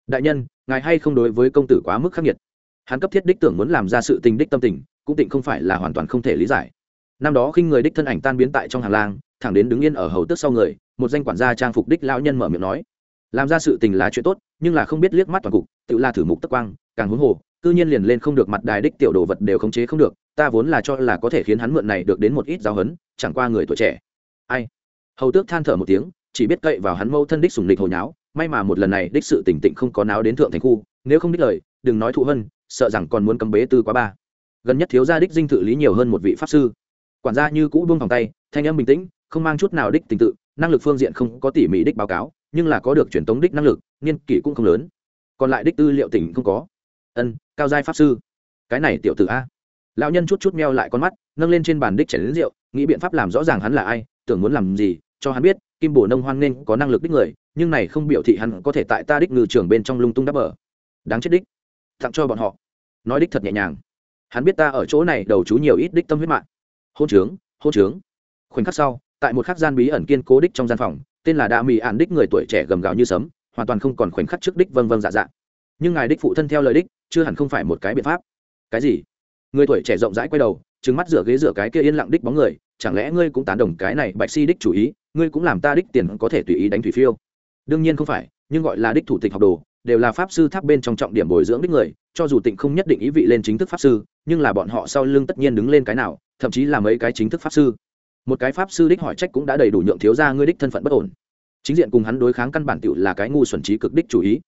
Speaker 1: Đại nhân, ngài hay không đối với công tử quá mức khắc nghiệt? Hắn cấp thiết đích tưởng muốn làm ra sự tình đích tâm tình, cũng tịnh không phải là hoàn toàn không thể lý giải. Năm đó khi người đích thân ảnh tan biến tại trong hàng lang, thẳng đến đứng yên ở hầu tước sau người, một danh quản gia trang phục đích lão nhân mở miệng nói. Làm ra sự tình là chuyện tốt, nhưng là không biết liếc mắt toàn cục, tự là thử mục tất quang, càng huống hồ cư nhiên liền lên không được mặt đài đích tiểu đồ vật đều khống chế không được ta vốn là cho là có thể khiến hắn mượn này được đến một ít giáo hấn chẳng qua người tuổi trẻ. Ai? Hầu tước than thở một tiếng chỉ biết cậy vào hắn mâu thân đích sùng địch hồi nháo may mà một lần này đích sự tỉnh tịnh không có náo đến thượng thành khu nếu không đích lời đừng nói thụ hơn, sợ rằng còn muốn cấm bế tư quá ba. Gần nhất thiếu gia đích dinh thự lý nhiều hơn một vị pháp sư. Quản gia như cũ buông vòng tay thanh âm bình tĩnh không mang chút nào đích tình tự năng lực phương diện không có tỉ mỉ đích báo cáo nhưng là có được truyền tống đích năng lực niên kỷ cũng không lớn. Còn lại đích tư liệu tỉnh không có. Ân cao giai pháp sư. Cái này tiểu tử a. Lão nhân chút chút meo lại con mắt, nâng lên trên bàn đích chảy đến rượu, nghĩ biện pháp làm rõ ràng hắn là ai, tưởng muốn làm gì, cho hắn biết, kim bổ nông hoan nên có năng lực đích người, nhưng này không biểu thị hắn có thể tại ta đích ngự trường bên trong lung tung đắp bờ. Đáng chết đích. Tặng cho bọn họ. Nói đích thật nhẹ nhàng. Hắn biết ta ở chỗ này đầu chú nhiều ít đích tâm huyết mạng. Hôn trướng hôn trướng. Khoảnh khắc sau, tại một khắc gian bí ẩn kiên cố đích trong gian phòng, tên là đa mỹ ạn đích người tuổi trẻ gầm gào như sấm, hoàn toàn không còn khoảnh khắc trước đích vâng vâng dạ dạ. Nhưng ngài đích phụ thân theo lời đích chưa hẳn không phải một cái biện pháp. Cái gì? Người tuổi trẻ rộng rãi quay đầu trứng mắt rửa ghế rửa cái kia yên lặng đích bóng người, chẳng lẽ ngươi cũng tán đồng cái này bạch si đích chủ ý, ngươi cũng làm ta đích tiền có thể tùy ý đánh thủy phiêu? Đương nhiên không phải, nhưng gọi là đích thủ tịch học đồ, đều là pháp sư tháp bên trong trọng điểm bồi dưỡng đích người, cho dù tịnh không nhất định ý vị lên chính thức pháp sư, nhưng là bọn họ sau lưng tất nhiên đứng lên cái nào, thậm chí là mấy cái chính thức pháp sư. Một cái pháp sư đích hỏi trách cũng đã đầy đủ nhượng thiếu ra ngươi đích thân phận bất ổn. Chính diện cùng hắn đối kháng căn bản tựu là cái ngu xuẩn trí cực đích chủ ý.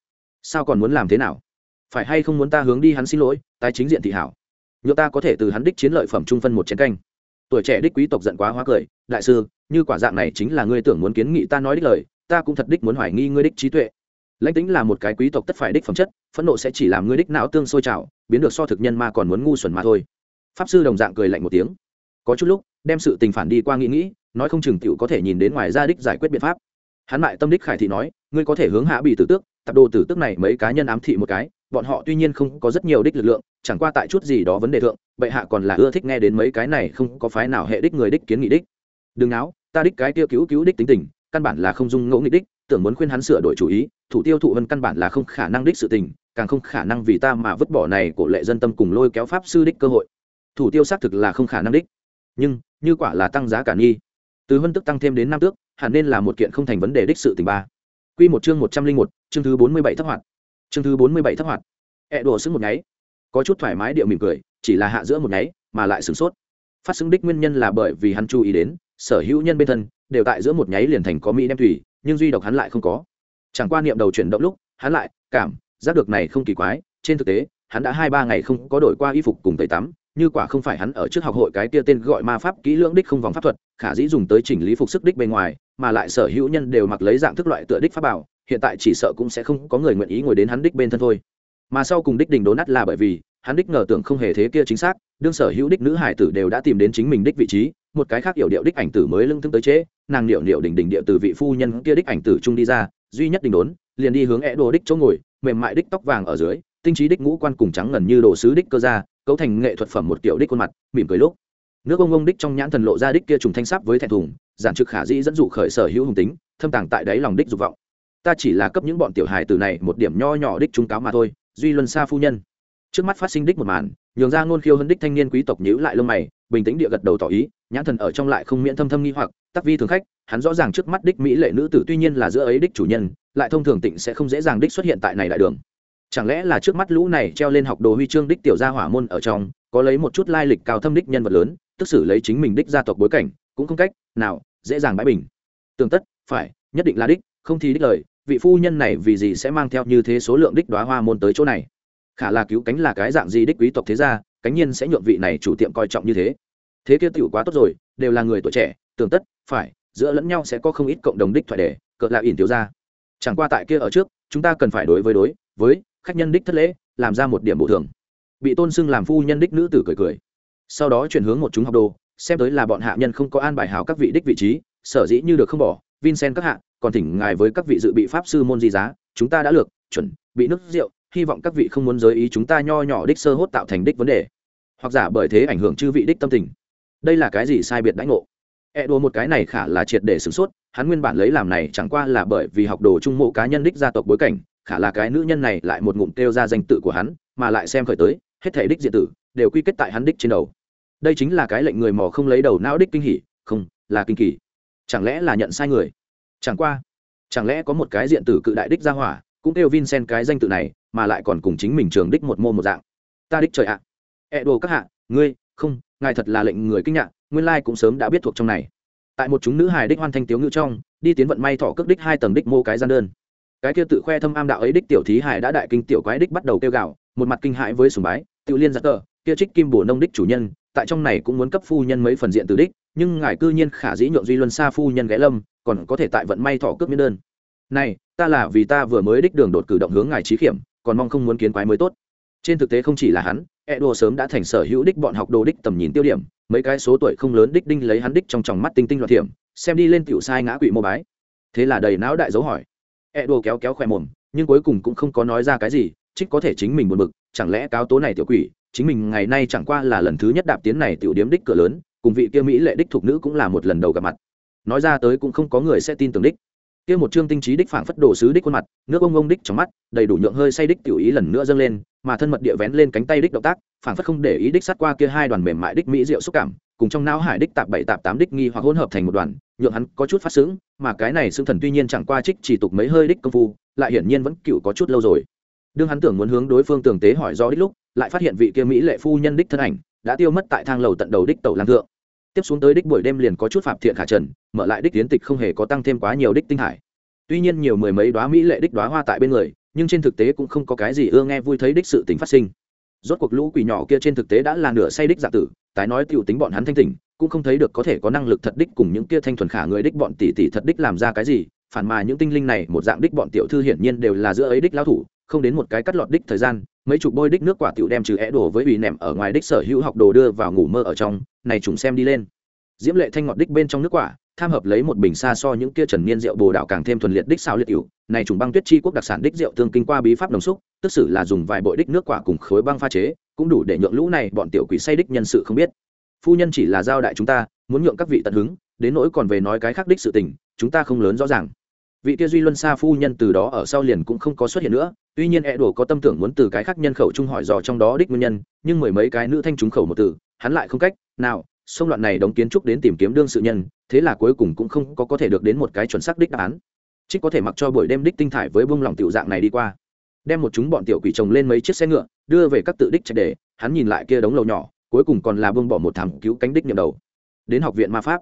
Speaker 1: Sao còn muốn làm thế nào? Phải hay không muốn ta hướng đi hắn xin lỗi, tái chính diện thị hảo? Nhựa ta có thể từ hắn đích chiến lợi phẩm trung phân một chiến canh. Tuổi trẻ đích quý tộc giận quá hóa cười, đại sư, như quả dạng này chính là ngươi tưởng muốn kiến nghị ta nói đích lời, ta cũng thật đích muốn hoài nghi ngươi đích trí tuệ. Lãnh tính là một cái quý tộc tất phải đích phẩm chất, phẫn nộ sẽ chỉ làm ngươi đích não tương sôi trào, biến được so thực nhân mà còn muốn ngu xuẩn mà thôi. Pháp sư đồng dạng cười lạnh một tiếng. Có chút lúc, đem sự tình phản đi qua nghĩ nghĩ, nói không chừng t có thể nhìn đến ngoài ra đích giải quyết biện pháp. Hắn mại tâm đích khải thị nói, ngươi có thể hướng hạ bị tử tước, tập đồ tử tước này mấy cá nhân ám thị một cái bọn họ tuy nhiên không có rất nhiều đích lực lượng chẳng qua tại chút gì đó vấn đề thượng bệ hạ còn là ưa thích nghe đến mấy cái này không có phái nào hệ đích người đích kiến nghị đích. Đừng áo ta đích cái tiêu cứu cứu đích tính tình căn bản là không dung ngẫu nghị đích tưởng muốn khuyên hắn sửa đổi chủ ý thủ tiêu thụ vân căn bản là không khả năng đích sự tình càng không khả năng vì ta mà vứt bỏ này của lệ dân tâm cùng lôi kéo pháp sư đích cơ hội. Thủ tiêu xác thực là không khả năng đích. Nhưng như quả là tăng giá cả nghi. Từ hân tức tăng thêm đến năm tước hẳn nên là một kiện không thành vấn đề đích sự tình ba. Quy một chương một trăm linh một, chương thứ bốn mươi bảy thất hoạt. Chương thứ bốn mươi bảy thất hoạt. E đồ sững một nháy, có chút thoải mái điệu mỉm cười, chỉ là hạ giữa một nháy, mà lại sửng sốt. Phát xứng đích nguyên nhân là bởi vì hắn chú ý đến, sở hữu nhân bên thân đều tại giữa một nháy liền thành có mỹ đem thủy, nhưng duy độc hắn lại không có. Chẳng qua niệm đầu chuyển động lúc, hắn lại cảm giác được này không kỳ quái, trên thực tế, hắn đã hai ba ngày không có đổi qua y phục cùng tẩy tắm, như quả không phải hắn ở trước học hội cái kia tên gọi ma pháp kỹ lưỡng đích không vòng pháp thuật khả dĩ dùng tới chỉnh lý phục sức đích bên ngoài mà lại sở hữu nhân đều mặc lấy dạng thức loại tựa đích pháp bảo hiện tại chỉ sợ cũng sẽ không có người nguyện ý ngồi đến hắn đích bên thân thôi. Mà sau cùng đích đình đốn nát là bởi vì, hắn đích ngờ tưởng không hề thế kia chính xác, đương sở hữu đích nữ hải tử đều đã tìm đến chính mình đích vị trí, một cái khác hiểu điệu đích ảnh tử mới lưng tương tới chế, nàng liệu liệu đỉnh đỉnh điệu từ vị phu nhân kia đích ảnh tử trung đi ra, duy nhất đình đốn, liền đi hướng é đồ đích chỗ ngồi, mềm mại đích tóc vàng ở dưới, tinh trí đích ngũ quan cùng trắng ngần như đồ sứ đích cơ ra cấu thành nghệ thuật phẩm một kiểu đích khuôn mặt, mỉm cười lúc. Nước ông ông đích trong nhãn thần lộ ra đích kia trùng thanh sáp với thẹn thùng, giản trực khả dĩ dẫn dụ khởi sở hữu hùng tính, thâm tàng tại đáy lòng đích dục vọng ta chỉ là cấp những bọn tiểu hài từ này một điểm nho nhỏ đích trung cáo mà thôi, duy luân xa phu nhân. Trước mắt phát sinh đích một màn, nhường ra ngôn khiêu hơn đích thanh niên quý tộc nhữ lại lông mày, bình tĩnh địa gật đầu tỏ ý, nhãn thần ở trong lại không miễn thâm thâm nghi hoặc, tắc vi thường khách, hắn rõ ràng trước mắt đích mỹ lệ nữ tử tuy nhiên là giữa ấy đích chủ nhân, lại thông thường tịnh sẽ không dễ dàng đích xuất hiện tại này đại đường. Chẳng lẽ là trước mắt lũ này treo lên học đồ huy chương đích tiểu gia hỏa môn ở trong, có lấy một chút lai lịch cao thâm đích nhân vật lớn, tức xử lấy chính mình đích gia tộc bối cảnh, cũng không cách nào dễ dàng bãi bình. Tương tất, phải, nhất định là đích không thì đích lời, vị phu nhân này vì gì sẽ mang theo như thế số lượng đích đoá hoa môn tới chỗ này? Khả là cứu cánh là cái dạng gì đích quý tộc thế gia, cánh nhiên sẽ nhượng vị này chủ tiệm coi trọng như thế. Thế kia tiểu quá tốt rồi, đều là người tuổi trẻ tương tất, phải, giữa lẫn nhau sẽ có không ít cộng đồng đích thoại đề cỡ là ỉn thiếu gia. Chẳng qua tại kia ở trước, chúng ta cần phải đối với đối, với khách nhân đích thất lễ, làm ra một điểm bổ thường. Bị tôn xưng làm phu nhân đích nữ tử cười cười. Sau đó chuyển hướng một chúng học đồ, xem tới là bọn hạ nhân không có an bài hào các vị đích vị trí, sở dĩ như được không bỏ, vincent các hạ còn thỉnh ngài với các vị dự bị pháp sư môn di giá, chúng ta đã lược, chuẩn, bị nước rượu, hy vọng các vị không muốn giới ý chúng ta nho nhỏ đích sơ hốt tạo thành đích vấn đề. Hoặc giả bởi thế ảnh hưởng chư vị đích tâm tình. Đây là cái gì sai biệt đãi ngộ? E đùa một cái này khả là triệt để sửng sốt, hắn nguyên bản lấy làm này chẳng qua là bởi vì học đồ trung mộ cá nhân đích gia tộc bối cảnh, khả là cái nữ nhân này lại một ngụm kêu ra danh tự của hắn, mà lại xem khởi tới, hết thể đích diện tử, đều quy kết tại hắn đích trên đầu. Đây chính là cái lệnh người mò không lấy đầu não đích kinh hỉ, không, là kinh kỳ. Chẳng lẽ là nhận sai người? Chẳng qua, chẳng lẽ có một cái diện tử cự đại đích ra hỏa, cũng kêu vincent cái danh tự này, mà lại còn cùng chính mình trường đích một môn một dạng. Ta đích trời ạ. À. đồ các hạ, ngươi, không, ngài thật là lệnh người kinh ngạc, nguyên lai cũng sớm đã biết thuộc trong này. Tại một chúng nữ hài đích hoan thanh tiếu ngữ trong, đi tiến vận may thọ cước đích hai tầng đích mô cái gian đơn. Cái kia tự khoe thâm am đạo ấy đích tiểu thí hải đã đại kinh tiểu quái đích bắt đầu kêu gạo một mặt kinh hãi với sùng bái tự liên giặc tờ, kia trích kim bổ nông đích chủ nhân, tại trong này cũng muốn cấp phu nhân mấy phần diện từ đích nhưng ngài cư nhiên khả dĩ nhượng duy luân xa phu nhân ghé lâm, còn có thể tại vận may thọ cướp miễn đơn. Này, ta là vì ta vừa mới đích đường đột cử động hướng ngài trí khiểm, còn mong không muốn kiến quái mới tốt. Trên thực tế không chỉ là hắn e Edo sớm đã thành sở hữu đích bọn học đồ đích tầm nhìn tiêu điểm, mấy cái số tuổi không lớn đích đinh lấy hắn đích trong tròng mắt tinh tinh loạt thiểm, xem đi lên tiểu sai ngã quỵ mô bái. Thế là đầy não đại dấu hỏi. E Edo kéo kéo khoe mồm, nhưng cuối cùng cũng không có nói ra cái gì trích có thể chính mình buồn bực, chẳng lẽ cáo tố này tiểu quỷ, chính mình ngày nay chẳng qua là lần thứ nhất đạp tiến này tiểu điếm đích cửa lớn cùng vị kia mỹ lệ đích thuộc nữ cũng là một lần đầu gặp mặt. Nói ra tới cũng không có người sẽ tin tưởng đích. Kia một chương tinh trí đích phảng phất đồ sứ đích khuôn mặt, nước ông ông đích trong mắt, đầy đủ nhượng hơi say đích tiểu ý lần nữa dâng lên, mà thân mật địa vén lên cánh tay đích động tác, phảng phất không để ý đích sát qua kia hai đoàn mềm mại đích mỹ diệu xúc cảm, cùng trong não hải đích tạp bảy tạp tám đích nghi hoặc hỗn hợp thành một đoàn, nhượng hắn có chút phát sướng, mà cái này xương thần tuy nhiên chẳng qua trích chỉ tục mấy hơi đích công phu, lại hiển nhiên vẫn cựu có chút lâu rồi. Đương hắn tưởng muốn hướng đối phương tưởng tế hỏi do đích lúc, lại phát hiện vị kia mỹ lệ phu nhân đích thân ảnh đã tiêu mất tại thang lầu tận đầu đích tàu lang thượng. Tiếp xuống tới đích buổi đêm liền có chút phạm thiện khả trần, mở lại đích tiến tịch không hề có tăng thêm quá nhiều đích tinh hải. Tuy nhiên nhiều mười mấy đoá mỹ lệ đích đoá hoa tại bên người, nhưng trên thực tế cũng không có cái gì ưa nghe vui thấy đích sự tính phát sinh. Rốt cuộc lũ quỷ nhỏ kia trên thực tế đã là nửa say đích giả tử, tái nói t i ể u tính bọn hắn thanh tỉnh, cũng không thấy được có thể có năng lực thật đích cùng những kia thanh thuần khả người đích bọn tỷ tỷ thật đích làm ra cái gì, phản mà những tinh linh này một dạng đích bọn tiểu thư hiển nhiên đều là giữa ấy đích lao thủ, không đến một cái cắt lọt đích thời gian mấy chục bôi đích nước quả tiểu đem trừ é đổ với ủy nệm ở ngoài đích sở hữu học đồ đưa vào ngủ mơ ở trong, này chúng xem đi lên. Diễm lệ thanh ngọt đích bên trong nước quả, tham hợp lấy một bình xa so những kia trần niên rượu bồ đạo càng thêm thuần liệt đích sao liệt cựu này trùng băng tuyết chi quốc đặc sản đích rượu tương kinh qua bí pháp đồng xúc, tức xử là dùng vài bội đích nước quả cùng khối băng pha chế, cũng đủ để nhượng lũ này bọn tiểu quỷ say đích nhân sự không biết. Phu nhân chỉ là giao đại chúng ta, muốn nhượng các vị tận hứng, đến nỗi còn về nói cái khác đích sự tình, chúng ta không lớn rõ ràng vị kia duy luân xa phu nhân từ đó ở sau liền cũng không có xuất hiện nữa. Tuy nhiên e đồ có tâm tưởng muốn từ cái khác nhân khẩu chung hỏi dò trong đó đích nguyên nhân, nhưng mười mấy cái nữ thanh trúng khẩu một từ, hắn lại không cách nào. Xông loạn này đóng kiến trúc đến tìm kiếm đương sự nhân, thế là cuối cùng cũng không có có thể được đến một cái chuẩn xác đích đáp án. Trích có thể mặc cho buổi đêm đích tinh thải với bông lòng tiểu dạng này đi qua. Đem một chúng bọn tiểu quỷ chồng lên mấy chiếc xe ngựa, đưa về các tự đích chạy để, hắn nhìn lại kia đống lầu nhỏ, cuối cùng còn là bông bỏ một thảm cứu cánh đích nhầm đầu. Đến học viện ma pháp,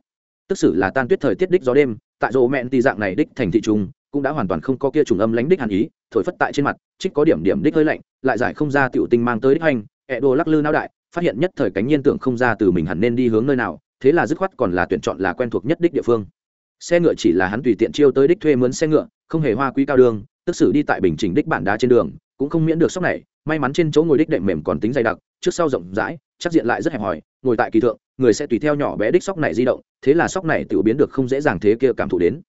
Speaker 1: tức xử là tan tuyết thời tiết đích gió đêm tại rộ mẹn tì dạng này đích thành thị trung, cũng đã hoàn toàn không có kia trùng âm lánh đích hàn ý, thổi phất tại trên mặt, trích có điểm điểm đích hơi lạnh, lại giải không ra tiểu tinh mang tới đích anh ẹ đồ lắc lư não đại, phát hiện nhất thời cánh nhiên tưởng không ra từ mình hẳn nên đi hướng nơi nào, thế là dứt khoát còn là tuyển chọn là quen thuộc nhất đích địa phương. Xe ngựa chỉ là hắn tùy tiện chiêu tới đích thuê mướn xe ngựa, không hề hoa quý cao đường, tức xử đi tại bình trình đích bản đá trên đường, cũng không miễn được sốc này, may mắn trên chỗ ngồi đích đệm mềm còn tính dày đặc, trước sau rộng rãi, chắc diện lại rất hẹp hòi, ngồi tại kỳ thượng người sẽ tùy theo nhỏ bé đích sóc này di động, thế là sóc này tự biến được không dễ dàng thế kia cảm thụ đến.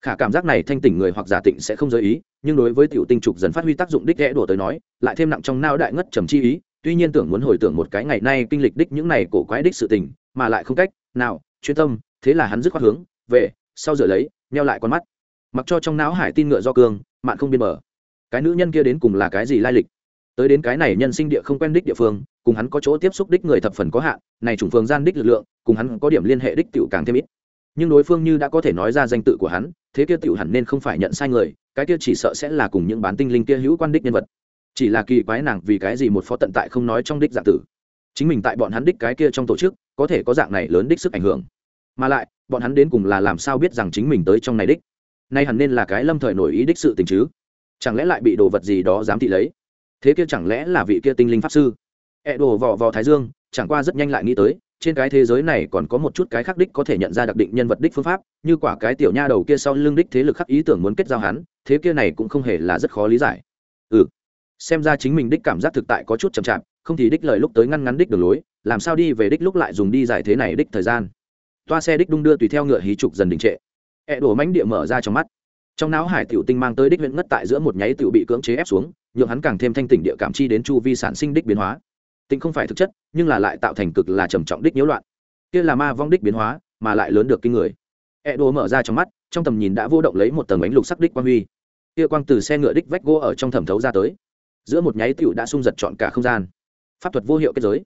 Speaker 1: Khả cảm giác này thanh tỉnh người hoặc giả tịnh sẽ không giới ý, nhưng đối với tiểu tinh trục dần phát huy tác dụng đích ghé đổ tới nói, lại thêm nặng trong nao đại ngất trầm chi ý, tuy nhiên tưởng muốn hồi tưởng một cái ngày nay kinh lịch đích những này cổ quái đích sự tình, mà lại không cách nào, chuyên tâm, thế là hắn dứt khoát hướng, về, sau rửa lấy neo lại con mắt. Mặc cho trong não hải tin ngựa do cương, mạn không biên mở cái nữ nhân kia đến cùng là cái gì lai lịch? Tới đến cái này nhân sinh địa không quen đích địa phương cùng hắn có chỗ tiếp xúc đích người thập phần có hạn, này chủng phường gian đích lực lượng, cùng hắn có điểm liên hệ đích tựu càng thêm ít. Nhưng đối phương như đã có thể nói ra danh tự của hắn, thế kia tựu hẳn nên không phải nhận sai người, cái kia chỉ sợ sẽ là cùng những bán tinh linh kia hữu quan đích nhân vật. Chỉ là kỳ quái nàng vì cái gì một phó tận tại không nói trong đích dạng tử. Chính mình tại bọn hắn đích cái kia trong tổ chức, có thể có dạng này lớn đích sức ảnh hưởng. Mà lại, bọn hắn đến cùng là làm sao biết rằng chính mình tới trong này đích? Nay hẳn nên là cái lâm thời nổi ý đích sự tình chứ. Chẳng lẽ lại bị đồ vật gì đó dám thị lấy? Thế kia chẳng lẽ là vị kia tinh linh pháp sư? E ẹ đổ vò vò thái dương, chẳng qua rất nhanh lại nghĩ tới, trên cái thế giới này còn có một chút cái khác đích có thể nhận ra đặc định nhân vật đích phương pháp, như quả cái tiểu nha đầu kia sau lưng đích thế lực khắc ý tưởng muốn kết giao hắn, thế kia này cũng không hề là rất khó lý giải. Ừ xem ra chính mình đích cảm giác thực tại có chút chậm chạp, không thì đích lời lúc tới ngăn ngắn đích đường lối, làm sao đi về đích lúc lại dùng đi giải thế này đích thời gian. Toa xe đích đung đưa tùy theo ngựa hí trục dần đình trệ. E ẹ đổ mánh địa mở ra trong mắt. Trong não hải tiểu tinh mang tới đích huyện ngất tại giữa một nháy tiểu bị cưỡng chế ép xuống, nhượng hắn càng thêm thanh tỉnh địa cảm chi đến chu vi sản sinh đích biến hóa tinh không phải thực chất, nhưng là lại tạo thành cực là trầm trọng đích nhiễu loạn. Kia là ma vong đích biến hóa, mà lại lớn được kinh người. E đồ mở ra trong mắt, trong tầm nhìn đã vô động lấy một tầng ánh lục sắc đích quang huy. Kia quang từ xe ngựa đích vách gỗ ở trong thẩm thấu ra tới. Giữa một nháy tựu đã sung giật trọn cả không gian. Pháp thuật vô hiệu kết giới.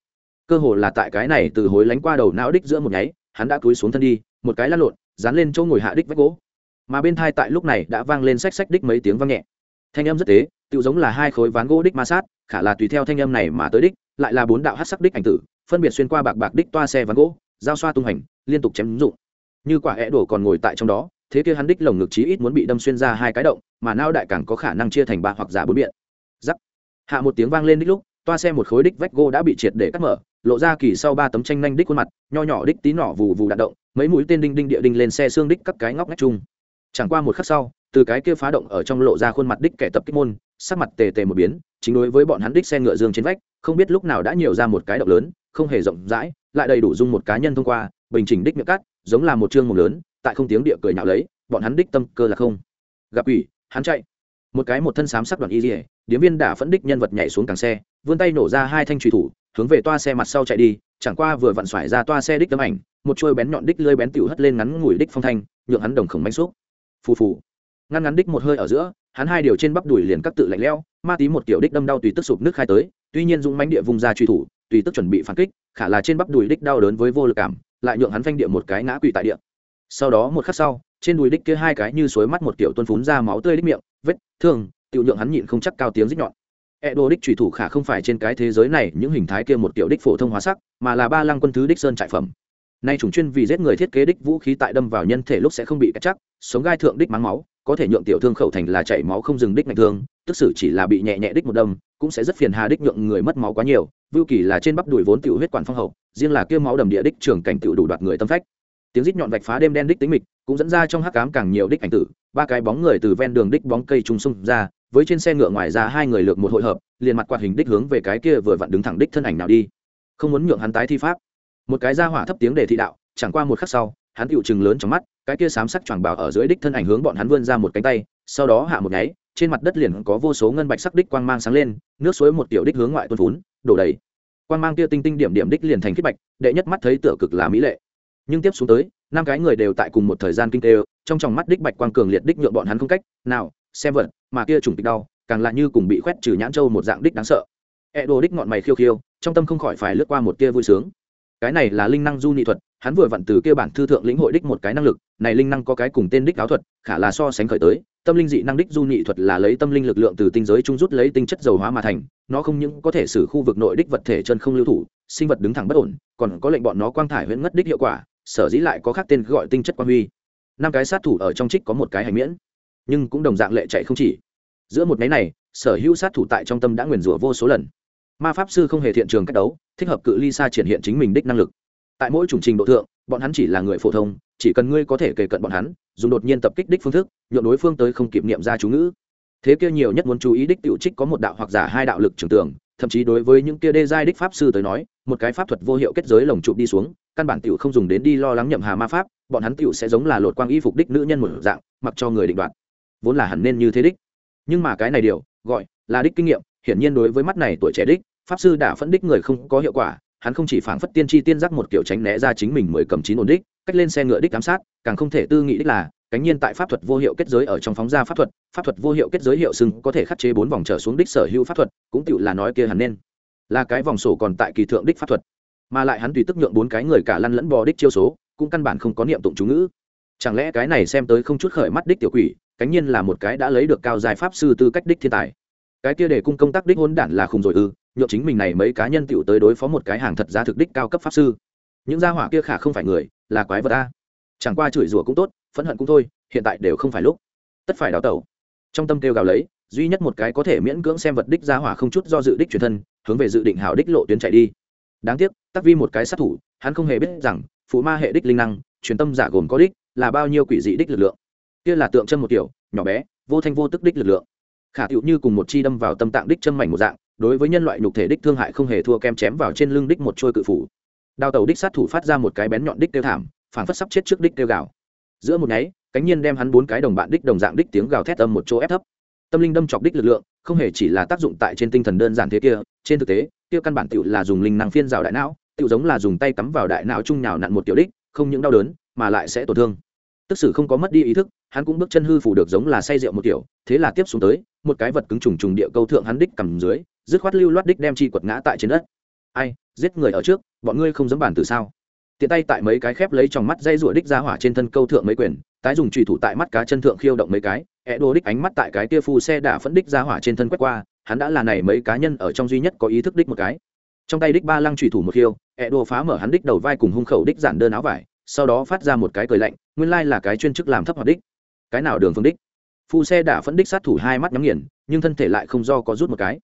Speaker 1: Cơ hồ là tại cái này từ hối lánh qua đầu não đích giữa một nháy, hắn đã cúi xuống thân đi, một cái lăn lộn, dán lên chỗ ngồi hạ đích vách gỗ. Mà bên thai tại lúc này đã vang lên xách xách đích mấy tiếng vang nhẹ. Thanh âm rất tế tự giống là hai khối ván gỗ đích ma sát, khả là tùy theo thanh âm này mà tới đích lại là bốn đạo hát sắc đích ảnh tử, phân biệt xuyên qua bạc bạc đích toa xe ván gỗ, giao xoa tung hành, liên tục chém dụng. Như quả é đổ còn ngồi tại trong đó, thế kia hắn đích lồng ngực chí ít muốn bị đâm xuyên ra hai cái động, mà nao đại càng có khả năng chia thành ba hoặc giả bốn biện. Giắc. Hạ một tiếng vang lên đích lúc, toa xe một khối đích vách gỗ đã bị triệt để cắt mở, lộ ra kỳ sau ba tấm tranh nhanh đích khuôn mặt, nho nhỏ đích tí nỏ vù vù đạn động, mấy mũi tên đinh đinh địa đinh lên xe xương đích các cái ngóc ngách chung. Chẳng qua một khắc sau từ cái kia phá động ở trong lộ ra khuôn mặt đích kẻ tập kích môn, sắc mặt tề tề một biến, chính đối với bọn hắn đích xe ngựa dương trên vách, không biết lúc nào đã nhiều ra một cái động lớn, không hề rộng rãi, lại đầy đủ dung một cá nhân thông qua, bình chỉnh đích miệng cắt, giống là một chương mồm lớn, tại không tiếng địa cười nhạo lấy, bọn hắn đích tâm cơ là không. Gặp ủy hắn chạy. Một cái một thân xám sắc đoàn y dỉa điếm viên đả phẫn đích nhân vật nhảy xuống càng xe, vươn tay nổ ra hai thanh trùy thủ, hướng về toa xe mặt sau chạy đi, chẳng qua vừa vặn xoải ra toa xe đích tấm ảnh, một chuôi bén nhọn đích lơi bén tiểu hất lên ngắn ngủi đích phong thanh, nhượng hắn đồng khổng manh xúc. Phù phù ngăn ngắn đích một hơi ở giữa, hắn hai điều trên bắp đùi liền các tự lạnh leo ma tí một kiểu đích đâm đau tùy tức sụp nước khai tới, tuy nhiên dũng mánh địa vùng ra truy thủ, tùy tức chuẩn bị phản kích, khả là trên bắp đùi đích đau đớn với vô lực cảm, lại nhượng hắn phanh địa một cái ngã quỵ tại địa. Sau đó một khắc sau, trên đùi đích kia hai cái như suối mắt một kiểu tuôn phún ra máu tươi đích miệng, vết thương, tiểu nhượng hắn nhịn không chắc cao tiếng rít nhọn. E đồ đích trùy thủ khả không phải trên cái thế giới này những hình thái kia một kiểu đích phổ thông hóa sắc, mà là ba lăng quân thứ đích sơn trại phẩm. Nay chủng chuyên vì giết người thiết kế đích vũ khí tại đâm vào nhân thể lúc sẽ không bị cắt chắc, sống gai thượng đích mang máu có thể nhượng tiểu thương khẩu thành là chảy máu không dừng đích ngạch thương, tức xử chỉ là bị nhẹ nhẹ đích một đâm, cũng sẽ rất phiền hà đích nhượng người mất máu quá nhiều, vưu kỳ là trên bắp đùi vốn tiểu huyết quản phong hậu, riêng là kia máu đầm địa đích trường cảnh tiểu đủ đoạt người tâm phách. Tiếng rít nhọn vạch phá đêm đen đích tính mịch, cũng dẫn ra trong hắc cám càng nhiều đích ảnh tử, ba cái bóng người từ ven đường đích bóng cây trùng xung ra, với trên xe ngựa ngoài ra hai người lược một hội hợp, liền mặt quạt hình đích hướng về cái kia vừa vặn đứng thẳng đích thân ảnh nào đi. Không muốn nhượng hắn tái thi pháp. Một cái ra hỏa thấp tiếng để thị đạo, chẳng qua một khắc sau, hắn tựu chừng lớn trong mắt cái kia xám sắc choàng bảo ở dưới đích thân ảnh hướng bọn hắn vươn ra một cánh tay, sau đó hạ một nháy, trên mặt đất liền có vô số ngân bạch sắc đích quang mang sáng lên, nước suối một tiểu đích hướng ngoại tuôn vốn đổ đầy. Quang mang kia tinh tinh điểm điểm đích liền thành khiết bạch, đệ nhất mắt thấy tựa cực là mỹ lệ. Nhưng tiếp xuống tới, năm cái người đều tại cùng một thời gian kinh tê trong tròng mắt đích bạch quang cường liệt đích nhượng bọn hắn không cách nào xem vật, mà kia trùng kịch đau, càng lại như cùng bị khoét trừ nhãn châu một dạng đích đáng sợ. E đồ đích ngọn mày khiêu khiêu, trong tâm không khỏi phải lướt qua một tia vui sướng. Cái này là linh năng du nhị thuật hắn vừa vặn từ kia bản thư thượng lĩnh hội đích một cái năng lực, này linh năng có cái cùng tên đích áo thuật, khả là so sánh khởi tới, tâm linh dị năng đích du nhị thuật là lấy tâm linh lực lượng từ tinh giới trung rút lấy tinh chất dầu hóa mà thành, nó không những có thể xử khu vực nội đích vật thể chân không lưu thủ, sinh vật đứng thẳng bất ổn, còn có lệnh bọn nó quang thải huyễn ngất đích hiệu quả, sở dĩ lại có khác tên gọi tinh chất quang huy. Năm cái sát thủ ở trong trích có một cái hành miễn, nhưng cũng đồng dạng lệ chạy không chỉ. Giữa một máy này, sở hữu sát thủ tại trong tâm đã nguyền rủa vô số lần. Ma pháp sư không hề thiện trường cách đấu, thích hợp cự ly xa triển hiện chính mình đích năng lực tại mỗi chủng trình độ thượng, bọn hắn chỉ là người phổ thông, chỉ cần ngươi có thể kề cận bọn hắn, dùng đột nhiên tập kích đích phương thức nhộn đối phương tới không kịp niệm ra chú ngữ. Thế kia nhiều nhất muốn chú ý đích tiểu trích có một đạo hoặc giả hai đạo lực trường tưởng thậm chí đối với những kia đê giai đích pháp sư tới nói, một cái pháp thuật vô hiệu kết giới lồng trụ đi xuống, căn bản tiểu không dùng đến đi lo lắng nhậm hà ma pháp, bọn hắn tiểu sẽ giống là lột quang y phục đích nữ nhân một dạng, mặc cho người định đoạt. Vốn là hẳn nên như thế đích. Nhưng mà cái này điều, gọi là đích kinh nghiệm, hiển nhiên đối với mắt này tuổi trẻ đích, pháp sư đã phân đích người không có hiệu quả hắn không chỉ phảng phất tiên tri tiên giác một kiểu tránh né ra chính mình mười cầm chín ổn đích, cách lên xe ngựa đích giám sát, càng không thể tư nghĩ đích là, cánh nhiên tại pháp thuật vô hiệu kết giới ở trong phóng ra pháp thuật pháp thuật vô hiệu kết giới hiệu sưng có thể khắc chế bốn vòng trở xuống đích sở hữu pháp thuật, cũng tựu là nói kia hẳn nên. Là cái vòng sổ còn tại kỳ thượng đích pháp thuật, mà lại hắn tùy tức nhượng bốn cái người cả lăn lẫn bò đích chiêu số, cũng căn bản không có niệm tụng chú ngữ. Chẳng lẽ cái này xem tới không chút khởi mắt đích tiểu quỷ, cánh nhiên là một cái đã lấy được cao dài pháp sư tư cách đích thiên tài. Cái kia để cung công tác đích hôn đản là khùng rồi ư? Nhộn chính mình này mấy cá nhân tựu tới đối phó một cái hàng thật ra thực đích cao cấp pháp sư. Những gia hỏa kia khả không phải người, là quái vật a. Chẳng qua chửi rủa cũng tốt, phẫn hận cũng thôi, hiện tại đều không phải lúc. Tất phải đào tẩu. Trong tâm kêu gào lấy, duy nhất một cái có thể miễn cưỡng xem vật đích gia hỏa không chút do dự đích truyền thân, hướng về dự định hảo đích lộ tuyến chạy đi. Đáng tiếc, tắc vi một cái sát thủ, hắn không hề biết rằng phụ ma hệ đích linh năng, truyền tâm giả gồm có đích, là bao nhiêu quỷ dị đích lực lượng. Kia là tượng chân một kiểu, nhỏ bé, vô thanh vô tức đích lực lượng. Khả tựu như cùng một chi đâm vào tâm tạng đích chân mảnh một dạng đối với nhân loại nhục thể đích thương hại không hề thua kem chém vào trên lưng đích một trôi cự phủ. Đao tàu đích sát thủ phát ra một cái bén nhọn đích tiêu thảm phản phất sắp chết trước đích tiêu gạo giữa một nháy, cánh nhiên đem hắn bốn cái đồng bạn đích đồng dạng đích tiếng gào thét âm một chỗ ép thấp. Tâm linh đâm chọc đích lực lượng, không hề chỉ là tác dụng tại trên tinh thần đơn giản thế kia, trên thực tế, kia căn bản tựu là dùng linh năng phiên rào đại não, tựu giống là dùng tay cắm vào đại não chung nhào nặn một tiểu đích, không những đau đớn, mà lại sẽ tổn thương. Tức sử không có mất đi ý thức, hắn cũng bước chân hư phủ được giống là say rượu một kiểu, thế là tiếp xuống tới, một cái vật cứng trùng trùng địa câu thượng hắn đích cầm dưới dứt khoát lưu loát đích đem chi quật ngã tại trên đất. Ai, giết người ở trước, bọn ngươi không dám bản từ sao? Tiện tay tại mấy cái khép lấy trong mắt dây rủa đích ra hỏa trên thân câu thượng mấy quyền, tái dùng trùy thủ tại mắt cá chân thượng khiêu động mấy cái ẹ đô đích ánh mắt tại cái kia phu xe đã phẫn đích ra hỏa trên thân quét qua, hắn đã là này mấy cá nhân ở trong duy nhất có ý thức đích một cái. Trong tay đích ba lăng trùy thủ một khiêu ẹ đô phá mở hắn đích đầu vai cùng hung khẩu đích giản đơn áo vải, sau đó phát ra một cái cười lạnh, nguyên lai là cái chuyên chức làm thấp hoạt đích. Cái nào đường phương đích? Phu xe đã phẫn đích sát thủ hai mắt nhắm nghiền, nhưng thân thể lại không do có rút một cái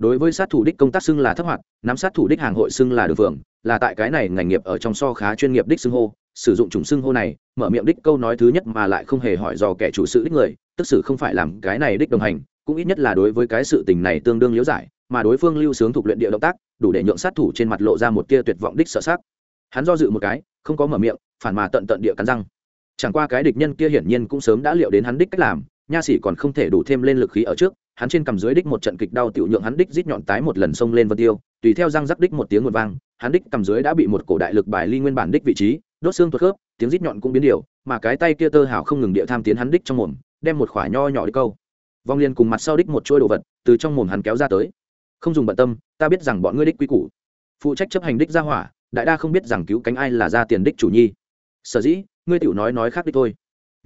Speaker 1: đối với sát thủ đích công tác xưng là thấp hoạt, nắm sát thủ đích hàng hội xưng là đường phường là tại cái này ngành nghiệp ở trong so khá chuyên nghiệp đích xưng hô, sử dụng chủng xưng hô này, mở miệng đích câu nói thứ nhất mà lại không hề hỏi dò kẻ chủ sự đích người, tức sự không phải làm cái này đích đồng hành, cũng ít nhất là đối với cái sự tình này tương đương liễu giải, mà đối phương lưu sướng thuộc luyện địa động tác, đủ để nhượng sát thủ trên mặt lộ ra một tia tuyệt vọng đích sợ sắc. Hắn do dự một cái, không có mở miệng, phản mà tận tận địa cắn răng. Chẳng qua cái địch nhân kia hiển nhiên cũng sớm đã liệu đến hắn đích cách làm, nha sĩ còn không thể đủ thêm lên lực khí ở trước hắn trên cầm dưới đích một trận kịch đau tiểu nhượng hắn đích rít nhọn tái một lần xông lên vân tiêu, tùy theo răng rắc đích một tiếng nguồn vang, hắn đích cầm dưới đã bị một cổ đại lực bài ly nguyên bản đích vị trí, đốt xương tuột khớp, tiếng rít nhọn cũng biến điều, mà cái tay kia tơ hảo không ngừng địa tham tiến hắn đích trong mồm, đem một khỏa nho nhỏ đi câu. Vong liên cùng mặt sau đích một chuôi đồ vật, từ trong mồm hắn kéo ra tới. Không dùng bận tâm, ta biết rằng bọn ngươi đích quy củ. Phụ trách chấp hành đích ra hỏa, đại đa không biết rằng cứu cánh ai là ra tiền đích chủ nhi. Sở dĩ, ngươi tiểu nói nói khác đích thôi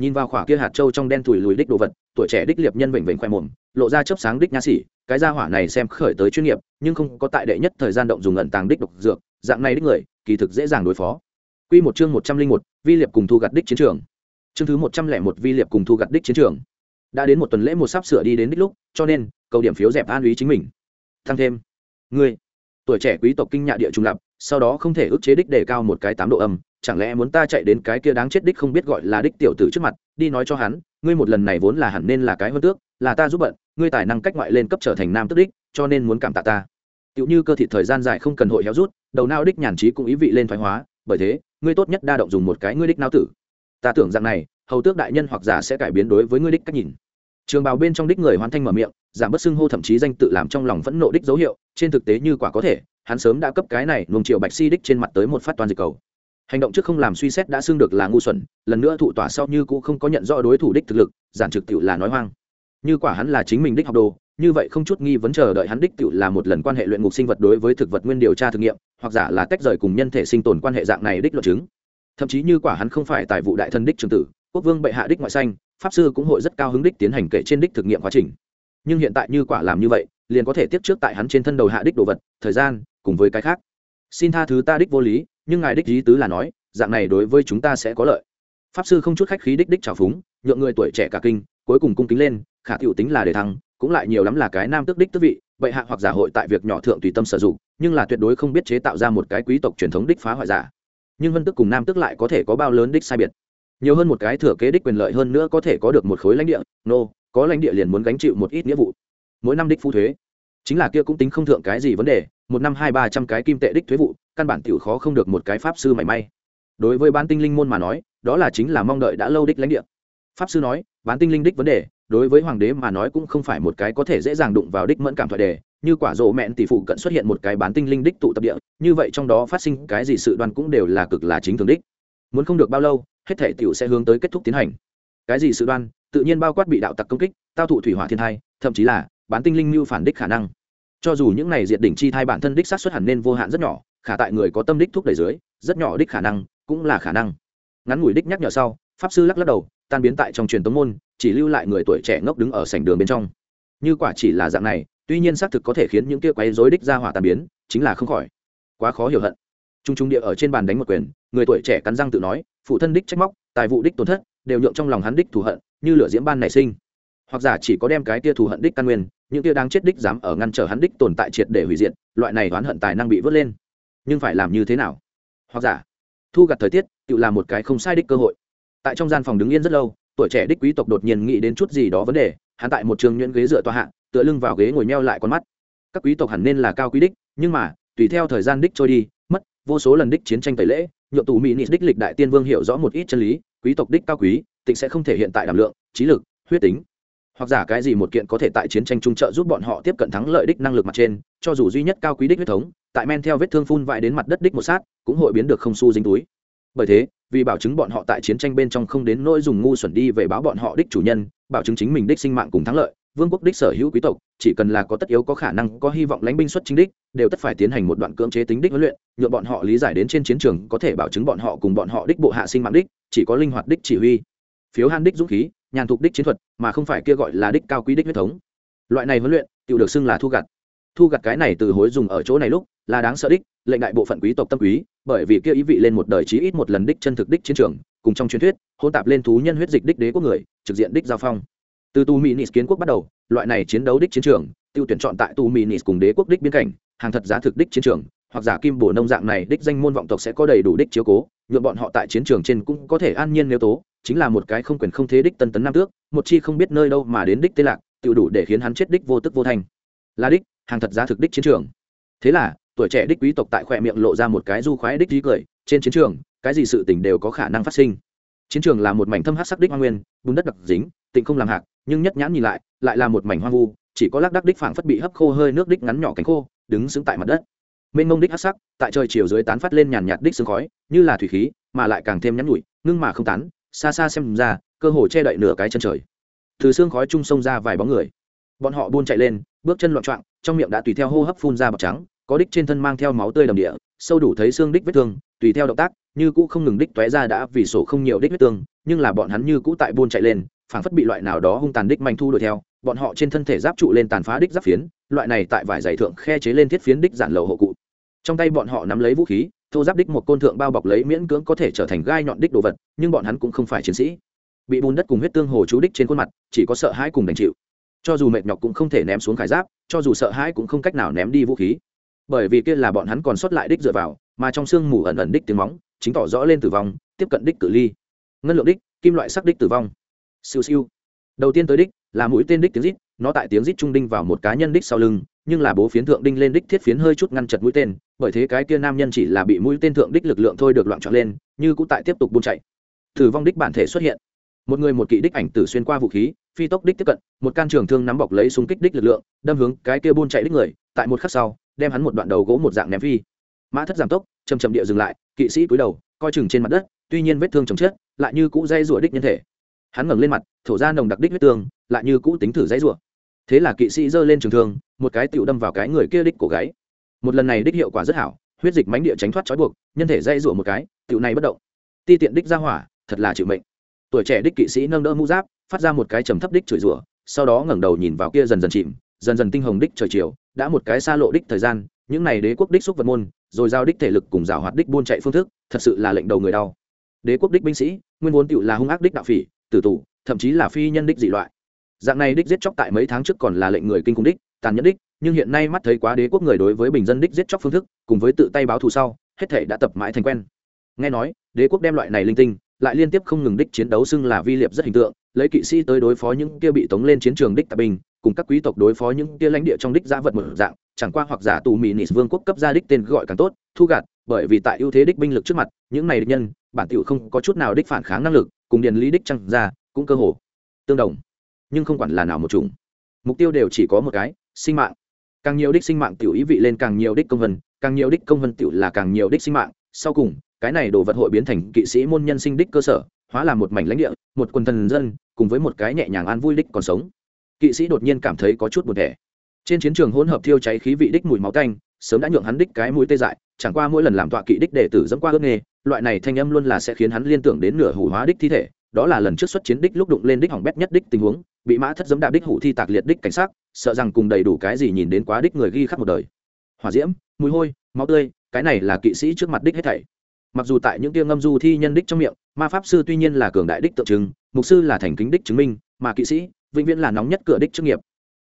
Speaker 1: nhìn vào khỏa kia hạt trâu trong đen thùi lùi đích đồ vật tuổi trẻ đích liệp nhân vểnh vểnh khoe mồm lộ ra chớp sáng đích nha sĩ cái gia hỏa này xem khởi tới chuyên nghiệp nhưng không có tại đệ nhất thời gian động dùng ẩn tàng đích độc dược dạng này đích người kỳ thực dễ dàng đối phó Quy một chương một trăm linh một, vi liệp cùng thu gặt đích chiến trường. Chương thứ một trăm lẻ một vi liệp cùng thu gặt đích chiến trường. Đã đến một tuần lễ một sắp sửa đi đến đích lúc, cho nên, cầu điểm phiếu dẹp an ý chính mình. Thăng thêm. Ngươi, tuổi trẻ quý tộc kinh nhạ địa trung lập, sau đó không thể ức chế đích đề cao một cái tám độ âm, chẳng lẽ muốn ta chạy đến cái kia đáng chết đích không biết gọi là đích tiểu tử trước mặt, đi nói cho hắn, ngươi một lần này vốn là hẳn nên là cái hơn tước, là ta giúp bận, ngươi tài năng cách ngoại lên cấp trở thành nam tước đích, cho nên muốn cảm tạ ta. tựu như cơ thị thời gian dài không cần hội héo rút, đầu não đích nhàn trí cũng ý vị lên thoái hóa, bởi thế, ngươi tốt nhất đa động dùng một cái ngươi đích nao tử. Ta tưởng rằng này, hầu tước đại nhân hoặc giả sẽ cải biến đối với ngươi đích cách nhìn. Trường bào bên trong đích người hoàn thanh mở miệng, giảm bất xưng hô thậm chí danh tự làm trong lòng phẫn nộ đích dấu hiệu, trên thực tế như quả có thể, hắn sớm đã cấp cái này luồng triệu bạch si đích trên mặt tới một phát toàn dịch cầu. Hành động trước không làm suy xét đã xưng được là ngu xuẩn, lần nữa thụ tỏa sau như cũng không có nhận rõ đối thủ đích thực lực, giản trực tiểu là nói hoang. Như quả hắn là chính mình đích học đồ, như vậy không chút nghi vấn chờ đợi hắn đích tiểu là một lần quan hệ luyện ngục sinh vật đối với thực vật nguyên điều tra thực nghiệm, hoặc giả là tách rời cùng nhân thể sinh tồn quan hệ dạng này đích luật chứng. Thậm chí như quả hắn không phải tại vụ đại thân đích trường tử, quốc vương bệ hạ đích ngoại xanh pháp sư cũng hội rất cao hứng đích tiến hành kể trên đích thực nghiệm quá trình. Nhưng hiện tại như quả làm như vậy, liền có thể tiếp trước tại hắn trên thân đầu hạ đích đồ vật, thời gian cùng với cái khác. Xin tha thứ ta đích vô lý nhưng ngài đích lý tứ là nói dạng này đối với chúng ta sẽ có lợi. Pháp sư không chút khách khí đích đích trào phúng nhượng người tuổi trẻ cả kinh cuối cùng cung kính lên khả tiểu tính là để thăng cũng lại nhiều lắm là cái nam tước đích tước vị bệ hạ hoặc giả hội tại việc nhỏ thượng tùy tâm sử dụng nhưng là tuyệt đối không biết chế tạo ra một cái quý tộc truyền thống đích phá hoại giả. Nhưng vân tức cùng nam tức lại có thể có bao lớn đích sai biệt. Nhiều hơn một cái thừa kế đích quyền lợi hơn nữa có thể có được một khối lãnh địa nô、no, có lãnh địa liền muốn gánh chịu một ít nghĩa vụ. Mỗi năm đích phu thuế chính là kia cũng tính không thượng cái gì vấn đề, một năm hai ba trăm cái kim tệ đích thuế vụ, căn bản tiểu khó không được một cái pháp sư mảy may. Đối với bán tinh linh môn mà nói, đó là chính là mong đợi đã lâu đích lãnh địa. Pháp sư nói, bán tinh linh đích vấn đề, đối với hoàng đế mà nói cũng không phải một cái có thể dễ dàng đụng vào đích mẫn cảm thoại đề, như quả rộ mẹn tỷ phụ cận xuất hiện một cái bán tinh linh đích tụ tập địa, như vậy trong đó phát sinh cái gì sự đoan cũng đều là cực là chính thường đích. Muốn không được bao lâu, hết thể tiểu sẽ hướng tới kết thúc tiến hành. Cái gì sự đoan tự nhiên bao quát bị đạo tặc công kích, tao thụ thủy hỏa thiên thai, thậm chí là bán tinh linh mưu phản đích khả năng. Cho dù những này diệt đỉnh chi thai bản thân đích sát xuất hẳn nên vô hạn rất nhỏ, khả tại người có tâm đích thúc đẩy dưới, rất nhỏ đích khả năng cũng là khả năng. Ngắn ngủi đích nhắc nhở sau, pháp sư lắc lắc đầu, tan biến tại trong truyền tống môn, chỉ lưu lại người tuổi trẻ ngốc đứng ở sảnh đường bên trong. Như quả chỉ là dạng này, tuy nhiên xác thực có thể khiến những kia quấy rối đích ra hỏa tan biến, chính là không khỏi. Quá khó hiểu hận. Trung trung địa ở trên bàn đánh một quyền, người tuổi trẻ cắn răng tự nói, phụ thân đích trách móc, tài vụ đích tổn thất, đều nhượng trong lòng hắn đích thù hận, như lửa diễm ban nảy sinh hoặc giả chỉ có đem cái tia thù hận đích căn nguyên những tia đang chết đích dám ở ngăn trở hắn đích tồn tại triệt để hủy diệt loại này oán hận tài năng bị vớt lên. Nhưng phải làm như thế nào? Hoặc giả thu gặt thời tiết tự là một cái không sai đích cơ hội. Tại trong gian phòng đứng yên rất lâu tuổi trẻ đích quý tộc đột nhiên nghĩ đến chút gì đó vấn đề hắn tại một trường nhuyễn ghế dựa tòa hạng, tựa lưng vào ghế ngồi meo lại con mắt. Các quý tộc hẳn nên là cao quý đích nhưng mà tùy theo thời gian đích trôi đi mất vô số lần đích chiến tranh tẩy lễ nhượng tù mỹ nị đích lịch đại tiên vương hiểu rõ một ít chân lý quý tộc đích cao quý tịnh sẽ không thể hiện tại đảm lượng trí lực huyết tính hoặc giả cái gì một kiện có thể tại chiến tranh trung trợ giúp bọn họ tiếp cận thắng lợi đích năng lực mặt trên, cho dù duy nhất cao quý đích huyết thống, tại men theo vết thương phun vãi đến mặt đất đích một sát, cũng hội biến được không su dính túi. Bởi thế, vì bảo chứng bọn họ tại chiến tranh bên trong không đến nỗi dùng ngu xuẩn đi về báo bọn họ đích chủ nhân, bảo chứng chính mình đích sinh mạng cùng thắng lợi, vương quốc đích sở hữu quý tộc, chỉ cần là có tất yếu có khả năng, có hy vọng lãnh binh xuất chính đích, đều tất phải tiến hành một đoạn cưỡng chế tính đích huấn luyện nhựa bọn họ lý giải đến trên chiến trường có thể bảo chứng bọn họ cùng bọn họ đích bộ hạ sinh mạng đích, chỉ có linh hoạt đích chỉ huy. Phiếu han đích dũng khí nhàn thục đích chiến thuật, mà không phải kia gọi là đích cao quý đích huyết thống. Loại này huấn luyện tự được xưng là thu gặt. Thu gặt cái này từ hối dùng ở chỗ này lúc, là đáng sợ đích, lệnh đại bộ phận quý tộc tâm quý, bởi vì kia ý vị lên một đời chí ít một lần đích chân thực đích chiến trường, cùng trong truyền thuyết hôn tạp lên thú nhân huyết dịch đích đế quốc người, trực diện đích giao phong. Từ tu mỹ nis kiến quốc bắt đầu, loại này chiến đấu đích chiến trường, tiêu tuyển chọn tại tu mỹ nis cùng đế quốc đích biên cảnh, hàng thật giá thực đích chiến trường, hoặc giả kim bổ nông dạng này đích danh môn vọng tộc sẽ có đầy đủ đích chiếu cố nhuộm bọn họ tại chiến trường trên cũng có thể an nhiên nếu tố chính là một cái không quyền không thế đích tân tấn nam tước, một chi không biết nơi đâu mà đến đích tê lạc tự đủ để khiến hắn chết đích vô tức vô thành. Là đích, hàng thật giá thực đích chiến trường. Thế là, tuổi trẻ đích quý tộc tại khoe miệng lộ ra một cái du khoái đích trí cười, trên chiến trường, cái gì sự tình đều có khả năng phát sinh. Chiến trường là một mảnh thâm hát sắc đích hoa nguyên, bùn đất đặc dính, tịnh không làm hạc, nhưng nhất nhãn nhìn lại lại là một mảnh hoang vu, chỉ có lác đắc đích phảng phất bị hấp khô hơi nước đích ngắn nhỏ cánh khô, đứng xứng tại mặt đất. Mênh mông đích hát sắc, tại trời chiều dưới tán phát lên nhàn nhạt đích sương khói, như là thủy khí, mà lại càng thêm nhắn nhụi ngưng mà không tán xa xa xem ra, cơ hồ che đậy nửa cái chân trời. Từ xương khói chung sông ra vài bóng người. Bọn họ buôn chạy lên, bước chân loạn trọng trong miệng đã tùy theo hô hấp phun ra bọc trắng, có đích trên thân mang theo máu tươi đầm địa, sâu đủ thấy xương đích vết thương, tùy theo động tác, như cũ không ngừng đích tóe ra đã vì sổ không nhiều đích vết thương, nhưng là bọn hắn như cũ tại buôn chạy lên, phảng phất bị loại nào đó hung tàn đích manh thu đuổi theo, bọn họ trên thân thể giáp trụ lên tàn phá đích giáp phiến, loại này tại vải dày thượng khe chế lên thiết phiến đích giản lầu hộ cụ. Trong tay bọn họ nắm lấy vũ khí thô giáp đích một côn thượng bao bọc lấy miễn cưỡng có thể trở thành gai nhọn đích đồ vật, nhưng bọn hắn cũng không phải chiến sĩ. Bị bùn đất cùng huyết tương hồ chú đích trên khuôn mặt, chỉ có sợ hãi cùng đành chịu. Cho dù mệt nhọc cũng không thể ném xuống khải giáp, cho dù sợ hãi cũng không cách nào ném đi vũ khí. Bởi vì kia là bọn hắn còn sót lại đích dựa vào, mà trong sương mù ẩn ẩn đích tiếng móng, chính tỏ rõ lên tử vong, tiếp cận đích cử ly. Ngân lượng đích, kim loại sắc đích tử vong. Siêu siêu. Đầu tiên tới đích, là mũi tên đích tiếng rít, nó tại tiếng rít trung đinh vào một cá nhân đích sau lưng nhưng là bố phiến thượng đinh lên đích thiết phiến hơi chút ngăn chật mũi tên, bởi thế cái kia nam nhân chỉ là bị mũi tên thượng đích lực lượng thôi được loạn trọn lên, như cũng tại tiếp tục buôn chạy. Thử vong đích bản thể xuất hiện. Một người một kỵ đích ảnh tử xuyên qua vũ khí, phi tốc đích tiếp cận, một can trường thương nắm bọc lấy súng kích đích lực lượng, đâm hướng cái kia buôn chạy đích người, tại một khắc sau, đem hắn một đoạn đầu gỗ một dạng ném phi. Mã thất giảm tốc chầm chầm địa dừng lại, kỵ sĩ cúi đầu, coi chừng trên mặt đất, tuy nhiên vết thương chồng chết, lại như cũ dây rủa đích nhân thể. Hắn ngẩng lên mặt, thổ ra nồng đặc đích huyết tương lại như cũ tính thử dây rủa thế là kỵ sĩ giơ lên trường thương, một cái tựu đâm vào cái người kia đích cổ gáy. Một lần này đích hiệu quả rất hảo, huyết dịch mánh địa tránh thoát trói buộc, nhân thể dây rủa một cái tựu này bất động. Ti tiện đích ra hỏa, thật là chịu mệnh. Tuổi trẻ đích kỵ sĩ nâng đỡ mũ giáp, phát ra một cái trầm thấp đích chửi rủa, sau đó ngẩng đầu nhìn vào kia dần dần chìm, dần dần tinh hồng đích trời chiều, đã một cái xa lộ đích thời gian, những này đế quốc đích xúc vật môn, rồi giao đích thể lực cùng rào hoạt đích buôn chạy phương thức, thật sự là lệnh đầu người đau. Đế quốc đích binh sĩ, nguyên vốn tựu là hung ác đích đạo phỉ, tử tù, thậm chí là phi nhân đích dị loại dạng này đích giết chóc tại mấy tháng trước còn là lệnh người kinh khủng đích, tàn nhẫn đích, nhưng hiện nay mắt thấy quá đế quốc người đối với bình dân đích giết chóc phương thức, cùng với tự tay báo thù sau, hết thể đã tập mãi thành quen. Nghe nói, đế quốc đem loại này linh tinh, lại liên tiếp không ngừng đích chiến đấu xưng là vi liệp rất hình tượng, lấy kỵ sĩ tới đối phó những kia bị tống lên chiến trường đích tạp bình cùng các quý tộc đối phó những kia lãnh địa trong đích giã vật một dạng, chẳng qua hoặc giả tù mỹ nị vương quốc cấp gia đích tên gọi càng tốt, thu gạt, bởi vì tại ưu thế đích binh lực trước mặt, những này địch nhân, bản tiểu không có chút nào đích phản kháng năng lực, cùng điền lý đích trăng ra, cũng cơ hồ tương đồng nhưng không quản là nào một chủng. Mục tiêu đều chỉ có một cái, sinh mạng. Càng nhiều đích sinh mạng tiểu ý vị lên càng nhiều đích công vân, càng nhiều đích công vân tiểu là càng nhiều đích sinh mạng. Sau cùng, cái này đồ vật hội biến thành kỵ sĩ môn nhân sinh đích cơ sở, hóa là một mảnh lãnh địa, một quần thần dân, cùng với một cái nhẹ nhàng an vui đích còn sống. Kỵ sĩ đột nhiên cảm thấy có chút buồn thẻ. Trên chiến trường hỗn hợp thiêu cháy khí vị đích mùi máu tanh, sớm đã nhượng hắn đích cái mũi tê dại, chẳng qua mỗi lần làm tọa kỵ đích để tử dẫm qua ước nghề, loại này thanh âm luôn là sẽ khiến hắn liên tưởng đến nửa hủ hóa đích thi thể đó là lần trước xuất chiến đích lúc đụng lên đích hỏng bét nhất đích tình huống, bị mã thất dấm đạp đích hủ thi tạc liệt đích cảnh sát, sợ rằng cùng đầy đủ cái gì nhìn đến quá đích người ghi khắc một đời. Hỏa diễm, mùi hôi, máu tươi, cái này là kỵ sĩ trước mặt đích hết thảy. Mặc dù tại những tiêu ngâm du thi nhân đích trong miệng, ma pháp sư tuy nhiên là cường đại đích tượng trưng, mục sư là thành kính đích chứng minh, mà kỵ sĩ, vĩnh viễn là nóng nhất cửa đích chức nghiệp.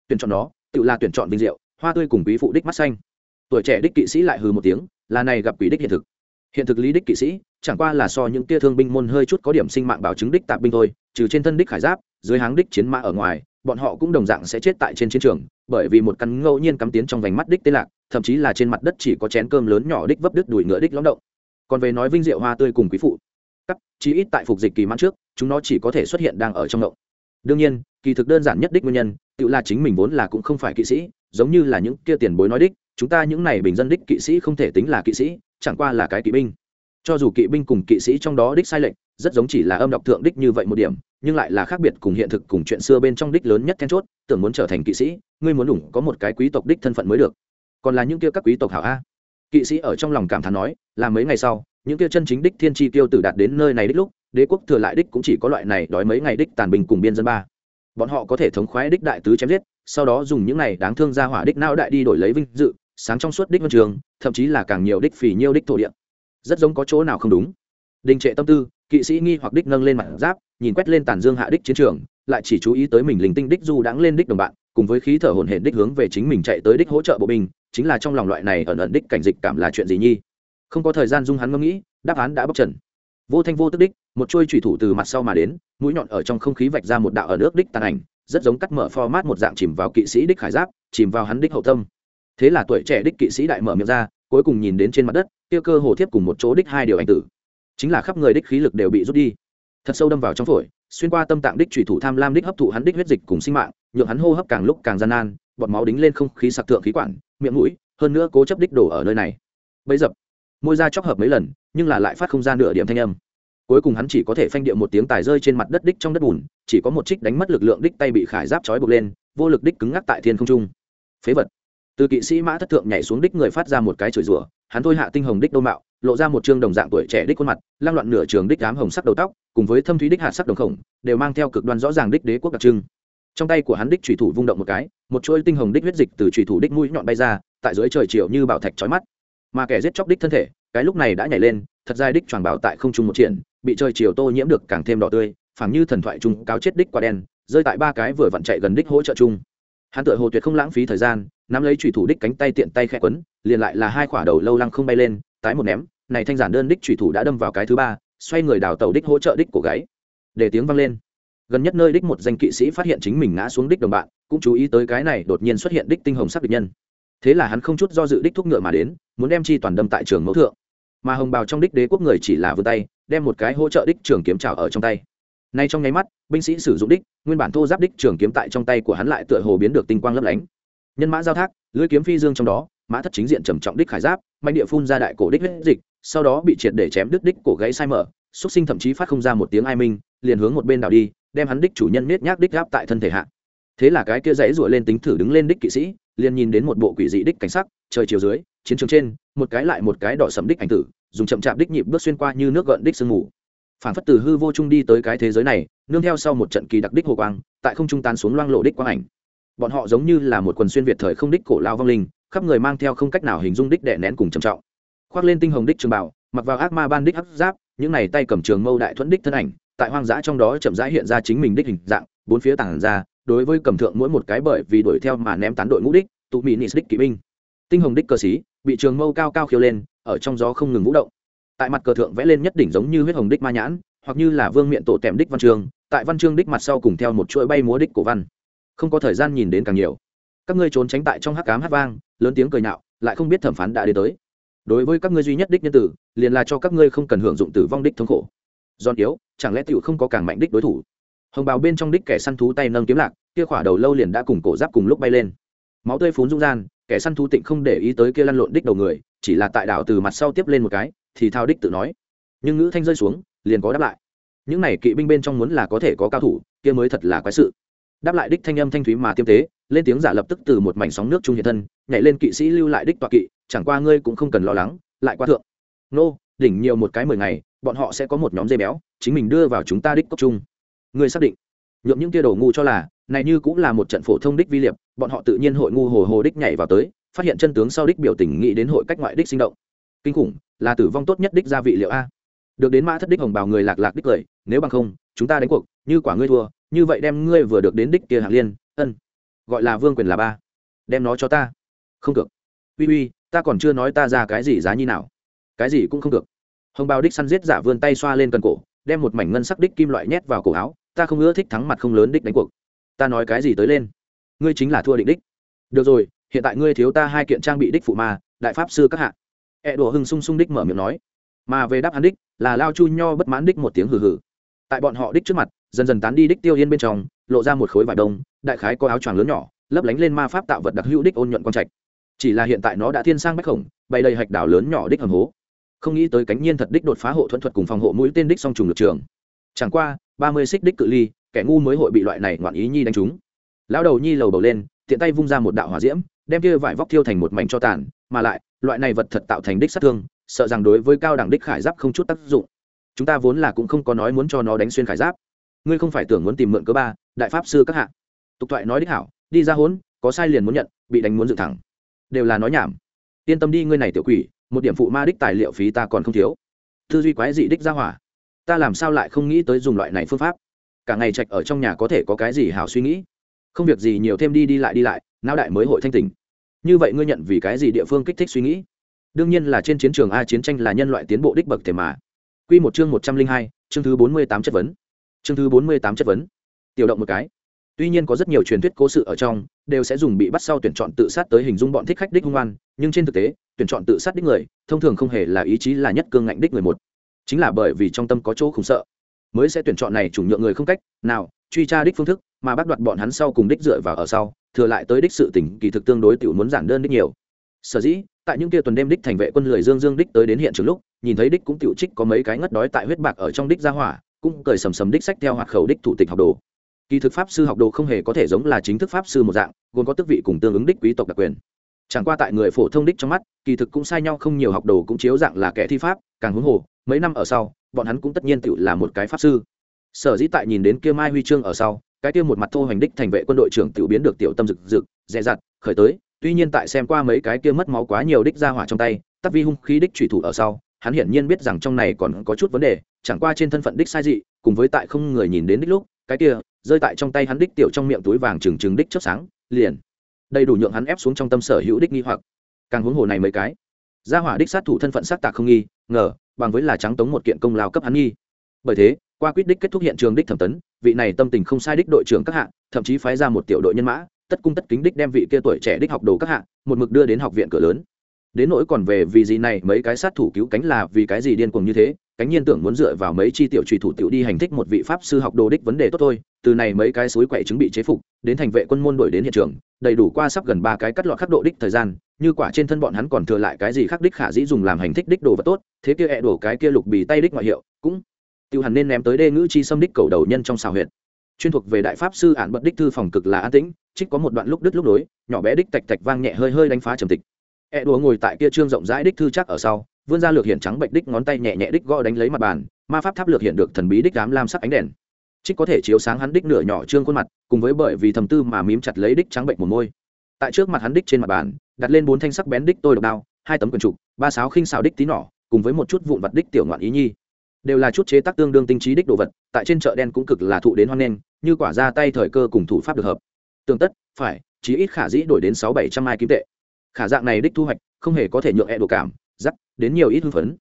Speaker 1: Tuyển chọn đó tự là tuyển chọn vinh diệu, hoa tươi cùng quý phụ đích mắt xanh. Tuổi trẻ đích kỵ sĩ lại hừ một tiếng, là này gặp quỷ đích hiện thực. Hiện thực lý đích kỵ sĩ chẳng qua là so những tia thương binh môn hơi chút có điểm sinh mạng bảo chứng đích tạp binh thôi, trừ trên thân đích khải giáp, dưới háng đích chiến mã ở ngoài, bọn họ cũng đồng dạng sẽ chết tại trên chiến trường, bởi vì một căn ngẫu nhiên cắm tiến trong vành mắt đích tê lạc, thậm chí là trên mặt đất chỉ có chén cơm lớn nhỏ đích vấp đứt đùi ngựa đích lõng động. Còn về nói vinh diệu hoa tươi cùng quý phụ, cắt, chí ít tại phục dịch kỳ mãn trước, chúng nó chỉ có thể xuất hiện đang ở trong động. Đương nhiên, kỳ thực đơn giản nhất đích nguyên nhân, tự là chính mình vốn là cũng không phải kỵ sĩ, giống như là những kia tiền bối nói đích, chúng ta những này bình dân đích kỵ sĩ không thể tính là kỵ sĩ, chẳng qua là cái kỵ binh cho dù kỵ binh cùng kỵ sĩ trong đó đích sai lệch, rất giống chỉ là âm đọc thượng đích như vậy một điểm, nhưng lại là khác biệt cùng hiện thực cùng chuyện xưa bên trong đích lớn nhất then chốt, tưởng muốn trở thành kỵ sĩ, ngươi muốn đủ có một cái quý tộc đích thân phận mới được. Còn là những kia các quý tộc hảo a. Kỵ sĩ ở trong lòng cảm thán nói, là mấy ngày sau, những kia chân chính đích thiên tri tiêu tử đạt đến nơi này đích lúc, đế quốc thừa lại đích cũng chỉ có loại này đói mấy ngày đích tàn bình cùng biên dân ba. Bọn họ có thể thống khoái đích đại tứ chém giết, sau đó dùng những này đáng thương ra hỏa đích não đại đi đổi lấy vinh dự, sáng trong suốt đích văn trường, thậm chí là càng nhiều đích phì nhiêu đích thổ địa rất giống có chỗ nào không đúng. Đình trệ tâm tư, kỵ sĩ nghi hoặc đích nâng lên mặt giáp, nhìn quét lên tàn dương hạ đích chiến trường, lại chỉ chú ý tới mình linh tinh đích du đãng lên đích đồng bạn, cùng với khí thở hồn hển đích hướng về chính mình chạy tới đích hỗ trợ bộ binh, chính là trong lòng loại này ẩn ẩn đích cảnh dịch cảm là chuyện gì nhi? Không có thời gian dung hắn ngẫm nghĩ, đáp án đã bóc trần. Vô thanh vô tức đích, một chuôi thủy thủ từ mặt sau mà đến, mũi nhọn ở trong không khí vạch ra một đạo ở nước đích tàn ảnh, rất giống cắt mở format một dạng chìm vào kỵ sĩ đích khải giáp, chìm vào hắn đích hậu tâm. Thế là tuổi trẻ đích kỵ sĩ đại mở miệng ra, cuối cùng nhìn đến trên mặt đất kia cơ hồ thiếp cùng một chỗ đích hai điều ảnh tử. Chính là khắp người đích khí lực đều bị rút đi. Thật sâu đâm vào trong phổi, xuyên qua tâm tạng đích trùy thủ tham lam đích hấp thụ hắn đích huyết dịch cùng sinh mạng, nhượng hắn hô hấp càng lúc càng gian nan, bọt máu đính lên không khí sặc thượng khí quản, miệng mũi, hơn nữa cố chấp đích đổ ở nơi này. Bấy dập, môi ra chóc hợp mấy lần, nhưng là lại phát không ra nửa điểm thanh âm. Cuối cùng hắn chỉ có thể phanh điệu một tiếng tài rơi trên mặt đất đích trong đất bùn, chỉ có một trích đánh mất lực lượng đích tay bị khải giáp trói buộc lên, vô lực đích cứng ngắc tại thiên không trung. Phế vật. Từ kỵ sĩ mã thất thượng nhảy xuống đích người phát ra một cái chửi rủa hắn thôi hạ tinh hồng đích đô mạo, lộ ra một trương đồng dạng tuổi trẻ đích khuôn mặt lang loạn nửa trường đích ám hồng sắc đầu tóc, cùng với thâm thúy đích hạt sắc đồng khổng, đều mang theo cực đoan rõ ràng đích đế quốc đặc trưng. Trong tay của hắn đích thủy thủ vung động một cái, một chuỗi tinh hồng đích huyết dịch từ thủy thủ đích mũi nhọn bay ra, tại dưới trời chiều như bảo thạch chói mắt. Mà kẻ giết chóc đích thân thể, cái lúc này đã nhảy lên, thật dài đích tròn bảo tại không trung một triển, bị trời chiều tô nhiễm được càng thêm đỏ tươi, phảng như thần thoại trung cáo chết đích quả đen, rơi tại ba cái vừa vặn chạy gần đích hỗ trợ chung. Hắn tựa hồ tuyệt không lãng phí thời gian nắm lấy trùy thủ đích cánh tay tiện tay khẽ quấn, liền lại là hai quả đầu lâu lăng không bay lên, tái một ném, này thanh giản đơn đích trùy thủ đã đâm vào cái thứ ba, xoay người đào tàu đích hỗ trợ đích của gáy. Để tiếng vang lên. Gần nhất nơi đích một danh kỵ sĩ phát hiện chính mình ngã xuống đích đồng bạn, cũng chú ý tới cái này đột nhiên xuất hiện đích tinh hồng sắc địch nhân. Thế là hắn không chút do dự đích thúc ngựa mà đến, muốn đem chi toàn đâm tại trường mẫu thượng. Mà hồng bào trong đích đế quốc người chỉ là vươn tay, đem một cái hỗ trợ đích trường kiếm trào ở trong tay. Nay trong nháy mắt, binh sĩ sử dụng đích, nguyên bản thô giáp đích trường kiếm tại trong tay của hắn lại tựa hồ biến được tinh quang lấp lánh nhân mã giao thác lưỡi kiếm phi dương trong đó, mã thất chính diện trầm trọng đích khải giáp, mạnh địa phun ra đại cổ đích huyết dịch, sau đó bị triệt để chém đứt đích cổ gãy sai mở xuất sinh thậm chí phát không ra một tiếng ai minh, liền hướng một bên đảo đi, đem hắn đích chủ nhân nết nhác đích gáp tại thân thể hạ. Thế là cái kia dãy ruột lên tính thử đứng lên đích kỵ sĩ, liền nhìn đến một bộ quỷ dị đích cảnh sắc, trời chiều dưới, chiến trường trên, một cái lại một cái đỏ sầm đích ảnh tử, dùng chậm chạp đích nhịp bước xuyên qua như nước gợn đích sương mù. Phản phất từ hư vô trung đi tới cái thế giới này, nương theo sau một trận kỳ đặc đích hồ quang, tại không trung tan xuống loang lộ đích quang ảnh bọn họ giống như là một quần xuyên việt thời không đích cổ lao vong linh, khắp người mang theo không cách nào hình dung đích đè nén cùng trầm trọng. Khoác lên tinh hồng đích trường bảo mặc vào ác ma ban đích hấp giáp, những này tay cầm trường mâu đại thuẫn đích thân ảnh, tại hoang dã trong đó chậm rãi hiện ra chính mình đích hình dạng, bốn phía tảng ra, đối với cầm thượng mỗi một cái bởi vì đuổi theo mà ném tán đội ngũ đích, tụ mỹ nị đích kỵ binh. Tinh hồng đích cơ sĩ, bị trường mâu cao cao khiêu lên, ở trong gió không ngừng vũ động. Tại mặt cờ thượng vẽ lên nhất đỉnh giống như huyết hồng đích ma nhãn, hoặc như là vương miện tổ tèm đích văn trường, tại văn chương đích mặt sau cùng theo một chuỗi bay múa đích cổ văn không có thời gian nhìn đến càng nhiều. Các ngươi trốn tránh tại trong hắc cám hát vang, lớn tiếng cười nhạo, lại không biết thẩm phán đã đến tới. Đối với các ngươi duy nhất đích nhân tử, liền là cho các ngươi không cần hưởng dụng tử vong đích thống khổ. Giòn yếu, chẳng lẽ tựu không có càng mạnh đích đối thủ? Hồng bào bên trong đích kẻ săn thú tay nâng kiếm lạc, kia khỏa đầu lâu liền đã cùng cổ giáp cùng lúc bay lên. Máu tươi phún rung gian kẻ săn thú tịnh không để ý tới kia lăn lộn đích đầu người, chỉ là tại đảo từ mặt sau tiếp lên một cái, thì thao đích tự nói. Nhưng ngữ thanh rơi xuống, liền có đáp lại. Những này kỵ binh bên trong muốn là có thể có cao thủ, kia mới thật là quái sự đáp lại đích thanh âm thanh thúy mà tiêm tế, lên tiếng giả lập tức từ một mảnh sóng nước trung hiện thân, nhảy lên kỵ sĩ lưu lại đích tọa kỵ, chẳng qua ngươi cũng không cần lo lắng, lại qua thượng. Nô, đỉnh nhiều một cái mười ngày, bọn họ sẽ có một nhóm dây béo, chính mình đưa vào chúng ta đích cốc chung. Ngươi xác định. Nhuộm những kia đồ ngu cho là, này như cũng là một trận phổ thông đích vi liệp, bọn họ tự nhiên hội ngu hồ hồ đích nhảy vào tới, phát hiện chân tướng sau đích biểu tình nghĩ đến hội cách ngoại đích sinh động. Kinh khủng, là tử vong tốt nhất đích gia vị liệu a. Được đến mã thất đích hồng bào người lạc lạc đích cười nếu bằng không, chúng ta đánh cuộc, như quả ngươi thua như vậy đem ngươi vừa được đến đích kia hạng liên ân gọi là vương quyền là ba đem nó cho ta. Không được. Uy uy ta còn chưa nói ta ra cái gì giá như nào. Cái gì cũng không được. Hồng bào đích săn giết giả vươn tay xoa lên cần cổ đem một mảnh ngân sắc đích kim loại nhét vào cổ áo ta không ưa thích thắng mặt không lớn đích đánh cuộc. Ta nói cái gì tới lên? Ngươi chính là thua định đích. Được rồi hiện tại ngươi thiếu ta hai kiện trang bị đích phụ mà, đại pháp sư các hạ. Ẹ đùa hưng sung sung đích mở miệng nói. Mà về đáp án đích là lao chu nho bất mãn đích một tiếng hừ hừ. Tại bọn họ đích trước mặt dần dần tán đi đích tiêu yên bên trong, lộ ra một khối vải đông, đại khái có áo choàng lớn nhỏ, lấp lánh lên ma pháp tạo vật đặc hữu đích ôn nhuận quang trạch. Chỉ là hiện tại nó đã thiên sang bách khổng, bay đầy hạch đảo lớn nhỏ đích hầm hố. Không nghĩ tới cánh nhiên thật đích đột phá hộ thuẫn thuật cùng phòng hộ mũi tên đích song trùng lực trường. Chẳng qua, ba mươi xích đích cự ly, kẻ ngu mới hội bị loại này ngoạn ý nhi đánh trúng. Lão đầu nhi lầu bầu lên, tiện tay vung ra một đạo hỏa diễm, đem kia vải vóc thiêu thành một mảnh cho tàn, mà lại, loại này vật thật tạo thành đích sát thương, sợ rằng đối với cao đẳng đích khải giáp không chút tác dụng. Chúng ta vốn là cũng không có nói muốn cho nó đánh xuyên khải giáp ngươi không phải tưởng muốn tìm mượn cớ ba, đại pháp sư các hạ. Tục thoại nói đích hảo, đi ra hốn, có sai liền muốn nhận, bị đánh muốn dựng thẳng. Đều là nói nhảm. Yên tâm đi ngươi này tiểu quỷ, một điểm phụ ma đích tài liệu phí ta còn không thiếu. Tư duy quái dị đích ra hỏa. Ta làm sao lại không nghĩ tới dùng loại này phương pháp? Cả ngày trạch ở trong nhà có thể có cái gì hảo suy nghĩ? Không việc gì nhiều thêm đi đi lại đi lại, não đại mới hội thanh tình như vậy ngươi nhận vì cái gì địa phương kích thích suy nghĩ? Đương nhiên là trên chiến trường a chiến tranh là nhân loại tiến bộ đích bậc thể mà. Q một chương một trăm linh hai, chương thứ bốn mươi tám chất vấn chương thứ bốn mươi tám chất vấn. Tiểu động một cái. Tuy nhiên có rất nhiều truyền thuyết cố sự ở trong, đều sẽ dùng bị bắt sau tuyển chọn tự sát tới hình dung bọn thích khách đích hung an nhưng trên thực tế, tuyển chọn tự sát đích người, thông thường không hề là ý chí là nhất cương ngạnh đích người một. Chính là bởi vì trong tâm có chỗ không sợ. Mới sẽ tuyển chọn này chủ nhượng người không cách nào truy tra đích phương thức, mà bắt đoạt bọn hắn sau cùng đích dựa vào ở sau, thừa lại tới đích sự tỉnh kỳ thực tương đối tiểu muốn giản đơn đích nhiều. Sở dĩ, tại những kia tuần đêm đích thành vệ quân lười dương dương đích tới đến hiện trường lúc, nhìn thấy đích cũng tiểu trích có mấy cái ngất đói tại huyết bạc ở trong đích gia hỏa cũng cười sầm sầm đích sách theo hoạt khẩu đích thủ tịch học đồ. Kỳ thực pháp sư học đồ không hề có thể giống là chính thức pháp sư một dạng, gồm có tước vị cùng tương ứng đích quý tộc đặc quyền. Chẳng qua tại người phổ thông đích trong mắt, kỳ thực cũng sai nhau không nhiều học đồ cũng chiếu dạng là kẻ thi pháp, càng huống hồ, mấy năm ở sau, bọn hắn cũng tất nhiên tự là một cái pháp sư. Sở dĩ tại nhìn đến kia mai huy chương ở sau, cái kia một mặt thô hành đích thành vệ quân đội trưởng tiểu biến được tiểu tâm rực rực, dè dặt, khởi tới, tuy nhiên tại xem qua mấy cái kia mất máu quá nhiều đích ra hỏa trong tay, tắc vi hung khí đích thủy thủ ở sau hắn hiển nhiên biết rằng trong này còn có chút vấn đề, chẳng qua trên thân phận đích sai dị, cùng với tại không người nhìn đến đích lúc, cái kia, rơi tại trong tay hắn đích tiểu trong miệng túi vàng trừng trừng đích chớp sáng, liền, đầy đủ nhượng hắn ép xuống trong tâm sở hữu đích nghi hoặc. Càng huống hồ này mấy cái, gia hỏa đích sát thủ thân phận sát tạc không nghi, ngờ, bằng với là trắng tống một kiện công lao cấp hắn nghi. Bởi thế, qua quyết đích kết thúc hiện trường đích thẩm tấn, vị này tâm tình không sai đích đội trưởng các hạng thậm chí phái ra một tiểu đội nhân mã, tất cung tất kính đích đem vị kia tuổi trẻ đích học đồ các hạng một mực đưa đến học viện cửa lớn đến nỗi còn về vì gì này, mấy cái sát thủ cứu cánh là vì cái gì điên cuồng như thế? Cánh nhiên tưởng muốn dựa vào mấy chi tiểu trùy thủ tiểu đi hành thích một vị pháp sư học đồ đích vấn đề tốt thôi. Từ này mấy cái suối quậy chứng bị chế phục, đến thành vệ quân môn đổi đến hiện trường, đầy đủ qua sắp gần ba cái cắt lọt khắc độ đích thời gian. Như quả trên thân bọn hắn còn thừa lại cái gì khác đích khả dĩ dùng làm hành thích đích đồ vật tốt. Thế kia hẹ đổ cái kia lục bì tay đích ngoại hiệu, cũng tiêu hẳn nên ném tới đê ngữ chi xâm đích cầu đầu nhân trong xào huyện chuyên thuộc về đại pháp sư ản bật đích thư phòng cực là an tĩnh, trích có một đoạn lúc đứt lúc đối nhỏ bé đích tạch tạch vang nhẹ hơi hơi đánh phá trầm tịch e đùa ngồi tại kia trương rộng rãi đích thư chắc ở sau, vươn ra lược hiện trắng bệnh đích ngón tay nhẹ nhẹ đích gõ đánh lấy mặt bàn, ma pháp tháp lược hiện được thần bí đích ám lam sắc ánh đèn. Trích có thể chiếu sáng hắn đích nửa nhỏ trương khuôn mặt, cùng với bởi vì thầm tư mà mím chặt lấy đích trắng bệnh một môi. Tại trước mặt hắn đích trên mặt bàn, đặt lên bốn thanh sắc bén đích tôi độc đao, hai tấm quần trục, ba sáo khinh xào đích tí nỏ, cùng với một chút vụn vặt đích tiểu ngoạn ý nhi. Đều là chút chế tác tương đương tinh trí đích đồ vật, tại trên chợ đen cũng cực là thụ đến hoan nghênh, như quả ra tay thời cơ cùng thủ pháp được hợp. Tương tất, phải, chí ít khả dĩ đổi đến sáu bảy trăm hai kim tệ khả dạng này đích thu hoạch không hề có thể nhượng e đồ cảm dắt đến nhiều ít hưng phấn.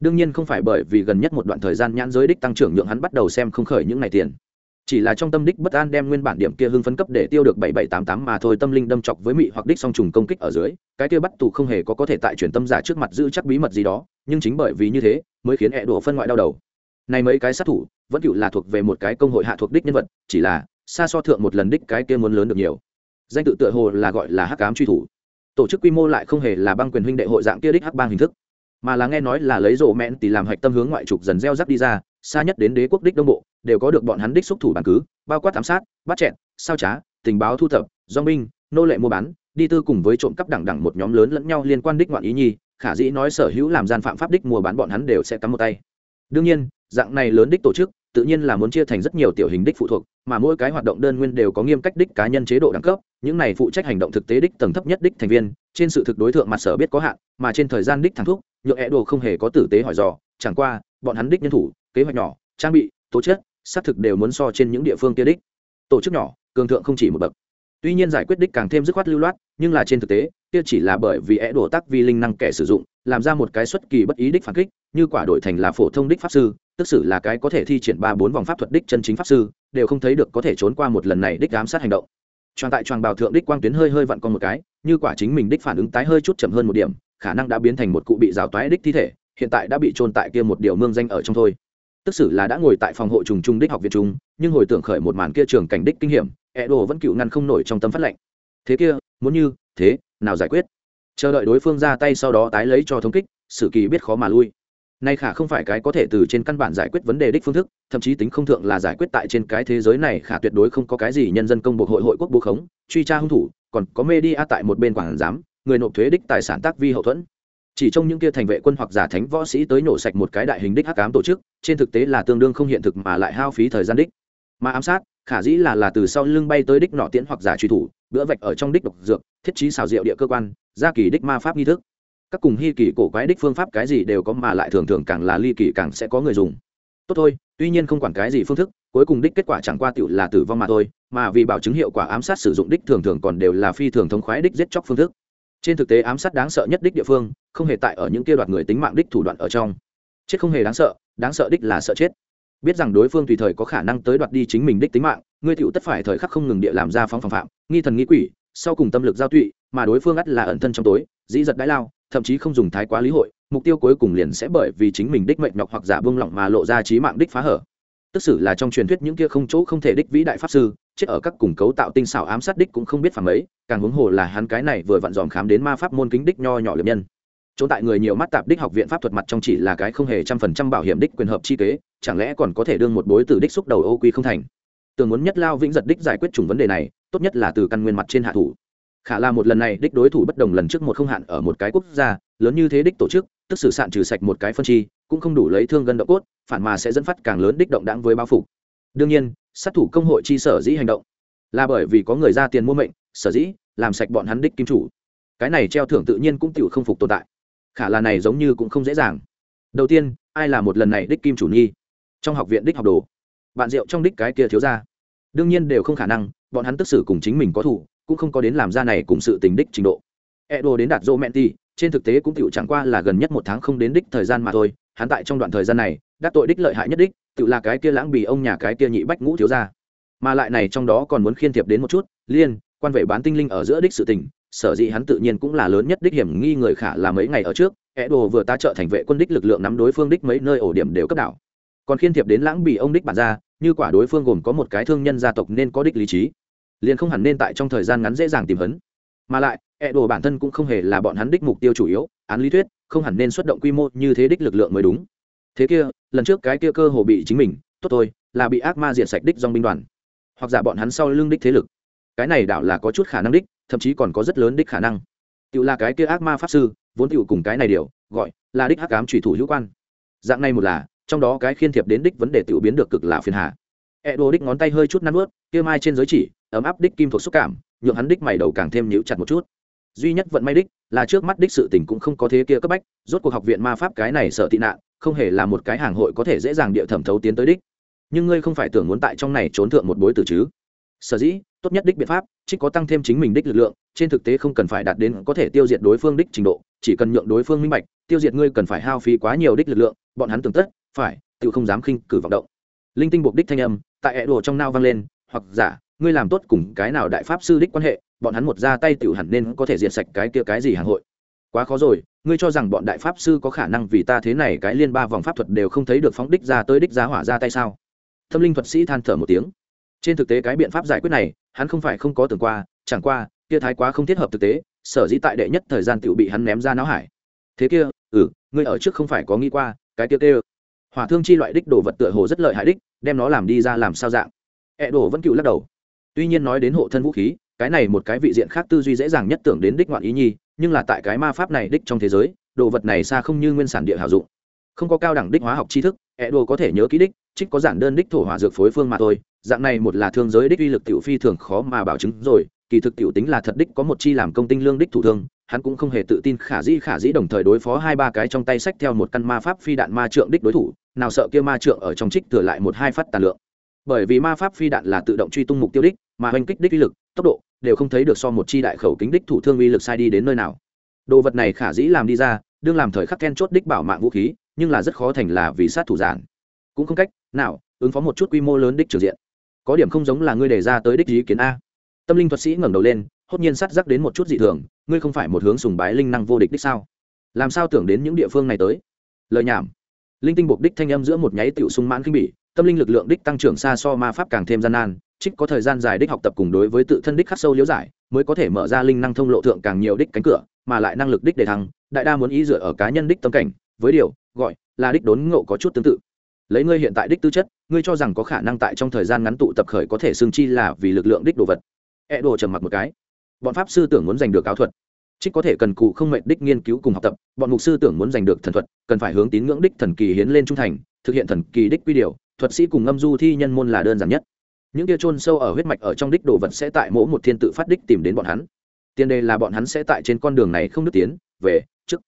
Speaker 1: Đương nhiên không phải bởi vì gần nhất một đoạn thời gian nhãn giới đích tăng trưởng nhượng hắn bắt đầu xem không khởi những ngày tiền. Chỉ là trong tâm đích bất an đem nguyên bản điểm kia hưng phấn cấp để tiêu được bảy bảy tám tám mà thôi, tâm linh đâm chọc với mị hoặc đích song trùng công kích ở dưới, cái kia bắt tù không hề có có thể tại truyền tâm giả trước mặt giữ chắc bí mật gì đó, nhưng chính bởi vì như thế, mới khiến e đổ phân ngoại đau đầu. Này mấy cái sát thủ, vẫn cựu là thuộc về một cái công hội hạ thuộc đích nhân vật, chỉ là xa so thượng một lần đích cái kia muốn lớn được nhiều. Danh tự tựa hồ là gọi là hắc cám truy thủ tổ chức quy mô lại không hề là băng quyền huynh đệ hội dạng kia đích hắc bang hình thức, mà là nghe nói là lấy rộ mẹn tỷ làm hạch tâm hướng ngoại trục dần gieo rắc đi ra, xa nhất đến đế quốc đích đông bộ, đều có được bọn hắn đích xúc thủ bản cứ, bao quát thám sát, bắt chẹn sao trá, tình báo thu thập, do binh, nô lệ mua bán, đi tư cùng với trộm cắp đẳng đẳng một nhóm lớn lẫn nhau liên quan đích ngoạn ý nhi, khả dĩ nói sở hữu làm gian phạm pháp đích mua bán bọn hắn đều sẽ cắm một tay. Đương nhiên, dạng này lớn đích tổ chức, tự nhiên là muốn chia thành rất nhiều tiểu hình đích phụ thuộc, mà mỗi cái hoạt động đơn nguyên đều có nghiêm cách đích cá nhân chế độ đẳng cấp những này phụ trách hành động thực tế đích tầng thấp nhất đích thành viên, trên sự thực đối tượng mặt sở biết có hạn, mà trên thời gian đích thắng thúc nhượng e đồ không hề có tử tế hỏi dò, chẳng qua, bọn hắn đích nhân thủ, kế hoạch nhỏ, trang bị, tố chất, xác thực đều muốn so trên những địa phương kia đích. Tổ chức nhỏ, cường thượng không chỉ một bậc. Tuy nhiên giải quyết đích càng thêm dứt khoát lưu loát, nhưng là trên thực tế, kia chỉ là bởi vì é đổ tác vi linh năng kẻ sử dụng, làm ra một cái xuất kỳ bất ý đích phản kích, như quả đổi thành là phổ thông đích pháp sư, tức xử là cái có thể thi triển ba bốn vòng pháp thuật đích chân chính pháp sư, đều không thấy được có thể trốn qua một lần này đích giám sát hành động tròn tại tròn bào thượng đích quang tuyến hơi hơi vặn con một cái, như quả chính mình đích phản ứng tái hơi chút chậm hơn một điểm, khả năng đã biến thành một cụ bị rào toái đích thi thể, hiện tại đã bị trôn tại kia một điều mương danh ở trong thôi. Tức xử là đã ngồi tại phòng hộ trùng trung đích học viện trung nhưng hồi tưởng khởi một màn kia trường cảnh đích kinh hiểm ẹ đồ vẫn cựu ngăn không nổi trong tâm phát lệnh. Thế kia, muốn như, thế, nào giải quyết? Chờ đợi đối phương ra tay sau đó tái lấy cho thống kích sự kỳ biết khó mà lui nay khả không phải cái có thể từ trên căn bản giải quyết vấn đề đích phương thức, thậm chí tính không thượng là giải quyết tại trên cái thế giới này khả tuyệt đối không có cái gì nhân dân công buộc hội hội quốc bố khống, truy tra hung thủ, còn có media tại một bên quản giám, người nộp thuế đích tài sản tác vi hậu thuẫn. Chỉ trong những kia thành vệ quân hoặc giả thánh võ sĩ tới nổ sạch một cái đại hình đích hắc ám tổ chức, trên thực tế là tương đương không hiện thực mà lại hao phí thời gian đích. Mà ám sát, khả dĩ là là từ sau lưng bay tới đích nọ tiễn hoặc giả truy thủ, bữa vạch ở trong đích độc dược, thiết trí xào rượu địa cơ quan, gia kỳ đích ma pháp nghi thức các cùng hy kỳ cổ quái đích phương pháp cái gì đều có mà lại thường thường càng là ly kỳ càng sẽ có người dùng. Tốt thôi, tuy nhiên không quản cái gì phương thức, cuối cùng đích kết quả chẳng qua tựu là tử vong mà thôi, mà vì bảo chứng hiệu quả ám sát sử dụng đích thường thường còn đều là phi thường thống khoái đích giết chóc phương thức. Trên thực tế ám sát đáng sợ nhất đích địa phương, không hề tại ở những kia đoạt người tính mạng đích thủ đoạn ở trong. Chết không hề đáng sợ đáng sợ đích là sợ chết. Biết rằng đối phương tùy thời có khả năng tới đoạt đi chính mình đích tính mạng, ngươi tựu tất phải thời khắc không ngừng địa làm ra phóng phòng phạm, nghi thần nghi quỷ, sau cùng tâm lực giao tụy, mà đối phương ắt là ẩn thân trong tối, dĩ giật đái lao thậm chí không dùng thái quá lý hội, mục tiêu cuối cùng liền sẽ bởi vì chính mình đích mệnh nhọc hoặc giả bông lỏng mà lộ ra trí mạng đích phá hở. Tức xử là trong truyền thuyết những kia không chỗ không thể đích vĩ đại pháp sư, chết ở các củng cấu tạo tinh xảo ám sát đích cũng không biết phản ấy, càng huống hồ là hắn cái này vừa vặn dòm khám đến ma pháp môn kính đích nho nhỏ liệp nhân. Chỗ tại người nhiều mắt tạp đích học viện pháp thuật mặt trong chỉ là cái không hề trăm phần trăm bảo hiểm đích quyền hợp chi kế, chẳng lẽ còn có thể đương một bối từ đích xúc đầu ô quy không thành? Tường muốn nhất lao vĩnh giật đích giải quyết chủng vấn đề này, tốt nhất là từ căn nguyên mặt trên hạ thủ khả là một lần này đích đối thủ bất đồng lần trước một không hạn ở một cái quốc gia, lớn như thế đích tổ chức, tức xử sạn trừ sạch một cái phân chi, cũng không đủ lấy thương gân động cốt, phản mà sẽ dẫn phát càng lớn đích động đáng với bao phủ. đương nhiên, sát thủ công hội chi sở dĩ hành động là bởi vì có người ra tiền mua mệnh, sở dĩ làm sạch bọn hắn đích kim chủ. Cái này treo thưởng tự nhiên cũng tiểu không phục tồn tại. Khả là này giống như cũng không dễ dàng. Đầu tiên, ai là một lần này đích kim chủ nhi? Trong học viện đích học đồ. Bạn rượu trong đích cái kia thiếu ra đương nhiên đều không khả năng, bọn hắn tức xử cùng chính mình có thủ cũng không có đến làm ra này cùng sự tình đích trình độ. Edo đến đạt dô mẹn ti trên thực tế cũng tựu chẳng qua là gần nhất một tháng không đến đích thời gian mà thôi, hắn tại trong đoạn thời gian này đắc tội đích lợi hại nhất đích tự là cái kia lãng bì ông nhà cái kia nhị bách ngũ thiếu ra mà lại này trong đó còn muốn khiên thiệp đến một chút, liên quan vệ bán tinh linh ở giữa đích sự tình, sở dĩ hắn tự nhiên cũng là lớn nhất đích hiểm nghi người khả là mấy ngày ở trước é đồ vừa ta trợ thành vệ quân đích lực lượng nắm đối phương đích mấy nơi ổ điểm đều cấp đảo. Còn khiên thiệp đến lãng bì ông đích bản ra như quả đối phương gồm có một cái thương nhân gia tộc nên có đích lý trí liền không hẳn nên tại trong thời gian ngắn dễ dàng tìm hấn. Mà lại ẹ đồ bản thân cũng không hề là bọn hắn đích mục tiêu chủ yếu, án lý thuyết, không hẳn nên xuất động quy mô như thế đích lực lượng mới đúng. Thế kia, lần trước cái kia cơ hồ bị chính mình, tốt thôi, là bị ác ma diệt sạch đích dòng binh đoàn. Hoặc giả bọn hắn sau lưng đích thế lực. Cái này đảo là có chút khả năng đích, thậm chí còn có rất lớn đích khả năng. Tự là cái kia ác ma pháp sư, vốn tự cùng cái này điều, gọi là đích hắc ám trùy thủ hữu quan. Dạng này một là, trong đó cái khiên thiệp đến đích vấn đề tự biến được cực là phiền hà. E đồ đích ngón tay hơi chút năn ướt kia mai trên giới chỉ ấm áp đích kim thuộc xúc cảm, nhượng hắn đích mày đầu càng thêm nhíu chặt một chút. Duy nhất vận may đích là trước mắt đích sự tình cũng không có thế kia cấp bách, rốt cuộc học viện ma pháp cái này sợ tị nạn, không hề là một cái hàng hội có thể dễ dàng địa thẩm thấu tiến tới đích. Nhưng ngươi không phải tưởng muốn tại trong này trốn thượng một bối tử chứ? Sở dĩ, tốt nhất đích biện pháp trích có tăng thêm chính mình đích lực lượng, trên thực tế không cần phải đạt đến có thể tiêu diệt đối phương đích trình độ, chỉ cần nhượng đối phương minh bạch, tiêu diệt ngươi cần phải hao phí quá nhiều đích lực lượng, bọn hắn tưởng tất, phải, tự không dám khinh cử vọng động. Linh tinh buộc đích thanh âm, tại ẹ đùa trong nao vang lên, hoặc giả ngươi làm tốt cùng cái nào đại pháp sư đích quan hệ, bọn hắn một ra tay tiểu hẳn nên có thể diệt sạch cái kia cái gì hàng hội. Quá khó rồi, ngươi cho rằng bọn đại pháp sư có khả năng vì ta thế này cái liên ba vòng pháp thuật đều không thấy được phóng đích ra tới đích giá hỏa ra tay sao? Thâm linh thuật sĩ than thở một tiếng. Trên thực tế cái biện pháp giải quyết này, hắn không phải không có tưởng qua, chẳng qua, kia thái quá không thiết hợp thực tế, sở dĩ tại đệ nhất thời gian tiểu bị hắn ném ra não hải. Thế kia ừ ngươi ở trước không phải có nghĩ qua, cái kia kia hỏa thương chi loại đích đồ vật tựa hồ rất lợi hại đích, đem nó làm đi ra làm sao dạng. Ẹ đồ vẫn cựu lắc đầu tuy nhiên nói đến hộ thân vũ khí, cái này một cái vị diện khác tư duy dễ dàng nhất tưởng đến đích ngoạn ý nhi, nhưng là tại cái ma pháp này đích trong thế giới, đồ vật này xa không như nguyên sản địa hảo dụng. Không có cao đẳng đích hóa học tri thức ẹ đồ có thể nhớ kỹ đích, trích có giản đơn đích thổ hỏa dược phối phương mà thôi. Dạng này một là thương giới đích uy lực tiểu phi thường khó mà bảo chứng rồi, kỳ thực tiểu tính là thật đích có một chi làm công tinh lương đích thủ thương, hắn cũng không hề tự tin khả dĩ khả dĩ đồng thời đối phó hai ba cái trong tay sách theo một căn ma pháp phi đạn ma trượng đích đối thủ, nào sợ kia ma trượng ở trong trích thừa lại một hai phát tàn lượng bởi vì ma pháp phi đạn là tự động truy tung mục tiêu đích, mà hành kích đích uy lực, tốc độ đều không thấy được so một chi đại khẩu kính đích thủ thương uy lực sai đi đến nơi nào. Đồ vật này khả dĩ làm đi ra, đương làm thời khắc then chốt đích bảo mạng vũ khí, nhưng là rất khó thành là vì sát thủ giản. Cũng không cách nào ứng phó một chút quy mô lớn đích trực diện. Có điểm không giống là ngươi đề ra tới đích ý kiến a. Tâm linh thuật sĩ ngẩng đầu lên, hốt nhiên sát giác đến một chút dị thường, ngươi không phải một hướng sùng bái linh năng vô địch đích sao? Làm sao tưởng đến những địa phương này tới? Lời nhảm. Linh tinh buộc đích thanh âm giữa một nháy tiểu sung mãn kinh bỉ tâm linh lực lượng đích tăng trưởng xa so ma pháp càng thêm gian nan, trích có thời gian dài đích học tập cùng đối với tự thân đích khắc sâu liễu giải, mới có thể mở ra linh năng thông lộ thượng càng nhiều đích cánh cửa, mà lại năng lực đích để thăng, đại đa muốn ý dựa ở cá nhân đích tâm cảnh, với điều, gọi, là đích đốn ngộ có chút tương tự. Lấy ngươi hiện tại đích tư chất, ngươi cho rằng có khả năng tại trong thời gian ngắn tụ tập khởi có thể xương chi là vì lực lượng đích đồ vật. E đồ trầm mặc một cái. Bọn pháp sư tưởng muốn giành được áo thuật. Trích có thể cần cụ không mệnh đích nghiên cứu cùng học tập, bọn mục sư tưởng muốn giành được thần thuật, cần phải hướng tín ngưỡng đích thần kỳ hiến lên trung thành, thực hiện thần kỳ đích quy điều thuật sĩ cùng ngâm du thi nhân môn là đơn giản nhất. Những kia chôn sâu ở huyết mạch ở trong đích đồ vật sẽ tại mỗi một thiên tự phát đích tìm đến bọn hắn. Tiền đề là bọn hắn sẽ tại trên con đường này không được tiến, về, trước.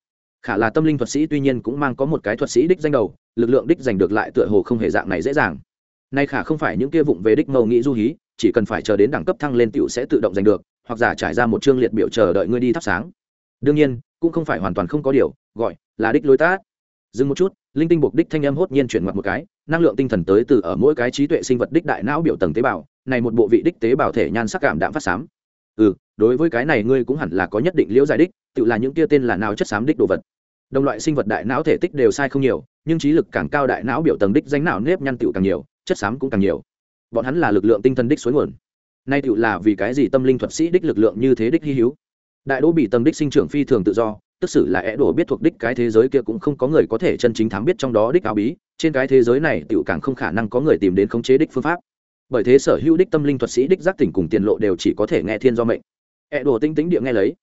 Speaker 1: Khả là tâm linh thuật sĩ tuy nhiên cũng mang có một cái thuật sĩ đích danh đầu, lực lượng đích giành được lại tựa hồ không hề dạng này dễ dàng. Nay khả không phải những kia vụng về đích mâu nghĩ du hí, chỉ cần phải chờ đến đẳng cấp thăng lên tiểu sẽ tự động giành được, hoặc giả trải ra một chương liệt biểu chờ đợi ngươi đi thắp sáng. Đương nhiên, cũng không phải hoàn toàn không có điều, gọi là đích lối tác. Dừng một chút linh tinh buộc đích thanh âm hốt nhiên chuyển mặt một cái, năng lượng tinh thần tới từ ở mỗi cái trí tuệ sinh vật đích đại não biểu tầng tế bào, này một bộ vị đích tế bào thể nhan sắc cảm đạm phát xám ừ đối với cái này ngươi cũng hẳn là có nhất định liễu giải đích, tự là những kia tên là nào chất xám đích đồ vật. Đồng loại sinh vật đại não thể tích đều sai không nhiều, nhưng trí lực càng cao đại não biểu tầng đích danh não nếp nhăn tựu càng nhiều, chất xám cũng càng nhiều. Bọn hắn là lực lượng tinh thần đích suối nguồn. Nay tựu là vì cái gì tâm linh thuật sĩ đích lực lượng như thế đích hy hữu? Đại đỗ bị tầng đích sinh trưởng phi thường tự do tức xử là é đổ biết thuộc đích cái thế giới kia cũng không có người có thể chân chính thám biết trong đó đích áo bí, trên cái thế giới này tựu càng không khả năng có người tìm đến khống chế đích phương pháp. Bởi thế sở hữu đích tâm linh thuật sĩ, đích giác tỉnh cùng tiền lộ đều chỉ có thể nghe thiên do mệnh. É đổ tinh tính địa nghe lấy.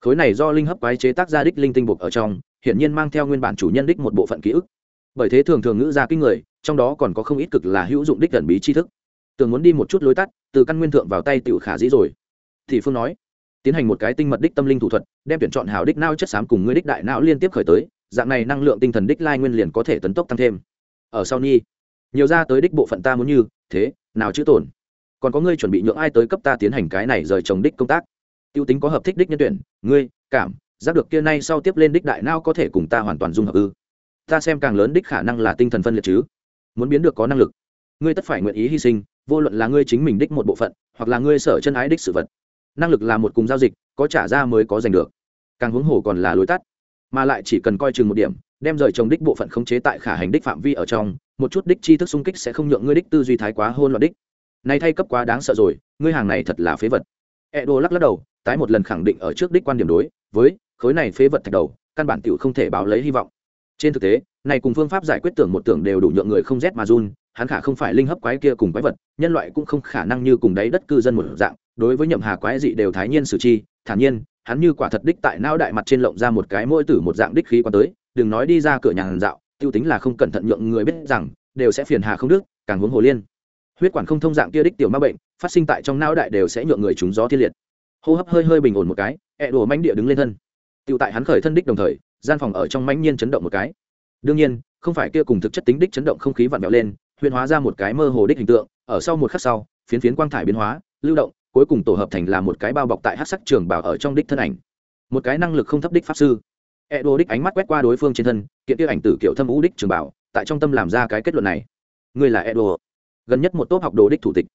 Speaker 1: Khối này do linh hấp quái chế tác ra đích linh tinh buộc ở trong, hiển nhiên mang theo nguyên bản chủ nhân đích một bộ phận ký ức. Bởi thế thường thường ngữ ra kinh người, trong đó còn có không ít cực là hữu dụng đích gần bí tri thức. Tưởng muốn đi một chút lối tắt, từ căn nguyên thượng vào tay tiểu khả dĩ rồi. Thì phương nói tiến hành một cái tinh mật đích tâm linh thủ thuật, đem tuyển chọn hào đích nao chất xám cùng ngươi đích đại não liên tiếp khởi tới, dạng này năng lượng tinh thần đích lai nguyên liền có thể tấn tốc tăng thêm. Ở sau nhi, nhiều ra tới đích bộ phận ta muốn như, thế, nào chữ tổn còn có ngươi chuẩn bị nhượng ai tới cấp ta tiến hành cái này rời chồng đích công tác. Tiêu tính có hợp thích đích nhân tuyển, ngươi, cảm, giác được kia nay sau tiếp lên đích đại não có thể cùng ta hoàn toàn dung hợp ư. Ta xem càng lớn đích khả năng là tinh thần phân liệt chứ. Muốn biến được có năng lực. Ngươi tất phải nguyện ý hy sinh, vô luận là ngươi chính mình đích một bộ phận, hoặc là ngươi sở chân ái đích sự vật năng lực là một cùng giao dịch, có trả ra mới có giành được. Càng huống hồ còn là lối tắt, mà lại chỉ cần coi chừng một điểm, đem rời chồng đích bộ phận khống chế tại khả hành đích phạm vi ở trong, một chút đích chi thức xung kích sẽ không nhượng ngươi đích tư duy thái quá hôn loạn đích. Nay thay cấp quá đáng sợ rồi, ngươi hàng này thật là phế vật. Edo lắc lắc đầu, tái một lần khẳng định ở trước đích quan điểm đối với khối này phế vật thạch đầu, căn bản tiểu không thể báo lấy hy vọng. Trên thực tế, này cùng phương pháp giải quyết tưởng một tưởng đều đủ nhượng người không rét mà run hắn khả không phải linh hấp quái kia cùng quái vật, nhân loại cũng không khả năng như cùng đáy đất cư dân một dạng, đối với nhậm hà quái dị đều thái nhiên xử chi, thản nhiên, hắn như quả thật đích tại não đại mặt trên lộng ra một cái mỗi tử một dạng đích khí quan tới, đừng nói đi ra cửa nhà hàng dạo, tiêu tính là không cẩn thận nhượng người biết rằng, đều sẽ phiền hà không đức, càng huống hồ liên. Huyết quản không thông dạng kia đích tiểu ma bệnh, phát sinh tại trong não đại đều sẽ nhượng người chúng gió thiên liệt. Hô hấp hơi hơi bình ổn một cái, ẹ đùa manh địa đứng lên thân. Tiêu tại hắn khởi thân đích đồng thời, gian phòng ở trong mãnh nhiên chấn động một cái. Đương nhiên, không phải kia cùng thực chất tính đích chấn động không khí vặn vẹo lên huyễn hóa ra một cái mơ hồ đích hình tượng, ở sau một khắc sau, phiến phiến quang thải biến hóa, lưu động, cuối cùng tổ hợp thành là một cái bao bọc tại hát sắc trường bảo ở trong đích thân ảnh. Một cái năng lực không thấp đích pháp sư. E đô đích ánh mắt quét qua đối phương trên thân, kiện tiêu ảnh tử kiểu thâm ú đích trường bảo, tại trong tâm làm ra cái kết luận này. Người là e đô gần nhất một tốt học đồ đích thủ tịch.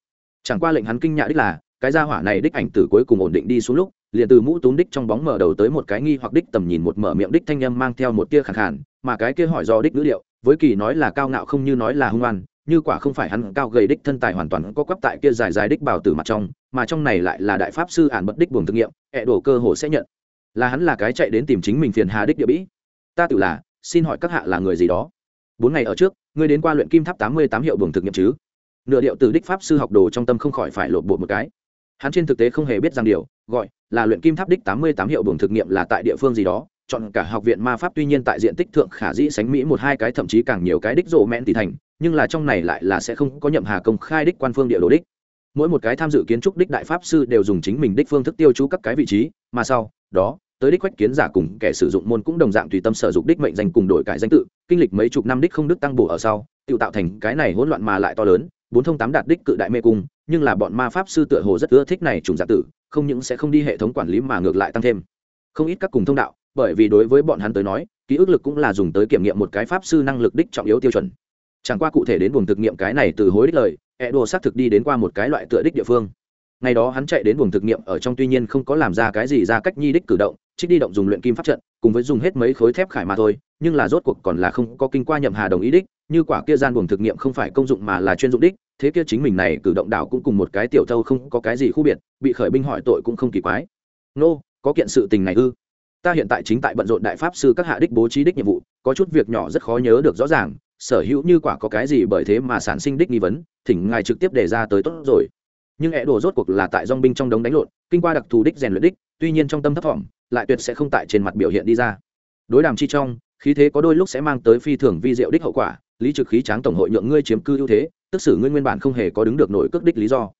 Speaker 1: Chẳng qua lệnh hắn kinh nhạ đích là, cái gia hỏa này đích ảnh tử cuối cùng ổn định đi xuống lúc, liền từ mũ túm đích trong bóng mở đầu tới một cái nghi hoặc đích tầm nhìn một mở miệng đích thanh âm mang theo một tia khẳng khàn, mà cái kia hỏi do đích ngữ liệu với kỳ nói là cao ngạo không như nói là hung oan, như quả không phải hắn cao gầy đích thân tài hoàn toàn có quắp tại kia dài dài đích bảo từ mặt trong, mà trong này lại là đại pháp sư ản bất đích buồng thực nghiệm ẹ đổ cơ hồ sẽ nhận. Là hắn là cái chạy đến tìm chính mình phiền hà đích địa bĩ. Ta tự là, xin hỏi các hạ là người gì đó? Bốn ngày ở trước, ngươi đến qua luyện kim tháp tám mươi tám hiệu buồng thực nghiệm chứ? Nửa điệu từ đích pháp sư học đồ trong tâm không khỏi phải lột bột một cái. Hắn trên thực tế không hề biết rằng điều, gọi là luyện kim tháp đích tám mươi tám hiệu buồng thực nghiệm là tại địa phương gì đó chọn cả học viện ma pháp tuy nhiên tại diện tích thượng khả dĩ sánh mỹ một hai cái, thậm chí càng nhiều cái đích rộ mẹn tỷ thành, nhưng là trong này lại là sẽ không có nhậm hà công khai đích quan phương địa đồ đích. Mỗi một cái tham dự kiến trúc đích đại pháp sư đều dùng chính mình đích phương thức tiêu chú các cái vị trí, mà sau, đó, tới đích quách kiến giả cùng kẻ sử dụng môn cũng đồng dạng tùy tâm sở dụng đích mệnh danh cùng đổi cải danh tự, kinh lịch mấy chục năm đích không đức tăng bổ ở sau, tự tạo thành cái này hỗn loạn mà lại to lớn, bốn thông tám đạt đích cự đại mê cung, nhưng là bọn ma pháp sư tựa hồ rất ưa thích này trùng giả tử, không những sẽ không đi hệ thống quản lý mà ngược lại tăng thêm. Không ít các cùng thông đạo bởi vì đối với bọn hắn tới nói ký ức lực cũng là dùng tới kiểm nghiệm một cái pháp sư năng lực đích trọng yếu tiêu chuẩn. Chẳng qua cụ thể đến buồng thực nghiệm cái này từ hối đích lời e đồ xác thực đi đến qua một cái loại tựa đích địa phương. Ngày đó hắn chạy đến buồng thực nghiệm ở trong tuy nhiên không có làm ra cái gì ra cách nhi đích cử động trích đi động dùng luyện kim pháp trận cùng với dùng hết mấy khối thép khải mà thôi nhưng là rốt cuộc còn là không có kinh qua nhậm hà đồng ý đích như quả kia gian buồng thực nghiệm không phải công dụng mà là chuyên dụng đích thế kia chính mình này cử động đảo cũng cùng một cái tiểu thâu không có cái gì khu biệt bị khởi binh hỏi tội cũng không kỳ quái. Nô、no, có kiện sự tình này ư? Ta hiện tại chính tại bận rộn đại pháp sư các hạ đích bố trí đích nhiệm vụ, có chút việc nhỏ rất khó nhớ được rõ ràng, sở hữu như quả có cái gì bởi thế mà sản sinh đích nghi vấn, thỉnh ngài trực tiếp đề ra tới tốt rồi. Nhưng ẹ đồ rốt cuộc là tại dong binh trong đống đánh lộn, kinh qua đặc thù đích rèn luyện đích, tuy nhiên trong tâm thấp thỏm, lại tuyệt sẽ không tại trên mặt biểu hiện đi ra. Đối đàm chi trong, khí thế có đôi lúc sẽ mang tới phi thường vi diệu đích hậu quả, lý trực khí tráng tổng hội nhượng ngươi chiếm cư ưu thế, tức xử ngươi nguyên bản không hề có đứng được nổi cước đích lý do.